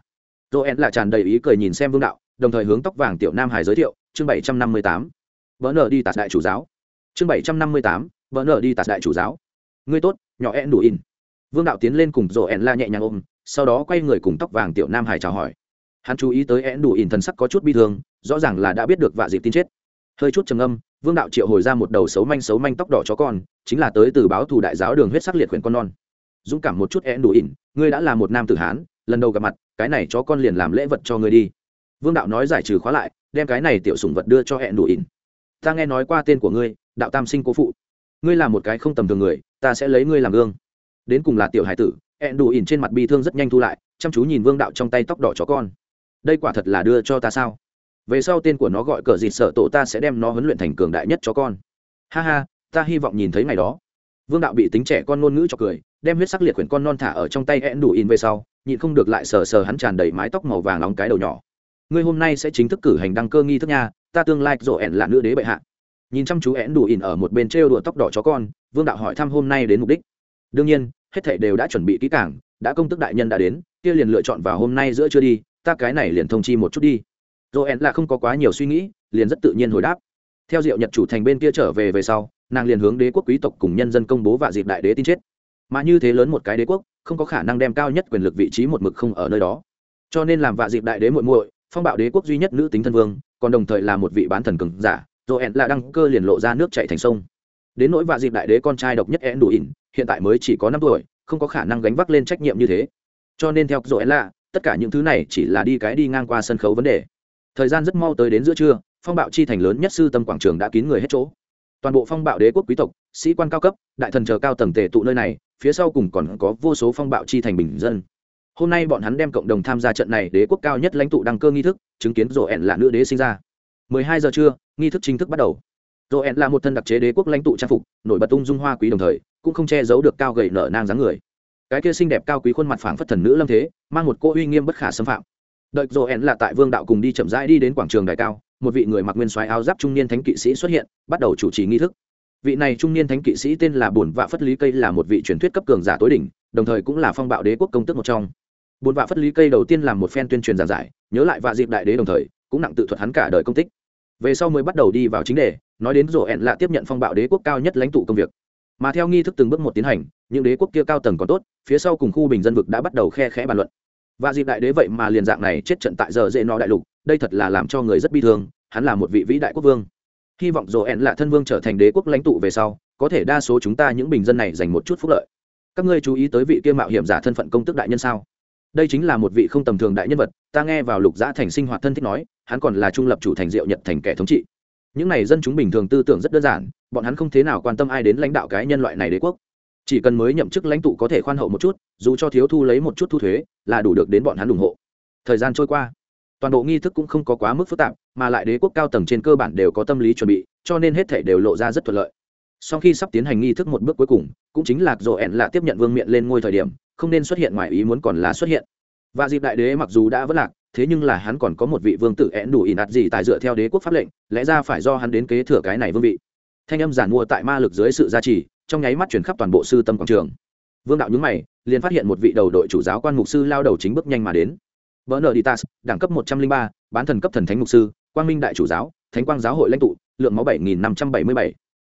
Joel là tràn đầy ý cười nhìn xem vương đạo, đồng thời hướng tóc vàng tiểu nam hải giới thiệu, chương bảy trăm năm mươi tám. Vỡ nợ đi tạt đại chủ giáo. Chương bảy trăm năm mươi tám vỡ nợ đi tạt đại chủ giáo. Ngươi tốt, nhỏ ẹn đủ in vương đạo tiến lên cùng joel la nhẹ nhàng ôm, sau đó quay người cùng tóc vàng tiểu nam hải chào hỏi. Hắn chú ý tới ẹn đủ Ỉn thần sắc có chút bi thương, rõ ràng là đã biết được vạ dịp tin chết. Hơi chút trầm âm vương đạo triệu hồi ra một đầu xấu manh xấu manh tóc đỏ chó con, chính là tới từ báo thù đại giáo đường huyết sắc liệt khuyển con non. Dũng cảm một chút én đủ ỉn, ngươi đã là một nam tử hán, lần đầu gặp mặt, cái này chó con liền làm lễ vật cho ngươi đi. Vương đạo nói giải trừ khóa lại, đem cái này tiểu sủng vật đưa cho hẹn đủ ỉn. Ta nghe nói qua tên của ngươi, đạo tam sinh cố phụ. Ngươi là một cái không tầm thường người, ta sẽ lấy ngươi làm gương đến cùng là tiểu hải tử hẹn đủ ỉn trên mặt bi thương rất nhanh thu lại, chăm chú nhìn vương đạo trong tay tóc đỏ chó con. Đây quả thật là đưa cho ta sao? Về sau tên của nó gọi cờ dịt sợ tổ ta sẽ đem nó huấn luyện thành cường đại nhất chó con. Ha ha, ta hy vọng nhìn thấy ngày đó. Vương đạo bị tính trẻ con ngôn ngữ cho cười, đem huyết sắc liệt quyển con non thả ở trong tay én đủ in về sau, nhịn không được lại sờ sờ hắn tràn đầy mái tóc màu vàng nóng cái đầu nhỏ. Ngươi hôm nay sẽ chính thức cử hành đăng cơ nghi thức nha, ta tương lai rộ ẹn là nữ đế bệ hạ. Nhìn chăm chú én đủ in ở một bên trêu đùa tóc đỏ chó con, vương đạo hỏi thăm hôm nay đến mục đích đương nhiên hết thảy đều đã chuẩn bị kỹ càng đã công tức đại nhân đã đến kia liền lựa chọn vào hôm nay giữa chưa đi ta cái này liền thông chi một chút đi Joel là không có quá nhiều suy nghĩ, liền rất tự nhiên hồi đáp. Theo Diệu Nhật chủ thành bên kia trở về về sau, nàng liền hướng đế quốc quý tộc cùng nhân dân công bố và dịp đại đế tin chết. Mà như thế lớn một cái đế quốc, không có khả năng đem cao nhất quyền lực vị trí một mực không ở nơi đó. Cho nên làm vạ dịp đại đế muội muội, phong bạo đế quốc duy nhất nữ tính thân vương, còn đồng thời là một vị bán thần cường giả, Joel là đăng cơ liền lộ ra nước chảy thành sông. Đến nỗi vạ dịp đại đế con trai độc nhất én đủ ỉn, hiện tại mới chỉ có năm tuổi, không có khả năng gánh vác lên trách nhiệm như thế. Cho nên theo Joel là, tất cả những thứ này chỉ là đi cái đi ngang qua sân khấu vấn đề. Thời gian rất mau tới đến giữa trưa phong bạo chi thành lớn nhất sư tâm quảng trường đã kín người hết chỗ. Toàn bộ phong bạo đế quốc quý tộc sĩ quan cao cấp đại thần chờ cao tầng tề tụ nơi này phía sau cùng còn có vô số phong bạo chi thành bình dân. Hôm nay bọn hắn đem cộng đồng tham gia trận này đế quốc cao nhất lãnh tụ đăng cơ nghi thức chứng kiến rổ ẹn là nữ đế sinh ra. 12 giờ trưa nghi thức chính thức bắt đầu. Roen là một thân đặc chế đế quốc lãnh tụ trang phục, nổi bật tung dung hoa quý đồng thời, cũng không che giấu được cao gầy nở nang dáng người. Cái kia xinh đẹp cao quý khuôn mặt phảng phất thần nữ lâm thế, mang một cô uy nghiêm bất khả xâm phạm. Đợi Roen là tại vương đạo cùng đi chậm rãi đi đến quảng trường đài cao, một vị người mặc nguyên soái áo giáp trung niên thánh kỵ sĩ xuất hiện, bắt đầu chủ trì nghi thức. Vị này trung niên thánh kỵ sĩ tên là bổn vạ phất lý cây là một vị truyền thuyết cấp cường giả tối đỉnh, đồng thời cũng là phong bạo đế quốc công tức một trong. Bổn vạ phất lý cây đầu tiên làm một phen tuyên truyền giảng giải, nhớ lại vạ dịp đại đế đồng thời, cũng nặng tự thuật hắn cả đời công tích. Về sau mới bắt đầu đi vào chính đề nói đến rổ ẹn là tiếp nhận phong bạo đế quốc cao nhất lãnh tụ công việc. Mà theo nghi thức từng bước một tiến hành, những đế quốc kia cao tầng còn tốt, phía sau cùng khu bình dân vực đã bắt đầu khe khẽ bàn luận. Và dịp đại đế vậy mà liền dạng này chết trận tại giờ dễ no đại lục, đây thật là làm cho người rất bi thương, hắn là một vị vĩ đại quốc vương. Hy vọng rổ ẹn là thân vương trở thành đế quốc lãnh tụ về sau, có thể đa số chúng ta những bình dân này dành một chút phúc lợi. Các ngươi chú ý tới vị kia mạo hiểm giả thân phận công tức đại nhân sao? Đây chính là một vị không tầm thường đại nhân vật, ta nghe vào lục giã thành sinh hoạt thân thích nói, hắn còn là trung lập chủ thành diệu nhật thành kẻ thống trị những này dân chúng bình thường tư tưởng rất đơn giản, bọn hắn không thế nào quan tâm ai đến lãnh đạo cái nhân loại này đế quốc. Chỉ cần mới nhậm chức lãnh tụ có thể khoan hậu một chút, dù cho thiếu thu lấy một chút thu thuế, là đủ được đến bọn hắn ủng hộ. Thời gian trôi qua, toàn bộ nghi thức cũng không có quá mức phức tạp, mà lại đế quốc cao tầng trên cơ bản đều có tâm lý chuẩn bị, cho nên hết thể đều lộ ra rất thuận lợi. Sau khi sắp tiến hành nghi thức một bước cuối cùng, cũng chính là rộ ẹn là tiếp nhận vương miện lên ngôi thời điểm, không nên xuất hiện ngoài ý muốn còn là xuất hiện. Và dịp đại đế mặc dù đã vất lạc thế nhưng là hắn còn có một vị vương tử én đủ ỉn ạt gì tài dựa theo đế quốc pháp lệnh, lẽ ra phải do hắn đến kế thừa cái này vương vị. Thanh âm giản mua tại ma lực dưới sự gia trì, trong nháy mắt chuyển khắp toàn bộ sư tâm quảng trường. Vương đạo nhúng mày, liền phát hiện một vị đầu đội chủ giáo quan mục sư lao đầu chính bước nhanh mà đến. Vỡ nợ đi tas đẳng cấp một trăm linh ba, bán thần cấp thần thánh mục sư, quang minh đại chủ giáo, thánh quang giáo hội lãnh tụ, lượng máu bảy nghìn năm trăm bảy mươi bảy.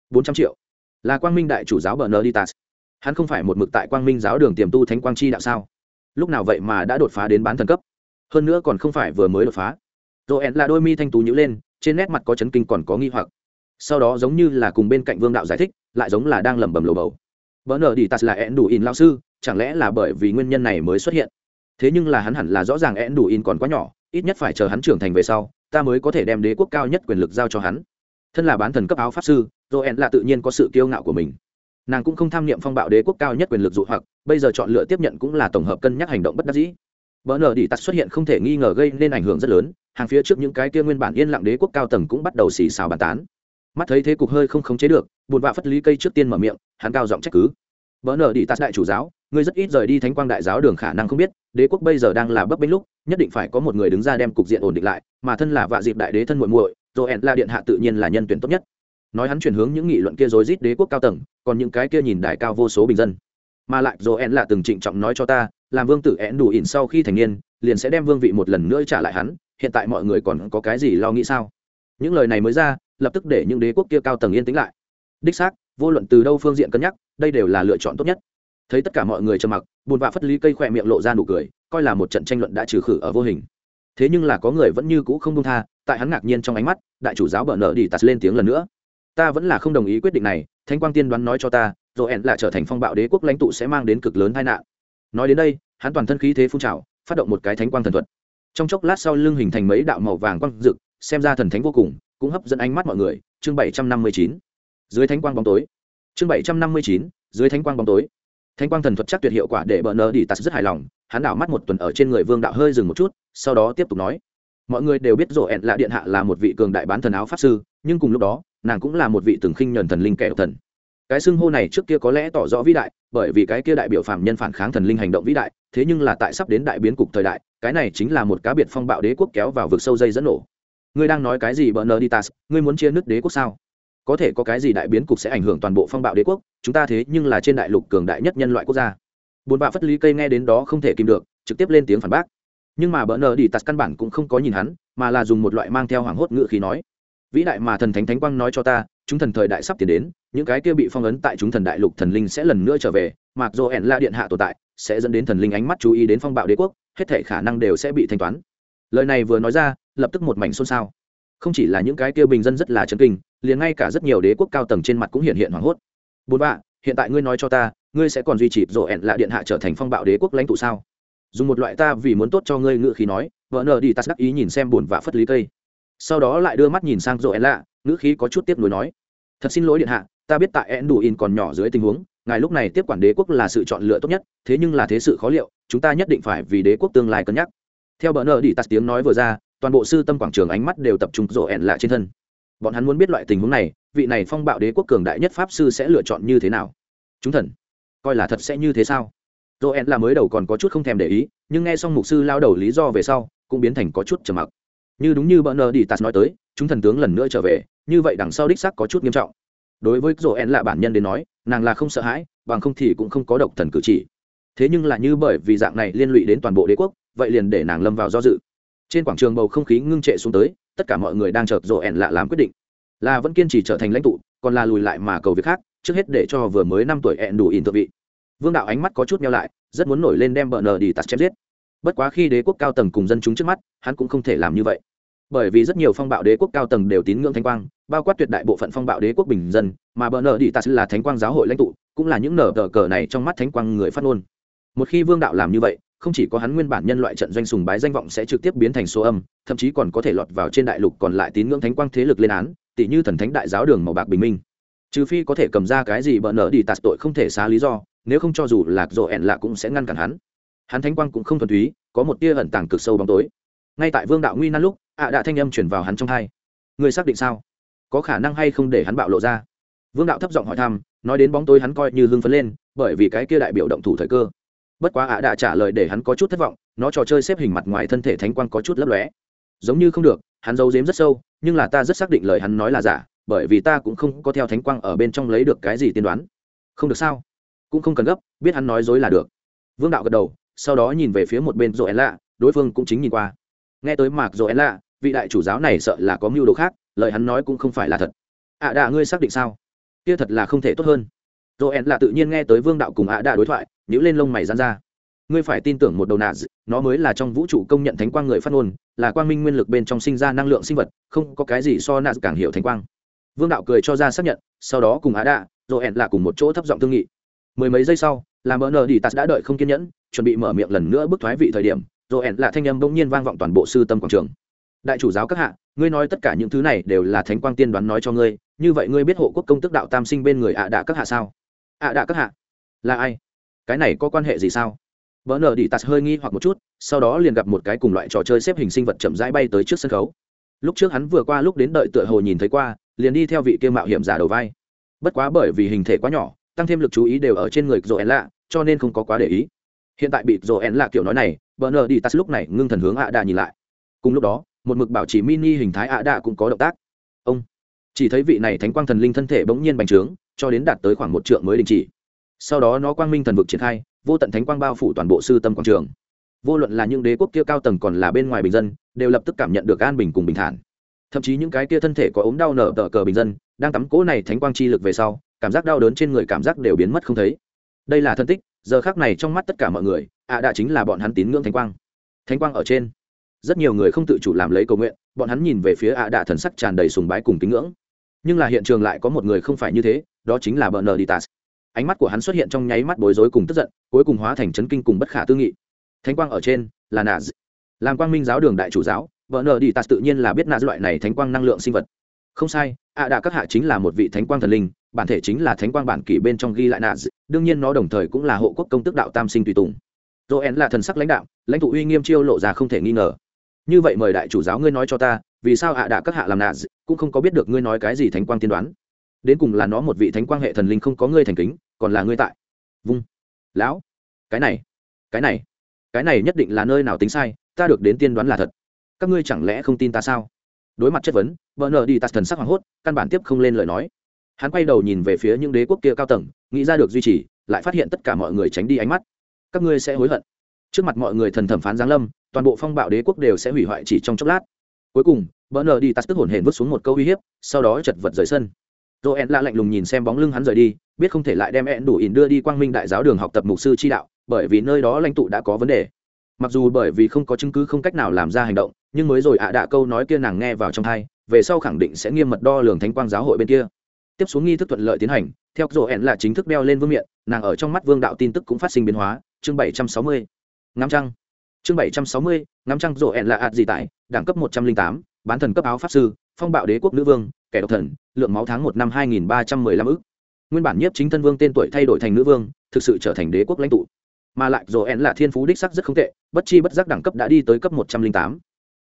bốn trăm triệu. Là quang minh đại chủ giáo bờ nợ đi tas hắn không phải một mực tại quang minh giáo đường tiềm tu thánh quang chi đạo sao? Lúc nào vậy mà đã đột phá đến bán thần cấp? Hơn nữa còn không phải vừa mới đột phá. Rồi ẹn là đôi mi thanh tú nhữ lên, trên nét mặt có chấn kinh còn có nghi hoặc. Sau đó giống như là cùng bên cạnh vương đạo giải thích, lại giống là đang lẩm bẩm lồ bầu. Vợ nợ đi tạt là ẹn đủ in lao sư, chẳng lẽ là bởi vì nguyên nhân này mới xuất hiện? Thế nhưng là hắn hẳn là rõ ràng ẹn đủ in còn quá nhỏ, ít nhất phải chờ hắn trưởng thành về sau, ta mới có thể đem đế quốc cao nhất quyền lực giao cho hắn. Thân là bán thần cấp áo pháp sư joel là tự nhiên có sự kiêu ngạo của mình. Nàng cũng không tham niệm phong bạo đế quốc cao nhất quyền lực dụ hoặc, bây giờ chọn lựa tiếp nhận cũng là tổng hợp cân nhắc hành động bất đắc dĩ. Bỡ nở đi tạt xuất hiện không thể nghi ngờ gây nên ảnh hưởng rất lớn, hàng phía trước những cái kia nguyên bản yên lặng đế quốc cao tầng cũng bắt đầu xì xào bàn tán. Mắt thấy thế cục hơi không khống chế được, buồn vạ phất lý cây trước tiên mở miệng, hắn cao giọng trách cứ. Bỡ nở đi tạt đại chủ giáo, ngươi rất ít rời đi thánh quang đại giáo đường khả năng không biết, đế quốc bây giờ đang là bấp bênh lúc, nhất định phải có một người đứng ra đem cục diện ổn định lại, mà thân là vạ dịp đại đế thân muội muội, Joen là điện hạ tự nhiên là nhân tuyển tốt nhất. Nói hắn chuyển hướng những nghị luận kia rối rít đế quốc cao tầng, còn những cái kia nhìn đại cao vô số bình dân. Mà lại Joen là từng trịnh trọng nói cho ta, làm vương tử én đủ ỉn sau khi thành niên, liền sẽ đem vương vị một lần nữa trả lại hắn hiện tại mọi người còn có cái gì lo nghĩ sao? Những lời này mới ra lập tức để những đế quốc kia cao tầng yên tĩnh lại. Đích xác vô luận từ đâu phương diện cân nhắc đây đều là lựa chọn tốt nhất. Thấy tất cả mọi người trầm mặc bùn vạ phất lý cây khỏe miệng lộ ra nụ cười coi là một trận tranh luận đã trừ khử ở vô hình. Thế nhưng là có người vẫn như cũ không công tha tại hắn ngạc nhiên trong ánh mắt đại chủ giáo bợ nợ đi tạt lên tiếng lần nữa. Ta vẫn là không đồng ý quyết định này thanh quang tiên đoán nói cho ta rồi ẹn lại trở thành phong bạo đế quốc lãnh tụ sẽ mang đến cực lớn tai nạn nói đến đây, hắn toàn thân khí thế phun trào, phát động một cái thánh quang thần thuật. Trong chốc lát sau lưng hình thành mấy đạo màu vàng quang rực, xem ra thần thánh vô cùng, cũng hấp dẫn ánh mắt mọi người. Chương bảy trăm năm mươi chín. Dưới thánh quang bóng tối. Chương bảy trăm năm mươi chín, dưới thánh quang bóng tối. Thánh quang thần thuật chắc tuyệt hiệu quả để bờ nờ đi tạt rất hài lòng, hắn đảo mắt một tuần ở trên người vương đạo hơi dừng một chút, sau đó tiếp tục nói. Mọi người đều biết rổ ẹn là điện hạ là một vị cường đại bán thần áo pháp sư, nhưng cùng lúc đó, nàng cũng là một vị từng khinh nhuần thần linh kẻ độc thần cái xưng hô này trước kia có lẽ tỏ rõ vĩ đại, bởi vì cái kia đại biểu phạm nhân phản kháng thần linh hành động vĩ đại, thế nhưng là tại sắp đến đại biến cục thời đại, cái này chính là một cá biệt phong bạo đế quốc kéo vào vực sâu dây dẫn nổ. Ngươi đang nói cái gì bờ nơ đi tas ngươi muốn chia nước đế quốc sao? Có thể có cái gì đại biến cục sẽ ảnh hưởng toàn bộ phong bạo đế quốc, chúng ta thế nhưng là trên đại lục cường đại nhất nhân loại quốc gia. Bốn bạ phất lý cây nghe đến đó không thể kìm được, trực tiếp lên tiếng phản bác. Nhưng mà bỡ nờ đi tạt căn bản cũng không có nhìn hắn, mà là dùng một loại mang theo hoảng hốt ngự khí nói, vĩ đại mà thần thánh thánh quang nói cho ta chúng thần thời đại sắp tiến đến, những cái kia bị phong ấn tại chúng thần đại lục thần linh sẽ lần nữa trở về, mặc dù ẻn la điện hạ tồn tại, sẽ dẫn đến thần linh ánh mắt chú ý đến phong bạo đế quốc, hết thể khả năng đều sẽ bị thanh toán. Lời này vừa nói ra, lập tức một mảnh xôn xao. Không chỉ là những cái kia bình dân rất là chấn kinh, liền ngay cả rất nhiều đế quốc cao tầng trên mặt cũng hiện hiện hoảng hốt. Bốn bạ, hiện tại ngươi nói cho ta, ngươi sẽ còn duy trì rổ ẹn là điện hạ trở thành phong bạo đế quốc lãnh tụ sao? Dùng một loại ta vì muốn tốt cho ngươi ngự khí nói, vợ nờ đi tắt đắc ý nhìn xem buồn vạ phất lý cây sau đó lại đưa mắt nhìn sang rộ ẹn lạ, ngữ khí có chút tiếp nối nói, thật xin lỗi điện hạ, ta biết tại ẹn đủ in còn nhỏ dưới tình huống, ngài lúc này tiếp quản đế quốc là sự chọn lựa tốt nhất, thế nhưng là thế sự khó liệu, chúng ta nhất định phải vì đế quốc tương lai cân nhắc. Theo bờ nợ đi tắt tiếng nói vừa ra, toàn bộ sư tâm quảng trường ánh mắt đều tập trung rộ ẹn lạ trên thân. Bọn hắn muốn biết loại tình huống này, vị này phong bạo đế quốc cường đại nhất pháp sư sẽ lựa chọn như thế nào? Chúng thần, coi là thật sẽ như thế sao? Rộ ẹn là mới đầu còn có chút không thèm để ý, nhưng nghe xong mục sư lao đầu lý do về sau, cũng biến thành có chút trầm mặc như đúng như bờ nờ đi tạt nói tới, chúng thần tướng lần nữa trở về, như vậy đằng sau đích sắc có chút nghiêm trọng. Đối với rổ en là bản nhân đến nói, nàng là không sợ hãi, bằng không thì cũng không có độc thần cử chỉ. Thế nhưng là như bởi vì dạng này liên lụy đến toàn bộ đế quốc, vậy liền để nàng lâm vào do dự. Trên quảng trường bầu không khí ngưng trệ xuống tới, tất cả mọi người đang chợt rổ en lạ làm quyết định. Là vẫn kiên trì trở thành lãnh tụ, còn là lùi lại mà cầu việc khác, trước hết để cho vừa mới năm tuổi ẹn đủ in thượng vị. Vương đạo ánh mắt có chút nhau lại, rất muốn nổi lên đem bờ nờ đi tạt chém giết. Bất quá khi đế quốc cao tầng cùng dân chúng trước mắt, hắn cũng không thể làm như vậy bởi vì rất nhiều phong bạo đế quốc cao tầng đều tín ngưỡng thánh quang, bao quát tuyệt đại bộ phận phong bạo đế quốc bình dân, mà bờ nợ đi tạt là thánh quang giáo hội lãnh tụ, cũng là những nở tờ cờ này trong mắt thánh quang người phát ngôn. Một khi vương đạo làm như vậy, không chỉ có hắn nguyên bản nhân loại trận doanh sùng bái danh vọng sẽ trực tiếp biến thành số âm, thậm chí còn có thể lọt vào trên đại lục còn lại tín ngưỡng thánh quang thế lực lên án tỷ như thần thánh đại giáo đường màu bạc bình minh. Trừ phi có thể cầm ra cái gì bờ nợ đi tạt tội không thể xá lý do, nếu không cho dù lạc rộ ẻn lạ cũng sẽ ngăn cản hắn. Hắn thánh quang cũng không thuần túy, có một tia ẩn tàng cực sâu bóng tối. Ngay tại vương đạo nguy nan lúc ạ à đã thanh âm chuyển vào hắn trong thai. Người xác định sao? Có khả năng hay không để hắn bạo lộ ra? Vương đạo thấp giọng hỏi thăm, nói đến bóng tối hắn coi như hưng phấn lên, bởi vì cái kia đại biểu động thủ thời cơ. Bất quá ạ đã trả lời để hắn có chút thất vọng, nó trò chơi xếp hình mặt ngoài thân thể thánh quang có chút lấp lóe. Giống như không được, hắn giấu giếm rất sâu, nhưng là ta rất xác định lời hắn nói là giả, bởi vì ta cũng không có theo thánh quang ở bên trong lấy được cái gì tiên đoán. Không được sao? Cũng không cần gấp, biết hắn nói dối là được. Vương đạo gật đầu, sau đó nhìn về phía một bên rộ én lạ đối phương cũng chính nhìn qua nghe tới mạc dỗ én lạ vị đại chủ giáo này sợ là có mưu đồ khác, lời hắn nói cũng không phải là thật. Ạ à đạ, ngươi xác định sao? Kia thật là không thể tốt hơn. Dỗ én lạ tự nhiên nghe tới vương đạo cùng ạ à đạ đối thoại nhữ lên lông mày dán ra. Ngươi phải tin tưởng một đầu nạ nó mới là trong vũ trụ công nhận thánh quang người phát ngôn, là quang minh nguyên lực bên trong sinh ra năng lượng sinh vật, không có cái gì so nạ càng hiểu thánh quang. Vương đạo cười cho ra xác nhận, sau đó cùng á đạ, dỗ ẹn là cùng một chỗ thấp giọng thương nghị. Mười mấy giây sau làm mỡ nờ đi tạt đã đợi không kiên nhẫn, chuẩn bị mở miệng lần nữa bước thoái vị thời điểm rồi ẹn là thanh âm bỗng nhiên vang vọng toàn bộ sư tâm quảng trường. Đại chủ giáo các hạ, ngươi nói tất cả những thứ này đều là thánh quang tiên đoán nói cho ngươi, như vậy ngươi biết hộ quốc công tức đạo tam sinh bên người ạ đạ các hạ sao? Ạ đạ các hạ, là ai? Cái này có quan hệ gì sao? Vợ nở đi tạt hơi nghi hoặc một chút, sau đó liền gặp một cái cùng loại trò chơi xếp hình sinh vật chậm rãi bay tới trước sân khấu. Lúc trước hắn vừa qua lúc đến đợi tựa hồ nhìn thấy qua, liền đi theo vị kia mạo hiểm giả đầu vai. Bất quá bởi vì hình thể quá nhỏ, tăng thêm lực chú ý đều ở trên người rồ lạ, cho nên không có quá để ý hiện tại bị rồ én là kiểu nói này bờ nờ đi tắt lúc này ngưng thần hướng ạ đạ nhìn lại. Cùng lúc đó, một mực bảo trì mini hình thái ạ đạ cũng có động tác. Ông, chỉ thấy vị này thánh quang thần linh thân thể bỗng nhiên bành trướng, cho đến đạt tới khoảng một trượng mới đình chỉ. Sau đó nó quang minh thần vực triển khai, vô tận thánh quang bao phủ toàn bộ sư tâm quảng trường. Vô luận là những đế quốc kia cao tầng còn là bên ngoài bình dân, đều lập tức cảm nhận được an bình cùng bình thản. Thậm chí những cái kia thân thể có ốm đau nở tờ cờ bình dân, đang tắm cỗ này thánh quang chi lực về sau, cảm giác đau đớn trên người cảm giác đều biến mất không thấy. Đây là thân tích giờ khác này trong mắt tất cả mọi người, ạ à đã chính là bọn hắn tín ngưỡng thánh quang. Thánh quang ở trên. Rất nhiều người không tự chủ làm lấy cầu nguyện, bọn hắn nhìn về phía ạ à đạ thần sắc tràn đầy sùng bái cùng tín ngưỡng. Nhưng là hiện trường lại có một người không phải như thế, đó chính là bờ nờ đi tas ánh mắt của hắn xuất hiện trong nháy mắt bối rối cùng tức giận, cuối cùng hóa thành chấn kinh cùng bất khả tư nghị. Thánh quang ở trên, là nà làm quang minh giáo đường đại chủ giáo vợ nờ đi tạt tự nhiên là biết nà loại này thánh quang năng lượng sinh vật. Không sai, ạ à đạ các hạ chính là một vị thánh quang thần linh, bản thể chính là thánh quang bản kỷ bên trong ghi lại nà đương nhiên nó đồng thời cũng là hộ quốc công tức đạo tam sinh tùy tùng. Joel là thần sắc lãnh đạo, lãnh tụ uy nghiêm chiêu lộ ra không thể nghi ngờ. Như vậy mời đại chủ giáo ngươi nói cho ta, vì sao ạ à đạ các hạ làm nà cũng không có biết được ngươi nói cái gì thánh quang tiên đoán. Đến cùng là nó một vị thánh quang hệ thần linh không có ngươi thành kính, còn là ngươi tại. Vung. Lão. Cái này. Cái này. Cái này nhất định là nơi nào tính sai, ta được đến tiên đoán là thật. Các ngươi chẳng lẽ không tin ta sao? Đối mặt chất vấn vợ nợ đi tạt thần sắc hoảng hốt, căn bản tiếp không lên lời nói hắn quay đầu nhìn về phía những đế quốc kia cao tầng, nghĩ ra được duy trì, lại phát hiện tất cả mọi người tránh đi ánh mắt. Các ngươi sẽ hối hận. Trước mặt mọi người thần thẩm phán giáng lâm, toàn bộ phong bạo đế quốc đều sẽ hủy hoại chỉ trong chốc lát. Cuối cùng bỡ nờ đi tắt tức hổn hển vứt xuống một câu uy hiếp, sau đó chật vật rời sân. Joel lạ lạnh lùng nhìn xem bóng lưng hắn rời đi, biết không thể lại đem ẹn đủ ỉn đưa đi quang minh đại giáo đường học tập mục sư chi đạo, bởi vì nơi đó lãnh tụ đã có vấn đề. Mặc dù bởi vì không có chứng cứ không cách nào làm ra hành động, nhưng mới rồi ạ à đạ câu nói kia nàng nghe vào trong thai về sau khẳng định sẽ nghiêm mật đo lường thánh quang giáo hội bên kia tiếp xuống nghi thức thuận lợi tiến hành, theo rổ ẹn là chính thức đeo lên vương miện, nàng ở trong mắt vương đạo tin tức cũng phát sinh biến hóa. Chương bảy trăm sáu mươi. Ngắm trăng. Chương bảy trăm sáu mươi, ngắm trăng rổ ẹn là ạt gì tại, đẳng cấp một trăm linh tám, bán thần cấp áo pháp sư, phong bạo đế quốc nữ vương, kẻ độc thần, lượng máu tháng một năm hai nghìn ba trăm mười lăm ức. Nguyên bản nhiếp chính thân vương tên tuổi thay đổi thành nữ vương, thực sự trở thành đế quốc lãnh tụ. Mà lại rổ ẹn là thiên phú đích sắc rất không tệ, bất chi bất giác đẳng cấp đã đi tới cấp một trăm linh tám.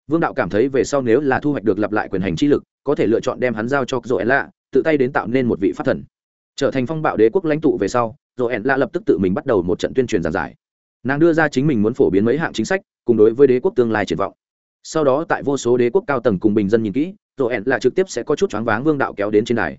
Vương đạo cảm thấy về sau nếu là thu hoạch được lặp lại quyền hành chi lực, có thể lựa chọn đem hắn giao cho rổ ẹn lạ tự tay đến tạo nên một vị pháp thần. Trở thành phong bạo đế quốc lãnh tụ về sau rồi ẹn lạ lập tức tự mình bắt đầu một trận tuyên truyền giàn giải. Nàng đưa ra chính mình muốn phổ biến mấy hạng chính sách, cùng đối với đế quốc tương lai triển vọng. Sau đó tại vô số đế quốc cao tầng cùng bình dân nhìn kỹ rồi ẹn lạ trực tiếp sẽ có chút choáng váng vương đạo kéo đến trên đài.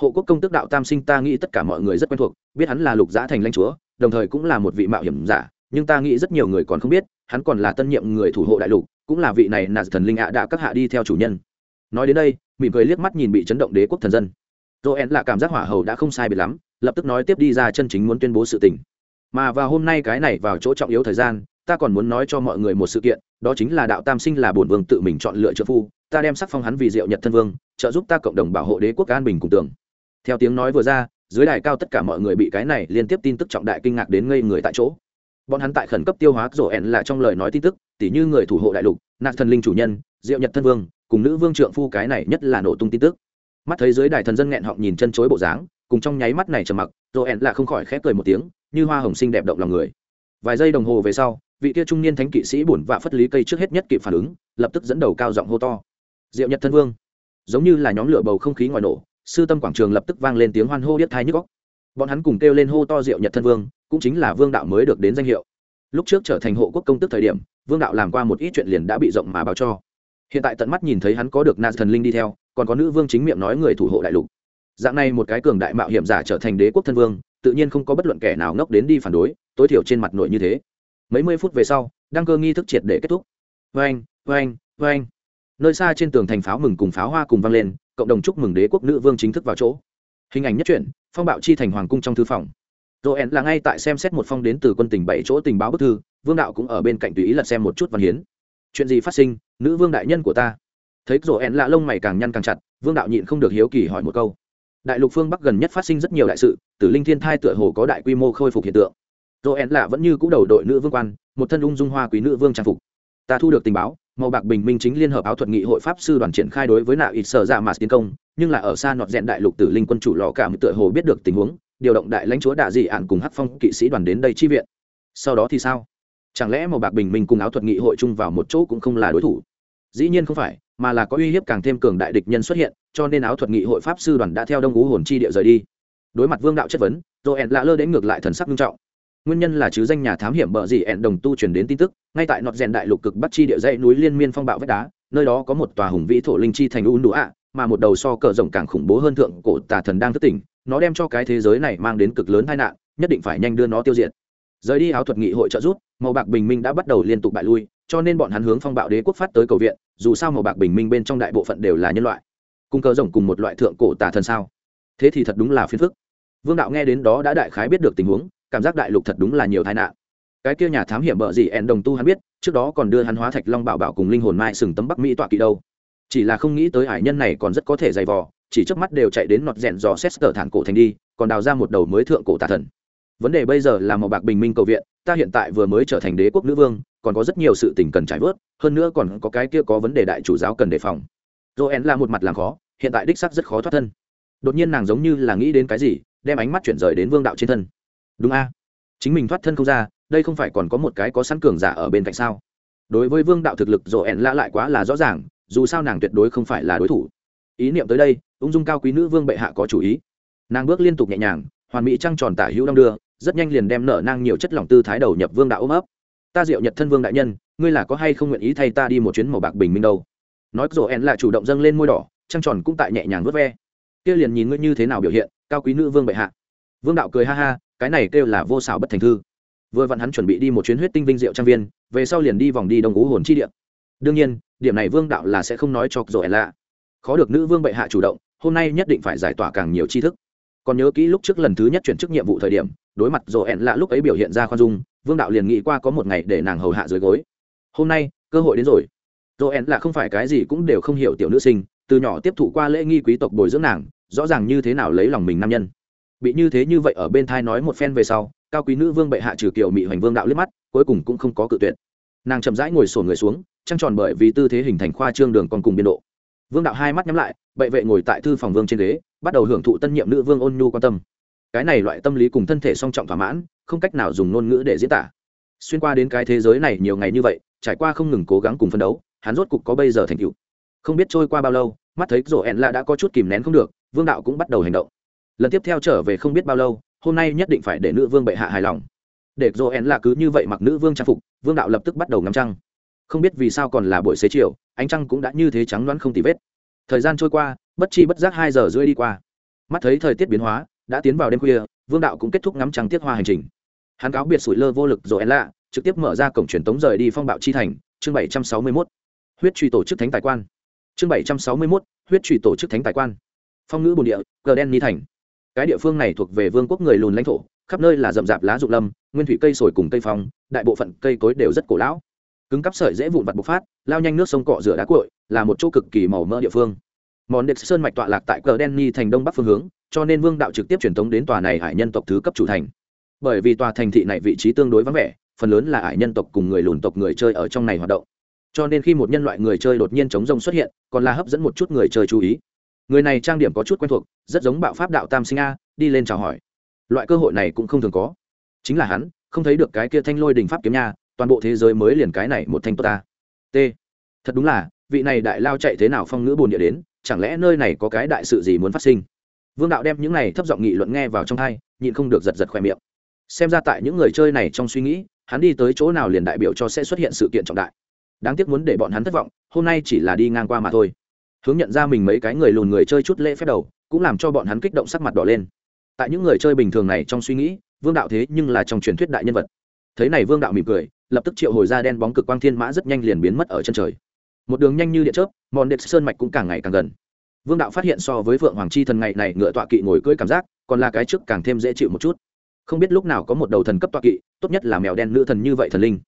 Hộ quốc công tức đạo tam sinh ta nghĩ tất cả mọi người rất quen thuộc, biết hắn là lục giã thành lãnh chúa, đồng thời cũng là một vị mạo hiểm giả, nhưng ta nghĩ rất nhiều người còn không biết, hắn còn là tân nhiệm người thủ hộ đại lục, cũng là vị này là thần linh ạ đã các hạ đi theo chủ nhân. Nói đến đây mỉm cười liếc mắt nhìn bị chấn động đế quốc thần dân. Joel là cảm giác hỏa hầu đã không sai biệt lắm, lập tức nói tiếp đi ra chân chính muốn tuyên bố sự tình. Mà vào hôm nay cái này vào chỗ trọng yếu thời gian, ta còn muốn nói cho mọi người một sự kiện, đó chính là đạo tam sinh là bổn vương tự mình chọn lựa trợ phu, ta đem sắc phong hắn vì diệu nhật thân vương, trợ giúp ta cộng đồng bảo hộ đế quốc an bình cùng tường. Theo tiếng nói vừa ra, dưới đài cao tất cả mọi người bị cái này liên tiếp tin tức trọng đại kinh ngạc đến ngây người tại chỗ. Bọn hắn tại khẩn cấp tiêu hóa rổ ẹn là trong lời nói tin tức, tỉ như người thủ hộ đại lục nạt thần linh chủ nhân, diệu nhật thân vương cùng nữ vương trượng phu cái này nhất là nổ tung tin tức. Mắt thấy dưới đài thần dân nghẹn họng nhìn chân chối bộ dáng, cùng trong nháy mắt này trầm mặc rồi ẹn là không khỏi khép cười một tiếng, như hoa hồng sinh đẹp động lòng người. Vài giây đồng hồ về sau, vị kia trung niên thánh kỵ sĩ bổn vạ phất lý cây trước hết nhất kịp phản ứng, lập tức dẫn đầu cao giọng hô to. Diệu nhật thân vương. Giống như là nhóm lửa bầu không khí ngoài nổ, sư tâm quảng trường lập tức vang lên tiếng hoan hô biết thai nhức góc bọn hắn cùng kêu lên hô to diệu nhật thân vương, cũng chính là vương đạo mới được đến danh hiệu. Lúc trước trở thành hộ quốc công tức thời điểm, vương đạo làm qua một ít chuyện liền đã bị rộng mà báo cho hiện tại tận mắt nhìn thấy hắn có được na thần linh đi theo, còn có nữ vương chính miệng nói người thủ hộ đại lục. Dạng này một cái cường đại mạo hiểm giả trở thành đế quốc thân vương, tự nhiên không có bất luận kẻ nào ngốc đến đi phản đối, tối thiểu trên mặt nội như thế. Mấy mươi phút về sau, đăng cơ nghi thức triệt để kết thúc. Vâng vâng vâng nơi xa trên tường thành pháo mừng cùng pháo hoa cùng vang lên, cộng đồng chúc mừng đế quốc nữ vương chính thức vào chỗ. Hình ảnh nhất truyện, phong bạo chi thành hoàng cung trong thư phòng. Joel là ngay tại xem xét một phong đến từ quân tỉnh bảy chỗ tình báo bức thư, vương đạo cũng ở bên cạnh tùy ý lật xem một chút văn hiến chuyện gì phát sinh, nữ vương đại nhân của ta. Thấy joel lạ lông mày càng nhăn càng chặt, vương đạo nhịn không được hiếu kỳ hỏi một câu. Đại lục phương bắc gần nhất phát sinh rất nhiều đại sự, tử linh thiên thai tựa hồ có đại quy mô khôi phục hiện tượng. Joel lạ vẫn như cũ đầu đội nữ vương quan, một thân ung dung hoa quý nữ vương trang phục. Ta thu được tình báo, màu bạc bình minh chính liên hợp áo thuật nghị hội pháp sư đoàn triển khai đối với nạo ít sở dạ mà tiến công, nhưng là ở xa nọt rẽn đại lục tử linh quân chủ lò cảm tựa hồ biết được tình huống, điều động đại lãnh chúa đạ dị ạn cùng hắc phong kỵ sĩ đoàn đến đây chi viện. Sau đó thì sao? Chẳng lẽ màu bạc bình minh cùng áo thuật nghị hội chung vào một chỗ cũng không là đối thủ? Dĩ nhiên không phải, mà là có uy hiếp càng thêm cường đại địch nhân xuất hiện, cho nên áo thuật nghị hội pháp sư đoàn đã theo đông ú hồn chi địa rời đi. Đối mặt vương đạo chất vấn rồi ẹn lạ lơ đến ngược lại thần sắc nghiêm trọng. Nguyên nhân là chứ danh nhà thám hiểm bờ gì ẹn đồng tu truyền đến tin tức, ngay tại nọt rèn đại lục cực bắc chi địa dãy núi liên miên phong bạo vách đá, nơi đó có một tòa hùng vĩ thổ linh chi thành u nụ ạ, mà một đầu so cờ rộng càng khủng bố hơn thượng cổ tà thần đang thức tỉnh, nó đem cho cái thế giới này mang đến cực lớn tai nạn, nhất định phải nhanh đưa nó tiêu diệt rời đi áo thuật nghị hội trợ rút màu bạc bình minh đã bắt đầu liên tục bại lui, cho nên bọn hắn hướng phong bạo đế quốc phát tới cầu viện, dù sao màu bạc bình minh bên trong đại bộ phận đều là nhân loại. Cung cờ rồng cùng một loại thượng cổ tà thần sao? Thế thì thật đúng là phiền phức. Vương đạo nghe đến đó đã đại khái biết được tình huống, cảm giác đại lục thật đúng là nhiều tai nạn. Cái kia nhà thám hiểm bợ gì ẹn đồng tu hắn biết, trước đó còn đưa hắn hóa thạch long bảo bảo cùng linh hồn mai sừng tấm bắc mỹ tọa kỵ đâu. Chỉ là không nghĩ tới hải nhân này còn rất có thể dày vò, chỉ trước mắt đều chạy đến nọt rèn dò xét cờ thản cổ thành đi, còn đào ra một đầu mới thượng cổ tà thần vấn đề bây giờ là màu bạc bình minh cầu viện, ta hiện tại vừa mới trở thành đế quốc nữ vương, còn có rất nhiều sự tình cần trải vớt, hơn nữa còn có cái kia có vấn đề đại chủ giáo cần đề phòng. Joel là một mặt làm khó, hiện tại đích sắc rất khó thoát thân. Đột nhiên nàng giống như là nghĩ đến cái gì, đem ánh mắt chuyển rời đến vương đạo trên thân. Đúng a. Chính mình thoát thân không ra, đây không phải còn có một cái có sẵn cường giả ở bên cạnh sao? Đối với vương đạo thực lực rồi ẹn lạ lại quá là rõ ràng, dù sao nàng tuyệt đối không phải là đối thủ. Ý niệm tới đây, ung dung cao quý nữ vương bệ hạ có chủ ý. Nàng bước liên tục nhẹ nhàng, hoàn mỹ trăng tròn tả hữu đong đưa rất nhanh liền đem nở nang nhiều chất lỏng tư thái đầu nhập vương đạo ôm ấp. Ta diệu nhật thân vương đại nhân, ngươi là có hay không nguyện ý thay ta đi một chuyến màu bạc bình minh đâu? Nói rồi en lại chủ động dâng lên môi đỏ, trăng tròn cũng tại nhẹ nhàng vớt ve. Kia liền nhìn ngươi như thế nào biểu hiện, cao quý nữ vương bệ hạ. Vương đạo cười ha ha, cái này kêu là vô xảo bất thành thư. Vừa vặn hắn chuẩn bị đi một chuyến huyết tinh vinh diệu trang viên, về sau liền đi vòng đi đông ú hồn chi điện đương nhiên, điểm này vương đạo là sẽ không nói cho rồi lạ. Khó được nữ vương bệ hạ chủ động, hôm nay nhất định phải giải tỏa càng nhiều tri thức còn nhớ kỹ lúc trước lần thứ nhất chuyển chức nhiệm vụ thời điểm, đối mặt rồi ẹn lạ lúc ấy biểu hiện ra khoan dung, vương đạo liền nghĩ qua có một ngày để nàng hầu hạ dưới gối. Hôm nay, cơ hội đến rồi. Rồi ẹn lạ không phải cái gì cũng đều không hiểu tiểu nữ sinh, từ nhỏ tiếp thụ qua lễ nghi quý tộc bồi dưỡng nàng, rõ ràng như thế nào lấy lòng mình nam nhân. Bị như thế như vậy ở bên thai nói một phen về sau, cao quý nữ vương bệ hạ trừ kiều mị hoành vương đạo liếc mắt, cuối cùng cũng không có cự tuyệt. Nàng chậm rãi ngồi sổn người xuống, trăng tròn bởi vì tư thế hình thành khoa trương đường còn cùng biên độ. Vương đạo hai mắt nhắm lại, bệ vệ ngồi tại thư phòng vương trên ghế bắt đầu hưởng thụ tân nhiệm nữ vương ôn nhu quan tâm. Cái này loại tâm lý cùng thân thể song trọng thỏa mãn, không cách nào dùng ngôn ngữ để diễn tả. Xuyên qua đến cái thế giới này nhiều ngày như vậy, trải qua không ngừng cố gắng cùng phân đấu, hắn rốt cục có bây giờ thành tựu. Không biết trôi qua bao lâu, mắt thấy rổ ẹn lạ đã có chút kìm nén không được, vương đạo cũng bắt đầu hành động. Lần tiếp theo trở về không biết bao lâu, hôm nay nhất định phải để nữ vương bệ hạ hài lòng. Để rổ ẹn lạ cứ như vậy mặc nữ vương trang phục, vương đạo lập tức bắt đầu ngắm trăng. Không biết vì sao còn là buổi xế chiều, ánh trăng cũng đã như thế trắng loãng không tì vết. Thời gian trôi qua bất chi bất giác hai giờ rưỡi đi qua. Mắt thấy thời tiết biến hóa, đã tiến vào đêm khuya, vương đạo cũng kết thúc ngắm trăng tiết hoa hành trình. Hắn cáo biệt sủi lơ vô lực rồi ẹn lạ trực tiếp mở ra cổng truyền tống rời đi phong bạo chi thành, chương bảy trăm sáu mươi mốt. Huyết truy tổ chức thánh tài quan. Chương bảy trăm sáu mươi mốt, huyết truy tổ chức thánh tài quan. Phong ngữ bồn địa, cờ đen ni thành. Cái địa phương này thuộc về vương quốc người lùn lãnh thổ, khắp nơi là rậm rạp lá rụng lâm, nguyên thủy cây sồi cùng cây phong, đại bộ phận cây cối đều rất cổ lão. Cứng cắp sợi dễ vụn vặt bộc phát, lao nhanh nước sông cọ rửa đá cội là một chỗ cực kỳ màu mỡ địa phương món đệm sơn mạch tọa lạc tại cờ đen ni thành đông bắc phương hướng, cho nên vương đạo trực tiếp truyền tống đến tòa này hải nhân tộc thứ cấp chủ thành. Bởi vì tòa thành thị này vị trí tương đối vắng vẻ, phần lớn là hải nhân tộc cùng người lùn tộc người chơi ở trong này hoạt động. Cho nên khi một nhân loại người chơi đột nhiên chống rông xuất hiện, còn là hấp dẫn một chút người chơi chú ý. Người này trang điểm có chút quen thuộc, rất giống bạo pháp đạo tam sinh a, đi lên chào hỏi. Loại cơ hội này cũng không thường có. Chính là hắn, không thấy được cái kia thanh lôi đình pháp kiếm nha, toàn bộ thế giới mới liền cái này một thanh tốt ta. T. Thật đúng là, vị này đại lao chạy thế nào phong ngữ bồn địa đến chẳng lẽ nơi này có cái đại sự gì muốn phát sinh? Vương đạo đem những này thấp giọng nghị luận nghe vào trong thai nhịn không được giật giật khoe miệng. Xem ra tại những người chơi này trong suy nghĩ, hắn đi tới chỗ nào liền đại biểu cho sẽ xuất hiện sự kiện trọng đại. Đáng tiếc muốn để bọn hắn thất vọng, hôm nay chỉ là đi ngang qua mà thôi. Hướng nhận ra mình mấy cái người lùn người chơi chút lễ phép đầu, cũng làm cho bọn hắn kích động sắc mặt đỏ lên. Tại những người chơi bình thường này trong suy nghĩ, vương đạo thế nhưng là trong truyền thuyết đại nhân vật. Thấy này vương đạo mỉm cười, lập tức triệu hồi ra đen bóng cực quang thiên mã rất nhanh liền biến mất ở chân trời một đường nhanh như điện chớp, mòn đệt sơn mạch cũng càng ngày càng gần. Vương đạo phát hiện so với vượng hoàng chi thần ngày này ngựa tọa kỵ ngồi cưỡi cảm giác, còn là cái trước càng thêm dễ chịu một chút. Không biết lúc nào có một đầu thần cấp tọa kỵ, tốt nhất là mèo đen nữ thần như vậy thần linh.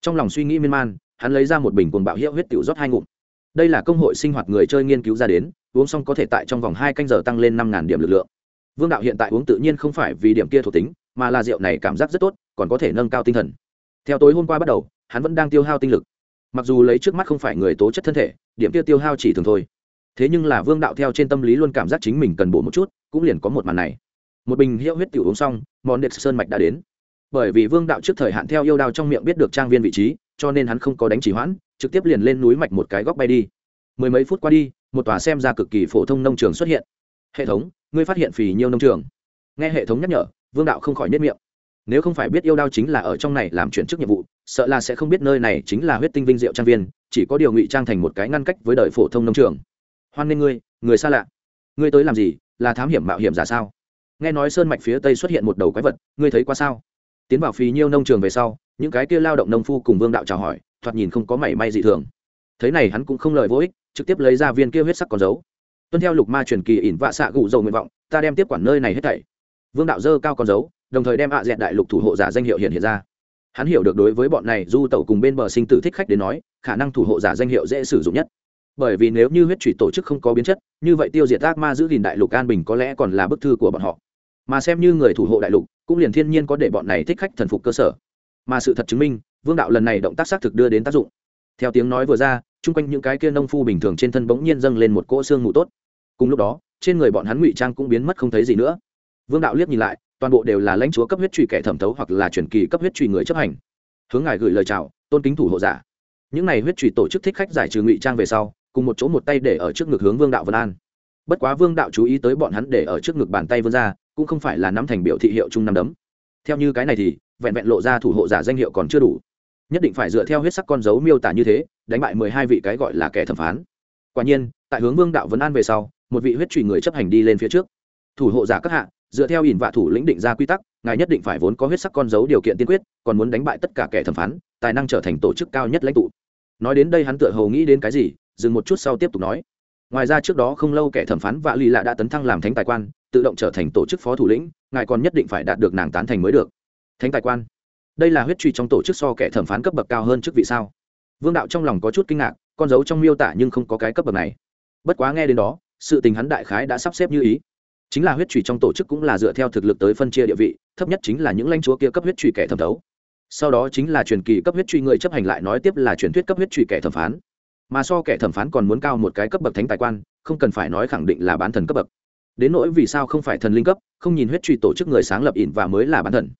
Trong lòng suy nghĩ miên man, hắn lấy ra một bình cuồng bạo hiệu huyết tiểu rót hai ngụm. Đây là công hội sinh hoạt người chơi nghiên cứu ra đến, uống xong có thể tại trong vòng hai canh giờ tăng lên năm điểm lực lượng. Vương đạo hiện tại uống tự nhiên không phải vì điểm kia thuộc tính, mà là rượu này cảm giác rất tốt, còn có thể nâng cao tinh thần. Theo tối hôm qua bắt đầu, hắn vẫn đang tiêu hao tinh lực mặc dù lấy trước mắt không phải người tố chất thân thể, điểm kia tiêu hao chỉ thường thôi. Thế nhưng là vương đạo theo trên tâm lý luôn cảm giác chính mình cần bổ một chút, cũng liền có một màn này. Một bình hiệu huyết tiểu uống xong, món đệt sơn mạch đã đến. Bởi vì vương đạo trước thời hạn theo yêu đao trong miệng biết được trang viên vị trí, cho nên hắn không có đánh chỉ hoãn, trực tiếp liền lên núi mạch một cái góc bay đi. Mười mấy phút qua đi, một tòa xem ra cực kỳ phổ thông nông trường xuất hiện. Hệ thống, ngươi phát hiện phì nhiêu nông trường? Nghe hệ thống nhắc nhở, vương đạo không khỏi nhất miệng nếu không phải biết yêu đao chính là ở trong này làm chuyển chức nhiệm vụ, sợ là sẽ không biết nơi này chính là huyết tinh vinh diệu trang viên, chỉ có điều ngụy trang thành một cái ngăn cách với đời phổ thông nông trường. Hoan nghênh ngươi, người xa lạ. Ngươi tới làm gì? Là thám hiểm mạo hiểm giả sao? Nghe nói sơn mạch phía tây xuất hiện một đầu quái vật, ngươi thấy qua sao? Tiến vào phí nhiêu nông trường về sau, những cái kia lao động nông phu cùng vương đạo chào hỏi, thoạt nhìn không có mảy may dị thường. Thế này hắn cũng không lời vô ích, trực tiếp lấy ra viên kia huyết sắc con dấu. Tuân theo lục ma truyền kỳ ỉn vạ xạ gụ dầu nguyện vọng, ta đem tiếp quản nơi này hết thảy. Vương đạo dơ cao con dấu đồng thời đem ạ dẹt đại lục thủ hộ giả danh hiệu hiện hiện ra. Hắn hiểu được đối với bọn này du tẩu cùng bên bờ sinh tử thích khách đến nói, khả năng thủ hộ giả danh hiệu dễ sử dụng nhất. Bởi vì nếu như huyết trụy tổ chức không có biến chất, như vậy tiêu diệt ác ma giữ gìn đại lục an bình có lẽ còn là bức thư của bọn họ. Mà xem như người thủ hộ đại lục, cũng liền thiên nhiên có để bọn này thích khách thần phục cơ sở. Mà sự thật chứng minh, vương đạo lần này động tác xác thực đưa đến tác dụng. Theo tiếng nói vừa ra, chung quanh những cái kia nông phu bình thường trên thân bỗng nhiên dâng lên một cỗ xương mù tốt. Cùng lúc đó, trên người bọn hắn ngụy trang cũng biến mất không thấy gì nữa. Vương đạo liếc nhìn lại toàn bộ đều là lãnh chúa cấp huyết truy kẻ thẩm thấu hoặc là truyền kỳ cấp huyết truy người chấp hành. Hướng ngài gửi lời chào, tôn kính thủ hộ giả. Những này huyết truy tổ chức thích khách giải trừ ngụy trang về sau, cùng một chỗ một tay để ở trước ngực hướng vương đạo vân an. Bất quá vương đạo chú ý tới bọn hắn để ở trước ngực bàn tay vươn ra cũng không phải là nắm thành biểu thị hiệu chung năm đấm. Theo như cái này thì, vẹn vẹn lộ ra thủ hộ giả danh hiệu còn chưa đủ. Nhất định phải dựa theo huyết sắc con dấu miêu tả như thế, đánh bại mười hai vị cái gọi là kẻ thẩm phán. Quả nhiên, tại hướng vương đạo vấn an về sau, một vị huyết trụy người chấp hành đi lên phía trước. Thủ hộ giả các hạ dựa theo ỉn vạ thủ lĩnh định ra quy tắc, ngài nhất định phải vốn có huyết sắc con dấu điều kiện tiên quyết, còn muốn đánh bại tất cả kẻ thẩm phán, tài năng trở thành tổ chức cao nhất lãnh tụ. Nói đến đây hắn tựa hầu nghĩ đến cái gì, dừng một chút sau tiếp tục nói. Ngoài ra trước đó không lâu kẻ thẩm phán vạ lì lạ đã tấn thăng làm thánh tài quan, tự động trở thành tổ chức phó thủ lĩnh, ngài còn nhất định phải đạt được nàng tán thành mới được. Thánh tài quan. Đây là huyết truy trong tổ chức so kẻ thẩm phán cấp bậc cao hơn chức vị sao? Vương đạo trong lòng có chút kinh ngạc, con dấu trong miêu tả nhưng không có cái cấp bậc này. Bất quá nghe đến đó, sự tình hắn đại khái đã sắp xếp như ý chính là huyết trùy trong tổ chức cũng là dựa theo thực lực tới phân chia địa vị, thấp nhất chính là những lãnh chúa kia cấp huyết trùy kẻ thẩm thấu. Sau đó chính là truyền kỳ cấp huyết truy người chấp hành lại nói tiếp là truyền thuyết cấp huyết truy kẻ thẩm phán. Mà so kẻ thẩm phán còn muốn cao một cái cấp bậc thánh tài quan, không cần phải nói khẳng định là bán thần cấp bậc. Đến nỗi vì sao không phải thần linh cấp, không nhìn huyết truy tổ chức người sáng lập ỉn và mới là bán thần.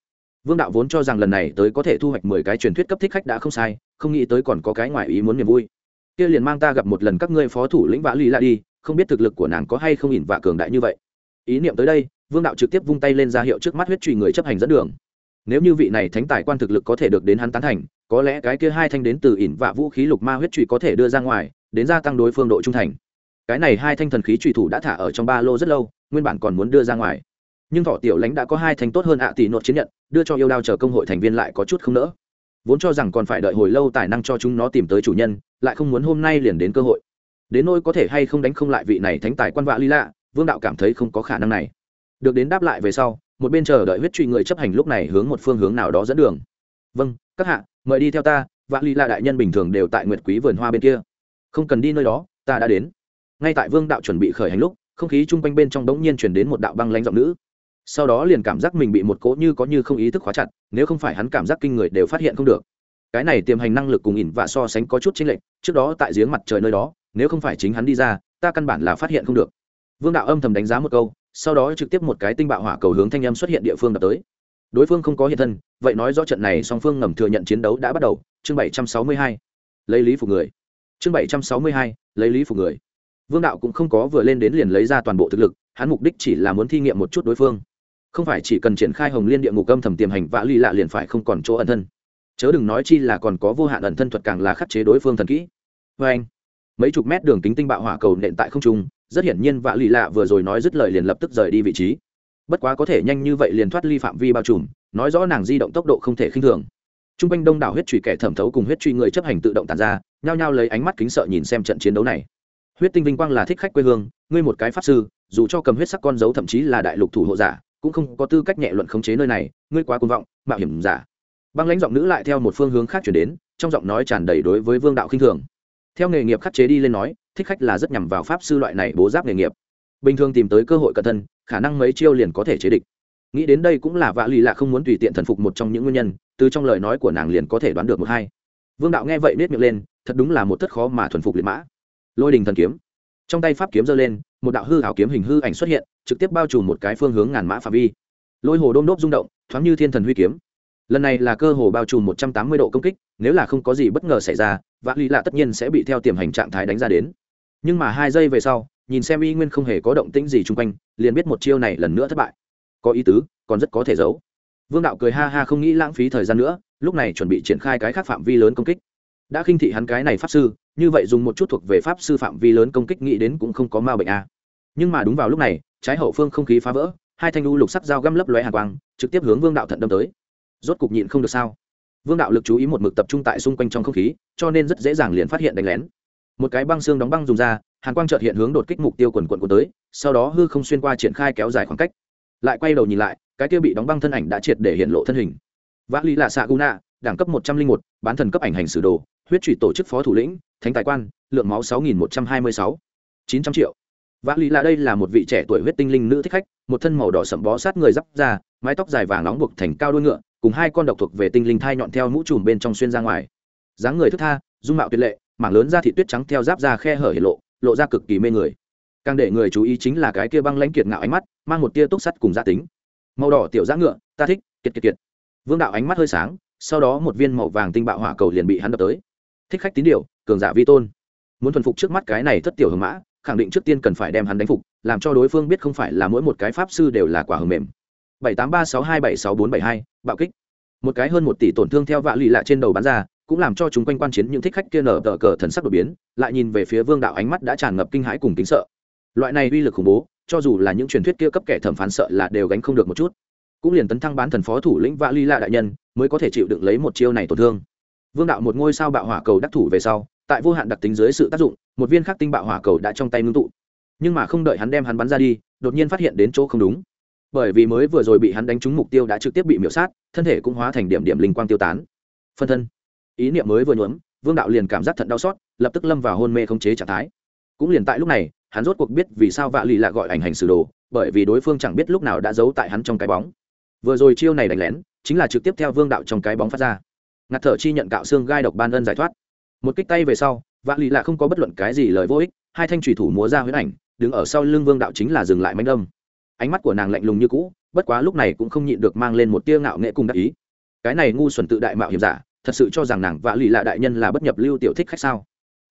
Vương đạo vốn cho rằng lần này tới có thể thu hoạch mười cái truyền thuyết cấp thích khách đã không sai, không nghĩ tới còn có cái ngoài ý muốn niềm vui. Kia liền mang ta gặp một lần các ngươi phó thủ lĩnh vã ly lại đi, không biết thực lực của nàng có hay không ỉn và cường đại như vậy ý niệm tới đây, vương đạo trực tiếp vung tay lên ra hiệu trước mắt huyết truy người chấp hành dẫn đường. Nếu như vị này thánh tài quan thực lực có thể được đến hắn tán thành, có lẽ cái kia hai thanh đến từ ỉn và vũ khí lục ma huyết truy có thể đưa ra ngoài, đến gia tăng đối phương độ trung thành. Cái này hai thanh thần khí truy thủ đã thả ở trong ba lô rất lâu, nguyên bản còn muốn đưa ra ngoài. Nhưng thọ tiểu lãnh đã có hai thanh tốt hơn ạ tỷ nốt chiến nhận, đưa cho yêu đao chờ công hội thành viên lại có chút không nỡ. Vốn cho rằng còn phải đợi hồi lâu tài năng cho chúng nó tìm tới chủ nhân, lại không muốn hôm nay liền đến cơ hội. Đến nôi có thể hay không đánh không lại vị này thánh tài quan vạ ly lạ vương đạo cảm thấy không có khả năng này. Được đến đáp lại về sau, một bên chờ đợi huyết truy người chấp hành lúc này hướng một phương hướng nào đó dẫn đường. Vâng các hạ, mời đi theo ta, Vạn ly là đại nhân bình thường đều tại nguyệt quý vườn hoa bên kia. Không cần đi nơi đó, ta đã đến. Ngay tại vương đạo chuẩn bị khởi hành lúc, không khí chung quanh bên trong đống nhiên chuyển đến một đạo băng lãnh giọng nữ. Sau đó liền cảm giác mình bị một cỗ như có như không ý thức khóa chặt, nếu không phải hắn cảm giác kinh người đều phát hiện không được. Cái này tiềm hành năng lực cùng ỉn và so sánh có chút chênh lệch, trước đó tại giếng mặt trời nơi đó, nếu không phải chính hắn đi ra, ta căn bản là phát hiện không được vương đạo âm thầm đánh giá một câu, sau đó trực tiếp một cái tinh bạo hỏa cầu hướng thanh âm xuất hiện địa phương đập tới. Đối phương không có hiện thân, vậy nói do trận này song phương ngầm thừa nhận chiến đấu đã bắt đầu. Chương bảy trăm sáu mươi hai. Lấy lý phục người. Chương bảy trăm sáu mươi hai. Lấy lý phục người. Vương đạo cũng không có vừa lên đến liền lấy ra toàn bộ thực lực, hắn mục đích chỉ là muốn thi nghiệm một chút đối phương. Không phải chỉ cần triển khai hồng liên địa ngục âm thầm tiềm hành vã ly lạ liền phải không còn chỗ ẩn thân. Chớ đừng nói chi là còn có vô hạn ẩn thân thuật càng là khắc chế đối phương thần kỹ. Vê anh mấy chục mét đường kính tinh bạo hỏa cầu nện tại không trung rất hiển nhiên vạ lì lạ vừa rồi nói dứt lời liền lập tức rời đi vị trí. Bất quá có thể nhanh như vậy liền thoát ly phạm vi bao trùm, nói rõ nàng di động tốc độ không thể khinh thường. T r u n g quanh đông đảo huyết trụy kẻ thẩm thấu cùng huyết truy người chấp hành tự động tàn ra, nhao nhao lấy ánh mắt kính sợ nhìn xem trận chiến đấu này. Huyết tinh vinh quang là thích khách quê hương, ngươi một cái pháp sư, dù cho cầm huyết sắc con dấu thậm chí là đại lục thủ hộ giả, cũng không có tư cách nhẹ luận khống chế nơi này, ngươi quá côn vọng, mạo hiểm giả. Băng lãnh giọng nữ lại theo một phương hướng khác chuyển đến, trong giọng nói tràn đầy đối với vương đạo khinh thường. Theo nghề nghiệp khắc chế đi lên nói thích khách là rất nhằm vào pháp sư loại này bố giáp nghề nghiệp. Bình thường tìm tới cơ hội cẩn thân khả năng mấy chiêu liền có thể chế địch. Nghĩ đến đây cũng là vạ lì lạ không muốn tùy tiện thần phục một trong những nguyên nhân, từ trong lời nói của nàng liền có thể đoán được một hai. Vương đạo nghe vậy nết miệng lên, thật đúng là một thất khó mà thuần phục liệt mã. Lôi đình thần kiếm. Trong tay pháp kiếm giơ lên, một đạo hư hảo kiếm hình hư ảnh xuất hiện, trực tiếp bao trùm một cái phương hướng ngàn mã phạm vi. Lôi hồ đôm đốp rung động, thoáng như thiên thần huy kiếm. Lần này là cơ hồ bao trùm một trăm tám mươi độ công kích, nếu là không có gì bất ngờ xảy ra, vạ lý lạ tất nhiên sẽ bị theo tiềm hành trạng thái đánh ra đến nhưng mà hai giây về sau, nhìn xem y nguyên không hề có động tĩnh gì chung quanh, liền biết một chiêu này lần nữa thất bại. Có ý tứ, còn rất có thể giấu. Vương đạo cười ha ha không nghĩ lãng phí thời gian nữa, lúc này chuẩn bị triển khai cái khác phạm vi lớn công kích. Đã khinh thị hắn cái này pháp sư, như vậy dùng một chút thuộc về pháp sư phạm vi lớn công kích nghĩ đến cũng không có ma bệnh a nhưng mà đúng vào lúc này, trái hậu phương không khí phá vỡ, hai thanh u lục sắc dao găm lấp lóe hàng quang, trực tiếp hướng vương đạo thận đâm tới. Rốt cục nhịn không được sao? Vương đạo lực chú ý một mực tập trung tại xung quanh trong không khí, cho nên rất dễ dàng liền phát hiện đánh lén một cái băng xương đóng băng dùng ra, hàn quang trợt hiện hướng đột kích mục tiêu quần quận của tới, sau đó hư không xuyên qua triển khai kéo dài khoảng cách. Lại quay đầu nhìn lại, cái kia bị đóng băng thân ảnh đã triệt để hiện lộ thân hình. Vã lý lạ xạ guna đẳng cấp một trăm linh một, bán thần cấp ảnh hành sử đồ, huyết trụy tổ chức phó thủ lĩnh, thánh tài quan, lượng máu sáu nghìn một trăm hai mươi sáu, chín trăm triệu. Vã lý lạ đây là một vị trẻ tuổi huyết tinh linh nữ thích khách, một thân màu đỏ sậm bó sát người d ra mái tóc dài vàng nóng buộc thành cao đuôi ngựa, cùng hai con độc thuộc về tinh linh thai nhọn theo mũ trùm bên trong xuyên ra ngoài. Dáng người thức tha, dung mạo tuyệt lệ mảng lớn da thị tuyết trắng theo giáp ra khe hở hiện lộ lộ ra cực kỳ mê người. Càng để người chú ý chính là cái kia băng lãnh kiệt ngạo ánh mắt, mang một tia túc sắt cùng gia tính. Màu đỏ tiểu giã ngựa, ta thích, kiệt kiệt kiệt. Vương đạo ánh mắt hơi sáng, sau đó một viên màu vàng tinh bạo hỏa cầu liền bị hắn đập tới. Thích khách tín điều, cường giả vi tôn. Muốn thuần phục trước mắt cái này thất tiểu hưởng mã, khẳng định trước tiên cần phải đem hắn đánh phục, làm cho đối phương biết không phải là mỗi một cái pháp sư đều là quả hầm mềm. Bảy tám ba sáu hai bảy sáu bốn bảy hai, bạo kích. Một cái hơn một tỷ tổn thương theo vạ lụy lạ trên đầu bán ra cũng làm cho chúng quanh quan chiến những thích khách kia nở tờ cờ thần sắc đột biến, lại nhìn về phía vương đạo ánh mắt đã tràn ngập kinh hãi cùng tính sợ. Loại này uy lực khủng bố, cho dù là những truyền thuyết kia cấp kẻ thẩm phán sợ là đều gánh không được một chút. Cũng liền tấn thăng bán thần phó thủ lĩnh vạ ly lạ đại nhân, mới có thể chịu đựng lấy một chiêu này tổn thương. Vương đạo một ngôi sao bạo hỏa cầu đắc thủ về sau, tại vô hạn đặc tính dưới sự tác dụng, một viên khắc tinh bạo hỏa cầu đã trong tay ngưng tụ. Nhưng mà không đợi hắn đem hắn bắn ra đi, đột nhiên phát hiện đến chỗ không đúng. Bởi vì mới vừa rồi bị hắn đánh trúng mục tiêu đã trực tiếp bị miễu sát, thân thể cũng hóa thành điểm điểm linh quang tiêu tán. Phân thân ý niệm mới vừa nhuốm, vương đạo liền cảm giác thận đau xót, lập tức lâm vào hôn mê không chế trạng thái. Cũng liền tại lúc này, hắn rốt cuộc biết vì sao vạ lì lại gọi ảnh hành xử đồ, bởi vì đối phương chẳng biết lúc nào đã giấu tại hắn trong cái bóng. Vừa rồi chiêu này đánh lén, chính là trực tiếp theo vương đạo trong cái bóng phát ra. Ngạt thở chi nhận cạo xương gai độc ban ân giải thoát. Một kích tay về sau, vạ lì lạ không có bất luận cái gì lời vô ích, hai thanh thủy thủ múa ra huyết ảnh, đứng ở sau lưng vương đạo chính là dừng lại mánh đông ánh mắt của nàng lạnh lùng như cũ, bất quá lúc này cũng không nhịn được mang lên một tia ngạo nghệ cùng đắc ý. Cái này ngu xuẩn tự đại mạo hiểm giả thật sự cho rằng nàng và lì lạ đại nhân là bất nhập lưu tiểu thích khách sao?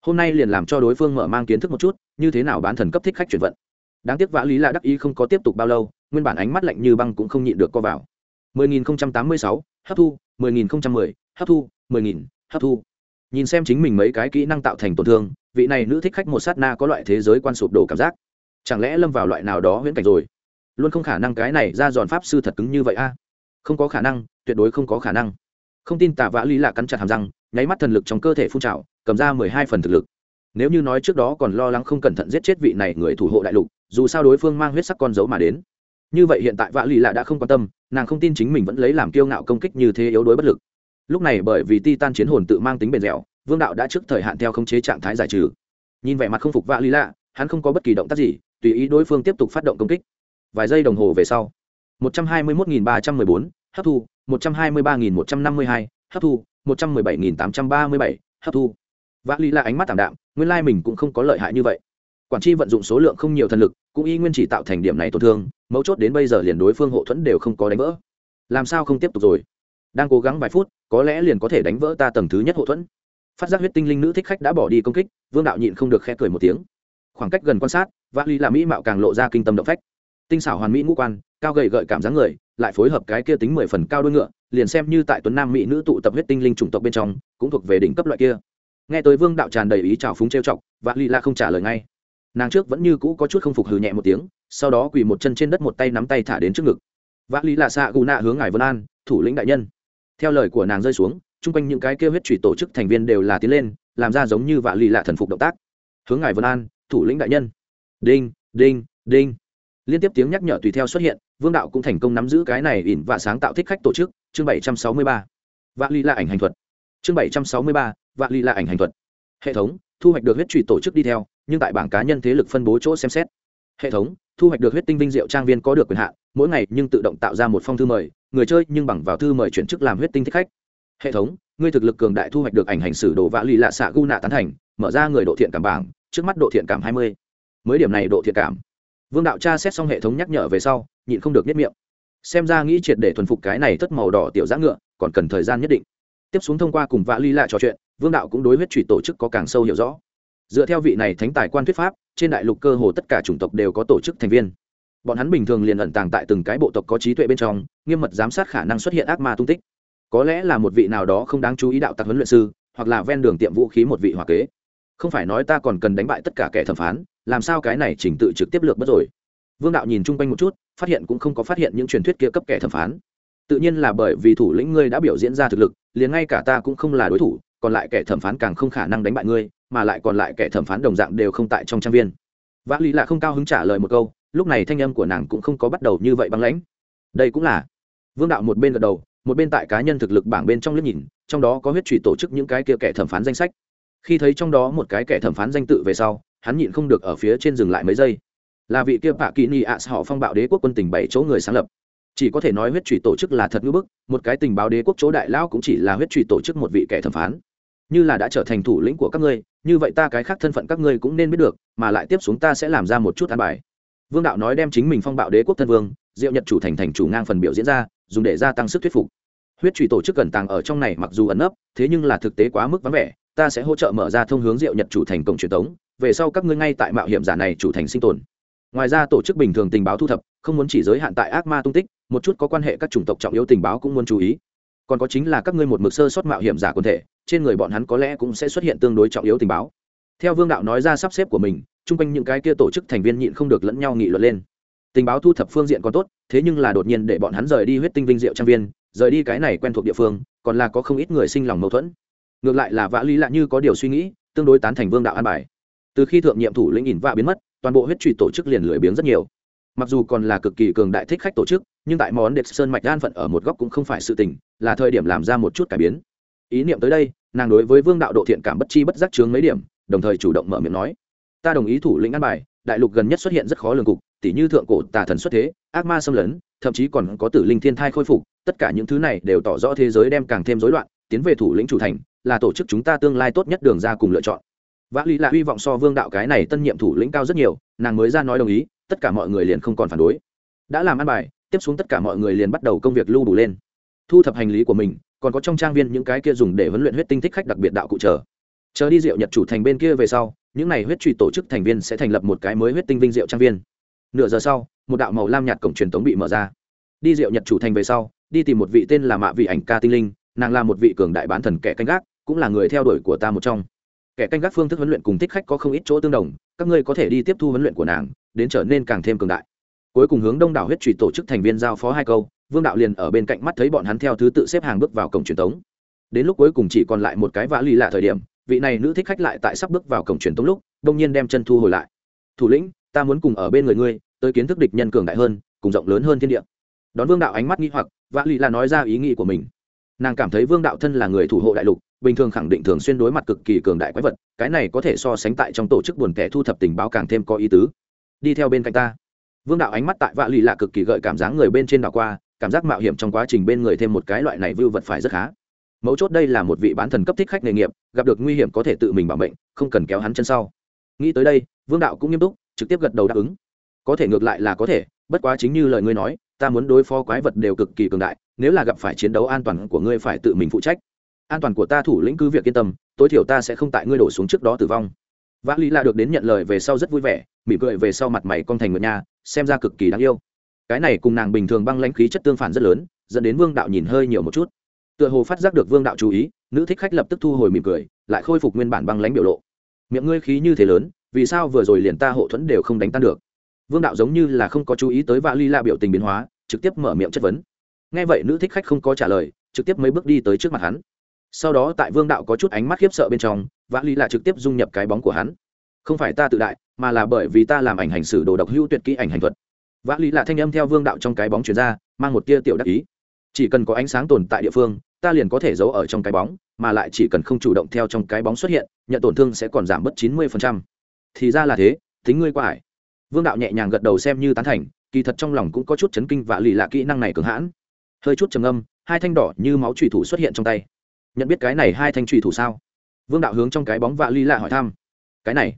Hôm nay liền làm cho đối phương mở mang kiến thức một chút như thế nào bán thần cấp thích khách chuyển vận. Đáng tiếc vã lý lạ đắc ý không có tiếp tục bao lâu nguyên bản ánh mắt lạnh như băng cũng không nhịn được co vào. 10.086, hấp thu 10.010, hấp thu 10.000, hấp thu. Nhìn xem chính mình mấy cái kỹ năng tạo thành tổn thương vị này nữ thích khách một sát na có loại thế giới quan sụp đổ cảm giác. Chẳng lẽ lâm vào loại nào đó huyễn cảnh rồi? Luôn không khả năng cái này ra giòn pháp sư thật cứng như vậy a. Không có khả năng tuyệt đối không có khả năng không tin Tạ vã lý lạ cắn chặt hàm răng nháy mắt thần lực trong cơ thể phun trào cầm ra mười hai phần thực lực. Nếu như nói trước đó còn lo lắng không cẩn thận giết chết vị này người thủ hộ đại lục dù sao đối phương mang huyết sắc con dấu mà đến. Như vậy hiện tại vã lì lạ đã không quan tâm nàng không tin chính mình vẫn lấy làm kiêu ngạo công kích như thế yếu đuối bất lực. Lúc này bởi vì ti tan chiến hồn tự mang tính bền dẻo vương đạo đã trước thời hạn theo khống chế trạng thái giải trừ. Nhìn vẻ mặt không phục vã lì lạ hắn không có bất kỳ động tác gì tùy ý đối phương tiếp tục phát động công kích. Vài giây đồng hồ về sau 121.314, hấp thu 123.152, hấp thu 117.837, hấp thu. Vã lý là ánh mắt tảm đạm nguyên lai mình cũng không có lợi hại như vậy. Quản tri vận dụng số lượng không nhiều thần lực cũng y nguyên chỉ tạo thành điểm này tổn thương mấu chốt đến bây giờ liền đối phương hộ thuẫn đều không có đánh vỡ. Làm sao không tiếp tục rồi? Đang cố gắng vài phút có lẽ liền có thể đánh vỡ ta tầng thứ nhất hộ thuẫn. Phát giác huyết tinh linh nữ thích khách đã bỏ đi công kích vương đạo nhịn không được khe cười một tiếng. Khoảng cách gần quan sát vã lý là mỹ mạo càng lộ ra kinh tâm động phách. Tinh xảo hoàn mỹ ngũ quan cao gầy gợi cảm giác người lại phối hợp cái kia tính mười phần cao đôi ngựa, liền xem như tại tuấn nam mỹ nữ tụ tập huyết tinh linh chủng tộc bên trong, cũng thuộc về đỉnh cấp loại kia. Nghe tới vương đạo tràn đầy ý trào phúng trêu chọc vạ lì la không trả lời ngay. Nàng trước vẫn như cũ có chút không phục hừ nhẹ một tiếng, sau đó quỳ một chân trên đất một tay nắm tay thả đến trước ngực. Vạ lì là xạ gù nạ hướng ngài vân an, thủ lĩnh đại nhân. Theo lời của nàng rơi xuống, chung quanh những cái kêu huyết trụy tổ chức thành viên đều là tiến lên, làm ra giống như vạ lì lạ thần phục động tác. Hướng ngài vân an, thủ lĩnh đại nhân. Đinh đinh đinh liên tiếp tiếng nhắc nhở tùy theo xuất hiện, vương đạo cũng thành công nắm giữ cái này ỉn và sáng tạo thích khách tổ chức, chương bảy trăm sáu mươi ba. Vạn ly là ảnh hành thuật. Chương bảy trăm sáu mươi ba vạn ly là ảnh hành thuật. Hệ thống, thu hoạch được huyết trụy tổ chức đi theo, nhưng tại bảng cá nhân thế lực phân bố chỗ xem xét. Hệ thống, thu hoạch được huyết tinh vinh diệu trang viên có được quyền hạn, mỗi ngày nhưng tự động tạo ra một phong thư mời, người chơi nhưng bằng vào thư mời chuyển chức làm huyết tinh thích khách. Hệ thống, ngươi thực lực cường đại thu hoạch được ảnh hành xử đồ vạ lì lạ xạ gu nạ tán thành, mở ra người độ thiện cảm bảng, trước mắt độ thiện cảm hai mươi. Mới điểm này độ thiện cảm vương đạo tra xét xong hệ thống nhắc nhở về sau, nhịn không được nhất miệng. Xem ra nghĩ triệt để thuần phục cái này thất màu đỏ tiểu giã ngựa, còn cần thời gian nhất định. Tiếp xuống thông qua cùng vạ ly lại trò chuyện, vương đạo cũng đối huyết trụy tổ chức có càng sâu hiểu rõ. Dựa theo vị này thánh tài quan thuyết pháp, trên đại lục cơ hồ tất cả chủng tộc đều có tổ chức thành viên. Bọn hắn bình thường liền ẩn tàng tại từng cái bộ tộc có trí tuệ bên trong, nghiêm mật giám sát khả năng xuất hiện ác ma tung tích. Có lẽ là một vị nào đó không đáng chú ý đạo tặc huấn luyện sư, hoặc là ven đường tiệm vũ khí một vị hòa kế không phải nói ta còn cần đánh bại tất cả kẻ thẩm phán, làm sao cái này trình tự trực tiếp lược bất rồi? Vương đạo nhìn chung quanh một chút, phát hiện cũng không có phát hiện những truyền thuyết kia cấp kẻ thẩm phán. Tự nhiên là bởi vì thủ lĩnh ngươi đã biểu diễn ra thực lực, liền ngay cả ta cũng không là đối thủ, còn lại kẻ thẩm phán càng không khả năng đánh bại ngươi, mà lại còn lại kẻ thẩm phán đồng dạng đều không tại trong trang viên. Vã lý lạ không cao hứng trả lời một câu, lúc này thanh âm của nàng cũng không có bắt đầu như vậy băng lãnh. Đây cũng là. Vương đạo một bên gật đầu, một bên tại cá nhân thực lực bảng bên trong liếc nhìn, trong đó có huyết trụy tổ chức những cái kia kẻ thẩm phán danh sách khi thấy trong đó một cái kẻ thẩm phán danh tự về sau, hắn nhịn không được ở phía trên dừng lại mấy giây. Là vị kia bạ kỳ ni ạ, họ phong bạo đế quốc quân tình bảy chỗ người sáng lập. Chỉ có thể nói huyết trụy tổ chức là thật ngữ bức, một cái tình báo đế quốc chỗ đại lão cũng chỉ là huyết trụy tổ chức một vị kẻ thẩm phán. Như là đã trở thành thủ lĩnh của các ngươi, như vậy ta cái khác thân phận các ngươi cũng nên biết được, mà lại tiếp xuống ta sẽ làm ra một chút an bài. Vương đạo nói đem chính mình phong bạo đế quốc thân vương, diệu nhật chủ thành thành chủ ngang phần biểu diễn ra, dùng để gia tăng sức thuyết phục. Huyết trụy tổ chức gần tàng ở trong này mặc dù ẩn nấp, thế nhưng là thực tế quá mức vắng vẻ ta sẽ hỗ trợ mở ra thông hướng diệu nhật chủ thành cổng truyền thống về sau các ngươi ngay tại mạo hiểm giả này chủ thành sinh tồn. Ngoài ra tổ chức bình thường tình báo thu thập, không muốn chỉ giới hạn tại ác ma tung tích, một chút có quan hệ các chủng tộc trọng yếu tình báo cũng muốn chú ý. Còn có chính là các ngươi một mực sơ sót mạo hiểm giả quần thể, trên người bọn hắn có lẽ cũng sẽ xuất hiện tương đối trọng yếu tình báo. Theo vương đạo nói ra sắp xếp của mình, chung quanh những cái kia tổ chức thành viên nhịn không được lẫn nhau nghị luận lên. Tình báo thu thập phương diện còn tốt, thế nhưng là đột nhiên để bọn hắn rời đi huyết tinh vinh diệu trang viên, rời đi cái này quen thuộc địa phương, còn là có không ít người sinh lòng mâu thuẫn ngược lại là vã lý lạ như có điều suy nghĩ, tương đối tán thành vương đạo an bài. Từ khi thượng nhiệm thủ lĩnh ỉn vạ biến mất, toàn bộ huyết trụy tổ chức liền lười biếng rất nhiều. Mặc dù còn là cực kỳ cường đại thích khách tổ chức, nhưng tại món đệt sơn mạch đan phận ở một góc cũng không phải sự tình, là thời điểm làm ra một chút cải biến. Ý niệm tới đây, nàng đối với vương đạo độ thiện cảm bất chi bất giác chướng mấy điểm, đồng thời chủ động mở miệng nói, ta đồng ý thủ lĩnh an bài, đại lục gần nhất xuất hiện rất khó lường cục, tỉ như thượng cổ tà thần xuất thế, ác ma xâm lấn, thậm chí còn có tử linh thiên thai khôi phục, tất cả những thứ này đều tỏ rõ thế giới đem càng thêm rối loạn tiến về thủ lĩnh chủ thành, là tổ chức chúng ta tương lai tốt nhất đường ra cùng lựa chọn. Vã lý là hy vọng so vương đạo cái này tân nhiệm thủ lĩnh cao rất nhiều, nàng mới ra nói đồng ý, tất cả mọi người liền không còn phản đối. Đã làm ăn bài, tiếp xuống tất cả mọi người liền bắt đầu công việc lưu đủ lên. Thu thập hành lý của mình, còn có trong trang viên những cái kia dùng để huấn luyện huyết tinh thích khách đặc biệt đạo cụ chờ. Chờ đi rượu nhật chủ thành bên kia về sau, những n à y huyết truy tổ chức thành viên sẽ thành lập một cái mới huyết tinh vinh rượu trang viên. Nửa giờ sau, một đạo màu lam nhạt cổng truyền tống bị mở ra. Đi rượu nhật chủ thành về sau, đi tìm một vị tên là mạ vị ảnh ca tinh linh nàng là một vị cường đại bán thần kẻ canh gác, cũng là người theo đuổi của ta một trong. Kẻ canh gác phương thức huấn luyện cùng thích khách có không ít chỗ tương đồng, các ngươi có thể đi tiếp thu huấn luyện của nàng, đến trở nên càng thêm cường đại. Cuối cùng hướng đông đảo huyết trụy tổ chức thành viên giao phó hai câu, vương đạo liền ở bên cạnh mắt thấy bọn hắn theo thứ tự xếp hàng bước vào cổng truyền tống. Đến lúc cuối cùng chỉ còn lại một cái vã lì lạ thời điểm, vị này nữ thích khách lại tại sắp bước vào cổng truyền tống lúc, đông nhiên đem chân thu hồi lại. Thủ lĩnh, ta muốn cùng ở bên người ngươi, tới kiến thức địch nhân cường đại hơn, cùng rộng lớn hơn thiên địa. Đón vương đạo ánh mắt nghi hoặc, vã lì lạ nói ra ý nghĩ của mình nàng cảm thấy vương đạo thân là người thủ hộ đại lục, bình thường khẳng định thường xuyên đối mặt cực kỳ cường đại quái vật, cái này có thể so sánh tại trong tổ chức buồn tẻ thu thập tình báo càng thêm có ý tứ. Đi theo bên cạnh ta. Vương đạo ánh mắt tại vạ lì lạ cực kỳ gợi cảm giác người bên trên đảo qua, cảm giác mạo hiểm trong quá trình bên người thêm một cái loại này vưu vật phải rất khá. Mấu chốt đây là một vị bán thần cấp thích khách nghề nghiệp, gặp được nguy hiểm có thể tự mình bảo mệnh, không cần kéo hắn chân sau. Nghĩ tới đây, vương đạo cũng nghiêm túc, trực tiếp gật đầu đáp ứng. Có thể ngược lại là có thể, bất quá chính như lời ngươi nói, ta muốn đối phó quái vật đều cực kỳ cường đại nếu là gặp phải chiến đấu an toàn của ngươi phải tự mình phụ trách. An toàn của ta thủ lĩnh cứ việc yên tâm, tối thiểu ta sẽ không tại ngươi đổ xuống trước đó tử vong. Vã lý là được đến nhận lời về sau rất vui vẻ, mỉm cười về sau mặt mày con thành ngựa nhà xem ra cực kỳ đáng yêu. Cái này cùng nàng bình thường băng lãnh khí chất tương phản rất lớn, dẫn đến vương đạo nhìn hơi nhiều một chút. Tựa hồ phát giác được vương đạo chú ý, nữ thích khách lập tức thu hồi mỉm cười, lại khôi phục nguyên bản băng lãnh biểu lộ. Miệng ngươi khí như thế lớn, vì sao vừa rồi liền ta hộ thuẫn đều không đánh tan được? Vương đạo giống như là không có chú ý tới vạ ly la biểu tình biến hóa, trực tiếp mở miệng chất vấn nghe vậy nữ thích khách không có trả lời, trực tiếp mấy bước đi tới trước mặt hắn. Sau đó tại vương đạo có chút ánh mắt khiếp sợ bên trong, vã lý lạ trực tiếp dung nhập cái bóng của hắn. Không phải ta tự đại, mà là bởi vì ta làm ảnh hành xử đồ độc hữu tuyệt kỹ ảnh hành thuật. Vã lý lạ thanh âm theo vương đạo trong cái bóng chuyển ra, mang một tia tiểu đắc ý. Chỉ cần có ánh sáng tồn tại địa phương, ta liền có thể giấu ở trong cái bóng, mà lại chỉ cần không chủ động theo trong cái bóng xuất hiện, nhận tổn thương sẽ còn giảm bớt chín mươi thì ra là thế, tính ngươi qua ải. Vương đạo nhẹ nhàng gật đầu xem như tán thành, kỳ thật trong lòng cũng có chút chấn kinh và lì lạ kỹ năng này cường hãn hơi chút trầm âm hai thanh đỏ như máu trùy thủ xuất hiện trong tay. Nhận biết cái này hai thanh trùy thủ sao? Vương đạo hướng trong cái bóng vạ ly lạ hỏi thăm. Cái này,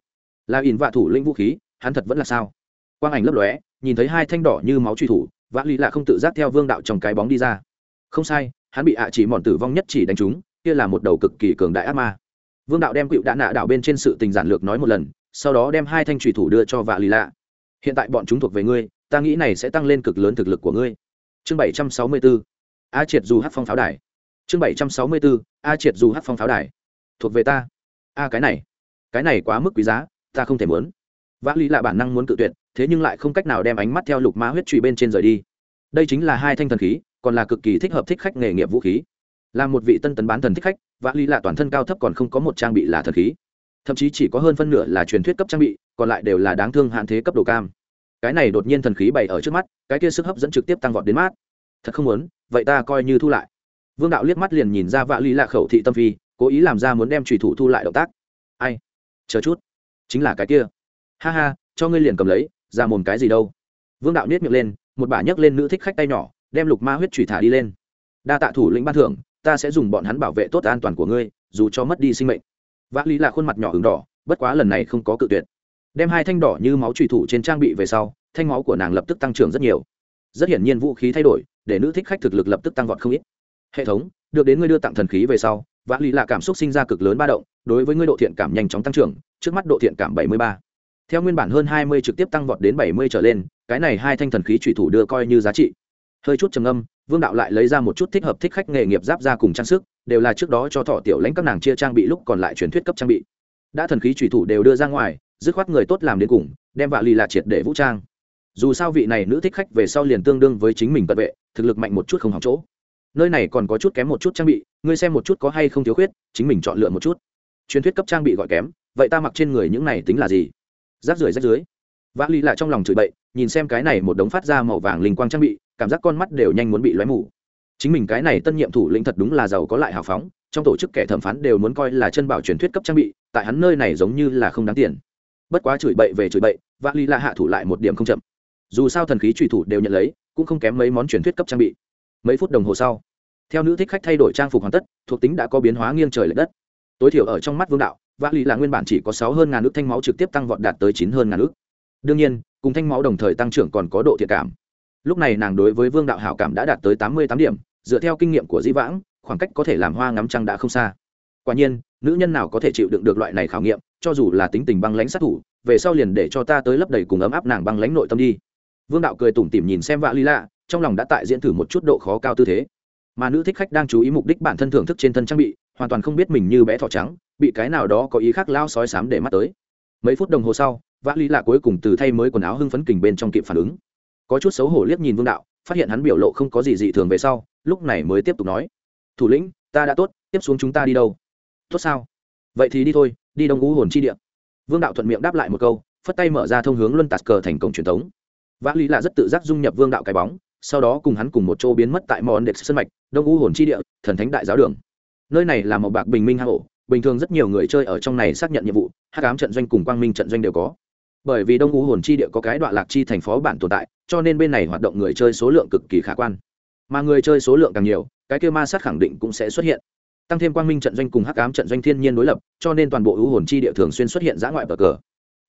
là ỉn vạ thủ lĩnh vũ khí, hắn thật vẫn là sao? Quang ảnh lấp lóe, nhìn thấy hai thanh đỏ như máu truy thủ, vạ ly lạ không tự giác theo vương đạo trong cái bóng đi ra. Không sai, hắn bị ạ chỉ mòn tử vong nhất chỉ đánh trúng, kia là một đầu cực kỳ cường đại ác ma. Vương đạo đem cựu đã nạ đạo bên trên sự tình giản lược nói một lần, sau đó đem hai thanh trùy thủ đưa cho vạ ly lạ. Hiện tại bọn chúng thuộc về ngươi, ta nghĩ này sẽ tăng lên cực lớn thực lực của ngươi chương bảy trăm sáu mươi bốn a triệt dù hát phong pháo đài. Chương bảy trăm sáu mươi bốn a triệt dù hát phong pháo đài. Thuộc về ta. A cái này. Cái này quá mức quý giá, ta không thể muốn. Vã lý là bản năng muốn cự tuyệt, thế nhưng lại không cách nào đem ánh mắt theo lục ma huyết trụy bên trên rời đi. Đây chính là hai thanh thần khí, còn là cực kỳ thích hợp thích khách nghề nghiệp vũ khí. Là một vị tân tấn bán thần thích khách, vã lý là toàn thân cao thấp còn không có một trang bị là thần khí. Thậm chí chỉ có hơn phân nửa là truyền thuyết cấp trang bị, còn lại đều là đáng thương hạn thế cấp độ cam cái này đột nhiên thần khí bày ở trước mắt, cái kia sức hấp dẫn trực tiếp tăng vọt đến mát. Thật không muốn, vậy ta coi như thu lại. Vương đạo liếc mắt liền nhìn ra vạ lý lạ khẩu thị tâm phi, cố ý làm ra muốn đem trùy thủ thu lại động tác. Ai? Chờ chút. Chính là cái kia. Ha ha, cho ngươi liền cầm lấy, ra mồm cái gì đâu. Vương đạo nhét miệng lên, một bà nhấc lên nữ thích khách tay nhỏ, đem lục ma huyết trùy thả đi lên. Đa tạ thủ lĩnh ban thưởng, ta sẽ dùng bọn hắn bảo vệ tốt an toàn của ngươi, dù cho mất đi sinh mệnh. Vã lý là khuôn mặt nhỏ h đỏ, bất quá lần này không có cự tuyệt đem hai thanh đỏ như máu trùy thủ trên trang bị về sau, thanh máu của nàng lập tức tăng trưởng rất nhiều. Rất hiển nhiên vũ khí thay đổi, để nữ thích khách thực lực lập tức tăng vọt không ít. Hệ thống, được đến ngươi đưa tặng thần khí về sau, vã lý là cảm xúc sinh ra cực lớn ba động, đối với ngươi độ thiện cảm nhanh chóng tăng trưởng, trước mắt độ thiện cảm bảy mươi ba. Theo nguyên bản hơn hai mươi trực tiếp tăng vọt đến bảy mươi trở lên, cái này hai thanh thần khí trùy thủ đưa coi như giá trị. Hơi chút trầm âm vương đạo lại lấy ra một chút thích hợp thích khách nghề nghiệp giáp ra cùng trang sức, đều là trước đó cho thọ tiểu lãnh các nàng chia trang bị lúc còn lại truyền thuyết cấp trang bị. Đã thần khí trùy thủ đều đưa ra ngoài dứt khoát người tốt làm đến cùng, đem vạ lì là triệt để vũ trang. Dù sao vị này nữ thích khách về sau liền tương đương với chính mình cận vệ, thực lực mạnh một chút không hỏng chỗ. Nơi này còn có chút kém một chút trang bị, ngươi xem một chút có hay không thiếu khuyết, chính mình chọn lựa một chút. Truyền thuyết cấp trang bị gọi kém, vậy ta mặc trên người những này tính là gì? Rác rưởi rách dưới vã ly lại trong lòng chửi bậy, nhìn xem cái này một đống phát ra màu vàng linh quang trang bị, cảm giác con mắt đều nhanh muốn bị lóe mù. Chính mình cái này tân nhiệm thủ lĩnh thật đúng là giàu có lại hào phóng, trong tổ chức kẻ thẩm phán đều muốn coi là chân bảo truyền thuyết cấp trang bị, tại hắn nơi này giống như là không đáng tiền bất quá chửi bậy về chửi bậy Vạn ly là hạ thủ lại một điểm không chậm. Dù sao thần khí trùy thủ đều nhận lấy, cũng không kém mấy món truyền thuyết cấp trang bị. Mấy phút đồng hồ sau, theo nữ thích khách thay đổi trang phục hoàn tất, thuộc tính đã có biến hóa nghiêng trời l ệ đất. Tối thiểu ở trong mắt vương đạo vã Lý là nguyên bản chỉ có sáu hơn ngàn nước thanh máu trực tiếp tăng vọt đạt tới chín hơn ngàn nước đương nhiên, cùng thanh máu đồng thời tăng trưởng còn có độ thiệt cảm. Lúc này nàng đối với vương đạo hảo cảm đã đạt tới tám mươi tám điểm, dựa theo kinh nghiệm của dĩ vãng, khoảng cách có thể làm hoa ngắm trăng đã không xa. Quả nhiên, nữ nhân nào có thể chịu đựng được loại này khảo nghiệm cho dù là tính tình băng lãnh sát thủ, về sau liền để cho ta tới lấp đầy cùng ấm áp nàng băng lãnh nội tâm đi. Vương đạo cười tủm tỉm nhìn xem vạ ly lạ, trong lòng đã tại diễn thử một chút độ khó cao tư thế. Mà nữ thích khách đang chú ý mục đích bản thân thưởng thức trên thân trang bị, hoàn toàn không biết mình như bé thỏ trắng, bị cái nào đó có ý khác lao sói sám để mắt tới. Mấy phút đồng hồ sau vã lý lạ cuối cùng từ thay mới quần áo hưng phấn kình bên trong kịp phản ứng. Có chút xấu hổ liếc nhìn vương đạo, phát hiện hắn biểu lộ không có gì dị thường về sau, lúc này mới tiếp tục nói, thủ lĩnh, ta đã tốt, tiếp xuống chúng ta đi đâu? Tốt sao? Vậy thì đi thôi đi đông ngũ hồn chi địa. Vương đạo thuận miệng đáp lại một câu, phất tay mở ra thông hướng luân tạt cờ thành cổng truyền thống. Vã lý là rất tự giác dung nhập vương đạo cái bóng, sau đó cùng hắn cùng một chỗ biến mất tại mòn đệt sân mạch, đông ngũ hồn chi địa, thần thánh đại giáo đường. Nơi này là một bạc bình minh hang ổ, bình thường rất nhiều người chơi ở trong này xác nhận nhiệm vụ hát cám trận doanh cùng quang minh trận doanh đều có. Bởi vì đông ngũ hồn chi địa có cái đoạn lạc chi thành phố bản tồn tại, cho nên bên này hoạt động người chơi số lượng cực kỳ khả quan. Mà người chơi số lượng càng nhiều, cái kêu ma sát khẳng định cũng sẽ xuất hiện tăng thêm quang minh trận doanh cùng hắc ám trận doanh thiên nhiên đối lập, cho nên toàn bộ ưu hồn chi địa thường xuyên xuất hiện giã ngoại bờ cờ.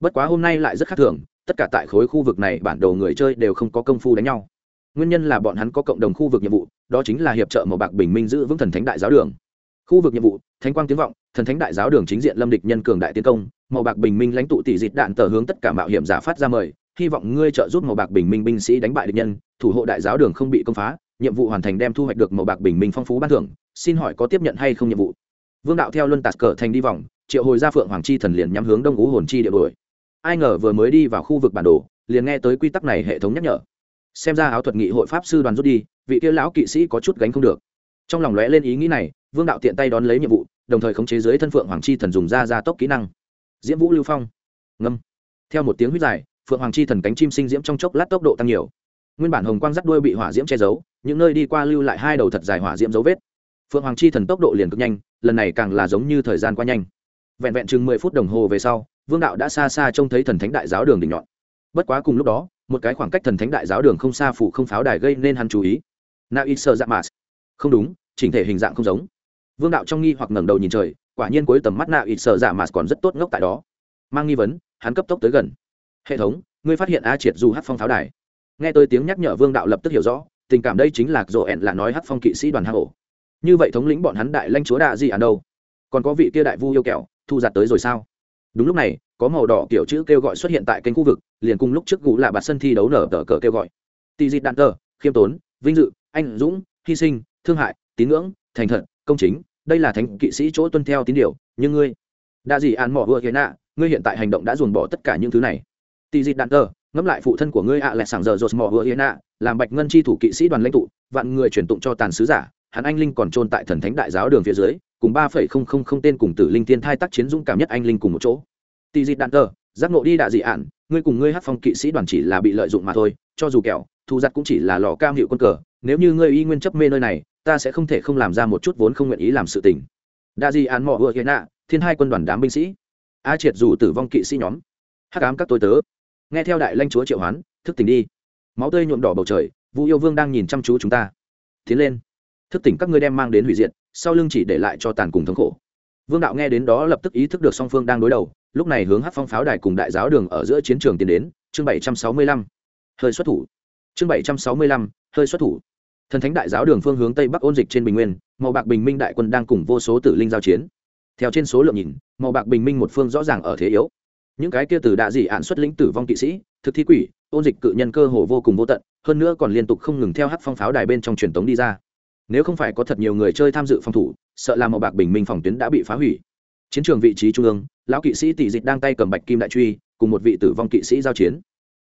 Bất quá hôm nay lại rất khác thường, tất cả tại khối khu vực này bản đồ người chơi đều không có công phu đánh nhau. Nguyên nhân là bọn hắn có cộng đồng khu vực nhiệm vụ, đó chính là hiệp trợ màu bạc bình minh giữ vững thần thánh đại giáo đường. Khu vực nhiệm vụ, thánh quang tiếng vọng, thần thánh đại giáo đường chính diện lâm địch nhân cường đại tiến công, màu bạc bình minh lãnh tụ tỷ dịt đạn tờ hướng tất cả mạo hiểm giả phát ra mời, hy vọng ngươi trợ giúp màu bạc bình minh binh sĩ đánh bại địch nhân, thủ hộ đại giáo đường không bị công phá nhiệm vụ hoàn thành đem thu hoạch được màu bạc bình minh phong phú ban thưởng, xin hỏi có tiếp nhận hay không nhiệm vụ? Vương đạo theo luân tạt cờ thành đi vòng, triệu hồi ra phượng hoàng chi thần liền nhắm hướng đông ú hồn chi địa đuổi. Ai ngờ vừa mới đi vào khu vực bản đồ, liền nghe tới quy tắc này hệ thống nhắc nhở. Xem ra áo thuật nghị hội pháp sư đoàn rút đi, vị kia lão kỵ sĩ có chút gánh không được. Trong lòng lóe lên ý nghĩ này, vương đạo tiện tay đón lấy nhiệm vụ, đồng thời khống chế dưới thân phượng hoàng chi thần dùng ra gia tốc kỹ năng. Diễm vũ lưu phong. Ngâm. Theo một tiếng huyết dài, phượng hoàng chi thần cánh chim sinh diễm trong chốc lát tốc độ tăng nhiều. Nguyên bản hồng quang rắt đuôi bị hỏa diễm che giấu những nơi đi qua lưu lại hai đầu thật dài hỏa diễm dấu vết. Phượng hoàng chi thần tốc độ liền cực nhanh, lần này càng là giống như thời gian qua nhanh. Vẹn vẹn chừng mười phút đồng hồ về sau, vương đạo đã xa xa trông thấy thần thánh đại giáo đường đỉnh nhọn. Bất quá cùng lúc đó, một cái khoảng cách thần thánh đại giáo đường không xa phủ không pháo đài gây nên hắn chú ý. Na y sơ dạ mạt. Không đúng, chỉnh thể hình dạng không giống. Vương đạo trong nghi hoặc ngẩng đầu nhìn trời, quả nhiên cuối tầm mắt na y sơ dạ mạt còn rất tốt ngốc tại đó. Mang nghi vấn, hắn cấp tốc tới gần. Hệ thống, ngươi phát hiện a triệt du hát phong pháo đài. Nghe tôi tiếng nhắc nhở vương đạo lập tức hiểu rõ tình cảm đây chính là rộ ẹn là nói hát phong kỵ sĩ đoàn hạ hổ như vậy thống lĩnh bọn hắn đại lanh chúa đạ gì ở đâu? Còn có vị kia đại vu yêu kẹo, thu giặt tới rồi sao? Đúng lúc này, có màu đỏ kiểu chữ kêu gọi xuất hiện tại kênh khu vực, liền cùng lúc trước gũ là bạt sân thi đấu nở tờ cờ kêu gọi. Tỷ dịt đạn tờ, khiêm tốn, vinh dự, anh dũng, hy sinh, thương hại, tín ngưỡng, thành thật, công chính, đây là thánh kỵ sĩ chỗ tuân theo tín điều, nhưng ngươi đã gì an mỏ vừa hiện nạ, ngươi hiện tại hành động đã dồn bỏ tất cả những thứ này. Tỷ dịt đạn tờ, ngẫm lại phụ thân của ngươi ạ à lại sảng giờ rột mỏ hứa hiến nạ làm bạch ngân chi thủ kỵ sĩ đoàn lãnh tụ, vạn người truyền tụng cho tàn sứ giả, hắn anh linh còn trôn tại thần thánh đại giáo đường phía dưới, cùng ba phẩy không không không tên cùng tử linh tiên thai tác chiến dũng cảm nhất anh linh cùng một chỗ. Tỷ dịt đạn tờ, giác nộ đi đạ dị ạn, ngươi cùng ngươi hát phong kỵ sĩ đoàn chỉ là bị lợi dụng mà thôi, cho dù kẹo thu giặt cũng chỉ là lò cam hiệu quân cờ, nếu như ngươi y nguyên chấp mê nơi này, ta sẽ không thể không làm ra một chút vốn không nguyện ý làm sự tình. Đạ dị ạn mỏ vừa hiện nạ thiên hai quân đoàn đám binh sĩ. A triệt dù tử vong kỵ sĩ nhóm. Hắc ám các tôi tớ nghe theo đại lãnh chúa triệu hoán, thức tỉnh đi. Máu tươi nhuộm đỏ bầu trời vũ yêu vương đang nhìn chăm chú chúng ta. Tiến lên. Thức tỉnh các ngươi đem mang đến hủy diệt, sau lưng chỉ để lại cho tàn cùng thống khổ. Vương đạo nghe đến đó lập tức ý thức được song phương đang đối đầu, lúc này hướng hát phong pháo đài cùng đại giáo đường ở giữa chiến trường tiến đến, chương bảy trăm sáu mươi lăm. Hơi xuất thủ. Chương bảy trăm sáu mươi lăm, hơi xuất thủ. Thần thánh đại giáo đường phương hướng tây bắc ôn dịch trên bình nguyên, màu bạc bình minh đại quân đang cùng vô số tử linh giao chiến. Theo trên số lượng nhìn, màu bạc bình minh một phương rõ ràng ở thế yếu những cái kia từ đạ dị ạn xuất lĩnh tử vong kỵ sĩ, thực thi quỷ, ôn dịch cự nhân cơ hồ vô cùng vô tận, hơn nữa còn liên tục không ngừng theo hát phong pháo đài bên trong truyền tống đi ra. Nếu không phải có thật nhiều người chơi tham dự phòng thủ, sợ là màu bạc bình minh phòng tuyến đã bị phá hủy. Chiến trường vị trí trung ương, lão kỵ sĩ tỷ dịch đang tay cầm bạch kim đại truy, cùng một vị tử vong kỵ sĩ giao chiến.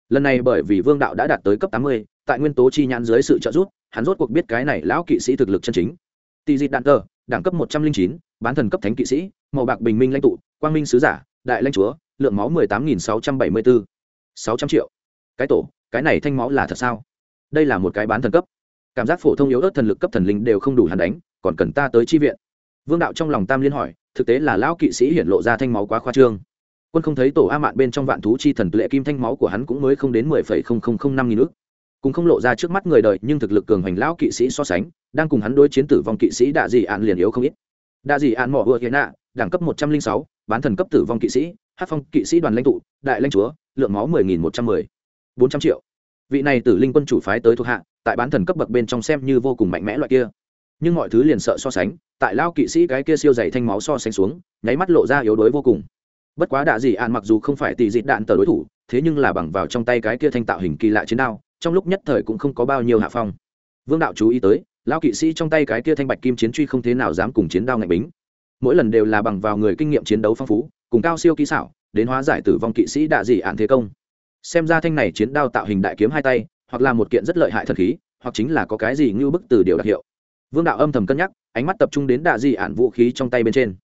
Lần này bởi vì vương đạo đã đạt tới cấp tám mươi, tại nguyên tố chi nhãn dưới sự trợ giúp, hắn rốt cuộc biết cái này lão kỵ sĩ thực lực chân chính. Tỷ dịch đạn tờ, đẳng cấp một trăm linh chín, bán thần cấp thánh kỵ sĩ, màu bạc bình minh lãnh tụ, quang minh sứ giả, đại lãnh chúa lượng máu mười tám nghìn sáu trăm bảy mươi bốn. sáu trăm triệu. Cái tổ, cái này thanh máu là thật sao? Đây là một cái bán thần cấp. Cảm giác phổ thông yếu ớt thần lực cấp thần linh đều không đủ hắn đánh, còn cần ta tới chi viện. Vương đạo trong lòng tam liên hỏi, thực tế là lão kỵ sĩ hiển lộ ra thanh máu quá khoa trương. Quân không thấy tổ a mạn bên trong vạn thú chi thần tuệ kim thanh máu của hắn cũng mới không đến mười phẩy không không không năm nghìn ước. Cũng không lộ ra trước mắt người đời, nhưng thực lực cường hành lão kỵ sĩ so sánh, đang cùng hắn đối chiến tử vong kỵ sĩ đạ dị ạn liền yếu không ít. Đạ dị ạn mỏ vừa hiện ạ đẳng cấp một trăm linh sáu, bán thần cấp tử vong kỵ sĩ hát phong kỵ sĩ đoàn lãnh tụ, đại lãnh chúa, lượng máu mười nghìn một trăm mười, bốn trăm triệu. Vị này tử linh quân chủ phái tới thuộc hạ, tại bán thần cấp bậc bên trong xem như vô cùng mạnh mẽ loại kia. Nhưng mọi thứ liền sợ so sánh, tại lao kỵ sĩ cái kia siêu dày thanh máu so sánh xuống, nháy mắt lộ ra yếu đuối vô cùng. Bất quá đạ dị ạn mặc dù không phải tỷ dị đạn tờ đối thủ, thế nhưng là bằng vào trong tay cái kia thanh tạo hình kỳ lạ chiến đao, trong lúc nhất thời cũng không có bao nhiêu hạ phong. Vương đạo chú ý tới, lao kỵ sĩ trong tay cái kia thanh bạch kim chiến truy không thế nào dám cùng chiến đao ngạch bính. Mỗi lần đều là bằng vào người kinh nghiệm chiến đấu phong phú cùng cao siêu kỹ xảo, đến hóa giải tử vong kỵ sĩ đạ dị ạn thế công. Xem ra thanh này chiến đao tạo hình đại kiếm hai tay, hoặc là một kiện rất lợi hại thần khí, hoặc chính là có cái gì ngưu bức từ điều đặc hiệu. Vương đạo âm thầm cân nhắc, ánh mắt tập trung đến đạ dị ạn vũ khí trong tay bên trên.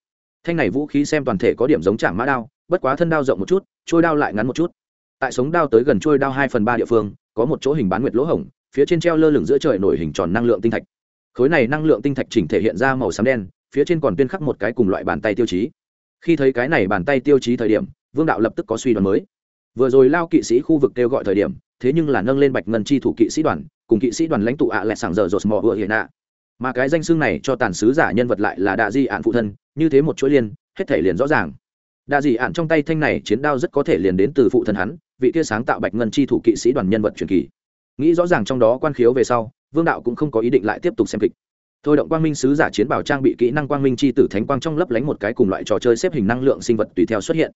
Thanh này vũ khí xem toàn thể có điểm giống chảng mã đao, bất quá thân đao rộng một chút, trôi đao lại ngắn một chút. Tại sống đao tới gần trôi đao hai phần ba địa phương, có một chỗ hình bán nguyệt lỗ hổng, phía trên treo lơ lửng giữa trời nổi hình tròn năng lượng tinh thạch. Khối này năng lượng tinh thạch chỉnh thể hiện ra màu xám đen, phía trên còn tuyên khắc một cái cùng loại bàn tay tiêu chí khi thấy cái này bàn tay tiêu chí thời điểm, vương đạo lập tức có suy đoán mới. Vừa rồi lao kỵ sĩ khu vực kêu gọi thời điểm, thế nhưng là nâng lên bạch ngân chi thủ kỵ sĩ đoàn, cùng kỵ sĩ đoàn lãnh tụ ạ lại sảng giờ rột mò vừa hiện ạ. Mà cái danh xưng này cho tàn sứ giả nhân vật lại là đạ di ạn phụ thân, như thế một chuỗi liên, hết thể liền rõ ràng. Đạ di ạn trong tay thanh này chiến đao rất có thể liền đến từ phụ thân hắn, vị kia sáng tạo bạch ngân chi thủ kỵ sĩ đoàn nhân vật truyền kỳ. Nghĩ rõ ràng trong đó quan khiếu về sau, vương đạo cũng không có ý định lại tiếp tục xem kịch thôi động quang minh sứ giả chiến bảo trang bị kỹ năng quang minh chi tử thánh quang trong lấp lánh một cái cùng loại trò chơi xếp hình năng lượng sinh vật tùy theo xuất hiện.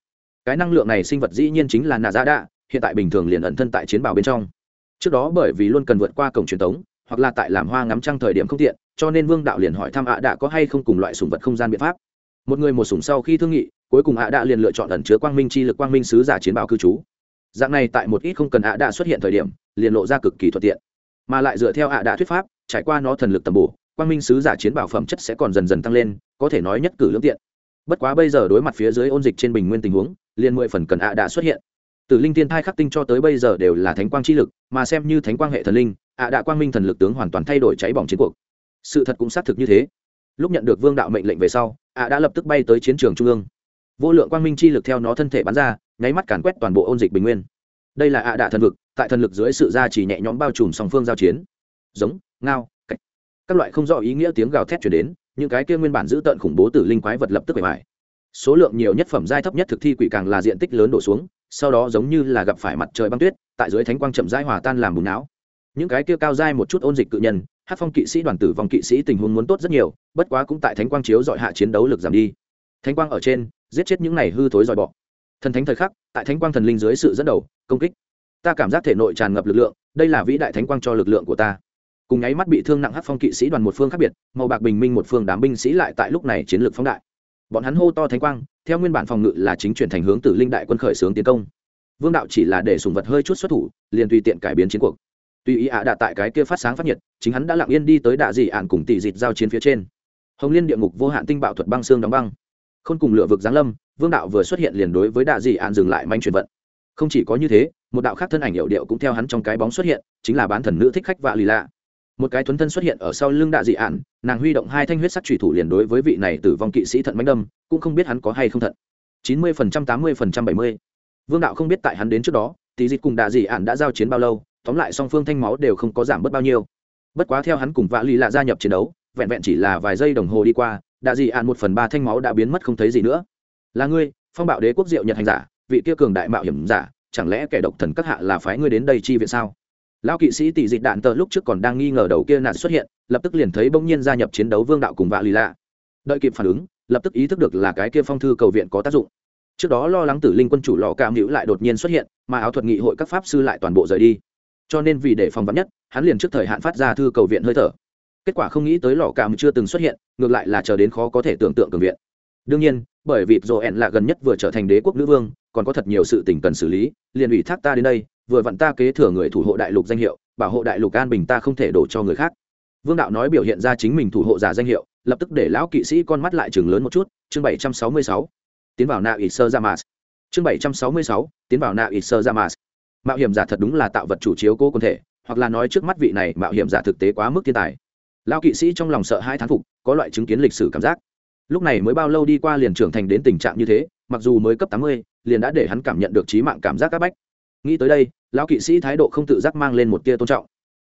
Cái năng lượng này sinh vật dĩ nhiên chính là nà gia đạ, hiện tại bình thường liền ẩn thân tại chiến bảo bên trong. Trước đó bởi vì luôn cần vượt qua cổng truyền thống, hoặc là tại làm hoa ngắm trăng thời điểm không tiện, cho nên vương đạo liền hỏi thăm ạ à có hay không cùng loại sùng vật không gian biện pháp. Một người một sùng sau khi thương nghị, cuối cùng ạ đạ liền lựa chọn ẩn chứa quang minh chi lực quang minh sứ giả chiến bào cư trú. Dạng này tại một ít không cần ạ đạ xuất hiện thời điểm, liền lộ ra cực kỳ thuận tiện. Mà lại dựa theo ạ đạ thuyết pháp, trải qua nó thần lực tầm bổ quang minh sứ giả chiến bảo phẩm chất sẽ còn dần dần tăng lên, có thể nói nhất cử lương tiện. Bất quá bây giờ đối mặt phía dưới ôn dịch trên bình nguyên tình huống, liền mười phần cần ạ đã xuất hiện. Từ linh tiên thai khắc tinh cho tới bây giờ đều là thánh quang chi lực, mà xem như thánh quang hệ thần linh, ạ đã quang minh thần lực tướng hoàn toàn thay đổi cháy bỏng chiến cuộc. Sự thật cũng xác thực như thế. Lúc nhận được vương đạo mệnh lệnh về sau, ạ đã lập tức bay tới chiến trường trung ương. Vô lượng quang minh chi lực theo nó thân thể bắn ra, nháy mắt càn quét toàn bộ ôn dịch bình nguyên. Đây là ạ đạ thần vực, tại thần lực dưới sự gia trì nhẹ nhõm bao trùm song phương giao chiến. Giống, ngao các loại không rõ ý nghĩa tiếng gào thét chuyển đến, những cái kia nguyên bản giữ tận khủng bố tử linh quái vật lập tức bề mại số lượng nhiều nhất phẩm giai thấp nhất thực thi quỷ càng là diện tích lớn đổ xuống, sau đó giống như là gặp phải mặt trời băng tuyết, tại dưới thánh quang chậm rãi hòa tan làm bùn não. Những cái kia cao giai một chút ôn dịch cự nhân, hát phong kỵ sĩ đoàn tử vòng kỵ sĩ tình huống muốn tốt rất nhiều, bất quá cũng tại thánh quang chiếu dọi hạ chiến đấu lực giảm đi. Thánh quang ở trên, giết chết những này hư thối dọi bọ. Thần thánh thời khắc, tại thánh quang thần linh dưới sự dẫn đầu, công kích. Ta cảm giác thể nội tràn ngập lực lượng, đây là vĩ đại thánh quang cho lực lượng của ta cùng nháy mắt bị thương nặng hắc phong kỵ sĩ đoàn một phương khác biệt, màu bạc bình minh một phương đám binh sĩ lại tại lúc này chiến lược phóng đại. Bọn hắn hô to thánh quang, theo nguyên bản phòng ngự là chính chuyển thành hướng từ linh đại quân khởi xướng tiến công. Vương đạo chỉ là để sùng vật hơi chút xuất thủ, liền tùy tiện cải biến chiến cuộc. Tuy ý ạ à tại cái kia phát sáng phát nhiệt, chính hắn đã lặng yên đi tới đạ dị ạn cùng tỷ dịt giao chiến phía trên. Hồng liên địa ngục vô hạn tinh bạo thuật băng xương đóng băng. Không cùng lựa vực giáng lâm, vương đạo vừa xuất hiện liền đối với đạ dị ạn dừng lại manh chuyển vận. Không chỉ có như thế, một đạo khác thân ảnh hiệu điệu cũng theo hắn trong cái bóng xuất hiện, chính là bán thần nữ thích khách vạ lì lạ một cái thuấn thân xuất hiện ở sau lưng đạ dị ạn, nàng huy động hai thanh huyết sắc thủy thủ liền đối với vị này tử vong kỵ sĩ thận bánh đâm, cũng không biết hắn có hay không thận. Chín mươi phần trăm, tám mươi phần trăm, bảy mươi. Vương đạo không biết tại hắn đến trước đó, tí dịch cùng đạ dị ạn đã giao chiến bao lâu, tóm lại song phương thanh máu đều không có giảm bớt bao nhiêu. Bất quá theo hắn cùng vạ lì lạ gia nhập chiến đấu, vẹn vẹn chỉ là vài giây đồng hồ đi qua, đạ dị ạn một phần ba thanh máu đã biến mất không thấy gì nữa. Là ngươi, phong bạo đế quốc diệu nhật hành giả, vị kia cường đại mạo hiểm giả, chẳng lẽ kẻ độc thần các hạ là phái ngươi đến đây chi viện sao? Lão kỵ sĩ tỷ dịch đạn tờ lúc trước còn đang nghi ngờ đầu kia nạt xuất hiện, lập tức liền thấy bỗng nhiên gia nhập chiến đấu vương đạo cùng vạ lì lạ. Đợi kịp phản ứng, lập tức ý thức được là cái kia phong thư cầu viện có tác dụng. Trước đó lo lắng tử linh quân chủ lò cảm hữu lại đột nhiên xuất hiện, mà áo thuật nghị hội các pháp sư lại toàn bộ rời đi. Cho nên vì để phòng vắn nhất, hắn liền trước thời hạn phát ra thư cầu viện hơi thở. Kết quả không nghĩ tới lò cảm chưa từng xuất hiện, ngược lại là chờ đến khó có thể tưởng tượng cường viện. Đương nhiên, bởi vì dồ ẹn là gần nhất vừa trở thành đế quốc nữ vương, còn có thật nhiều sự tình cần xử lý, liền ủy thác ta đến đây vừa vặn ta kế thừa người thủ hộ đại lục danh hiệu, bảo hộ đại lục an bình ta không thể đổ cho người khác. Vương đạo nói biểu hiện ra chính mình thủ hộ giả danh hiệu, lập tức để lão kỵ sĩ con mắt lại chừng lớn một chút, chương bảy trăm sáu mươi sáu, tiến vào nạ ít sơ ra mars chương bảy trăm sáu mươi sáu, tiến vào nạ ít sơ ra mars mạo hiểm giả thật đúng là tạo vật chủ chiếu cố quân thể, hoặc là nói trước mắt vị này mạo hiểm giả thực tế quá mức thiên tài. Lão kỵ sĩ trong lòng sợ hai thán phục, có loại chứng kiến lịch sử cảm giác. Lúc này mới bao lâu đi qua liền trưởng thành đến tình trạng như thế, mặc dù mới cấp tám mươi, liền đã để hắn cảm nhận được trí mạng cảm giác áp bách. Nghĩ tới đây lão kỵ sĩ thái độ không tự giác mang lên một tia tôn trọng.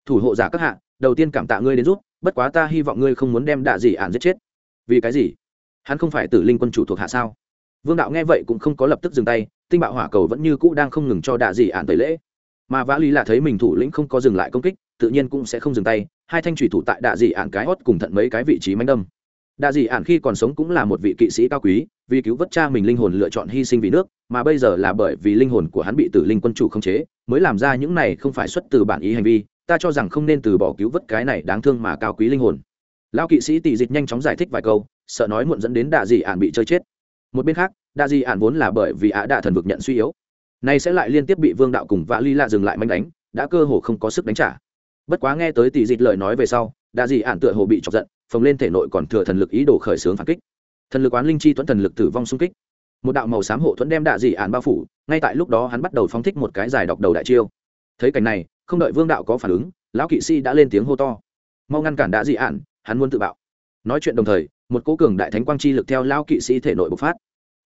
Thủ hộ giả các hạ, đầu tiên cảm tạ ngươi đến rút bất quá ta hy vọng ngươi không muốn đem đạ dị ạn giết chết. Vì cái gì? Hắn không phải tử linh quân chủ thuộc hạ sao? Vương đạo nghe vậy cũng không có lập tức dừng tay, tinh bạo hỏa cầu vẫn như cũ đang không ngừng cho đạ dị ạn tẩy lễ. Mà vã lý là thấy mình thủ lĩnh không có dừng lại công kích, tự nhiên cũng sẽ không dừng tay, hai thanh thủy thủ tại đạ dị ạn cái hót cùng thận mấy cái vị trí manh đâm. Đạ dị ạn khi còn sống cũng là một vị kỵ sĩ cao quý vì cứu vớt cha mình linh hồn lựa chọn hy sinh vì nước, mà bây giờ là bởi vì linh hồn của hắn bị tử linh quân chủ khống chế, mới làm ra những này không phải xuất từ bản ý hành vi, ta cho rằng không nên từ bỏ cứu vớt cái này đáng thương mà cao quý linh hồn. Lão kỵ sĩ tỷ dịch nhanh chóng giải thích vài câu, sợ nói muộn dẫn đến đạ dị ạn bị chơi chết. Một bên khác, đạ dị ạn vốn là bởi vì ạ đạ thần vực nhận suy yếu. Nay sẽ lại liên tiếp bị vương đạo cùng vã ly lạ dừng lại manh đánh, đã cơ hồ không có sức đánh trả. Bất quá nghe tới tỷ dịch lời nói về sau, đạ dị ạn tựa hồ bị chọc giận, phồng lên thể nội còn thừa thần lực ý đồ khởi xướng phản kích thần lực oán linh chi thuẫn thần lực tử vong xung kích. Một đạo màu xám hộ thuẫn đem đạ dị ạn bao phủ, ngay tại lúc đó hắn bắt đầu phóng thích một cái giải đọc đầu đại chiêu. Thấy cảnh này, không đợi vương đạo có phản ứng, lão kỵ sĩ đã lên tiếng hô to. Mau ngăn cản đạ dị ạn hắn muốn tự bạo. Nói chuyện đồng thời, một cố cường đại thánh quang chi lực theo lão kỵ sĩ thể nội bộc phát.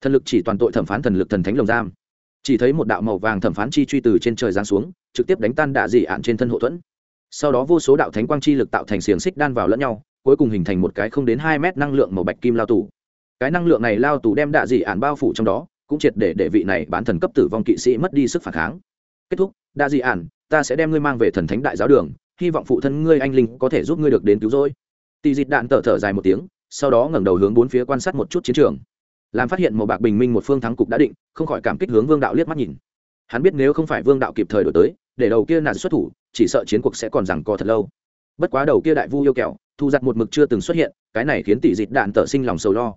Thần lực chỉ toàn tội thẩm phán thần lực thần thánh lồng giam. Chỉ thấy một đạo màu vàng thẩm phán chi truy từ trên trời giáng xuống, trực tiếp đánh tan đạ dị ạn trên thân hộ thuẫn. Sau đó vô số đạo thánh quang chi lực tạo thành xiềng xích đan vào lẫn nhau, cuối cùng hình thành một cái không đến hai mét năng lượng màu bạch kim lao tù cái năng lượng này lao tù đem đạ dị ạn bao phủ trong đó, cũng triệt để để vị này bán thần cấp tử vong kỵ sĩ mất đi sức phản kháng. Kết thúc, đạ dị ản, ta sẽ đem ngươi mang về thần thánh đại giáo đường, hy vọng phụ thân ngươi anh linh có thể giúp ngươi được đến cứu rỗi. Tì dịt đạn tở thở dài một tiếng, sau đó ngẩng đầu hướng bốn phía quan sát một chút chiến trường. Làm phát hiện màu bạc bình minh một phương thắng cục đã định, không khỏi cảm kích hướng vương đạo liếc mắt nhìn. Hắn biết nếu không phải vương đạo kịp thời đổi tới, để đầu kia nạn xuất thủ, chỉ sợ chiến cuộc sẽ còn rằng co thật lâu. Bất quá đầu kia đại vu yêu kẹo, thu giặt một mực chưa từng xuất hiện, cái này khiến tỷ dịt đạn tở sinh lòng sầu lo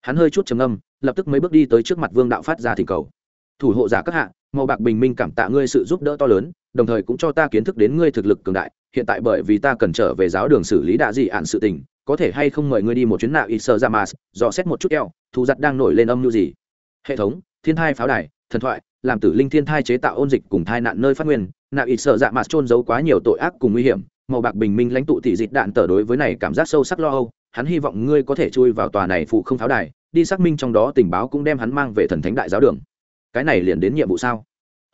hắn hơi chút trầm âm lập tức mấy bước đi tới trước mặt vương đạo phát ra thỉnh cầu. Thủ hộ giả các hạ, màu bạc bình minh cảm tạ ngươi sự giúp đỡ to lớn, đồng thời cũng cho ta kiến thức đến ngươi thực lực cường đại. Hiện tại bởi vì ta cần trở về giáo đường xử lý đạ dị ạn sự tình, có thể hay không mời ngươi đi một chuyến nạo ít sơ ra mà dò xét một chút eo thu giặt đang nổi lên âm mưu gì? Hệ thống, thiên thai pháo đài, thần thoại, làm tử linh thiên thai chế tạo ôn dịch cùng thai nạn nơi phát nguyên nạo ít sợ dạ mà trôn giấu quá nhiều tội ác cùng nguy hiểm, màu bạc bình minh lãnh tụ thị dịch đạn tờ đối với này cảm giác sâu sắc lo âu hắn hy vọng ngươi có thể chui vào tòa này phụ không pháo đài, đi xác minh trong đó tình báo cũng đem hắn mang về thần thánh đại giáo đường. Cái này liền đến nhiệm vụ sao?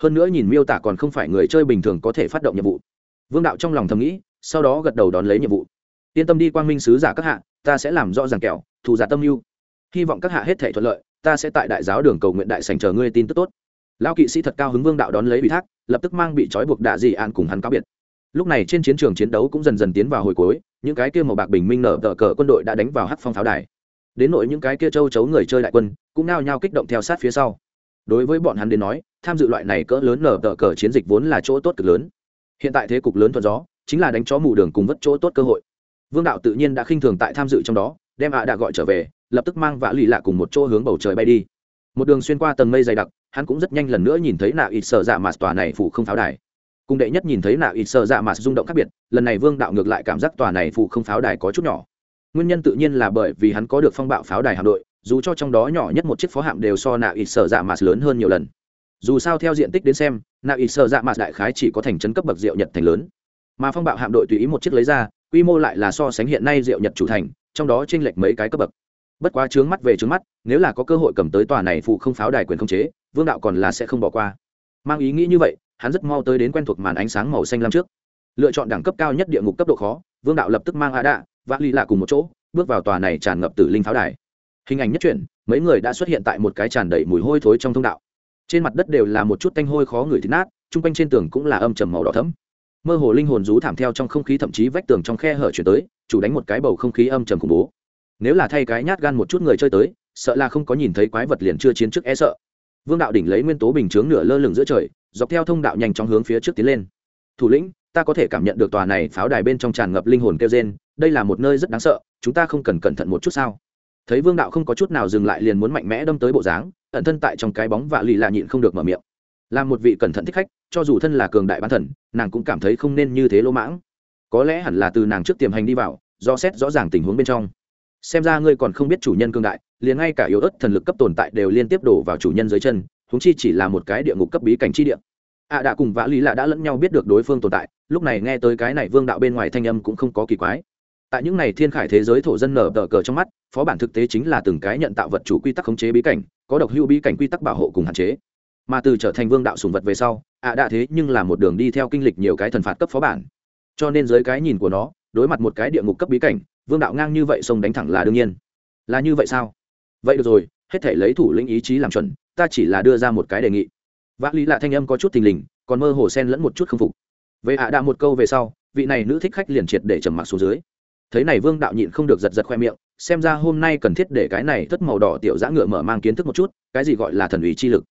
Hơn nữa nhìn miêu tả còn không phải người chơi bình thường có thể phát động nhiệm vụ. Vương đạo trong lòng thầm nghĩ, sau đó gật đầu đón lấy nhiệm vụ. Yên tâm đi quang minh sứ giả các hạ, ta sẽ làm rõ ràng kẹo, thù giả tâm mưu. Hy vọng các hạ hết thể thuận lợi, ta sẽ tại đại giáo đường cầu nguyện đại sành chờ ngươi tin tức tốt. Lão kỵ sĩ thật cao hứng vương đạo đón lấy ủy thác, lập tức mang bị trói buộc đạ dị an cùng hắn cáo biệt. Lúc này trên chiến trường chiến đấu cũng dần dần tiến vào hồi cuối những cái kia màu bạc bình minh nở tờ cờ quân đội đã đánh vào hắc phong pháo đài. Đến nội những cái kia châu chấu người chơi đại quân, cũng nao nhao kích động theo sát phía sau. Đối với bọn hắn đến nói, tham dự loại này cỡ lớn nở tờ cờ chiến dịch vốn là chỗ tốt cực lớn. Hiện tại thế cục lớn thuận gió, chính là đánh chó mù đường cùng vất chỗ tốt cơ hội. Vương đạo tự nhiên đã khinh thường tại tham dự trong đó, đem ạ đã gọi trở về, lập tức mang vã lì lạ cùng một chỗ hướng bầu trời bay đi. Một đường xuyên qua tầng mây dày đặc, hắn cũng rất nhanh lần nữa nhìn thấy nạ ít sợ dạ mạt tòa này phủ không pháo đài cùng đệ nhất nhìn thấy nạ ít sợ dạ mà rung động khác biệt, lần này vương đạo ngược lại cảm giác tòa này phụ không pháo đài có chút nhỏ. Nguyên nhân tự nhiên là bởi vì hắn có được phong bạo pháo đài hạm đội, dù cho trong đó nhỏ nhất một chiếc phó hạm đều so nạ ít sợ dạ mà lớn hơn nhiều lần. Dù sao theo diện tích đến xem, nạ ít sợ dạ mà đại khái chỉ có thành trấn cấp bậc rượu nhật thành lớn. Mà phong bạo hạm đội tùy ý một chiếc lấy ra, quy mô lại là so sánh hiện nay rượu nhật chủ thành, trong đó chênh lệch mấy cái cấp bậc. Bất quá trướng mắt về trướng mắt, nếu là có cơ hội cầm tới tòa này phụ không pháo đài quyền không chế, vương đạo còn là sẽ không bỏ qua. Mang ý nghĩ như vậy hắn rất mau tới đến quen thuộc màn ánh sáng màu xanh lam trước. Lựa chọn đẳng cấp cao nhất địa ngục cấp độ khó vương đạo lập tức mang a đạ và ly lạ cùng một chỗ bước vào tòa này tràn ngập tử linh pháo đài. Hình ảnh nhất chuyển, mấy người đã xuất hiện tại một cái tràn đầy mùi hôi thối trong thông đạo. Trên mặt đất đều là một chút tanh hôi khó ngửi thịt nát chung quanh trên tường cũng là âm trầm màu đỏ thấm mơ hồ linh hồn rú thảm theo trong không khí thậm chí vách tường trong khe hở chuyển tới chủ đánh một cái bầu không khí âm trầm khủng bố. Nếu là thay cái nhát gan một chút người chơi tới sợ là không có nhìn thấy quái vật liền chưa chiến trước e sợ. Vương đạo đỉnh lấy nguyên tố bình chướng nửa lơ lửng giữa trời dọc theo thông đạo nhanh chóng hướng phía trước tiến lên. Thủ lĩnh, ta có thể cảm nhận được tòa này pháo đài bên trong tràn ngập linh hồn kêu gen đây là một nơi rất đáng sợ, chúng ta không cần cẩn thận một chút sao? Thấy vương đạo không có chút nào dừng lại liền muốn mạnh mẽ đâm tới bộ dáng, ẩn thân tại trong cái bóng vạ lì là nhịn không được mở miệng. Là một vị cẩn thận thích khách, cho dù thân là cường đại bán thần, nàng cũng cảm thấy không nên như thế lỗ mãng. Có lẽ hẳn là từ nàng trước tiềm hành đi vào, do xét rõ ràng tình huống bên trong. Xem ra ngươi còn không biết chủ nhân cương đại, liền ngay cả yếu ớt thần lực cấp tồn tại đều liên tiếp đổ vào chủ nhân dưới chân huống chi chỉ là một cái địa ngục cấp bí cảnh chi địa. Ạ à đã cùng vã lý lạ đã lẫn nhau biết được đối phương tồn tại, lúc này nghe tới cái này vương đạo bên ngoài thanh âm cũng không có kỳ quái. Tại những này thiên khải thế giới thổ dân nở tờ cờ trong mắt, phó bản thực tế chính là từng cái nhận tạo vật chủ quy tắc khống chế bí cảnh, có độc hưu bí cảnh quy tắc bảo hộ cùng hạn chế. Mà từ trở thành vương đạo sùng vật về sau ạ à đã thế nhưng là một đường đi theo kinh lịch nhiều cái thần phạt cấp phó bản. Cho nên dưới cái nhìn của nó, đối mặt một cái địa ngục cấp bí cảnh, vương đạo ngang như vậy xông đánh thẳng là đương nhiên. Là như vậy sao? Vậy được rồi, hết thể lấy thủ lĩnh ý chí làm chuẩn ta chỉ là đưa ra một cái đề nghị. Vác lý lạ thanh âm có chút thình lình, còn mơ hồ sen lẫn một chút k phục. Về ạ à một câu về sau, vị này nữ thích khách liền triệt để trầm mặc xuống dưới. Thấy này vương đạo nhịn không được giật giật khoe miệng, xem ra hôm nay cần thiết để cái này thất màu đỏ tiểu giã ngựa mở mang kiến thức một chút, cái gì gọi là thần ủy chi lực.